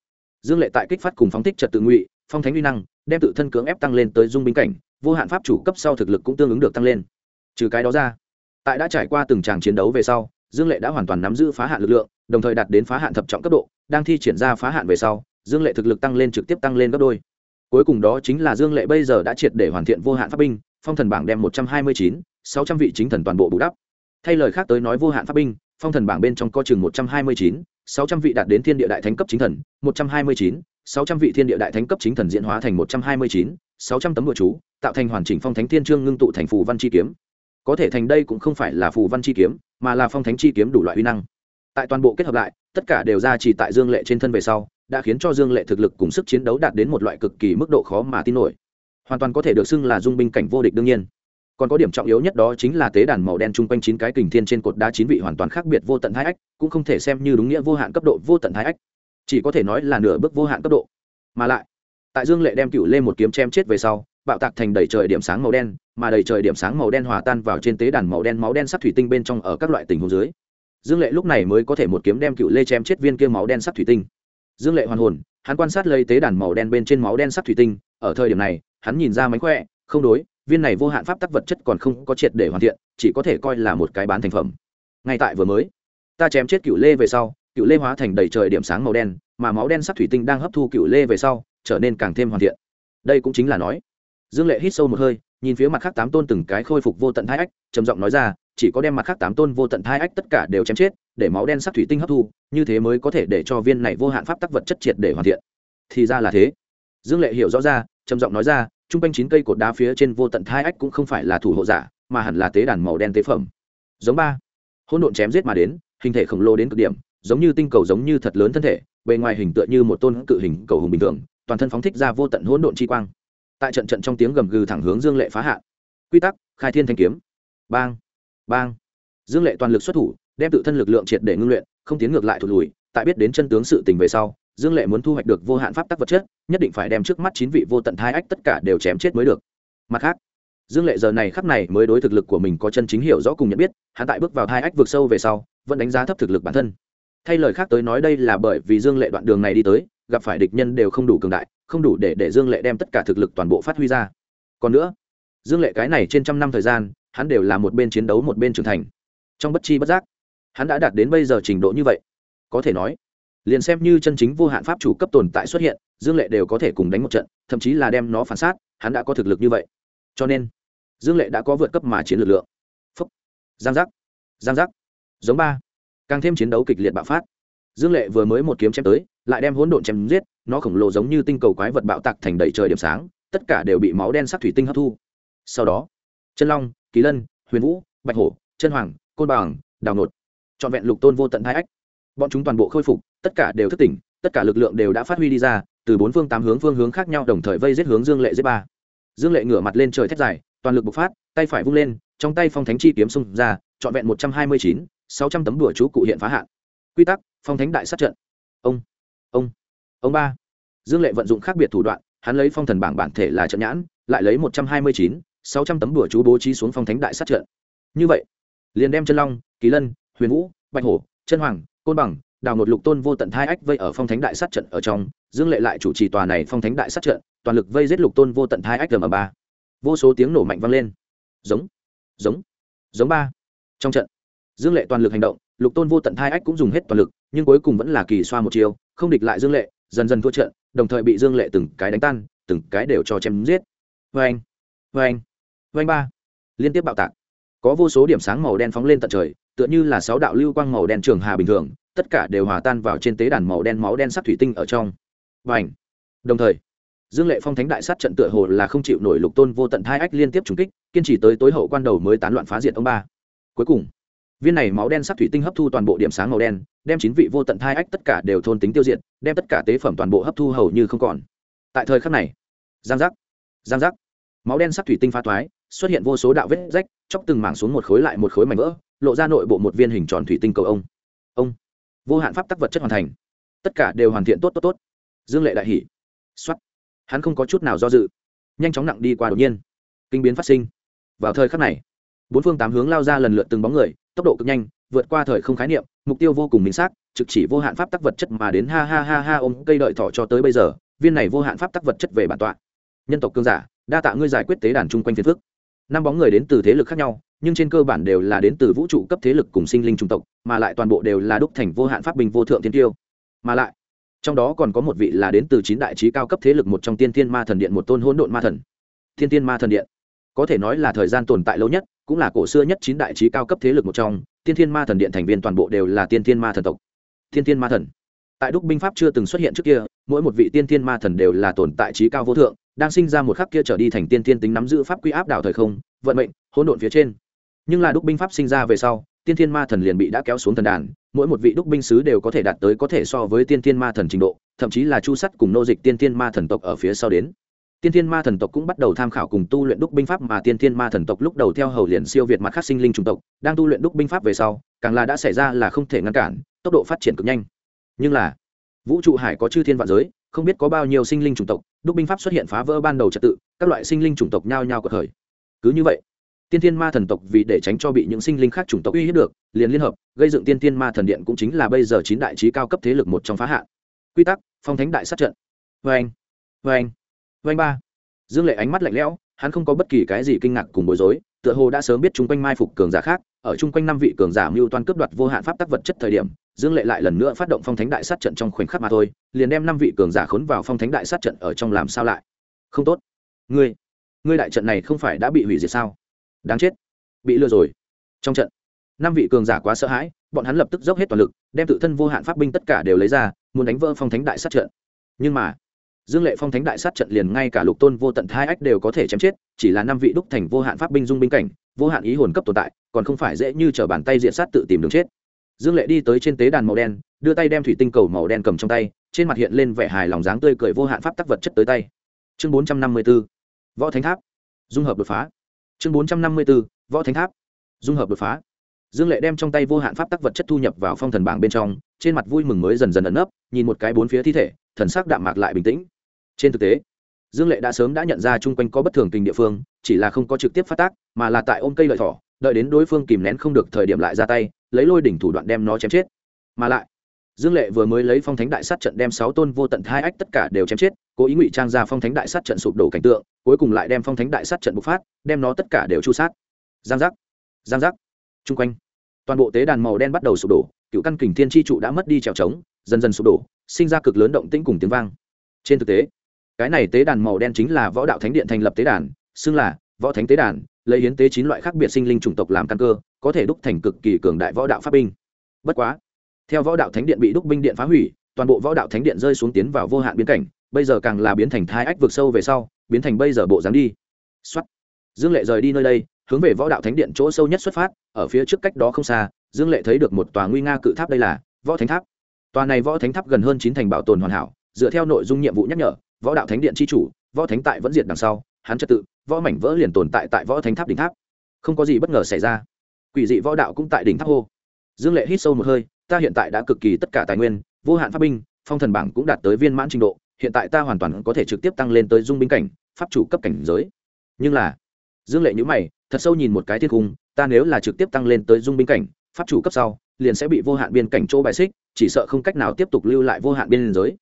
dương lệ tại kích phát cùng phóng thích trật tự ngụy, phong thánh uy năng, đem tự thân cưỡng ép tăng lên tới dung binh cảnh, vô hạn pháp chủ cấp sau thực lực cũng tương ứng được tăng lên. Trừ cái đó ra, tại đã trải qua từng tràng chiến đấu về sau, dương lệ đã hoàn toàn nắm giữ phá hạn lực lượng, đồng thời đạt đến phá hạn thập trọng cấp độ, đang thi triển ra phá hạn về sau, dương lệ thực lực tăng lên trực tiếp tăng lên gấp đôi cuối cùng đó chính là dương lệ bây giờ đã triệt để hoàn thiện vô hạn pháp binh, phong thần bảng đem một trăm hai mươi chín, sáu trăm vị chính thần toàn bộ bù đắp. Thay lời khác tới nói vô hạn pháp binh, phong thần bảng bên trong có chừng một trăm hai mươi chín, sáu trăm vị đạt đến thiên địa đại thánh cấp chính thần, một trăm hai mươi chín, sáu trăm vị thiên địa đại thánh cấp chính thần diễn hóa thành một trăm hai mươi chín, sáu trăm tấm bùa chú, tạo thành hoàn chỉnh phong thánh thiên trương ngưng tụ thành phù văn chi kiếm. Có thể thành đây cũng không phải là phù văn chi kiếm, mà là phong thánh chi kiếm đủ loại uy năng. Tại toàn bộ kết hợp lại, tất cả đều ra chỉ tại dương lệ trên thân về sau đã khiến cho dương lệ thực lực cùng sức chiến đấu đạt đến một loại cực kỳ mức độ khó mà tin nổi. Hoàn toàn có thể được xưng là dung binh cảnh vô địch đương nhiên. Còn có điểm trọng yếu nhất đó chính là tế đàn màu đen chung quanh chín cái kình thiên trên cột đá chín vị hoàn toàn khác biệt vô tận hai ách, cũng không thể xem như đúng nghĩa vô hạn cấp độ vô tận hai ách. Chỉ có thể nói là nửa bước vô hạn cấp độ. Mà lại, tại dương lệ đem cựu lên một kiếm chém chết về sau, bạo tạc thành đầy trời điểm sáng màu đen, mà đầy trời điểm sáng màu đen hòa tan vào trên tế đàn màu đen máu đen sắc thủy tinh bên trong ở các loại tình huống dưới. Dương lệ lúc này mới có thể một kiếm đem cựu lê chém chết viên kia máu đen sắc thủy tinh dương lệ hoàn hồn, hắn quan sát lấy tế đàn màu đen bên trên máu đen sắc thủy tinh, ở thời điểm này, hắn nhìn ra mánh khỏe, không đối, viên này vô hạn pháp tắc vật chất còn không có triệt để hoàn thiện, chỉ có thể coi là một cái bán thành phẩm. Ngay tại vừa mới, ta chém chết cựu lê về sau, cựu lê hóa thành đầy trời điểm sáng màu đen, mà máu đen sắc thủy tinh đang hấp thu cựu lê về sau, trở nên càng thêm hoàn thiện. Đây cũng chính là nói. Dương lệ hít sâu một hơi, nhìn phía mặt khác tám tôn từng cái khôi phục vô tận hai ách, trầm giọng nói ra chỉ có đem mặt khác tám tôn vô tận hai ách tất cả đều chém chết, để máu đen sắc thủy tinh hấp thu, như thế mới có thể để cho viên này vô hạn pháp tắc vật chất triệt để hoàn thiện. Thì ra là thế. Dương lệ hiểu rõ ra, trầm giọng nói ra t r u n g quanh chín cây cột đá phía trên vô tận hai ách cũng không phải là thủ hộ giả, mà hẳn là tế đàn màu đen tế phẩm. Giống ba. Hỗn độn chém giết mà đến, hình thể khổng lồ đến cực điểm, giống như tinh cầu giống như thật lớn thân thể, bề ngoài hình tựa như một tôn cự hình cầu hùng bình thường, toàn thân phóng thích ra vô tận hỗn độn chi quang. Tại trận trận trong tiếng gầm gừ thẳng hướng dương lệ phá hạ. Quy tắc, khai thiên thanh kiếm. Bang bang. Dương lệ toàn lực xuất thủ, đem tự thân lực lượng triệt để ngưng luyện, không tiến ngược lại thụt lùi. Tại biết đến chân tướng sự tình về sau, dương lệ muốn thu hoạch được vô hạn pháp tắc vật chất, nhất định phải đem trước mắt chín vị vô tận thai ách tất cả đều chém chết mới được. Mặt khác, dương lệ giờ này khắc này mới đối thực lực của mình có chân chính hiểu rõ cùng nhận biết, hắn tại bước vào thai ách vượt sâu về sau, vẫn đánh giá thấp thực lực bản thân. Thay lời khác tới nói đây là bởi vì dương lệ đoạn đường này đi tới, gặp phải địch nhân đều không đủ cường đại, không đủ để để dương lệ đem tất cả thực lực toàn bộ phát huy ra. Còn nữa, dương lệ cái này trên trăm năm thời gian hắn đều là một bên chiến đấu một bên trưởng thành. Trong bất chi bất giác, hắn đã đạt đến bây giờ trình độ như vậy. Có thể nói, liền xem như chân chính vô hạn pháp chủ cấp tồn tại xuất hiện, dương lệ đều có thể cùng đánh một trận, thậm chí là đem nó phản sát, hắn đã có thực lực như vậy. Cho nên, dương lệ đã có vượt cấp mà chiến lực lượng. Phúc. Giang giác. Giang giác. Giống ba. Càng thêm chiến đấu kịch liệt bạo phát. Dương lệ vừa mới một kiếm chém tới, lại đem hỗn độn chém giết, nó khổng lồ giống như tinh cầu quái vật bạo tạc thành đầy trời điểm sáng, tất cả đều bị máu đen sắc thủy tinh hấp thu. Sau đó, chân long kỳ lân, huyền vũ, bạch hổ, chân hoàng, côn bằng, đào nột. Trọn vẹn lục tôn vô tận hai ách. Bọn chúng toàn bộ khôi phục, tất cả đều thức tỉnh, tất cả lực lượng đều đã phát huy đi ra, từ bốn phương tám hướng phương hướng khác nhau đồng thời vây giết hướng dương lệ giết ba. Dương lệ ngửa mặt lên trời thét dài, toàn lực bộc phát, tay phải vung lên, trong tay phong thánh chi kiếm xung ra, trọn vẹn một trăm hai mươi chín, sáu trăm tấm đùa chú cụ hiện phá hạn. Quy tắc, phong thánh đại sát trận. Ông ông ông ba. Dương lệ vận dụng khác biệt thủ đoạn, hắn lấy phong thần bảng bản thể là trận nhãn, lại lấy một trăm hai mươi chín sáu trăm tấm đùa chú bố trí xuống phong thánh đại sát trận. Như vậy, liền đem chân long, kỳ lân, huyền vũ, bạch hổ, chân hoàng, côn bằng, đào ngột lục tôn vô tận thai ách vây ở phong thánh đại sát trận ở trong, dương lệ lại chủ trì tòa này phong thánh đại sát trận, toàn lực vây giết lục tôn vô tận thai ách gm ba. Vô số tiếng nổ mạnh vang lên. Giống giống giống ba. Trong trận, dương lệ toàn lực hành động, lục tôn vô tận thai ách cũng dùng hết toàn lực, nhưng cuối cùng vẫn là kỳ xoa một chiều không địch lại dương lệ, dần dần thua trận, đồng thời bị dương lệ từng cái đánh tan, từng cái đều cho chém giết. Vê anh vê anh Vanh ba. Liên tiếp bạo tạc. Có vô số điểm sáng màu đen phóng lên tận trời, tựa như là sáu đạo lưu quang màu đen trường hà bình thường, tất cả đều hòa tan vào trên tế đàn màu đen máu đen sắc thủy tinh ở trong. Và ảnh đồng thời, dương lệ phong thánh đại sát trận tựa hồ là không chịu nổi lục tôn vô tận hai ách liên tiếp trùng kích, kiên trì tới tối hậu quan đầu mới tán loạn phá diệt ông ba. Cuối cùng, viên này máu đen sắc thủy tinh hấp thu toàn bộ điểm sáng màu đen, đem chín vị vô tận hai ách tất cả đều thôn tính tiêu diệt, đem tất cả tế phẩm toàn bộ hấp thu hầu như không còn. Tại thời khắc này, giang giác giang giác. Máu đen sắc thủy tinh phá thoái xuất hiện vô số đạo vết rách, chóc từng mảng xuống một khối lại một khối mảnh vỡ, lộ ra nội bộ một viên hình tròn thủy tinh cầu ông. Ông. Vô hạn pháp tắc vật chất hoàn thành. Tất cả đều hoàn thiện tốt tốt tốt. Dương lệ đại hỷ xuất hắn không có chút nào do dự. Nhanh chóng nặng đi qua đột nhiên. Kinh biến phát sinh. Vào thời khắc này, bốn phương tám hướng lao ra lần lượt từng bóng người, tốc độ cực nhanh, vượt qua thời không khái niệm, mục tiêu vô cùng minh xác, trực chỉ vô hạn pháp tắc vật chất mà đến ha ha ha ha ôm cây đợi thỏ cho tới bây giờ, viên này vô hạn pháp tắc vật chất về bản tọa. Nhân tộc cương giả, đa tạ ngươi giải quyết tế đàn chung quanh phiền phức năm bóng người đến từ thế lực khác nhau, nhưng trên cơ bản đều là đến từ vũ trụ cấp thế lực cùng sinh linh trung tộc, mà lại toàn bộ đều là đúc thành vô hạn pháp bình vô thượng thiên tiêu. Mà lại, trong đó còn có một vị là đến từ chín đại trí cao cấp thế lực một trong tiên thiên ma thần điện một tôn hỗn độn ma thần. Thiên thiên ma thần điện, có thể nói là thời gian tồn tại lâu nhất, cũng là cổ xưa nhất chín đại trí cao cấp thế lực một trong, tiên thiên ma thần điện thành viên toàn bộ đều là tiên thiên ma thần tộc. Thiên thiên ma thần, tại đúc binh pháp chưa từng xuất hiện trước kia, mỗi một vị tiên thiên ma thần đều là tồn tại trí cao vô thượng đang sinh ra một khắc kia trở đi thành tiên thiên tính nắm giữ pháp quy áp đảo thời không, vận mệnh, hỗn độn phía trên. Nhưng là đúc binh pháp sinh ra về sau, tiên thiên ma thần liền bị đã kéo xuống thần đàn, mỗi một vị đúc binh sứ đều có thể đạt tới có thể so với tiên thiên ma thần trình độ, thậm chí là chu sắt cùng nô dịch tiên thiên ma thần tộc ở phía sau đến. Tiên thiên ma thần tộc cũng bắt đầu tham khảo cùng tu luyện đúc binh pháp mà tiên thiên ma thần tộc lúc đầu theo hầu liền siêu việt mặt khác sinh linh chủng tộc, đang tu luyện đúc binh pháp về sau, càng là đã xảy ra là không thể ngăn cản, tốc độ phát triển cực nhanh. Nhưng là, vũ trụ hải có chư thiên vạn giới không biết có bao nhiêu sinh linh chủng tộc, đúc binh pháp xuất hiện phá vỡ ban đầu trật tự, các loại sinh linh chủng tộc nhao nhao có khởi. Cứ như vậy, tiên thiên ma thần tộc vì để tránh cho bị những sinh linh khác chủng tộc uy hiếp được, liền liên hợp, gây dựng tiên thiên ma thần điện cũng chính là bây giờ chín đại trí cao cấp thế lực một trong phá hạ quy tắc, phong thánh đại sát trận. Vê anh vê anh vê anh ba. Dương lệ ánh mắt lạnh lẽo, hắn không có bất kỳ cái gì kinh ngạc cùng bối rối tựa hồ đã sớm biết chung quanh mai phục cường giả khác, ở chung quanh năm vị cường giả mưu toan cướp đoạt vô hạn pháp tắc vật chất thời điểm, dương lệ lại lần nữa phát động phong thánh đại sát trận trong khoảnh khắc mà thôi, liền đem năm vị cường giả khốn vào phong thánh đại sát trận ở trong làm sao lại. Không tốt. Ngươi ngươi đại trận này không phải đã bị hủy diệt sao? Đáng chết. Bị lừa rồi. Trong trận, năm vị cường giả quá sợ hãi, bọn hắn lập tức dốc hết toàn lực, đem tự thân vô hạn pháp binh tất cả đều lấy ra, muốn đánh vỡ phong thánh đại sát trận. Nhưng mà dương lệ phong thánh đại sát trận liền ngay cả lục tôn vô tận hai ách đều có thể chém chết, chỉ là năm vị đúc thành vô hạn pháp binh dung binh cảnh, vô hạn ý hồn cấp tồn tại, còn không phải dễ như t r ở bàn tay diện sát tự tìm đường chết. Dương lệ đi tới trên tế đàn màu đen, đưa tay đem thủy tinh cầu màu đen cầm trong tay, trên mặt hiện lên vẻ hài lòng dáng tươi cười vô hạn pháp tắc vật chất tới tay. Chương bốn trăm năm mươi b ố võ thánh tháp. Dung hợp đột phá. Chương bốn trăm năm mươi bốn võ thánh tháp. Dung hợp đột phá. Dương lệ đem trong tay vô hạn pháp tắc vật chất thu nhập vào phong thần bảng bên trong, trên mặt vui mừng mới dần dần ẩn nấp, nhìn một cái bốn phía thi thể thần sắc đạm mạc lại bình tĩnh. Trên thực tế, dương lệ đã sớm đã nhận ra chung quanh có bất thường tình địa phương, chỉ là không có trực tiếp phát tác, mà là tại ôm cây lợi thỏ, đợi đến đối phương kìm nén không được thời điểm lại ra tay, lấy lôi đỉnh thủ đoạn đem nó chém chết. Mà lại, dương lệ vừa mới lấy phong thánh đại sát trận đem sáu tôn vô tận hai ách tất cả đều chém chết, cố ý ngụy trang ra phong thánh đại sát trận sụp đổ cảnh tượng, cuối cùng lại đem phong thánh đại sát trận bộc phát, đem nó tất cả đều chu sát. Giang giác giang giác. Chung quanh, toàn bộ tế đàn màu đen bắt đầu sụp đổ, cựu căn kình thiên tri trụ đã mất đi trèo trống dần dần sụp đổ, sinh ra cực lớn động tĩnh cùng tiếng vang. Trên thực tế, cái này tế đàn màu đen chính là võ đạo thánh điện thành lập tế đàn, xưng là võ thánh tế đàn, lấy hiến tế chín loại khác biệt sinh linh chủng tộc làm căn cơ, có thể đúc thành cực kỳ cường đại võ đạo pháp binh. Bất quá, theo võ đạo thánh điện bị đúc binh điện phá hủy, toàn bộ võ đạo thánh điện rơi xuống tiến vào vô hạn biến cảnh, bây giờ càng là biến thành thai ách vực sâu về sau, biến thành bây giờ bộ dáng đi. Xuất dương lệ rời đi nơi đây, hướng về võ đạo thánh điện chỗ sâu nhất xuất phát, ở phía trước cách đó không xa, dương lệ thấy được một tòa nguy nga cự tháp, đây là võ thánh tháp tòa này võ thánh tháp gần hơn chín thành bảo tồn hoàn hảo, dựa theo nội dung nhiệm vụ nhắc nhở, võ đạo thánh điện chi chủ, võ thánh tại vẫn diệt đằng sau, hắn trật tự, võ mảnh vỡ liền tồn tại tại võ thánh tháp đỉnh tháp. Không có gì bất ngờ xảy ra. Quỷ dị võ đạo cũng tại đỉnh tháp hô. Dương lệ hít sâu một hơi, ta hiện tại đã cực kỳ tất cả tài nguyên, vô hạn pháp binh, phong thần bảng cũng đạt tới viên mãn trình độ, hiện tại ta hoàn toàn có thể trực tiếp tăng lên tới dung binh cảnh, pháp chủ cấp cảnh giới. Nhưng là, dương lệ nhữ mày, thật sâu nhìn một cái thiên cung, ta nếu là trực tiếp tăng lên tới dung binh cảnh, pháp chủ cấp sau liền sẽ bị vô hạn biên cảnh chỗ bài xích, chỉ sợ không cách nào tiếp tục lưu lại vô hạn biên giới.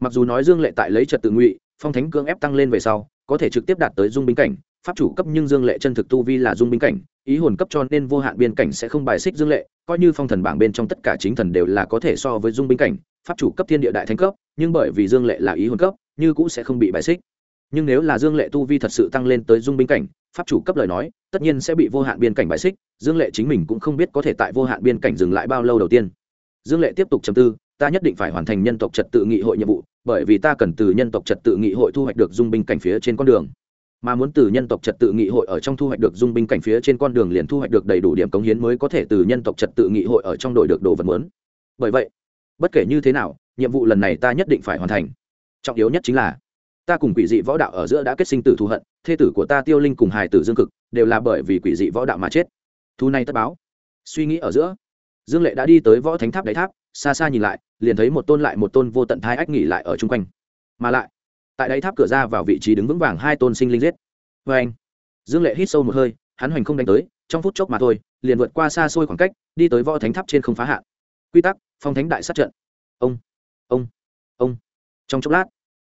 Mặc dù nói dương lệ tại lấy trật tự ngụy, phong thánh cương ép tăng lên về sau, có thể trực tiếp đạt tới dung binh cảnh, pháp chủ cấp nhưng dương lệ chân thực tu vi là dung binh cảnh, ý hồn cấp cho nên vô hạn biên cảnh sẽ không bài xích dương lệ, coi như phong thần bảng bên trong tất cả chính thần đều là có thể so với dung binh cảnh, pháp chủ cấp thiên địa đại thánh cấp, nhưng bởi vì dương lệ là ý hồn cấp, như cũng sẽ không bị bài xích. Nhưng nếu là dương lệ tu vi thật sự tăng lên tới dung binh cảnh pháp chủ cấp lời nói, tất nhiên sẽ bị vô hạn biên cảnh bãi xích, dương lệ chính mình cũng không biết có thể tại vô hạn biên cảnh dừng lại bao lâu đầu tiên. Dương lệ tiếp tục chầm tư, ta nhất định phải hoàn thành nhân tộc trật tự nghị hội nhiệm vụ, bởi vì ta cần từ nhân tộc trật tự nghị hội thu hoạch được dung binh cảnh phía trên con đường. Mà muốn từ nhân tộc trật tự nghị hội ở trong thu hoạch được dung binh cảnh phía trên con đường liền thu hoạch được đầy đủ điểm cống hiến mới có thể từ nhân tộc trật tự nghị hội ở trong đổi được đồ vật muốn. Bởi vậy, bất kể như thế nào, nhiệm vụ lần này ta nhất định phải hoàn thành. Trọng yếu nhất chính là ta cùng quỷ dị võ đạo ở giữa đã kết sinh tử thù hận, thê tử của ta tiêu linh cùng hài tử dương cực đều là bởi vì quỷ dị võ đạo mà chết. Thu này tất báo. Suy nghĩ ở giữa, dương lệ đã đi tới võ thánh tháp đáy tháp, xa xa nhìn lại, liền thấy một tôn lại một tôn vô tận thai ách nghỉ lại ở chung quanh. Mà lại, tại đáy tháp cửa ra vào vị trí đứng vững vàng hai tôn sinh linh giết. Vê anh, dương lệ hít sâu một hơi, hắn hoành không đánh tới, trong phút chốc mà thôi, liền vượt qua xa xôi khoảng cách, đi tới võ thánh tháp trên không phá hạn quy tắc, phong thánh đại sát trận. Ông ông ông. Trong chốc lát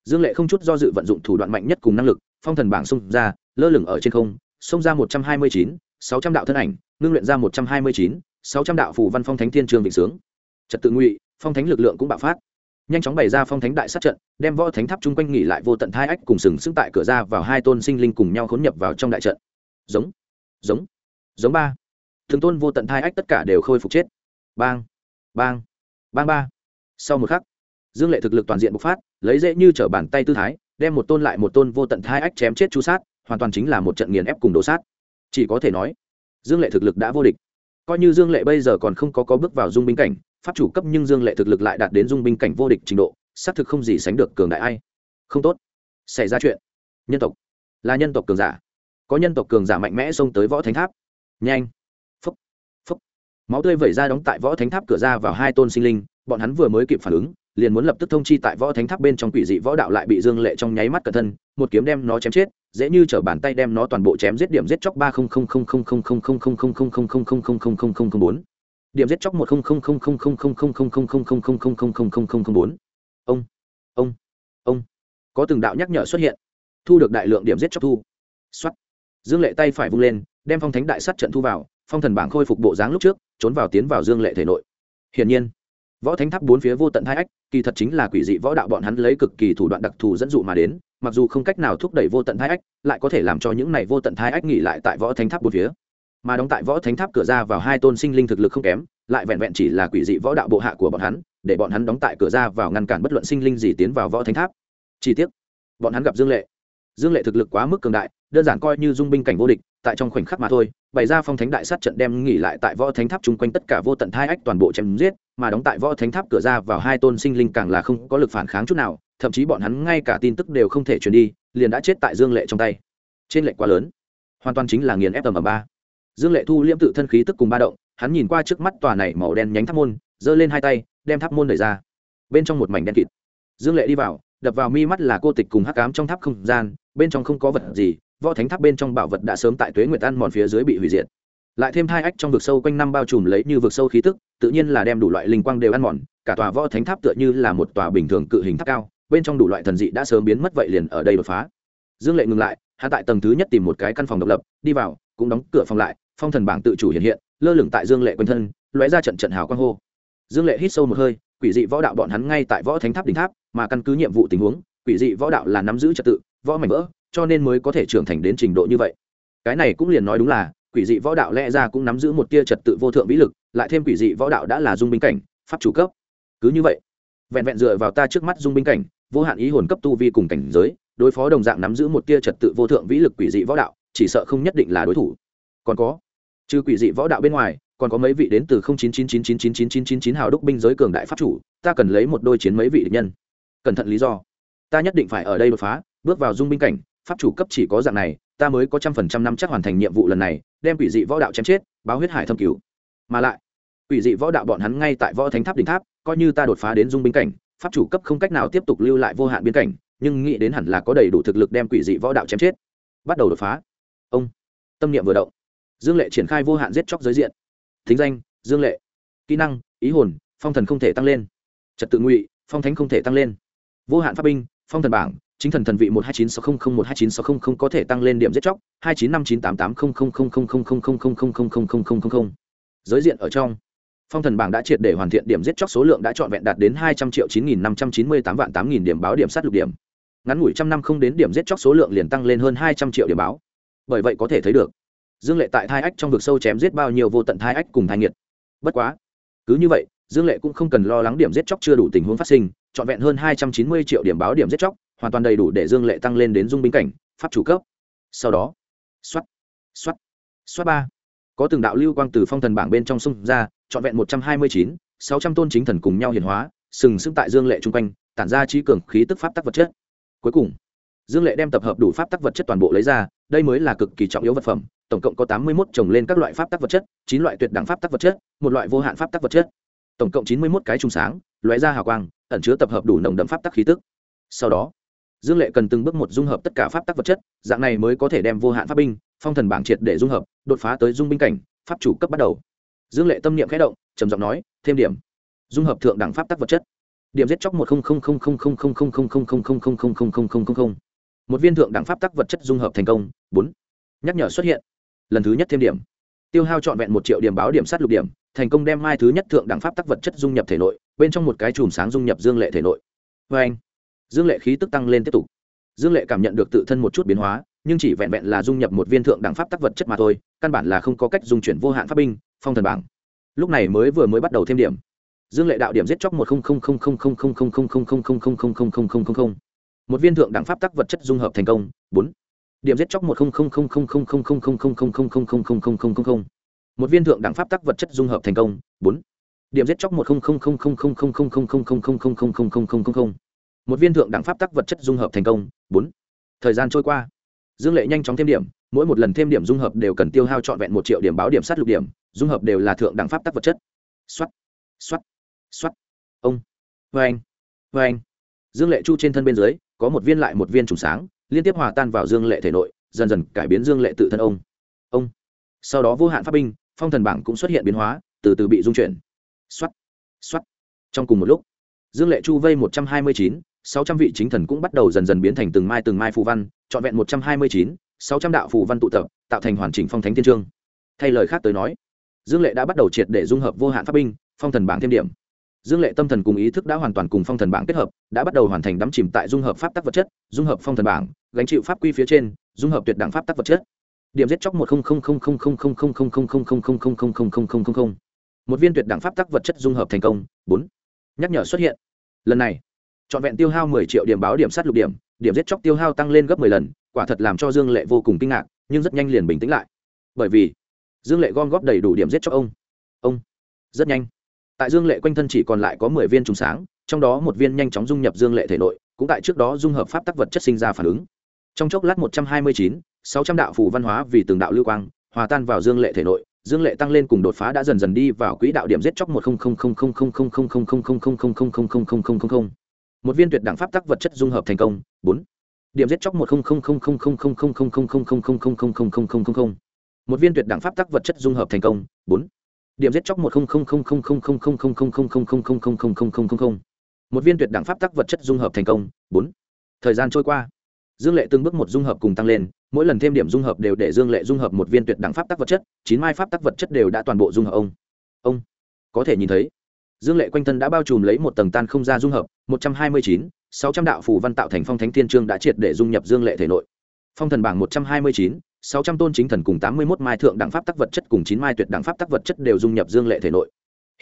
dương lệ không chút do dự vận dụng thủ đoạn mạnh nhất cùng năng lực, phong thần bảng xông ra, lơ lửng ở trên không, xông ra một trăm hai mươi chín, sáu trăm đạo thân ảnh, ngưng luyện ra một trăm hai mươi chín, sáu trăm đạo phù văn phong thánh thiên trường vịnh sướng. Trật tự ngụy, phong thánh lực lượng cũng bạo phát. Nhanh chóng bày ra phong thánh đại sát trận, đem võ thánh tháp chung quanh nghỉ lại vô tận thai ách cùng sừng sững tại cửa ra vào hai tôn sinh linh cùng nhau khốn nhập vào trong đại trận. Giống giống giống ba. Thường tôn vô tận thai ách tất cả đều khôi phục chết. Bang bang bang ba. Sau một khắc, dương lệ thực lực toàn diện bộc phát lấy dễ như trở bàn tay tư thái, đem một tôn lại một tôn vô tận thai ách chém chết chu sát, hoàn toàn chính là một trận nghiền ép cùng đổ sát. Chỉ có thể nói, dương lệ thực lực đã vô địch. Coi như dương lệ bây giờ còn không có có bước vào dung binh cảnh, pháp chủ cấp nhưng dương lệ thực lực lại đạt đến dung binh cảnh vô địch trình độ, xác thực không gì sánh được cường đại ai. Không tốt. Xảy ra chuyện. Nhân tộc. Là nhân tộc cường giả. Có nhân tộc cường giả mạnh mẽ xông tới võ thánh tháp. Nhanh. Phúc. Phúc. Máu tươi vẩy ra đóng tại võ thánh tháp cửa ra vào hai tôn sinh linh, bọn hắn vừa mới kịp phản ứng liền muốn lập tức thông chi tại võ thánh tháp bên trong quỷ dị võ đạo lại bị dương lệ trong nháy mắt cẩn thân một kiếm đem nó chém chết dễ như chở bàn tay đem nó toàn bộ chém giết điểm giết chóc ba không không không không không không không không không không không không không không không không không không bốn điểm giết chóc một không không không không không không không không không không không không không không không không không không bốn ông ông ông có từng đạo nhắc nhở xuất hiện thu được đại lượng điểm giết chóc thu xuất dương lệ tay phải vung lên đem phong thánh đại sát trận thu vào phong thần bảng khôi phục bộ dáng lúc trước trốn vào tiến vào dương lệ thể nội hiển nhiên võ thánh tháp bốn phía vô tận hai ách, kỳ thật chính là quỷ dị võ đạo bọn hắn lấy cực kỳ thủ đoạn đặc thù dẫn dụ mà đến, mặc dù không cách nào thúc đẩy vô tận hai ách, lại có thể làm cho những này vô tận hai ách nghỉ lại tại võ thánh tháp bốn phía. Mà đóng tại võ thánh tháp cửa ra vào hai tôn sinh linh thực lực không kém, lại vẹn vẹn chỉ là quỷ dị võ đạo bộ hạ của bọn hắn, để bọn hắn đóng tại cửa ra vào ngăn cản bất luận sinh linh gì tiến vào võ thánh tháp. Chi tiết bọn hắn gặp dương lệ. Dương lệ thực lực quá mức cường đại, đơn giản coi như dung binh cảnh vô địch tại trong khoảnh khắc mà thôi, bày ra phong thánh đại sát trận đem nghỉ lại tại võ thánh tháp chung quanh tất cả vô tận thai ách toàn bộ chém giết, mà đóng tại võ thánh tháp cửa ra vào hai tôn sinh linh càng là không có lực phản kháng chút nào, thậm chí bọn hắn ngay cả tin tức đều không thể truyền đi, liền đã chết tại dương lệ trong tay. Trên lệnh quá lớn. Hoàn toàn chính là nghiền ép tầm ở ba. Dương lệ thu liễm tự thân khí tức cùng ba động, hắn nhìn qua trước mắt tòa này màu đen nhánh tháp môn, giơ lên hai tay, đem tháp môn đẩy ra. Bên trong một mảnh đen kịt. Dương lệ đi vào, đập vào mi mắt là cô tịch cùng hắc cám trong tháp không gian, bên trong không có vật gì võ thánh tháp bên trong bảo vật đã sớm tại tuế nguyệt ăn mòn phía dưới bị hủy diệt. Lại thêm hai ách trong vực sâu quanh năm bao trùm lấy như vực sâu khí tức, tự nhiên là đem đủ loại linh quang đều ăn mòn, cả tòa võ thánh tháp tựa như là một tòa bình thường cự hình tháp cao, bên trong đủ loại thần dị đã sớm biến mất vậy liền ở đây đột phá. Dương lệ ngừng lại hạ tại tầng thứ nhất tìm một cái căn phòng độc lập, đi vào, cũng đóng cửa phòng lại, phong thần bảng tự chủ hiện hiện, lơ lửng tại dương lệ quanh thân, lóe ra trận trận hào quang hô. Dương lệ hít sâu một hơi, quỷ dị võ đạo bọn hắn ngay tại võ thánh tháp đỉnh tháp, mà căn cứ nhiệm vụ tình huống, quỷ dị võ đạo là nắm giữ trật tự, võ mảnh vỡ cho nên mới có thể trưởng thành đến trình độ như vậy. Cái này cũng liền nói đúng là, quỷ dị võ đạo lẽ ra cũng nắm giữ một tia trật tự vô thượng vĩ lực, lại thêm quỷ dị võ đạo đã là dung binh cảnh, pháp chủ cấp. Cứ như vậy, vẹn vẹn dựa vào ta trước mắt dung binh cảnh, vô hạn ý hồn cấp tu vi cùng cảnh giới, đối phó đồng dạng nắm giữ một tia trật tự vô thượng vĩ lực quỷ dị võ đạo, chỉ sợ không nhất định là đối thủ. Còn có, trừ quỷ dị võ đạo bên ngoài, còn có mấy vị đến từ 0999999999 hào đúc binh giới cường đại pháp chủ, ta cần lấy một đôi chiến mấy vị địch nhân. Cẩn thận lý do, ta nhất định phải ở đây đột phá, bước vào dung binh cảnh pháp chủ cấp chỉ có dạng này, ta mới có trăm phần trăm năm chắc hoàn thành nhiệm vụ lần này, đem quỷ dị võ đạo chém chết, báo huyết hải thâm cứu. Mà lại, quỷ dị võ đạo bọn hắn ngay tại võ thánh tháp đỉnh tháp, coi như ta đột phá đến dung binh cảnh, pháp chủ cấp không cách nào tiếp tục lưu lại vô hạn biên cảnh, nhưng nghĩ đến hẳn là có đầy đủ thực lực đem quỷ dị võ đạo chém chết. Bắt đầu đột phá. Ông, tâm niệm vừa động. Dương lệ triển khai vô hạn giết chóc giới diện. Thính danh, dương lệ. Kỹ năng, ý hồn, phong thần không thể tăng lên. Trật tự ngụy, phong thánh không thể tăng lên. Vô hạn pháp binh, phong thần bảng chính thần thần vị một hai chín sáu không không một hai chín sáu không không có thể tăng lên điểm giết chóc hai chín năm chín tám tám không không không không không không không không không không không không không không không giới diện ở trong phong thần bảng đã triệt để hoàn thiện điểm giết chóc số lượng đã trọn vẹn đạt đến hai trăm triệu chín nghìn năm trăm chín mươi tám vạn tám nghìn điểm báo điểm sát lục điểm ngắn ngủi trăm năm không đến điểm giết chóc số lượng liền tăng lên hơn hai trăm triệu điểm báo bởi vậy có thể thấy được dương lệ tại thai ách trong vực sâu chém giết bao nhiêu vô tận thai ách cùng thai nghiệt bất quá cứ như vậy dương lệ cũng không cần lo lắng điểm giết chóc chưa đủ tình huống phát sinh trọn vẹn hơn hai trăm chín mươi triệu điểm báo điểm giết chóc hoàn toàn đầy đủ để dương lệ tăng lên đến dung binh cảnh, pháp chủ cấp. Sau đó, xoát xoát xoát ba. Có từng đạo lưu quang từ phong thần bảng bên trong sông ra, trọn vẹn một trăm hai mươi chín, sáu trăm tôn chính thần cùng nhau hiển hóa, sừng sững tại dương lệ chung quanh, tản ra trí cường khí tức pháp tắc vật chất. Cuối cùng, dương lệ đem tập hợp đủ pháp tắc vật chất toàn bộ lấy ra, đây mới là cực kỳ trọng yếu vật phẩm, tổng cộng có tám mươi một trồng lên các loại pháp tắc vật chất, chín loại tuyệt đẳng pháp tắc vật chất, một loại vô hạn pháp tắc vật chất. Tổng cộng chín mươi một cái trùng sáng loại ra hào quang, ẩn chứa tập hợp đủ nồng đậm pháp tắc khí tức. Sau đó dương lệ cần từng bước một dung hợp tất cả pháp tắc vật chất dạng này mới có thể đem vô hạn pháp binh phong thần bảng triệt để dung hợp đột phá tới dung binh cảnh pháp chủ cấp bắt đầu dương lệ tâm niệm khẽ động trầm giọng nói thêm điểm dung hợp thượng đẳng pháp tắc vật chất điểm giết chóc một một viên thượng đẳng pháp tắc vật chất dung hợp thành công bốn nhắc nhở xuất hiện lần thứ nhất thêm điểm tiêu hao trọn vẹn một triệu điểm báo điểm sát lục điểm thành công đem mai thứ nhất thượng đẳng pháp tắc vật chất dung nhập thể nội bên trong một cái chùm sáng dung nhập dương lệ thể nội vê anh dương lệ khí tức tăng lên tiếp tục dương lệ cảm nhận được tự thân một chút biến hóa nhưng chỉ vẹn vẹn là dung nhập một viên thượng đẳng pháp tắc vật chất mà thôi căn bản là không có cách dung chuyển vô hạn pháp binh phong thần bảng lúc này mới vừa mới bắt đầu thêm điểm dương lệ đạo điểm giết chóc một một viên thượng đẳng pháp tắc vật chất dung hợp thành công bốn điểm giết chóc một một viên thượng đẳng pháp tắc vật chất dung hợp thành công bốn điểm giết chóc một một viên thượng đẳng pháp tắc vật chất dung hợp thành công. Bốn, thời gian trôi qua. Dương lệ nhanh chóng thêm điểm, mỗi một lần thêm điểm dung hợp đều cần tiêu hao trọn vẹn một triệu điểm báo điểm sát lục điểm, dung hợp đều là thượng đẳng pháp tắc vật chất. Xuất xuất xuất ông vê anh vê anh. Dương lệ chu trên thân bên dưới, có một viên lại một viên trùng sáng, liên tiếp hòa tan vào dương lệ thể nội, dần dần cải biến dương lệ tự thân ông. Ông, sau đó vô hạn pháp binh, phong thần bảng cũng xuất hiện biến hóa, từ từ bị dung chuyển. X o á t x o á t trong cùng một lúc, dương lệ chu vây một trăm hai mươi chín sáu trăm vị chính thần cũng bắt đầu dần dần biến thành từng mai từng mai phù văn trọn vẹn một trăm hai mươi chín sáu trăm đạo phù văn tụ tập tạo thành hoàn chỉnh phong thánh thiên trương thay lời khác tới nói dương lệ đã bắt đầu triệt để dung hợp vô hạn pháp binh phong thần bảng thêm điểm dương lệ tâm thần cùng ý thức đã hoàn toàn cùng phong thần bảng kết hợp đã bắt đầu hoàn thành đắm chìm tại dung hợp pháp tắc vật chất dung hợp phong thần bảng gánh chịu pháp quy phía trên dung hợp tuyệt đẳng pháp tắc vật chất điểm giết chóc một một viên tuyệt đẳng pháp tắc vật chất dung hợp thành công bốn nhắc nhở xuất hiện lần này trọn vẹn tiêu hao mười triệu điểm báo điểm sát lục điểm điểm giết chóc tiêu hao tăng lên gấp mười lần quả thật làm cho dương lệ vô cùng kinh ngạc nhưng rất nhanh liền bình tĩnh lại bởi vì dương lệ gom góp đầy đủ điểm giết chóc ông ông rất nhanh tại dương lệ quanh thân chỉ còn lại có mười viên trùng sáng trong đó một viên nhanh chóng dung nhập dương lệ thể nội cũng tại trước đó dung hợp pháp tắc vật chất sinh ra phản ứng trong chốc lát một trăm hai mươi chín sáu trăm đạo phù văn hóa vì từng đạo lưu quang hòa tan vào dương lệ thể nội dương lệ tăng lên cùng đột phá đã dần dần đi vào quỹ đạo điểm giết chóc một một viên tuyệt đẳng pháp tắc vật chất dung hợp thành công bốn điểm giết chóc một một viên tuyệt đẳng pháp tắc vật chất dung hợp thành công bốn điểm giết chóc một một viên tuyệt đẳng pháp tắc vật chất dung hợp thành công bốn thời gian trôi qua dương lệ từng bước một dung hợp cùng tăng lên mỗi lần thêm điểm dung hợp đều để dương lệ dung hợp một viên tuyệt đẳng pháp tắc vật chất chín mai pháp tắc vật chất đều đã toàn bộ dung hợp ông ông có thể nhìn thấy dương lệ quanh thân đã bao trùm lấy một tầng tan không ra dung hợp, một trăm hai mươi chín, sáu trăm đạo phù văn tạo thành phong thánh thiên trương đã triệt để dung nhập dương lệ thể nội. Phong thần bảng một trăm hai mươi chín, sáu trăm tôn chính thần cùng tám mươi một mai thượng đẳng pháp tắc vật chất cùng chín mai tuyệt đẳng pháp tắc vật chất đều dung nhập dương lệ thể nội.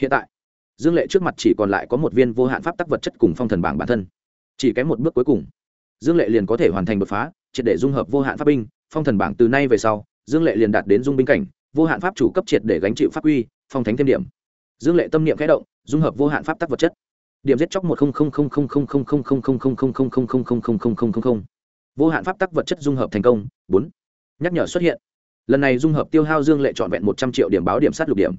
Hiện tại, dương lệ trước mặt chỉ còn lại có một viên vô hạn pháp tắc vật chất cùng phong thần bảng bản thân. Chỉ kém một bước cuối cùng, dương lệ liền có thể hoàn thành đột phá, triệt để dung hợp vô hạn pháp binh, phong thần bảng từ nay về sau, dương lệ liền đạt đến dung binh cảnh, vô hạn pháp chủ cấp triệt để gánh chịu pháp uy, phong thánh thêm điểm dương lệ tâm niệm khẽ động dung hợp vô hạn pháp tắc vật chất điểm giết chóc một vô hạn pháp tắc vật chất dung hợp thành công bốn nhắc nhở xuất hiện lần này dung hợp tiêu hao dương lệ trọn vẹn một trăm triệu điểm báo điểm sát lục điểm